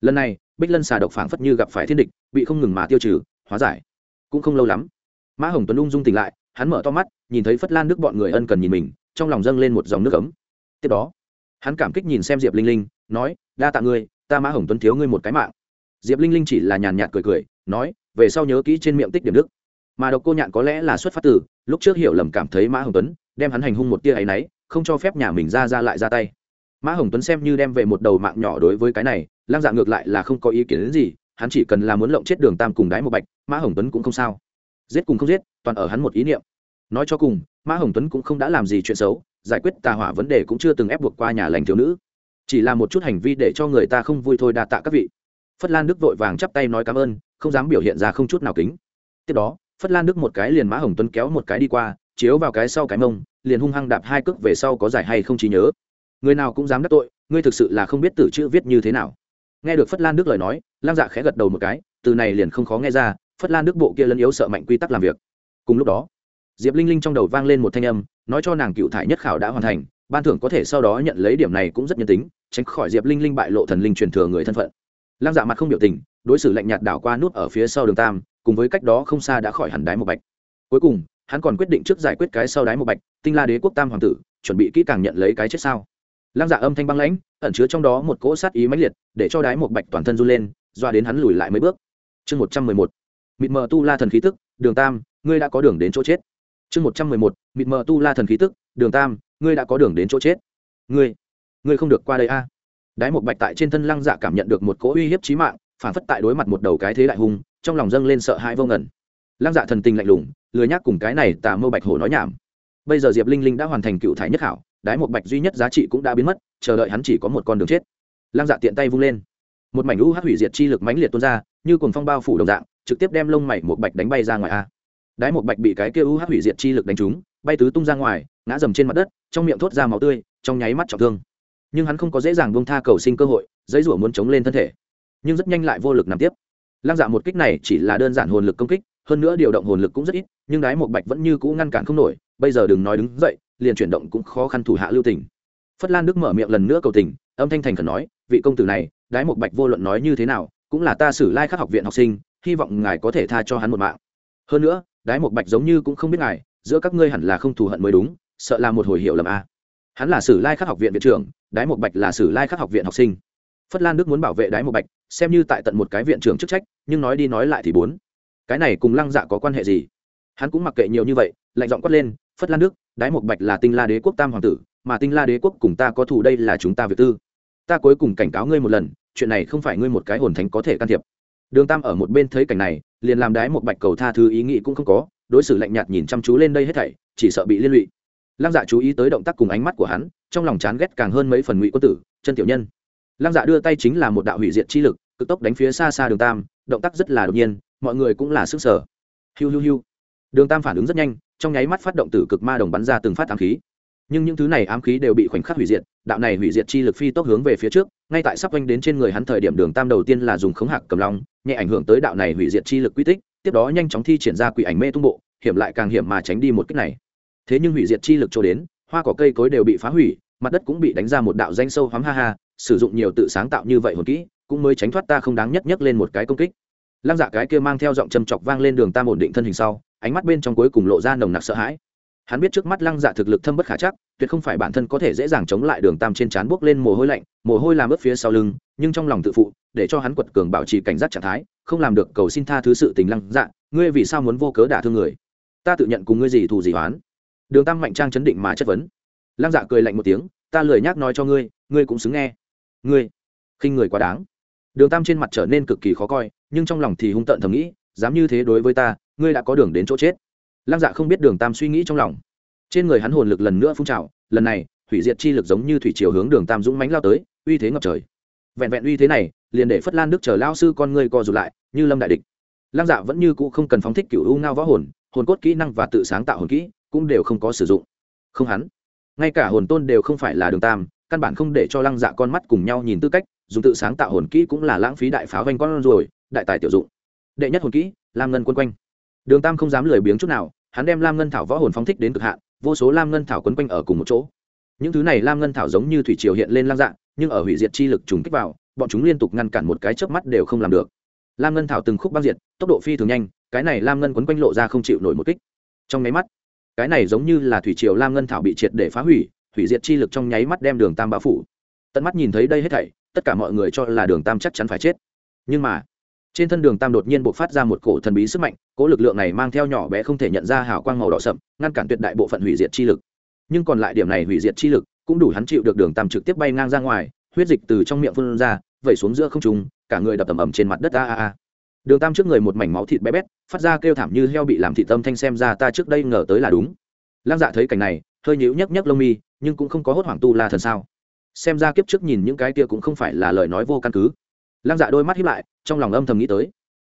Lần này, bích lân xà độc phảng phất như gặp phải thiên địch, bị không ngừng mà tiêu trừ, hóa giải. Cũng không lâu lắm, mã hồng tuấn ung dung tỉnh lại, hắn mở to mắt, nhìn thấy phất lan đức bọn người ân cần nhìn mình, trong lòng dâng lên một dòng nước ấm. Tiếp đó, hắn cảm kích nhìn xem diệp linh linh, nói, đa tạ ngươi, ta mã hồng tuấn thiếu ngươi một cái mạng. Diệp linh linh chỉ là nhàn nhạt cười cười, nói, về sau nhớ kỹ trên miệng tích điểm đức mà độc cô nhạn có lẽ là xuất phát từ, lúc trước hiểu lầm cảm thấy mã hồng tuấn đem hắn hành hung một tia ấ y n ấ y không cho phép nhà mình ra ra lại ra tay. Mã hồng tuấn xem như đem về một đầu mạng nhỏ đối với cái này lang dạ ngược lại là không có ý kiến đến gì, hắn chỉ cần là muốn lộng chết đường tam cùng đái một bạch, mã hồng tuấn cũng không sao. Giết cùng không giết, toàn ở hắn một ý niệm. Nói cho cùng, mã hồng tuấn cũng không đã làm gì chuyện xấu, giải quyết tà hỏa vấn đề cũng chưa từng ép buộc qua nhà lành thiếu nữ. Chỉ là một chút hành vi để cho người ta không vui thôi đa tạ các vị. Phất lan đức vội vàng chắp tay nói cảm ơn, không dám biểu hiện ra không chút nào kính. Tiếp đó phất lan đức một cái liền mã hồng tuấn kéo một cái đi qua, chiếu vào cái sau cái mông, liền hung hăng đạp hai cước về sau có giải hay không trí nhớ. Người nào cũng dám đắc tội, ngươi thực sự là không biết tử chữ viết như thế nào. Nghe được phất lan đức lời nói lam dạ khẽ gật đầu một cái, từ này liền không khó nghe ra, phất lan đức bộ kia lân yếu sợ mạnh quy tắc làm việc. Cùng lúc đó, diệp linh linh trong đầu vang lên một thanh âm, nói cho nàng cựu thải nhất khảo đã hoàn thành, ban thưởng có thể sau đó nhận lấy điểm này cũng rất nhân tính, tránh khỏi diệp linh linh bại lộ thần linh truyền thừa người thân phận. Lam dạ mặt không biểu tình, đối xử lạnh nhạt đảo qua nút ở phía sau đường tam cùng với cách đó không xa đã khỏi hẳn đái một bạch. Cuối cùng, hắn còn quyết định trước giải quyết cái sau đái một bạch, tinh la đế quốc tam hoàng tử, chuẩn bị kỹ càng nhận lấy cái chết sao. Lăng dạ âm thanh băng lãnh, ẩn chứa trong đó một cỗ sát ý mãnh liệt, để cho đái một bạch toàn thân run lên, doa đến hắn lùi lại mấy bước. Chương một trăm mười một, mịt mờ tu la thần khí tức, đường tam, ngươi đã có đường đến chỗ chết. Chương một trăm mười một, mịt mờ tu la thần khí tức, đường tam, ngươi đã có đường đến chỗ chết. Ngươi ngươi không được qua đây a. Đái một bạch tại trên thân lăng dạ cảm nhận được một cỗ uy hiếp trí mạng, phản phất tại đối mặt một đầu cái thế đại hùng trong lòng dâng lên sợ hãi vô ngẩn lăng dạ thần tình lạnh lùng, lười nhác cùng cái này tà mưu bạch hổ nói nhảm. Bây giờ diệp linh linh đã hoàn thành cựu thái nhất hảo, đái một bạch duy nhất giá trị cũng đã biến mất, chờ đợi hắn chỉ có một con đường chết. Lăng dạ tiện tay vung lên. Một mảnh u hát hủy diệt chi lực mãnh liệt tuôn ra, như cùng phong bao phủ đồng dạng, trực tiếp đem lông mày một bạch đánh bay ra ngoài a. Đái một bạch bị cái kia u hát hủy diệt chi lực đánh trúng, bay tứ tung ra ngoài, ngã dầm trên mặt đất, trong miệng thốt ra máu tươi, trong nháy mắt trọng thương. Nhưng hắn không có dễ dàng buông tha cầu sinh cơ hội giấy rủa muốn chống lên thân thể. Nhưng rất nhanh lại vô lực nằm tiếp lăng dạ một kích này chỉ là đơn giản hồn lực công kích, hơn nữa điều động hồn lực cũng rất ít, nhưng đái một bạch vẫn như cũ ngăn cản không nổi, bây giờ đừng nói đứng dậy, liền chuyển động cũng khó khăn thủ hạ lưu tình. Phất lan đức mở miệng lần nữa cầu tình, âm thanh thành khẩn nói, vị công tử này, đái một bạch vô luận nói như thế nào, cũng là ta xử lai khắc học viện học sinh, hy vọng ngài có thể tha cho hắn một mạng. Hơn nữa, đái một bạch giống như cũng không biết ngài, giữa các ngươi hẳn là không thù hận mới đúng, sợ là một hồi hiệu lầm a. Hắn là sử lai khắc học viện viện trưởng, đái một bạch là sử lai khắc học viện học sinh. Phất lan đức muốn bảo vệ đái một bạch xem như tại tận một cái viện trưởng chức trách, nhưng nói đi nói lại thì bốn. Cái này cùng lăng dạ có quan hệ gì? Hắn cũng mặc kệ nhiều như vậy, lạnh giọng quát lên, phất lan nước đái một bạch là tinh la đế quốc tam hoàng tử, mà tinh la đế quốc cùng ta có thù đây là chúng ta việc tư. Ta cuối cùng cảnh cáo ngươi một lần, chuyện này không phải ngươi một cái hồn thánh có thể can thiệp. Đường tam ở một bên thấy cảnh này, liền làm đái một bạch cầu tha thứ ý nghĩ cũng không có, đối xử lạnh nhạt nhìn chăm chú lên đây hết thảy, chỉ sợ bị liên lụy. Lăng dạ chú ý tới động tác cùng ánh mắt của hắn, trong lòng chán ghét càng hơn mấy phần ngụy quân tử, chân tiểu nhân. Lăng dạ đưa tay chính là một đạo hủy diệt chi lực cực tốc đánh phía xa xa đường tam, động tác rất là đột nhiên, mọi người cũng là sức sở. Hiu hiu hiu. Đường tam phản ứng rất nhanh, trong nháy mắt phát động tử cực ma đồng bắn ra từng phát ám khí. Nhưng những thứ này ám khí đều bị khoảnh khắc hủy diệt, đạo này hủy diệt chi lực phi tốc hướng về phía trước, ngay tại sắp oanh đến trên người hắn thời điểm đường tam đầu tiên là dùng khống hạc cầm long, nhẹ ảnh hưởng tới đạo này hủy diệt chi lực quy tích, tiếp đó nhanh chóng thi triển ra quỷ ảnh mê tung bộ, hiểm lại càng hiểm mà tránh đi một cách này. Thế nhưng hủy diệt chi lực cho đến, hoa cỏ cây cối đều bị phá hủy, mặt đất cũng bị đánh ra một đạo danh sâu hoắm ha ha, sử dụng nhiều tự sáng tạo như vậy hồn kỹ cũng mới tránh thoát ta không đáng nhất nhất lên một cái công kích. Lăng dạ cái kia mang theo giọng châm chọc vang lên đường tam ổn định thân hình sau, ánh mắt bên trong cuối cùng lộ ra nồng nặc sợ hãi. Hắn biết trước mắt lăng dạ thực lực thâm bất khả chắc, tuyệt không phải bản thân có thể dễ dàng chống lại đường tam trên trán buốc lên mồ hôi lạnh, mồ hôi làm ướt phía sau lưng, nhưng trong lòng tự phụ, để cho hắn quật cường bảo trì cảnh giác trạng thái, không làm được cầu xin tha thứ sự tình lăng dạ ngươi vì sao muốn vô cớ đả thương người? Ta tự nhận cùng ngươi gì thù gì oán. đường tam mạnh trang chấn định mà chất vấn. Lăng dạ cười lạnh một tiếng, ta lười nhác nói cho ngươi ngươi cũng xứng nghe. Ngươi, khinh người quá đáng đường tam trên mặt trở nên cực kỳ khó coi, nhưng trong lòng thì hung tợn thầm nghĩ, dám như thế đối với ta, ngươi đã có đường đến chỗ chết. Lăng dạ không biết đường tam suy nghĩ trong lòng. Trên người hắn hồn lực lần nữa phun trào, lần này, hủy diệt chi lực giống như thủy chiều hướng đường tam dũng mánh lao tới, uy thế ngập trời. Vẹn vẹn uy thế này, liền để phất lan đức chờ lao sư con ngươi co rụt lại, như lâm đại địch. Lăng dạ vẫn như cũ không cần phóng thích cựu u ngao võ hồn hồn cốt kỹ năng và tự sáng tạo hồn kỹ cũng đều không có sử dụng. Không hắn, ngay cả hồn tôn đều không phải là đường tam căn bản không để cho lăng dạ con mắt cùng nhau nhìn tư cách, dùng tự sáng tạo hồn kỹ cũng là lãng phí đại pháo vanh con rồi, đại tài tiểu dụng. Đệ nhất hồn kỹ, lam ngân quân quanh. Đường tam không dám lười biếng chút nào, hắn đem lam ngân thảo võ hồn phóng thích đến cực hạn, vô số lam ngân thảo quấn quanh ở cùng một chỗ. Những thứ này lam ngân thảo giống như thủy triều hiện lên lăng dạ nhưng ở hủy diệt chi lực trùng kích vào, bọn chúng liên tục ngăn cản một cái chớp mắt đều không làm được. Lam ngân thảo từng khúc băng diệt, tốc độ phi thường nhanh, cái này lam ngân quấn quanh lộ ra không chịu nổi một kích. Trong máy mắt, cái này giống như là thủy triều lam ngân thảo bị triệt để phá hủy hủy diệt chi lực trong nháy mắt đem đường tam bao phủ. Tận mắt nhìn thấy đây hết thảy, tất cả mọi người cho là đường tam chắc chắn phải chết. Nhưng mà, trên thân đường tam đột nhiên bộc phát ra một cổ thần bí sức mạnh cỗ lực lượng này mang theo nhỏ bé không thể nhận ra hào quang màu đỏ sậm, ngăn cản tuyệt đại bộ phận hủy diệt chi lực. Nhưng còn lại điểm này hủy diệt chi lực, cũng đủ hắn chịu được đường tam trực tiếp bay ngang ra ngoài, huyết dịch từ trong miệng phun ra, vẩy xuống giữa không trung, cả người đập tầm ầm trên mặt đất, a a a. Đường tam trước người một mảnh máu thịt bé bét, phát ra kêu thảm như heo bị làm thị tâm thanh xem ra ta trước đây ngờ tới là đúng. Lăng dạ thấy cảnh này, hơi nhíu nhấc nhấc lông mi nhưng cũng không có hốt hoảng tu la thần sao. Xem ra kiếp trước nhìn những cái kia cũng không phải là lời nói vô căn cứ. Lăng dạ đôi mắt hiếp lại, trong lòng âm thầm nghĩ tới.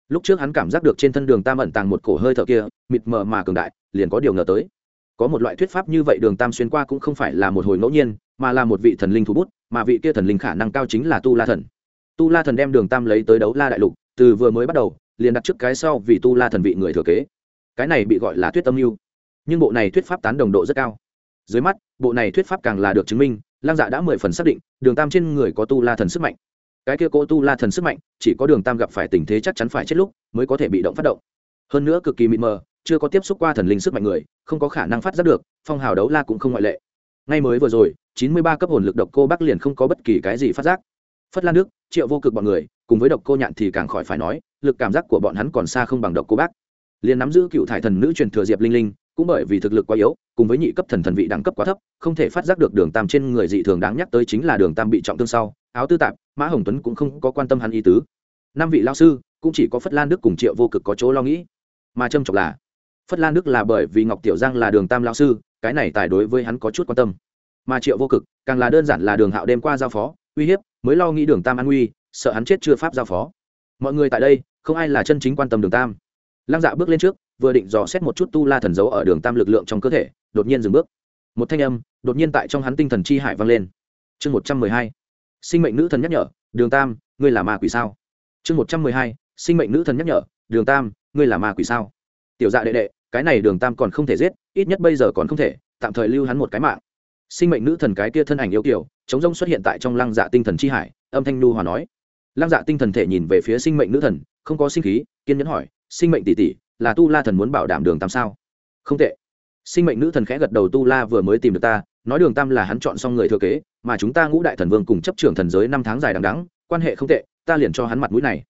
Lúc trước hắn cảm giác được trên thân đường tam ẩn tàng một cổ hơi thở kia, mịt mờ mà cường đại, liền có điều ngờ tới. Có một loại thuyết pháp như vậy đường tam xuyên qua cũng không phải là một hồi ngẫu nhiên, mà là một vị thần linh thú bút, mà vị kia thần linh khả năng cao chính là tu la thần. Tu la thần đem đường tam lấy tới đấu la đại lục, từ vừa mới bắt đầu, liền đặt trước cái sau vì tu la thần vị người thừa kế. Cái này bị gọi là thuyết âm mưu. Nhưng bộ này thuyết pháp tán đồng độ rất cao. Dưới mắt bộ này thuyết pháp càng là được chứng minh, lăng dạ đã mười phần xác định, đường tam trên người có tu la thần sức mạnh. Cái kia cố tu la thần sức mạnh, chỉ có đường tam gặp phải tình thế chắc chắn phải chết lúc mới có thể bị động phát động. Hơn nữa cực kỳ mịt mờ, chưa có tiếp xúc qua thần linh sức mạnh người, không có khả năng phát giác được, phong hào đấu la cũng không ngoại lệ. Ngay mới vừa rồi, chín mươi ba cấp hồn lực độc cô bắc liền không có bất kỳ cái gì phát giác. Phất lan nước, triệu vô cực bọn người, cùng với độc cô nhạn thì càng khỏi phải nói, lực cảm giác của bọn hắn còn xa không bằng độc cô bác liền nắm giữ cựu thải thần nữ truyền thừa diệp linh linh cũng bởi vì thực lực quá yếu, cùng với nhị cấp thần thần vị đẳng cấp quá thấp, không thể phát giác được đường tam trên người dị thường đáng nhắc tới chính là đường tam bị trọng thương sau, áo tư tạp, mã hồng tuấn cũng không có quan tâm hắn ý tứ. Năm vị lao sư, cũng chỉ có phất lan đức cùng triệu vô cực có chỗ lo nghĩ. Mà trâm trọng là, phất lan đức là bởi vì ngọc tiểu giang là đường tam lao sư, cái này tài đối với hắn có chút quan tâm. Mà triệu vô cực, càng là đơn giản là đường hạo đêm qua giao phó, uy hiếp, mới lo nghĩ đường tam an nguy sợ hắn chết chưa pháp giao phó. Mọi người tại đây, không ai là chân chính quan tâm đường tam. Lăng dạ bước lên trước vừa định dò xét một chút tu la thần dấu ở đường tam lực lượng trong cơ thể, đột nhiên dừng bước. Một thanh âm, đột nhiên tại trong hắn tinh thần chi hải vang lên. Chương một trăm mười hai, sinh mệnh nữ thần nhắc nhở, đường tam, ngươi là ma quỷ sao? Chương một trăm mười hai, sinh mệnh nữ thần nhắc nhở, đường tam, ngươi là ma quỷ sao? Tiểu dạ đệ đệ, cái này đường tam còn không thể giết, ít nhất bây giờ còn không thể, tạm thời lưu hắn một cái mạng. Sinh mệnh nữ thần cái kia thân ảnh yêu kiểu chống rông xuất hiện tại trong lăng dạ tinh thần chi hải, âm thanh nu hòa nói. Lăng dạ tinh thần thể nhìn về phía sinh mệnh nữ thần, không có sinh khí, kiên nhẫn hỏi, sinh mệnh tỷ tỷ là tu la thần muốn bảo đảm đường tam sao? Không tệ. Sinh mệnh nữ thần khẽ gật đầu, tu la vừa mới tìm được ta, nói đường tam là hắn chọn xong người thừa kế, mà chúng ta ngũ đại thần vương cùng chấp trưởng thần giới năm tháng dài đằng đắng quan hệ không tệ, ta liền cho hắn mặt mũi này.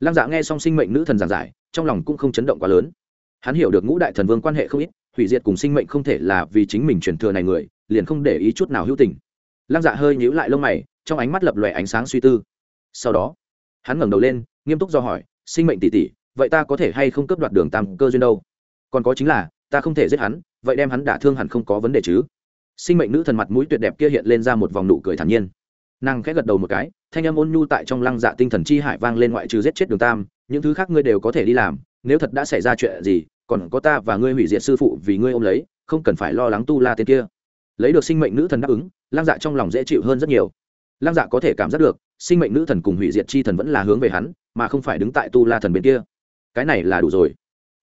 Lăng dạ nghe xong sinh mệnh nữ thần giảng giải, trong lòng cũng không chấn động quá lớn. Hắn hiểu được ngũ đại thần vương quan hệ không ít, hủy diệt cùng sinh mệnh không thể là vì chính mình truyền thừa này người, liền không để ý chút nào hữu tình. Lăng dạ hơi nhíu lại lông mày, trong ánh mắt lập lòe ánh sáng suy tư. Sau đó, hắn ngẩng đầu lên, nghiêm túc do hỏi, sinh mệnh tỷ tỷ vậy ta có thể hay không cướp đoạt đường tam cơ duyên đâu? Còn có chính là, ta không thể giết hắn, vậy đem hắn đả thương hẳn không có vấn đề chứ? Sinh mệnh nữ thần mặt mũi tuyệt đẹp kia hiện lên ra một vòng nụ cười thản nhiên. Nàng khẽ gật đầu một cái, thanh âm ôn nhu tại trong lăng dạ tinh thần chi hải vang lên ngoại trừ giết chết đường tam, những thứ khác ngươi đều có thể đi làm, nếu thật đã xảy ra chuyện gì, còn có ta và ngươi hủy diệt sư phụ vì ngươi ôm lấy, không cần phải lo lắng tu la tên kia. Lấy được sinh mệnh nữ thần đáp ứng, lăng dạ trong lòng dễ chịu hơn rất nhiều. Lăng dạ có thể cảm giác được, sinh mệnh nữ thần cùng hủy diệt chi thần vẫn là hướng về hắn, mà không phải đứng tại tu la thần bên kia cái này là đủ rồi.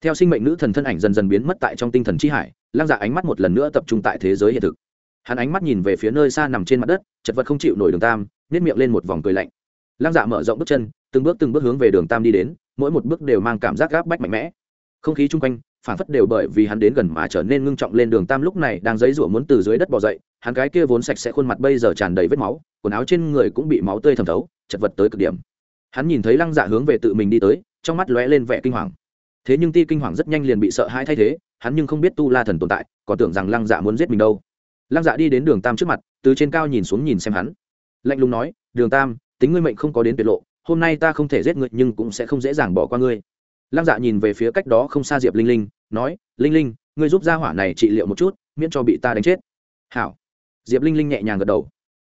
Theo sinh mệnh nữ thần thân ảnh dần dần biến mất tại trong tinh thần chi hải, lăng dạ ánh mắt một lần nữa tập trung tại thế giới hiện thực. Hắn ánh mắt nhìn về phía nơi xa nằm trên mặt đất, chật vật không chịu nổi đường tam nhét miệng lên một vòng cười lạnh. Lăng dạ mở rộng bước chân, từng bước từng bước hướng về đường tam đi đến, mỗi một bước đều mang cảm giác gáp bách mạnh mẽ. Không khí chung quanh phản phất đều bởi vì hắn đến gần mà trở nên ngưng trọng lên đường tam lúc này đang giấy rủa muốn từ dưới đất bỏ dậy, hắn cái kia vốn sạch sẽ khuôn mặt bây giờ tràn đầy vết máu, quần áo trên người cũng bị máu tươi thẩm thấu, chật vật tới cực điểm. Hắn nhìn thấy lăng dạ hướng về tự mình đi tới trong mắt lóe lên vẻ kinh hoàng. Thế nhưng ti kinh hoàng rất nhanh liền bị sợ hãi thay thế, hắn nhưng không biết tu la thần tồn tại, còn tưởng rằng lăng dạ muốn giết mình đâu. Lăng dạ đi đến đường tam trước mặt, từ trên cao nhìn xuống nhìn xem hắn. Lạnh lùng nói, đường tam, tính ngươi mệnh không có đến tuyệt lộ, hôm nay ta không thể giết ngươi, nhưng cũng sẽ không dễ dàng bỏ qua ngươi. Lăng dạ nhìn về phía cách đó không xa diệp linh linh, nói, linh linh, ngươi giúp gia hỏa này trị liệu một chút, miễn cho bị ta đánh chết. Hảo. Diệp linh linh nhẹ nhàng gật đầu.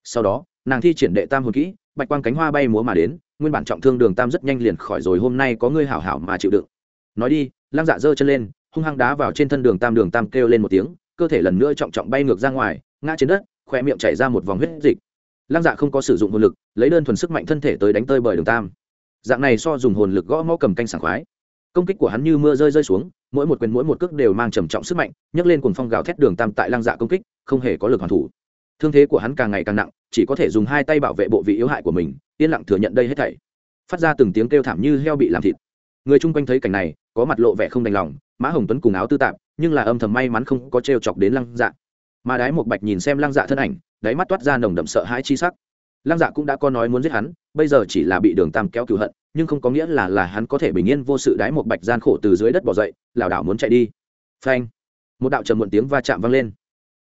Sau đó, nàng thi triển đệ tam hồn kỹ bạch quang cánh hoa bay múa mà đến, nguyên bản trọng thương đường tam rất nhanh liền khỏi rồi, hôm nay có ngươi hảo hảo mà chịu đựng. Nói đi, lăng dạ giơ chân lên, hung hăng đá vào trên thân đường tam đường tam kêu lên một tiếng, cơ thể lần nữa trọng trọng bay ngược ra ngoài, ngã trên đất khoe miệng chảy ra một vòng huyết dịch. Lăng dạ không có sử dụng hồn lực, lấy đơn thuần sức mạnh thân thể tới đánh tơi bởi đường tam. Dạng này so dùng hồn lực gõ mõ cầm canh sảng khoái. Công kích của hắn như mưa rơi rơi xuống, mỗi một quyền mỗi một cước đều mang trầm trọng sức mạnh, nhấc lên cuồng phong gào thét đường tam tại lăng dạ công kích, không hề có lực hoàn thủ thương thế của hắn càng ngày càng nặng, chỉ có thể dùng hai tay bảo vệ bộ vị yếu hại của mình, yên lặng thừa nhận đây hết thảy. Phát ra từng tiếng kêu thảm như heo bị làm thịt. Người chung quanh thấy cảnh này, có mặt lộ vẻ không đành lòng, mã hồng tuấn cùng áo tư tạp, nhưng là âm thầm may mắn không có t r e o chọc đến lăng dạ. Mà đái một bạch nhìn xem lăng dạ thân ảnh, đáy mắt toát ra nồng đậm sợ hãi chi sắc. Lăng dạ cũng đã có nói muốn giết hắn, bây giờ chỉ là bị đường tam kéo cựu hận, nhưng không có nghĩa là là hắn có thể bình yên vô sự đái một bạch gian khổ từ dưới đất bỏ dậy, lảo đảo muốn chạy đi. Phanh! Một đạo trầm muộn tiếng va chạm vang lên.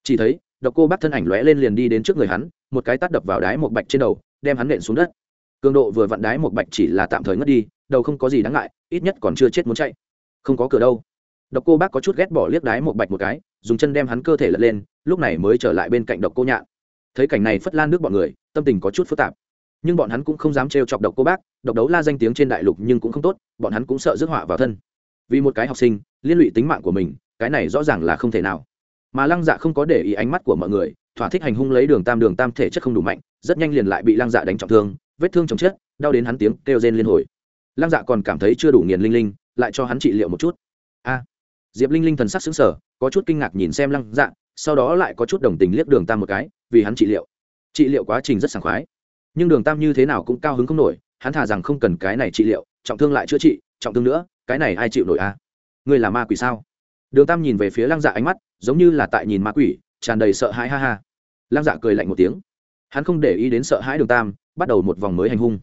Chỉ thấy độc cô bác thân ảnh lóe lên liền đi đến trước người hắn, một cái tắt đập vào đái một bạch trên đầu, đem hắn nện xuống đất. Cường độ vừa vặn đái một bạch chỉ là tạm thời ngất đi, đầu không có gì đáng ngại, ít nhất còn chưa chết muốn chạy. Không có cửa đâu. Độc cô bác có chút ghét bỏ liếc đái một bạch một cái, dùng chân đem hắn cơ thể lật lên, lúc này mới trở lại bên cạnh độc cô nhạn. Thấy cảnh này phất lan nước bọn người, tâm tình có chút phức tạp. Nhưng bọn hắn cũng không dám trêu chọc độc cô bác, độc đấu la danh tiếng trên đại lục nhưng cũng không tốt, bọn hắn cũng sợ rước họa vào thân. Vì một cái học sinh, liên lụy tính mạng của mình, cái này rõ ràng là không thể nào mà lăng dạ không có để ý ánh mắt của mọi người, thỏa thích hành hung lấy đường tam đường tam thể chất không đủ mạnh, rất nhanh liền lại bị lăng dạ đánh trọng thương, vết thương chồng chết đau đến hắn tiếng kêu rên liên hồi. Lăng dạ còn cảm thấy chưa đủ nghiền linh linh, lại cho hắn trị liệu một chút. A, diệp linh linh thần sắc xứng sở có chút kinh ngạc nhìn xem lăng dạ sau đó lại có chút đồng tình liếc đường tam một cái, vì hắn trị liệu. Trị liệu quá trình rất sảng khoái. Nhưng đường tam như thế nào cũng cao hứng không nổi, hắn thả rằng không cần cái này trị liệu, trọng thương lại chữa trị, trọng thương nữa, cái này ai chịu nổi a? Ngươi là ma quỷ sao? Đường tam nhìn về phía lăng dạ ánh mắt giống như là tại nhìn ma quỷ, tràn đầy sợ hãi, ha ha. Lăng dạ cười lạnh một tiếng. Hắn không để ý đến sợ hãi đường tam, bắt đầu một vòng mới hành hung.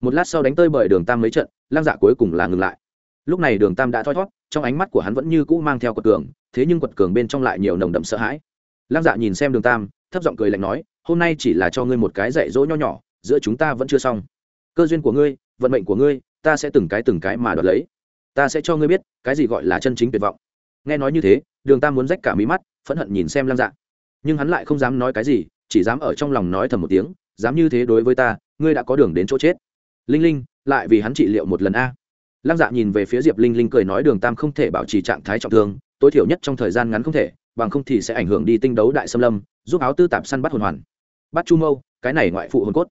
Một lát sau đánh tơi bởi đường tam mấy trận, lăng dạ cuối cùng là ngừng lại. Lúc này đường tam đã thoi thót, trong ánh mắt của hắn vẫn như cũ mang theo quật cường, thế nhưng quật cường bên trong lại nhiều nồng đậm sợ hãi. Lăng dạ nhìn xem đường tam, thấp giọng cười lạnh nói, hôm nay chỉ là cho ngươi một cái dạy dỗ nho nhỏ, giữa chúng ta vẫn chưa xong. Cơ duyên của ngươi, vận mệnh của ngươi, ta sẽ từng cái từng cái mà đoạt lấy. Ta sẽ cho ngươi biết, cái gì gọi là chân chính tuyệt vọng. Nghe nói như thế đường tam muốn rách cả mí mắt, phẫn hận nhìn xem lăng dạ. Nhưng hắn lại không dám nói cái gì, chỉ dám ở trong lòng nói thầm một tiếng, dám như thế đối với ta, ngươi đã có đường đến chỗ chết. Linh linh, lại vì hắn trị liệu một lần a. Lăng dạ nhìn về phía diệp linh linh cười nói đường tam không thể bảo trì trạng thái trọng thương, tối thiểu nhất trong thời gian ngắn không thể, bằng không thì sẽ ảnh hưởng đi tinh đấu đại xâm lâm, giúp áo tư tạp săn bắt hồn hoàn. Bắt chu mâu, cái này ngoại phụ hồn cốt.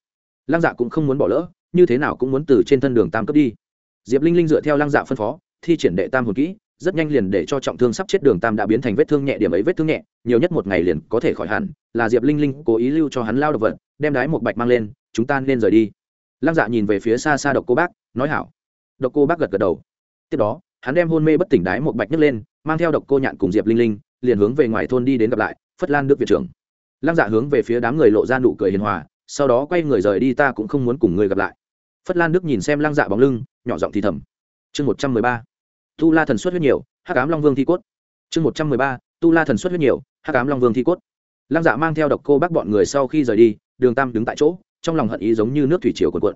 Lăng dạ cũng không muốn bỏ lỡ, như thế nào cũng muốn từ trên thân đường tam cấp đi. Diệp linh linh dựa theo lăng dạ phân phó, thi triển đệ tam hồn kỹ rất nhanh liền để cho trọng thương sắp chết đường tam đã biến thành vết thương nhẹ điểm ấy vết thương nhẹ, nhiều nhất một ngày liền có thể khỏi hẳn, là diệp linh linh cố ý lưu cho hắn lao độc vật, đem đái một bạch mang lên, chúng ta nên rời đi. Lăng dạ nhìn về phía xa xa độc cô bác, nói hảo. Độc cô bác gật gật đầu. Tiếp đó, hắn đem hôn mê bất tỉnh đái một bạch nhấc lên, mang theo độc cô nhạn cùng diệp linh linh, liền hướng về ngoài thôn đi đến gặp lại, phất lan đức viện trưởng. Lăng dạ hướng về phía đám người lộ ra nụ cười hiền hòa, sau đó quay người rời đi, ta cũng không muốn cùng người gặp lại. Phất lan đức nhìn xem lăng dạ bóng lưng, nhỏ giọng thì thầm. Chương một trăm mười ba tu la thần xuất huyết nhiều, hắc ám long vương thi cốt. Chương một trăm mười ba, tu la thần xuất huyết nhiều, hắc ám long vương thi cốt. Lăng dạ mang theo độc cô bác bọn người sau khi rời đi, đường tam đứng tại chỗ, trong lòng hận ý giống như nước thủy triều cuộn cuộn.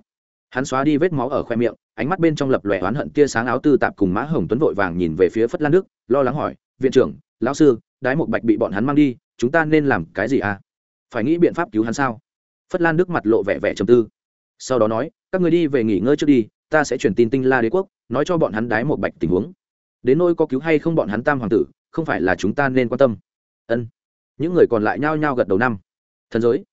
Hắn xóa đi vết máu ở khoe miệng, ánh mắt bên trong lập lòe oán hận tia sáng áo tư tạp cùng mã hồng tuấn vội vàng nhìn về phía phất lan đức, lo lắng hỏi, viện trưởng, lão sư, đái một bạch bị bọn hắn mang đi, chúng ta nên làm cái gì à? Phải nghĩ biện pháp cứu hắn sao? Phất lan đức mặt lộ vẻ vẻ trầm tư. Sau đó nói, các người đi về nghỉ ngơi trước đi, ta sẽ chuyển tin tinh la đế quốc nói cho bọn hắn đái một bạch tình huống. Đến nỗi có cứu hay không bọn hắn tam hoàng tử, không phải là chúng ta nên quan tâm. Ân. Những người còn lại nhao nhao gật đầu năm. Thần giới.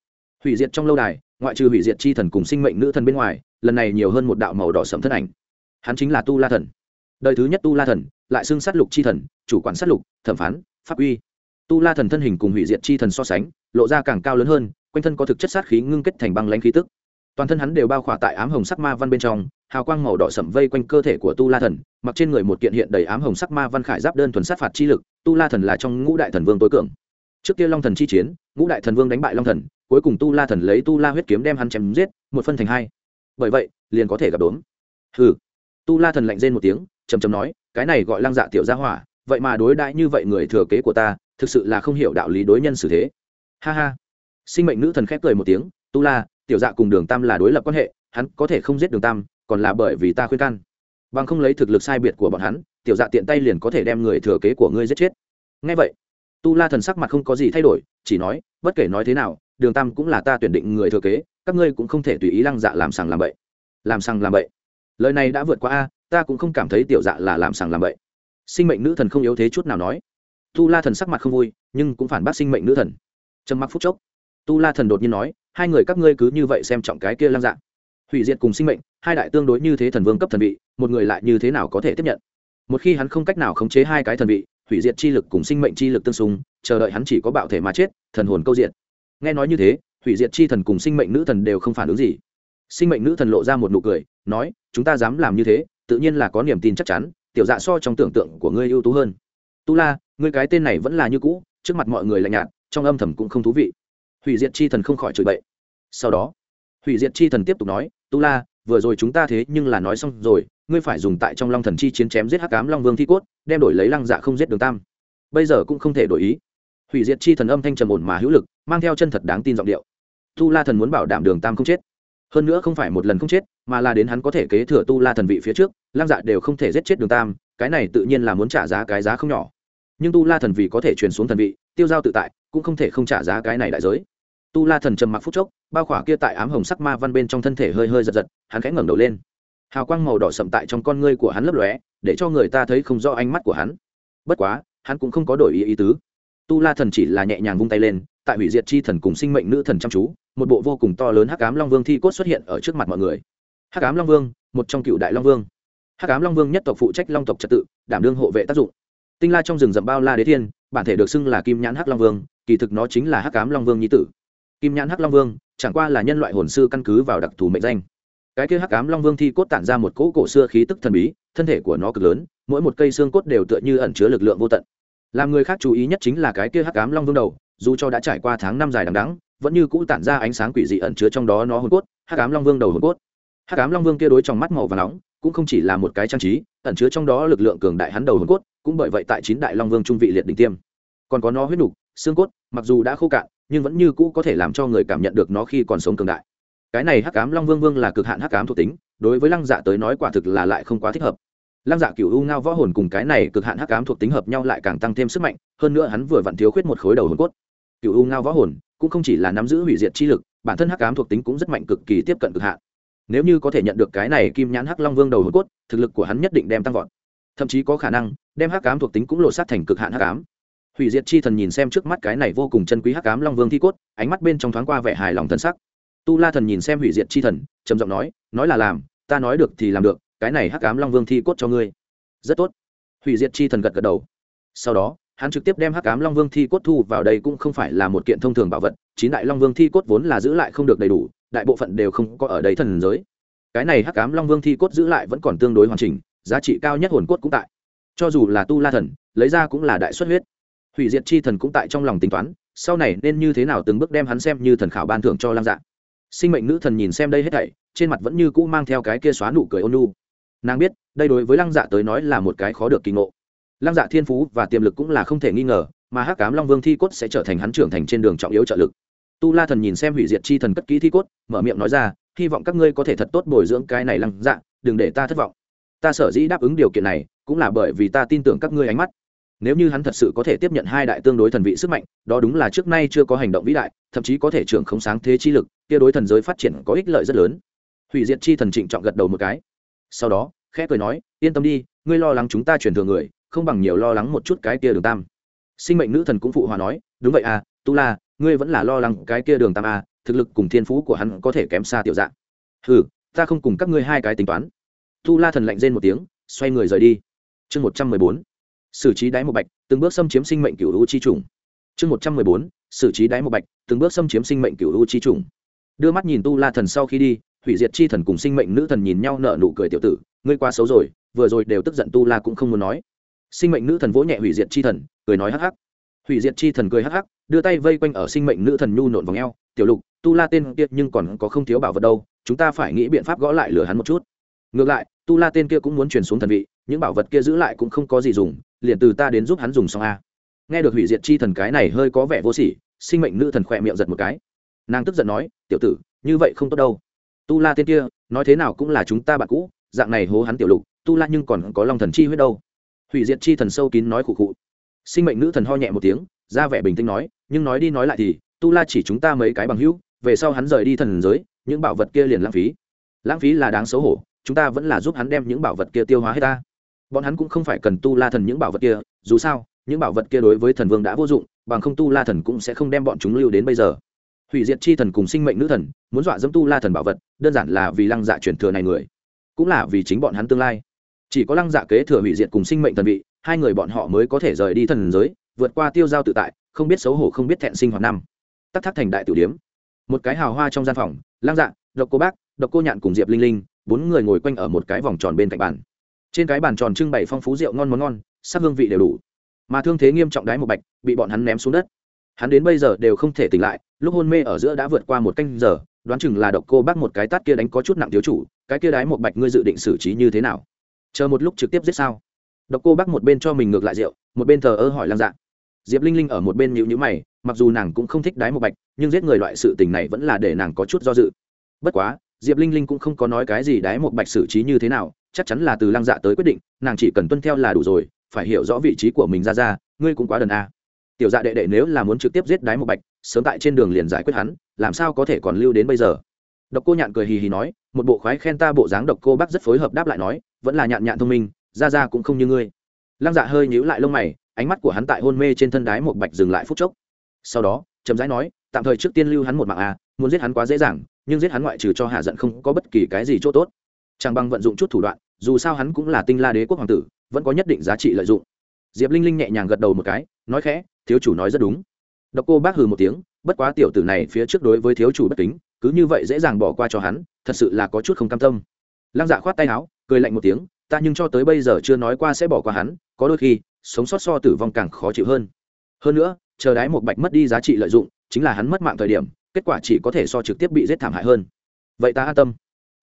Hủy diệt trong lâu đài, ngoại trừ hủy diệt chi thần cùng sinh mệnh nữ thần bên ngoài, lần này nhiều hơn một đạo màu đỏ sẫm thân ảnh. Hắn chính là tu la thần. Đời thứ nhất tu la thần, lại xưng sát lục chi thần, chủ quản sát lục, thẩm phán, pháp uy. Tu la thần thân hình cùng hủy diệt chi thần so sánh, lộ ra càng cao lớn hơn, quanh thân có thực chất sát khí ngưng kết thành băng lãnh khí tức. Toàn thân hắn đều bao khỏa tại ám hồng sắc ma văn bên trong hào quang màu đỏ sẫm vây quanh cơ thể của tu la thần, mặc trên người một kiện hiện đầy ám hồng sắc ma văn khải giáp đơn thuần sát phạt chi lực, tu la thần là trong ngũ đại thần vương tối cường. Trước kia long thần chi chiến, ngũ đại thần vương đánh bại long thần, cuối cùng tu la thần lấy tu la huyết kiếm đem hắn chém giết, một phân thành hai. Bởi vậy, liền có thể gặp đốm. Hừ. Tu la thần lạnh rên một tiếng chầm chầm nói, cái này gọi lăng dạ tiểu gia hỏa, vậy mà đối đãi như vậy người thừa kế của ta, thực sự là không hiểu đạo lý đối nhân xử thế. Ha ha. Sinh mệnh nữ thần khép cười một tiếng, tu la, tiểu dạ cùng đường tam là đối lập quan hệ, hắn có thể không giết đường tam còn là bởi vì ta khuyên can. Bằng không lấy thực lực sai biệt của bọn hắn, tiểu dạ tiện tay liền có thể đem người thừa kế của ngươi giết chết. Ngay vậy, tu la thần sắc mặt không có gì thay đổi, chỉ nói, bất kể nói thế nào, đường tam cũng là ta tuyển định người thừa kế, các ngươi cũng không thể tùy ý lăng dạ làm sằng làm bậy. Làm sằng làm bậy? Lời này đã vượt qua a, ta cũng không cảm thấy tiểu dạ là làm sằng làm bậy. Sinh mệnh nữ thần không yếu thế chút nào nói. Tu la thần sắc mặt không vui, nhưng cũng phản bác sinh mệnh nữ thần. Trầm mặc phút chốc, tu la thần đột nhiên nói, hai người các ngươi cứ như vậy xem trọng cái kia lăng dạ hủy diệt cùng sinh mệnh, hai đại tương đối như thế thần vương cấp thần vị, một người lại như thế nào có thể tiếp nhận? Một khi hắn không cách nào khống chế hai cái thần vị, hủy diệt chi lực cùng sinh mệnh chi lực tương xung, chờ đợi hắn chỉ có bạo thể mà chết, thần hồn câu diện. Nghe nói như thế, hủy diệt chi thần cùng sinh mệnh nữ thần đều không phản ứng gì. Sinh mệnh nữ thần lộ ra một nụ cười, nói, chúng ta dám làm như thế, tự nhiên là có niềm tin chắc chắn, tiểu dạ so trong tưởng tượng của ngươi ưu tú hơn. Tu la, ngươi cái tên này vẫn là như cũ, trước mặt mọi người lạnh nhạt, trong âm thầm cũng không thú vị. Hủy diệt chi thần không khỏi chửi bậy. Sau đó hủy diệt chi thần tiếp tục nói, tu la, vừa rồi chúng ta thế nhưng là nói xong rồi, ngươi phải dùng tại trong long thần chi chiến chém giết hắc ám long vương thi cốt, đem đổi lấy lăng dạ không giết đường tam. Bây giờ cũng không thể đổi ý. Hủy diệt chi thần âm thanh trầm ổn mà hữu lực, mang theo chân thật đáng tin giọng điệu. Tu la thần muốn bảo đảm đường tam không chết. Hơn nữa không phải một lần không chết, mà là đến hắn có thể kế thừa tu la thần vị phía trước, lăng dạ đều không thể giết chết đường tam, cái này tự nhiên là muốn trả giá cái giá không nhỏ. Nhưng tu la thần vị có thể truyền xuống thần vị, tiêu giao tự tại, cũng không thể không trả giá cái này đại giới tu la thần trầm mặc phút chốc, bao khỏa kia tại ám hồng sắc ma văn bên trong thân thể hơi hơi giật giật, hắn khẽ ngẩng đầu lên. Hào quang màu đỏ sậm tại trong con ngươi của hắn lấp lóe, để cho người ta thấy không rõ ánh mắt của hắn. Bất quá, hắn cũng không có đổi ý ý tứ. Tu la thần chỉ là nhẹ nhàng vung tay lên, tại hủy diệt chi thần cùng sinh mệnh nữ thần chăm chú, một bộ vô cùng to lớn hắc ám long vương thi cốt xuất hiện ở trước mặt mọi người. Hắc ám long vương, một trong cựu đại long vương. Hắc ám long vương nhất tộc phụ trách long tộc trật tự, đảm đương hộ vệ tác dụng. Tinh la trong rừng rậm bao la đế thiên, bản thể được xưng là kim nhãn hắc long vương, kỳ thực nó chính là hắc ám long vương nhi tử kim nhãn hắc long vương, chẳng qua là nhân loại hồn sư căn cứ vào đặc thù mệnh danh. Cái kia hắc ám long vương thi cốt tản ra một cỗ cổ xưa khí tức thần bí, thân thể của nó cực lớn, mỗi một cây xương cốt đều tựa như ẩn chứa lực lượng vô tận. Làm người khác chú ý nhất chính là cái kia hắc ám long vương đầu, dù cho đã trải qua tháng năm dài đằng đắng vẫn như cũ tản ra ánh sáng quỷ dị ẩn chứa trong đó nó hồn cốt, hắc ám long vương đầu hồn cốt. Hắc ám long vương kia đối trong mắt màu và nóng, cũng không chỉ là một cái trang trí, ẩn chứa trong đó lực lượng cường đại hắn đầu hồn cốt, cũng bởi vậy tại chín đại long vương trung vị liệt đỉnh tiêm. Còn có nó huyết nục xương cốt, mặc dù đã khô cạn, nhưng vẫn như cũ có thể làm cho người cảm nhận được nó khi còn sống cường đại. Cái này hắc ám long vương vương là cực hạn hắc ám thuộc tính, đối với lăng dạ tới nói quả thực là lại không quá thích hợp. Lăng dạ cựu u ngao võ hồn cùng cái này cực hạn hắc ám thuộc tính hợp nhau lại càng tăng thêm sức mạnh, hơn nữa hắn vừa vặn thiếu khuyết một khối đầu hồn cốt. Cựu u ngao võ hồn cũng không chỉ là nắm giữ hủy diệt chi lực, bản thân hắc ám thuộc tính cũng rất mạnh cực kỳ tiếp cận cực hạn. Nếu như có thể nhận được cái này kim nhãn hắc long vương đầu hồn cốt, thực lực của hắn nhất định đem tăng vọt. Thậm chí có khả năng, đem hắc ám thuộc tính cũng lộ sát thành cực hạn hắc ám hủy diệt chi thần nhìn xem trước mắt cái này vô cùng chân quý hắc ám long vương thi cốt, ánh mắt bên trong thoáng qua vẻ hài lòng thân sắc. Tu la thần nhìn xem hủy diệt chi thần, trầm giọng nói nói là làm, ta nói được thì làm được, cái này hắc ám long vương thi cốt cho ngươi. Rất tốt. Hủy diệt chi thần gật gật đầu. Sau đó, hắn trực tiếp đem hắc ám long vương thi cốt thu vào đây cũng không phải là một kiện thông thường bảo vật, chín đại long vương thi cốt vốn là giữ lại không được đầy đủ, đại bộ phận đều không có ở đây thần giới. Cái này hắc ám long vương thi cốt giữ lại vẫn còn tương đối hoàn chỉnh, giá trị cao nhất hồn cốt cũng tại. Cho dù là tu la thần, lấy ra cũng là đại xuất huyết hủy diệt chi thần cũng tại trong lòng tính toán, sau này nên như thế nào từng bước đem hắn xem như thần khảo ban thưởng cho lam dạ. Sinh mệnh nữ thần nhìn xem đây hết thảy, trên mặt vẫn như cũ mang theo cái kia xóa nụ cười ôn nu nàng biết, đây đối với lăng dạ tới nói là một cái khó được kỳ ngộ. Lăng dạ thiên phú và tiềm lực cũng là không thể nghi ngờ, mà hắc cám long vương thi cốt sẽ trở thành hắn trưởng thành trên đường trọng yếu trợ lực. Tu la thần nhìn xem hủy diệt chi thần cất kỹ thi cốt, mở miệng nói ra, hy vọng các ngươi có thể thật tốt bồi dưỡng cái này lăng dạ đừng để ta thất vọng. Ta sở dĩ đáp ứng điều kiện này, cũng là bởi vì ta tin tưởng các ngươi ánh mắt nếu như hắn thật sự có thể tiếp nhận hai đại tương đối thần vị sức mạnh, đó đúng là trước nay chưa có hành động vĩ đại, thậm chí có thể trưởng không sáng thế chi lực, kia đối thần giới phát triển có ích lợi rất lớn. Hủy diệt chi thần trịnh trọng gật đầu một cái. Sau đó, khẽ cười nói, yên tâm đi, ngươi lo lắng chúng ta chuyển thường người, không bằng nhiều lo lắng một chút cái kia đường tam. Sinh mệnh nữ thần cũng phụ hòa nói, đúng vậy à tu la, ngươi vẫn là lo lắng cái kia đường tam à thực lực cùng thiên phú của hắn có thể kém xa tiểu dạng. Ừ ta không cùng các ngươi hai cái tính toán. Tu la thần lạnh rên một tiếng, xoay người rời đi. Chương một trăm mười bốn xử trí đáy một bạch, từng bước xâm chiếm sinh mệnh cựu u chi trùng. Chương một trăm mười bốn, xử trí đáy một bạch, từng bước xâm chiếm sinh mệnh cựu u chi trùng. Đưa mắt nhìn tu la thần sau khi đi, hủy diệt chi thần cùng sinh mệnh nữ thần nhìn nhau nở nụ cười tiểu tử, ngươi quá xấu rồi, vừa rồi đều tức giận tu la cũng không muốn nói. Sinh mệnh nữ thần vỗ nhẹ hủy diệt chi thần, cười nói hắc hắc. Hủy diệt chi thần cười hắc hắc, đưa tay vây quanh ở sinh mệnh nữ thần nhu nộn vòng eo, tiểu lục, tu la tên kia nhưng còn có không thiếu bảo vật đâu, chúng ta phải nghĩ biện pháp gõ lại lửa hắn một chút. Ngược lại, tu la tên kia cũng muốn truyền xuống thần vị, những bảo vật kia giữ lại cũng không có gì dùng liền từ ta đến giúp hắn dùng xong a. Nghe được hủy diệt chi thần cái này hơi có vẻ vô sỉ, sinh mệnh nữ thần khỏe miệng giật một cái. Nàng tức giận nói, tiểu tử, như vậy không tốt đâu. Tu la tên kia, nói thế nào cũng là chúng ta bạn cũ, dạng này hố hắn tiểu lục, tu la nhưng còn có long thần chi huyết đâu. Hủy diệt chi thần sâu kín nói khụ khụ. Sinh mệnh nữ thần ho nhẹ một tiếng, ra vẻ bình tĩnh nói, nhưng nói đi nói lại thì, tu la chỉ chúng ta mấy cái bằng hữu, về sau hắn rời đi thần giới, những bảo vật kia liền lãng phí. Lãng phí là đáng xấu hổ, chúng ta vẫn là giúp hắn đem những bảo vật kia tiêu hóa hết ta bọn hắn cũng không phải cần tu la thần những bảo vật kia, dù sao, những bảo vật kia đối với thần vương đã vô dụng, bằng không tu la thần cũng sẽ không đem bọn chúng lưu đến bây giờ. Hủy diệt chi thần cùng sinh mệnh nữ thần, muốn dọa dẫm tu la thần bảo vật, đơn giản là vì lăng dạ truyền thừa này người. Cũng là vì chính bọn hắn tương lai. Chỉ có lăng dạ kế thừa hủy diệt cùng sinh mệnh thần vị, hai người bọn họ mới có thể rời đi thần giới, vượt qua tiêu giao tự tại, không biết xấu hổ không biết thẹn sinh hoạt năm. Tắc thác thành đại tiểu điếm. Một cái hào hoa trong gian phòng, lăng dạ độc cô bác, độc cô nhạn cùng diệp linh linh, bốn người ngồi quanh ở một cái vòng tròn bên cạnh bàn trên cái bàn tròn trưng bày phong phú rượu ngon món ngon, sắc hương vị đều đủ. Mà thương thế nghiêm trọng đái một bạch, bị bọn hắn ném xuống đất. Hắn đến bây giờ đều không thể tỉnh lại, lúc hôn mê ở giữa đã vượt qua một canh giờ, đoán chừng là độc cô bác một cái tát kia đánh có chút nặng thiếu chủ, cái kia đái một bạch ngươi dự định xử trí như thế nào? Chờ một lúc trực tiếp giết sao? Độc cô bác một bên cho mình ngược lại rượu, một bên thờ ơ hỏi lăng dạ. Diệp linh linh ở một bên nhịu nhữ mày, mặc dù nàng cũng không thích đái một bạch, nhưng giết người loại sự tình này vẫn là để nàng có chút do dự. Bất quá diệp linh linh cũng không có nói cái gì đái một bạch xử trí như thế nào, chắc chắn là từ lăng dạ tới quyết định, nàng chỉ cần tuân theo là đủ rồi, phải hiểu rõ vị trí của mình ra ra, ngươi cũng quá đần a. Tiểu dạ đệ đệ nếu là muốn trực tiếp giết đái một bạch, sớm tại trên đường liền giải quyết hắn, làm sao có thể còn lưu đến bây giờ? Độc cô nhạn cười hì hì nói, một bộ khoái khen ta bộ dáng độc cô bác rất phối hợp đáp lại nói, vẫn là nhạn nhạn thông minh, ra ra cũng không như ngươi. Lăng dạ hơi nhíu lại lông mày, ánh mắt của hắn tại hôn mê trên thân đái một bạch dừng lại phút chốc. Sau đó chấm rãi nói, tạm thời trước tiên lưu hắn một mạng a, muốn giết hắn quá dễ dàng nhưng giết hắn ngoại trừ cho hạ giận không có bất kỳ cái gì chỗ tốt. Chẳng bằng vận dụng chút thủ đoạn, dù sao hắn cũng là tinh la đế quốc hoàng tử, vẫn có nhất định giá trị lợi dụng. Diệp linh linh nhẹ nhàng gật đầu một cái, nói khẽ, thiếu chủ nói rất đúng. Độc cô bác hừ một tiếng, bất quá tiểu tử này phía trước đối với thiếu chủ bất kính, cứ như vậy dễ dàng bỏ qua cho hắn, thật sự là có chút không cam tâm. Lăng dạ khoát tay áo, cười lạnh một tiếng, ta nhưng cho tới bây giờ chưa nói qua sẽ bỏ qua hắn, có đôi khi, sống sót so tử vong càng khó chịu hơn. Hơn nữa, chờ đái một bạch mất đi giá trị lợi dụng, chính là hắn mất mạng thời điểm kết quả chỉ có thể so trực tiếp bị giết thảm hại hơn. Vậy ta an tâm.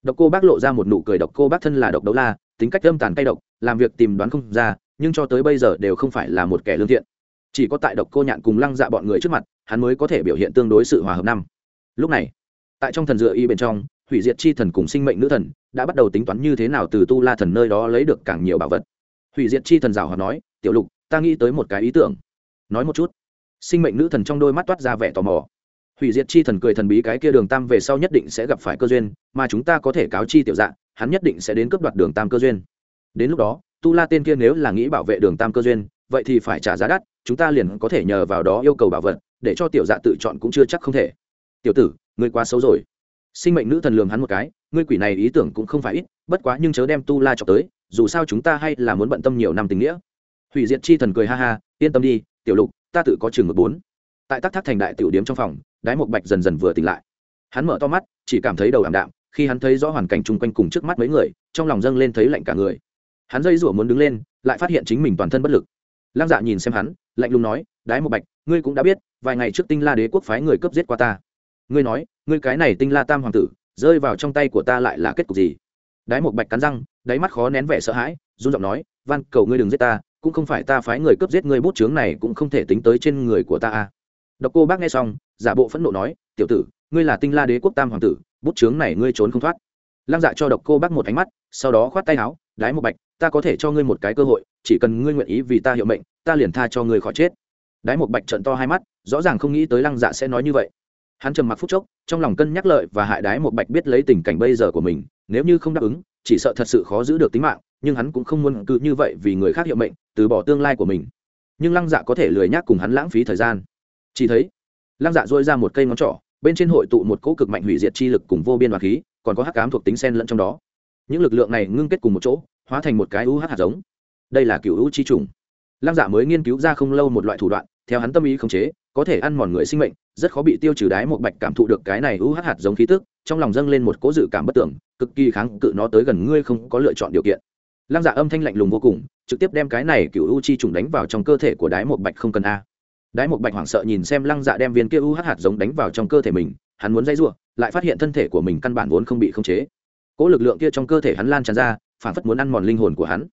Độc cô bác lộ ra một nụ cười độc cô bác thân là độc đấu la, tính cách âm tàn cay độc, làm việc tìm đoán không ra, nhưng cho tới bây giờ đều không phải là một kẻ lương thiện. Chỉ có tại độc cô nhạn cùng lăng dạ bọn người trước mặt, hắn mới có thể biểu hiện tương đối sự hòa hợp năm. Lúc này, tại trong thần dựa y bên trong, hủy diệt chi thần cùng sinh mệnh nữ thần, đã bắt đầu tính toán như thế nào từ tu la thần nơi đó lấy được càng nhiều bảo vật. Hủy diệt chi thần rào hòa nói, tiểu lục, ta nghĩ tới một cái ý tưởng. Nói một chút. Sinh mệnh nữ thần trong đôi mắt toát ra vẻ tò mò hủy diệt chi thần cười thần bí cái kia đường tam về sau nhất định sẽ gặp phải cơ duyên, mà chúng ta có thể cáo chi tiểu dạng, hắn nhất định sẽ đến cướp đoạt đường tam cơ duyên. Đến lúc đó, tu la tên kia nếu là nghĩ bảo vệ đường tam cơ duyên, vậy thì phải trả giá đắt, chúng ta liền có thể nhờ vào đó yêu cầu bảo vật, để cho tiểu dạ tự chọn cũng chưa chắc không thể. Tiểu tử, ngươi quá xấu rồi. Sinh mệnh nữ thần lường hắn một cái, ngươi quỷ này ý tưởng cũng không phải ít, bất quá nhưng chớ đem tu la cho tới, dù sao chúng ta hay là muốn bận tâm nhiều năm tình nghĩa. Hủy diệt chi thần cười ha ha, yên tâm đi, tiểu lục, ta tự có chừng một bốn. Tại tắc thác thành đại tiểu điếm trong phòng đái một bạch dần dần vừa tỉnh lại. Hắn mở to mắt, chỉ cảm thấy đầu ảm đạm, khi hắn thấy rõ hoàn cảnh chung quanh cùng trước mắt mấy người, trong lòng dâng lên thấy lạnh cả người. Hắn dây rủa muốn đứng lên, lại phát hiện chính mình toàn thân bất lực. Lăng dạ nhìn xem hắn, lạnh lùng nói, đái một bạch, ngươi cũng đã biết, vài ngày trước tinh la đế quốc phái người cướp giết qua ta. Ngươi nói, ngươi cái này tinh la tam hoàng tử, rơi vào trong tay của ta lại là kết cục gì? Đái một bạch cắn răng, đáy mắt khó nén vẻ sợ hãi, run giọng nói, van, cầu ngươi đừng giết ta, cũng không phải ta phái người cướp giết ngươi bút chướng này cũng không thể tính tới trên người của ta a độc cô bác nghe xong giả bộ phẫn nộ nói, tiểu tử, ngươi là tinh la đế quốc tam hoàng tử, bút chướng này ngươi trốn không thoát. Lăng dạ cho độc cô bác một ánh mắt, sau đó khoát tay áo, đái một bạch, ta có thể cho ngươi một cái cơ hội, chỉ cần ngươi nguyện ý vì ta hiệu mệnh, ta liền tha cho ngươi khỏi chết. Đái một bạch trận to hai mắt, rõ ràng không nghĩ tới lăng dạ sẽ nói như vậy. Hắn trầm mặc phút chốc, trong lòng cân nhắc lợi và hại đái một bạch biết lấy tình cảnh bây giờ của mình, nếu như không đáp ứng, chỉ sợ thật sự khó giữ được tính mạng, nhưng hắn cũng không muốn cứ như vậy vì người khác hiệu mệnh, từ bỏ tương lai của mình. Nhưng lăng dạ có thể lười nhác cùng hắn lãng phí thời gian. Chỉ thấy lăng dạ dôi ra một cây ngón trỏ, bên trên hội tụ một cỗ cực mạnh hủy diệt chi lực cùng vô biên và khí, còn có hắc cám thuộc tính sen lẫn trong đó. Những lực lượng này ngưng kết cùng một chỗ, hóa thành một cái u UH hạt giống. Đây là cựu u chi trùng. Lăng dạ mới nghiên cứu ra không lâu một loại thủ đoạn, theo hắn tâm ý khống chế, có thể ăn mòn người sinh mệnh, rất khó bị tiêu trừ đái một bạch cảm thụ được cái này u UH hạt giống khí tức, trong lòng dâng lên một cố dự cảm bất tưởng, cực kỳ kháng cự nó tới gần ngươi không có lựa chọn điều kiện. Lăng dạ âm thanh lạnh lùng vô cùng, trực tiếp đem cái này cựu u chi trùng đánh vào trong cơ thể của đái một bạch không cần a đái một bạch hoảng sợ nhìn xem lăng dạ đem viên kia u UH hạt giống đánh vào trong cơ thể mình, hắn muốn dây r lại phát hiện thân thể của mình căn bản vốn không bị khống chế. Cỗ lực lượng kia trong cơ thể hắn lan tràn ra, phản phất muốn ăn mòn linh hồn của hắn.